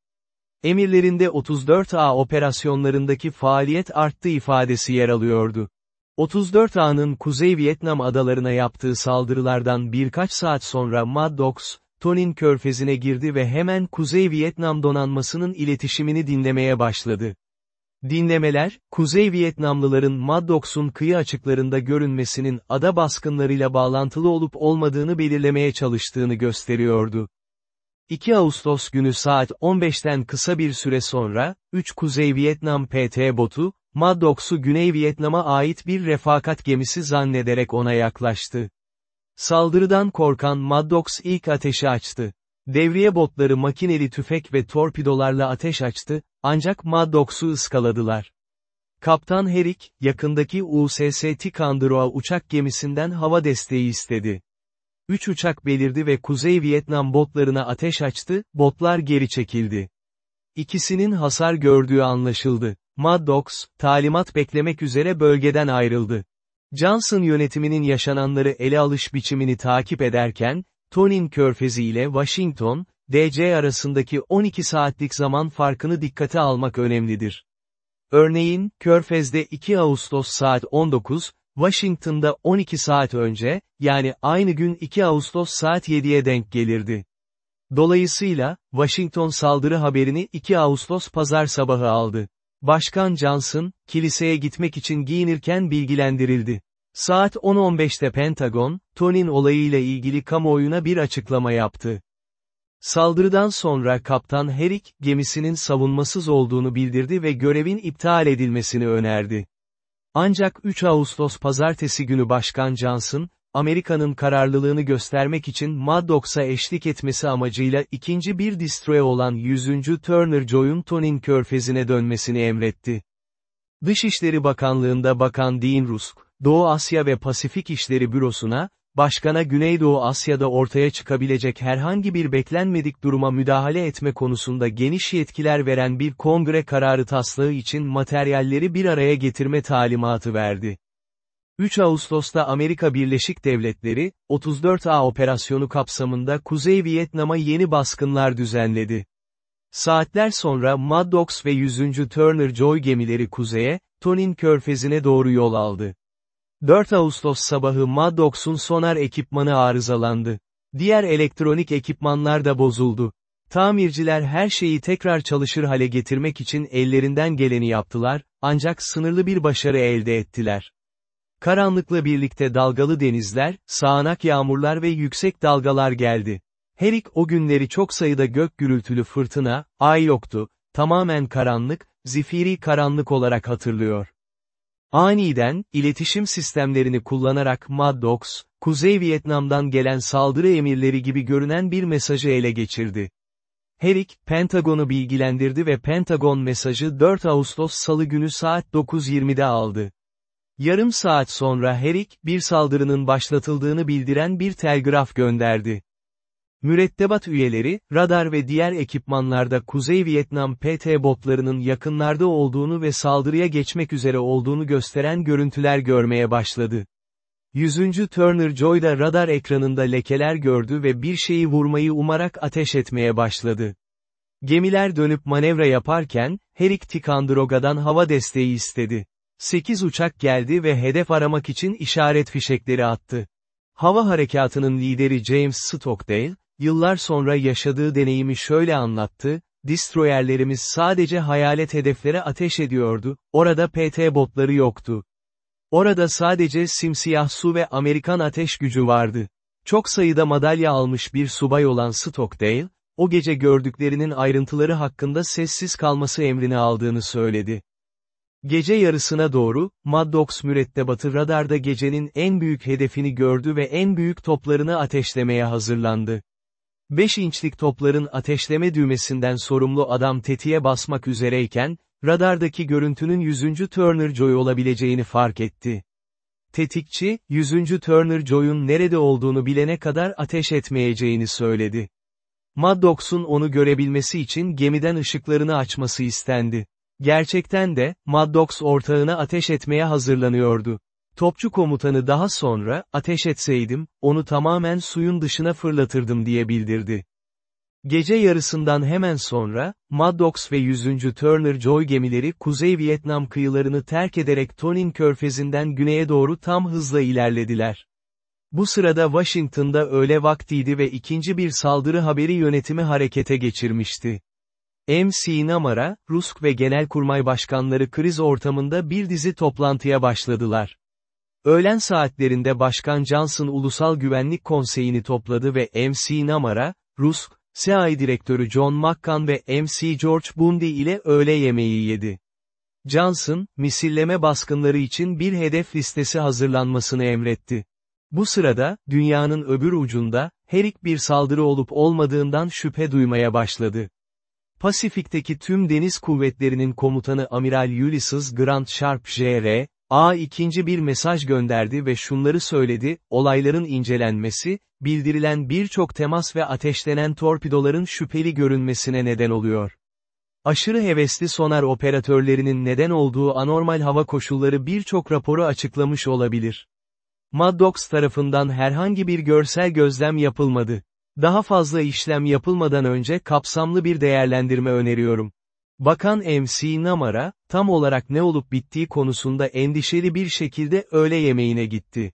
Emirlerinde 34A operasyonlarındaki faaliyet arttı ifadesi yer alıyordu. 34A'nın Kuzey Vietnam adalarına yaptığı saldırılardan birkaç saat sonra Maddox, Tonin körfezine girdi ve hemen Kuzey Vietnam donanmasının iletişimini dinlemeye başladı. Dinlemeler, Kuzey Vietnamlıların Maddox'un kıyı açıklarında görünmesinin ada baskınlarıyla bağlantılı olup olmadığını belirlemeye çalıştığını gösteriyordu. 2 Ağustos günü saat 15'ten kısa bir süre sonra, 3 Kuzey Vietnam PT botu, Maddox'u Güney Vietnam'a ait bir refakat gemisi zannederek ona yaklaştı. Saldırıdan korkan Maddox ilk ateşi açtı. Devriye botları makineli tüfek ve torpidolarla ateş açtı, ancak Maddox'u ıskaladılar. Kaptan Herrick, yakındaki USS Ticonderoga uçak gemisinden hava desteği istedi. Üç uçak belirdi ve Kuzey Vietnam botlarına ateş açtı, botlar geri çekildi. İkisinin hasar gördüğü anlaşıldı. Maddox, talimat beklemek üzere bölgeden ayrıldı. Johnson yönetiminin yaşananları ele alış biçimini takip ederken, Tonin Körfezi ile Washington, DC arasındaki 12 saatlik zaman farkını dikkate almak önemlidir. Örneğin, Körfez'de 2 Ağustos saat 19, Washington'da 12 saat önce, yani aynı gün 2 Ağustos saat 7'ye denk gelirdi. Dolayısıyla, Washington saldırı haberini 2 Ağustos pazar sabahı aldı. Başkan Johnson, kiliseye gitmek için giyinirken bilgilendirildi. Saat 10.15'te Pentagon, Tonin olayıyla ilgili kamuoyuna bir açıklama yaptı. Saldırıdan sonra Kaptan Herrick, gemisinin savunmasız olduğunu bildirdi ve görevin iptal edilmesini önerdi. Ancak 3 Ağustos pazartesi günü Başkan Johnson, Amerika'nın kararlılığını göstermek için Maddox'a eşlik etmesi amacıyla ikinci bir destroy olan 100. Turner Joy'un Tonin körfezine dönmesini emretti. Dışişleri Bakanlığında Bakan Dean Rusk, Doğu Asya ve Pasifik İşleri Bürosu'na, Başkana Güneydoğu Asya'da ortaya çıkabilecek herhangi bir beklenmedik duruma müdahale etme konusunda geniş yetkiler veren bir kongre kararı taslağı için materyalleri bir araya getirme talimatı verdi. 3 Ağustos'ta Amerika Birleşik Devletleri, 34A operasyonu kapsamında Kuzey Vietnam'a yeni baskınlar düzenledi. Saatler sonra Maddox ve 100. Turner Joy gemileri kuzeye, Tonin körfezine doğru yol aldı. 4 Ağustos sabahı Maddox'un sonar ekipmanı arızalandı. Diğer elektronik ekipmanlar da bozuldu. Tamirciler her şeyi tekrar çalışır hale getirmek için ellerinden geleni yaptılar, ancak sınırlı bir başarı elde ettiler. Karanlıkla birlikte dalgalı denizler, sağanak yağmurlar ve yüksek dalgalar geldi. Herrick o günleri çok sayıda gök gürültülü fırtına, ay yoktu, tamamen karanlık, zifiri karanlık olarak hatırlıyor. Aniden, iletişim sistemlerini kullanarak Maddox, Kuzey Vietnam'dan gelen saldırı emirleri gibi görünen bir mesajı ele geçirdi. Herrick, Pentagon'u bilgilendirdi ve Pentagon mesajı 4 Ağustos Salı günü saat 9.20'de aldı. Yarım saat sonra Herrick, bir saldırının başlatıldığını bildiren bir telgraf gönderdi. Mürettebat üyeleri, radar ve diğer ekipmanlarda Kuzey Vietnam PT botlarının yakınlarda olduğunu ve saldırıya geçmek üzere olduğunu gösteren görüntüler görmeye başladı. Yüzüncü Turner Joy da radar ekranında lekeler gördü ve bir şeyi vurmayı umarak ateş etmeye başladı. Gemiler dönüp manevra yaparken, Herrick Ticonderogadan hava desteği istedi. 8 uçak geldi ve hedef aramak için işaret fişekleri attı. Hava harekatının lideri James Stockdale, yıllar sonra yaşadığı deneyimi şöyle anlattı, destroyerlerimiz sadece hayalet hedeflere ateş ediyordu, orada PT botları yoktu. Orada sadece simsiyah su ve Amerikan ateş gücü vardı. Çok sayıda madalya almış bir subay olan Stockdale, o gece gördüklerinin ayrıntıları hakkında sessiz kalması emrini aldığını söyledi. Gece yarısına doğru, Maddox mürettebatı radarda gecenin en büyük hedefini gördü ve en büyük toplarını ateşlemeye hazırlandı. 5 inçlik topların ateşleme düğmesinden sorumlu adam tetiğe basmak üzereyken, radardaki görüntünün 100. Turner Joy olabileceğini fark etti. Tetikçi, 100. Turner Joy'un nerede olduğunu bilene kadar ateş etmeyeceğini söyledi. Maddox'un onu görebilmesi için gemiden ışıklarını açması istendi. Gerçekten de, Maddox ortağına ateş etmeye hazırlanıyordu. Topçu komutanı daha sonra, ateş etseydim, onu tamamen suyun dışına fırlatırdım diye bildirdi. Gece yarısından hemen sonra, Maddox ve 100. Turner Joy gemileri Kuzey Vietnam kıyılarını terk ederek Tonin körfezinden güneye doğru tam hızla ilerlediler. Bu sırada Washington'da öğle vaktiydi ve ikinci bir saldırı haberi yönetimi harekete geçirmişti. MC Namara, Rusk ve Genelkurmay Başkanları kriz ortamında bir dizi toplantıya başladılar. Öğlen saatlerinde Başkan Johnson Ulusal Güvenlik Konseyi'ni topladı ve MC Namara, Rusk, CIA Direktörü John McCain ve MC George Bundy ile öğle yemeği yedi. Johnson, misilleme baskınları için bir hedef listesi hazırlanmasını emretti. Bu sırada, dünyanın öbür ucunda, her iki bir saldırı olup olmadığından şüphe duymaya başladı. Pasifik'teki tüm deniz kuvvetlerinin komutanı Amiral Ulysses Grant Sharp Jr., A ikinci bir mesaj gönderdi ve şunları söyledi, olayların incelenmesi, bildirilen birçok temas ve ateşlenen torpidoların şüpheli görünmesine neden oluyor. Aşırı hevesli sonar operatörlerinin neden olduğu anormal hava koşulları birçok raporu açıklamış olabilir. Maddox tarafından herhangi bir görsel gözlem yapılmadı. Daha fazla işlem yapılmadan önce kapsamlı bir değerlendirme öneriyorum. Bakan MC Namara, tam olarak ne olup bittiği konusunda endişeli bir şekilde öğle yemeğine gitti.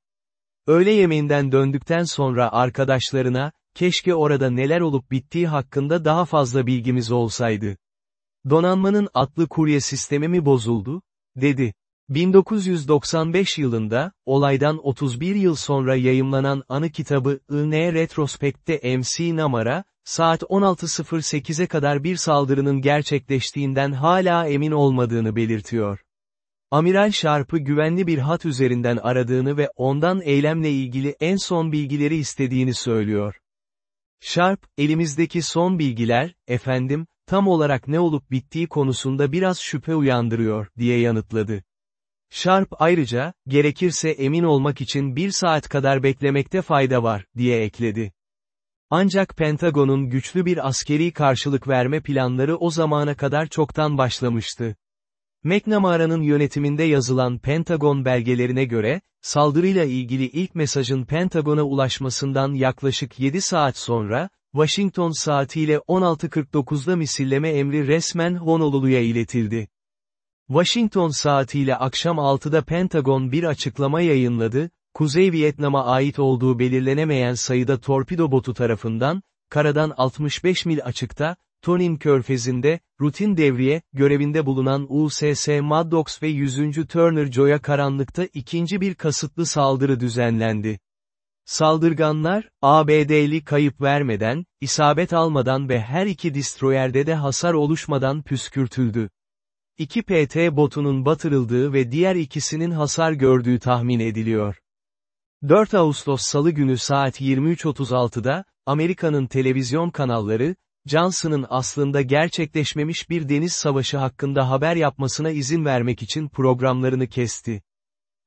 Öğle yemeğinden döndükten sonra arkadaşlarına, keşke orada neler olup bittiği hakkında daha fazla bilgimiz olsaydı. Donanmanın atlı kurye sistemi mi bozuldu? dedi. 1995 yılında, olaydan 31 yıl sonra yayımlanan anı kitabı IN Retrospekt'te MC Namara, saat 16.08'e kadar bir saldırının gerçekleştiğinden hala emin olmadığını belirtiyor. Amiral Sharp'ı güvenli bir hat üzerinden aradığını ve ondan eylemle ilgili en son bilgileri istediğini söylüyor. Sharp, elimizdeki son bilgiler, efendim, tam olarak ne olup bittiği konusunda biraz şüphe uyandırıyor, diye yanıtladı. Sharp ayrıca, gerekirse emin olmak için bir saat kadar beklemekte fayda var, diye ekledi. Ancak Pentagon'un güçlü bir askeri karşılık verme planları o zamana kadar çoktan başlamıştı. McNamara'nın yönetiminde yazılan Pentagon belgelerine göre, saldırıyla ilgili ilk mesajın Pentagon'a ulaşmasından yaklaşık 7 saat sonra, Washington saatiyle 16.49'da misilleme emri resmen Honolulu'ya iletildi. Washington saatiyle akşam 6'da Pentagon bir açıklama yayınladı, Kuzey Vietnam'a ait olduğu belirlenemeyen sayıda torpido botu tarafından, karadan 65 mil açıkta, Tonin Körfezi'nde, rutin devriye, görevinde bulunan USS Maddox ve 100. Turner Joy'a karanlıkta ikinci bir kasıtlı saldırı düzenlendi. Saldırganlar, ABD'li kayıp vermeden, isabet almadan ve her iki destroyerde de hasar oluşmadan püskürtüldü. 2 PT botunun batırıldığı ve diğer ikisinin hasar gördüğü tahmin ediliyor. 4 Ağustos Salı günü saat 23.36'da, Amerika'nın televizyon kanalları, Johnson'ın aslında gerçekleşmemiş bir deniz savaşı hakkında haber yapmasına izin vermek için programlarını kesti.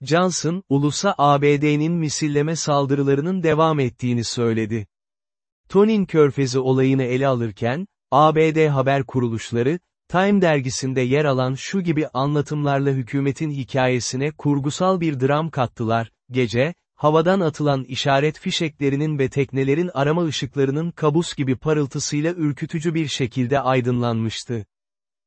Johnson, ulusa ABD'nin misilleme saldırılarının devam ettiğini söyledi. Tonin Körfezi olayını ele alırken, ABD haber kuruluşları, Time dergisinde yer alan şu gibi anlatımlarla hükümetin hikayesine kurgusal bir dram kattılar, gece, havadan atılan işaret fişeklerinin ve teknelerin arama ışıklarının kabus gibi parıltısıyla ürkütücü bir şekilde aydınlanmıştı.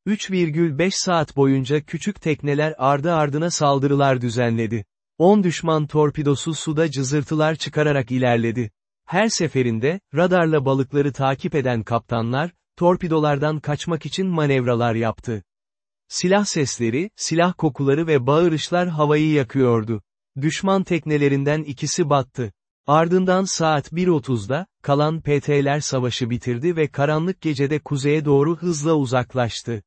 3,5 saat boyunca küçük tekneler ardı ardına saldırılar düzenledi. 10 düşman torpidosu suda cızırtılar çıkararak ilerledi. Her seferinde, radarla balıkları takip eden kaptanlar, torpidolardan kaçmak için manevralar yaptı. Silah sesleri, silah kokuları ve bağırışlar havayı yakıyordu. Düşman teknelerinden ikisi battı. Ardından saat 1.30'da, kalan PT'ler savaşı bitirdi ve karanlık gecede kuzeye doğru hızla uzaklaştı.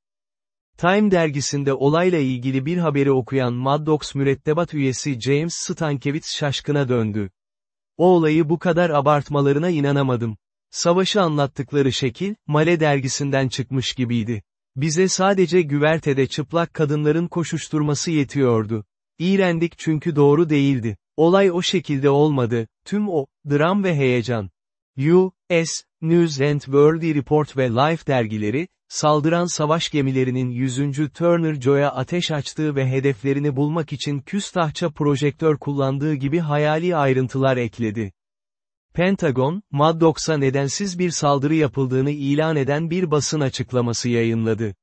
Time dergisinde olayla ilgili bir haberi okuyan Maddox mürettebat üyesi James Stankiewicz şaşkına döndü. O olayı bu kadar abartmalarına inanamadım. Savaşı anlattıkları şekil, Male dergisinden çıkmış gibiydi. Bize sadece güvertede çıplak kadınların koşuşturması yetiyordu. İğrendik çünkü doğru değildi. Olay o şekilde olmadı, tüm o, dram ve heyecan. U.S. News and World Report ve Life dergileri, saldıran savaş gemilerinin 100. Turner Joy'a ateş açtığı ve hedeflerini bulmak için küstahça projektör kullandığı gibi hayali ayrıntılar ekledi. Pentagon, Maddox'a nedensiz bir saldırı yapıldığını ilan eden bir basın açıklaması yayınladı.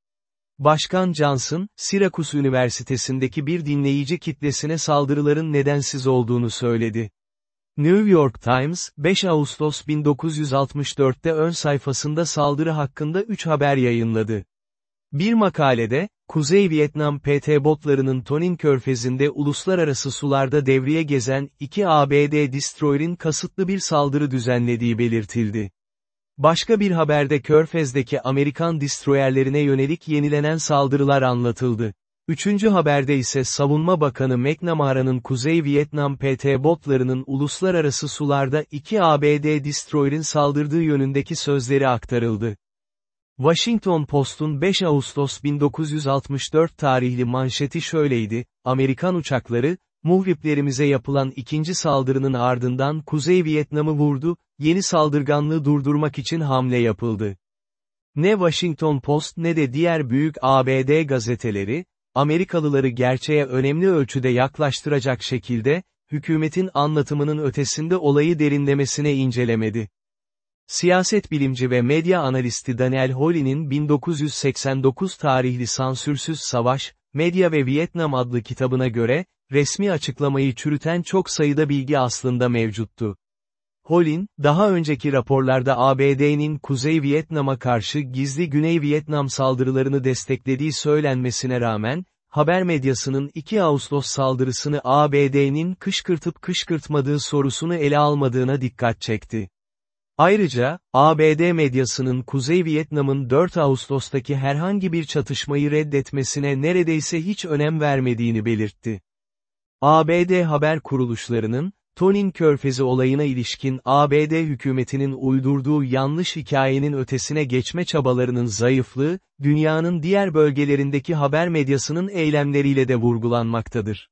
Başkan Johnson, Syracuse Üniversitesi'ndeki bir dinleyici kitlesine saldırıların nedensiz olduğunu söyledi. New York Times, 5 Ağustos 1964'te ön sayfasında saldırı hakkında 3 haber yayınladı. Bir makalede, Kuzey Vietnam PT botlarının Tonin körfezinde uluslararası sularda devriye gezen iki ABD destroyer'in kasıtlı bir saldırı düzenlediği belirtildi. Başka bir haberde körfezdeki Amerikan destroyerlerine yönelik yenilenen saldırılar anlatıldı. Üçüncü haberde ise Savunma Bakanı McNamara'nın Kuzey Vietnam PT botlarının uluslararası sularda iki ABD destroyer'in saldırdığı yönündeki sözleri aktarıldı. Washington Post'un 5 Ağustos 1964 tarihli manşeti şöyleydi, Amerikan uçakları, muhriplerimize yapılan ikinci saldırının ardından Kuzey Vietnam'ı vurdu, yeni saldırganlığı durdurmak için hamle yapıldı. Ne Washington Post ne de diğer büyük ABD gazeteleri, Amerikalıları gerçeğe önemli ölçüde yaklaştıracak şekilde, hükümetin anlatımının ötesinde olayı derinlemesine incelemedi. Siyaset bilimci ve medya analisti Daniel Holly'nin 1989 tarihli Sansürsüz Savaş, Medya ve Vietnam adlı kitabına göre, resmi açıklamayı çürüten çok sayıda bilgi aslında mevcuttu. Holin, daha önceki raporlarda ABD'nin Kuzey Vietnam'a karşı gizli Güney Vietnam saldırılarını desteklediği söylenmesine rağmen, haber medyasının 2 Ağustos saldırısını ABD'nin kışkırtıp kışkırtmadığı sorusunu ele almadığına dikkat çekti. Ayrıca, ABD medyasının Kuzey Vietnam'ın 4 Ağustos'taki herhangi bir çatışmayı reddetmesine neredeyse hiç önem vermediğini belirtti. ABD haber kuruluşlarının, Tonin Körfezi olayına ilişkin ABD hükümetinin uydurduğu yanlış hikayenin ötesine geçme çabalarının zayıflığı, dünyanın diğer bölgelerindeki haber medyasının eylemleriyle de vurgulanmaktadır.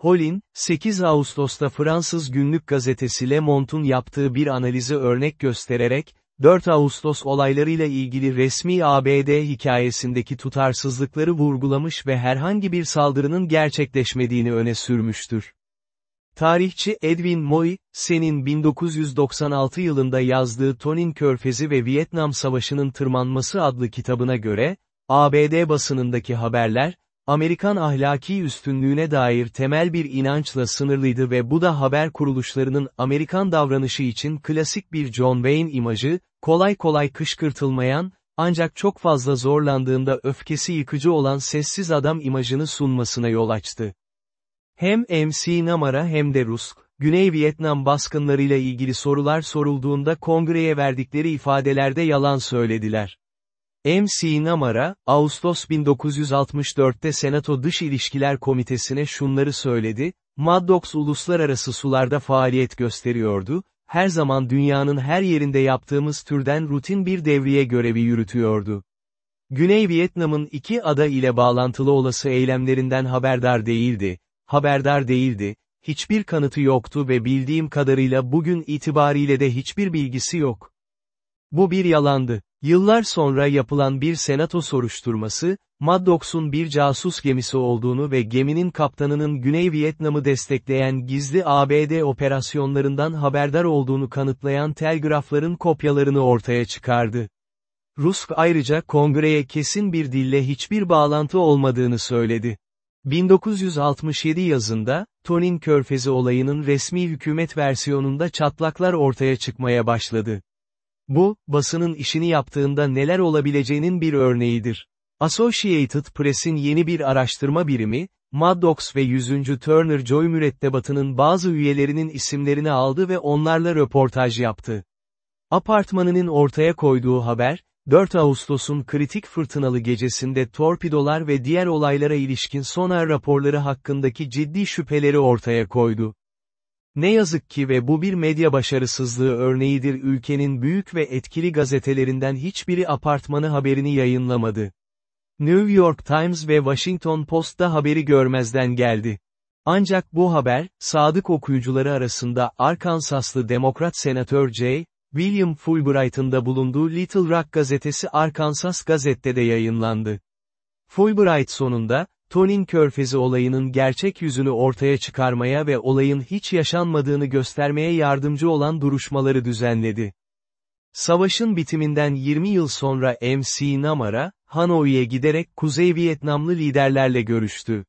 Holin, 8 Ağustos'ta Fransız günlük gazetesi Le Monde'un yaptığı bir analizi örnek göstererek, 4 Ağustos olaylarıyla ilgili resmi ABD hikayesindeki tutarsızlıkları vurgulamış ve herhangi bir saldırının gerçekleşmediğini öne sürmüştür. Tarihçi Edwin Moy, senin 1996 yılında yazdığı Tonin Körfezi ve Vietnam Savaşı'nın Tırmanması adlı kitabına göre, ABD basınındaki haberler, Amerikan ahlaki üstünlüğüne dair temel bir inançla sınırlıydı ve bu da haber kuruluşlarının Amerikan davranışı için klasik bir John Wayne imajı, kolay kolay kışkırtılmayan, ancak çok fazla zorlandığında öfkesi yıkıcı olan sessiz adam imajını sunmasına yol açtı. Hem MC Namara hem de Rusk, Güney Vietnam baskınlarıyla ilgili sorular sorulduğunda kongreye verdikleri ifadelerde yalan söylediler. MC Namara, Ağustos 1964'te Senato Dış İlişkiler Komitesi'ne şunları söyledi, Maddox uluslararası sularda faaliyet gösteriyordu, her zaman dünyanın her yerinde yaptığımız türden rutin bir devriye görevi yürütüyordu. Güney Vietnam'ın iki ada ile bağlantılı olası eylemlerinden haberdar değildi, haberdar değildi, hiçbir kanıtı yoktu ve bildiğim kadarıyla bugün itibariyle de hiçbir bilgisi yok. Bu bir yalandı. Yıllar sonra yapılan bir senato soruşturması, Maddox'un bir casus gemisi olduğunu ve geminin kaptanının Güney Vietnam'ı destekleyen gizli ABD operasyonlarından haberdar olduğunu kanıtlayan telgrafların kopyalarını ortaya çıkardı. Rusk ayrıca kongreye kesin bir dille hiçbir bağlantı olmadığını söyledi. 1967 yazında, Tonin Körfezi olayının resmi hükümet versiyonunda çatlaklar ortaya çıkmaya başladı. Bu, basının işini yaptığında neler olabileceğinin bir örneğidir. Associated Press'in yeni bir araştırma birimi, Maddox ve 100. Turner Joy mürettebatının bazı üyelerinin isimlerini aldı ve onlarla röportaj yaptı. Apartmanının ortaya koyduğu haber, 4 Ağustos'un kritik fırtınalı gecesinde torpidolar ve diğer olaylara ilişkin sonar raporları hakkındaki ciddi şüpheleri ortaya koydu. Ne yazık ki ve bu bir medya başarısızlığı örneğidir ülkenin büyük ve etkili gazetelerinden hiçbiri apartmanı haberini yayınlamadı. New York Times ve Washington Post'ta haberi görmezden geldi. Ancak bu haber, sadık okuyucuları arasında Arkansaslı Demokrat Senatör J. William Fulbright'ın da bulunduğu Little Rock gazetesi Arkansas Gazette'de yayınlandı. Fulbright sonunda, Tonin Körfezi olayının gerçek yüzünü ortaya çıkarmaya ve olayın hiç yaşanmadığını göstermeye yardımcı olan duruşmaları düzenledi. Savaşın bitiminden 20 yıl sonra MC Namara, Hanoi'ye giderek Kuzey Vietnamlı liderlerle görüştü.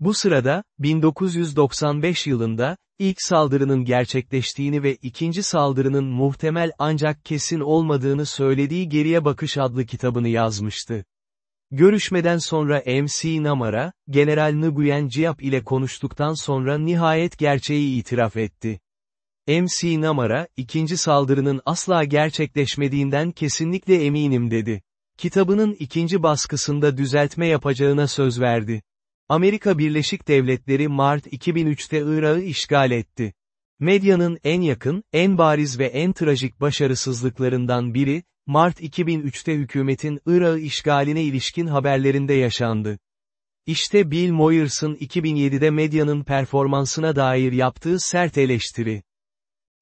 Bu sırada, 1995 yılında, ilk saldırının gerçekleştiğini ve ikinci saldırının muhtemel ancak kesin olmadığını söylediği Geriye Bakış adlı kitabını yazmıştı. Görüşmeden sonra MC Namara, General Nguyen Giap ile konuştuktan sonra nihayet gerçeği itiraf etti. MC Namara, ikinci saldırının asla gerçekleşmediğinden kesinlikle eminim dedi. Kitabının ikinci baskısında düzeltme yapacağına söz verdi. Amerika Birleşik Devletleri Mart 2003'te Irak'ı işgal etti. Medyanın en yakın, en bariz ve en trajik başarısızlıklarından biri, Mart 2003'te hükümetin Irak'ı işgaline ilişkin haberlerinde yaşandı. İşte Bill Moyers'ın 2007'de medyanın performansına dair yaptığı sert eleştiri.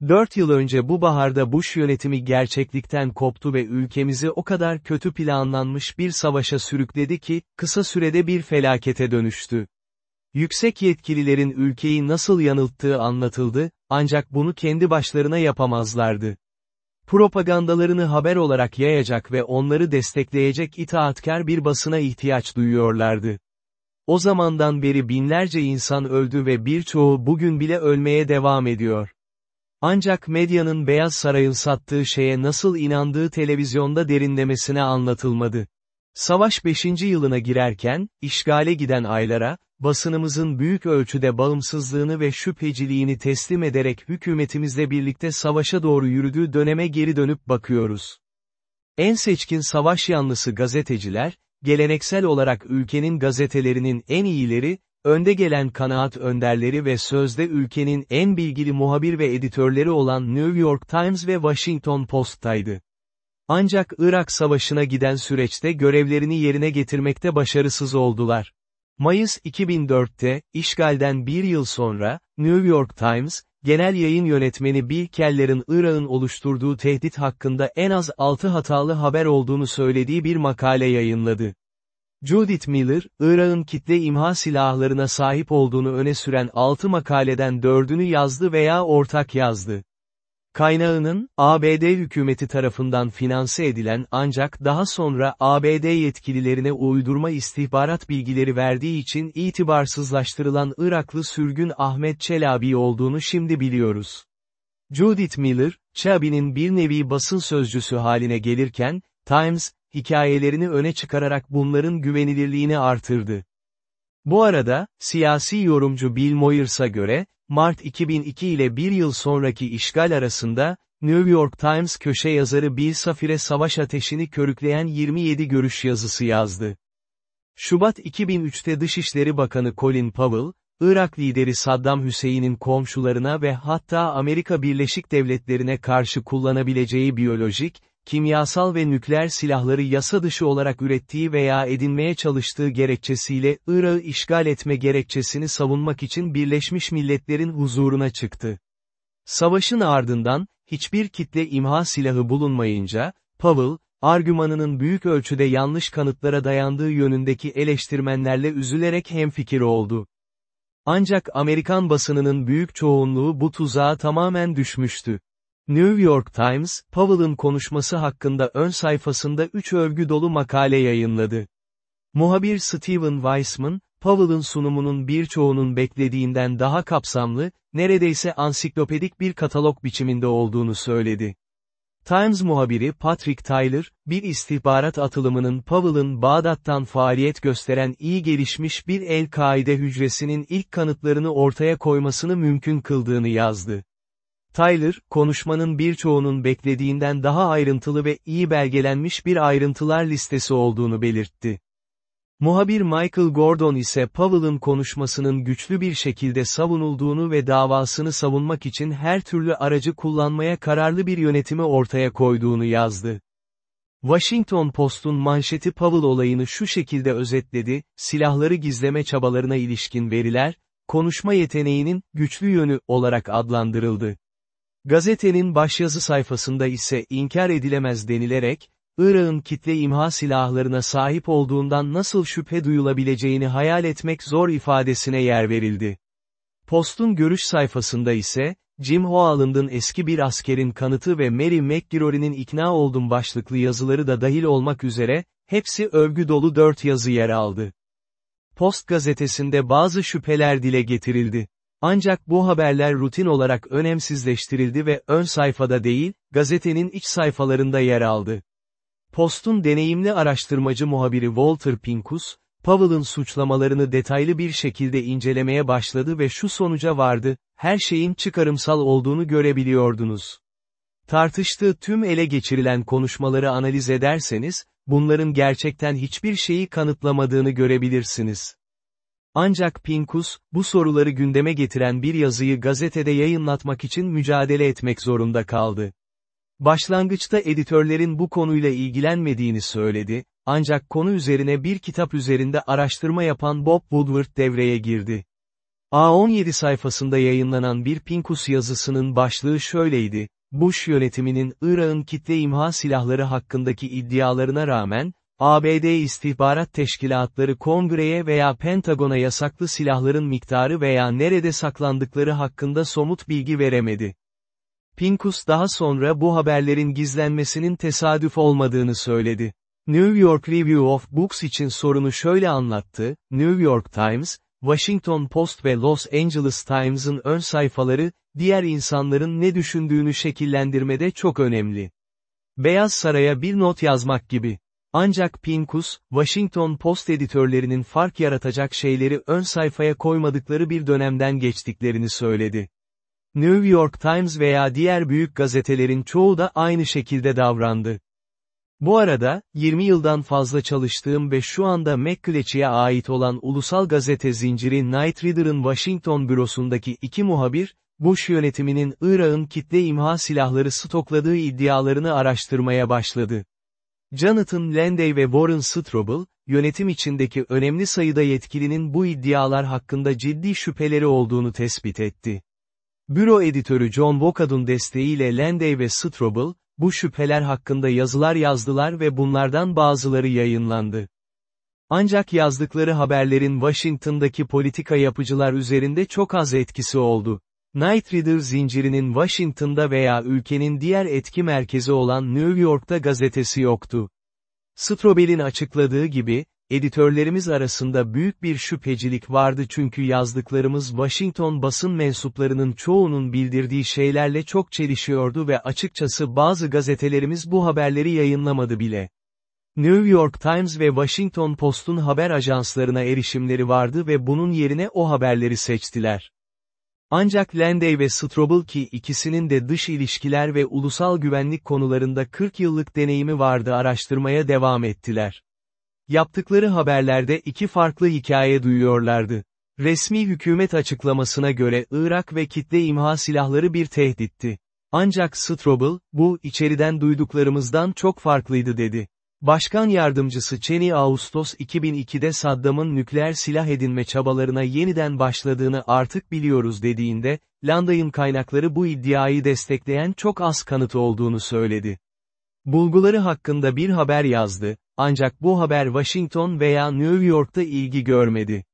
Dört yıl önce bu baharda Bush yönetimi gerçeklikten koptu ve ülkemizi o kadar kötü planlanmış bir savaşa sürükledi ki, kısa sürede bir felakete dönüştü. Yüksek yetkililerin ülkeyi nasıl yanılttığı anlatıldı, ancak bunu kendi başlarına yapamazlardı. Propagandalarını haber olarak yayacak ve onları destekleyecek itaatkar bir basına ihtiyaç duyuyorlardı. O zamandan beri binlerce insan öldü ve birçoğu bugün bile ölmeye devam ediyor. Ancak medyanın Beyaz Saray'ın sattığı şeye nasıl inandığı televizyonda derinlemesine anlatılmadı. Savaş 5. yılına girerken, işgale giden aylara, basınımızın büyük ölçüde bağımsızlığını ve şüpheciliğini teslim ederek hükümetimizle birlikte savaşa doğru yürüdüğü döneme geri dönüp bakıyoruz. En seçkin savaş yanlısı gazeteciler, geleneksel olarak ülkenin gazetelerinin en iyileri, önde gelen kanaat önderleri ve sözde ülkenin en bilgili muhabir ve editörleri olan New York Times ve Washington Post'taydı. Ancak Irak Savaşı'na giden süreçte görevlerini yerine getirmekte başarısız oldular. Mayıs 2004'te, işgalden bir yıl sonra, New York Times, genel yayın yönetmeni Bill Keller'ın Irak'ın oluşturduğu tehdit hakkında en az 6 hatalı haber olduğunu söylediği bir makale yayınladı. Judith Miller, Irak'ın kitle imha silahlarına sahip olduğunu öne süren 6 makaleden 4'ünü yazdı veya ortak yazdı. Kaynağının, ABD hükümeti tarafından finanse edilen ancak daha sonra ABD yetkililerine uydurma istihbarat bilgileri verdiği için itibarsızlaştırılan Iraklı sürgün Ahmet Çelabi olduğunu şimdi biliyoruz. Judith Miller, Çelabi'nin bir nevi basın sözcüsü haline gelirken, Times, hikayelerini öne çıkararak bunların güvenilirliğini artırdı. Bu arada, siyasi yorumcu Bill Moyers'a göre, Mart 2002 ile bir yıl sonraki işgal arasında, New York Times köşe yazarı Bill Safire savaş ateşini körükleyen 27 görüş yazısı yazdı. Şubat 2003'te Dışişleri Bakanı Colin Powell, Irak lideri Saddam Hüseyin'in komşularına ve hatta Amerika Birleşik Devletleri'ne karşı kullanabileceği biyolojik, kimyasal ve nükleer silahları yasa dışı olarak ürettiği veya edinmeye çalıştığı gerekçesiyle Irak'ı işgal etme gerekçesini savunmak için Birleşmiş Milletler'in huzuruna çıktı. Savaşın ardından, hiçbir kitle imha silahı bulunmayınca, Powell, argümanının büyük ölçüde yanlış kanıtlara dayandığı yönündeki eleştirmenlerle üzülerek hemfikir oldu. Ancak Amerikan basınının büyük çoğunluğu bu tuzağa tamamen düşmüştü. New York Times, Powell'ın konuşması hakkında ön sayfasında üç övgü dolu makale yayınladı. Muhabir Steven Weissman, Powell'ın sunumunun birçoğunun beklediğinden daha kapsamlı, neredeyse ansiklopedik bir katalog biçiminde olduğunu söyledi. Times muhabiri Patrick Tyler, bir istihbarat atılımının Powell'ın Bağdat'tan faaliyet gösteren iyi gelişmiş bir El-Kaide hücresinin ilk kanıtlarını ortaya koymasını mümkün kıldığını yazdı. Tyler, konuşmanın birçoğunun beklediğinden daha ayrıntılı ve iyi belgelenmiş bir ayrıntılar listesi olduğunu belirtti. Muhabir Michael Gordon ise Powell'ın konuşmasının güçlü bir şekilde savunulduğunu ve davasını savunmak için her türlü aracı kullanmaya kararlı bir yönetimi ortaya koyduğunu yazdı. Washington Post'un manşeti Powell olayını şu şekilde özetledi, silahları gizleme çabalarına ilişkin veriler, konuşma yeteneğinin güçlü yönü olarak adlandırıldı. Gazetenin başyazı sayfasında ise inkar edilemez denilerek, Irak'ın kitle imha silahlarına sahip olduğundan nasıl şüphe duyulabileceğini hayal etmek zor ifadesine yer verildi. Post'un görüş sayfasında ise, Jim Howland'ın eski bir askerin kanıtı ve Mary McGirory'nin ikna oldum başlıklı yazıları da dahil olmak üzere, hepsi övgü dolu dört yazı yer aldı. Post gazetesinde bazı şüpheler dile getirildi. Ancak bu haberler rutin olarak önemsizleştirildi ve ön sayfada değil, gazetenin iç sayfalarında yer aldı. Post'un deneyimli araştırmacı muhabiri Walter Pincus, Powell'ın suçlamalarını detaylı bir şekilde incelemeye başladı ve şu sonuca vardı, her şeyin çıkarımsal olduğunu görebiliyordunuz. Tartıştığı tüm ele geçirilen konuşmaları analiz ederseniz, bunların gerçekten hiçbir şeyi kanıtlamadığını görebilirsiniz. Ancak Pincus, bu soruları gündeme getiren bir yazıyı gazetede yayınlatmak için mücadele etmek zorunda kaldı. Başlangıçta editörlerin bu konuyla ilgilenmediğini söyledi, ancak konu üzerine bir kitap üzerinde araştırma yapan Bob Woodward devreye girdi. A17 sayfasında yayınlanan bir Pincus yazısının başlığı şöyleydi, Bush yönetiminin Irak'ın kitle imha silahları hakkındaki iddialarına rağmen, ABD istihbarat teşkilatları kongreye veya Pentagon'a yasaklı silahların miktarı veya nerede saklandıkları hakkında somut bilgi veremedi. Pincus daha sonra bu haberlerin gizlenmesinin tesadüf olmadığını söyledi. New York Review of Books için sorunu şöyle anlattı, New York Times, Washington Post ve Los Angeles Times'ın ön sayfaları, diğer insanların ne düşündüğünü şekillendirmede çok önemli. Beyaz Saray'a bir not yazmak gibi. Ancak Pincus, Washington Post editörlerinin fark yaratacak şeyleri ön sayfaya koymadıkları bir dönemden geçtiklerini söyledi. New York Times veya diğer büyük gazetelerin çoğu da aynı şekilde davrandı. Bu arada, 20 yıldan fazla çalıştığım ve şu anda McClatchy'e ait olan ulusal gazete zinciri Night Reader'ın Washington bürosundaki iki muhabir, Bush yönetiminin Irak'ın kitle imha silahları stokladığı iddialarını araştırmaya başladı. Jonathan Landay ve Warren Strobel, yönetim içindeki önemli sayıda yetkilinin bu iddialar hakkında ciddi şüpheleri olduğunu tespit etti. Büro editörü John Wokad'un desteğiyle Landay ve Strobel, bu şüpheler hakkında yazılar yazdılar ve bunlardan bazıları yayınlandı. Ancak yazdıkları haberlerin Washington'daki politika yapıcılar üzerinde çok az etkisi oldu. Night Reader zincirinin Washington'da veya ülkenin diğer etki merkezi olan New York'ta gazetesi yoktu. Strobel'in açıkladığı gibi, editörlerimiz arasında büyük bir şüphecilik vardı çünkü yazdıklarımız Washington basın mensuplarının çoğunun bildirdiği şeylerle çok çelişiyordu ve açıkçası bazı gazetelerimiz bu haberleri yayınlamadı bile. New York Times ve Washington Post'un haber ajanslarına erişimleri vardı ve bunun yerine o haberleri seçtiler. Ancak Landay ve Strobel ki ikisinin de dış ilişkiler ve ulusal güvenlik konularında 40 yıllık deneyimi vardı araştırmaya devam ettiler. Yaptıkları haberlerde iki farklı hikaye duyuyorlardı. Resmi hükümet açıklamasına göre Irak ve kitle imha silahları bir tehditti. Ancak Strobel, bu, içeriden duyduklarımızdan çok farklıydı dedi. Başkan yardımcısı Cheney Ağustos 2002'de Saddam'ın nükleer silah edinme çabalarına yeniden başladığını artık biliyoruz dediğinde, Landay'ın kaynakları bu iddiayı destekleyen çok az kanıt olduğunu söyledi. Bulguları hakkında bir haber yazdı, ancak bu haber Washington veya New York'ta ilgi görmedi.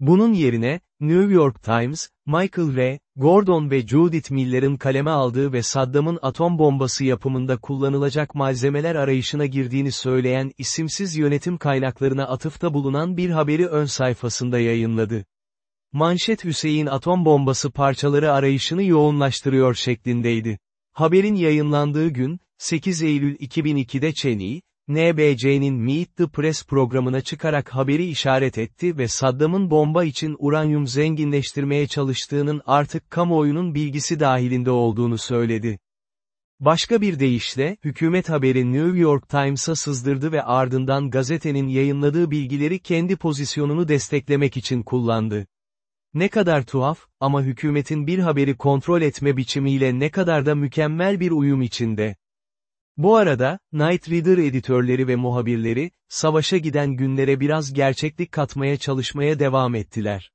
Bunun yerine, New York Times, Michael R. Gordon ve Judith Miller'ın kaleme aldığı ve Saddam'ın atom bombası yapımında kullanılacak malzemeler arayışına girdiğini söyleyen isimsiz yönetim kaynaklarına atıfta bulunan bir haberi ön sayfasında yayınladı. Manşet Hüseyin atom bombası parçaları arayışını yoğunlaştırıyor şeklindeydi. Haberin yayınlandığı gün, 8 Eylül 2002'de Cheney, NBC'nin Meet the Press programına çıkarak haberi işaret etti ve Saddam'ın bomba için uranyum zenginleştirmeye çalıştığının artık kamuoyunun bilgisi dahilinde olduğunu söyledi. Başka bir deyişle, hükümet haberi New York Times'a sızdırdı ve ardından gazetenin yayınladığı bilgileri kendi pozisyonunu desteklemek için kullandı. Ne kadar tuhaf, ama hükümetin bir haberi kontrol etme biçimiyle ne kadar da mükemmel bir uyum içinde. Bu arada, Night Reader editörleri ve muhabirleri, savaşa giden günlere biraz gerçeklik katmaya çalışmaya devam ettiler.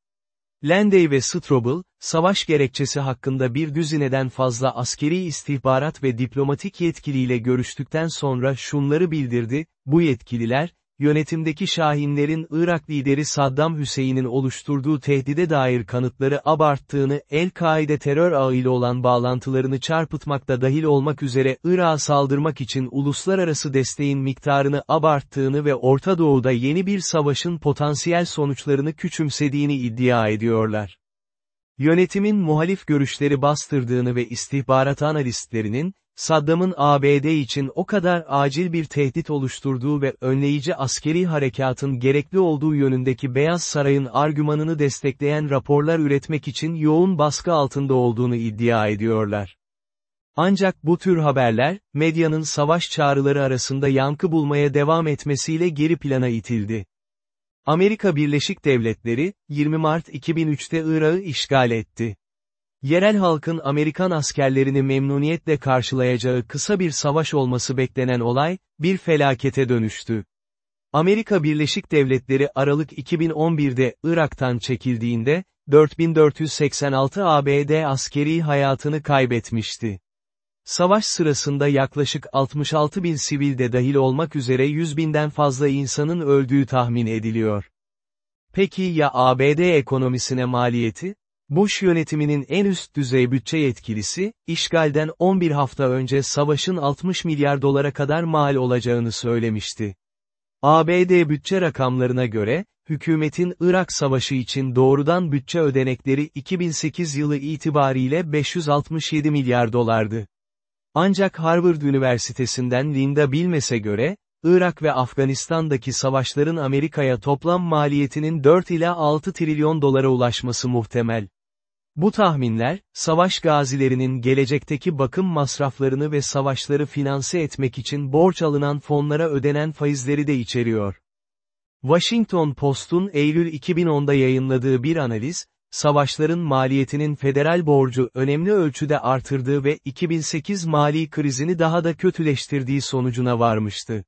Landey ve Strobel, savaş gerekçesi hakkında bir düzineden fazla askeri istihbarat ve diplomatik yetkiliyle görüştükten sonra şunları bildirdi, bu yetkililer, yönetimdeki Şahinlerin Irak lideri Saddam Hüseyin'in oluşturduğu tehdide dair kanıtları abarttığını, El-Kaide terör ağıyla olan bağlantılarını çarpıtmakta dahil olmak üzere Irak'a saldırmak için uluslararası desteğin miktarını abarttığını ve Orta Doğu'da yeni bir savaşın potansiyel sonuçlarını küçümsediğini iddia ediyorlar. Yönetimin muhalif görüşleri bastırdığını ve istihbarat analistlerinin, Saddam'ın ABD için o kadar acil bir tehdit oluşturduğu ve önleyici askeri harekatın gerekli olduğu yönündeki Beyaz Saray'ın argümanını destekleyen raporlar üretmek için yoğun baskı altında olduğunu iddia ediyorlar. Ancak bu tür haberler, medyanın savaş çağrıları arasında yankı bulmaya devam etmesiyle geri plana itildi. Amerika Birleşik Devletleri, 20 Mart 2003'te Irak'ı işgal etti. Yerel halkın Amerikan askerlerini memnuniyetle karşılayacağı kısa bir savaş olması beklenen olay, bir felakete dönüştü. Amerika Birleşik Devletleri Aralık 2011'de Irak'tan çekildiğinde, 4486 ABD askeri hayatını kaybetmişti. Savaş sırasında yaklaşık 66 bin sivil de dahil olmak üzere 100 binden fazla insanın öldüğü tahmin ediliyor. Peki ya ABD ekonomisine maliyeti? Bush yönetiminin en üst düzey bütçe yetkilisi, işgalden 11 hafta önce savaşın 60 milyar dolara kadar mal olacağını söylemişti. ABD bütçe rakamlarına göre, hükümetin Irak Savaşı için doğrudan bütçe ödenekleri 2008 yılı itibariyle 567 milyar dolardı. Ancak Harvard Üniversitesi'nden Linda Bilmes'e göre, Irak ve Afganistan'daki savaşların Amerika'ya toplam maliyetinin 4 ila 6 trilyon dolara ulaşması muhtemel. Bu tahminler, savaş gazilerinin gelecekteki bakım masraflarını ve savaşları finanse etmek için borç alınan fonlara ödenen faizleri de içeriyor. Washington Post'un Eylül 2010'da yayınladığı bir analiz, savaşların maliyetinin federal borcu önemli ölçüde artırdığı ve 2008 mali krizini daha da kötüleştirdiği sonucuna varmıştı.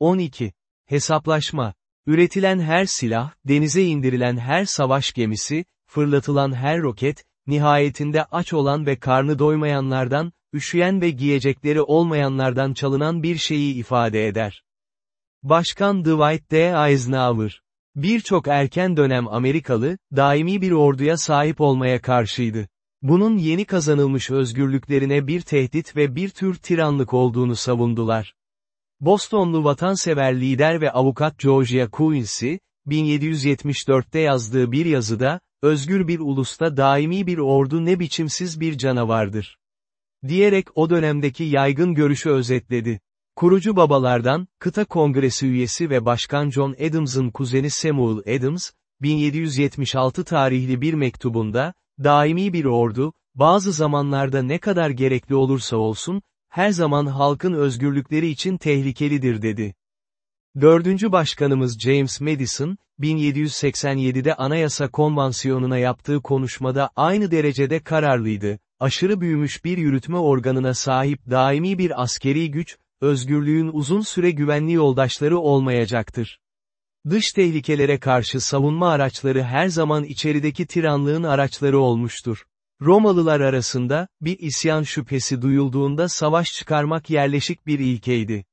12. Hesaplaşma. Üretilen her silah, denize indirilen her savaş gemisi, fırlatılan her roket, nihayetinde aç olan ve karnı doymayanlardan, üşüyen ve giyecekleri olmayanlardan çalınan bir şeyi ifade eder. Başkan Dwight D. Eisenhower, birçok erken dönem Amerikalı, daimi bir orduya sahip olmaya karşıydı. Bunun yeni kazanılmış özgürlüklerine bir tehdit ve bir tür tiranlık olduğunu savundular. Bostonlu vatansever lider ve avukat Georgia Quincy, 1774'te yazdığı bir yazıda, özgür bir ulusta daimi bir ordu ne biçimsiz bir canavardır. Diyerek o dönemdeki yaygın görüşü özetledi. Kurucu babalardan, kıta kongresi üyesi ve başkan John Adams'ın kuzeni Samuel Adams, 1776 tarihli bir mektubunda, daimi bir ordu, bazı zamanlarda ne kadar gerekli olursa olsun, her zaman halkın özgürlükleri için tehlikelidir dedi. Dördüncü başkanımız James Madison, 1787'de Anayasa Konvansiyonu'na yaptığı konuşmada aynı derecede kararlıydı, aşırı büyümüş bir yürütme organına sahip daimi bir askeri güç, özgürlüğün uzun süre güvenli yoldaşları olmayacaktır. Dış tehlikelere karşı savunma araçları her zaman içerideki tiranlığın araçları olmuştur. Romalılar arasında, bir isyan şüphesi duyulduğunda savaş çıkarmak yerleşik bir ilkeydi.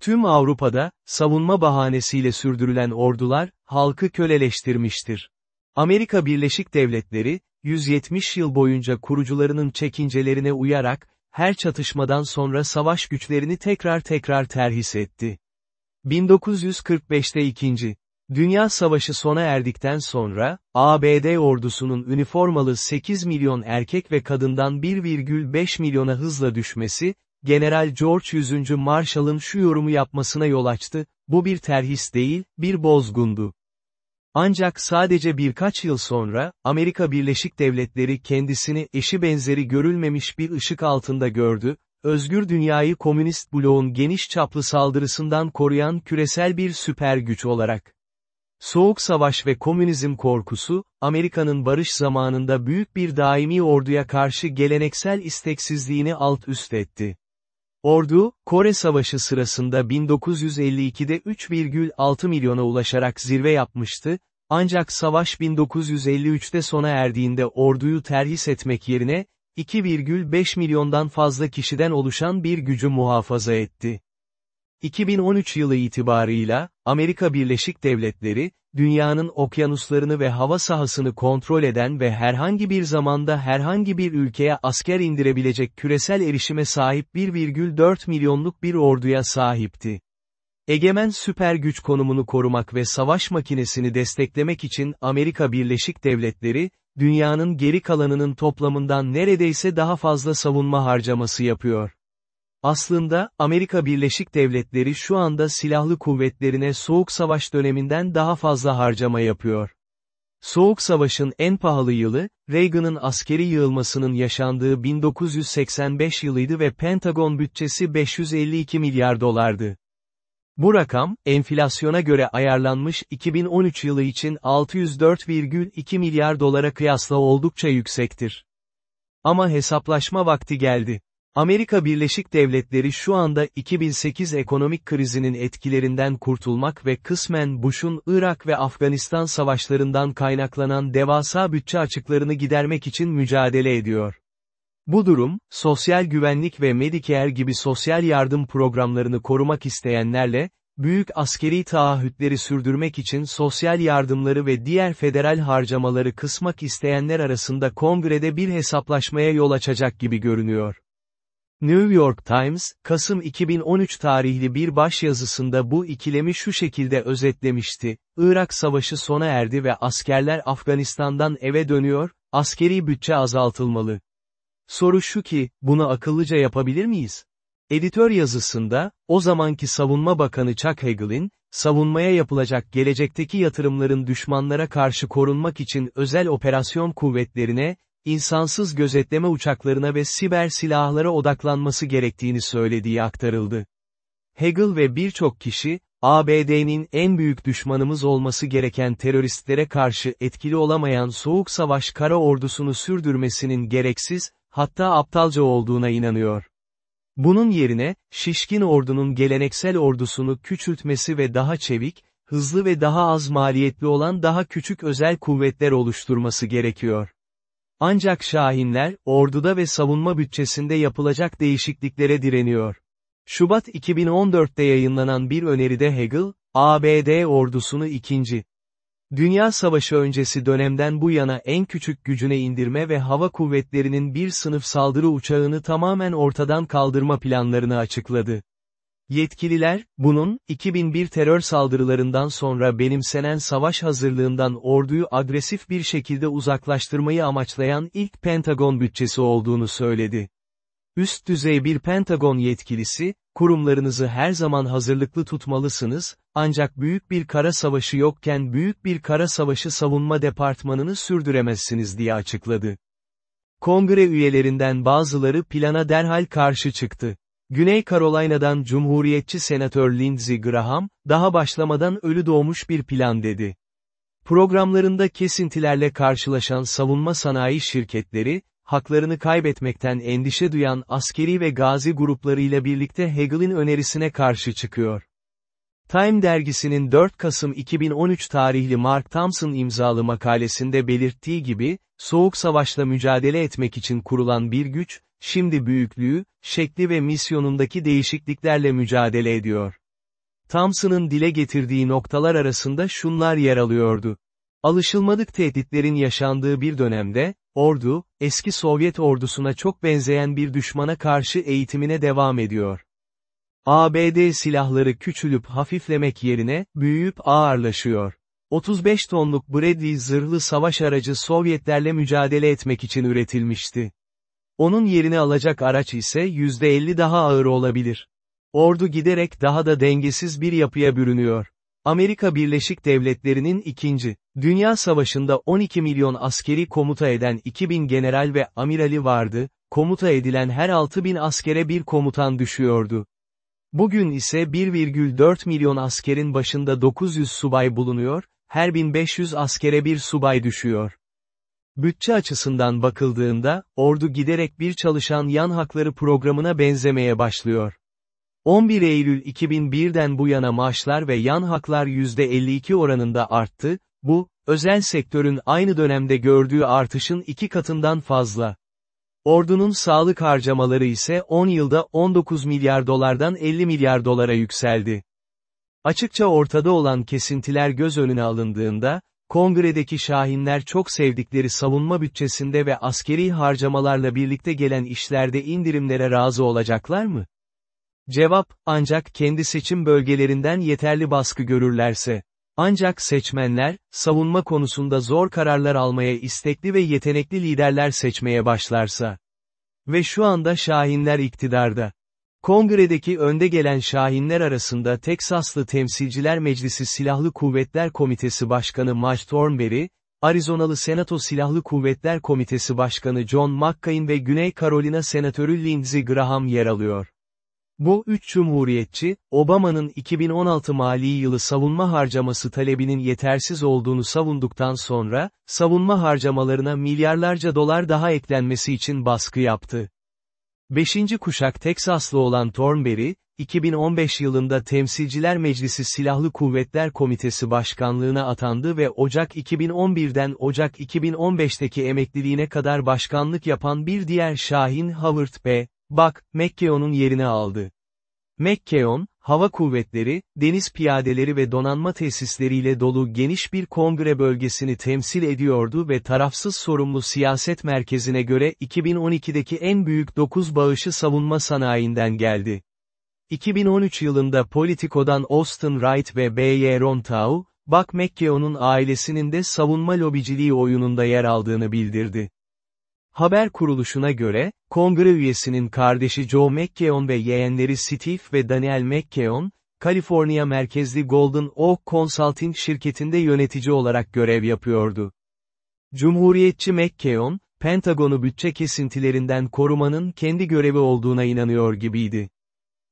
Tüm Avrupa'da, savunma bahanesiyle sürdürülen ordular, halkı köleleştirmiştir. Amerika Birleşik Devletleri, 170 yıl boyunca kurucularının çekincelerine uyarak, her çatışmadan sonra savaş güçlerini tekrar tekrar terhis etti. 1945'te 2. Dünya Savaşı sona erdikten sonra, ABD ordusunun üniformalı 8 milyon erkek ve kadından 1,5 milyona hızla düşmesi, General George 100. Marshall'ın şu yorumu yapmasına yol açtı, bu bir terhis değil, bir bozgundu. Ancak sadece birkaç yıl sonra, Amerika Birleşik Devletleri kendisini eşi benzeri görülmemiş bir ışık altında gördü, özgür dünyayı komünist bloğun geniş çaplı saldırısından koruyan küresel bir süper güç olarak. Soğuk Savaş ve komünizm korkusu, Amerika'nın barış zamanında büyük bir daimi orduya karşı geleneksel isteksizliğini alt üst etti. Ordu, Kore Savaşı sırasında 1952'de 3,6 milyona ulaşarak zirve yapmıştı, ancak savaş 1953'te sona erdiğinde orduyu terhis etmek yerine, 2,5 milyondan fazla kişiden oluşan bir gücü muhafaza etti. 2013 yılı itibarıyla, Amerika Birleşik Devletleri, dünyanın okyanuslarını ve hava sahasını kontrol eden ve herhangi bir zamanda herhangi bir ülkeye asker indirebilecek küresel erişime sahip 1,4 milyonluk bir orduya sahipti. Egemen süper güç konumunu korumak ve savaş makinesini desteklemek için Amerika Birleşik Devletleri, dünyanın geri kalanının toplamından neredeyse daha fazla savunma harcaması yapıyor. Aslında, Amerika Birleşik Devletleri şu anda silahlı kuvvetlerine Soğuk Savaş döneminden daha fazla harcama yapıyor. Soğuk Savaş'ın en pahalı yılı, Reagan'ın askeri yığılmasının yaşandığı 1985 yılıydı ve Pentagon bütçesi 552 milyar dolardı. Bu rakam, enflasyona göre ayarlanmış 2013 yılı için 604,2 milyar dolara kıyasla oldukça yüksektir. Ama hesaplaşma vakti geldi. Amerika Birleşik Devletleri şu anda 2008 ekonomik krizinin etkilerinden kurtulmak ve kısmen Bush'un Irak ve Afganistan savaşlarından kaynaklanan devasa bütçe açıklarını gidermek için mücadele ediyor. Bu durum, sosyal güvenlik ve Medicare gibi sosyal yardım programlarını korumak isteyenlerle, büyük askeri taahhütleri sürdürmek için sosyal yardımları ve diğer federal harcamaları kısmak isteyenler arasında kongrede bir hesaplaşmaya yol açacak gibi görünüyor. New York Times, Kasım 2013 tarihli bir başyazısında bu ikilemi şu şekilde özetlemişti, Irak Savaşı sona erdi ve askerler Afganistan'dan eve dönüyor, askeri bütçe azaltılmalı. Soru şu ki, bunu akıllıca yapabilir miyiz? Editör yazısında, o zamanki Savunma Bakanı Chuck Hagel'in, savunmaya yapılacak gelecekteki yatırımların düşmanlara karşı korunmak için özel operasyon kuvvetlerine, insansız gözetleme uçaklarına ve siber silahlara odaklanması gerektiğini söylediği aktarıldı. Hegel ve birçok kişi, ABD'nin en büyük düşmanımız olması gereken teröristlere karşı etkili olamayan Soğuk Savaş kara ordusunu sürdürmesinin gereksiz, hatta aptalca olduğuna inanıyor. Bunun yerine, şişkin ordunun geleneksel ordusunu küçültmesi ve daha çevik, hızlı ve daha az maliyetli olan daha küçük özel kuvvetler oluşturması gerekiyor. Ancak Şahinler, orduda ve savunma bütçesinde yapılacak değişikliklere direniyor. Şubat 2014'te yayınlanan bir öneride Hegel, ABD ordusunu ikinci. Dünya Savaşı öncesi dönemden bu yana en küçük gücüne indirme ve hava kuvvetlerinin bir sınıf saldırı uçağını tamamen ortadan kaldırma planlarını açıkladı. Yetkililer, bunun, 2001 terör saldırılarından sonra benimsenen savaş hazırlığından orduyu agresif bir şekilde uzaklaştırmayı amaçlayan ilk Pentagon bütçesi olduğunu söyledi. Üst düzey bir Pentagon yetkilisi, kurumlarınızı her zaman hazırlıklı tutmalısınız, ancak büyük bir kara savaşı yokken büyük bir kara savaşı savunma departmanını sürdüremezsiniz diye açıkladı. Kongre üyelerinden bazıları plana derhal karşı çıktı. Güney Carolina'dan Cumhuriyetçi Senatör Lindsey Graham, daha başlamadan ölü doğmuş bir plan dedi. Programlarında kesintilerle karşılaşan savunma sanayi şirketleri, haklarını kaybetmekten endişe duyan askeri ve gazi gruplarıyla birlikte Hegel'in önerisine karşı çıkıyor. Time dergisinin 4 Kasım 2013 tarihli Mark Thompson imzalı makalesinde belirttiği gibi, Soğuk Savaş'la mücadele etmek için kurulan bir güç, şimdi büyüklüğü, şekli ve misyonundaki değişikliklerle mücadele ediyor. Thompson'ın dile getirdiği noktalar arasında şunlar yer alıyordu. Alışılmadık tehditlerin yaşandığı bir dönemde, ordu, eski Sovyet ordusuna çok benzeyen bir düşmana karşı eğitimine devam ediyor. ABD silahları küçülüp hafiflemek yerine, büyüyüp ağırlaşıyor. 35 tonluk Bradley zırhlı savaş aracı Sovyetlerle mücadele etmek için üretilmişti. Onun yerini alacak araç ise %50 daha ağır olabilir. Ordu giderek daha da dengesiz bir yapıya bürünüyor. Amerika Birleşik Devletleri'nin ikinci, Dünya Savaşı'nda 12 milyon askeri komuta eden 2000 general ve amirali vardı, komuta edilen her 6 bin askere bir komutan düşüyordu. Bugün ise 1,4 milyon askerin başında 900 subay bulunuyor, her 1500 askere bir subay düşüyor. Bütçe açısından bakıldığında, ordu giderek bir çalışan yan hakları programına benzemeye başlıyor. 11 Eylül 2001'den bu yana maaşlar ve yan haklar %52 oranında arttı, bu, özel sektörün aynı dönemde gördüğü artışın iki katından fazla. Ordunun sağlık harcamaları ise 10 yılda 19 milyar dolardan 50 milyar dolara yükseldi. Açıkça ortada olan kesintiler göz önüne alındığında, kongredeki şahinler çok sevdikleri savunma bütçesinde ve askeri harcamalarla birlikte gelen işlerde indirimlere razı olacaklar mı? Cevap, ancak kendi seçim bölgelerinden yeterli baskı görürlerse. Ancak seçmenler, savunma konusunda zor kararlar almaya istekli ve yetenekli liderler seçmeye başlarsa. Ve şu anda Şahinler iktidarda. Kongredeki önde gelen Şahinler arasında Teksaslı Temsilciler Meclisi Silahlı Kuvvetler Komitesi Başkanı Mike Thornberry, Arizonalı Senato Silahlı Kuvvetler Komitesi Başkanı John McCain ve Güney Carolina Senatörü Lindsey Graham yer alıyor. Bu üç cumhuriyetçi, Obama'nın 2016 mali yılı savunma harcaması talebinin yetersiz olduğunu savunduktan sonra, savunma harcamalarına milyarlarca dolar daha eklenmesi için baskı yaptı. Beşinci kuşak Teksaslı olan Thornberry, 2015 yılında Temsilciler Meclisi Silahlı Kuvvetler Komitesi Başkanlığına atandı ve Ocak 2011'den Ocak 2015'teki emekliliğine kadar başkanlık yapan bir diğer Şahin Howard B. Bak, McKeon'un yerini aldı. McKeon, hava kuvvetleri, deniz piyadeleri ve donanma tesisleriyle dolu geniş bir kongre bölgesini temsil ediyordu ve tarafsız sorumlu siyaset merkezine göre 2012'deki en büyük 9 bağışı savunma sanayinden geldi. 2013 yılında Politico'dan Austin Wright ve B.Y. Rontau, Buck McKeon'un ailesinin de savunma lobiciliği oyununda yer aldığını bildirdi. Haber kuruluşuna göre, kongre üyesinin kardeşi Joe McKeon ve yeğenleri Steve ve Daniel McKeon, Kaliforniya merkezli Golden Oak Consulting şirketinde yönetici olarak görev yapıyordu. Cumhuriyetçi McKeon, Pentagon'u bütçe kesintilerinden korumanın kendi görevi olduğuna inanıyor gibiydi.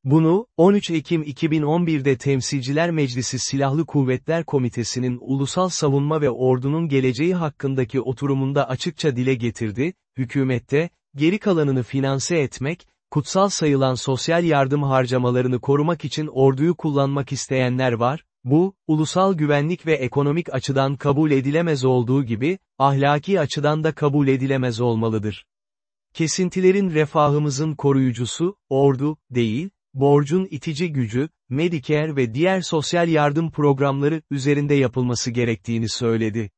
Bunu, 13 Ekim 2011'de Temsilciler Meclisi Silahlı Kuvvetler Komitesi'nin Ulusal Savunma ve Ordunun Geleceği hakkındaki oturumunda açıkça dile getirdi, hükümette, geri kalanını finanse etmek, kutsal sayılan sosyal yardım harcamalarını korumak için orduyu kullanmak isteyenler var, bu, ulusal güvenlik ve ekonomik açıdan kabul edilemez olduğu gibi, ahlaki açıdan da kabul edilemez olmalıdır. Kesintilerin refahımızın koruyucusu, ordu, değil, borcun itici gücü, Medicare ve diğer sosyal yardım programları üzerinde yapılması gerektiğini söyledi.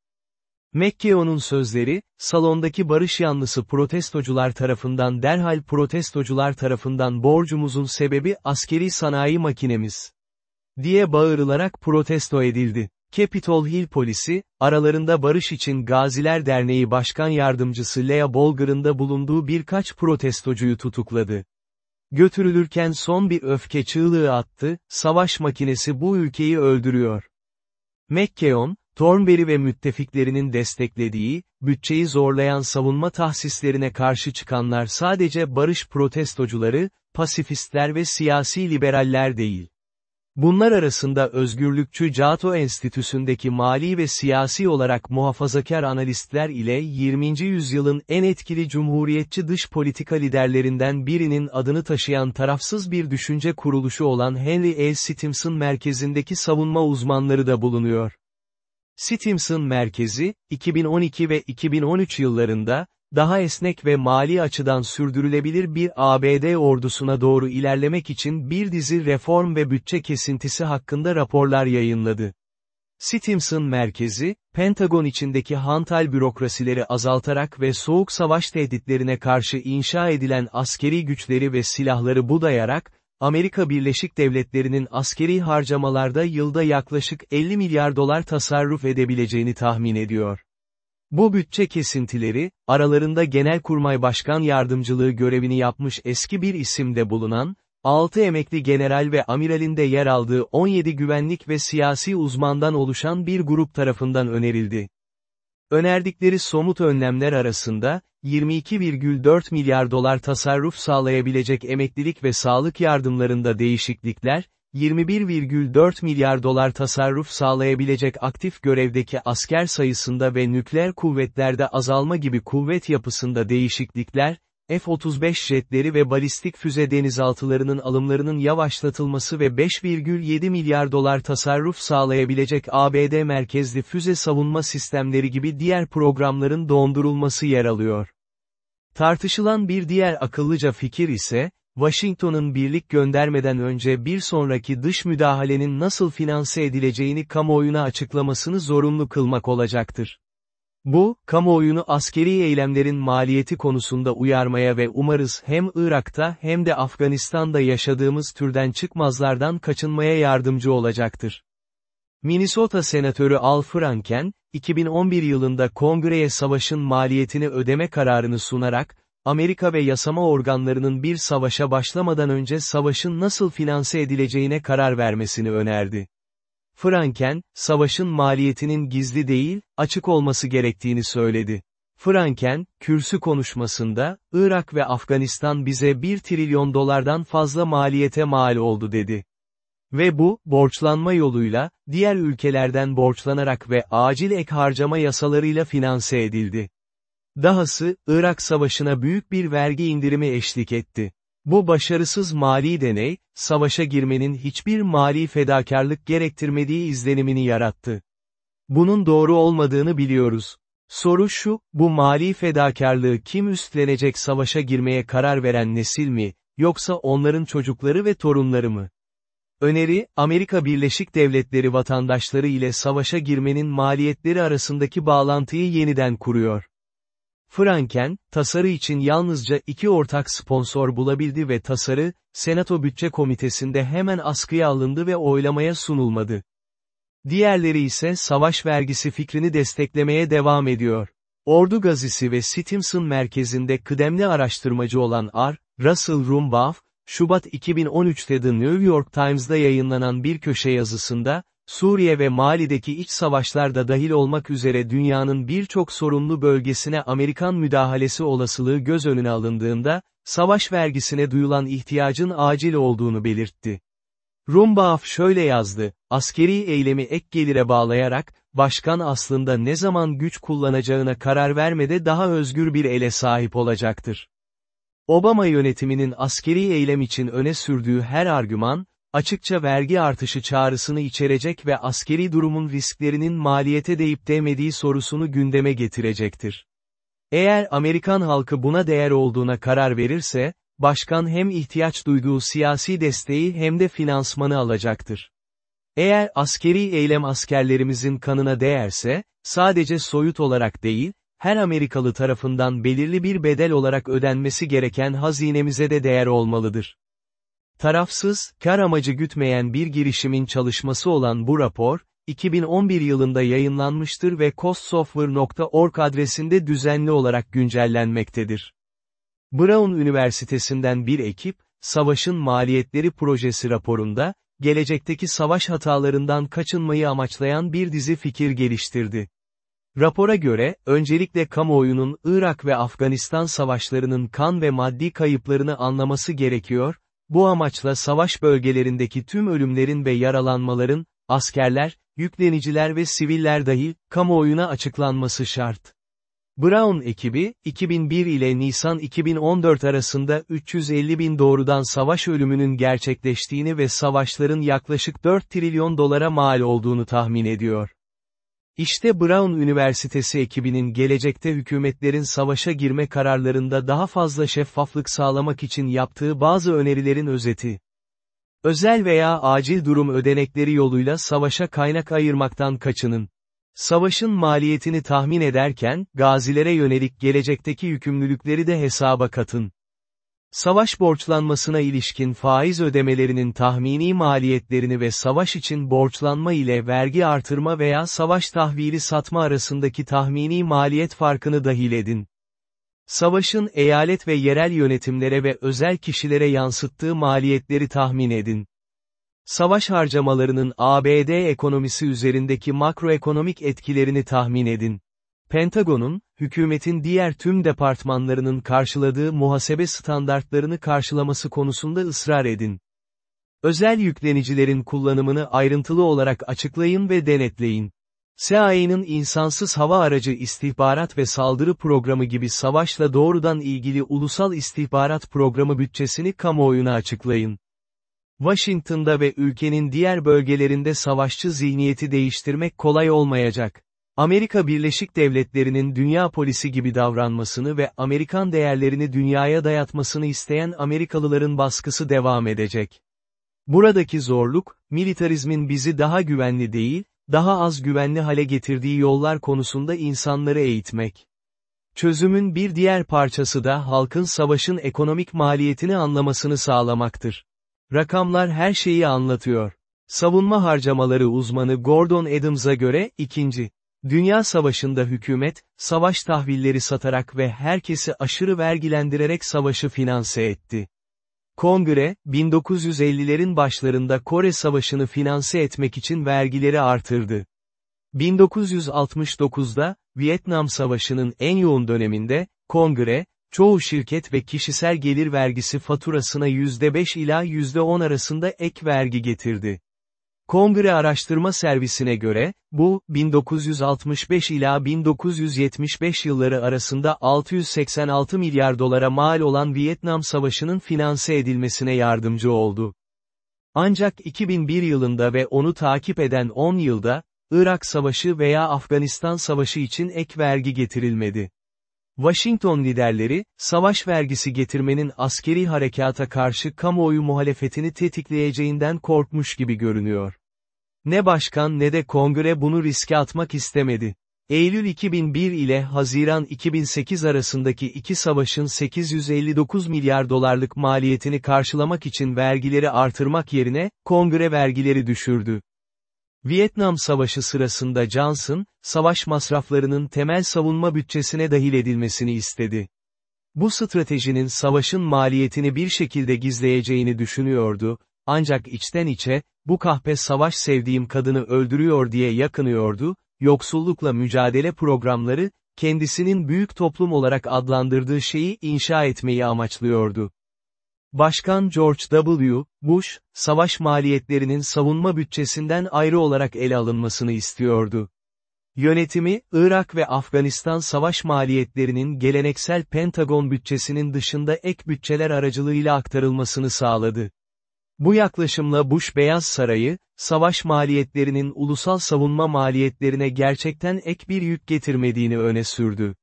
McKeown'un sözleri, salondaki barış yanlısı protestocular tarafından derhal protestocular tarafından borcumuzun sebebi askeri sanayi makinemiz. diye bağırılarak protesto edildi. Capitol Hill polisi, aralarında Barış için Gaziler Derneği Başkan Yardımcısı Lea Bolger'ın da bulunduğu birkaç protestocuyu tutukladı. Götürülürken son bir öfke çığlığı attı, savaş makinesi bu ülkeyi öldürüyor. McKeon, Thornberry ve müttefiklerinin desteklediği, bütçeyi zorlayan savunma tahsislerine karşı çıkanlar sadece barış protestocuları, pasifistler ve siyasi liberaller değil. Bunlar arasında özgürlükçü Cato Enstitüsü'ndeki mali ve siyasi olarak muhafazakar analistler ile 20. yüzyılın en etkili cumhuriyetçi dış politika liderlerinden birinin adını taşıyan tarafsız bir düşünce kuruluşu olan Henry A. Stimson merkezindeki savunma uzmanları da bulunuyor. Stimson merkezi, 2012 ve 2013 yıllarında, daha esnek ve mali açıdan sürdürülebilir bir ABD ordusuna doğru ilerlemek için bir dizi reform ve bütçe kesintisi hakkında raporlar yayınladı. Stimson merkezi, Pentagon içindeki hantal bürokrasileri azaltarak ve soğuk savaş tehditlerine karşı inşa edilen askeri güçleri ve silahları budayarak, Amerika Birleşik Devletleri'nin askeri harcamalarda yılda yaklaşık 50 milyar dolar tasarruf edebileceğini tahmin ediyor. Bu bütçe kesintileri, aralarında Genelkurmay Başkan Yardımcılığı görevini yapmış eski bir isimde bulunan, 6 emekli general ve amiralinde yer aldığı 17 güvenlik ve siyasi uzmandan oluşan bir grup tarafından önerildi. Önerdikleri somut önlemler arasında, 22,4 milyar dolar tasarruf sağlayabilecek emeklilik ve sağlık yardımlarında değişiklikler, 21,4 milyar dolar tasarruf sağlayabilecek aktif görevdeki asker sayısında ve nükleer kuvvetlerde azalma gibi kuvvet yapısında değişiklikler, F-35 jetleri ve balistik füze denizaltılarının alımlarının yavaşlatılması ve 5,7 milyar dolar tasarruf sağlayabilecek ABD merkezli füze savunma sistemleri gibi diğer programların dondurulması yer alıyor. Tartışılan bir diğer akıllıca fikir ise, Washington'ın birlik göndermeden önce bir sonraki dış müdahalenin nasıl finanse edileceğini kamuoyuna açıklamasını zorunlu kılmak olacaktır. Bu, kamuoyunu askeri eylemlerin maliyeti konusunda uyarmaya ve umarız hem Irak'ta hem de Afganistan'da yaşadığımız türden çıkmazlardan kaçınmaya yardımcı olacaktır. Minnesota Senatörü Al Franken, 2011 yılında kongreye savaşın maliyetini ödeme kararını sunarak, Amerika ve yasama organlarının bir savaşa başlamadan önce savaşın nasıl finanse edileceğine karar vermesini önerdi. Franken, savaşın maliyetinin gizli değil, açık olması gerektiğini söyledi. Franken, kürsü konuşmasında, Irak ve Afganistan bize 1 trilyon dolardan fazla maliyete mal oldu dedi. Ve bu, borçlanma yoluyla, diğer ülkelerden borçlanarak ve acil ek harcama yasalarıyla finanse edildi. Dahası, Irak Savaşı'na büyük bir vergi indirimi eşlik etti. Bu başarısız mali deney, savaşa girmenin hiçbir mali fedakarlık gerektirmediği izlenimini yarattı. Bunun doğru olmadığını biliyoruz. Soru şu, bu mali fedakarlığı kim üstlenecek savaşa girmeye karar veren nesil mi, yoksa onların çocukları ve torunları mı? Öneri, Amerika Birleşik Devletleri vatandaşları ile savaşa girmenin maliyetleri arasındaki bağlantıyı yeniden kuruyor. Franken, tasarı için yalnızca iki ortak sponsor bulabildi ve tasarı, Senato Bütçe Komitesi'nde hemen askıya alındı ve oylamaya sunulmadı. Diğerleri ise savaş vergisi fikrini desteklemeye devam ediyor. Ordu Gazisi ve Stimson merkezinde kıdemli araştırmacı olan R. Russell Rumbaugh, Şubat 2013'te The New York Times'da yayınlanan bir köşe yazısında, Suriye ve Mali'deki iç savaşlarda dahil olmak üzere dünyanın birçok sorunlu bölgesine Amerikan müdahalesi olasılığı göz önüne alındığında, savaş vergisine duyulan ihtiyacın acil olduğunu belirtti. Rumbaaf şöyle yazdı, askeri eylemi ek gelire bağlayarak, başkan aslında ne zaman güç kullanacağına karar vermede daha özgür bir ele sahip olacaktır. Obama yönetiminin askeri eylem için öne sürdüğü her argüman, açıkça vergi artışı çağrısını içerecek ve askeri durumun risklerinin maliyete değip değmediği sorusunu gündeme getirecektir. Eğer Amerikan halkı buna değer olduğuna karar verirse, başkan hem ihtiyaç duyduğu siyasi desteği hem de finansmanı alacaktır. Eğer askeri eylem askerlerimizin kanına değerse, sadece soyut olarak değil, her Amerikalı tarafından belirli bir bedel olarak ödenmesi gereken hazinemize de değer olmalıdır. Tarafsız, kar amacı gütmeyen bir girişimin çalışması olan bu rapor, 2011 yılında yayınlanmıştır ve costsoftware.org adresinde düzenli olarak güncellenmektedir. Brown Üniversitesi'nden bir ekip, Savaşın Maliyetleri Projesi raporunda, gelecekteki savaş hatalarından kaçınmayı amaçlayan bir dizi fikir geliştirdi. Rapora göre, öncelikle kamuoyunun Irak ve Afganistan savaşlarının kan ve maddi kayıplarını anlaması gerekiyor, bu amaçla savaş bölgelerindeki tüm ölümlerin ve yaralanmaların, askerler, yükleniciler ve siviller dahil, kamuoyuna açıklanması şart. Brown ekibi, 2001 ile Nisan 2014 arasında 350 bin doğrudan savaş ölümünün gerçekleştiğini ve savaşların yaklaşık 4 trilyon dolara mal olduğunu tahmin ediyor. İşte Brown Üniversitesi ekibinin gelecekte hükümetlerin savaşa girme kararlarında daha fazla şeffaflık sağlamak için yaptığı bazı önerilerin özeti. Özel veya acil durum ödenekleri yoluyla savaşa kaynak ayırmaktan kaçının. Savaşın maliyetini tahmin ederken, gazilere yönelik gelecekteki yükümlülükleri de hesaba katın. Savaş borçlanmasına ilişkin faiz ödemelerinin tahmini maliyetlerini ve savaş için borçlanma ile vergi artırma veya savaş tahvili satma arasındaki tahmini maliyet farkını dahil edin. Savaşın eyalet ve yerel yönetimlere ve özel kişilere yansıttığı maliyetleri tahmin edin. Savaş harcamalarının ABD ekonomisi üzerindeki makroekonomik etkilerini tahmin edin. Pentagon'un, hükümetin diğer tüm departmanlarının karşıladığı muhasebe standartlarını karşılaması konusunda ısrar edin. Özel yüklenicilerin kullanımını ayrıntılı olarak açıklayın ve denetleyin. CIA'nın insansız hava aracı istihbarat ve saldırı programı gibi savaşla doğrudan ilgili ulusal istihbarat programı bütçesini kamuoyuna açıklayın. Washington'da ve ülkenin diğer bölgelerinde savaşçı zihniyeti değiştirmek kolay olmayacak. Amerika Birleşik Devletleri'nin dünya polisi gibi davranmasını ve Amerikan değerlerini dünyaya dayatmasını isteyen Amerikalıların baskısı devam edecek. Buradaki zorluk, militarizmin bizi daha güvenli değil, daha az güvenli hale getirdiği yollar konusunda insanları eğitmek. Çözümün bir diğer parçası da halkın savaşın ekonomik maliyetini anlamasını sağlamaktır. Rakamlar her şeyi anlatıyor. Savunma harcamaları uzmanı Gordon Adams'a göre, ikinci, Dünya Savaşı'nda hükümet, savaş tahvilleri satarak ve herkesi aşırı vergilendirerek savaşı finanse etti. Kongre, 1950'lerin başlarında Kore Savaşı'nı finanse etmek için vergileri artırdı. 1969'da, Vietnam Savaşı'nın en yoğun döneminde, Kongre, çoğu şirket ve kişisel gelir vergisi faturasına %5 ila %10 arasında ek vergi getirdi. Kongre Araştırma Servisi'ne göre, bu, 1965 ila 1975 yılları arasında 686 milyar dolara mal olan Vietnam Savaşı'nın finanse edilmesine yardımcı oldu. Ancak 2001 yılında ve onu takip eden 10 yılda, Irak Savaşı veya Afganistan Savaşı için ek vergi getirilmedi. Washington liderleri, savaş vergisi getirmenin askeri harekata karşı kamuoyu muhalefetini tetikleyeceğinden korkmuş gibi görünüyor. Ne başkan ne de kongre bunu riske atmak istemedi. Eylül 2001 ile Haziran 2008 arasındaki iki savaşın 859 milyar dolarlık maliyetini karşılamak için vergileri artırmak yerine, kongre vergileri düşürdü. Vietnam Savaşı sırasında Johnson, savaş masraflarının temel savunma bütçesine dahil edilmesini istedi. Bu stratejinin savaşın maliyetini bir şekilde gizleyeceğini düşünüyordu, ancak içten içe, bu kahpe savaş sevdiğim kadını öldürüyor diye yakınıyordu, yoksullukla mücadele programları, kendisinin büyük toplum olarak adlandırdığı şeyi inşa etmeyi amaçlıyordu. Başkan George W. Bush, savaş maliyetlerinin savunma bütçesinden ayrı olarak ele alınmasını istiyordu. Yönetimi, Irak ve Afganistan savaş maliyetlerinin geleneksel Pentagon bütçesinin dışında ek bütçeler aracılığıyla aktarılmasını sağladı. Bu yaklaşımla Bush Beyaz Sarayı, savaş maliyetlerinin ulusal savunma maliyetlerine gerçekten ek bir yük getirmediğini öne sürdü.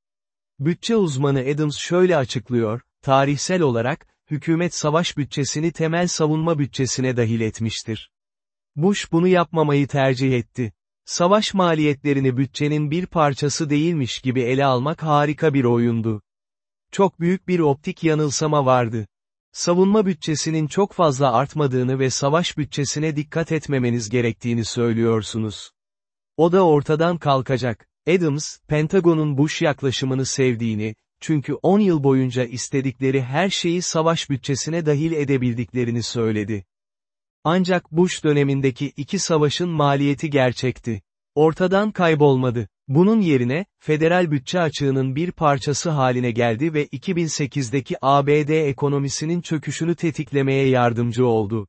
Bütçe uzmanı Adams şöyle açıklıyor, tarihsel olarak, hükümet savaş bütçesini temel savunma bütçesine dahil etmiştir. Bush bunu yapmamayı tercih etti. Savaş maliyetlerini bütçenin bir parçası değilmiş gibi ele almak harika bir oyundu. Çok büyük bir optik yanılsama vardı. Savunma bütçesinin çok fazla artmadığını ve savaş bütçesine dikkat etmemeniz gerektiğini söylüyorsunuz. O da ortadan kalkacak. Adams, Pentagon'un Bush yaklaşımını sevdiğini, çünkü 10 yıl boyunca istedikleri her şeyi savaş bütçesine dahil edebildiklerini söyledi. Ancak Bush dönemindeki iki savaşın maliyeti gerçekti. Ortadan kaybolmadı. Bunun yerine, federal bütçe açığının bir parçası haline geldi ve 2008'deki ABD ekonomisinin çöküşünü tetiklemeye yardımcı oldu.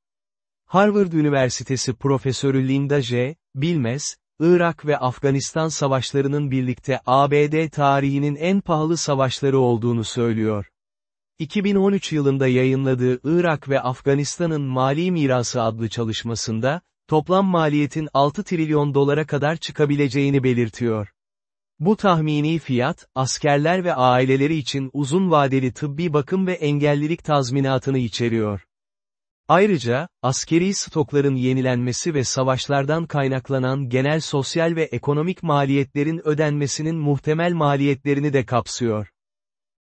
Harvard Üniversitesi Profesörü Linda J. Bilmez, Irak ve Afganistan savaşlarının birlikte ABD tarihinin en pahalı savaşları olduğunu söylüyor. 2013 yılında yayınladığı Irak ve Afganistan'ın Mali Mirası adlı çalışmasında, toplam maliyetin 6 trilyon dolara kadar çıkabileceğini belirtiyor. Bu tahmini fiyat, askerler ve aileleri için uzun vadeli tıbbi bakım ve engellilik tazminatını içeriyor. Ayrıca, askeri stokların yenilenmesi ve savaşlardan kaynaklanan genel sosyal ve ekonomik maliyetlerin ödenmesinin muhtemel maliyetlerini de kapsıyor.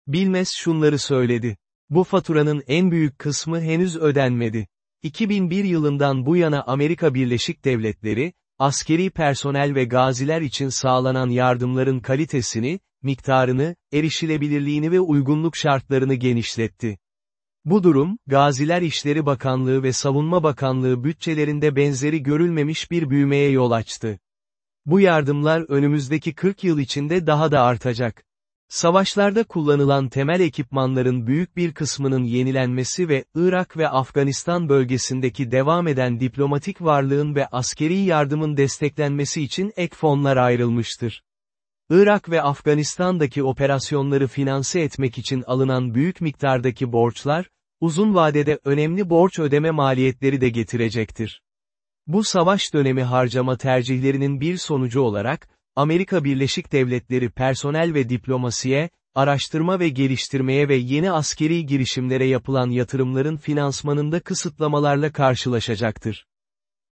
Bilmez şunları söyledi. Bu faturanın en büyük kısmı henüz ödenmedi. 2001 yılından bu yana Amerika Birleşik Devletleri, askeri personel ve gaziler için sağlanan yardımların kalitesini, miktarını, erişilebilirliğini ve uygunluk şartlarını genişletti. Bu durum, Gaziler İşleri Bakanlığı ve Savunma Bakanlığı bütçelerinde benzeri görülmemiş bir büyümeye yol açtı. Bu yardımlar önümüzdeki 40 yıl içinde daha da artacak. Savaşlarda kullanılan temel ekipmanların büyük bir kısmının yenilenmesi ve Irak ve Afganistan bölgesindeki devam eden diplomatik varlığın ve askeri yardımın desteklenmesi için ek fonlar ayrılmıştır. Irak ve Afganistan'daki operasyonları finanse etmek için alınan büyük miktardaki borçlar, uzun vadede önemli borç ödeme maliyetleri de getirecektir. Bu savaş dönemi harcama tercihlerinin bir sonucu olarak, Amerika Birleşik Devletleri personel ve diplomasiye, araştırma ve geliştirmeye ve yeni askeri girişimlere yapılan yatırımların finansmanında kısıtlamalarla karşılaşacaktır.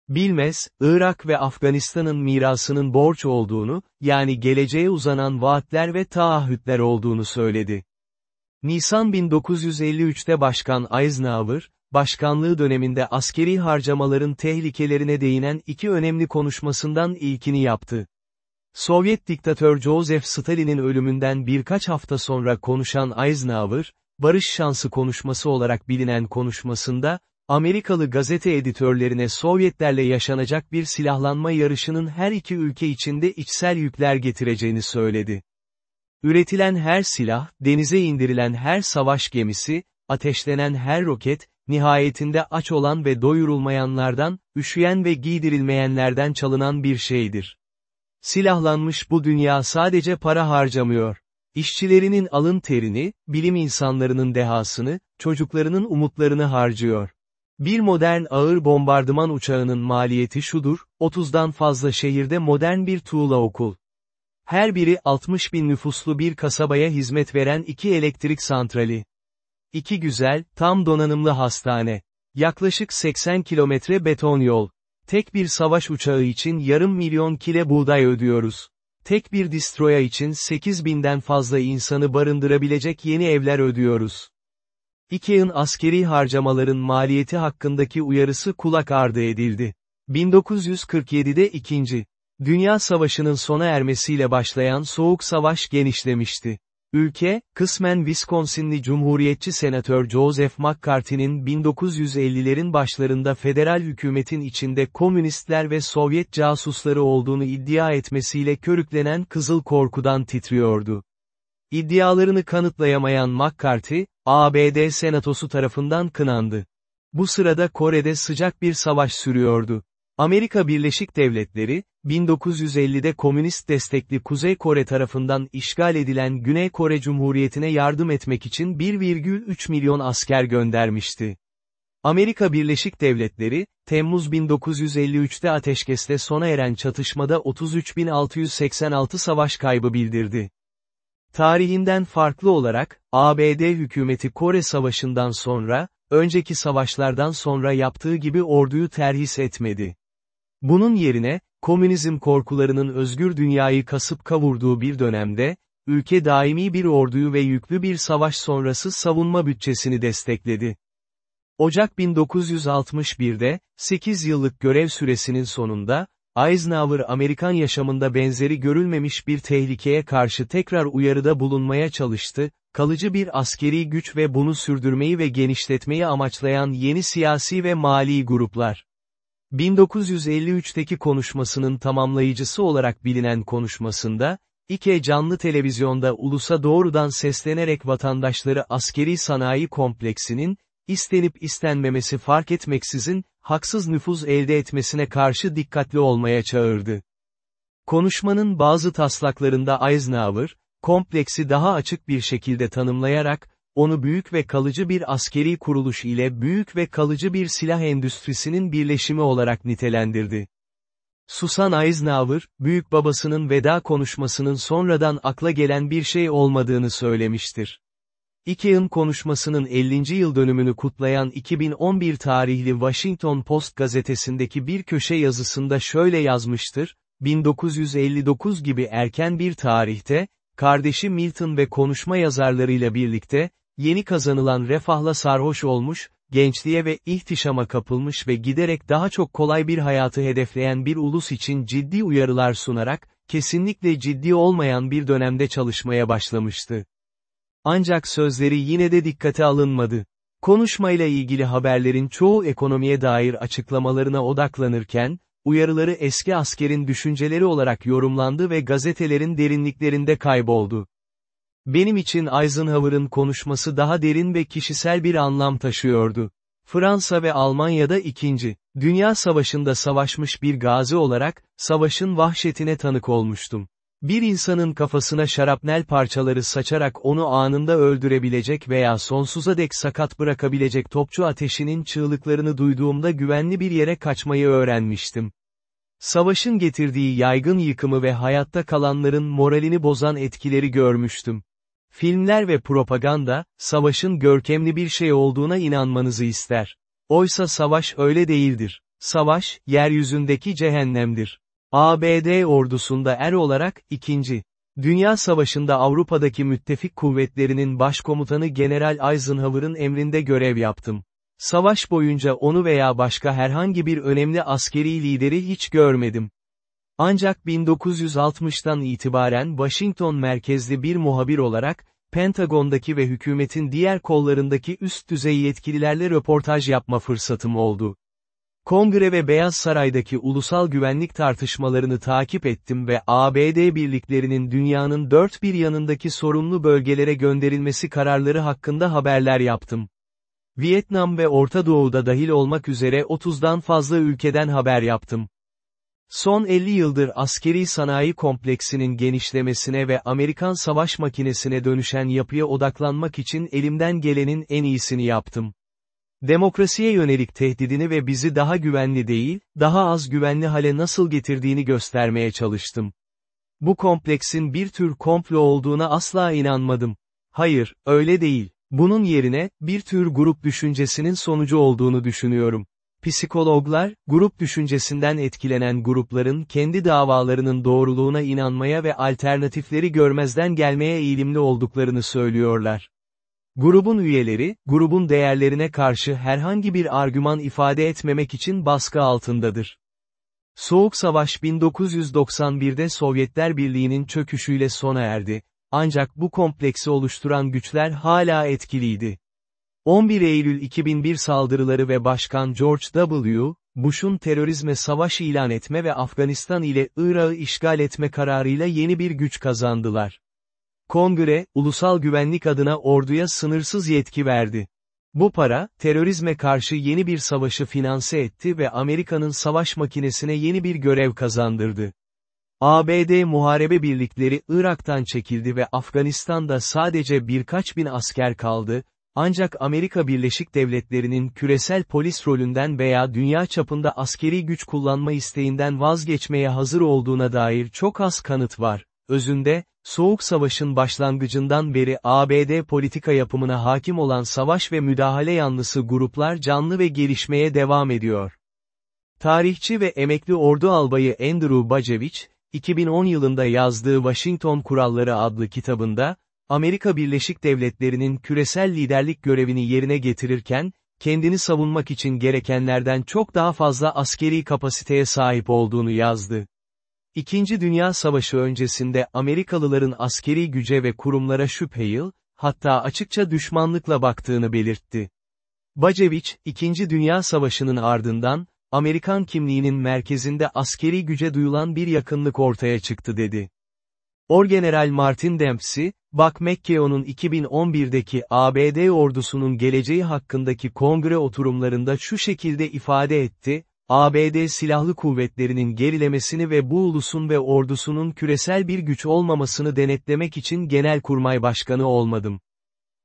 Bilmez, Irak ve Afganistan'ın mirasının borç olduğunu, yani geleceğe uzanan vaatler ve taahhütler olduğunu söyledi. Nisan 1953'te Başkan Eisenhower, başkanlığı döneminde askeri harcamaların tehlikelerine değinen iki önemli konuşmasından ilkini yaptı. Sovyet diktatör Joseph Stalin'in ölümünden birkaç hafta sonra konuşan Eisenhower, barış şansı konuşması olarak bilinen konuşmasında, Amerikalı gazete editörlerine Sovyetlerle yaşanacak bir silahlanma yarışının her iki ülke içinde içsel yükler getireceğini söyledi. Üretilen her silah, denize indirilen her savaş gemisi, ateşlenen her roket, nihayetinde aç olan ve doyurulmayanlardan, üşüyen ve giydirilmeyenlerden çalınan bir şeydir. Silahlanmış bu dünya sadece para harcamıyor. İşçilerinin alın terini, bilim insanlarının dehasını, çocuklarının umutlarını harcıyor. Bir modern ağır bombardıman uçağının maliyeti şudur, 30'dan fazla şehirde modern bir tuğla okul. Her biri 60 bin nüfuslu bir kasabaya hizmet veren iki elektrik santrali. İki güzel, tam donanımlı hastane. Yaklaşık 80 kilometre beton yol. Tek bir savaş uçağı için yarım milyon kile buğday ödüyoruz. Tek bir destroya için 8 binden fazla insanı barındırabilecek yeni evler ödüyoruz. IKEA'nın askeri harcamaların maliyeti hakkındaki uyarısı kulak ardı edildi. 1947'de 2. Dünya Savaşı'nın sona ermesiyle başlayan Soğuk Savaş genişlemişti. Ülke, kısmen Wisconsinli Cumhuriyetçi Senatör Joseph McCarthy'nin 1950'lerin başlarında federal hükümetin içinde komünistler ve Sovyet casusları olduğunu iddia etmesiyle körüklenen Kızıl Korku'dan titriyordu. İddialarını kanıtlayamayan McCarthy, ABD Senatosu tarafından kınandı. Bu sırada Kore'de sıcak bir savaş sürüyordu. Amerika Birleşik Devletleri, 1950'de komünist destekli Kuzey Kore tarafından işgal edilen Güney Kore Cumhuriyeti'ne yardım etmek için 1,3 milyon asker göndermişti. Amerika Birleşik Devletleri, Temmuz 1953'te ateşkeste sona eren çatışmada 33.686 savaş kaybı bildirdi. Tarihinden farklı olarak, ABD hükümeti Kore Savaşı'ndan sonra, önceki savaşlardan sonra yaptığı gibi orduyu terhis etmedi. Bunun yerine, komünizm korkularının özgür dünyayı kasıp kavurduğu bir dönemde, ülke daimi bir orduyu ve yüklü bir savaş sonrası savunma bütçesini destekledi. Ocak 1961'de, 8 yıllık görev süresinin sonunda, Eisenhower Amerikan yaşamında benzeri görülmemiş bir tehlikeye karşı tekrar uyarıda bulunmaya çalıştı, kalıcı bir askeri güç ve bunu sürdürmeyi ve genişletmeyi amaçlayan yeni siyasi ve mali gruplar. 1953'teki konuşmasının tamamlayıcısı olarak bilinen konuşmasında, İKE canlı televizyonda ulusa doğrudan seslenerek vatandaşları askeri sanayi kompleksinin, istenip istenmemesi fark etmeksizin, haksız nüfuz elde etmesine karşı dikkatli olmaya çağırdı. Konuşmanın bazı taslaklarında Eisenhower, kompleksi daha açık bir şekilde tanımlayarak, onu büyük ve kalıcı bir askeri kuruluş ile büyük ve kalıcı bir silah endüstrisinin birleşimi olarak nitelendirdi. Susan Eisenhower, büyük babasının veda konuşmasının sonradan akla gelen bir şey olmadığını söylemiştir. IKEA'nın konuşmasının 50. yıl dönümünü kutlayan 2011 tarihli Washington Post gazetesindeki bir köşe yazısında şöyle yazmıştır, 1959 gibi erken bir tarihte, kardeşi Milton ve konuşma yazarlarıyla birlikte, yeni kazanılan refahla sarhoş olmuş, gençliğe ve ihtişama kapılmış ve giderek daha çok kolay bir hayatı hedefleyen bir ulus için ciddi uyarılar sunarak, kesinlikle ciddi olmayan bir dönemde çalışmaya başlamıştı. Ancak sözleri yine de dikkate alınmadı. Konuşmayla ilgili haberlerin çoğu ekonomiye dair açıklamalarına odaklanırken, uyarıları eski askerin düşünceleri olarak yorumlandı ve gazetelerin derinliklerinde kayboldu. Benim için Eisenhower'ın konuşması daha derin ve kişisel bir anlam taşıyordu. Fransa ve Almanya'da ikinci, Dünya Savaşı'nda savaşmış bir gazi olarak, savaşın vahşetine tanık olmuştum. Bir insanın kafasına şarapnel parçaları saçarak onu anında öldürebilecek veya sonsuza dek sakat bırakabilecek topçu ateşinin çığlıklarını duyduğumda güvenli bir yere kaçmayı öğrenmiştim. Savaşın getirdiği yaygın yıkımı ve hayatta kalanların moralini bozan etkileri görmüştüm. Filmler ve propaganda, savaşın görkemli bir şey olduğuna inanmanızı ister. Oysa savaş öyle değildir. Savaş, yeryüzündeki cehennemdir. ABD ordusunda er olarak, ikinci. Dünya Savaşı'nda Avrupa'daki müttefik kuvvetlerinin başkomutanı General Eisenhower'ın emrinde görev yaptım. Savaş boyunca onu veya başka herhangi bir önemli askeri lideri hiç görmedim. Ancak 1960'tan itibaren Washington merkezli bir muhabir olarak, Pentagon'daki ve hükümetin diğer kollarındaki üst düzey yetkililerle röportaj yapma fırsatım oldu. Kongre ve Beyaz Saray'daki ulusal güvenlik tartışmalarını takip ettim ve ABD birliklerinin dünyanın dört bir yanındaki sorumlu bölgelere gönderilmesi kararları hakkında haberler yaptım. Vietnam ve Orta Doğu'da dahil olmak üzere 30'dan fazla ülkeden haber yaptım. Son 50 yıldır askeri sanayi kompleksinin genişlemesine ve Amerikan savaş makinesine dönüşen yapıya odaklanmak için elimden gelenin en iyisini yaptım. Demokrasiye yönelik tehdidini ve bizi daha güvenli değil, daha az güvenli hale nasıl getirdiğini göstermeye çalıştım. Bu kompleksin bir tür komplo olduğuna asla inanmadım. Hayır, öyle değil. Bunun yerine, bir tür grup düşüncesinin sonucu olduğunu düşünüyorum. Psikologlar, grup düşüncesinden etkilenen grupların kendi davalarının doğruluğuna inanmaya ve alternatifleri görmezden gelmeye eğilimli olduklarını söylüyorlar. Grubun üyeleri, grubun değerlerine karşı herhangi bir argüman ifade etmemek için baskı altındadır. Soğuk Savaş 1991'de Sovyetler Birliği'nin çöküşüyle sona erdi, ancak bu kompleksi oluşturan güçler hala etkiliydi. 11 Eylül 2001 saldırıları ve Başkan George W. Bush'un terörizme savaş ilan etme ve Afganistan ile Irak'ı işgal etme kararıyla yeni bir güç kazandılar. Kongre, ulusal güvenlik adına orduya sınırsız yetki verdi. Bu para, terörizme karşı yeni bir savaşı finanse etti ve Amerika'nın savaş makinesine yeni bir görev kazandırdı. ABD muharebe birlikleri Irak'tan çekildi ve Afganistan'da sadece birkaç bin asker kaldı, ancak Amerika Birleşik Devletleri'nin küresel polis rolünden veya dünya çapında askeri güç kullanma isteğinden vazgeçmeye hazır olduğuna dair çok az kanıt var. Özünde, Soğuk Savaş'ın başlangıcından beri ABD politika yapımına hakim olan savaş ve müdahale yanlısı gruplar canlı ve gelişmeye devam ediyor. Tarihçi ve emekli ordu albayı Andrew Bacevich, 2010 yılında yazdığı Washington Kuralları adlı kitabında, Amerika Birleşik Devletleri'nin küresel liderlik görevini yerine getirirken, kendini savunmak için gerekenlerden çok daha fazla askeri kapasiteye sahip olduğunu yazdı. İkinci Dünya Savaşı öncesinde Amerikalıların askeri güce ve kurumlara şüpheyil, hatta açıkça düşmanlıkla baktığını belirtti. Bacevich, İkinci Dünya Savaşı'nın ardından, Amerikan kimliğinin merkezinde askeri güce duyulan bir yakınlık ortaya çıktı dedi. Orgeneral Martin Dempsey, Buck McKeown'un 2011'deki ABD ordusunun geleceği hakkındaki kongre oturumlarında şu şekilde ifade etti, ABD Silahlı Kuvvetleri'nin gerilemesini ve bu ulusun ve ordusunun küresel bir güç olmamasını denetlemek için Genelkurmay Başkanı olmadım.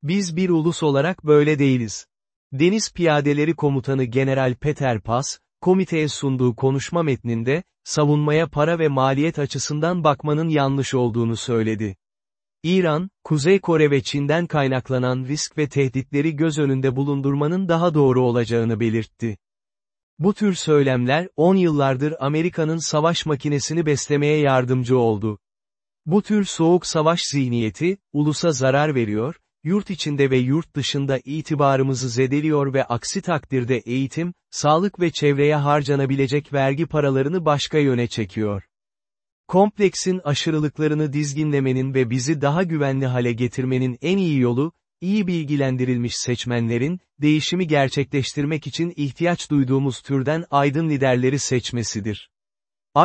Biz bir ulus olarak böyle değiliz. Deniz Piyadeleri Komutanı General Peter Pass, komiteye sunduğu konuşma metninde, savunmaya para ve maliyet açısından bakmanın yanlış olduğunu söyledi. İran, Kuzey Kore ve Çin'den kaynaklanan risk ve tehditleri göz önünde bulundurmanın daha doğru olacağını belirtti. Bu tür söylemler, 10 yıllardır Amerika'nın savaş makinesini beslemeye yardımcı oldu. Bu tür soğuk savaş zihniyeti, ulusa zarar veriyor, yurt içinde ve yurt dışında itibarımızı zedeliyor ve aksi takdirde eğitim, sağlık ve çevreye harcanabilecek vergi paralarını başka yöne çekiyor. Kompleksin aşırılıklarını dizginlemenin ve bizi daha güvenli hale getirmenin en iyi yolu, iyi bilgilendirilmiş seçmenlerin, değişimi gerçekleştirmek için ihtiyaç duyduğumuz türden aydın liderleri seçmesidir.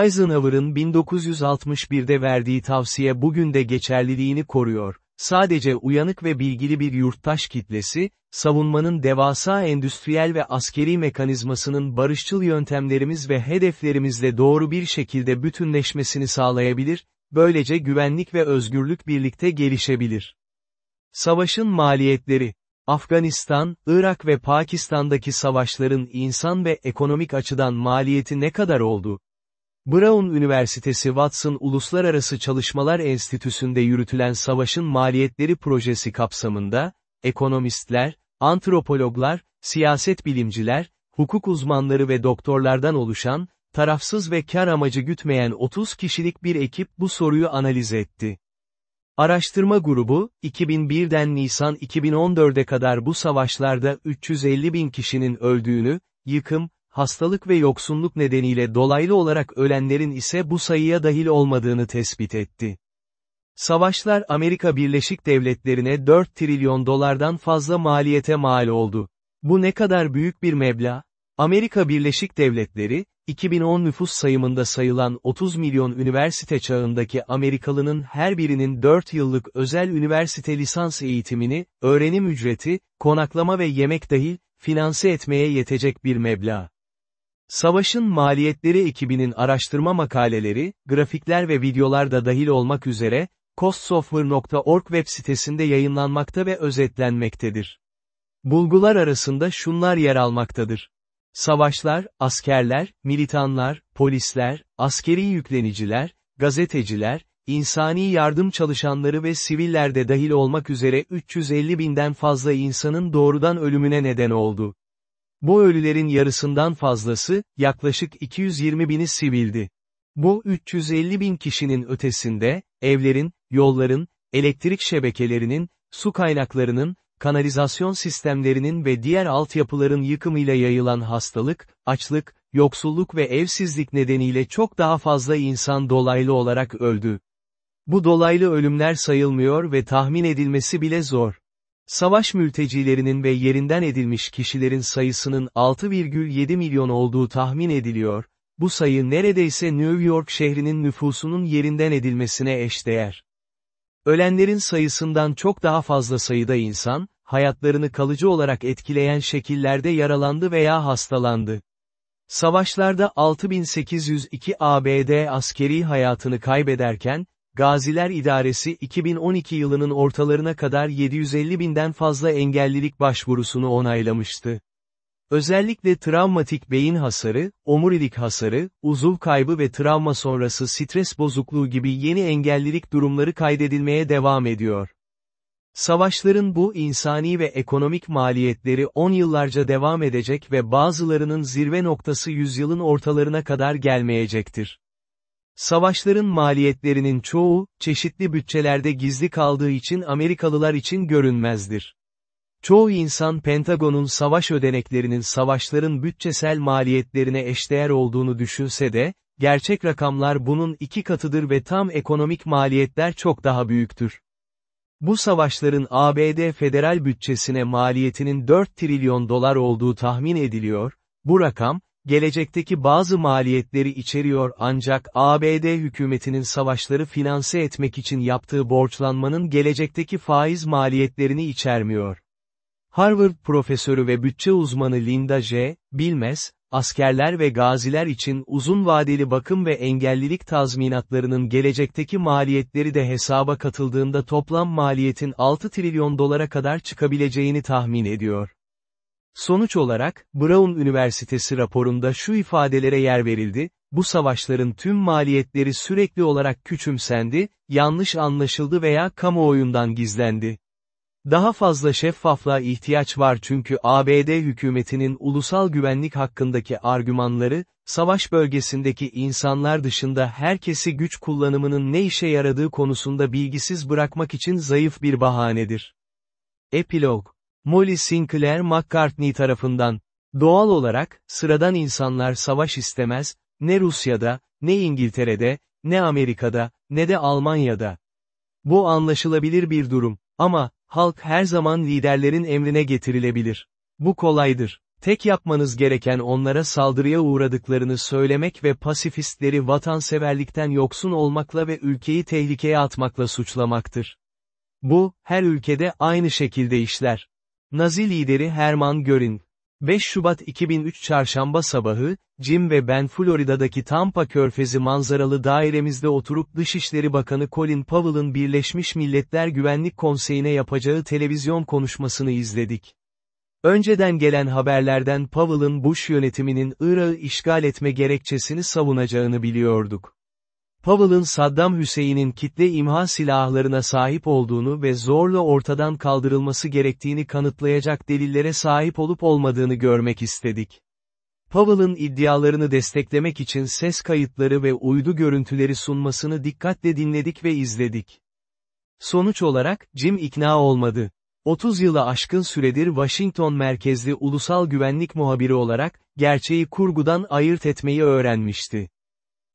Eisenhower'ın 1961'de verdiği tavsiye bugün de geçerliliğini koruyor. Sadece uyanık ve bilgili bir yurttaş kitlesi, savunmanın devasa endüstriyel ve askeri mekanizmasının barışçıl yöntemlerimiz ve hedeflerimizle doğru bir şekilde bütünleşmesini sağlayabilir, böylece güvenlik ve özgürlük birlikte gelişebilir. Savaşın maliyetleri Afganistan, Irak ve Pakistan'daki savaşların insan ve ekonomik açıdan maliyeti ne kadar oldu? Brown Üniversitesi Watson Uluslararası Çalışmalar Enstitüsü'nde yürütülen Savaşın Maliyetleri projesi kapsamında, ekonomistler, antropologlar, siyaset bilimciler, hukuk uzmanları ve doktorlardan oluşan, tarafsız ve kar amacı gütmeyen 30 kişilik bir ekip bu soruyu analiz etti. Araştırma grubu, 2001'den Nisan 2014'e kadar bu savaşlarda 350 bin kişinin öldüğünü, yıkım, hastalık ve yoksunluk nedeniyle dolaylı olarak ölenlerin ise bu sayıya dahil olmadığını tespit etti. Savaşlar Amerika Birleşik Devletleri'ne 4 trilyon dolardan fazla maliyete mal oldu. Bu ne kadar büyük bir meblağ? Amerika Birleşik Devletleri, 2010 nüfus sayımında sayılan 30 milyon üniversite çağındaki Amerikalının her birinin 4 yıllık özel üniversite lisans eğitimini, öğrenim ücreti, konaklama ve yemek dahil, finanse etmeye yetecek bir meblağ. Savaşın maliyetleri ekibinin araştırma makaleleri, grafikler ve videolar da dahil olmak üzere, costsoftware.org web sitesinde yayınlanmakta ve özetlenmektedir. Bulgular arasında şunlar yer almaktadır. Savaşlar, askerler, militanlar, polisler, askeri yükleniciler, gazeteciler, insani yardım çalışanları ve siviller de dahil olmak üzere 350 binden fazla insanın doğrudan ölümüne neden oldu. Bu ölülerin yarısından fazlası, yaklaşık 220 bini sivildi. Bu 350 bin kişinin ötesinde, evlerin, yolların, elektrik şebekelerinin, su kaynaklarının, kanalizasyon sistemlerinin ve diğer altyapıların yıkımıyla yayılan hastalık, açlık, yoksulluk ve evsizlik nedeniyle çok daha fazla insan dolaylı olarak öldü. Bu dolaylı ölümler sayılmıyor ve tahmin edilmesi bile zor. Savaş mültecilerinin ve yerinden edilmiş kişilerin sayısının 6,7 milyon olduğu tahmin ediliyor, bu sayı neredeyse New York şehrinin nüfusunun yerinden edilmesine eşdeğer. Ölenlerin sayısından çok daha fazla sayıda insan, hayatlarını kalıcı olarak etkileyen şekillerde yaralandı veya hastalandı. Savaşlarda 6802 ABD askeri hayatını kaybederken, Gaziler İdaresi 2012 yılının ortalarına kadar 750 binden fazla engellilik başvurusunu onaylamıştı. Özellikle travmatik beyin hasarı, omurilik hasarı, uzuv kaybı ve travma sonrası stres bozukluğu gibi yeni engellilik durumları kaydedilmeye devam ediyor. Savaşların bu insani ve ekonomik maliyetleri 10 yıllarca devam edecek ve bazılarının zirve noktası yüzyılın ortalarına kadar gelmeyecektir. Savaşların maliyetlerinin çoğu, çeşitli bütçelerde gizli kaldığı için Amerikalılar için görünmezdir. Çoğu insan Pentagon'un savaş ödeneklerinin savaşların bütçesel maliyetlerine eşdeğer olduğunu düşünse de, gerçek rakamlar bunun iki katıdır ve tam ekonomik maliyetler çok daha büyüktür. Bu savaşların ABD federal bütçesine maliyetinin 4 trilyon dolar olduğu tahmin ediliyor, bu rakam, gelecekteki bazı maliyetleri içeriyor ancak ABD hükümetinin savaşları finanse etmek için yaptığı borçlanmanın gelecekteki faiz maliyetlerini içermiyor. Harvard profesörü ve bütçe uzmanı Linda J. Bilmez, askerler ve gaziler için uzun vadeli bakım ve engellilik tazminatlarının gelecekteki maliyetleri de hesaba katıldığında toplam maliyetin 6 trilyon dolara kadar çıkabileceğini tahmin ediyor. Sonuç olarak, Brown Üniversitesi raporunda şu ifadelere yer verildi, bu savaşların tüm maliyetleri sürekli olarak küçümsendi, yanlış anlaşıldı veya kamuoyundan gizlendi. Daha fazla şeffaflığa ihtiyaç var çünkü ABD hükümetinin ulusal güvenlik hakkındaki argümanları, savaş bölgesindeki insanlar dışında herkesi güç kullanımının ne işe yaradığı konusunda bilgisiz bırakmak için zayıf bir bahanedir. Epilog. Molly Sinclair McCartney tarafından. Doğal olarak, sıradan insanlar savaş istemez, ne Rusya'da, ne İngiltere'de, ne Amerika'da, ne de Almanya'da. Bu anlaşılabilir bir durum. Ama, halk her zaman liderlerin emrine getirilebilir. Bu kolaydır. Tek yapmanız gereken onlara saldırıya uğradıklarını söylemek ve pasifistleri vatanseverlikten yoksun olmakla ve ülkeyi tehlikeye atmakla suçlamaktır. Bu, her ülkede aynı şekilde işler. Nazi lideri Hermann Göring. 5 Şubat 2003 Çarşamba sabahı, Jim ve ben Florida'daki Tampa Körfezi manzaralı dairemizde oturup Dışişleri Bakanı Colin Powell'ın Birleşmiş Milletler Güvenlik Konseyi'ne yapacağı televizyon konuşmasını izledik. Önceden gelen haberlerden Powell'ın Bush yönetiminin Irak'ı işgal etme gerekçesini savunacağını biliyorduk. Powell'ın Saddam Hüseyin'in kitle imha silahlarına sahip olduğunu ve zorla ortadan kaldırılması gerektiğini kanıtlayacak delillere sahip olup olmadığını görmek istedik. Powell'ın iddialarını desteklemek için ses kayıtları ve uydu görüntüleri sunmasını dikkatle dinledik ve izledik. Sonuç olarak, Jim ikna olmadı. 30 yıla aşkın süredir Washington merkezli ulusal güvenlik muhabiri olarak, gerçeği kurgudan ayırt etmeyi öğrenmişti.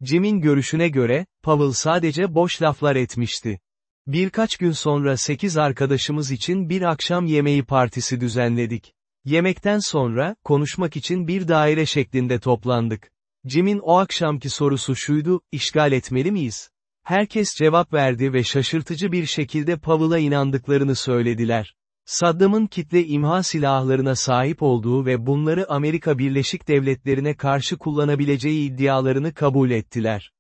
Jim'in görüşüne göre, Powell sadece boş laflar etmişti. Birkaç gün sonra 8 arkadaşımız için bir akşam yemeği partisi düzenledik. Yemekten sonra, konuşmak için bir daire şeklinde toplandık. Jim'in o akşamki sorusu şuydu, işgal etmeli miyiz? Herkes cevap verdi ve şaşırtıcı bir şekilde Powell'a inandıklarını söylediler. Saddam'ın kitle imha silahlarına sahip olduğu ve bunları Amerika Birleşik Devletleri'ne karşı kullanabileceği iddialarını kabul ettiler.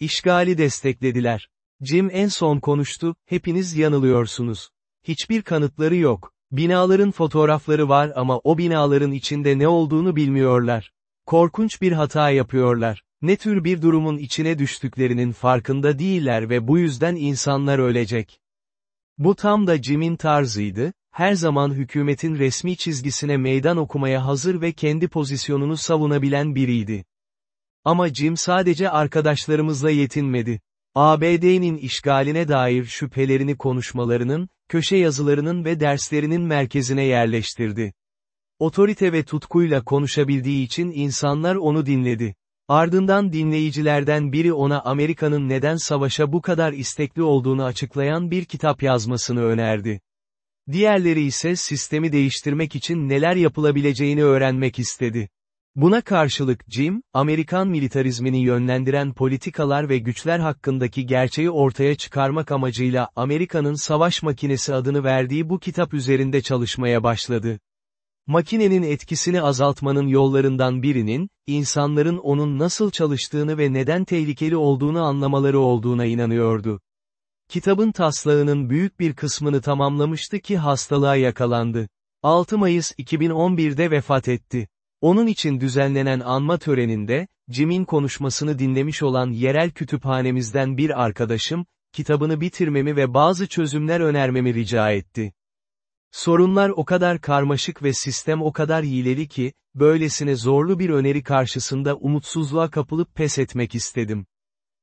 İşgali desteklediler. Jim en son konuştu, hepiniz yanılıyorsunuz. Hiçbir kanıtları yok. Binaların fotoğrafları var ama o binaların içinde ne olduğunu bilmiyorlar. Korkunç bir hata yapıyorlar. Ne tür bir durumun içine düştüklerinin farkında değiller ve bu yüzden insanlar ölecek. Bu tam da Jim'in tarzıydı, her zaman hükümetin resmi çizgisine meydan okumaya hazır ve kendi pozisyonunu savunabilen biriydi. Ama Jim sadece arkadaşlarımızla yetinmedi. ABD'nin işgaline dair şüphelerini konuşmalarının, köşe yazılarının ve derslerinin merkezine yerleştirdi. Otorite ve tutkuyla konuşabildiği için insanlar onu dinledi. Ardından dinleyicilerden biri ona Amerika'nın neden savaşa bu kadar istekli olduğunu açıklayan bir kitap yazmasını önerdi. Diğerleri ise sistemi değiştirmek için neler yapılabileceğini öğrenmek istedi. Buna karşılık Jim, Amerikan militarizmini yönlendiren politikalar ve güçler hakkındaki gerçeği ortaya çıkarmak amacıyla Amerika'nın savaş makinesi adını verdiği bu kitap üzerinde çalışmaya başladı. Makinenin etkisini azaltmanın yollarından birinin, insanların onun nasıl çalıştığını ve neden tehlikeli olduğunu anlamaları olduğuna inanıyordu. Kitabın taslağının büyük bir kısmını tamamlamıştı ki hastalığa yakalandı. 6 Mayıs 2011'de vefat etti. Onun için düzenlenen anma töreninde, Jim'in konuşmasını dinlemiş olan yerel kütüphanemizden bir arkadaşım, kitabını bitirmemi ve bazı çözümler önermemi rica etti. Sorunlar o kadar karmaşık ve sistem o kadar hileli ki, böylesine zorlu bir öneri karşısında umutsuzluğa kapılıp pes etmek istedim.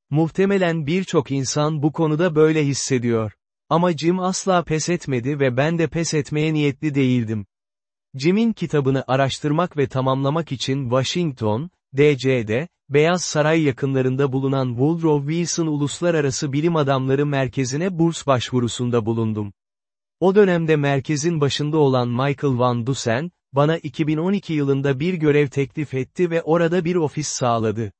Muhtemelen birçok insan bu konuda böyle hissediyor. Ama Jim asla pes etmedi ve ben de pes etmeye niyetli değildim. Jim'in kitabını araştırmak ve tamamlamak için Washington, D.C.'de, Beyaz Saray yakınlarında bulunan Woodrow Wilson Uluslararası Bilim Adamları Merkezi'ne burs başvurusunda bulundum. O dönemde merkezin başında olan Michael Van Dusen, bana 2012 yılında bir görev teklif etti ve orada bir ofis sağladı.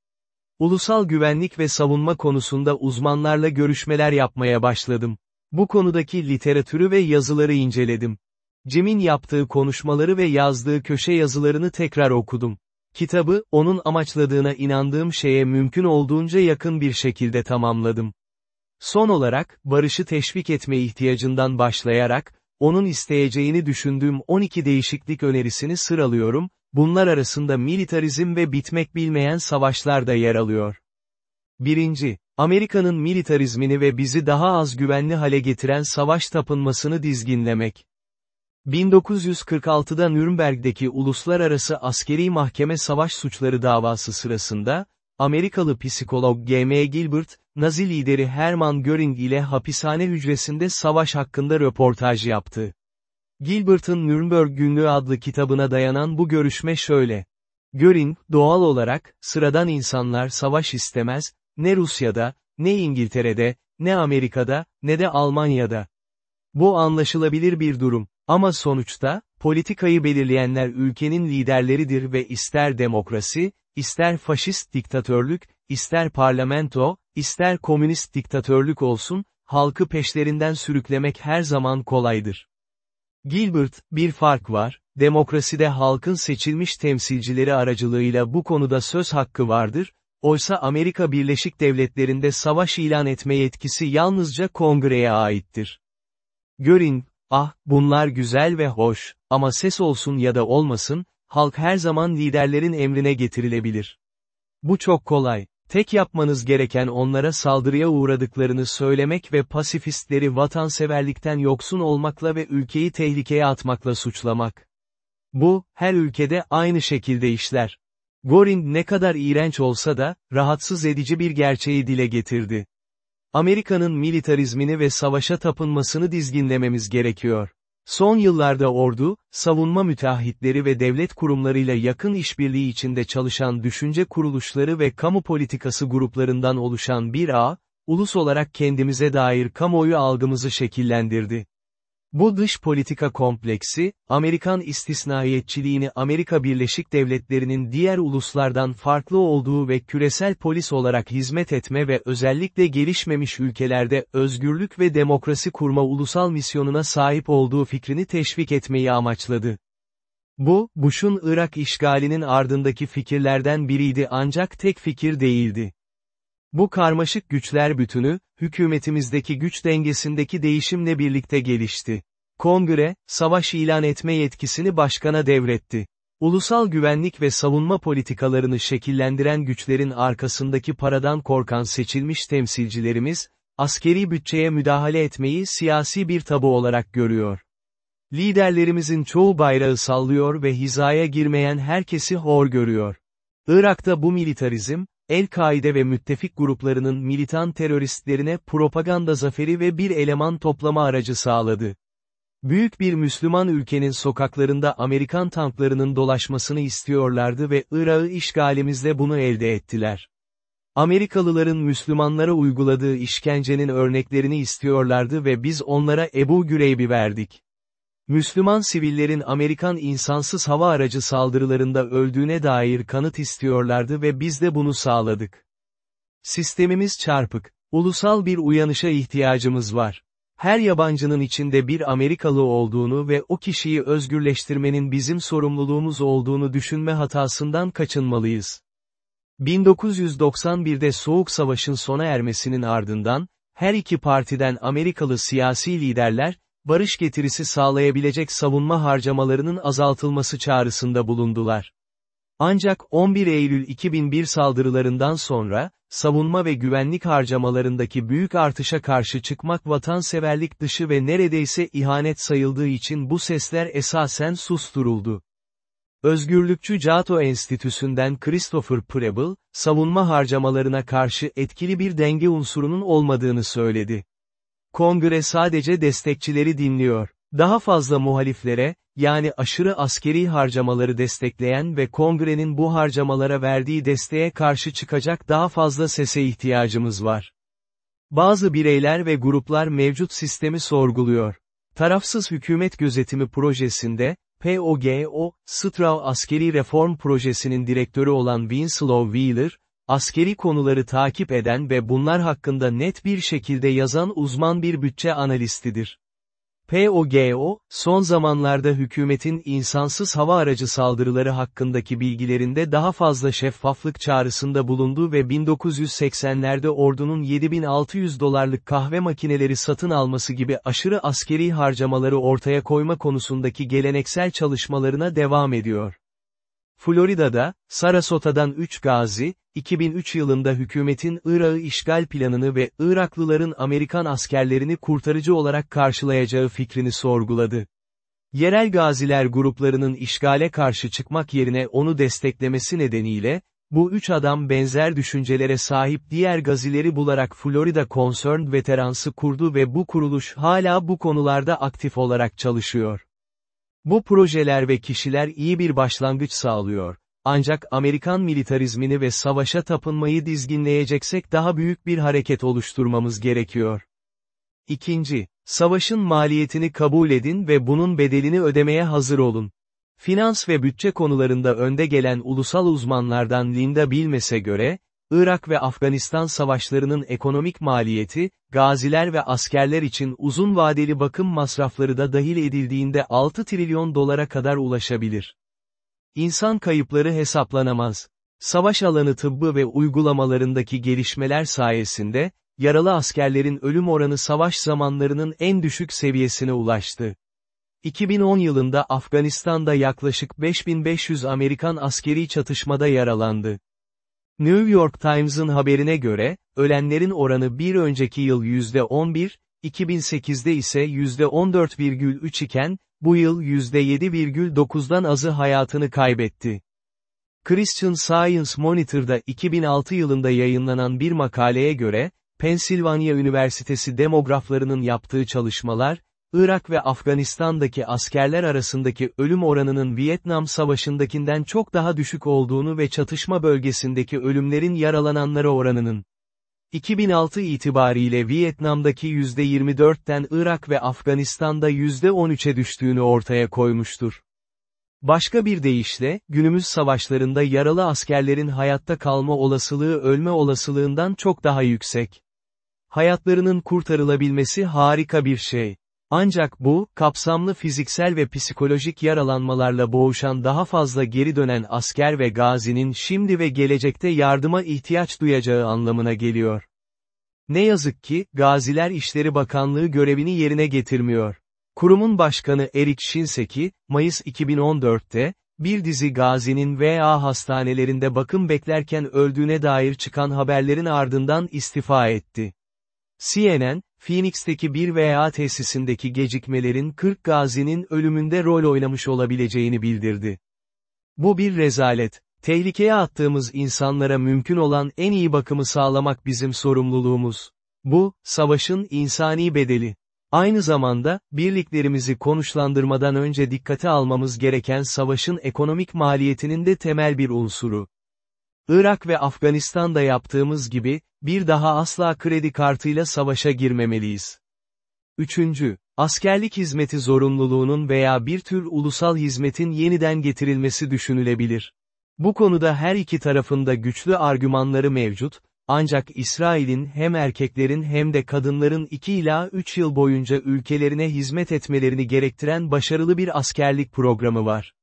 Ulusal güvenlik ve savunma konusunda uzmanlarla görüşmeler yapmaya başladım. Bu konudaki literatürü ve yazıları inceledim. Jim'in yaptığı konuşmaları ve yazdığı köşe yazılarını tekrar okudum. Kitabı, onun amaçladığına inandığım şeye mümkün olduğunca yakın bir şekilde tamamladım. Son olarak, barışı teşvik etme ihtiyacından başlayarak, onun isteyeceğini düşündüğüm 12 değişiklik önerisini sıralıyorum, bunlar arasında militarizm ve bitmek bilmeyen savaşlar da yer alıyor. 1. Amerika'nın militarizmini ve bizi daha az güvenli hale getiren savaş tapınmasını dizginlemek. 1946'da Nürnberg'deki Uluslararası Askeri Mahkeme Savaş Suçları davası sırasında, Amerikalı psikolog G.M. Gilbert, Nazi lideri Hermann Göring ile hapishane hücresinde savaş hakkında röportaj yaptı. Gilbert'ın Nürnberg Günlüğü adlı kitabına dayanan bu görüşme şöyle. Göring, doğal olarak, sıradan insanlar savaş istemez, ne Rusya'da, ne İngiltere'de, ne Amerika'da, ne de Almanya'da. Bu anlaşılabilir bir durum. Ama sonuçta, politikayı belirleyenler ülkenin liderleridir ve ister demokrasi, ister faşist diktatörlük, ister parlamento, ister komünist diktatörlük olsun, halkı peşlerinden sürüklemek her zaman kolaydır. Gilbert, bir fark var, demokraside halkın seçilmiş temsilcileri aracılığıyla bu konuda söz hakkı vardır, oysa Amerika Birleşik Devletleri'nde savaş ilan etme yetkisi yalnızca kongreye aittir. Göring, ah, bunlar güzel ve hoş, ama ses olsun ya da olmasın, halk her zaman liderlerin emrine getirilebilir. Bu çok kolay. Tek yapmanız gereken onlara saldırıya uğradıklarını söylemek ve pasifistleri vatanseverlikten yoksun olmakla ve ülkeyi tehlikeye atmakla suçlamak. Bu, her ülkede aynı şekilde işler. Goring ne kadar iğrenç olsa da, rahatsız edici bir gerçeği dile getirdi. Amerika'nın militarizmini ve savaşa tapınmasını dizginlememiz gerekiyor. Son yıllarda ordu, savunma müteahhitleri ve devlet kurumlarıyla yakın işbirliği içinde çalışan düşünce kuruluşları ve kamu politikası gruplarından oluşan bir ağ, ulus olarak kendimize dair kamuoyu algımızı şekillendirdi. Bu dış politika kompleksi, Amerikan istisnaiyetçiliğini Amerika Birleşik Devletleri'nin diğer uluslardan farklı olduğu ve küresel polis olarak hizmet etme ve özellikle gelişmemiş ülkelerde özgürlük ve demokrasi kurma ulusal misyonuna sahip olduğu fikrini teşvik etmeyi amaçladı. Bu, Bush'un Irak işgalinin ardındaki fikirlerden biriydi ancak tek fikir değildi. Bu karmaşık güçler bütünü, hükümetimizdeki güç dengesindeki değişimle birlikte gelişti. Kongre, savaş ilan etme yetkisini başkana devretti. Ulusal güvenlik ve savunma politikalarını şekillendiren güçlerin arkasındaki paradan korkan seçilmiş temsilcilerimiz, askeri bütçeye müdahale etmeyi siyasi bir tabu olarak görüyor. Liderlerimizin çoğu bayrağı sallıyor ve hizaya girmeyen herkesi hor görüyor. Irak'ta bu militarizm, El-Kaide ve müttefik gruplarının militan teröristlerine propaganda zaferi ve bir eleman toplama aracı sağladı. Büyük bir Müslüman ülkenin sokaklarında Amerikan tanklarının dolaşmasını istiyorlardı ve Irak'ı işgalimizle bunu elde ettiler. Amerikalıların Müslümanlara uyguladığı işkencenin örneklerini istiyorlardı ve biz onlara Ebu Güreyb'i verdik. Müslüman sivillerin Amerikan insansız hava aracı saldırılarında öldüğüne dair kanıt istiyorlardı ve biz de bunu sağladık. Sistemimiz çarpık. Ulusal bir uyanışa ihtiyacımız var. Her yabancının içinde bir Amerikalı olduğunu ve o kişiyi özgürleştirmenin bizim sorumluluğumuz olduğunu düşünme hatasından kaçınmalıyız. 1991'de Soğuk Savaş'ın sona ermesinin ardından, her iki partiden Amerikalı siyasi liderler, barış getirisi sağlayabilecek savunma harcamalarının azaltılması çağrısında bulundular. Ancak 11 Eylül 2001 saldırılarından sonra, savunma ve güvenlik harcamalarındaki büyük artışa karşı çıkmak vatanseverlik dışı ve neredeyse ihanet sayıldığı için bu sesler esasen susturuldu. Özgürlükçü Cato Enstitüsü'nden Christopher Preble, savunma harcamalarına karşı etkili bir denge unsurunun olmadığını söyledi. Kongre sadece destekçileri dinliyor. Daha fazla muhaliflere, yani aşırı askeri harcamaları destekleyen ve kongrenin bu harcamalara verdiği desteğe karşı çıkacak daha fazla sese ihtiyacımız var. Bazı bireyler ve gruplar mevcut sistemi sorguluyor. Tarafsız hükümet gözetimi projesinde, POGO, Straw Askeri Reform Projesi'nin direktörü olan Winslow Wheeler, askeri konuları takip eden ve bunlar hakkında net bir şekilde yazan uzman bir bütçe analistidir. POGO, son zamanlarda hükümetin insansız hava aracı saldırıları hakkındaki bilgilerinde daha fazla şeffaflık çağrısında bulundu ve 1980'lerde ordunun 7600 dolarlık kahve makineleri satın alması gibi aşırı askeri harcamaları ortaya koyma konusundaki geleneksel çalışmalarına devam ediyor. Florida'da, Sarasota'dan 3 gazi, 2003 yılında hükümetin Irak'ı işgal planını ve Iraklıların Amerikan askerlerini kurtarıcı olarak karşılayacağı fikrini sorguladı. Yerel gaziler gruplarının işgale karşı çıkmak yerine onu desteklemesi nedeniyle, bu üç adam benzer düşüncelere sahip diğer gazileri bularak Florida Concerned Veterans'ı kurdu ve bu kuruluş hala bu konularda aktif olarak çalışıyor. Bu projeler ve kişiler iyi bir başlangıç sağlıyor. Ancak Amerikan militarizmini ve savaşa tapınmayı dizginleyeceksek daha büyük bir hareket oluşturmamız gerekiyor. İkinci, savaşın maliyetini kabul edin ve bunun bedelini ödemeye hazır olun. Finans ve bütçe konularında önde gelen ulusal uzmanlardan Linda Bilmes'e göre, Irak ve Afganistan savaşlarının ekonomik maliyeti, gaziler ve askerler için uzun vadeli bakım masrafları da dahil edildiğinde 6 trilyon dolara kadar ulaşabilir. İnsan kayıpları hesaplanamaz. Savaş alanı tıbbı ve uygulamalarındaki gelişmeler sayesinde, yaralı askerlerin ölüm oranı savaş zamanlarının en düşük seviyesine ulaştı. 2010 yılında Afganistan'da yaklaşık 5500 Amerikan askeri çatışmada yaralandı. New York Times'ın haberine göre, ölenlerin oranı bir önceki yıl %11, 2008'de ise %14,3 iken, bu yıl %7,9'dan azı hayatını kaybetti. Christian Science Monitor'da 2006 yılında yayınlanan bir makaleye göre, Pensilvanya Üniversitesi demograflarının yaptığı çalışmalar, Irak ve Afganistan'daki askerler arasındaki ölüm oranının Vietnam Savaşı'ndakinden çok daha düşük olduğunu ve çatışma bölgesindeki ölümlerin yaralananlara oranının 2006 itibariyle Vietnam'daki %24'ten Irak ve Afganistan'da %13'e düştüğünü ortaya koymuştur. Başka bir deyişle, günümüz savaşlarında yaralı askerlerin hayatta kalma olasılığı ölme olasılığından çok daha yüksek. Hayatlarının kurtarılabilmesi harika bir şey. Ancak bu, kapsamlı fiziksel ve psikolojik yaralanmalarla boğuşan daha fazla geri dönen asker ve gazinin şimdi ve gelecekte yardıma ihtiyaç duyacağı anlamına geliyor. Ne yazık ki, Gaziler İşleri Bakanlığı görevini yerine getirmiyor. Kurumun başkanı Erik Shinseki, Mayıs 2014'te, bir dizi gazinin VA hastanelerinde bakım beklerken öldüğüne dair çıkan haberlerin ardından istifa etti. CNN, Phoenix'teki bir veya tesisindeki gecikmelerin 40 gazinin ölümünde rol oynamış olabileceğini bildirdi. Bu bir rezalet. Tehlikeye attığımız insanlara mümkün olan en iyi bakımı sağlamak bizim sorumluluğumuz. Bu, savaşın insani bedeli. Aynı zamanda, birliklerimizi konuşlandırmadan önce dikkate almamız gereken savaşın ekonomik maliyetinin de temel bir unsuru. Irak ve Afganistan'da yaptığımız gibi, bir daha asla kredi kartıyla savaşa girmemeliyiz. Üçüncü, askerlik hizmeti zorunluluğunun veya bir tür ulusal hizmetin yeniden getirilmesi düşünülebilir. Bu konuda her iki tarafında güçlü argümanları mevcut, ancak İsrail'in hem erkeklerin hem de kadınların 2 ila 3 yıl boyunca ülkelerine hizmet etmelerini gerektiren başarılı bir askerlik programı var.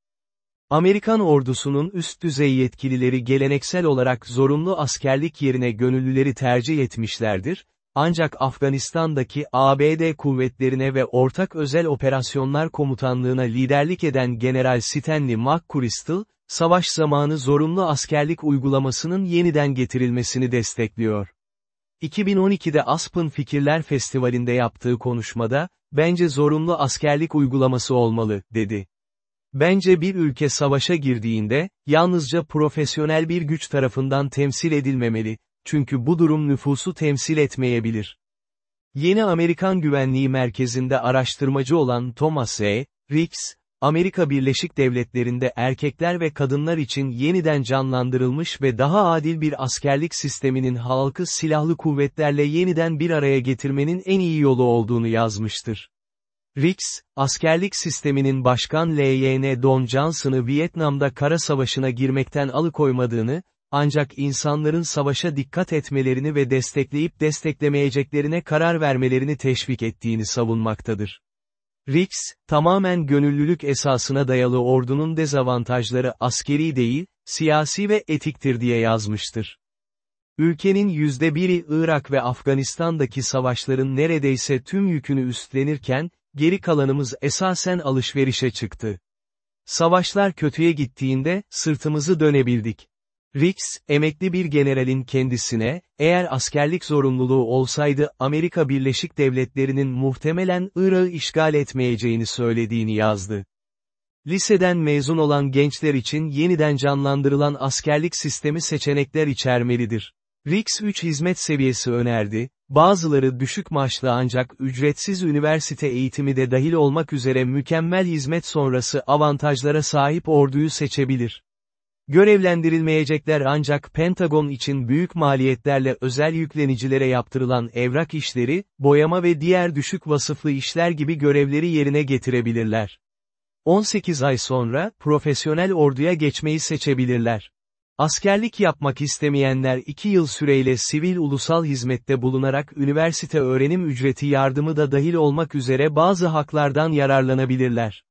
Amerikan ordusunun üst düzey yetkilileri geleneksel olarak zorunlu askerlik yerine gönüllüleri tercih etmişlerdir, ancak Afganistan'daki ABD kuvvetlerine ve Ortak Özel Operasyonlar Komutanlığına liderlik eden General Stanley McChrystal, savaş zamanı zorunlu askerlik uygulamasının yeniden getirilmesini destekliyor. 2012'de Aspen Fikirler Festivali'nde yaptığı konuşmada, bence zorunlu askerlik uygulaması olmalı, dedi. Bence bir ülke savaşa girdiğinde, yalnızca profesyonel bir güç tarafından temsil edilmemeli, çünkü bu durum nüfusu temsil etmeyebilir. Yeni Amerikan Güvenliği Merkezi'nde araştırmacı olan Thomas E. Ricks, Amerika Birleşik Devletleri'nde erkekler ve kadınlar için yeniden canlandırılmış ve daha adil bir askerlik sisteminin halkı silahlı kuvvetlerle yeniden bir araya getirmenin en iyi yolu olduğunu yazmıştır. Ricks, askerlik sisteminin başkan L.Y.N. Don Johnson'ı Vietnam'da kara savaşına girmekten alıkoymadığını, ancak insanların savaşa dikkat etmelerini ve destekleyip desteklemeyeceklerine karar vermelerini teşvik ettiğini savunmaktadır. Ricks, tamamen gönüllülük esasına dayalı ordunun dezavantajları askeri değil, siyasi ve etiktir diye yazmıştır. Ülkenin yüzde biri Irak ve Afganistan'daki savaşların neredeyse tüm yükünü üstlenirken, geri kalanımız esasen alışverişe çıktı. Savaşlar kötüye gittiğinde, sırtımızı dönebildik. Ricks, emekli bir generalin kendisine, eğer askerlik zorunluluğu olsaydı Amerika Birleşik Devletleri'nin muhtemelen Irak'ı işgal etmeyeceğini söylediğini yazdı. Liseden mezun olan gençler için yeniden canlandırılan askerlik sistemi seçenekler içermelidir. Rix 3 hizmet seviyesi önerdi, Bazıları düşük maaşlı ancak ücretsiz üniversite eğitimi de dahil olmak üzere mükemmel hizmet sonrası avantajlara sahip orduyu seçebilir. Görevlendirilmeyecekler ancak Pentagon için büyük maliyetlerle özel yüklenicilere yaptırılan evrak işleri, boyama ve diğer düşük vasıflı işler gibi görevleri yerine getirebilirler. 18 ay sonra, profesyonel orduya geçmeyi seçebilirler. Askerlik yapmak istemeyenler 2 yıl süreyle sivil ulusal hizmette bulunarak üniversite öğrenim ücreti yardımı da dahil olmak üzere bazı haklardan yararlanabilirler.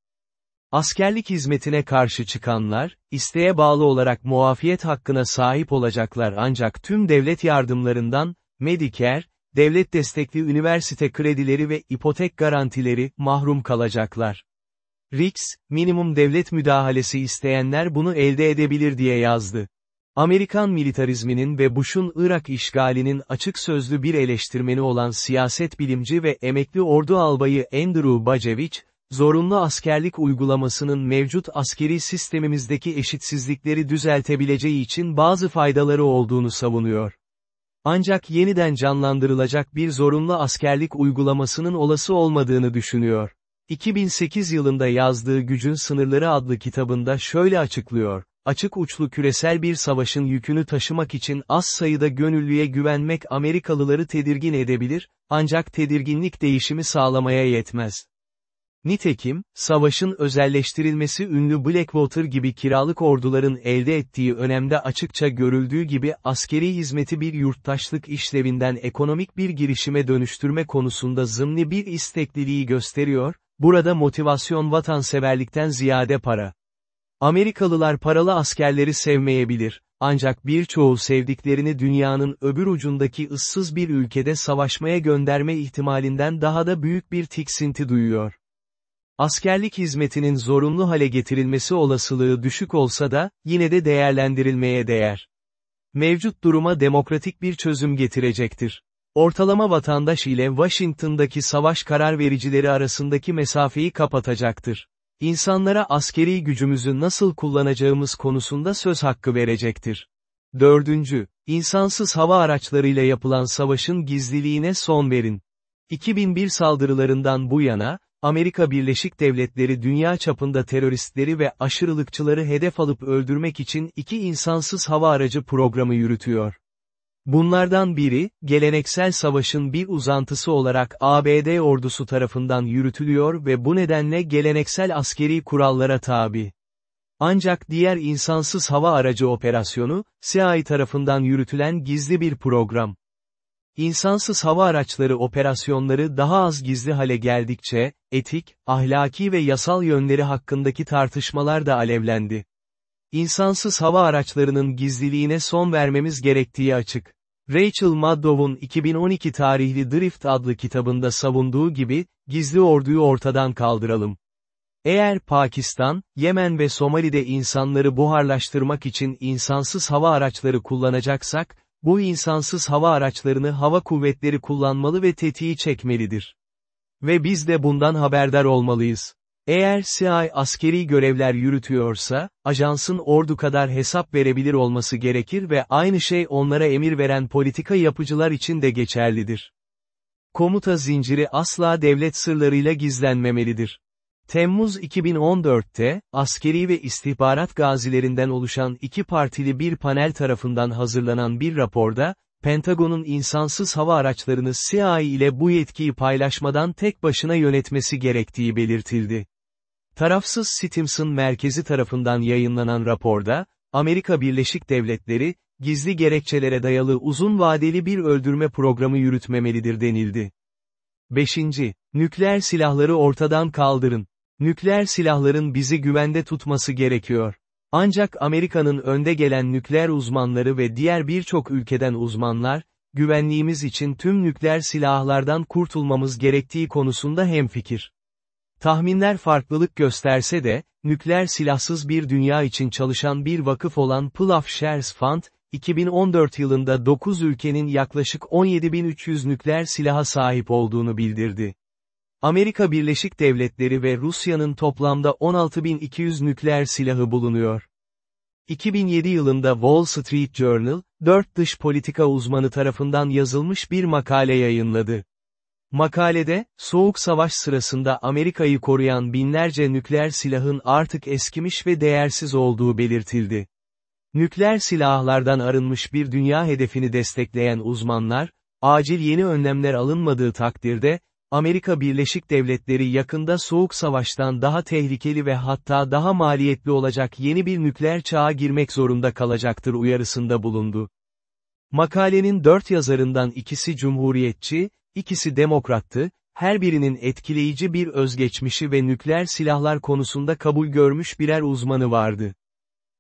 Askerlik hizmetine karşı çıkanlar, isteğe bağlı olarak muafiyet hakkına sahip olacaklar ancak tüm devlet yardımlarından, Medicare, devlet destekli üniversite kredileri ve ipotek garantileri, mahrum kalacaklar. Rix, minimum devlet müdahalesi isteyenler bunu elde edebilir diye yazdı. Amerikan militarizminin ve Bush'un Irak işgalinin açık sözlü bir eleştirmeni olan siyaset bilimci ve emekli ordu albayı Andrew Bajevich, zorunlu askerlik uygulamasının mevcut askeri sistemimizdeki eşitsizlikleri düzeltebileceği için bazı faydaları olduğunu savunuyor. Ancak yeniden canlandırılacak bir zorunlu askerlik uygulamasının olası olmadığını düşünüyor. 2008 yılında yazdığı Gücün Sınırları adlı kitabında şöyle açıklıyor. Açık uçlu küresel bir savaşın yükünü taşımak için az sayıda gönüllüye güvenmek Amerikalıları tedirgin edebilir, ancak tedirginlik değişimi sağlamaya yetmez. Nitekim, savaşın özelleştirilmesi ünlü Blackwater gibi kiralık orduların elde ettiği önemde açıkça görüldüğü gibi askeri hizmeti bir yurttaşlık işlevinden ekonomik bir girişime dönüştürme konusunda zımni bir istekliliği gösteriyor, burada motivasyon vatanseverlikten ziyade para. Amerikalılar paralı askerleri sevmeyebilir, ancak birçoğu sevdiklerini dünyanın öbür ucundaki ıssız bir ülkede savaşmaya gönderme ihtimalinden daha da büyük bir tiksinti duyuyor. Askerlik hizmetinin zorunlu hale getirilmesi olasılığı düşük olsa da, yine de değerlendirilmeye değer. Mevcut duruma demokratik bir çözüm getirecektir. Ortalama vatandaş ile Washington'daki savaş karar vericileri arasındaki mesafeyi kapatacaktır. İnsanlara askeri gücümüzü nasıl kullanacağımız konusunda söz hakkı verecektir. Dördüncü, insansız hava araçlarıyla yapılan savaşın gizliliğine son verin. 2001 saldırılarından bu yana, Amerika Birleşik Devletleri dünya çapında teröristleri ve aşırılıkçıları hedef alıp öldürmek için iki insansız hava aracı programı yürütüyor. Bunlardan biri, geleneksel savaşın bir uzantısı olarak ABD ordusu tarafından yürütülüyor ve bu nedenle geleneksel askeri kurallara tabi. Ancak diğer insansız hava aracı operasyonu, CIA tarafından yürütülen gizli bir program. İnsansız hava araçları operasyonları daha az gizli hale geldikçe, etik, ahlaki ve yasal yönleri hakkındaki tartışmalar da alevlendi. İnsansız hava araçlarının gizliliğine son vermemiz gerektiği açık. Rachel Maddow'un 2012 tarihli Drift adlı kitabında savunduğu gibi, gizli orduyu ortadan kaldıralım. Eğer Pakistan, Yemen ve Somali'de insanları buharlaştırmak için insansız hava araçları kullanacaksak, bu insansız hava araçlarını hava kuvvetleri kullanmalı ve tetiği çekmelidir. Ve biz de bundan haberdar olmalıyız. Eğer CIA askeri görevler yürütüyorsa, ajansın ordu kadar hesap verebilir olması gerekir ve aynı şey onlara emir veren politika yapıcılar için de geçerlidir. Komuta zinciri asla devlet sırlarıyla gizlenmemelidir. Temmuz 2014'te, askeri ve istihbarat gazilerinden oluşan iki partili bir panel tarafından hazırlanan bir raporda, Pentagon'un insansız hava araçlarını CIA ile bu yetkiyi paylaşmadan tek başına yönetmesi gerektiği belirtildi. Tarafsız Stimson merkezi tarafından yayınlanan raporda, Amerika Birleşik Devletleri, gizli gerekçelere dayalı uzun vadeli bir öldürme programı yürütmemelidir denildi. 5. Nükleer silahları ortadan kaldırın. Nükleer silahların bizi güvende tutması gerekiyor. Ancak Amerika'nın önde gelen nükleer uzmanları ve diğer birçok ülkeden uzmanlar, güvenliğimiz için tüm nükleer silahlardan kurtulmamız gerektiği konusunda hemfikir. Tahminler farklılık gösterse de, nükleer silahsız bir dünya için çalışan bir vakıf olan Plaf Shares Fund, 2014 yılında 9 ülkenin yaklaşık 17.300 nükleer silaha sahip olduğunu bildirdi. Amerika Birleşik Devletleri ve Rusya'nın toplamda 16.200 nükleer silahı bulunuyor. 2007 yılında Wall Street Journal, 4 dış politika uzmanı tarafından yazılmış bir makale yayınladı. Makalede, Soğuk Savaş sırasında Amerika'yı koruyan binlerce nükleer silahın artık eskimiş ve değersiz olduğu belirtildi. Nükleer silahlardan arınmış bir dünya hedefini destekleyen uzmanlar, acil yeni önlemler alınmadığı takdirde, Amerika Birleşik Devletleri yakında Soğuk Savaş'tan daha tehlikeli ve hatta daha maliyetli olacak yeni bir nükleer çağa girmek zorunda kalacaktır uyarısında bulundu. Makalenin dört yazarından ikisi cumhuriyetçi, ikisi demokrattı, her birinin etkileyici bir özgeçmişi ve nükleer silahlar konusunda kabul görmüş birer uzmanı vardı.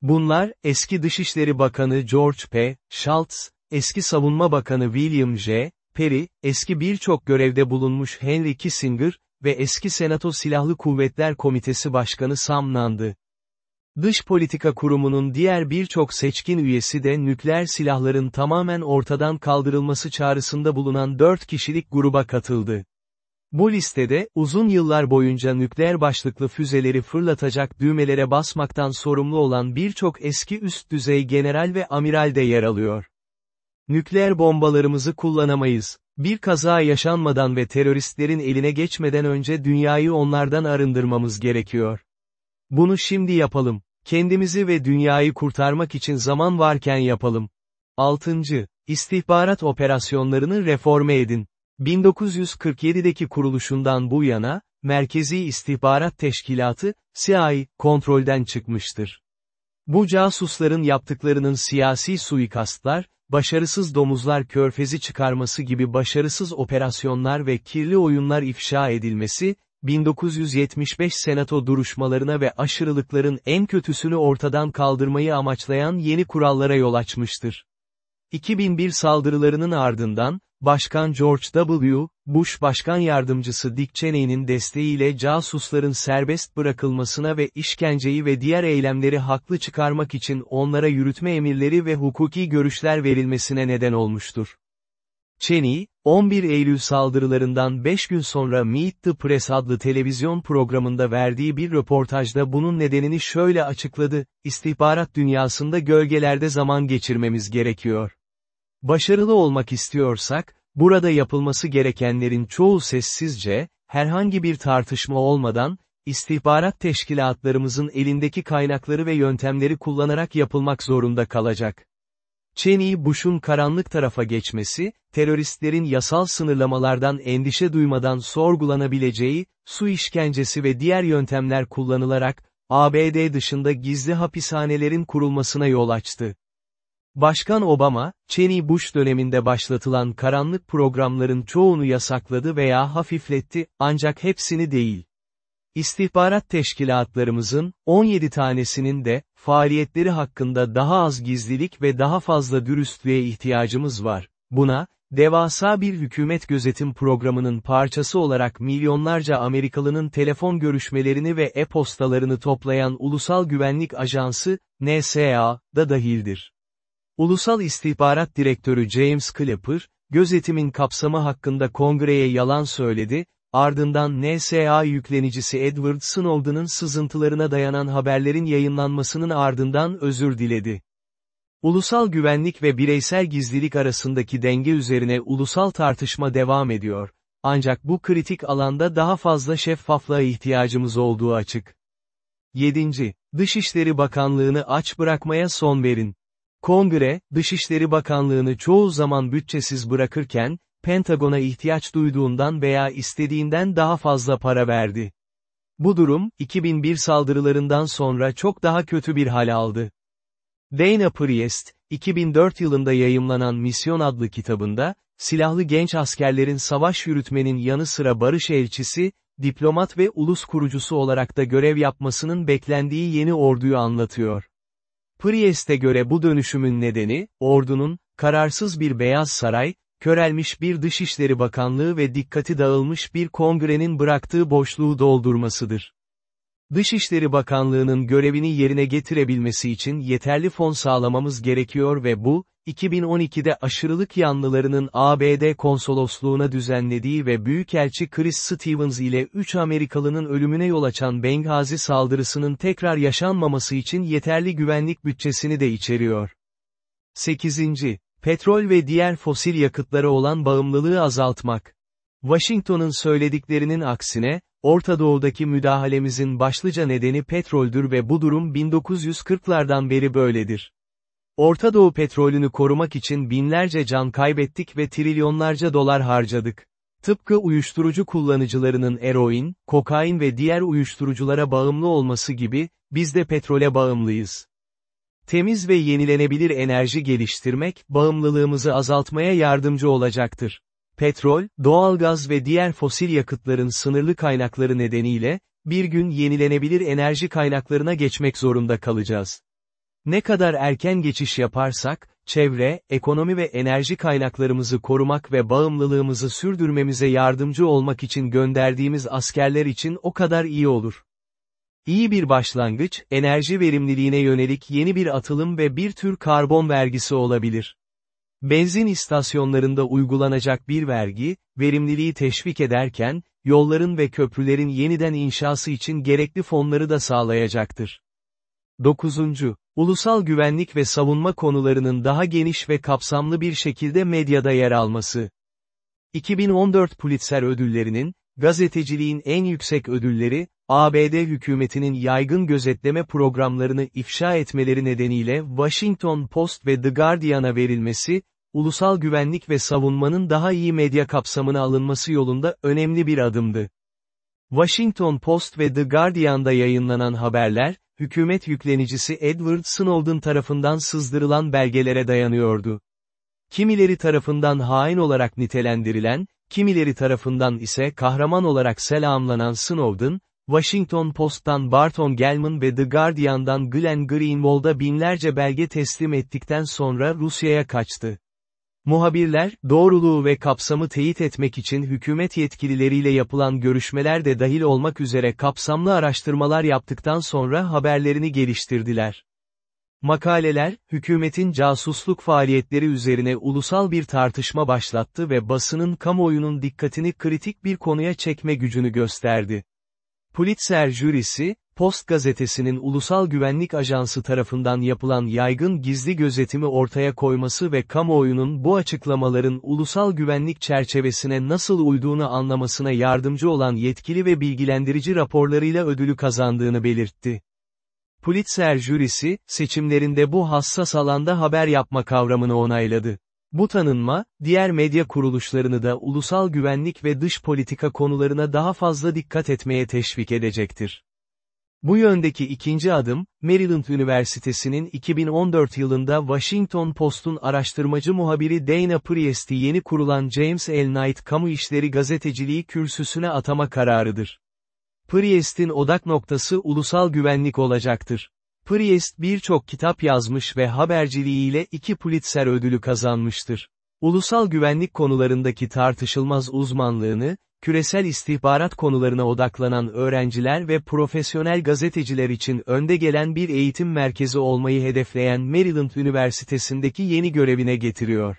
Bunlar, eski Dışişleri Bakanı George P. Shultz, eski Savunma Bakanı William J. Perry, eski birçok görevde bulunmuş Henry Kissinger ve eski Senato Silahlı Kuvvetler Komitesi Başkanı Sam Nun'dı. Dış Politika Kurumu'nun diğer birçok seçkin üyesi de nükleer silahların tamamen ortadan kaldırılması çağrısında bulunan dört kişilik gruba katıldı. Bu listede, uzun yıllar boyunca nükleer başlıklı füzeleri fırlatacak düğmelere basmaktan sorumlu olan birçok eski üst düzey general ve amiral de yer alıyor. Nükleer bombalarımızı kullanamayız. Bir kaza yaşanmadan ve teröristlerin eline geçmeden önce dünyayı onlardan arındırmamız gerekiyor. Bunu şimdi yapalım. Kendimizi ve dünyayı kurtarmak için zaman varken yapalım. 6. İstihbarat operasyonlarını reforme edin. 1947'deki kuruluşundan bu yana, Merkezi İstihbarat Teşkilatı, CIA, kontrolden çıkmıştır. Bu casusların yaptıklarının siyasi suikastlar, başarısız domuzlar körfezi çıkarması gibi başarısız operasyonlar ve kirli oyunlar ifşa edilmesi, 1975 senato duruşmalarına ve aşırılıkların en kötüsünü ortadan kaldırmayı amaçlayan yeni kurallara yol açmıştır. 2001 saldırılarının ardından, Başkan George W. Bush Başkan Yardımcısı Dick Cheney'nin desteğiyle casusların serbest bırakılmasına ve işkenceyi ve diğer eylemleri haklı çıkarmak için onlara yürütme emirleri ve hukuki görüşler verilmesine neden olmuştur. Cheney, 11 Eylül saldırılarından 5 gün sonra Meet the Press adlı televizyon programında verdiği bir röportajda bunun nedenini şöyle açıkladı, istihbarat dünyasında gölgelerde zaman geçirmemiz gerekiyor. Başarılı olmak istiyorsak, burada yapılması gerekenlerin çoğu sessizce, herhangi bir tartışma olmadan, istihbarat teşkilatlarımızın elindeki kaynakları ve yöntemleri kullanarak yapılmak zorunda kalacak. Cheney Bush'un karanlık tarafa geçmesi, teröristlerin yasal sınırlamalardan endişe duymadan sorgulanabileceği, su işkencesi ve diğer yöntemler kullanılarak, ABD dışında gizli hapishanelerin kurulmasına yol açtı. Başkan Obama, Cheney Bush döneminde başlatılan karanlık programların çoğunu yasakladı veya hafifletti, ancak hepsini değil. İstihbarat teşkilatlarımızın, 17 tanesinin de, faaliyetleri hakkında daha az gizlilik ve daha fazla dürüstlüğe ihtiyacımız var. Buna, devasa bir hükümet gözetim programının parçası olarak milyonlarca Amerikalının telefon görüşmelerini ve e-postalarını toplayan Ulusal Güvenlik Ajansı, NSA, da dahildir. Ulusal İstihbarat Direktörü James Clapper, gözetimin kapsamı hakkında kongreye yalan söyledi, ardından NSA yüklenicisi Edward Snowden'ın sızıntılarına dayanan haberlerin yayınlanmasının ardından özür diledi. Ulusal güvenlik ve bireysel gizlilik arasındaki denge üzerine ulusal tartışma devam ediyor. Ancak bu kritik alanda daha fazla şeffaflığa ihtiyacımız olduğu açık. 7. Dışişleri Bakanlığını aç bırakmaya son verin. Kongre, Dışişleri Bakanlığını çoğu zaman bütçesiz bırakırken, Pentagon'a ihtiyaç duyduğundan veya istediğinden daha fazla para verdi. Bu durum, 2001 saldırılarından sonra çok daha kötü bir hal aldı. Dana Priest, 2004 yılında yayımlanan Misyon adlı kitabında, silahlı genç askerlerin savaş yürütmenin yanı sıra barış elçisi, diplomat ve ulus kurucusu olarak da görev yapmasının beklendiği yeni orduyu anlatıyor. Priest'e göre bu dönüşümün nedeni, ordunun, kararsız bir Beyaz Saray, körelmiş bir Dışişleri Bakanlığı ve dikkati dağılmış bir kongrenin bıraktığı boşluğu doldurmasıdır. Dışişleri Bakanlığı'nın görevini yerine getirebilmesi için yeterli fon sağlamamız gerekiyor ve bu, 2012'de aşırılık yanlılarının ABD konsolosluğuna düzenlediği ve Büyükelçi Chris Stevens ile 3 Amerikalının ölümüne yol açan Benghazi saldırısının tekrar yaşanmaması için yeterli güvenlik bütçesini de içeriyor. 8. Petrol ve diğer fosil yakıtlara olan bağımlılığı azaltmak. Washington'ın söylediklerinin aksine, Orta Doğu'daki müdahalemizin başlıca nedeni petroldür ve bu durum 1940'lardan beri böyledir. Orta Doğu petrolünü korumak için binlerce can kaybettik ve trilyonlarca dolar harcadık. Tıpkı uyuşturucu kullanıcılarının eroin, kokain ve diğer uyuşturuculara bağımlı olması gibi, biz de petrole bağımlıyız. Temiz ve yenilenebilir enerji geliştirmek, bağımlılığımızı azaltmaya yardımcı olacaktır. Petrol, doğalgaz ve diğer fosil yakıtların sınırlı kaynakları nedeniyle, bir gün yenilenebilir enerji kaynaklarına geçmek zorunda kalacağız. Ne kadar erken geçiş yaparsak, çevre, ekonomi ve enerji kaynaklarımızı korumak ve bağımlılığımızı sürdürmemize yardımcı olmak için gönderdiğimiz askerler için o kadar iyi olur. İyi bir başlangıç, enerji verimliliğine yönelik yeni bir atılım ve bir tür karbon vergisi olabilir. Benzin istasyonlarında uygulanacak bir vergi, verimliliği teşvik ederken, yolların ve köprülerin yeniden inşası için gerekli fonları da sağlayacaktır. 9. Ulusal güvenlik ve savunma konularının daha geniş ve kapsamlı bir şekilde medyada yer alması. 2014 Pulitzer ödüllerinin, gazeteciliğin en yüksek ödülleri, ABD hükümetinin yaygın gözetleme programlarını ifşa etmeleri nedeniyle Washington Post ve The Guardian'a verilmesi, ulusal güvenlik ve savunmanın daha iyi medya kapsamına alınması yolunda önemli bir adımdı. Washington Post ve The Guardian'da yayınlanan haberler, hükümet yüklenicisi Edward Snowden tarafından sızdırılan belgelere dayanıyordu. Kimileri tarafından hain olarak nitelendirilen, kimileri tarafından ise kahraman olarak selamlanan Snowden, Washington Post'tan Barton Gelman ve The Guardian'dan Glenn Greenwald'a binlerce belge teslim ettikten sonra Rusya'ya kaçtı. Muhabirler, doğruluğu ve kapsamı teyit etmek için hükümet yetkilileriyle yapılan görüşmeler de dahil olmak üzere kapsamlı araştırmalar yaptıktan sonra haberlerini geliştirdiler. Makaleler, hükümetin casusluk faaliyetleri üzerine ulusal bir tartışma başlattı ve basının kamuoyunun dikkatini kritik bir konuya çekme gücünü gösterdi. Pulitzer jürisi, Post gazetesinin Ulusal Güvenlik Ajansı tarafından yapılan yaygın gizli gözetimi ortaya koyması ve kamuoyunun bu açıklamaların ulusal güvenlik çerçevesine nasıl uyduğunu anlamasına yardımcı olan yetkili ve bilgilendirici raporlarıyla ödülü kazandığını belirtti. Pulitzer jürisi, seçimlerinde bu hassas alanda haber yapma kavramını onayladı. Bu tanınma, diğer medya kuruluşlarını da ulusal güvenlik ve dış politika konularına daha fazla dikkat etmeye teşvik edecektir. Bu yöndeki ikinci adım, Maryland Üniversitesi'nin 2014 yılında Washington Post'un araştırmacı muhabiri Dana Priest'i yeni kurulan James L. Knight Kamu İşleri Gazeteciliği kürsüsüne atama kararıdır. Priest'in odak noktası ulusal güvenlik olacaktır. Priest birçok kitap yazmış ve haberciliğiyle iki Pulitzer ödülü kazanmıştır. Ulusal güvenlik konularındaki tartışılmaz uzmanlığını, küresel istihbarat konularına odaklanan öğrenciler ve profesyonel gazeteciler için önde gelen bir eğitim merkezi olmayı hedefleyen Maryland Üniversitesi'ndeki yeni görevine getiriyor.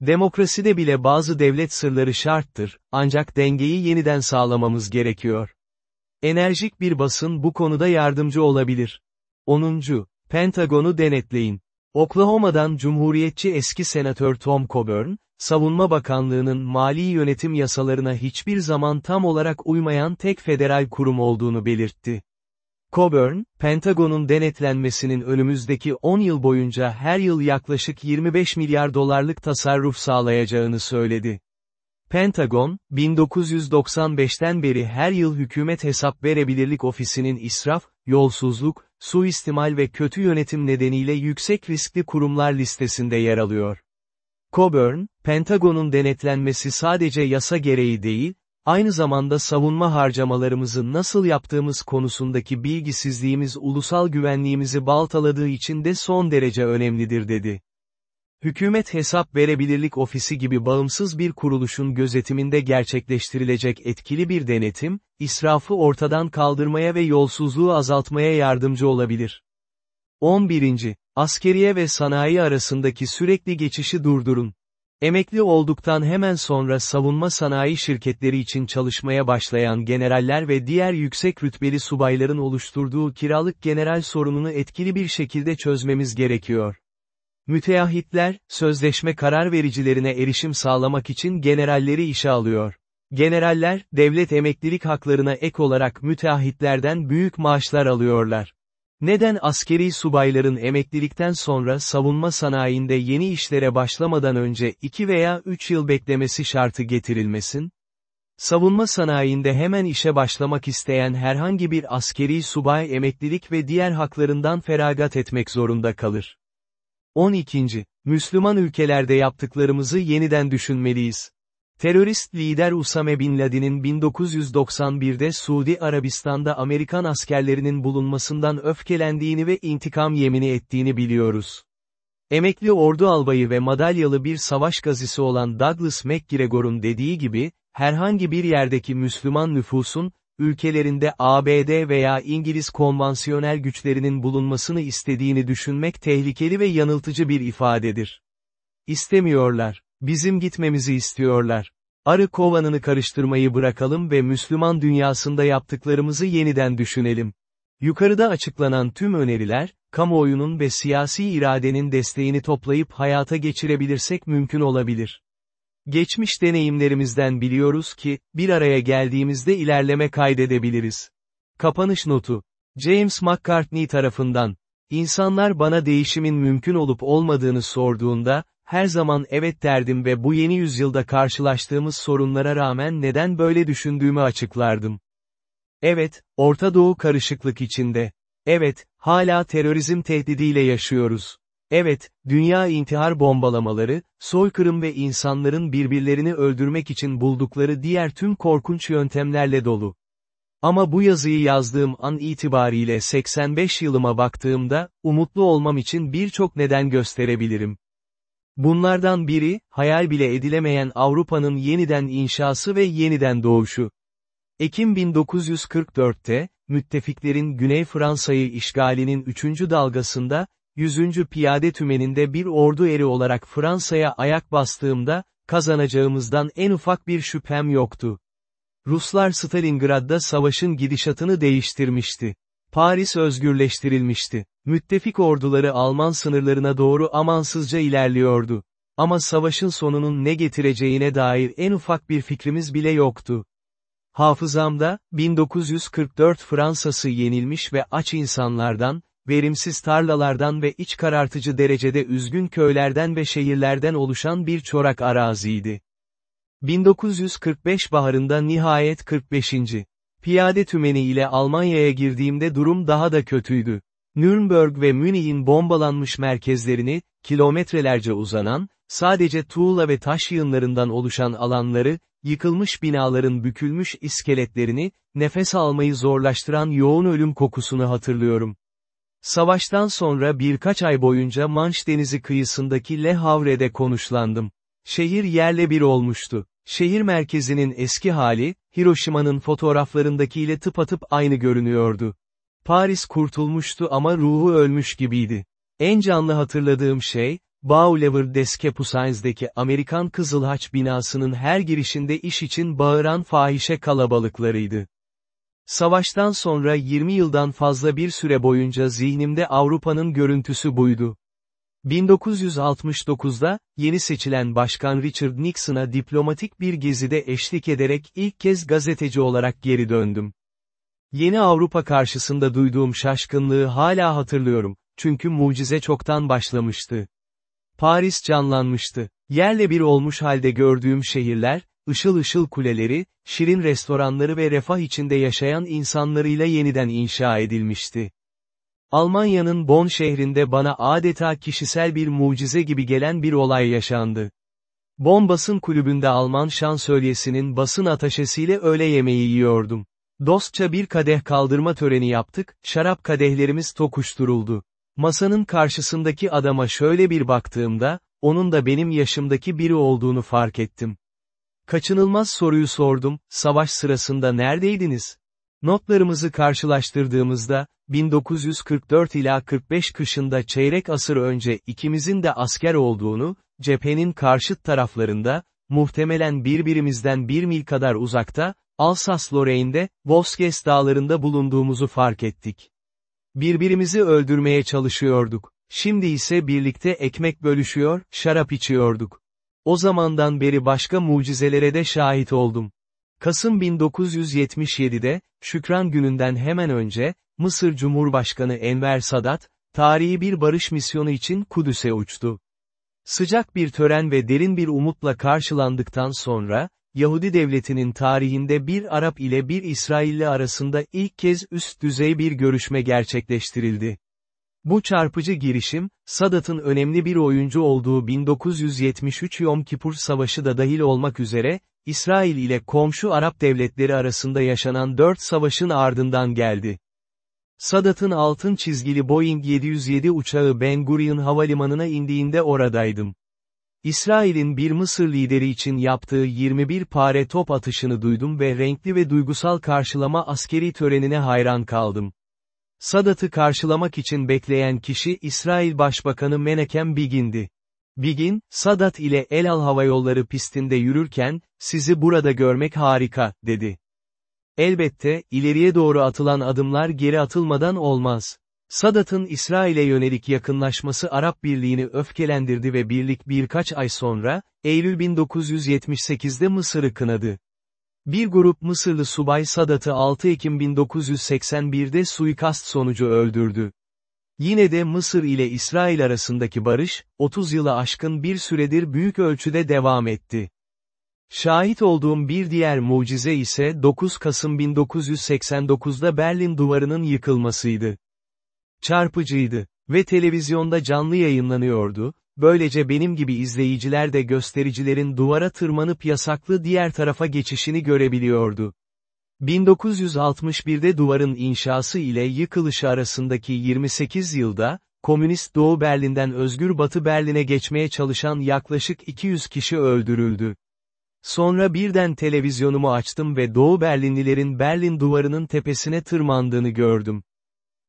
Demokraside bile bazı devlet sırları şarttır, ancak dengeyi yeniden sağlamamız gerekiyor. Enerjik bir basın bu konuda yardımcı olabilir. 10. Pentagon'u denetleyin. Oklahoma'dan Cumhuriyetçi eski senatör Tom Coburn, Savunma Bakanlığı'nın mali yönetim yasalarına hiçbir zaman tam olarak uymayan tek federal kurum olduğunu belirtti. Coburn, Pentagon'un denetlenmesinin önümüzdeki 10 yıl boyunca her yıl yaklaşık 25 milyar dolarlık tasarruf sağlayacağını söyledi. Pentagon, 1995'ten beri her yıl Hükümet Hesap Verebilirlik Ofisi'nin israf, yolsuzluk, suistimal ve kötü yönetim nedeniyle yüksek riskli kurumlar listesinde yer alıyor. Coburn, Pentagon'un denetlenmesi sadece yasa gereği değil, aynı zamanda savunma harcamalarımızı nasıl yaptığımız konusundaki bilgisizliğimiz ulusal güvenliğimizi baltaladığı için de son derece önemlidir dedi. Hükümet Hesap Verebilirlik Ofisi gibi bağımsız bir kuruluşun gözetiminde gerçekleştirilecek etkili bir denetim, israfı ortadan kaldırmaya ve yolsuzluğu azaltmaya yardımcı olabilir. 11. Askeriye ve sanayi arasındaki sürekli geçişi durdurun. Emekli olduktan hemen sonra savunma sanayi şirketleri için çalışmaya başlayan generaller ve diğer yüksek rütbeli subayların oluşturduğu kiralık general sorununu etkili bir şekilde çözmemiz gerekiyor. Müteahhitler, sözleşme karar vericilerine erişim sağlamak için generalleri işe alıyor. Generaller, devlet emeklilik haklarına ek olarak müteahhitlerden büyük maaşlar alıyorlar. Neden askeri subayların emeklilikten sonra savunma sanayinde yeni işlere başlamadan önce 2 veya 3 yıl beklemesi şartı getirilmesin? Savunma sanayinde hemen işe başlamak isteyen herhangi bir askeri subay emeklilik ve diğer haklarından feragat etmek zorunda kalır. 12. Müslüman ülkelerde yaptıklarımızı yeniden düşünmeliyiz. Terörist lider Usame Bin Laden'in 1991'de Suudi Arabistan'da Amerikan askerlerinin bulunmasından öfkelendiğini ve intikam yemini ettiğini biliyoruz. Emekli ordu albayı ve madalyalı bir savaş gazisi olan Douglas MacGregor'un dediği gibi, herhangi bir yerdeki Müslüman nüfusun, ülkelerinde ABD veya İngiliz konvansiyonel güçlerinin bulunmasını istediğini düşünmek tehlikeli ve yanıltıcı bir ifadedir. İstemiyorlar. Bizim gitmemizi istiyorlar. Arı kovanını karıştırmayı bırakalım ve Müslüman dünyasında yaptıklarımızı yeniden düşünelim. Yukarıda açıklanan tüm öneriler, kamuoyunun ve siyasi iradenin desteğini toplayıp hayata geçirebilirsek mümkün olabilir. Geçmiş deneyimlerimizden biliyoruz ki, bir araya geldiğimizde ilerleme kaydedebiliriz. Kapanış notu. James McCartney tarafından, İnsanlar bana değişimin mümkün olup olmadığını sorduğunda, her zaman evet derdim ve bu yeni yüzyılda karşılaştığımız sorunlara rağmen neden böyle düşündüğümü açıklardım. Evet, Orta Doğu karışıklık içinde. Evet, hala terörizm tehdidiyle yaşıyoruz. Evet, dünya intihar bombalamaları, soykırım ve insanların birbirlerini öldürmek için buldukları diğer tüm korkunç yöntemlerle dolu. Ama bu yazıyı yazdığım an itibariyle 85 yılıma baktığımda, umutlu olmam için birçok neden gösterebilirim. Bunlardan biri, hayal bile edilemeyen Avrupa'nın yeniden inşası ve yeniden doğuşu. Ekim 1944'te, müttefiklerin Güney Fransa'yı işgalinin 3. dalgasında, 100. Piyade Tümeni'nde bir ordu eri olarak Fransa'ya ayak bastığımda, kazanacağımızdan en ufak bir şüphem yoktu. Ruslar Stalingrad'da savaşın gidişatını değiştirmişti. Paris özgürleştirilmişti. Müttefik orduları Alman sınırlarına doğru amansızca ilerliyordu. Ama savaşın sonunun ne getireceğine dair en ufak bir fikrimiz bile yoktu. Hafızamda, 1944 Fransa'sı yenilmiş ve aç insanlardan, verimsiz tarlalardan ve iç karartıcı derecede üzgün köylerden ve şehirlerden oluşan bir çorak araziydi. 1945 baharında nihayet 45. Piyade tümeni ile Almanya'ya girdiğimde durum daha da kötüydü. Nürnberg ve Münih'in bombalanmış merkezlerini, kilometrelerce uzanan, sadece tuğla ve taş yığınlarından oluşan alanları, yıkılmış binaların bükülmüş iskeletlerini, nefes almayı zorlaştıran yoğun ölüm kokusunu hatırlıyorum. Savaştan sonra birkaç ay boyunca Manş Denizi kıyısındaki Le Havre'de konuşlandım. Şehir yerle bir olmuştu. Şehir merkezinin eski hali, Hiroşima'nın fotoğraflarındakiyle tıpatıp aynı görünüyordu. Paris kurtulmuştu ama ruhu ölmüş gibiydi. En canlı hatırladığım şey, Baulever des Capucins'deki Amerikan Kızıl Haç binasının her girişinde iş için bağıran fahişe kalabalıklarıydı. Savaştan sonra 20 yıldan fazla bir süre boyunca zihnimde Avrupa'nın görüntüsü buydu. 1969'da, yeni seçilen Başkan Richard Nixon'a diplomatik bir gezide eşlik ederek ilk kez gazeteci olarak geri döndüm. Yeni Avrupa karşısında duyduğum şaşkınlığı hala hatırlıyorum, çünkü mucize çoktan başlamıştı. Paris canlanmıştı. Yerle bir olmuş halde gördüğüm şehirler, ışıl ışıl kuleleri, şirin restoranları ve refah içinde yaşayan insanlarıyla yeniden inşa edilmişti. Almanya'nın Bonn şehrinde bana adeta kişisel bir mucize gibi gelen bir olay yaşandı. Bonn basın kulübünde Alman şansölyesinin basın ataşesiyle öğle yemeği yiyordum. Dostça bir kadeh kaldırma töreni yaptık, şarap kadehlerimiz tokuşturuldu. Masanın karşısındaki adama şöyle bir baktığımda, onun da benim yaşımdaki biri olduğunu fark ettim. Kaçınılmaz soruyu sordum, savaş sırasında neredeydiniz? Notlarımızı karşılaştırdığımızda, 1944 ila 45 kışında çeyrek asır önce ikimizin de asker olduğunu, cephenin karşıt taraflarında, muhtemelen birbirimizden bir mil kadar uzakta, Alsas-Lorraine'de, Vosges dağlarında bulunduğumuzu fark ettik. Birbirimizi öldürmeye çalışıyorduk. Şimdi ise birlikte ekmek bölüşüyor, şarap içiyorduk. O zamandan beri başka mucizelere de şahit oldum. Kasım 1977'de, Şükran gününden hemen önce, Mısır Cumhurbaşkanı Enver Sadat, tarihi bir barış misyonu için Kudüs'e uçtu. Sıcak bir tören ve derin bir umutla karşılandıktan sonra, Yahudi devletinin tarihinde bir Arap ile bir İsrailli arasında ilk kez üst düzey bir görüşme gerçekleştirildi. Bu çarpıcı girişim, Sadat'ın önemli bir oyuncu olduğu 1973 Yom Kipur Savaşı da dahil olmak üzere, İsrail ile komşu Arap devletleri arasında yaşanan dört savaşın ardından geldi. Sadat'ın altın çizgili Boeing 707 uçağı Ben Gurion havalimanına indiğinde oradaydım. İsrail'in bir Mısır lideri için yaptığı 21 pare top atışını duydum ve renkli ve duygusal karşılama askeri törenine hayran kaldım. Sadat'ı karşılamak için bekleyen kişi İsrail Başbakanı Menekem Begin'di. Begin, Sadat ile El Al Hava Yolları pistinde yürürken, sizi burada görmek harika, dedi. Elbette, ileriye doğru atılan adımlar geri atılmadan olmaz. Sadat'ın İsrail'e yönelik yakınlaşması Arap Birliği'ni öfkelendirdi ve birlik birkaç ay sonra, Eylül 1978'de Mısır'ı kınadı. Bir grup Mısırlı subay Sadat'ı 6 Ekim 1981'de suikast sonucu öldürdü. Yine de Mısır ile İsrail arasındaki barış, 30 yılı aşkın bir süredir büyük ölçüde devam etti. Şahit olduğum bir diğer mucize ise 9 Kasım 1989'da Berlin duvarının yıkılmasıydı. Çarpıcıydı ve televizyonda canlı yayınlanıyordu, böylece benim gibi izleyiciler de göstericilerin duvara tırmanıp yasaklı diğer tarafa geçişini görebiliyordu. 1961'de duvarın inşası ile yıkılışı arasındaki 28 yılda, Komünist Doğu Berlin'den Özgür Batı Berlin'e geçmeye çalışan yaklaşık 200 kişi öldürüldü. Sonra birden televizyonumu açtım ve Doğu Berlinlilerin Berlin duvarının tepesine tırmandığını gördüm.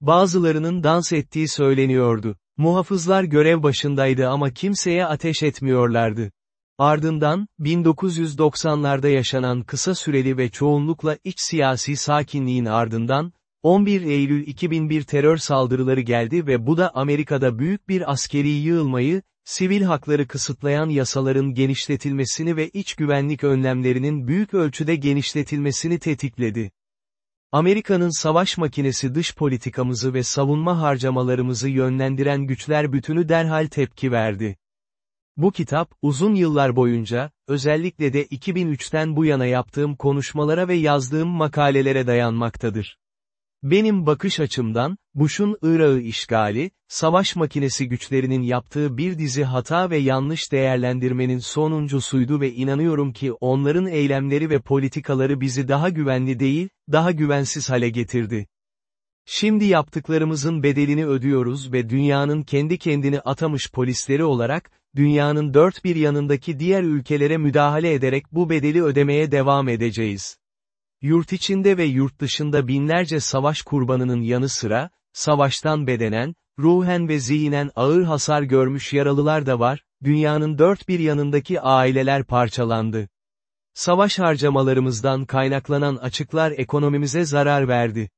Bazılarının dans ettiği söyleniyordu. Muhafızlar görev başındaydı ama kimseye ateş etmiyorlardı. Ardından, 1990'larda yaşanan kısa süreli ve çoğunlukla iç siyasi sakinliğin ardından, 11 Eylül 2001 terör saldırıları geldi ve bu da Amerika'da büyük bir askeri yığılmayı, sivil hakları kısıtlayan yasaların genişletilmesini ve iç güvenlik önlemlerinin büyük ölçüde genişletilmesini tetikledi. Amerika'nın savaş makinesi dış politikamızı ve savunma harcamalarımızı yönlendiren güçler bütünü derhal tepki verdi. Bu kitap, uzun yıllar boyunca, özellikle de 2003'ten bu yana yaptığım konuşmalara ve yazdığım makalelere dayanmaktadır. Benim bakış açımdan, Bush'un Irak'ı işgali, savaş makinesi güçlerinin yaptığı bir dizi hata ve yanlış değerlendirmenin sonuncusuydu ve inanıyorum ki onların eylemleri ve politikaları bizi daha güvenli değil, daha güvensiz hale getirdi. Şimdi yaptıklarımızın bedelini ödüyoruz ve dünyanın kendi kendini atamış polisleri olarak, dünyanın dört bir yanındaki diğer ülkelere müdahale ederek bu bedeli ödemeye devam edeceğiz. Yurt içinde ve yurt dışında binlerce savaş kurbanının yanı sıra, savaştan bedenen, ruhen ve zihnen ağır hasar görmüş yaralılar da var, dünyanın dört bir yanındaki aileler parçalandı. Savaş harcamalarımızdan kaynaklanan açıklar ekonomimize zarar verdi.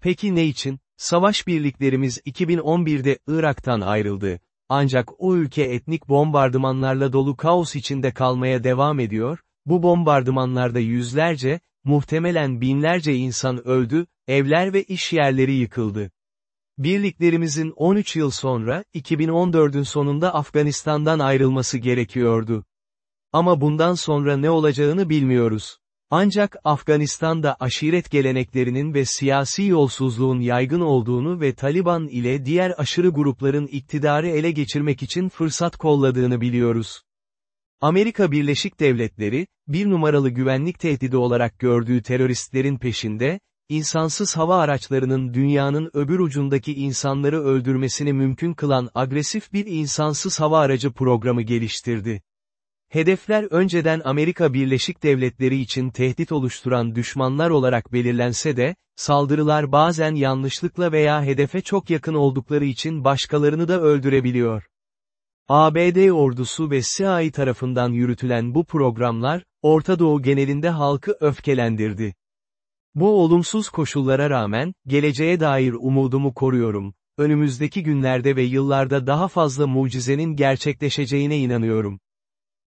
Peki ne için? Savaş birliklerimiz 2011'de Irak'tan ayrıldı. Ancak o ülke etnik bombardımanlarla dolu kaos içinde kalmaya devam ediyor, bu bombardımanlarda yüzlerce, muhtemelen binlerce insan öldü, evler ve iş yerleri yıkıldı. Birliklerimizin 13 yıl sonra, 2014'ün sonunda Afganistan'dan ayrılması gerekiyordu. Ama bundan sonra ne olacağını bilmiyoruz. Ancak Afganistan'da aşiret geleneklerinin ve siyasi yolsuzluğun yaygın olduğunu ve Taliban ile diğer aşırı grupların iktidarı ele geçirmek için fırsat kolladığını biliyoruz. Amerika Birleşik Devletleri, bir numaralı güvenlik tehdidi olarak gördüğü teröristlerin peşinde, insansız hava araçlarının dünyanın öbür ucundaki insanları öldürmesini mümkün kılan agresif bir insansız hava aracı programı geliştirdi. Hedefler önceden Amerika Birleşik Devletleri için tehdit oluşturan düşmanlar olarak belirlense de, saldırılar bazen yanlışlıkla veya hedefe çok yakın oldukları için başkalarını da öldürebiliyor. ABD ordusu ve CIA tarafından yürütülen bu programlar, Orta Doğu genelinde halkı öfkelendirdi. Bu olumsuz koşullara rağmen, geleceğe dair umudumu koruyorum. Önümüzdeki günlerde ve yıllarda daha fazla mucizenin gerçekleşeceğine inanıyorum.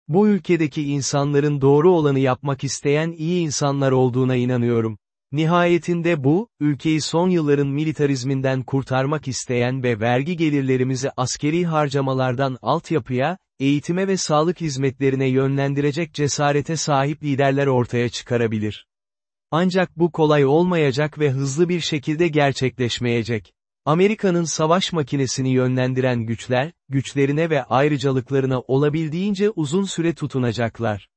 Bu ülkedeki insanların doğru olanı yapmak isteyen iyi insanlar olduğuna inanıyorum. Nihayetinde bu, ülkeyi son yılların militarizminden kurtarmak isteyen ve vergi gelirlerimizi askeri harcamalardan altyapıya, eğitime ve sağlık hizmetlerine yönlendirecek cesarete sahip liderler ortaya çıkarabilir. Ancak bu kolay olmayacak ve hızlı bir şekilde gerçekleşmeyecek. Amerika'nın savaş makinesini yönlendiren güçler, güçlerine ve ayrıcalıklarına olabildiğince uzun süre tutunacaklar.